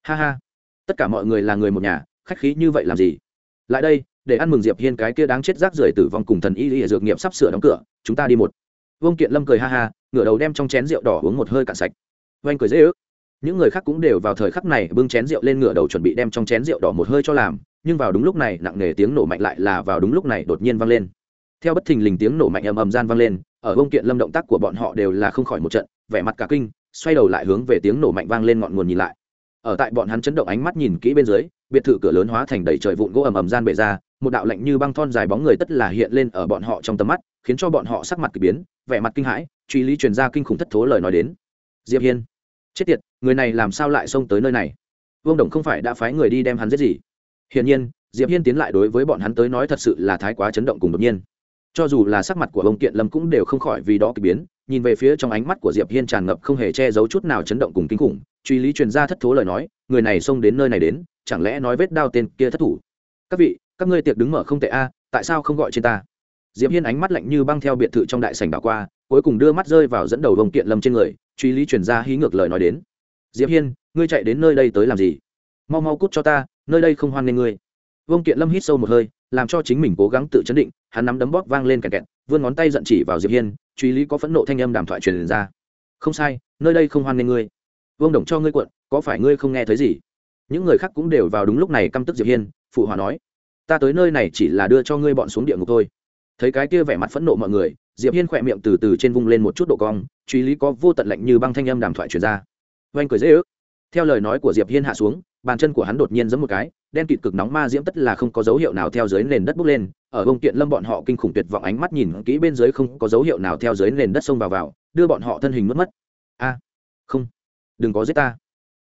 Ha ha, tất cả mọi người là người một nhà, khách khí như vậy làm gì? Lại đây, để ăn mừng diệp hiên cái kia đáng chết rác rưởi tử vong cùng thần y y dược nghiệp sắp sửa đóng cửa, chúng ta đi một. Vương kiện lâm cười ha ha, ngửa đầu đem trong chén rượu đỏ uống một hơi cạn sạch. Oanh cười dễ ước những người khác cũng đều vào thời khắc này bưng chén rượu lên ngửa đầu chuẩn bị đem trong chén rượu đỏ một hơi cho làm, nhưng vào đúng lúc này nặng nề tiếng nổ mạnh lại là vào đúng lúc này đột nhiên vang lên. Theo bất thình lình tiếng nổ mạnh ầm ầm gian vang lên, ở bông kiện lâm động tác của bọn họ đều là không khỏi một trận, vẻ mặt cả kinh, xoay đầu lại hướng về tiếng nổ mạnh vang lên ngọn nguồn nhìn lại. Ở tại bọn hắn chấn động ánh mắt nhìn kỹ bên dưới, biệt thự cửa lớn hóa thành đầy trời vụn gỗ ầm ầm gian bể ra, một đạo lạnh như băng thon dài bóng người tất là hiện lên ở bọn họ trong tầm mắt, khiến cho bọn họ sắc mặt kỳ biến, vẻ mặt kinh hãi, truy lý truyền ra kinh khủng thất thố lời nói đến. Diệp hiên chết tiệt, người này làm sao lại xông tới nơi này? Vương đồng không phải đã phái người đi đem hắn giết gì? Hiển nhiên, diệp hiên tiến lại đối với bọn hắn tới nói thật sự là thái quá chấn động cùng đột nhiên. Cho dù là sắc mặt của ông kiện lâm cũng đều không khỏi vì đó k ỳ biến, nhìn về phía trong ánh mắt của diệp hiên tràn ngập không hề che giấu chút nào chấn động cùng kinh khủng, truy lý truyền ra thất thố lời nói, người này xông đến nơi này đến, chẳng lẽ nói vết đao tên kia thất thủ? Các vị, các ngươi tiệc đứng mở không tệ a, tại sao không gọi trên ta? Diệp hiên ánh mắt lạnh như băng theo biệt thự trong đại sảnh bà qua, cuối cùng đưa mắt rơi vào dẫn đầu ông kiện lâm trên người truy lý chuyển ra hí ngược lời nói đến. Diệp hiên, ngươi chạy đến nơi đây tới làm gì? Mau mau cút cho ta, nơi đây không hoan nghênh ngươi. Vương kiện lâm hít sâu một hơi, làm cho chính mình cố gắng tự chấn định, hắn nắm đấm bóp vang lên kẹt kẹt, vươn ngón tay giận chỉ vào diệp hiên, truy lý có phẫn nộ thanh âm đàm thoại truyền ra. Không sai, nơi đây không hoan nghênh ngươi. Vương đồng cho ngươi cuộn, có phải ngươi không nghe thấy gì? Những người khác cũng đều vào đúng lúc này căm tức diệp hiên, phụ hòa nói, ta tới nơi này chỉ là đưa cho ngươi bọn xuống địa ngục thôi thấy cái kia vẻ mặt phẫn nộ mọi người, diệp hiên khỏe miệng từ từ trên vung lên một chút độ cong, truy lý có vô tận lạnh như băng thanh âm đàm thoại truyền ra. Oanh cười dễ ước. Theo lời nói của diệp hiên hạ xuống, bàn chân của hắn đột nhiên giẫm một cái, đen kịt cực nóng ma diễm tất là không có dấu hiệu nào theo dưới nền đất bốc lên, ở bông kiện lâm bọn họ kinh khủng tuyệt vọng ánh mắt nhìn kỹ bên dưới không có dấu hiệu nào theo dưới nền đất xông vào vào, đưa bọn họ thân hình mất mất. A, không, đừng có giết ta.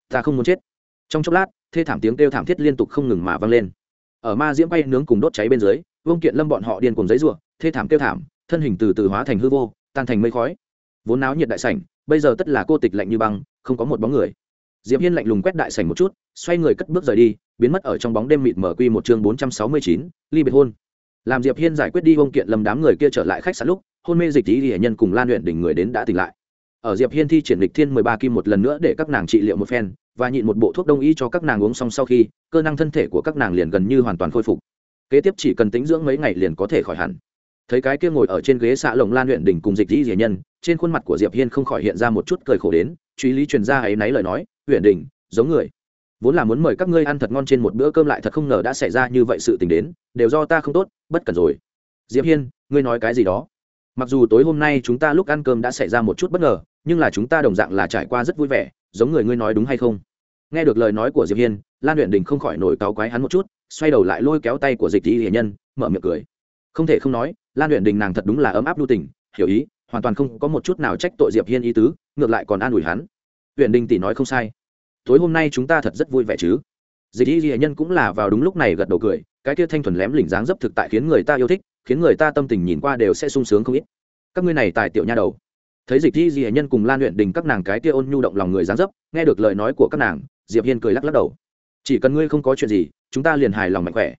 Ta không muốn chết. Trong chốc lát, thê thảm tiếng kêu thảm thiết liên tục không ngừng mà vang lên. Ở ma diễm bay nướng cùng đốt cháy bên dưới vương kiện lâm bọn họ điên cùng giấy rủa thê thảm kêu thảm thân hình từ từ hóa thành hư vô tan thành mây khói. Vốn náo nhiệt đại sảnh bây giờ tất là cô tịch lạnh như băng không có một bóng người. Diệp hiên lạnh lùng quét đại sảnh một chút xoay người cất bước rời đi biến mất ở trong bóng đêm mịt mở quy một chương bốn trăm sáu mươi chín, ly biệt hôn. Làm diệp hiên giải quyết đi ông kiện lầm đám người kia trở lại khách sạn lúc hôn mê dịch lý hệ nhân cùng lan luyện đỉnh người đến đã tỉnh lại. Ở diệp hiên thi triển lịch thiên mười ba kim một lần nữa để các nàng trị liệu một phen và nhịn một bộ thuốc đông y cho các nàng uống xong sau khi cơ năng thân thể của các nàng liền gần như hoàn toàn khôi phục. Kế tiếp chỉ cần tính dưỡng mấy ngày liền có thể khỏi hẳn thấy cái kia ngồi ở trên ghế xạ lồng lan huyện đỉnh cùng dịch dĩ dĩ nhân, trên khuôn mặt của diệp hiên không khỏi hiện ra một chút cười khổ đến, truy lý truyền ra ấy náy lời nói, huyện đỉnh, giống người. Vốn là muốn mời các ngươi ăn thật ngon trên một bữa cơm lại thật không ngờ đã xảy ra như vậy sự tình đến, đều do ta không tốt, bất cần rồi. Diệp hiên, ngươi nói cái gì đó? Mặc dù tối hôm nay chúng ta lúc ăn cơm đã xảy ra một chút bất ngờ, nhưng là chúng ta đồng dạng là trải qua rất vui vẻ, giống người ngươi nói đúng hay không? Nghe được lời nói của diệp hiên, lan huyện đình không khỏi nổi cáu quái hắn một chút, xoay đầu lại lôi kéo tay của dịch y hiền nhân, mở miệng cười. Không thể không nói lan luyện đình nàng thật đúng là ấm áp lưu tình, hiểu ý, hoàn toàn không có một chút nào trách tội diệp hiên ý tứ, ngược lại còn an ủi hắn. Luyện đình tỷ nói không sai. Tối hôm nay chúng ta thật rất vui vẻ chứ. Dịch y hiền nhân cũng là vào đúng lúc này gật đầu cười, cái kia thanh thuần lém lỉnh dáng dấp thực tại khiến người ta yêu thích, khiến người ta tâm tình nhìn qua đều sẽ sung sướng không ít. Các ngươi này tài tiểu nha đầu. Thấy dịch y hiền nhân cùng lan luyện đình các nàng cái kia ôn nhu động lòng người dáng dấp, nghe được lời nói của các nàng, diệp hiên cười lắc lắc đầu. Chỉ cần ngươi không có chuyện gì, chúng ta liền hài lòng mạnh khỏe.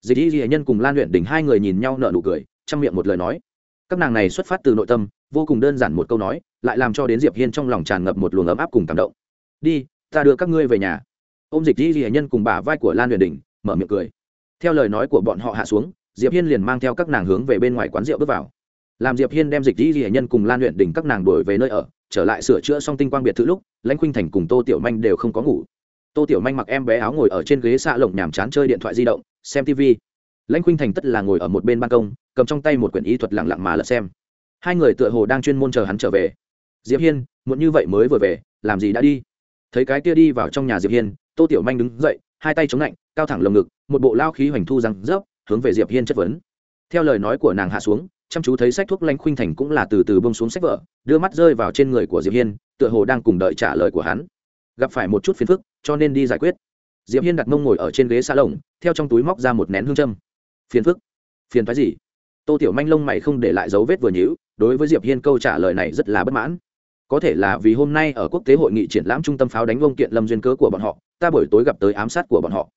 Dịch y ghi nhân cùng lan luyện Đình hai người nhìn nhau nở nụ cười trong miệng một lời nói. Các nàng này xuất phát từ nội tâm, vô cùng đơn giản một câu nói, lại làm cho đến diệp hiên trong lòng tràn ngập một luồng ấm áp cùng cảm động. Đi, ta đưa các ngươi về nhà. Ôm dịch Di ghi nhân cùng bả vai của lan huyền đình, mở miệng cười. Theo lời nói của bọn họ hạ xuống, diệp hiên liền mang theo các nàng hướng về bên ngoài quán rượu bước vào. Làm diệp hiên đem dịch Di ghi nhân cùng lan huyền đình các nàng đuổi về nơi ở, trở lại sửa chữa xong tinh quang biệt thự lúc, lãnh khuynh thành cùng tô tiểu manh đều không có ngủ. Tô tiểu manh mặc em bé áo ngồi ở trên ghế xạ lồng nhàm chán chơi điện thoại di động, xem tv lãnh khuynh thành tất là ngồi ở một bên ban công, cầm trong tay một quyển y thuật lặng lặng mà lật xem. Hai người tựa hồ đang chuyên môn chờ hắn trở về. Diệp hiên, muộn như vậy mới vừa về, làm gì đã đi? Thấy cái kia đi vào trong nhà diệp hiên, tô tiểu manh đứng dậy, hai tay chống lạnh, cao thẳng lồng ngực, một bộ lao khí hoành thu răng rớp, hướng về diệp hiên chất vấn. Theo lời nói của nàng hạ xuống, chăm chú thấy sách thuốc lãnh khuynh thành cũng là từ từ bông xuống sách vở, đưa mắt rơi vào trên người của diệp hiên, tựa hồ đang cùng đợi trả lời của hắn. Gặp phải một chút phiền phức, cho nên đi giải quyết. Diệp hiên đặt mông ngồi ở trên ghế xa lồng theo trong túi móc ra một nén hương châm phiền phức. Phiền phái gì? Tô tiểu manh lông mày không để lại dấu vết vừa nhữ đối với diệp hiên câu trả lời này rất là bất mãn. Có thể là vì hôm nay ở quốc tế hội nghị triển lãm trung tâm pháo đánh ông kiện lâm duyên cớ của bọn họ, ta buổi tối gặp tới ám sát của bọn họ.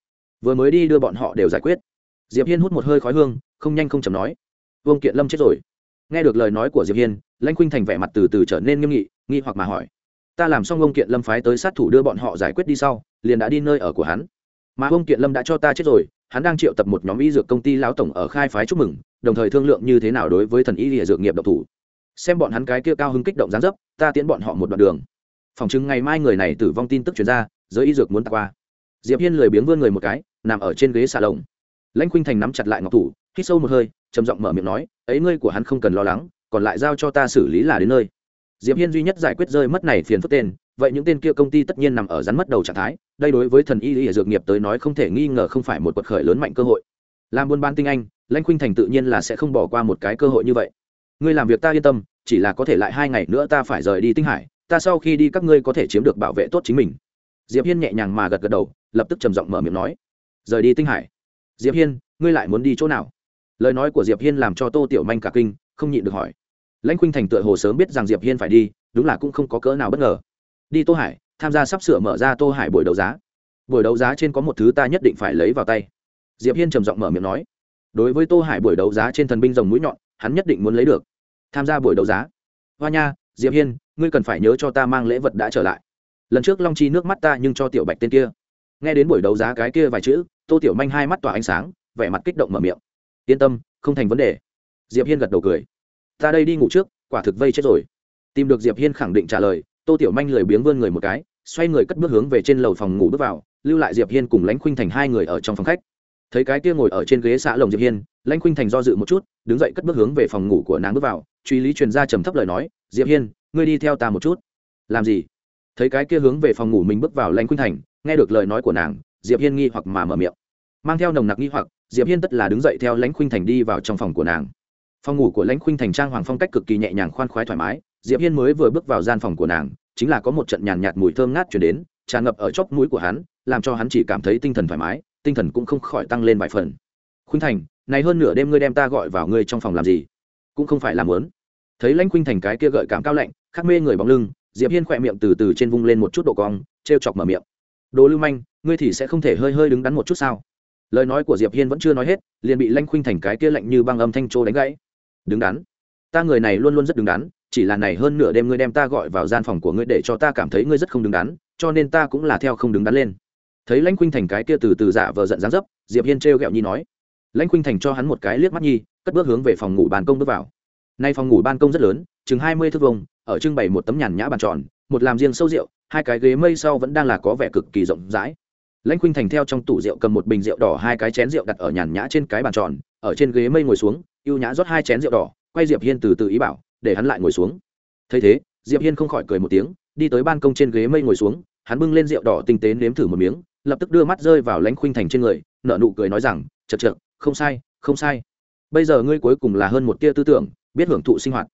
Vừa mới đi đưa bọn họ đều giải quyết. Diệp hiên hút một hơi khói hương, không nhanh không chầm nói. Vương kiện lâm chết rồi. Nghe được lời nói của diệp hiên, lãnh khuynh thành vẻ mặt từ từ trở nên nghiêm nghị, nghi hoặc mà hỏi. Ta làm xong ông kiện lâm phái tới sát thủ đưa bọn họ giải quyết đi sau, liền đã đi nơi ở của hắn. Mà ông kiện lâm đã cho ta chết rồi hắn đang triệu tập một nhóm y dược công ty lão tổng ở khai phái chúc mừng, đồng thời thương lượng như thế nào đối với thần y lìa dược nghiệp độc thủ. Xem bọn hắn cái kia cao hứng kích động gián dấp, ta tiến bọn họ một đoạn đường. Phòng chứng ngày mai người này tử vong tin tức chuyển ra, giới y dược muốn tạc qua. Diệp hiên lười biếng vươn người một cái, nằm ở trên ghế xà lồng. Lãnh khuynh thành nắm chặt lại ngọc thủ, hít sâu một hơi, trầm giọng mở miệng nói, ấy ngươi của hắn không cần lo lắng, còn lại giao cho ta xử lý là đến nơi diệp hiên duy nhất giải quyết rơi mất này phiền phức tên, vậy những tên kia công ty tất nhiên nằm ở rắn mất đầu trạng thái, đây đối với thần y y dược nghiệp tới nói không thể nghi ngờ không phải một quật khởi lớn mạnh cơ hội. Làm buôn bán tinh anh, lãnh khuynh thành tự nhiên là sẽ không bỏ qua một cái cơ hội như vậy. Ngươi làm việc ta yên tâm, chỉ là có thể lại hai ngày nữa ta phải rời đi tinh hải, ta sau khi đi các ngươi có thể chiếm được bảo vệ tốt chính mình. Diệp hiên nhẹ nhàng mà gật gật đầu, lập tức trầm giọng mở miệng nói. Rời đi tinh hải. Diệp hiên, ngươi lại muốn đi chỗ nào? Lời nói của diệp hiên làm cho tô tiểu manh cả kinh, không nhịn được hỏi lãnh khuynh thành tựa hồ sớm biết rằng diệp hiên phải đi, đúng là cũng không có cỡ nào bất ngờ. Đi tô hải, tham gia sắp sửa mở ra tô hải buổi đấu giá. Buổi đấu giá trên có một thứ ta nhất định phải lấy vào tay. Diệp hiên trầm giọng mở miệng nói. Đối với tô hải buổi đấu giá trên thần binh rồng mũi nhọn, hắn nhất định muốn lấy được. Tham gia buổi đấu giá. Hoa nha, diệp hiên, ngươi cần phải nhớ cho ta mang lễ vật đã trở lại. Lần trước long chi nước mắt ta nhưng cho tiểu bạch tên kia. Nghe đến buổi đấu giá cái kia vài chữ, tô tiểu manh hai mắt tỏa ánh sáng, vẻ mặt kích động mở miệng. Yên tâm, không thành vấn đề. Diệp hiên gật đầu cười ta đây đi ngủ trước, quả thực vây chết rồi. Tìm được diệp hiên khẳng định trả lời, tô tiểu manh lười biếng vươn người một cái, xoay người cất bước hướng về trên lầu phòng ngủ bước vào, lưu lại diệp hiên cùng lãnh khuynh thành hai người ở trong phòng khách. Thấy cái kia ngồi ở trên ghế xạ lồng diệp hiên, lãnh khuynh thành do dự một chút, đứng dậy cất bước hướng về phòng ngủ của nàng bước vào, truy lý truyền ra trầm thấp lời nói, diệp hiên, ngươi đi theo ta một chút. Làm gì? Thấy cái kia hướng về phòng ngủ mình bước vào lãnh khuynh thành, nghe được lời nói của nàng, diệp hiên nghi hoặc mà mở miệng. Mang theo nồng nặc nghi hoặc, diệp hiên tất là đứng dậy theo lãnh khuynh thành đi vào trong phòng của nàng phòng ngủ của lãnh khuynh thành trang hoàng phong cách cực kỳ nhẹ nhàng khoan khoái thoải mái, diệp hiên mới vừa bước vào gian phòng của nàng, chính là có một trận nhàn nhạt mùi thơm ngát chuyển đến, tràn ngập ở chóp mũi của hắn, làm cho hắn chỉ cảm thấy tinh thần thoải mái, tinh thần cũng không khỏi tăng lên vài phần. Khuynh thành, này hơn nửa đêm ngươi đem ta gọi vào ngươi trong phòng làm gì? Cũng không phải làm lớn thấy lãnh khuynh thành cái kia gợi cảm cao lạnh, khắc mê người bóng lưng, diệp hiên khỏe miệng từ từ trên vung lên một chút độ cong, trêu chọc mở miệng. Đồ lưu manh, ngươi thì sẽ không thể hơi hơi đứng đắn một chút sao? Lời nói của diệp hiên vẫn chưa nói hết, liền bị lãnh khuynh thành cái kia lạnh như băng âm thanh trô đánh gãy đứng đắn. Ta người này luôn luôn rất đứng đắn, chỉ là này hơn nửa đêm ngươi đem ta gọi vào gian phòng của ngươi để cho ta cảm thấy ngươi rất không đứng đắn, cho nên ta cũng là theo không đứng đắn lên. Thấy lãnh khuynh thành cái kia từ từ giả vờ giận dáng dấp, diệp hiên trêu ghẹo nhi nói. Lãnh khuynh thành cho hắn một cái liếc mắt nhi, cất bước hướng về phòng ngủ ban công bước vào. Nay phòng ngủ ban công rất lớn, chừng hai mươi thước vông ở trưng bày một tấm nhàn nhã bàn tròn, một làm riêng sâu rượu, hai cái ghế mây sau vẫn đang là có vẻ cực kỳ rộng rãi. Lãnh khuynh thành theo trong tủ rượu cầm một bình rượu đỏ, hai cái chén rượu đặt ở nhàn nhã trên cái bàn tròn, ở trên ghế mây ngồi xuống ưu nhã rót hai chén rượu đỏ, quay diệp hiên từ từ ý bảo, để hắn lại ngồi xuống. Thấy thế, diệp hiên không khỏi cười một tiếng, đi tới ban công trên ghế mây ngồi xuống, hắn bưng lên rượu đỏ tinh tế nếm thử một miếng, lập tức đưa mắt rơi vào lãnh khuynh thành trên người, nở nụ cười nói rằng chật chật không sai không sai. Bây giờ ngươi cuối cùng là hơn một tia tư tưởng, biết hưởng thụ sinh hoạt.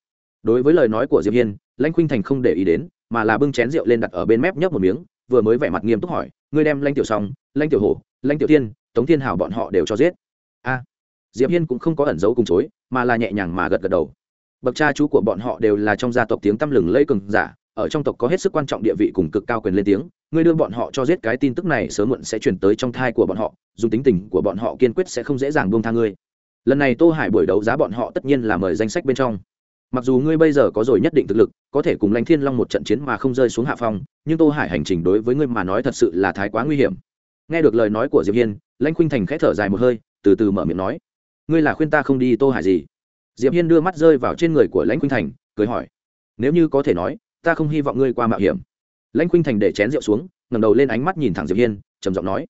Đối với lời nói của diệp hiên, lãnh khuynh thành không để ý đến, mà là bưng chén rượu lên đặt ở bên mép nhấp một miếng, vừa mới vẻ mặt nghiêm túc hỏi, ngươi đem lãnh tiểu xong lãnh tiểu hổ, lãnh tiểu tiên, tống thiên hảo bọn họ đều cho giết? A diệp hiên cũng không có ẩn giấu cùng chối, mà là nhẹ nhàng mà gật gật đầu. Bậc cha chú của bọn họ đều là trong gia tộc tiếng tăm lừng lẫy cường giả, ở trong tộc có hết sức quan trọng địa vị cùng cực cao quyền lên tiếng. Ngươi đưa bọn họ cho giết cái tin tức này sớm muộn sẽ chuyển tới trong thai của bọn họ, dùng tính tình của bọn họ kiên quyết sẽ không dễ dàng buông tha ngươi. Lần này tô hải buổi đấu giá bọn họ tất nhiên là mời danh sách bên trong. Mặc dù ngươi bây giờ có rồi nhất định thực lực, có thể cùng lãnh thiên long một trận chiến mà không rơi xuống hạ phong, nhưng tô hải hành trình đối với ngươi mà nói thật sự là thái quá nguy hiểm. Nghe được lời nói của diệp hiên, lãnh khuynh thành khẽ thở dài một hơi, từ từ mở miệng nói ngươi là khuyên ta không đi tô hải gì? Diệp hiên đưa mắt rơi vào trên người của lãnh khuynh thành, cười hỏi, nếu như có thể nói, ta không hy vọng ngươi qua mạo hiểm. Lãnh khuynh thành để chén rượu xuống, ngẩng đầu lên ánh mắt nhìn thẳng diệp hiên, trầm giọng nói,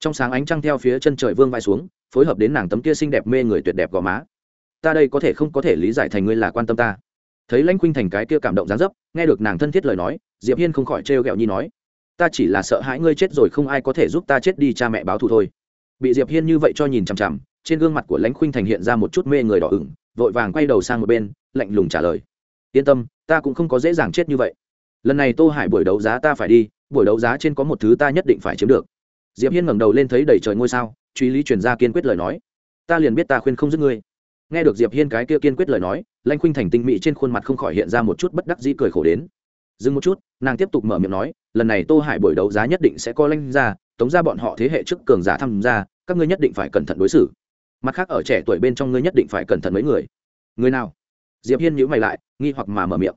trong sáng ánh trăng theo phía chân trời vương vai xuống, phối hợp đến nàng tấm kia xinh đẹp mê người tuyệt đẹp gò má. Ta đây có thể không có thể lý giải thành ngươi là quan tâm ta. Thấy lãnh khuynh thành cái kia cảm động dáng dấp, nghe được nàng thân thiết lời nói, diệp hiên không khỏi trêu ghẹo nhi nói, ta chỉ là sợ hãi ngươi chết rồi không ai có thể giúp ta chết đi cha mẹ báo thù thôi. Bị diệp hiên như vậy cho nhìn chằm chằm trên gương mặt của lãnh khuynh thành hiện ra một chút mê người đỏ ửng, vội vàng quay đầu sang một bên, lạnh lùng trả lời. Yên tâm, ta cũng không có dễ dàng chết như vậy. Lần này tô hải buổi đấu giá ta phải đi, buổi đấu giá trên có một thứ ta nhất định phải chiếm được. Diệp hiên ngẩng đầu lên thấy đầy trời ngôi sao, truy lý truyền ra kiên quyết lời nói. Ta liền biết ta khuyên không giết ngươi. Nghe được diệp hiên cái kia kiên quyết lời nói lanh khuynh thành tinh mỹ trên khuôn mặt không khỏi hiện ra một chút bất đắc dĩ cười khổ đến. Dừng một chút, nàng tiếp tục mở miệng nói, lần này tô hải buổi đấu giá nhất định sẽ có lanh ra tống ra bọn họ thế hệ trước cường giả tham gia, các ngươi nhất định phải cẩn thận đối xử mặt khác ở trẻ tuổi bên trong ngươi nhất định phải cẩn thận mấy người. Người nào? Diệp hiên nhữ mày lại, nghi hoặc mà mở miệng.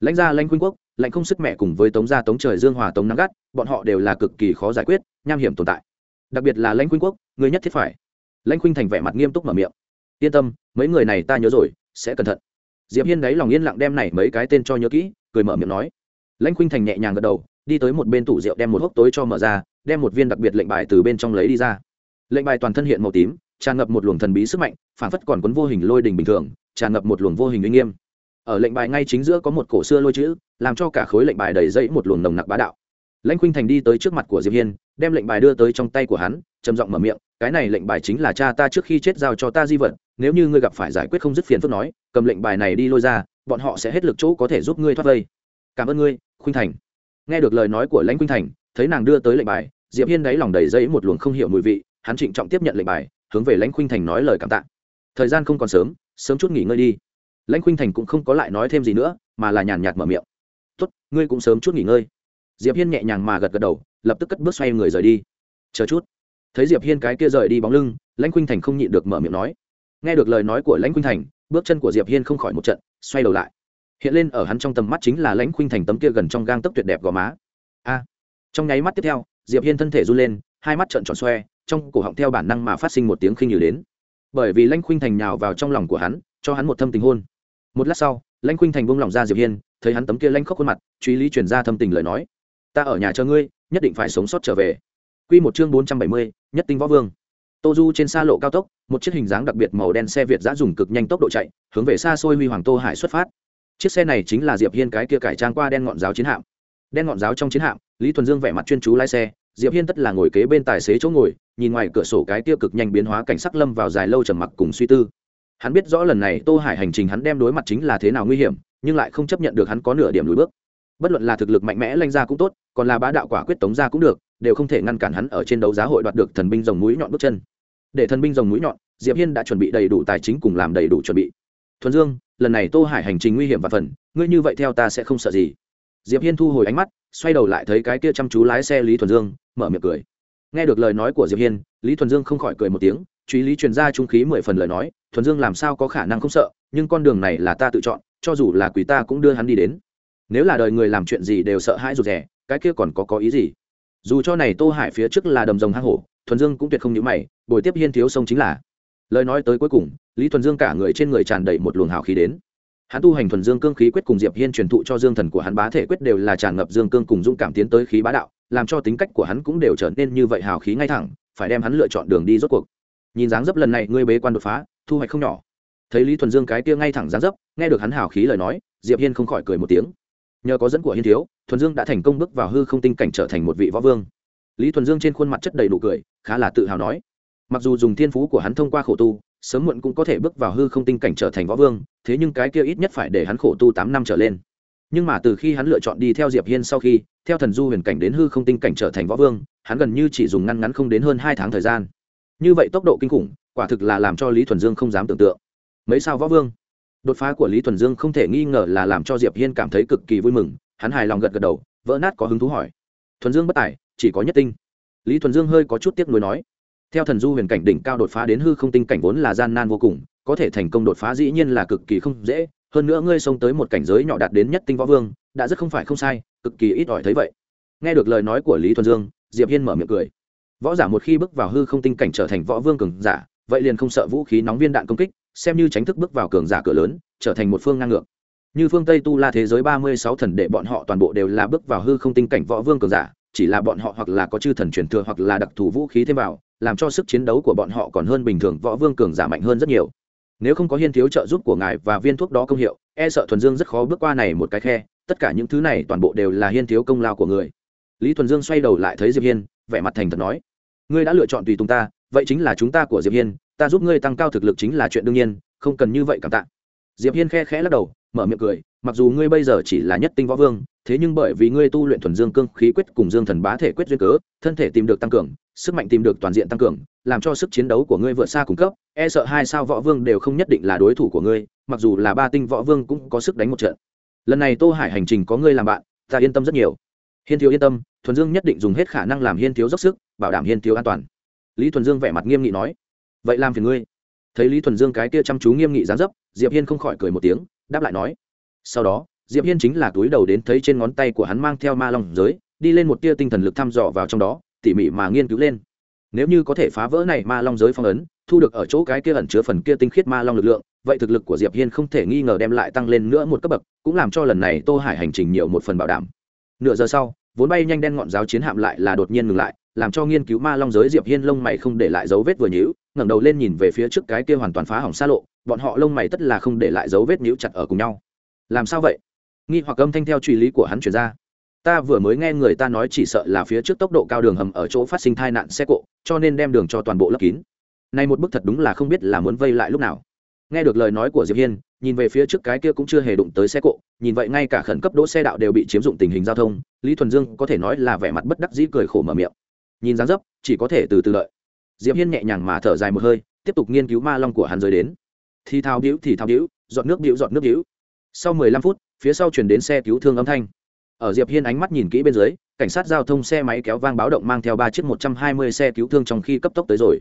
Lãnh gia, lãnh khuynh quốc, lãnh không sức mẹ cùng với tống gia, tống trời, dương hòa, tống nắng gắt, bọn họ đều là cực kỳ khó giải quyết, nham hiểm tồn tại. Đặc biệt là lãnh khuynh quốc, người nhất thiết phải. Lãnh khuynh thành vẻ mặt nghiêm túc mở miệng. Yên tâm, mấy người này ta nhớ rồi, sẽ cẩn thận. Diệp hiên đáy lòng yên lặng đem này mấy cái tên cho nhớ kỹ, cười mở miệng nói. Lãnh khuynh thành nhẹ nhàng gật đầu, đi tới một bên tủ rượu đem một hốc tối cho mở ra, đem một viên đặc biệt lệnh bài từ bên trong lấy đi ra. Lệnh bài toàn thân hiện màu tím tràn ngập một luồng thần bí sức mạnh phản phất còn cuốn vô hình lôi đình bình thường, tràn ngập một luồng vô hình uy nghiêm. Ở lệnh bài ngay chính giữa có một cổ xưa lôi chữ, làm cho cả khối lệnh bài đầy dẫy một luồng nồng nặc bá đạo. Lãnh khuynh thành đi tới trước mặt của diệp hiên, đem lệnh bài đưa tới trong tay của hắn, trầm giọng mở miệng, cái này lệnh bài chính là cha ta trước khi chết giao cho ta di vật, nếu như ngươi gặp phải giải quyết không dứt phiền phức nói, cầm lệnh bài này đi lôi ra, bọn họ sẽ hết lực chỗ có thể giúp ngươi thoát vây. Cảm ơn ngươi, khuynh thành. Nghe được lời nói của lãnh khuynh thành, thấy nàng đưa tới lệnh bài, diệp hiên đáy lòng đầy dẫy một luồng không hiểu mùi vị, hắn trịnh trọng tiếp nhận lệnh bài hướng về lãnh khuynh thành nói lời cảm tạ. Thời gian không còn sớm sớm chút nghỉ ngơi đi. Lãnh khuynh thành cũng không có lại nói thêm gì nữa, mà là nhàn nhạt mở miệng. Tốt, ngươi cũng sớm chút nghỉ ngơi. Diệp hiên nhẹ nhàng mà gật gật đầu, lập tức cất bước xoay người rời đi. Chờ chút. Thấy diệp hiên cái kia rời đi bóng lưng, lãnh khuynh thành không nhịn được mở miệng nói. Nghe được lời nói của lãnh khuynh thành, bước chân của diệp hiên không khỏi một trận, xoay đầu lại. Hiện lên ở hắn trong tầm mắt chính là lãnh khuynh thành tấm kia gần trong gang tấc tuyệt đẹp gò má. A! Trong nháy mắt tiếp theo, diệp hiên thân thể run lên, hai mắt trợn tròn xoe trong cổ họng theo bản năng mà phát sinh một tiếng khinh nhừ đến bởi vì lãnh khuynh thành nhào vào trong lòng của hắn cho hắn một thâm tình hôn một lát sau lãnh khuynh thành buông lòng ra diệp hiên thấy hắn tấm kia lãnh khóc khuôn mặt truy lý chuyển ra thâm tình lời nói ta ở nhà chờ ngươi nhất định phải sống sót trở về Quy một chương bốn trăm bảy mươi, nhất tinh võ vương. Tô Du trên xa lộ cao tốc, một chiếc hình dáng đặc biệt màu đen xe Việt dã dùng cực nhanh tốc độ chạy, hướng về xa xôi huy hoàng Tô Hải xuất phát. Chiếc xe này chính là Diệp Hiên cái kia cải trang qua đen ngọn giáo chiến hạm. Đen ngọn giáo trong chiến hạm, Lý Thuần Dương vẻ mặt chuyên chú lái xe, Diệp Hiên tất là ngồi kế bên tài xế chỗ ngồi, nhìn ngoài cửa sổ cái tiêu cực nhanh biến hóa cảnh sắc lâm vào dài lâu trầm mặc cùng suy tư. Hắn biết rõ lần này Tô Hải hành trình hắn đem đối mặt chính là thế nào nguy hiểm, nhưng lại không chấp nhận được hắn có nửa điểm lùi bước. Bất luận là thực lực mạnh mẽ lanh ra cũng tốt còn là bá đạo quả quyết tống ra cũng được đều không thể ngăn cản hắn ở trên đấu giá hội đoạt được thần binh dòng mũi nhọn bước chân. Để thần binh dòng mũi nhọn diệp hiên đã chuẩn bị đầy đủ tài chính cùng làm đầy đủ chuẩn bị. Thuần dương lần này tô hải hành trình nguy hiểm và phần ngươi như vậy theo ta sẽ không sợ gì. Diệp hiên thu hồi ánh mắt xoay đầu lại thấy cái kia chăm chú lái xe lý thuần dương mở miệng cười nghe được lời nói của diệp hiên, lý thuần dương không khỏi cười một tiếng, truy lý truyền ra trung khí mười phần lời nói, thuần dương làm sao có khả năng không sợ, nhưng con đường này là ta tự chọn, cho dù là quỷ ta cũng đưa hắn đi đến. Nếu là đời người làm chuyện gì đều sợ hãi rụt rè, cái kia còn có có ý gì? Dù cho này tô hải phía trước là đầm rồng hang hổ, thuần dương cũng tuyệt không nhữ mày bồi tiếp hiên thiếu sông chính là. Lời nói tới cuối cùng, lý thuần dương cả người trên người tràn đầy một luồng hào khí đến. Hắn tu hành thuần dương cương khí quyết cùng diệp hiên truyền thụ cho dương thần của hắn bá thể quyết đều là tràn ngập dương cương cùng dũng cảm tiến tới khí bá đạo làm cho tính cách của hắn cũng đều trở nên như vậy hào khí ngay thẳng, phải đem hắn lựa chọn đường đi rốt cuộc. Nhìn dáng dấp lần này, ngươi bế quan đột phá, thu hoạch không nhỏ. Thấy lý thuần dương cái kia ngay thẳng dáng dấp, nghe được hắn hào khí lời nói, diệp hiên không khỏi cười một tiếng. Nhờ có dẫn của hiên thiếu, thuần dương đã thành công bước vào hư không tinh cảnh trở thành một vị võ vương. Lý thuần dương trên khuôn mặt chất đầy nụ cười, khá là tự hào nói. Mặc dù dùng thiên phú của hắn thông qua khổ tu, sớm muộn cũng có thể bước vào hư không tinh cảnh trở thành võ vương, thế nhưng cái kia ít nhất phải để hắn khổ tu tám năm trở lên nhưng mà từ khi hắn lựa chọn đi theo diệp hiên sau khi, theo thần du huyền cảnh đến hư không tinh cảnh trở thành võ vương, hắn gần như chỉ dùng ngăn ngắn không đến hơn hai tháng thời gian. Như vậy tốc độ kinh khủng, quả thực là làm cho lý thuần dương không dám tưởng tượng. Mấy sao võ vương? Đột phá của lý thuần dương không thể nghi ngờ là làm cho diệp hiên cảm thấy cực kỳ vui mừng, hắn hài lòng gật gật đầu, vỡ nát có hứng thú hỏi. Thuần dương bất tài, chỉ có nhất tinh. Lý thuần dương hơi có chút tiếc nuối nói. Theo thần du huyền cảnh đỉnh cao đột phá đến hư không tinh cảnh vốn là gian nan vô cùng, có thể thành công đột phá dĩ nhiên là cực kỳ không dễ hơn nữa ngươi xông tới một cảnh giới nhỏ đạt đến nhất tinh võ vương, đã rất không phải không sai, cực kỳ ít ỏi thấy vậy. Nghe được lời nói của lý thuần dương, diệp hiên mở miệng cười. Võ giả một khi bước vào hư không tinh cảnh trở thành võ vương cường giả, vậy liền không sợ vũ khí nóng viên đạn công kích, xem như tránh thức bước vào cường giả cửa lớn, trở thành một phương ngang ngược. Như phương tây tu la thế giới ba mươi sáu thần để bọn họ toàn bộ đều là bước vào hư không tinh cảnh võ vương cường giả, chỉ là bọn họ hoặc là có chư thần truyền thừa hoặc là đặc thù vũ khí thêm vào, làm cho sức chiến đấu của bọn họ còn hơn bình thường võ vương cường giả mạnh hơn rất nhiều nếu không có hiên thiếu trợ giúp của ngài và viên thuốc đó công hiệu e sợ thuần dương rất khó bước qua này một cái khe, tất cả những thứ này toàn bộ đều là hiên thiếu công lao của người. Lý thuần dương xoay đầu lại thấy diệp hiên, vẻ mặt thành thật nói, ngươi đã lựa chọn tùy tùng ta, vậy chính là chúng ta của diệp hiên, ta giúp ngươi tăng cao thực lực chính là chuyện đương nhiên, không cần như vậy cảm tạ. Diệp hiên khe khẽ lắc đầu, mở miệng cười, mặc dù ngươi bây giờ chỉ là nhất tinh võ vương, thế nhưng bởi vì ngươi tu luyện thuần dương cương khí quyết cùng dương thần bá thể quyết duyên cớ, thân thể tìm được tăng cường, sức mạnh tìm được toàn diện tăng cường, làm cho sức chiến đấu của ngươi vượt xa cung cấp e sợ hai sao võ vương đều không nhất định là đối thủ của ngươi, mặc dù là ba tinh võ vương cũng có sức đánh một trận. Lần này tô hải hành trình có ngươi làm bạn, ta yên tâm rất nhiều. Hiên thiếu yên tâm, thuần dương nhất định dùng hết khả năng làm hiên thiếu dốc sức, bảo đảm hiên thiếu an toàn. Lý thuần dương vẻ mặt nghiêm nghị nói. Vậy làm phiền ngươi. Thấy lý thuần dương cái kia chăm chú nghiêm nghị dán dấp, diệp hiên không khỏi cười một tiếng, đáp lại nói. Sau đó, diệp hiên chính là túi đầu đến thấy trên ngón tay của hắn mang theo ma long giới, đi lên một tia tinh thần lực thăm dò vào trong đó, tỉ mỉ mà nghiên cứu lên nếu như có thể phá vỡ này ma long giới phong ấn, thu được ở chỗ cái kia ẩn chứa phần kia tinh khiết ma long lực lượng, vậy thực lực của diệp hiên không thể nghi ngờ đem lại tăng lên nữa một cấp bậc, cũng làm cho lần này tô hải hành trình nhiều một phần bảo đảm. Nửa giờ sau, vốn bay nhanh đen ngọn giáo chiến hạm lại là đột nhiên ngừng lại, làm cho nghiên cứu ma long giới diệp hiên lông mày không để lại dấu vết vừa nhíu, ngẩng đầu lên nhìn về phía trước cái kia hoàn toàn phá hỏng xa lộ, bọn họ lông mày tất là không để lại dấu vết nhíu chặt ở cùng nhau. Làm sao vậy? Nghi hoặc âm thanh theo truy lý của hắn chuyển ra ta vừa mới nghe người ta nói chỉ sợ là phía trước tốc độ cao đường hầm ở chỗ phát sinh tai nạn xe cộ, cho nên đem đường cho toàn bộ lấp kín. Nay một bức thật đúng là không biết là muốn vây lại lúc nào. Nghe được lời nói của diệp hiên, nhìn về phía trước cái kia cũng chưa hề đụng tới xe cộ, nhìn vậy ngay cả khẩn cấp đỗ xe đạo đều bị chiếm dụng tình hình giao thông, lý thuần dương có thể nói là vẻ mặt bất đắc dĩ cười khổ mở miệng. Nhìn dáng dấp, chỉ có thể từ từ lợi. diệp hiên nhẹ nhàng mà thở dài một hơi, tiếp tục nghiên cứu ma long của hắn rơi đến. Thì thao điếu, thì thao điếu, giọt nước điếu, giọt nước điếu. Sau mười lăm phút, phía sau chuyển đến xe cứu thương âm thanh ở diệp hiên ánh mắt nhìn kỹ bên dưới, cảnh sát giao thông xe máy kéo vang báo động mang theo ba chiếc một trăm hai mươi xe cứu thương trong khi cấp tốc tới rồi.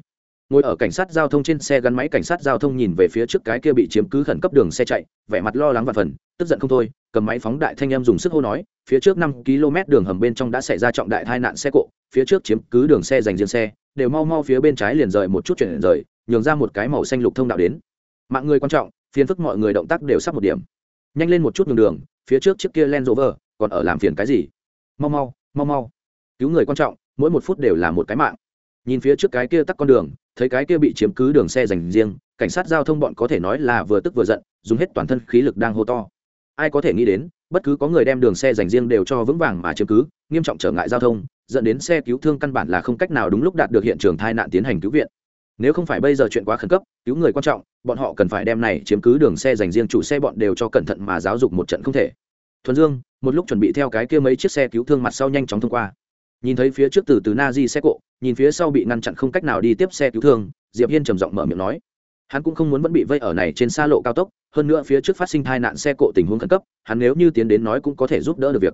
Ngồi ở cảnh sát giao thông trên xe gắn máy, cảnh sát giao thông nhìn về phía trước cái kia bị chiếm cứ khẩn cấp đường xe chạy, vẻ mặt lo lắng và phần, tức giận không thôi, cầm máy phóng đại thanh em dùng sức hô nói, phía trước năm km đường hầm bên trong đã xảy ra trọng đại tai nạn xe cộ, phía trước chiếm cứ đường xe dành riêng xe, đều mau mau phía bên trái liền rời một chút chuyển rời, nhường ra một cái màu xanh lục thông đạo đến. Mạng người quan trọng, phiền phức mọi người động tác đều sắp một điểm. Nhanh lên một chút đường đường, phía trước chiếc kia len rover còn ở làm phiền cái gì? Mau mau mau mau. Cứu người quan trọng, mỗi một phút đều là một cái mạng. Nhìn phía trước cái kia tắt con đường, thấy cái kia bị chiếm cứ đường xe dành riêng, cảnh sát giao thông bọn có thể nói là vừa tức vừa giận, dùng hết toàn thân khí lực đang hô to. Ai có thể nghĩ đến, bất cứ có người đem đường xe dành riêng đều cho vững vàng mà chiếm cứ, nghiêm trọng trở ngại giao thông, dẫn đến xe cứu thương căn bản là không cách nào đúng lúc đạt được hiện trường tai nạn tiến hành cứu viện. Nếu không phải bây giờ chuyện quá khẩn cấp, cứu người quan trọng, bọn họ cần phải đem này chiếm cứ đường xe dành riêng chủ xe bọn đều cho cẩn thận mà giáo dục một trận không thể thuần dương, một lúc chuẩn bị theo cái kia mấy chiếc xe cứu thương mặt sau nhanh chóng thông qua. Nhìn thấy phía trước từ từ na di xe cộ, nhìn phía sau bị ngăn chặn không cách nào đi tiếp xe cứu thương, diệp hiên trầm giọng mở miệng nói. Hắn cũng không muốn vẫn bị vây ở này trên xa lộ cao tốc, hơn nữa phía trước phát sinh tai nạn xe cộ tình huống khẩn cấp, hắn nếu như tiến đến nói cũng có thể giúp đỡ được việc.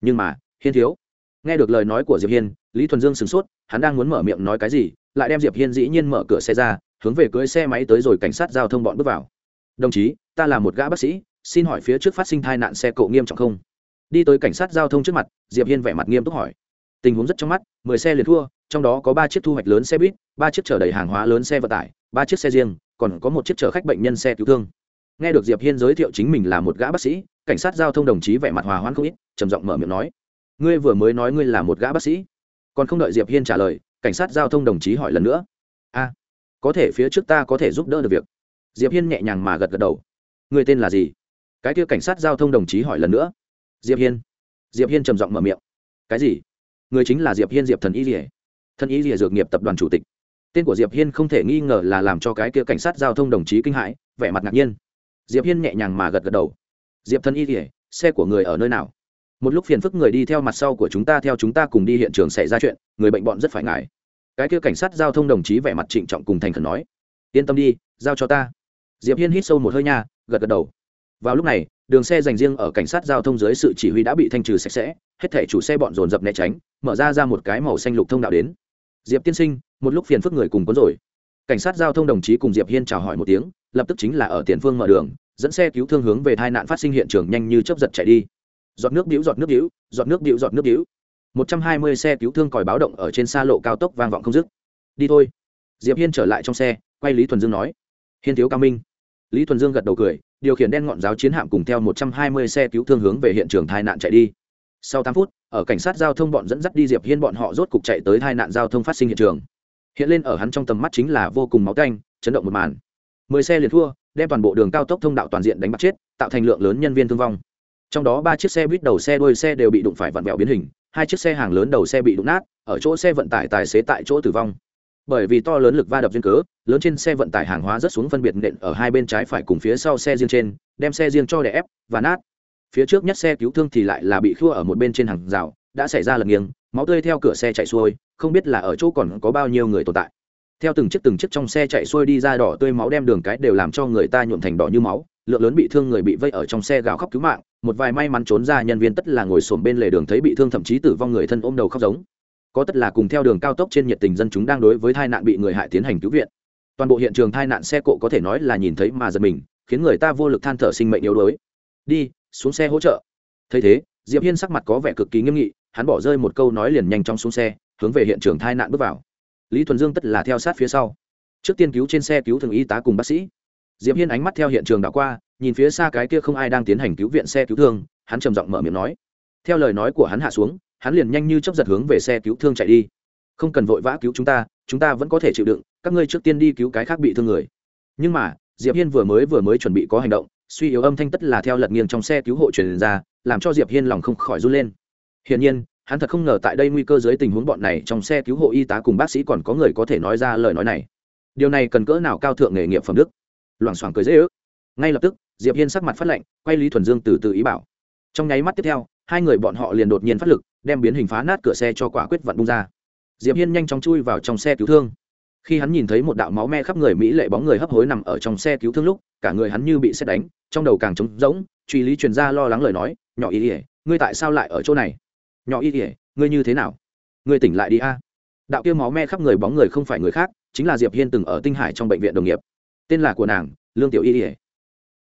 Nhưng mà, hiên thiếu. Nghe được lời nói của diệp hiên, lý thuần dương sửng sốt, hắn đang muốn mở miệng nói cái gì, lại đem diệp hiên dĩ nhiên mở cửa xe ra, hướng về cưới xe máy tới rồi cảnh sát giao thông bọn bước vào. Đồng chí, ta là một gã bác sĩ xin hỏi phía trước phát sinh tai nạn xe cộ nghiêm trọng không? Đi tới cảnh sát giao thông trước mặt, diệp hiên vẻ mặt nghiêm túc hỏi. Tình huống rất trong mắt, mười xe liền thua, trong đó có ba chiếc thu hoạch lớn xe buýt, ba chiếc chở đầy hàng hóa lớn xe vận tải, ba chiếc xe riêng, còn có một chiếc chở khách bệnh nhân xe cứu thương. Nghe được diệp hiên giới thiệu chính mình là một gã bác sĩ, cảnh sát giao thông đồng chí vẻ mặt hòa hoãn không ít, trầm giọng mở miệng nói. Ngươi vừa mới nói ngươi là một gã bác sĩ. Còn không đợi diệp hiên trả lời, cảnh sát giao thông đồng chí hỏi lần nữa. A, có thể phía trước ta có thể giúp đỡ được việc. Diệp hiên nhẹ nhàng mà gật gật đầu. Người tên là gì? Cái kia cảnh sát giao thông đồng chí hỏi lần nữa. Diệp hiên. Diệp hiên trầm giọng mở miệng. Cái gì? Người chính là diệp hiên diệp thần y lìa. Thần y lìa dược nghiệp tập đoàn chủ tịch. Tên của diệp hiên không thể nghi ngờ là làm cho cái kia cảnh sát giao thông đồng chí kinh hãi, vẻ mặt ngạc nhiên. Diệp hiên nhẹ nhàng mà gật gật đầu. Diệp thần y lìa, xe của người ở nơi nào? Một lúc phiền phức người đi theo mặt sau của chúng ta, theo chúng ta cùng đi hiện trường xảy ra chuyện, người bệnh bọn rất phải ngại. Cái kia cảnh sát giao thông đồng chí vẻ mặt trịnh trọng cùng thành khẩn nói. Yên tâm đi, giao cho ta. Diệp hiên hít sâu một hơi nha, gật gật đầu vào lúc này, đường xe dành riêng ở cảnh sát giao thông dưới sự chỉ huy đã bị thanh trừ sạch sẽ, hết thể chủ xe bọn dồn dập né tránh, mở ra ra một cái màu xanh lục thông đạo đến. Diệp tiên sinh, một lúc phiền phức người cùng cuốn rồi. Cảnh sát giao thông đồng chí cùng diệp hiên chào hỏi một tiếng, lập tức chính là ở tiền phương mở đường, dẫn xe cứu thương hướng về tai nạn phát sinh hiện trường nhanh như chớp giật chạy đi. Giọt nước biếu giọt nước biếu giọt nước biếu giọt nước biếu một trăm hai mươi xe cứu thương còi báo động ở trên xa lộ cao tốc vang vọng không dứt. Đi thôi. Diệp hiên trở lại trong xe, quay lý thuần dương nói. Hiên thiếu cao minh. Lý thuần dương gật đầu cười điều khiển đen ngọn giáo chiến hạm cùng theo một trăm hai mươi xe cứu thương hướng về hiện trường tai nạn chạy đi. Sau tám phút, ở cảnh sát giao thông bọn dẫn dắt đi diệp hiên bọn họ rốt cục chạy tới tai nạn giao thông phát sinh hiện trường. Hiện lên ở hắn trong tầm mắt chính là vô cùng máu tanh chấn động một màn. Mười xe liền thua, đem toàn bộ đường cao tốc thông đạo toàn diện đánh bắt chết, tạo thành lượng lớn nhân viên thương vong. Trong đó ba chiếc xe buýt đầu xe đuôi xe đều bị đụng phải vặn vẹo biến hình, hai chiếc xe hàng lớn đầu xe bị đụng nát, ở chỗ xe vận tải tài xế tại chỗ tử vong bởi vì to lớn lực va đập duyên cớ, lớn trên xe vận tải hàng hóa rất xuống phân biệt nện ở hai bên trái phải cùng phía sau xe riêng trên, đem xe riêng cho đè ép, và nát. Phía trước nhất xe cứu thương thì lại là bị khua ở một bên trên hàng rào, đã xảy ra lật nghiêng, máu tươi theo cửa xe chạy xuôi, không biết là ở chỗ còn có bao nhiêu người tồn tại. Theo từng chiếc từng chiếc trong xe chạy xuôi đi ra đỏ tươi máu đem đường cái đều làm cho người ta nhuộm thành đỏ như máu, lượng lớn bị thương người bị vây ở trong xe gào khóc cứu mạng, một vài may mắn trốn ra nhân viên tất là ngồi xổm bên lề đường thấy bị thương thậm chí tử vong người thân ôm đầu khóc giống có tất là cùng theo đường cao tốc trên nhiệt tình dân chúng đang đối với tai nạn bị người hại tiến hành cứu viện. Toàn bộ hiện trường tai nạn xe cộ có thể nói là nhìn thấy mà giật mình, khiến người ta vô lực than thở sinh mệnh yếu đuối. Đi, xuống xe hỗ trợ. Thấy thế, diệp hiên sắc mặt có vẻ cực kỳ nghiêm nghị, hắn bỏ rơi một câu nói liền nhanh chóng xuống xe, hướng về hiện trường tai nạn bước vào. Lý thuần dương tất là theo sát phía sau. Trước tiên cứu trên xe cứu thường y tá cùng bác sĩ. Diệp hiên ánh mắt theo hiện trường đảo qua, nhìn phía xa cái kia không ai đang tiến hành cứu viện xe cứu thương, hắn trầm giọng mở miệng nói. Theo lời nói của hắn hạ xuống hắn liền nhanh như chấp giật hướng về xe cứu thương chạy đi. Không cần vội vã cứu chúng ta chúng ta vẫn có thể chịu đựng, các ngươi trước tiên đi cứu cái khác bị thương người. Nhưng mà, diệp hiên vừa mới vừa mới chuẩn bị có hành động, suy yếu âm thanh tất là theo lật nghiêng trong xe cứu hộ truyền ra, làm cho diệp hiên lòng không khỏi run lên. Hiển nhiên, hắn thật không ngờ tại đây nguy cơ dưới tình huống bọn này trong xe cứu hộ y tá cùng bác sĩ còn có người có thể nói ra lời nói này. Điều này cần cỡ nào cao thượng nghề nghiệp phẩm đức? Loảng xoảng cười dễ ước. Ngay lập tức, diệp hiên sắc mặt phát lệnh quay lý thuần dương từ từ ý bảo. Trong nháy mắt tiếp theo, hai người bọn họ liền đột nhiên phát lực đem biến hình phá nát cửa xe cho quả quyết vặn bung ra. Diệp hiên nhanh chóng chui vào trong xe cứu thương. Khi hắn nhìn thấy một đạo máu me khắp người mỹ lệ bóng người hấp hối nằm ở trong xe cứu thương lúc, cả người hắn như bị xét đánh, trong đầu càng trống rỗng, truy lý truyền ra lo lắng lời nói, nhỏ y ỉa ngươi tại sao lại ở chỗ này? Nhỏ y ỉa ngươi như thế nào? Ngươi tỉnh lại đi a. Đạo kia máu me khắp người bóng người không phải người khác, chính là diệp hiên từng ở tinh hải trong bệnh viện đồng nghiệp. Tên là của nàng, lương tiểu y ỉa